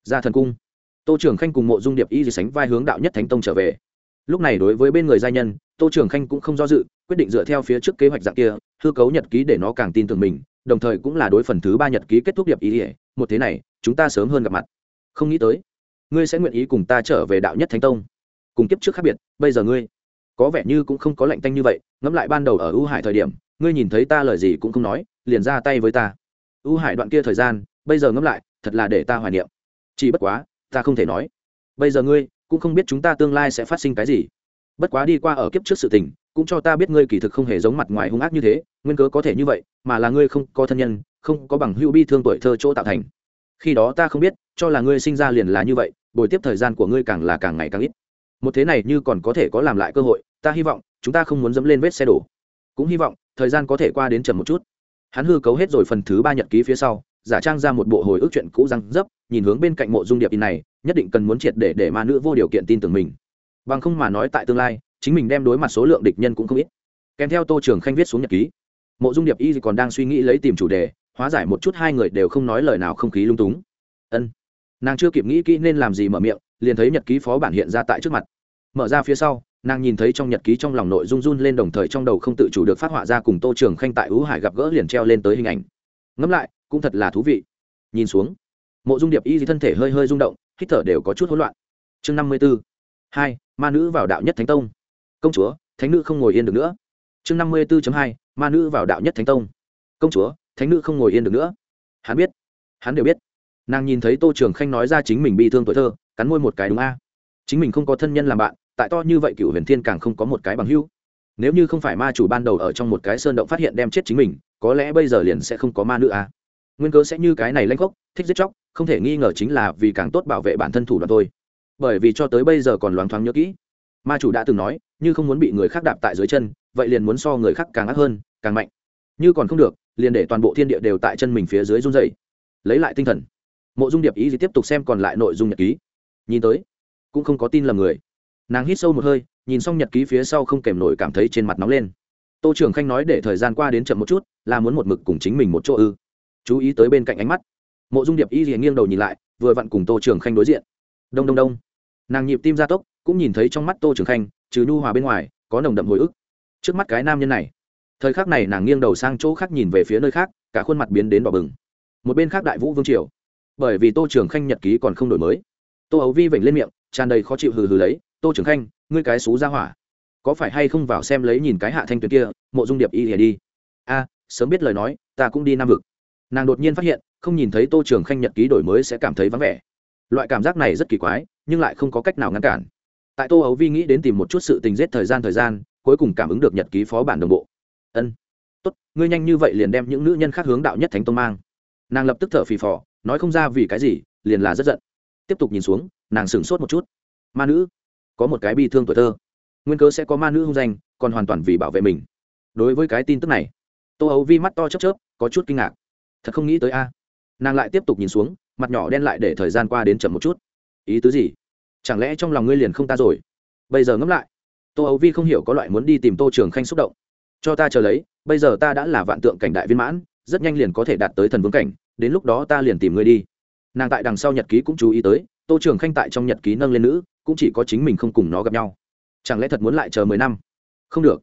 Ra thần cung. Tô trường khanh cùng mộ dung điệp y gì sánh vai hướng đạo nhất thánh tông trở về. Lúc này đối với bên người gia nhân, tô trường khanh cũng không do dự, quyết định dựa theo phía trước kế hoạch dạng kia hư cấu nhật ký để nó càng tin tưởng mình, đồng thời cũng là đối phần thứ ba nhật ký kết thúc điệp ý ỉa một thế này, chúng ta sớm hơn gặp mặt. Không nghĩ tới, ngươi sẽ nguyện ý cùng ta trở về đạo nhất thánh tông. Cùng kiếp trước khác biệt, bây giờ ngươi có vẻ như cũng không có lạnh tanh như vậy, ngẫm lại ban đầu ở ưu hải thời điểm, ngươi nhìn thấy ta lời gì cũng không nói, liền ra tay với ta. Ưu hải đoạn kia thời gian, bây giờ ngẫm lại, thật là để ta hoài niệm. Chỉ bất quá, ta không thể nói. Bây giờ ngươi cũng không biết chúng ta tương lai sẽ phát sinh cái gì. Bất quá đi qua ở kiếp trước sự tình cũng cho ta biết ngươi kỳ thực không hề giống mặt ngoài hung ác như thế, nguyên cớ có thể như vậy, mà là ngươi không có thân nhân, không có bằng hữu bi thương tuổi thơ chỗ tạo thành. Khi đó ta không biết, cho là ngươi sinh ra liền là như vậy, bồi tiếp thời gian của ngươi càng là càng ngày càng ít. Một thế này như còn có thể có làm lại cơ hội, ta hy vọng, chúng ta không muốn dẫm lên vết xe đổ. Cũng hy vọng, thời gian có thể qua đến chậm một chút. Hắn hư cấu hết rồi phần thứ ba nhật ký phía sau, giả trang ra một bộ hồi ức chuyện cũ răng dấp, nhìn hướng bên cạnh mộ dung điệp in này, nhất định cần muốn triệt để để ma nữ vô điều kiện tin tưởng mình. Bằng không mà nói tại tương lai chính mình đem đối mặt số lượng địch nhân cũng không ít. Kèm theo tô trường khanh viết xuống nhật ký. Mộ dung điệp y còn đang suy nghĩ lấy tìm chủ đề, hóa giải một chút hai người đều không nói lời nào không khí lung túng. Ân. Nàng chưa kịp nghĩ kỹ nên làm gì mở miệng, liền thấy nhật ký phó bản hiện ra tại trước mặt. Mở ra phía sau, nàng nhìn thấy trong nhật ký trong lòng nội run run lên đồng thời trong đầu không tự chủ được phát họa ra cùng tô trường khanh tại ú hải gặp gỡ liền treo lên tới hình ảnh. Ngẫm lại, cũng thật là thú vị. Nhìn xuống, mộ dung điệp y thân thể hơi hơi rung động, hít thở đều có chút hỗn loạn. Chương năm mươi b ố hai, ma nữ vào đạo nhất thánh tông công chúa, thánh nữ không ngồi yên được nữa. Chương năm mươi b ố hai, ma nữ vào đạo nhất thánh tông. Công chúa, thánh nữ không ngồi yên được nữa. Hắn biết. Hắn đều biết. Nàng nhìn thấy tô trường khanh nói ra chính mình bị thương tuổi thơ, cắn môi một cái đúng a. Chính mình không có thân nhân làm bạn, tại to như vậy cựu huyền thiên càng không có một cái bằng hữu. Nếu như không phải ma chủ ban đầu ở trong một cái sơn động phát hiện đem chết chính mình, có lẽ bây giờ liền sẽ không có ma nữ a. Nguyên cớ sẽ như cái này lanh gốc thích giết chóc, không thể nghi ngờ chính là vì càng tốt bảo vệ bản thân thủ đoạn thôi. Bởi vì cho tới bây giờ còn loáng thoáng nhớ kỹ ma chủ đã từng nói, như không muốn bị người khác đạp tại dưới chân, vậy liền muốn so người khác càng ác hơn, càng mạnh. Như còn không được, liền để toàn bộ thiên địa đều tại chân mình phía dưới run dày lấy lại tinh thần. Mộ dung điệp ý gì tiếp tục xem còn lại nội dung nhật ký. Nhìn tới, cũng không có tin lầm người. Nàng hít sâu một hơi, nhìn xong nhật ký phía sau không kèm nổi cảm thấy trên mặt nóng lên. Tô trưởng khanh nói để thời gian qua đến chậm một chút, là muốn một mực cùng chính mình một chỗ ư. Chú ý tới bên cạnh ánh mắt. Mộ dung điệp y gì nghiêng đầu nhìn lại, vừa vặn cùng tô trưởng khanh đối diện. Đông đông đông. Nàng nhịp tim gia tốc cũng nhìn thấy trong mắt tô trường khanh, trừ nhu hòa bên ngoài, có nồng đậm hồi ức. Trước mắt cái nam nhân này, thời khắc này nàng nghiêng đầu sang chỗ khác nhìn về phía nơi khác, cả khuôn mặt biến đến đỏ bừng. Một bên khác đại vũ vương triều, bởi vì tô trường khanh nhật ký còn không đổi mới. Tô ấu vi vểnh lên miệng, tràn đầy khó chịu hừ hừ lấy, tô trường khanh, ngươi cái xú ra hỏa, có phải hay không vào xem lấy nhìn cái hạ thanh tuyệt kia, mộ dung điệp y hề đi. A, sớm biết lời nói, ta cũng đi nam vực. Nàng đột nhiên phát hiện, không nhìn thấy tô trường khanh nhật ký đổi mới sẽ cảm thấy vắng vẻ. Loại cảm giác này rất kỳ quái, nhưng lại không có cách nào ngăn cản tại tô ấu vi nghĩ đến tìm một chút sự tình giết thời gian thời gian, cuối cùng cảm ứng được nhật ký phó bản đồng bộ. Ân. Tốt, ngươi nhanh như vậy liền đem những nữ nhân khác hướng đạo nhất thánh tông mang. Nàng lập tức thở phì phò, nói không ra vì cái gì, liền là rất giận. Tiếp tục nhìn xuống, nàng sửng sốt một chút. Ma nữ. Có một cái bi thương tuổi thơ. Nguyên cớ sẽ có ma nữ hung danh, còn hoàn toàn vì bảo vệ mình. Đối với cái tin tức này, tô ấu vi mắt to chớp chớp, có chút kinh ngạc. Thật không nghĩ tới a. Nàng lại tiếp tục nhìn xuống, mặt nhỏ đen lại để thời gian qua đến chậm một chút. Ý tứ gì? Chẳng lẽ trong lòng ngươi liền không ta rồi? Bây giờ ngẫm lại, tô ấu vi không hiểu có loại muốn đi tìm tô trường khanh xúc động. Cho ta chờ lấy, bây giờ ta đã là vạn tượng cảnh đại viên mãn, rất nhanh liền có thể đạt tới thần vương cảnh, đến lúc đó ta liền tìm ngươi đi. Nàng tại đằng sau nhật ký cũng chú ý tới, tô trường khanh tại trong nhật ký nâng lên nữ, cũng chỉ có chính mình không cùng nó gặp nhau. Chẳng lẽ thật muốn lại chờ mười năm? Không được.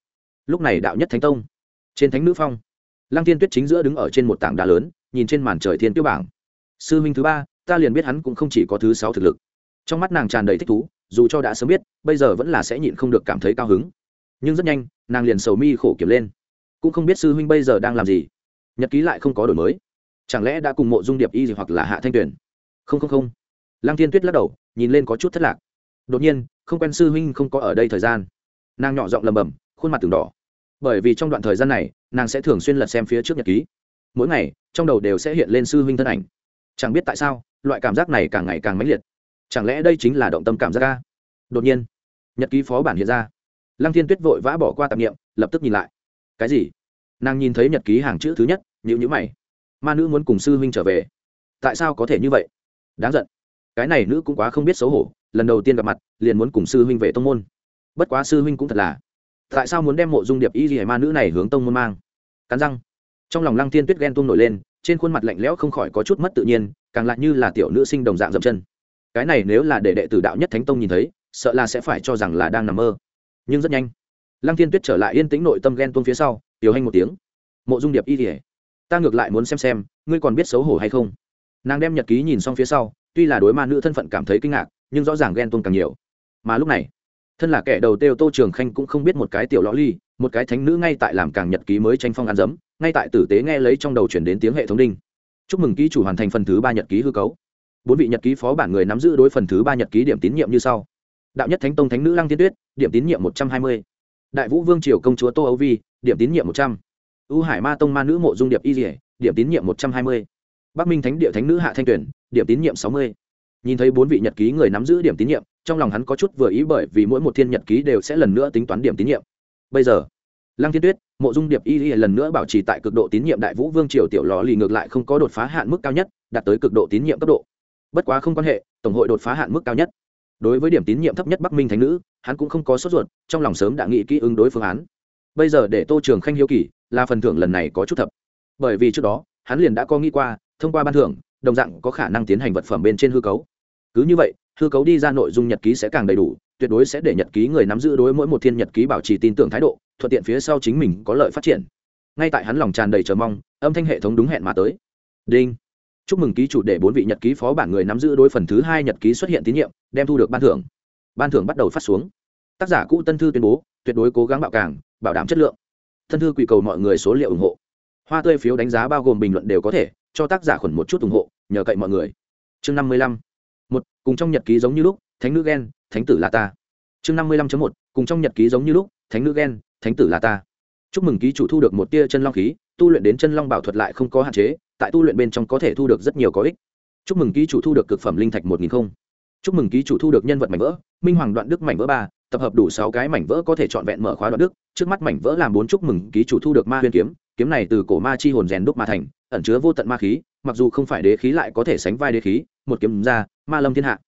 Lúc này đạo nhất thánh tông, trên thánh nữ phong, lăng tiên tuyết chính giữa đứng ở trên một tảng đá lớn, nhìn trên màn trời thiên tiêu bảng. Sư minh thứ ba, ta liền biết hắn cũng không chỉ có thứ sáu thực lực trong mắt nàng tràn đầy thích thú, dù cho đã sớm biết, bây giờ vẫn là sẽ nhịn không được cảm thấy cao hứng. Nhưng rất nhanh, nàng liền sầu mi khổ kiểm lên. Cũng không biết sư huynh bây giờ đang làm gì. Nhật ký lại không có đổi mới. Chẳng lẽ đã cùng mộ dung điệp y gì hoặc là hạ thanh tuyển? không không không. Lăng thiên tuyết lắc đầu, nhìn lên có chút thất lạc. Đột nhiên, không quen sư huynh không có ở đây thời gian. Nàng nhỏ giọng lầm bầm khuôn mặt từng đỏ. Bởi vì trong đoạn thời gian này, nàng sẽ thường xuyên lật xem phía trước nhật ký. Mỗi ngày, trong đầu đều sẽ hiện lên sư huynh thân ảnh. Chẳng biết tại sao, loại cảm giác này càng ngày càng mãnh liệt chẳng lẽ đây chính là động tâm cảm giác ca? Đột nhiên, nhật ký phó bản hiện ra. Lăng thiên tuyết vội vã bỏ qua tạp nghiệm lập tức nhìn lại. Cái gì? Nàng nhìn thấy nhật ký hàng chữ thứ nhất nhữ nhữ mày. Ma nữ muốn cùng sư huynh trở về. Tại sao có thể như vậy? Đáng giận. Cái này nữ cũng quá không biết xấu hổ, lần đầu tiên gặp mặt, liền muốn cùng sư huynh về tông môn. Bất quá sư huynh cũng thật là. Tại sao muốn đem mộ dung điệp y gì ma nữ này hướng tông môn mang? Cắn răng. Trong lòng lăng tiên tuyết ghen tuông nổi lên, trên khuôn mặt lạnh lẽo không khỏi có chút mất tự nhiên, càng lại như là tiểu nữ sinh đồng dạng dậm chân cái này nếu là để đệ tử đạo nhất thánh tông nhìn thấy, sợ là sẽ phải cho rằng là đang nằm mơ. Nhưng rất nhanh, lăng thiên tuyết trở lại yên tĩnh nội tâm ghen tuông phía sau, tiểu hành một tiếng. Mộ dung điệp y thể ta ngược lại muốn xem xem, ngươi còn biết xấu hổ hay không? Nàng đem nhật ký nhìn xong phía sau, tuy là đối ma nữ thân phận cảm thấy kinh ngạc, nhưng rõ ràng ghen tuông càng nhiều. Mà lúc này, thân là kẻ đầu têu tô trường khanh cũng không biết một cái tiểu lõ ly, một cái thánh nữ ngay tại làm càng nhật ký mới tranh phong ăn dấm, ngay tại tử tế nghe lấy trong đầu chuyển đến tiếng hệ thống đinh. Chúc mừng ký chủ hoàn thành phần thứ ba nhật ký hư cấu bốn vị nhật ký phó bản người nắm giữ đối phần thứ ba nhật ký điểm tín nhiệm như sau. Đạo nhất thánh tông thánh nữ lăng tiên tuyết, điểm tín nhiệm một trăm hai mươi. Đại vũ vương triều công chúa tô âu vi, điểm tín nhiệm một trăm. Ưu hải ma tông ma nữ mộ dung điệp y dỉa điểm tín nhiệm một trăm hai mươi. Bắc minh thánh địa thánh nữ hạ thanh tuyển điểm tín nhiệm sáu mươi. Nhìn thấy bốn vị nhật ký người nắm giữ điểm tín nhiệm, trong lòng hắn có chút vừa ý bởi vì mỗi một thiên nhật ký đều sẽ lần nữa tính toán điểm tín nhiệm. Bây giờ, lăng thiên tuyết, mộ dung điệp y y lần nữa bảo trì tại cực độ tín nhiệm đại vũ vương triều tiểu lò lì ngược lại không có đột phá hạn mức cao nhất, đạt tới cực độ tín nhiệm cấp độ bất quá không quan hệ, tổng hội đột phá hạn mức cao nhất. Đối với điểm tín nhiệm thấp nhất bắc minh thánh nữ, hắn cũng không có sốt ruột, trong lòng sớm đã nghĩ kỹ ứng đối phương án. Bây giờ để tô trường khanh hiếu kỳ, là phần thưởng lần này có chút thập. Bởi vì trước đó, hắn liền đã có nghĩ qua, thông qua ban thưởng, đồng dạng có khả năng tiến hành vật phẩm bên trên hư cấu. Cứ như vậy, hư cấu đi ra nội dung nhật ký sẽ càng đầy đủ, tuyệt đối sẽ để nhật ký người nắm giữ đối mỗi một thiên nhật ký bảo trì tin tưởng thái độ, thuận tiện phía sau chính mình có lợi phát triển. Ngay tại hắn lòng tràn đầy chờ mong, âm thanh hệ thống đúng hẹn mà tới. Đinh chúc mừng ký chủ để bốn vị nhật ký phó bản người nắm giữ đối phần thứ hai nhật ký xuất hiện tín nhiệm, đem thu được ban thưởng. Ban thưởng bắt đầu phát xuống. Tác giả cũ tân thư tuyên bố, tuyệt đối cố gắng bạo càng, bảo đảm chất lượng. Tân thư quỳ cầu mọi người số liệu ủng hộ. Hoa tươi phiếu đánh giá bao gồm bình luận đều có thể, cho tác giả khuẩn một chút ủng hộ, nhờ cậy mọi người. Chương năm mươi lăm. Một, cùng trong nhật ký giống như lúc, thánh nữ ghen thánh tử là ta. Chương năm mươi lăm một, cùng trong nhật ký giống như lúc, thánh nữ ghen thánh tử là ta chúc mừng ký chủ thu được một tia chân long khí, tu luyện đến chân long bảo thuật lại không có hạn chế, tại tu luyện bên trong có thể thu được rất nhiều có ích. Chúc mừng ký chủ thu được cực phẩm linh thạch một nghìn không. Chúc mừng ký chủ thu được nhân vật mảnh vỡ, minh hoàng đoạn đức mảnh vỡ ba, tập hợp đủ sáu cái mảnh vỡ có thể chọn vẹn mở khóa đoạn đức, trước mắt mảnh vỡ làm bốn chúc mừng ký chủ thu được ma huyền kiếm kiếm này từ cổ ma chi hồn rèn đúc ma thành, ẩn chứa vô tận ma khí, mặc dù không phải đế khí lại có thể sánh vai đế khí, một kiếm ra, ma lâm thiên hạ.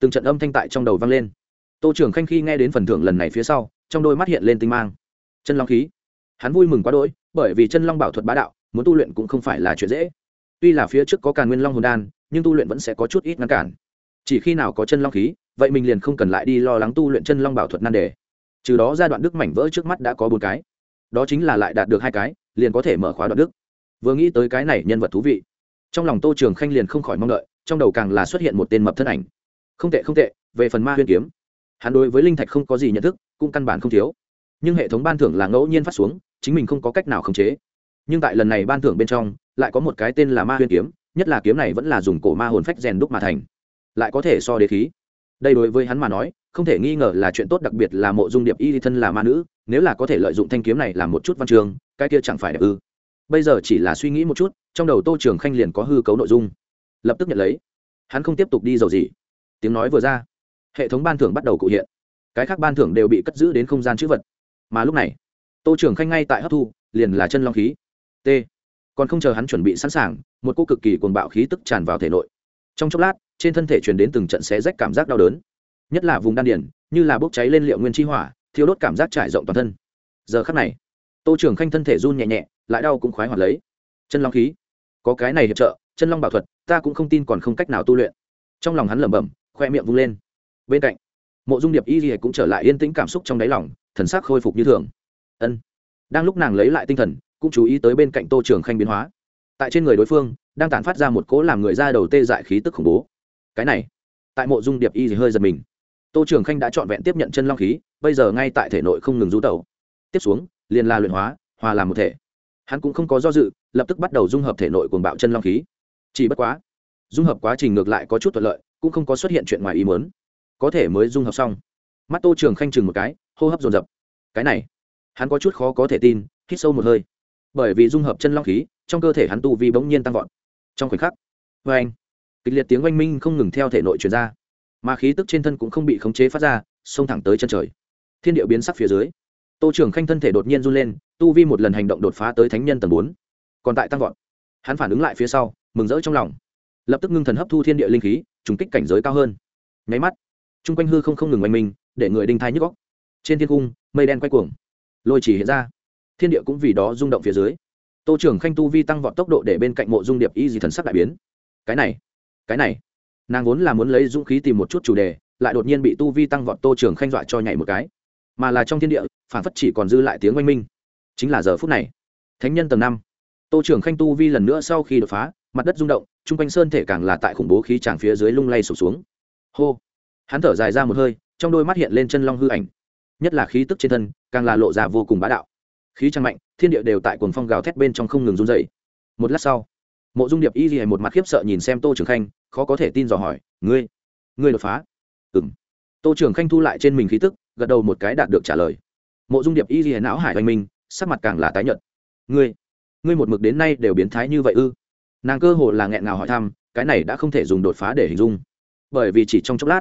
Từng trận âm thanh tại trong đầu vang lên. Tô trưởng khanh khi nghe đến phần thưởng lần này phía sau, trong đôi mắt hiện lên tinh mang. Chân long khí hắn vui mừng quá đỗi, bởi vì chân long bảo thuật bá đạo, muốn tu luyện cũng không phải là chuyện dễ. Tuy là phía trước có càn nguyên long hồn đan, nhưng tu luyện vẫn sẽ có chút ít ngăn cản. Chỉ khi nào có chân long khí, vậy mình liền không cần lại đi lo lắng tu luyện chân long bảo thuật nan đề. Trừ đó giai đoạn đức mảnh vỡ trước mắt đã có bốn cái. Đó chính là lại đạt được hai cái, liền có thể mở khóa đoạn đức. Vừa nghĩ tới cái này nhân vật thú vị, trong lòng tô trường khanh liền không khỏi mong đợi, trong đầu càng là xuất hiện một tên mập thân ảnh. Không tệ không tệ, về phần ma huyên kiếm. Hắn đối với linh thạch không có gì nhận thức, cũng căn bản không thiếu. Nhưng hệ thống ban thưởng là ngẫu nhiên phát xuống chính mình không có cách nào khống chế. Nhưng tại lần này ban thưởng bên trong, lại có một cái tên là ma huyên kiếm, nhất là kiếm này vẫn là dùng cổ ma hồn phách rèn đúc mà thành. Lại có thể so đế khí. Đây đối với hắn mà nói, không thể nghi ngờ là chuyện tốt đặc biệt là mộ dung điệp y thân là ma nữ, nếu là có thể lợi dụng thanh kiếm này làm một chút văn chương cái kia chẳng phải đẹp ư. Bây giờ chỉ là suy nghĩ một chút, trong đầu tô trường khanh liền có hư cấu nội dung. Lập tức nhận lấy. Hắn không tiếp tục đi dầu gì. Tiếng nói vừa ra, hệ thống ban thưởng bắt đầu cụ hiện. Cái khác ban thưởng đều bị cất giữ đến không gian chữ vật. Mà lúc này tô trường khanh ngay tại hấp thu, liền là chân long khí. T. Còn không chờ hắn chuẩn bị sẵn sàng, một cô cực kỳ cuồng bạo khí tức tràn vào thể nội. Trong chốc lát, trên thân thể truyền đến từng trận xé rách cảm giác đau đớn. Nhất là vùng đan điển, như là bốc cháy lên liệu nguyên chi hỏa thiếu đốt cảm giác trải rộng toàn thân. Giờ khắc này, tô trường khanh thân thể run nhẹ nhẹ, lại đau cũng khoái hoạt lấy. Chân long khí. Có cái này hiệp trợ, chân long bảo thuật, ta cũng không tin còn không cách nào tu luyện. Trong lòng hắn lẩm bẩm, khoe miệng vung lên. Bên cạnh, mộ dung điệp y gì cũng trở lại yên tĩnh cảm xúc trong đáy lòng, thần sắc khôi phục như thường ân. Đang lúc nàng lấy lại tinh thần, cũng chú ý tới bên cạnh tô trường khanh biến hóa. Tại trên người đối phương, đang tản phát ra một cỗ làm người ra đầu tê dại khí tức khủng bố. Cái này, tại mộ dung điệp y thì hơi giật mình. Tô trường khanh đã trọn vẹn tiếp nhận chân long khí, bây giờ ngay tại thể nội không ngừng rú tẩu. Tiếp xuống, liền là luyện hóa, hòa làm một thể. Hắn cũng không có do dự, lập tức bắt đầu dung hợp thể nội cuồng bạo chân long khí. Chỉ bất quá, dung hợp quá trình ngược lại có chút thuận lợi, cũng không có xuất hiện chuyện ngoài ý muốn. Có thể mới dung hợp xong. Mắt tô trường khanh chừng một cái, hô hấp dồn dập. Cái này hắn có chút khó có thể tin, hít sâu một hơi. Bởi vì dung hợp chân long khí, trong cơ thể hắn tu vi bỗng nhiên tăng vọt. Trong khoảnh khắc vê anh, kịch liệt tiếng oanh minh không ngừng theo thể nội truyền ra. Mà khí tức trên thân cũng không bị khống chế phát ra, xông thẳng tới chân trời. Thiên điệu biến sắc phía dưới, tô trưởng khanh thân thể đột nhiên run lên, tu vi một lần hành động đột phá tới thánh nhân tầng bốn. Còn tại tăng vọt. Hắn phản ứng lại phía sau, mừng rỡ trong lòng. Lập tức ngưng thần hấp thu thiên địa linh khí, trùng kích cảnh giới cao hơn. Nháy mắt, chung quanh hư không không ngừng oanh minh, để người đinh thai nhức góc trên thiên cung, mây đen quay cuồng lôi chỉ hiện ra. Thiên địa cũng vì đó rung động phía dưới. Tô trưởng khanh tu vi tăng vọt tốc độ để bên cạnh mộ dung điệp y gì thần sắc đại biến. Cái này cái này. Nàng vốn là muốn lấy dũng khí tìm một chút chủ đề, lại đột nhiên bị tu vi tăng vọt tô trưởng khanh dọa cho nhảy một cái. Mà là trong thiên địa, phản phất chỉ còn dư lại tiếng oanh minh. Chính là giờ phút này. Thánh nhân tầng năm. Tô trưởng khanh tu vi lần nữa sau khi đột phá, mặt đất rung động, chung quanh sơn thể càng là tại khủng bố khí tràng phía dưới lung lay sụp xuống. Hô. Hắn thở dài ra một hơi, trong đôi mắt hiện lên chân long hư ảnh nhất là khí tức trên thân, càng là lộ ra vô cùng bá đạo. Khí trăng mạnh, thiên địa đều tại cuồng phong gào thét bên trong không ngừng run dày một lát sau, mộ dung điệp y gì một mặt khiếp sợ nhìn xem tô trường khanh, khó có thể tin dò hỏi, ngươi ngươi đột phá? Ừ m tô trường khanh thu lại trên mình khí tức, gật đầu một cái đạt được trả lời. Mộ dung điệp y gì não hải oanh minh, sắc mặt càng là tái nhợt. Ngươi ngươi một mực đến nay đều biến thái như vậy ư? Nàng cơ hồ là nghẹn ngào hỏi thăm, cái này đã không thể dùng đột phá để hình dung. Bởi vì chỉ trong chốc lát,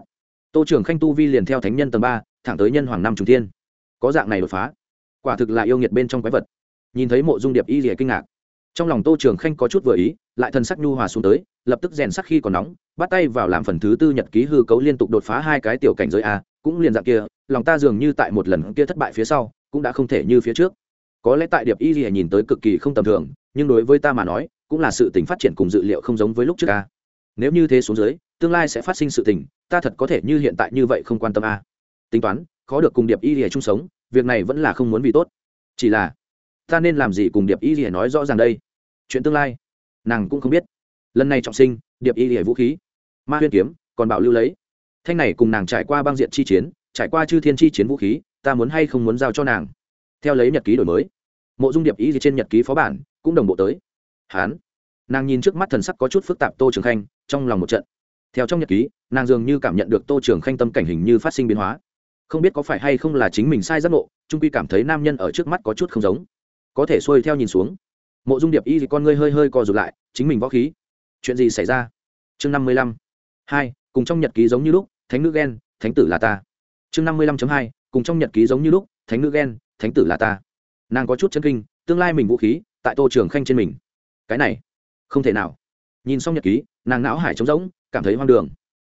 tô trường khanh tu vi liền theo thánh nhân tầng ba thẳng tới nhân hoàng năm trung thiên. Có dạng này đột phá. Quả thực là yêu nghiệt bên trong quái vật. Nhìn thấy mộ dung điệp y rìa kinh ngạc. Trong lòng tô trường khanh có chút vừa ý, lại thân sắc nhu hòa xuống tới, lập tức rèn sắc khi còn nóng, bắt tay vào làm phần thứ tư nhật ký hư cấu liên tục đột phá hai cái tiểu cảnh giới a, cũng liền dạng kia, lòng ta dường như tại một lần kia thất bại phía sau, cũng đã không thể như phía trước. Có lẽ tại điệp y rìa nhìn tới cực kỳ không tầm thường, nhưng đối với ta mà nói, cũng là sự tình phát triển cùng dự liệu không giống với lúc trước a. Nếu như thế xuống dưới, tương lai sẽ phát sinh sự tình, ta thật có thể như hiện tại như vậy không quan tâm a tính toán, khó được cùng điệp y rỉa chung sống, việc này vẫn là không muốn vì tốt. Chỉ là, ta nên làm gì cùng điệp y rỉa nói rõ ràng đây? Chuyện tương lai, nàng cũng không biết. Lần này trọng sinh, điệp y rỉa vũ khí, ma huyên kiếm, còn bảo lưu lấy. Thanh này cùng nàng trải qua băng diện chi chiến, trải qua chư thiên chi chiến vũ khí, ta muốn hay không muốn giao cho nàng? Theo lấy nhật ký đổi mới, mộ dung điệp y gì trên nhật ký phó bản cũng đồng bộ tới. Hán, nàng nhìn trước mắt thần sắc có chút phức tạp tô trường khanh, trong lòng một trận. Theo trong nhật ký, nàng dường như cảm nhận được tô trường khanh tâm cảnh hình như phát sinh biến hóa không biết có phải hay không là chính mình sai giác ngộ, trung quy cảm thấy nam nhân ở trước mắt có chút không giống. Có thể xuôi theo nhìn xuống. Mộ dung điệp y thì con ngươi hơi hơi co rụt lại, chính mình võ khí. Chuyện gì xảy ra? Chương năm mươi lăm. Hai, cùng trong nhật ký giống như lúc, thánh nữ ghen thánh tử là ta. Chương năm mươi lăm hai, cùng trong nhật ký giống như lúc, thánh nữ ghen thánh tử là ta. Nàng có chút chân kinh, tương lai mình vũ khí, tại tô trường khanh trên mình. Cái này, không thể nào. Nhìn xong nhật ký, nàng não hải trống rỗng, cảm thấy hoang đường.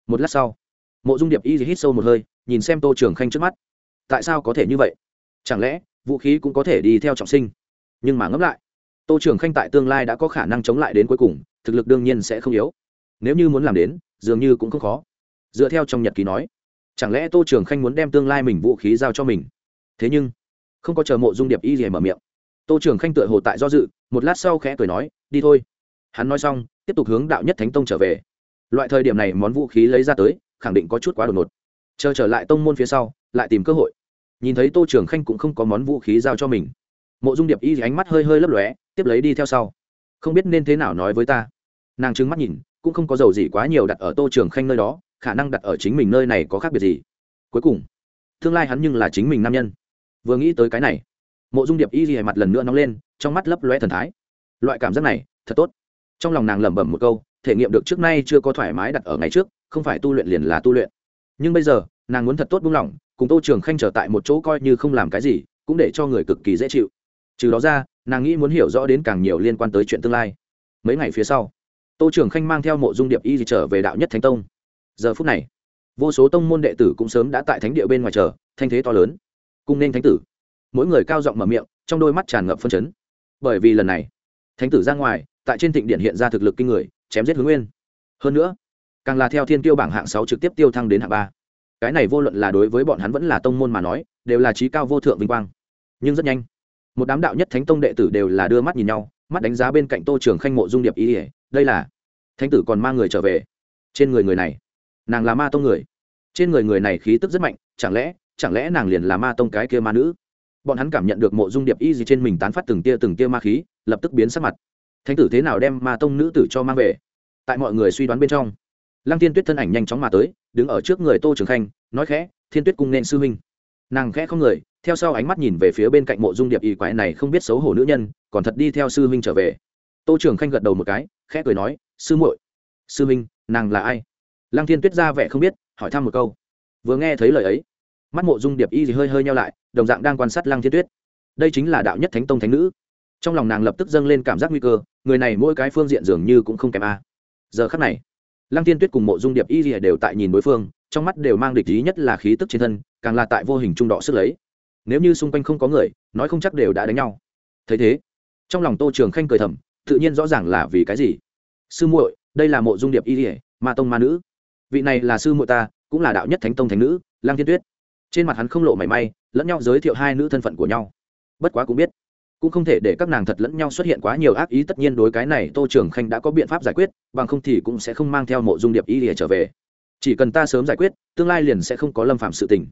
Một lát sau mộ dung điệp y hít sâu một hơi, nhìn xem tô trường khanh trước mắt. Tại sao có thể như vậy? Chẳng lẽ, vũ khí cũng có thể đi theo trọng sinh? Nhưng mà ngẫm lại, tô trường khanh tại tương lai đã có khả năng chống lại đến cuối cùng, thực lực đương nhiên sẽ không yếu. Nếu như muốn làm đến, dường như cũng không khó. Dựa theo trong nhật ký nói, chẳng lẽ tô trường khanh muốn đem tương lai mình vũ khí giao cho mình? Thế nhưng, không có chờ mộ dung điệp y gì mở miệng. Tô trường khanh tựa hồ tại do dự, một lát sau khẽ cười nói, đi thôi. Hắn nói xong, tiếp tục hướng đạo nhất thánh tông trở về. Loại thời điểm này món vũ khí lấy ra tới khẳng định có chút quá đột ngột. Chờ trở lại tông môn phía sau, lại tìm cơ hội. Nhìn thấy tô trường khanh cũng không có món vũ khí giao cho mình. Mộ dung điệp y thì ánh mắt hơi hơi lấp lóe, tiếp lấy đi theo sau. Không biết nên thế nào nói với ta. Nàng trứng mắt nhìn, cũng không có dầu gì quá nhiều đặt ở tô trường khanh nơi đó, khả năng đặt ở chính mình nơi này có khác biệt gì. Cuối cùng, tương lai hắn nhưng là chính mình nam nhân. Vừa nghĩ tới cái này, mộ dung điệp y gì mặt lần nữa nóng lên, trong mắt lấp lóe thần thái. Loại cảm giác này, thật tốt. Trong lòng nàng lẩm bẩm một câu, thể nghiệm được trước nay chưa có thoải mái đặt ở ngày trước không phải tu luyện liền là tu luyện. Nhưng bây giờ, nàng muốn thật tốt buông lỏng, cùng tô trường khanh trở tại một chỗ coi như không làm cái gì, cũng để cho người cực kỳ dễ chịu. Trừ đó ra, nàng nghĩ muốn hiểu rõ đến càng nhiều liên quan tới chuyện tương lai. Mấy ngày phía sau, tô trường khanh mang theo mộ dung điệp y trở về đạo nhất thánh tông. Giờ phút này, vô số tông môn đệ tử cũng sớm đã tại thánh địa bên ngoài chờ, thanh thế to lớn, cùng nên thánh tử. Mỗi người cao giọng mở miệng, trong đôi mắt tràn ngập phân chấn. Bởi vì lần này, thánh tử ra ngoài, tại trên thịnh điện hiện ra thực lực kinh người, chém giết hướng nguyên. Hơn nữa càng là theo thiên tiêu bảng hạng sáu trực tiếp tiêu thăng đến hạng ba. Cái này vô luận là đối với bọn hắn vẫn là tông môn mà nói, đều là trí cao vô thượng vinh quang. Nhưng rất nhanh, một đám đạo nhất thánh tông đệ tử đều là đưa mắt nhìn nhau, mắt đánh giá bên cạnh tô trường khanh mộ dung điệp ý ỉa đây là thánh tử còn mang người trở về. Trên người người này, nàng là ma tông người. Trên người người này khí tức rất mạnh, chẳng lẽ chẳng lẽ nàng liền là ma tông cái kia ma nữ? Bọn hắn cảm nhận được mộ dung điệp y gì trên mình tán phát từng tia từng tia ma khí, lập tức biến sắc mặt. Thánh tử thế nào đem ma tông nữ tử cho mang về? Tại mọi người suy đoán bên trong lăng tiên tuyết thân ảnh nhanh chóng mà tới, đứng ở trước người tô trường khanh, nói khẽ, thiên tuyết cung nên sư huynh. Nàng khẽ không người, theo sau ánh mắt nhìn về phía bên cạnh mộ dung điệp y quái này không biết xấu hổ nữ nhân, còn thật đi theo sư huynh trở về. Tô trường khanh gật đầu một cái, khẽ cười nói, sư muội, sư huynh, nàng là ai? Lăng thiên tuyết ra vẻ không biết, hỏi thăm một câu. Vừa nghe thấy lời ấy, mắt mộ dung điệp y thì hơi hơi nhau lại, đồng dạng đang quan sát lăng thiên tuyết. Đây chính là đạo nhất thánh tông thánh nữ. Trong lòng nàng lập tức dâng lên cảm giác nguy cơ, người này mỗi cái phương diện dường như cũng không kém a. Giờ khắc này lăng tiên tuyết cùng mộ dung điệp y rìa đều tại nhìn đối phương, trong mắt đều mang địch ý nhất là khí tức trên thân, càng là tại vô hình trung đọ sức lấy. Nếu như xung quanh không có người, nói không chắc đều đã đánh nhau. Thấy thế, trong lòng tô trường khanh cười thầm, tự nhiên rõ ràng là vì cái gì. Sư muội, đây là mộ dung điệp y rìa ma tông ma nữ. Vị này là sư muội ta, cũng là đạo nhất thánh tông thánh nữ, lăng thiên tuyết. Trên mặt hắn không lộ mảy may, lẫn nhau giới thiệu hai nữ thân phận của nhau. Bất quá cũng biết cũng không thể để các nàng thật lẫn nhau xuất hiện quá nhiều ác ý, tất nhiên đối cái này tô trường khanh đã có biện pháp giải quyết, bằng không thì cũng sẽ không mang theo mộ dung điệp y lìa trở về. Chỉ cần ta sớm giải quyết, tương lai liền sẽ không có lâm phạm sự tình.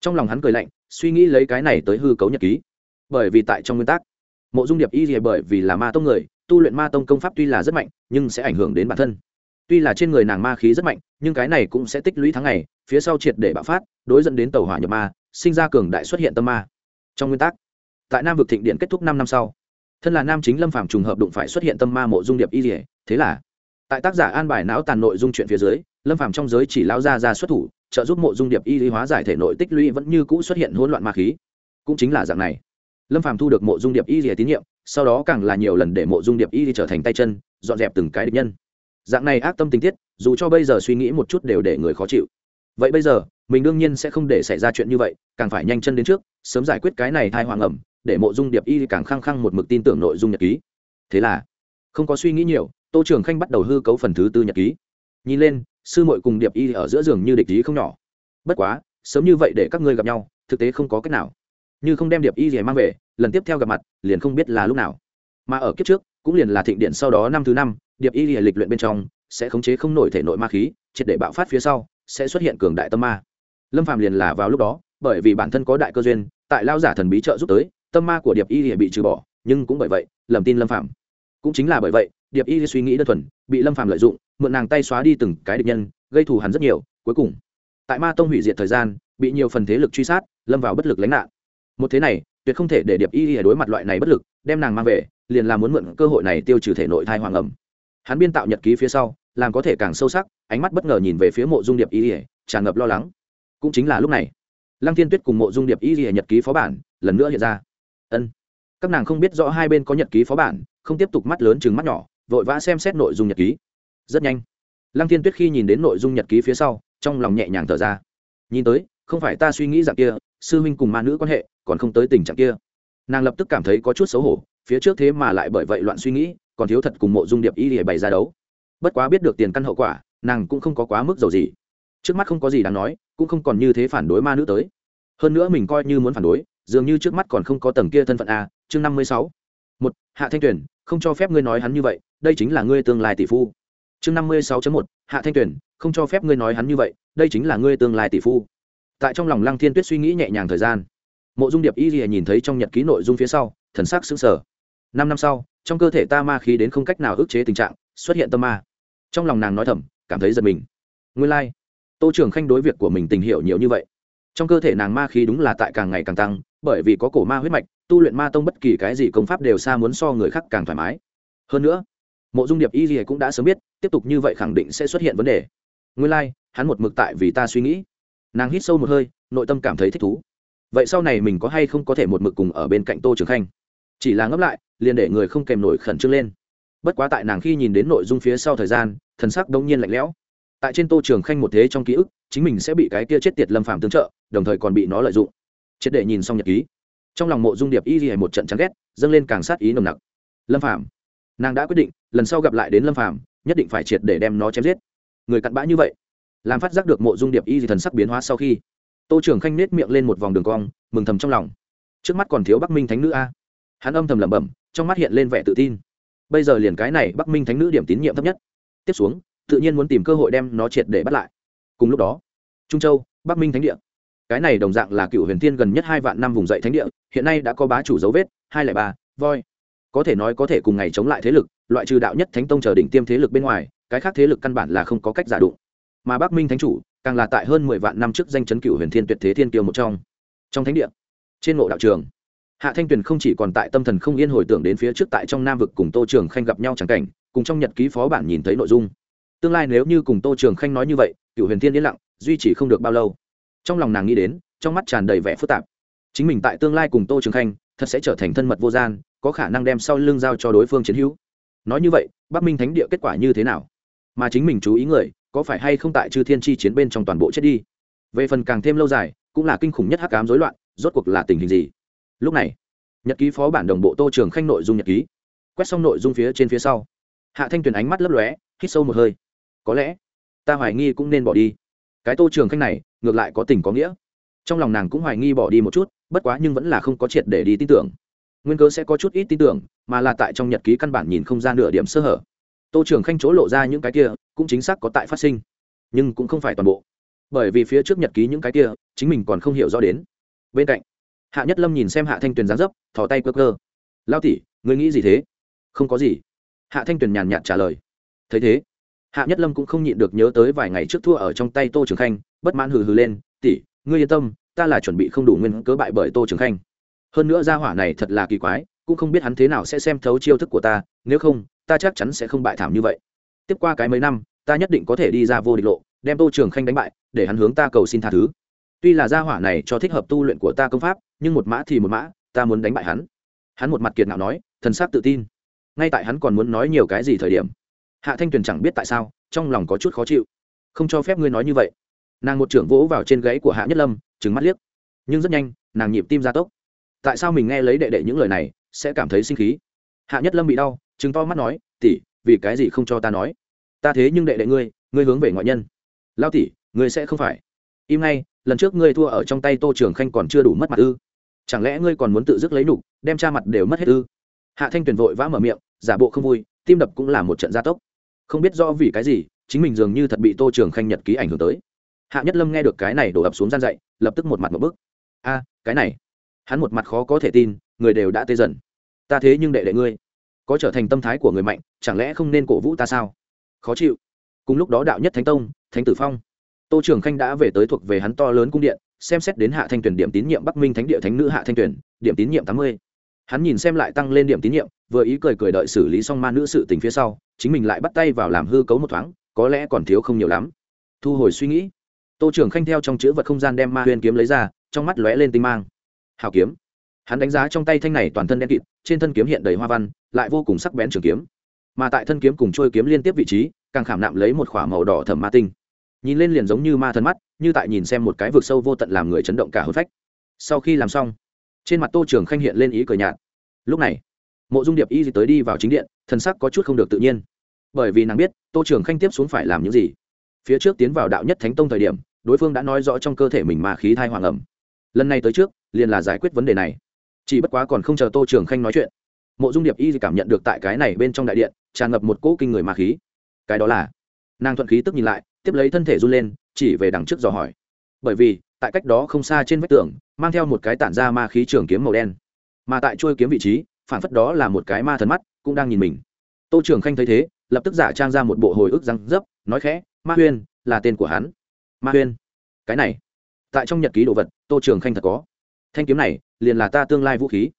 Trong lòng hắn cười lạnh, suy nghĩ lấy cái này tới hư cấu nhật ký. Bởi vì tại trong nguyên tắc, mộ dung điệp y lìa bởi vì là ma tông người, tu luyện ma tông công pháp tuy là rất mạnh, nhưng sẽ ảnh hưởng đến bản thân. Tuy là trên người nàng ma khí rất mạnh, nhưng cái này cũng sẽ tích lũy tháng ngày, phía sau triệt để bạo phát, đối dẫn đến tàu hỏa nhập ma, sinh ra cường đại xuất hiện tâm ma. Trong nguyên tắc tại nam vực thịnh điện kết thúc năm năm sau, thân là nam chính lâm phàm trùng hợp đụng phải xuất hiện tâm ma mộ dung điệp y dỉa thế là, tại tác giả an bài não tàn nội dung chuyện phía dưới, lâm phàm trong giới chỉ lao ra ra xuất thủ, trợ giúp mộ dung điệp y lý hóa giải thể nội tích lũy vẫn như cũ xuất hiện hỗn loạn ma khí. Cũng chính là dạng này. Lâm phàm thu được mộ dung điệp y dỉa tín nhiệm, sau đó càng là nhiều lần để mộ dung điệp y trở thành tay chân, dọn dẹp từng cái địch nhân. Dạng này ác tâm tình tiết, dù cho bây giờ suy nghĩ một chút đều để người khó chịu. Vậy bây giờ, mình đương nhiên sẽ không để xảy ra chuyện như vậy, càng phải nhanh chân đến trước, sớm giải quyết cái này thai hoàng ẩm để mộ dung điệp y càng khăng khăng một mực tin tưởng nội dung nhật ký. Thế là, không có suy nghĩ nhiều, tô trường khanh bắt đầu hư cấu phần thứ tư nhật ký. Nhìn lên, sư mội cùng điệp y ở giữa giường như địch ý không nhỏ. Bất quá, sớm như vậy để các ngươi gặp nhau, thực tế không có cách nào. Như không đem điệp y gì mang về, lần tiếp theo gặp mặt, liền không biết là lúc nào. Mà ở kiếp trước, cũng liền là thịnh điện sau đó năm thứ năm, điệp y lịch luyện bên trong, sẽ khống chế không nổi thể nội ma khí, triệt để bạo phát phía sau, sẽ xuất hiện cường đại tâm ma. Lâm Phàm liền là vào lúc đó, bởi vì bản thân có đại cơ duyên, tại lao giả thần bí trợ giúp tới tâm ma của điệp y bị trừ bỏ, nhưng cũng bởi vậy, lầm tin lâm phạm cũng chính là bởi vậy, điệp y suy nghĩ đơn thuần, bị lâm phạm lợi dụng, mượn nàng tay xóa đi từng cái địch nhân, gây thù hắn rất nhiều, cuối cùng, tại ma tông hủy diệt thời gian, bị nhiều phần thế lực truy sát, lâm vào bất lực lánh nạn. Một thế này, tuyệt không thể để điệp y đối mặt loại này bất lực, đem nàng mang về, liền là muốn mượn cơ hội này tiêu trừ thể nội thai hoàng ẩm. Hắn biên tạo nhật ký phía sau, làm có thể càng sâu sắc, ánh mắt bất ngờ nhìn về phía mộ dung điệp y tràn ngập lo lắng. Cũng chính là lúc này, lăng thiên tuyết cùng mộ dung điệp y nhật ký phó bản, lần nữa hiện ra ân. Các nàng không biết rõ hai bên có nhật ký phó bản, không tiếp tục mắt lớn chừng mắt nhỏ, vội vã xem xét nội dung nhật ký. Rất nhanh. Lăng thiên tuyết khi nhìn đến nội dung nhật ký phía sau, trong lòng nhẹ nhàng thở ra. Nhìn tới, không phải ta suy nghĩ dạng kia, sư huynh cùng ma nữ quan hệ, còn không tới tình trạng kia. Nàng lập tức cảm thấy có chút xấu hổ, phía trước thế mà lại bởi vậy loạn suy nghĩ, còn thiếu thật cùng mộ dung điệp y để bày ra đấu. Bất quá biết được tiền căn hậu quả, nàng cũng không có quá mức giàu gì. Trước mắt không có gì đáng nói, cũng không còn như thế phản đối ma nữ tới. Hơn nữa mình coi như muốn phản đối dường như trước mắt còn không có tầng kia thân phận a, chương năm mươi sáu. Một, hạ thanh tuyển không cho phép ngươi nói hắn như vậy, đây chính là ngươi tương lai tỷ phu. Chương năm mươi sáu một, hạ thanh tuyển không cho phép ngươi nói hắn như vậy, đây chính là ngươi tương lai tỷ phu. Tại trong lòng lăng thiên tuyết suy nghĩ nhẹ nhàng thời gian, mộ dung điệp y lìa nhìn thấy trong nhật ký nội dung phía sau, thần sắc sững sờ. Năm năm sau, trong cơ thể ta ma khí đến không cách nào ức chế tình trạng, xuất hiện tâm ma. Trong lòng nàng nói thầm, cảm thấy giật mình. Nguyên lai、like. tô trưởng khanh đối việc của mình tình hiểu nhiều như vậy trong cơ thể nàng ma khí đúng là tại càng ngày càng tăng bởi vì có cổ ma huyết mạch tu luyện ma tông bất kỳ cái gì công pháp đều xa muốn so người khác càng thoải mái. Hơn nữa mộ dung điệp y gì cũng đã sớm biết tiếp tục như vậy khẳng định sẽ xuất hiện vấn đề. Nguyên lai、like, hắn một mực tại vì ta suy nghĩ. Nàng hít sâu một hơi nội tâm cảm thấy thích thú. Vậy sau này mình có hay không có thể một mực cùng ở bên cạnh tô trường khanh? Chỉ là ngấp lại liền để người không kèm nổi khẩn trương lên. Bất quá tại nàng khi nhìn đến nội dung phía sau thời gian thần sắc đông nhiên lạnh lẽo tại trên tô trường khanh một thế trong ký ức, chính mình sẽ bị cái kia chết tiệt lâm phàm tương trợ, đồng thời còn bị nó lợi dụng. Chết để nhìn xong nhật ký. Trong lòng mộ dung điệp y hay một trận chán ghét, dâng lên càng sát ý nồng nặc. Lâm phàm, nàng đã quyết định, lần sau gặp lại đến lâm phàm, nhất định phải triệt để đem nó chém giết. Người cặn bã như vậy, làm phát giác được mộ dung điệp y thì thần sắc biến hóa sau khi, tô trường khanh nết miệng lên một vòng đường cong, mừng thầm trong lòng. Trước mắt còn thiếu bắc minh thánh nữ a. Hắn âm thầm lẩm bẩm, trong mắt hiện lên vẻ tự tin. Bây giờ liền cái này bắc minh thánh nữ điểm tín nhiệm thấp nhất. Tiếp xuống tự nhiên muốn tìm cơ hội đem nó triệt để bắt lại. Cùng lúc đó, trung châu, bắc minh thánh địa. Cái này đồng dạng là cựu huyền thiên gần nhất hai vạn năm vùng dậy thánh địa, hiện nay đã có bá chủ dấu vết, hai lẻ ba, voi. Có thể nói có thể cùng ngày chống lại thế lực, loại trừ đạo nhất thánh tông chờ đỉnh tiêm thế lực bên ngoài, cái khác thế lực căn bản là không có cách giả đụng. Mà bắc minh thánh chủ, càng là tại hơn mười vạn năm trước danh chấn cựu huyền thiên tuyệt thế thiên kiều một trong. Trong thánh địa, trên ngộ đạo trường, hạ thanh tuyền không chỉ còn tại tâm thần không yên hồi tưởng đến phía trước tại trong nam vực cùng tô trường khanh gặp nhau chẳng cảnh, cùng trong nhật ký phó bản nhìn thấy nội dung tương lai nếu như cùng tô trường khanh nói như vậy cựu huyền thiên yên lặng, duy trì không được bao lâu. Trong lòng nàng nghĩ đến, trong mắt tràn đầy vẻ phức tạp. Chính mình tại tương lai cùng tô trường khanh, thật sẽ trở thành thân mật vô gian, có khả năng đem sau lưng giao cho đối phương chiến hữu. Nói như vậy, bắc minh thánh địa kết quả như thế nào? Mà chính mình chú ý người, có phải hay không tại chư thiên chi chiến bên trong toàn bộ chết đi? Về phần càng thêm lâu dài, cũng là kinh khủng nhất hắc ám rối loạn, rốt cuộc là tình hình gì? Lúc này, nhật ký phó bản đồng bộ tô trường khanh nội dung nhật ký. Quét xong nội dung phía trên phía sau. Hạ thanh tuyền ánh mắt lấp lóe, hít sâu một hơi có lẽ, ta hoài nghi cũng nên bỏ đi. Cái tô trường khanh này, ngược lại có tình có nghĩa. Trong lòng nàng cũng hoài nghi bỏ đi một chút, bất quá nhưng vẫn là không có triệt để đi tin tưởng. Nguyên cớ sẽ có chút ít tin tưởng, mà là tại trong nhật ký căn bản nhìn không ra nửa điểm sơ hở. Tô trường khanh chỗ lộ ra những cái kia, cũng chính xác có tại phát sinh. Nhưng cũng không phải toàn bộ. Bởi vì phía trước nhật ký những cái kia, chính mình còn không hiểu rõ đến. Bên cạnh, hạ nhất lâm nhìn xem hạ thanh tuyền gián dấp, thò tay cơ cơ lao tỉ người nghĩ gì thế? Không có gì. Hạ thanh tuyền nhàn nhạt trả lời. Thấy thế hạ nhất lâm cũng không nhịn được nhớ tới vài ngày trước thua ở trong tay tô trường khanh, bất mãn hừ hừ lên tỉ ngươi yên tâm, ta là chuẩn bị không đủ nguyên cớ bại bởi tô trường khanh. Hơn nữa gia hỏa này thật là kỳ quái, cũng không biết hắn thế nào sẽ xem thấu chiêu thức của ta, nếu không, ta chắc chắn sẽ không bại thảm như vậy. Tiếp qua cái mấy năm, ta nhất định có thể đi ra vô địch lộ, đem tô trường khanh đánh bại, để hắn hướng ta cầu xin tha thứ. Tuy là gia hỏa này cho thích hợp tu luyện của ta công pháp, nhưng một mã thì một mã, ta muốn đánh bại hắn. Hắn một mặt kiệt ngạo nói, thần sắc tự tin. Ngay tại hắn còn muốn nói nhiều cái gì thời điểm hạ thanh tuyền chẳng biết tại sao, trong lòng có chút khó chịu. Không cho phép ngươi nói như vậy. Nàng một trưởng vỗ vào trên gáy của hạ nhất lâm trứng mắt liếc. Nhưng rất nhanh, nàng nhịp tim gia tốc. Tại sao mình nghe lấy đệ đệ những lời này, sẽ cảm thấy sinh khí? Hạ nhất lâm bị đau chứng to mắt nói tỉ vì cái gì không cho ta nói? Ta thế nhưng đệ đệ ngươi ngươi hướng về ngoại nhân. Lao tỉ ngươi sẽ không phải. Im ngay, lần trước ngươi thua ở trong tay tô trường khanh còn chưa đủ mất mặt ư. Chẳng lẽ ngươi còn muốn tự dứt lấy nục đem cha mặt đều mất hết ư? Hạ thanh tuyền vội vã mở miệng, giả bộ không vui, tim đập cũng là một trận gia tốc không biết do vì cái gì, chính mình dường như thật bị tô trường khanh nhật ký ảnh hưởng tới. Hạ nhất lâm nghe được cái này đổ ập xuống gian dậy, lập tức một mặt một bức. A, cái này. Hắn một mặt khó có thể tin, người đều đã tê dần. Ta thế nhưng đệ đệ ngươi, có trở thành tâm thái của người mạnh, chẳng lẽ không nên cổ vũ ta sao? Khó chịu. Cùng lúc đó đạo nhất thánh tông, thánh tử phong. Tô trường khanh đã về tới thuộc về hắn to lớn cung điện, xem xét đến hạ thanh tuyển điểm tín nhiệm bắc minh thánh địa thánh nữ hạ thanh tuyển, điểm tín nhiệm tám mươi. Hắn nhìn xem lại tăng lên điểm tín nhiệm vừa ý cười cười đợi xử lý xong ma nữ sự tình phía sau, chính mình lại bắt tay vào làm hư cấu một thoáng, có lẽ còn thiếu không nhiều lắm. Thu hồi suy nghĩ, tô trưởng khanh theo trong chữ vật không gian đem ma huyền kiếm lấy ra, trong mắt lóe lên tinh mang. Hào kiếm. Hắn đánh giá trong tay thanh này toàn thân đen kịt, trên thân kiếm hiện đầy hoa văn, lại vô cùng sắc bén trường kiếm. Mà tại thân kiếm cùng trôi kiếm liên tiếp vị trí, càng khảm nạm lấy một k h ỏ a màu đỏ thẩm ma tinh. Nhìn lên liền giống như ma thân mắt, như tại nhìn xem một cái vực sâu vô tận làm người chấn động cả hớt phách. Sau khi làm xong, trên mặt tô trường khanh hiện lên ý cười nhạt. Lúc này mộ dung điệp y tới đi vào chính điện, thần sắc có chút không được tự nhiên. Bởi vì nàng biết, tô trường khanh tiếp xuống phải làm những gì. Phía trước tiến vào đạo nhất thánh tông thời điểm, đối phương đã nói rõ trong cơ thể mình mà khí thai hoàng ẩm. Lần này tới trước, liền là giải quyết vấn đề này. Chỉ bất quá còn không chờ tô trường khanh nói chuyện, mộ dung điệp y cảm nhận được tại cái này bên trong đại điện, tràn ngập một cỗ kinh người ma khí. Cái đó là, nàng thuận khí tức nhìn lại, tiếp lấy thân thể run lên, chỉ về đằng trước dò hỏi. Bởi vì, tại cách đó không xa trên vách tường, mang theo một cái tản ra ma khí trường kiếm màu đen. Mà tại trôi kiếm vị trí phản phất đó là một cái ma thần mắt, cũng đang nhìn mình. Tô trường khanh thấy thế, lập tức giả trang ra một bộ hồi ức răng dấp, nói khẽ, ma huyên, là tên của hắn. Ma huyên? Cái này? Tại trong nhật ký đồ vật, tô trường khanh thật có. Thanh kiếm này, liền là ta tương lai vũ khí.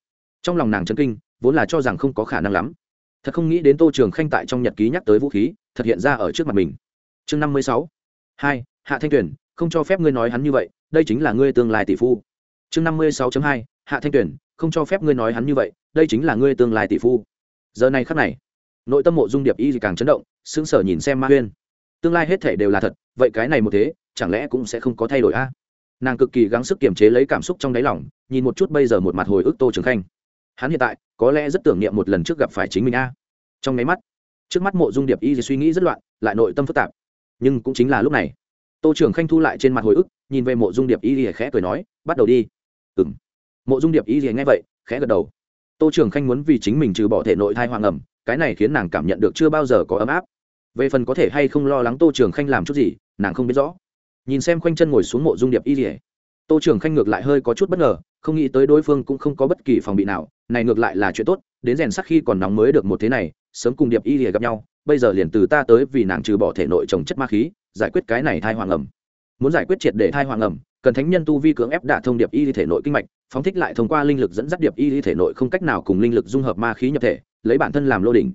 Trong lòng nàng chân kinh, vốn là cho rằng không có khả năng lắm. Thật không nghĩ đến tô trường khanh tại trong nhật ký nhắc tới vũ khí, thật hiện ra ở trước mặt mình. Chương năm mươi sáu. Hai, hạ thanh tuyền, không cho phép ngươi nói hắn như vậy, đây chính là ngươi tương lai tỷ phu. Chương năm mươi sáu hai, hạ thanh tuyền không cho phép ngươi nói hắn như vậy, đây chính là ngươi tương lai tỷ phu. Giờ này khắc này, nội tâm mộ dung điệp y càng chấn động, sững sờ nhìn xem ma huyên. Tương lai hết thể đều là thật, vậy cái này một thế, chẳng lẽ cũng sẽ không có thay đổi a? Nàng cực kỳ gắng sức kiềm chế lấy cảm xúc trong đáy lòng, nhìn một chút bây giờ một mặt hồi ức tô trường khanh. Hắn hiện tại, có lẽ rất tưởng niệm một lần trước gặp phải chính mình a. Trong máy mắt, trước mắt mộ dung điệp y suy nghĩ rất loạn, lại nội tâm phức tạp. Nhưng cũng chính là lúc này, tô trường khanh thu lại trên mặt hồi ức, nhìn về mộ dung điệp y khẽ cười nói, bắt đầu đi. Ừng mộ dung điệp y nghe vậy, khẽ gật đầu. Tô trường khanh muốn vì chính mình trừ bỏ thể nội thai hoàng ẩm, cái này khiến nàng cảm nhận được chưa bao giờ có ấm áp. Về phần có thể hay không lo lắng tô trường khanh làm chút gì, nàng không biết rõ. Nhìn xem khoanh chân ngồi xuống mộ dung điệp y gì tô trường khanh ngược lại hơi có chút bất ngờ, không nghĩ tới đối phương cũng không có bất kỳ phòng bị nào, này ngược lại là chuyện tốt, đến rèn sắc khi còn nóng mới được một thế này, sớm cùng điệp y rỉa gặp nhau, bây giờ liền từ ta tới vì nàng trừ bỏ thể nội trồng chất ma khí, giải quyết cái này thai hoàng ẩm. Muốn giải quyết triệt để thai hoàng ẩm, cần thánh nhân tu vi cưỡng ép đả thông điệp y thể nội kinh mạch phóng thích lại thông qua linh lực dẫn dắt điệp y thể nội không cách nào cùng linh lực dung hợp ma khí nhập thể, lấy bản thân làm lô đỉnh.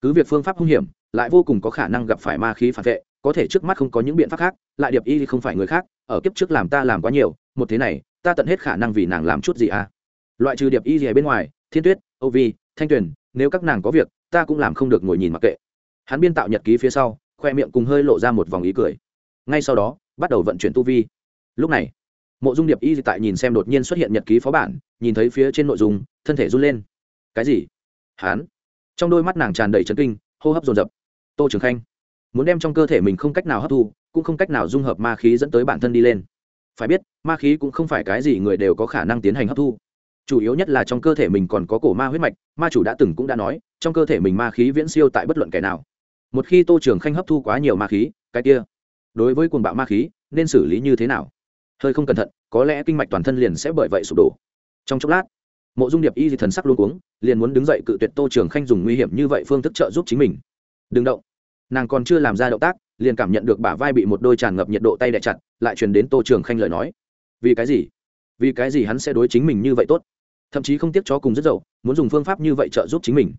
Cứ việc phương pháp hung hiểm, lại vô cùng có khả năng gặp phải ma khí phản vệ, có thể trước mắt không có những biện pháp khác, lại điệp y không phải người khác, ở kiếp trước làm ta làm quá nhiều, một thế này, ta tận hết khả năng vì nàng làm chút gì à? Loại trừ điệp y gì bên ngoài, thiên tuyết âu vi, thanh tuyền, nếu các nàng có việc, ta cũng làm không được ngồi nhìn mặc kệ. Hắn biên tạo nhật ký phía sau, khoe miệng cùng hơi lộ ra một vòng ý cười. Ngay sau đó, bắt đầu vận chuyển tu vi. Lúc này mộ dung điệp y tại nhìn xem đột nhiên xuất hiện nhật ký phó bản, nhìn thấy phía trên nội dung, thân thể run lên. Cái gì? Hán. Trong đôi mắt nàng tràn đầy trấn kinh, hô hấp dồn dập. Tô trường khanh. Muốn đem trong cơ thể mình không cách nào hấp thu, cũng không cách nào dung hợp ma khí dẫn tới bản thân đi lên. Phải biết, ma khí cũng không phải cái gì người đều có khả năng tiến hành hấp thu. Chủ yếu nhất là trong cơ thể mình còn có cổ ma huyết mạch, ma chủ đã từng cũng đã nói, trong cơ thể mình ma khí viễn siêu tại bất luận kẻ nào. Một khi tô trường khanh hấp thu quá nhiều ma khí, cái kia, đối với cuồng bạo ma khí, nên xử lý như thế nào? Hơi không cẩn thận, có lẽ kinh mạch toàn thân liền sẽ bởi vậy sụp đổ. Trong chốc lát, mộ dung điệp y thì thần sắc luôn cuống, liền muốn đứng dậy cự tuyệt tô trường khanh dùng nguy hiểm như vậy phương thức trợ giúp chính mình. Đừng động. Nàng còn chưa làm ra động tác, liền cảm nhận được bả vai bị một đôi tràn ngập nhiệt độ tay đẹ chặt, lại truyền đến tô trường khanh lời nói. Vì cái gì? Vì cái gì hắn sẽ đối chính mình như vậy tốt? Thậm chí không tiếc chó cùng rất dậu muốn dùng phương pháp như vậy trợ giúp chính mình.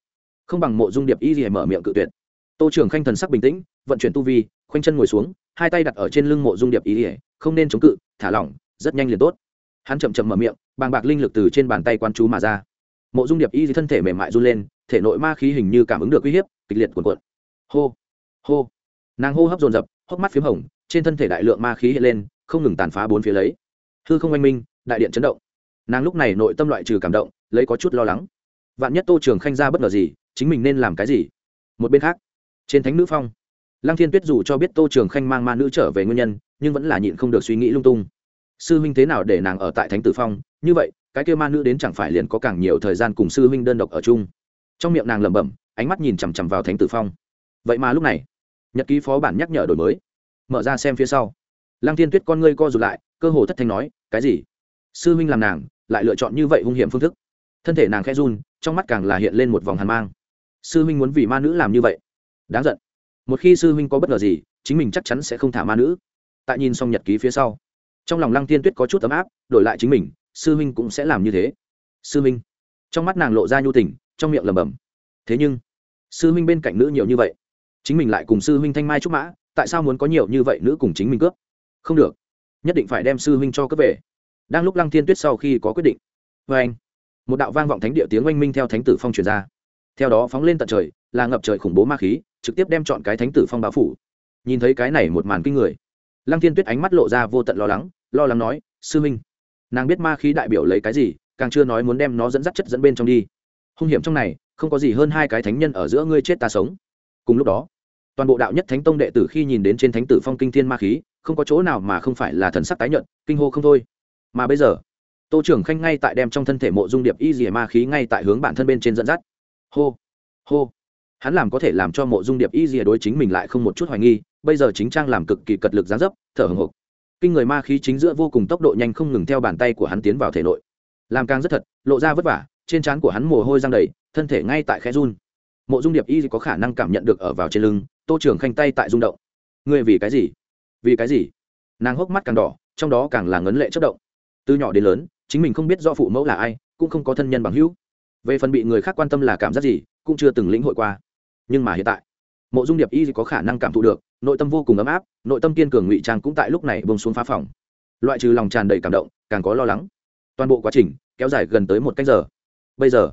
Không bằng mộ dung điệp y gì mở miệng cự tuyệt. Tô trường khanh thần sắc bình tĩnh, vận chuyển tu vi, khoanh chân ngồi xuống, hai tay đặt ở trên lưng mộ dung điệp y không nên chống cự, thả lỏng, rất nhanh liền tốt. Hắn chậm chậm mở miệng, bàng bạc linh lực từ trên bàn tay quan chú mà ra. Mộ dung điệp y thân thể mềm mại run lên, thể nội ma khí hình như cảm ứng được uy hiếp, kịch liệt cuồn cuộn. Hô hô. Nàng hô hấp dồn dập, hốc mắt p h í m hồng, trên thân thể đại lượng ma khí hiện lên, không ngừng tàn phá bốn phía lấy. Hư không oanh minh, đại điện chấn động. Nàng lúc này nội tâm loại trừ cảm động, lấy có chút lo lắng. Vạn nhất tô trường khanh ra bất ngờ gì, chính mình nên làm cái gì? Một bên khác, trên thánh nữ phong. Lăng thiên tuyết dù cho biết tô trường khanh mang ma nữ trở về nguyên nhân nhưng vẫn là nhịn không được suy nghĩ lung tung. Sư huynh thế nào để nàng ở tại thánh tử phong? Như vậy, cái kêu ma nữ đến chẳng phải liền có càng nhiều thời gian cùng sư huynh đơn độc ở chung? Trong miệng nàng lẩm bẩm, ánh mắt nhìn chằm chằm vào thánh tử phong. Vậy mà lúc này, nhật ký phó bản nhắc nhở đổi mới. Mở ra xem phía sau. Lăng thiên tuyết con ngươi co rụt lại, cơ hồ thất thanh nói, cái gì? Sư huynh làm nàng, lại lựa chọn như vậy hung hiểm phương thức? Thân thể nàng khẽ run, trong mắt càng là hiện lên một vòng hàn mang. Sư huynh muốn vì ma nữ làm như vậy? Đáng giận. Một khi sư huynh có bất ngờ gì, chính mình chắc chắn sẽ không thả ma nữ tại nhìn xong nhật ký phía sau. Trong lòng lăng tiên tuyết có chút ấm áp, đổi lại chính mình, sư huynh cũng sẽ làm như thế. Sư huynh. Trong mắt nàng lộ ra nhu tình, trong miệng lẩm bẩm. Thế nhưng, sư huynh bên cạnh nữ nhiều như vậy, chính mình lại cùng sư huynh thanh mai trúc mã, tại sao muốn có nhiều như vậy nữ cùng chính mình cướp? Không được. Nhất định phải đem sư huynh cho cướp về. Đang lúc lăng thiên tuyết sau khi có quyết định vê anh. Một đạo vang vọng thánh địa tiếng oanh minh theo thánh tử phong truyền ra. Theo đó phóng lên tận trời, là ngập trời khủng bố ma khí, trực tiếp đem chọn cái thánh tử phong báo phủ. Nhìn thấy cái này một màn kinh người lăng thiên tuyết ánh mắt lộ ra vô tận lo lắng lo lắng nói, sư minh, nàng biết ma khí đại biểu lấy cái gì, càng chưa nói muốn đem nó dẫn dắt chất dẫn bên trong đi. Hung hiểm trong này, không có gì hơn hai cái thánh nhân ở giữa ngươi chết ta sống. Cùng lúc đó, toàn bộ đạo nhất thánh tông đệ tử khi nhìn đến trên thánh tử phong kinh thiên ma khí, không có chỗ nào mà không phải là thần sắc tái nhận kinh hô không thôi. Mà bây giờ, tô trưởng khanh ngay tại đem trong thân thể mộ dung điệp y dìa ma khí ngay tại hướng bản thân bên trên dẫn dắt. Hô hô. Hắn làm có thể làm cho mộ dung điệp y dìa đối chính mình lại không một chút hoài nghi bây giờ chính trang làm cực kỳ cật lực gián dấp, thở hồng hộc. Kinh người ma khí chính giữa vô cùng tốc độ nhanh không ngừng theo bàn tay của hắn tiến vào thể nội. Làm càng rất thật, lộ ra vất vả, trên trán của hắn mồ hôi răng đầy, thân thể ngay tại khe run. Mộ dung điệp y có khả năng cảm nhận được ở vào trên lưng, tô trưởng khanh tay tại rung động. Ngươi vì cái gì? Vì cái gì? Nàng hốc mắt càng đỏ, trong đó càng là ngấn lệ chất động. Từ nhỏ đến lớn, chính mình không biết do phụ mẫu là ai, cũng không có thân nhân bằng hữu. Về phần bị người khác quan tâm là cảm giác gì, cũng chưa từng lĩnh hội qua. Nhưng mà hiện tại mộ dung điệp y có khả năng cảm thụ được, nội tâm vô cùng ấm áp, nội tâm kiên cường ngụy trang cũng tại lúc này bông xuống phá phòng. Loại trừ lòng tràn đầy cảm động, càng có lo lắng. Toàn bộ quá trình kéo dài gần tới một canh giờ. Bây giờ,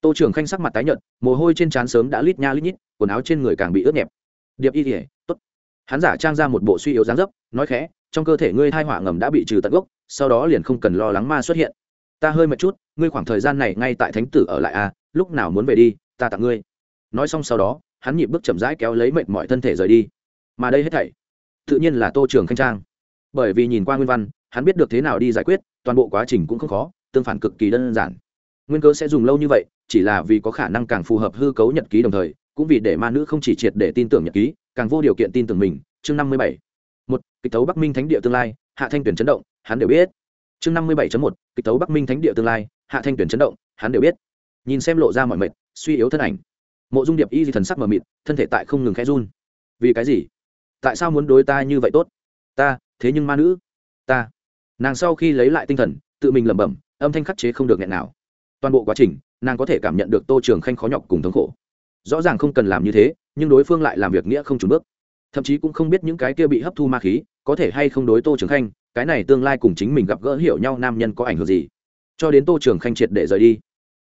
tô trưởng khanh sắc mặt tái nhợt, mồ hôi trên trán sớm đã lít nha lít nhít, quần áo trên người càng bị ướt nhẹp. Điệp y thể tốt. Hắn giả trang ra một bộ suy yếu dáng dấp, nói khẽ, trong cơ thể ngươi thai hỏa ngầm đã bị trừ tận gốc, sau đó liền không cần lo lắng ma xuất hiện. Ta hơi mệt chút, ngươi khoảng thời gian này ngay tại thánh tử ở lại à lúc nào muốn về đi, ta tặng ngươi. Nói xong sau đó hắn nhịp bước chậm rãi kéo lấy mệt mọi thân thể rời đi. Mà đây hết thảy, tự nhiên là tô trường khanh trang. Bởi vì nhìn qua nguyên văn, hắn biết được thế nào đi giải quyết, toàn bộ quá trình cũng không khó, tương phản cực kỳ đơn giản. Nguyên cơ sẽ dùng lâu như vậy, chỉ là vì có khả năng càng phù hợp hư cấu nhật ký đồng thời, cũng vì để ma nữ không chỉ triệt để tin tưởng nhật ký, càng vô điều kiện tin tưởng mình. Chương năm mươi bảy. Một, kịch tấu bắc minh thánh địa tương lai, hạ thanh tuyển chấn động, hắn đều biết. Chương năm mươi bảy một, kịch tấu bắc minh thánh địa tương lai, hạ thanh tuyển chấn động, hắn đều biết. Nhìn xem lộ ra mọi mệt, suy yếu thân ảnh mộ dung điệp y di thần sắc mờ mịt, thân thể tại không ngừng khẽ run. Vì cái gì? Tại sao muốn đối ta như vậy tốt? Ta, thế nhưng ma nữ. Ta. Nàng sau khi lấy lại tinh thần, tự mình lẩm bẩm, âm thanh khắc chế không được nghẹn nào. Toàn bộ quá trình, nàng có thể cảm nhận được tô trường khanh khó nhọc cùng thống khổ. Rõ ràng không cần làm như thế, nhưng đối phương lại làm việc nghĩa không trùn bước. Thậm chí cũng không biết những cái kia bị hấp thu ma khí, có thể hay không đối tô trường khanh, cái này tương lai cùng chính mình gặp gỡ hiểu nhau nam nhân có ảnh hưởng gì. Cho đến tô trường khanh triệt để rời đi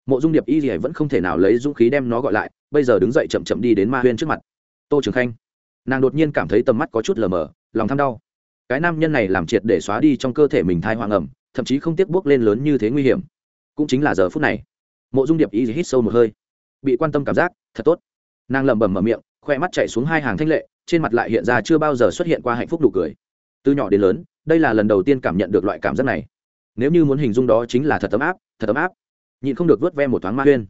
mộ dung điệp y gì vẫn không thể nào lấy dũng khí đem nó gọi lại, bây giờ đứng dậy chậm chậm đi đến ma huyên trước mặt. Tô trường khanh, nàng đột nhiên cảm thấy tầm mắt có chút lờ mờ, lòng tham đau. Cái nam nhân này làm triệt để xóa đi trong cơ thể mình thai hoang ẩm, thậm chí không tiếc bước lên lớn như thế nguy hiểm. Cũng chính là giờ phút này, mộ dung điệp y hít sâu một hơi, bị quan tâm cảm giác, thật tốt. Nàng lẩm bẩm mở miệng, khoe mắt chạy xuống hai hàng thanh lệ, trên mặt lại hiện ra chưa bao giờ xuất hiện qua hạnh phúc đủ cười. Từ nhỏ đến lớn, đây là lần đầu tiên cảm nhận được loại cảm giác này. Nếu như muốn hình dung đó chính là thật ấm áp, thật ấm áp nhịn không được vớt ve một thoáng ma huyên.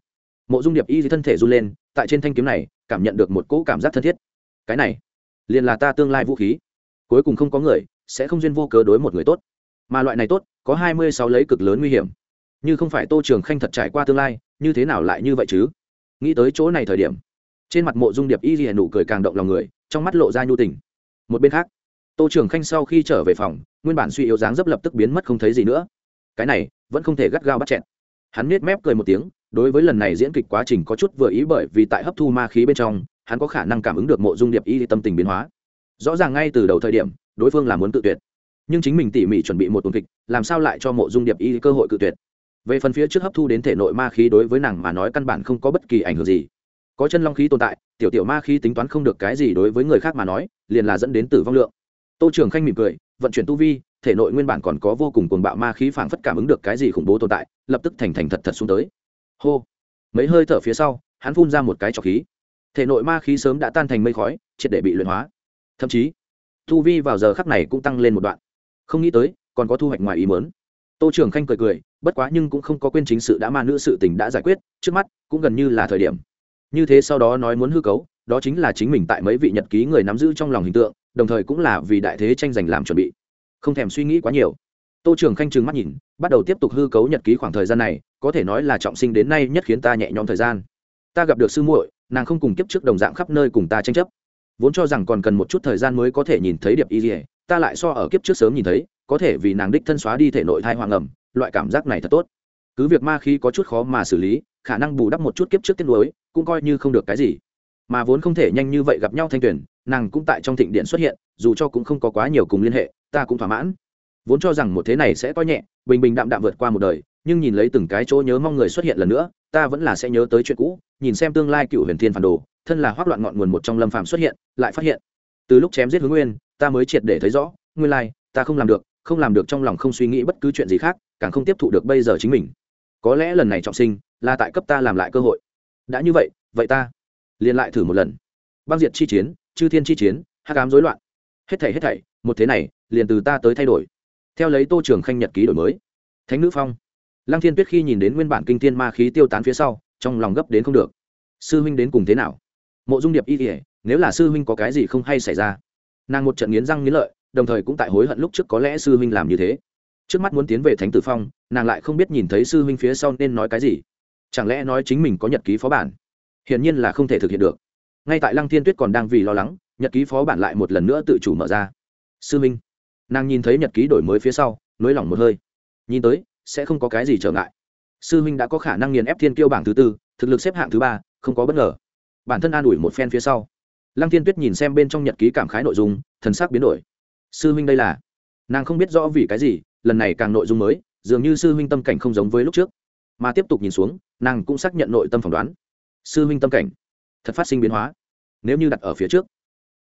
Mộ dung điệp y thì thân thể run lên, tại trên thanh kiếm này, cảm nhận được một cỗ cảm giác thân thiết. Cái này, liền là ta tương lai vũ khí. Cuối cùng không có người, sẽ không duyên vô cớ đối một người tốt. Mà loại này tốt, có hai mươi sáu lấy cực lớn nguy hiểm. Như không phải tô trường khanh thật trải qua tương lai, như thế nào lại như vậy chứ? Nghĩ tới chỗ này thời điểm, trên mặt mộ dung điệp y liền nụ cười càng động lòng người, trong mắt lộ ra nhu tình. Một bên khác, tô trường khanh sau khi trở về phòng, nguyên bản suy yếu dáng dấp lập tức biến mất không thấy gì nữa. Cái này, vẫn không thể gắt gao bắt chẹn hắn nết mép cười một tiếng, đối với lần này diễn kịch quá trình có chút vừa ý bởi vì tại hấp thu ma khí bên trong, hắn có khả năng cảm ứng được mộ dung điệp y tâm tình biến hóa. Rõ ràng ngay từ đầu thời điểm, đối phương là muốn tự tuyệt. Nhưng chính mình tỉ mỉ chuẩn bị một tuần kịch, làm sao lại cho mộ dung điệp y cơ hội cự tuyệt? Về phần phía trước hấp thu đến thể nội ma khí đối với nàng mà nói căn bản không có bất kỳ ảnh hưởng gì. Có chân long khí tồn tại, tiểu tiểu ma khí tính toán không được cái gì đối với người khác mà nói, liền là dẫn đến tử vong lượng. Tô trường khanh mỉm cười, vận chuyển tu vi thể nội nguyên bản còn có vô cùng cuồng bạo ma khí phảng phất cảm ứng được cái gì khủng bố tồn tại, lập tức thành thành thật thật xuống tới. Hô. Mấy hơi thở phía sau, hắn phun ra một cái trọc khí. Thể nội ma khí sớm đã tan thành mây khói, triệt để bị luyện hóa. Thậm chí, tu vi vào giờ khắc này cũng tăng lên một đoạn. Không nghĩ tới, còn có thu hoạch ngoài ý mớn tô trường khanh cười cười, bất quá nhưng cũng không có quên chính sự đã ma nữ sự tình đã giải quyết, trước mắt cũng gần như là thời điểm. Như thế sau đó nói muốn hư cấu, đó chính là chính mình tại mấy vị nhật ký người nắm giữ trong lòng hình tượng, đồng thời cũng là vì đại thế tranh giành làm chuẩn bị không thèm suy nghĩ quá nhiều. Tô trường khanh trừng mắt nhìn, bắt đầu tiếp tục hư cấu nhật ký khoảng thời gian này, có thể nói là trọng sinh đến nay nhất khiến ta nhẹ nhõm thời gian. Ta gặp được sư muội, nàng không cùng kiếp trước đồng dạng khắp nơi cùng ta tranh chấp. Vốn cho rằng còn cần một chút thời gian mới có thể nhìn thấy điệp y dỉa ta lại so ở kiếp trước sớm nhìn thấy, có thể vì nàng đích thân xóa đi thể nội thai hoàng ẩm, loại cảm giác này thật tốt. Cứ việc ma khí có chút khó mà xử lý, khả năng bù đắp một chút kiếp trước tiết lối cũng coi như không được cái gì. Mà vốn không thể nhanh như vậy gặp nhau thanh tuyển nàng cũng tại trong thịnh điện xuất hiện, dù cho cũng không có quá nhiều cùng liên hệ ta cũng thỏa mãn. Vốn cho rằng một thế này sẽ coi nhẹ, bình bình đạm đạm vượt qua một đời, nhưng nhìn lấy từng cái chỗ nhớ mong người xuất hiện lần nữa, ta vẫn là sẽ nhớ tới chuyện cũ, nhìn xem tương lai cựu huyền thiên phản đồ, thân là hoác loạn ngọn nguồn một trong lâm phạm xuất hiện, lại phát hiện. Từ lúc chém giết hướng nguyên, ta mới triệt để thấy rõ, nguyên lai, ta không làm được, không làm được trong lòng không suy nghĩ bất cứ chuyện gì khác, càng không tiếp thụ được bây giờ chính mình. Có lẽ lần này trọng sinh, là tại cấp ta làm lại cơ hội. Đã như vậy vậy ta liền lại thử một lần. Băng diệt chi chiến, chư thiên chi chiến hát cám dối loạn. Hết thảy hết thảy, một thế này liền từ ta tới thay đổi. Theo lấy tô trường khanh nhật ký đổi mới. Thánh nữ phong. Lăng thiên tuyết khi nhìn đến nguyên bản kinh thiên ma khí tiêu tán phía sau, trong lòng gấp đến không được. Sư huynh đến cùng thế nào? Mộ dung điệp y kỉa nếu là sư huynh có cái gì không hay xảy ra? Nàng một trận nghiến răng nghiến lợi, đồng thời cũng tại hối hận lúc trước có lẽ sư huynh làm như thế. Trước mắt muốn tiến về thánh tử phong, nàng lại không biết nhìn thấy sư huynh phía sau nên nói cái gì. Chẳng lẽ nói chính mình có nhật ký phó bản? Hiển nhiên là không thể thực hiện được. Ngay tại lăng thiên tuyết còn đang vì lo lắng, nhật ký phó bản lại một lần nữa tự chủ mở ra. Sư minh nàng nhìn thấy nhật ký đổi mới phía sau, nới lỏng một hơi. Nhìn tới, sẽ không có cái gì trở ngại. Sư huynh đã có khả năng nghiền ép thiên kiêu bảng thứ tư, thực lực xếp hạng thứ ba, không có bất ngờ. Bản thân an ủi một phen phía sau. Lăng thiên tuyết nhìn xem bên trong nhật ký cảm khái nội dung, thần sắc biến đổi. Sư huynh đây là? Nàng không biết rõ vì cái gì, lần này càng nội dung mới, dường như sư huynh tâm cảnh không giống với lúc trước. Mà tiếp tục nhìn xuống, nàng cũng xác nhận nội tâm phỏng đoán. Sư huynh tâm cảnh, thật phát sinh biến hóa. Nếu như đặt ở phía trước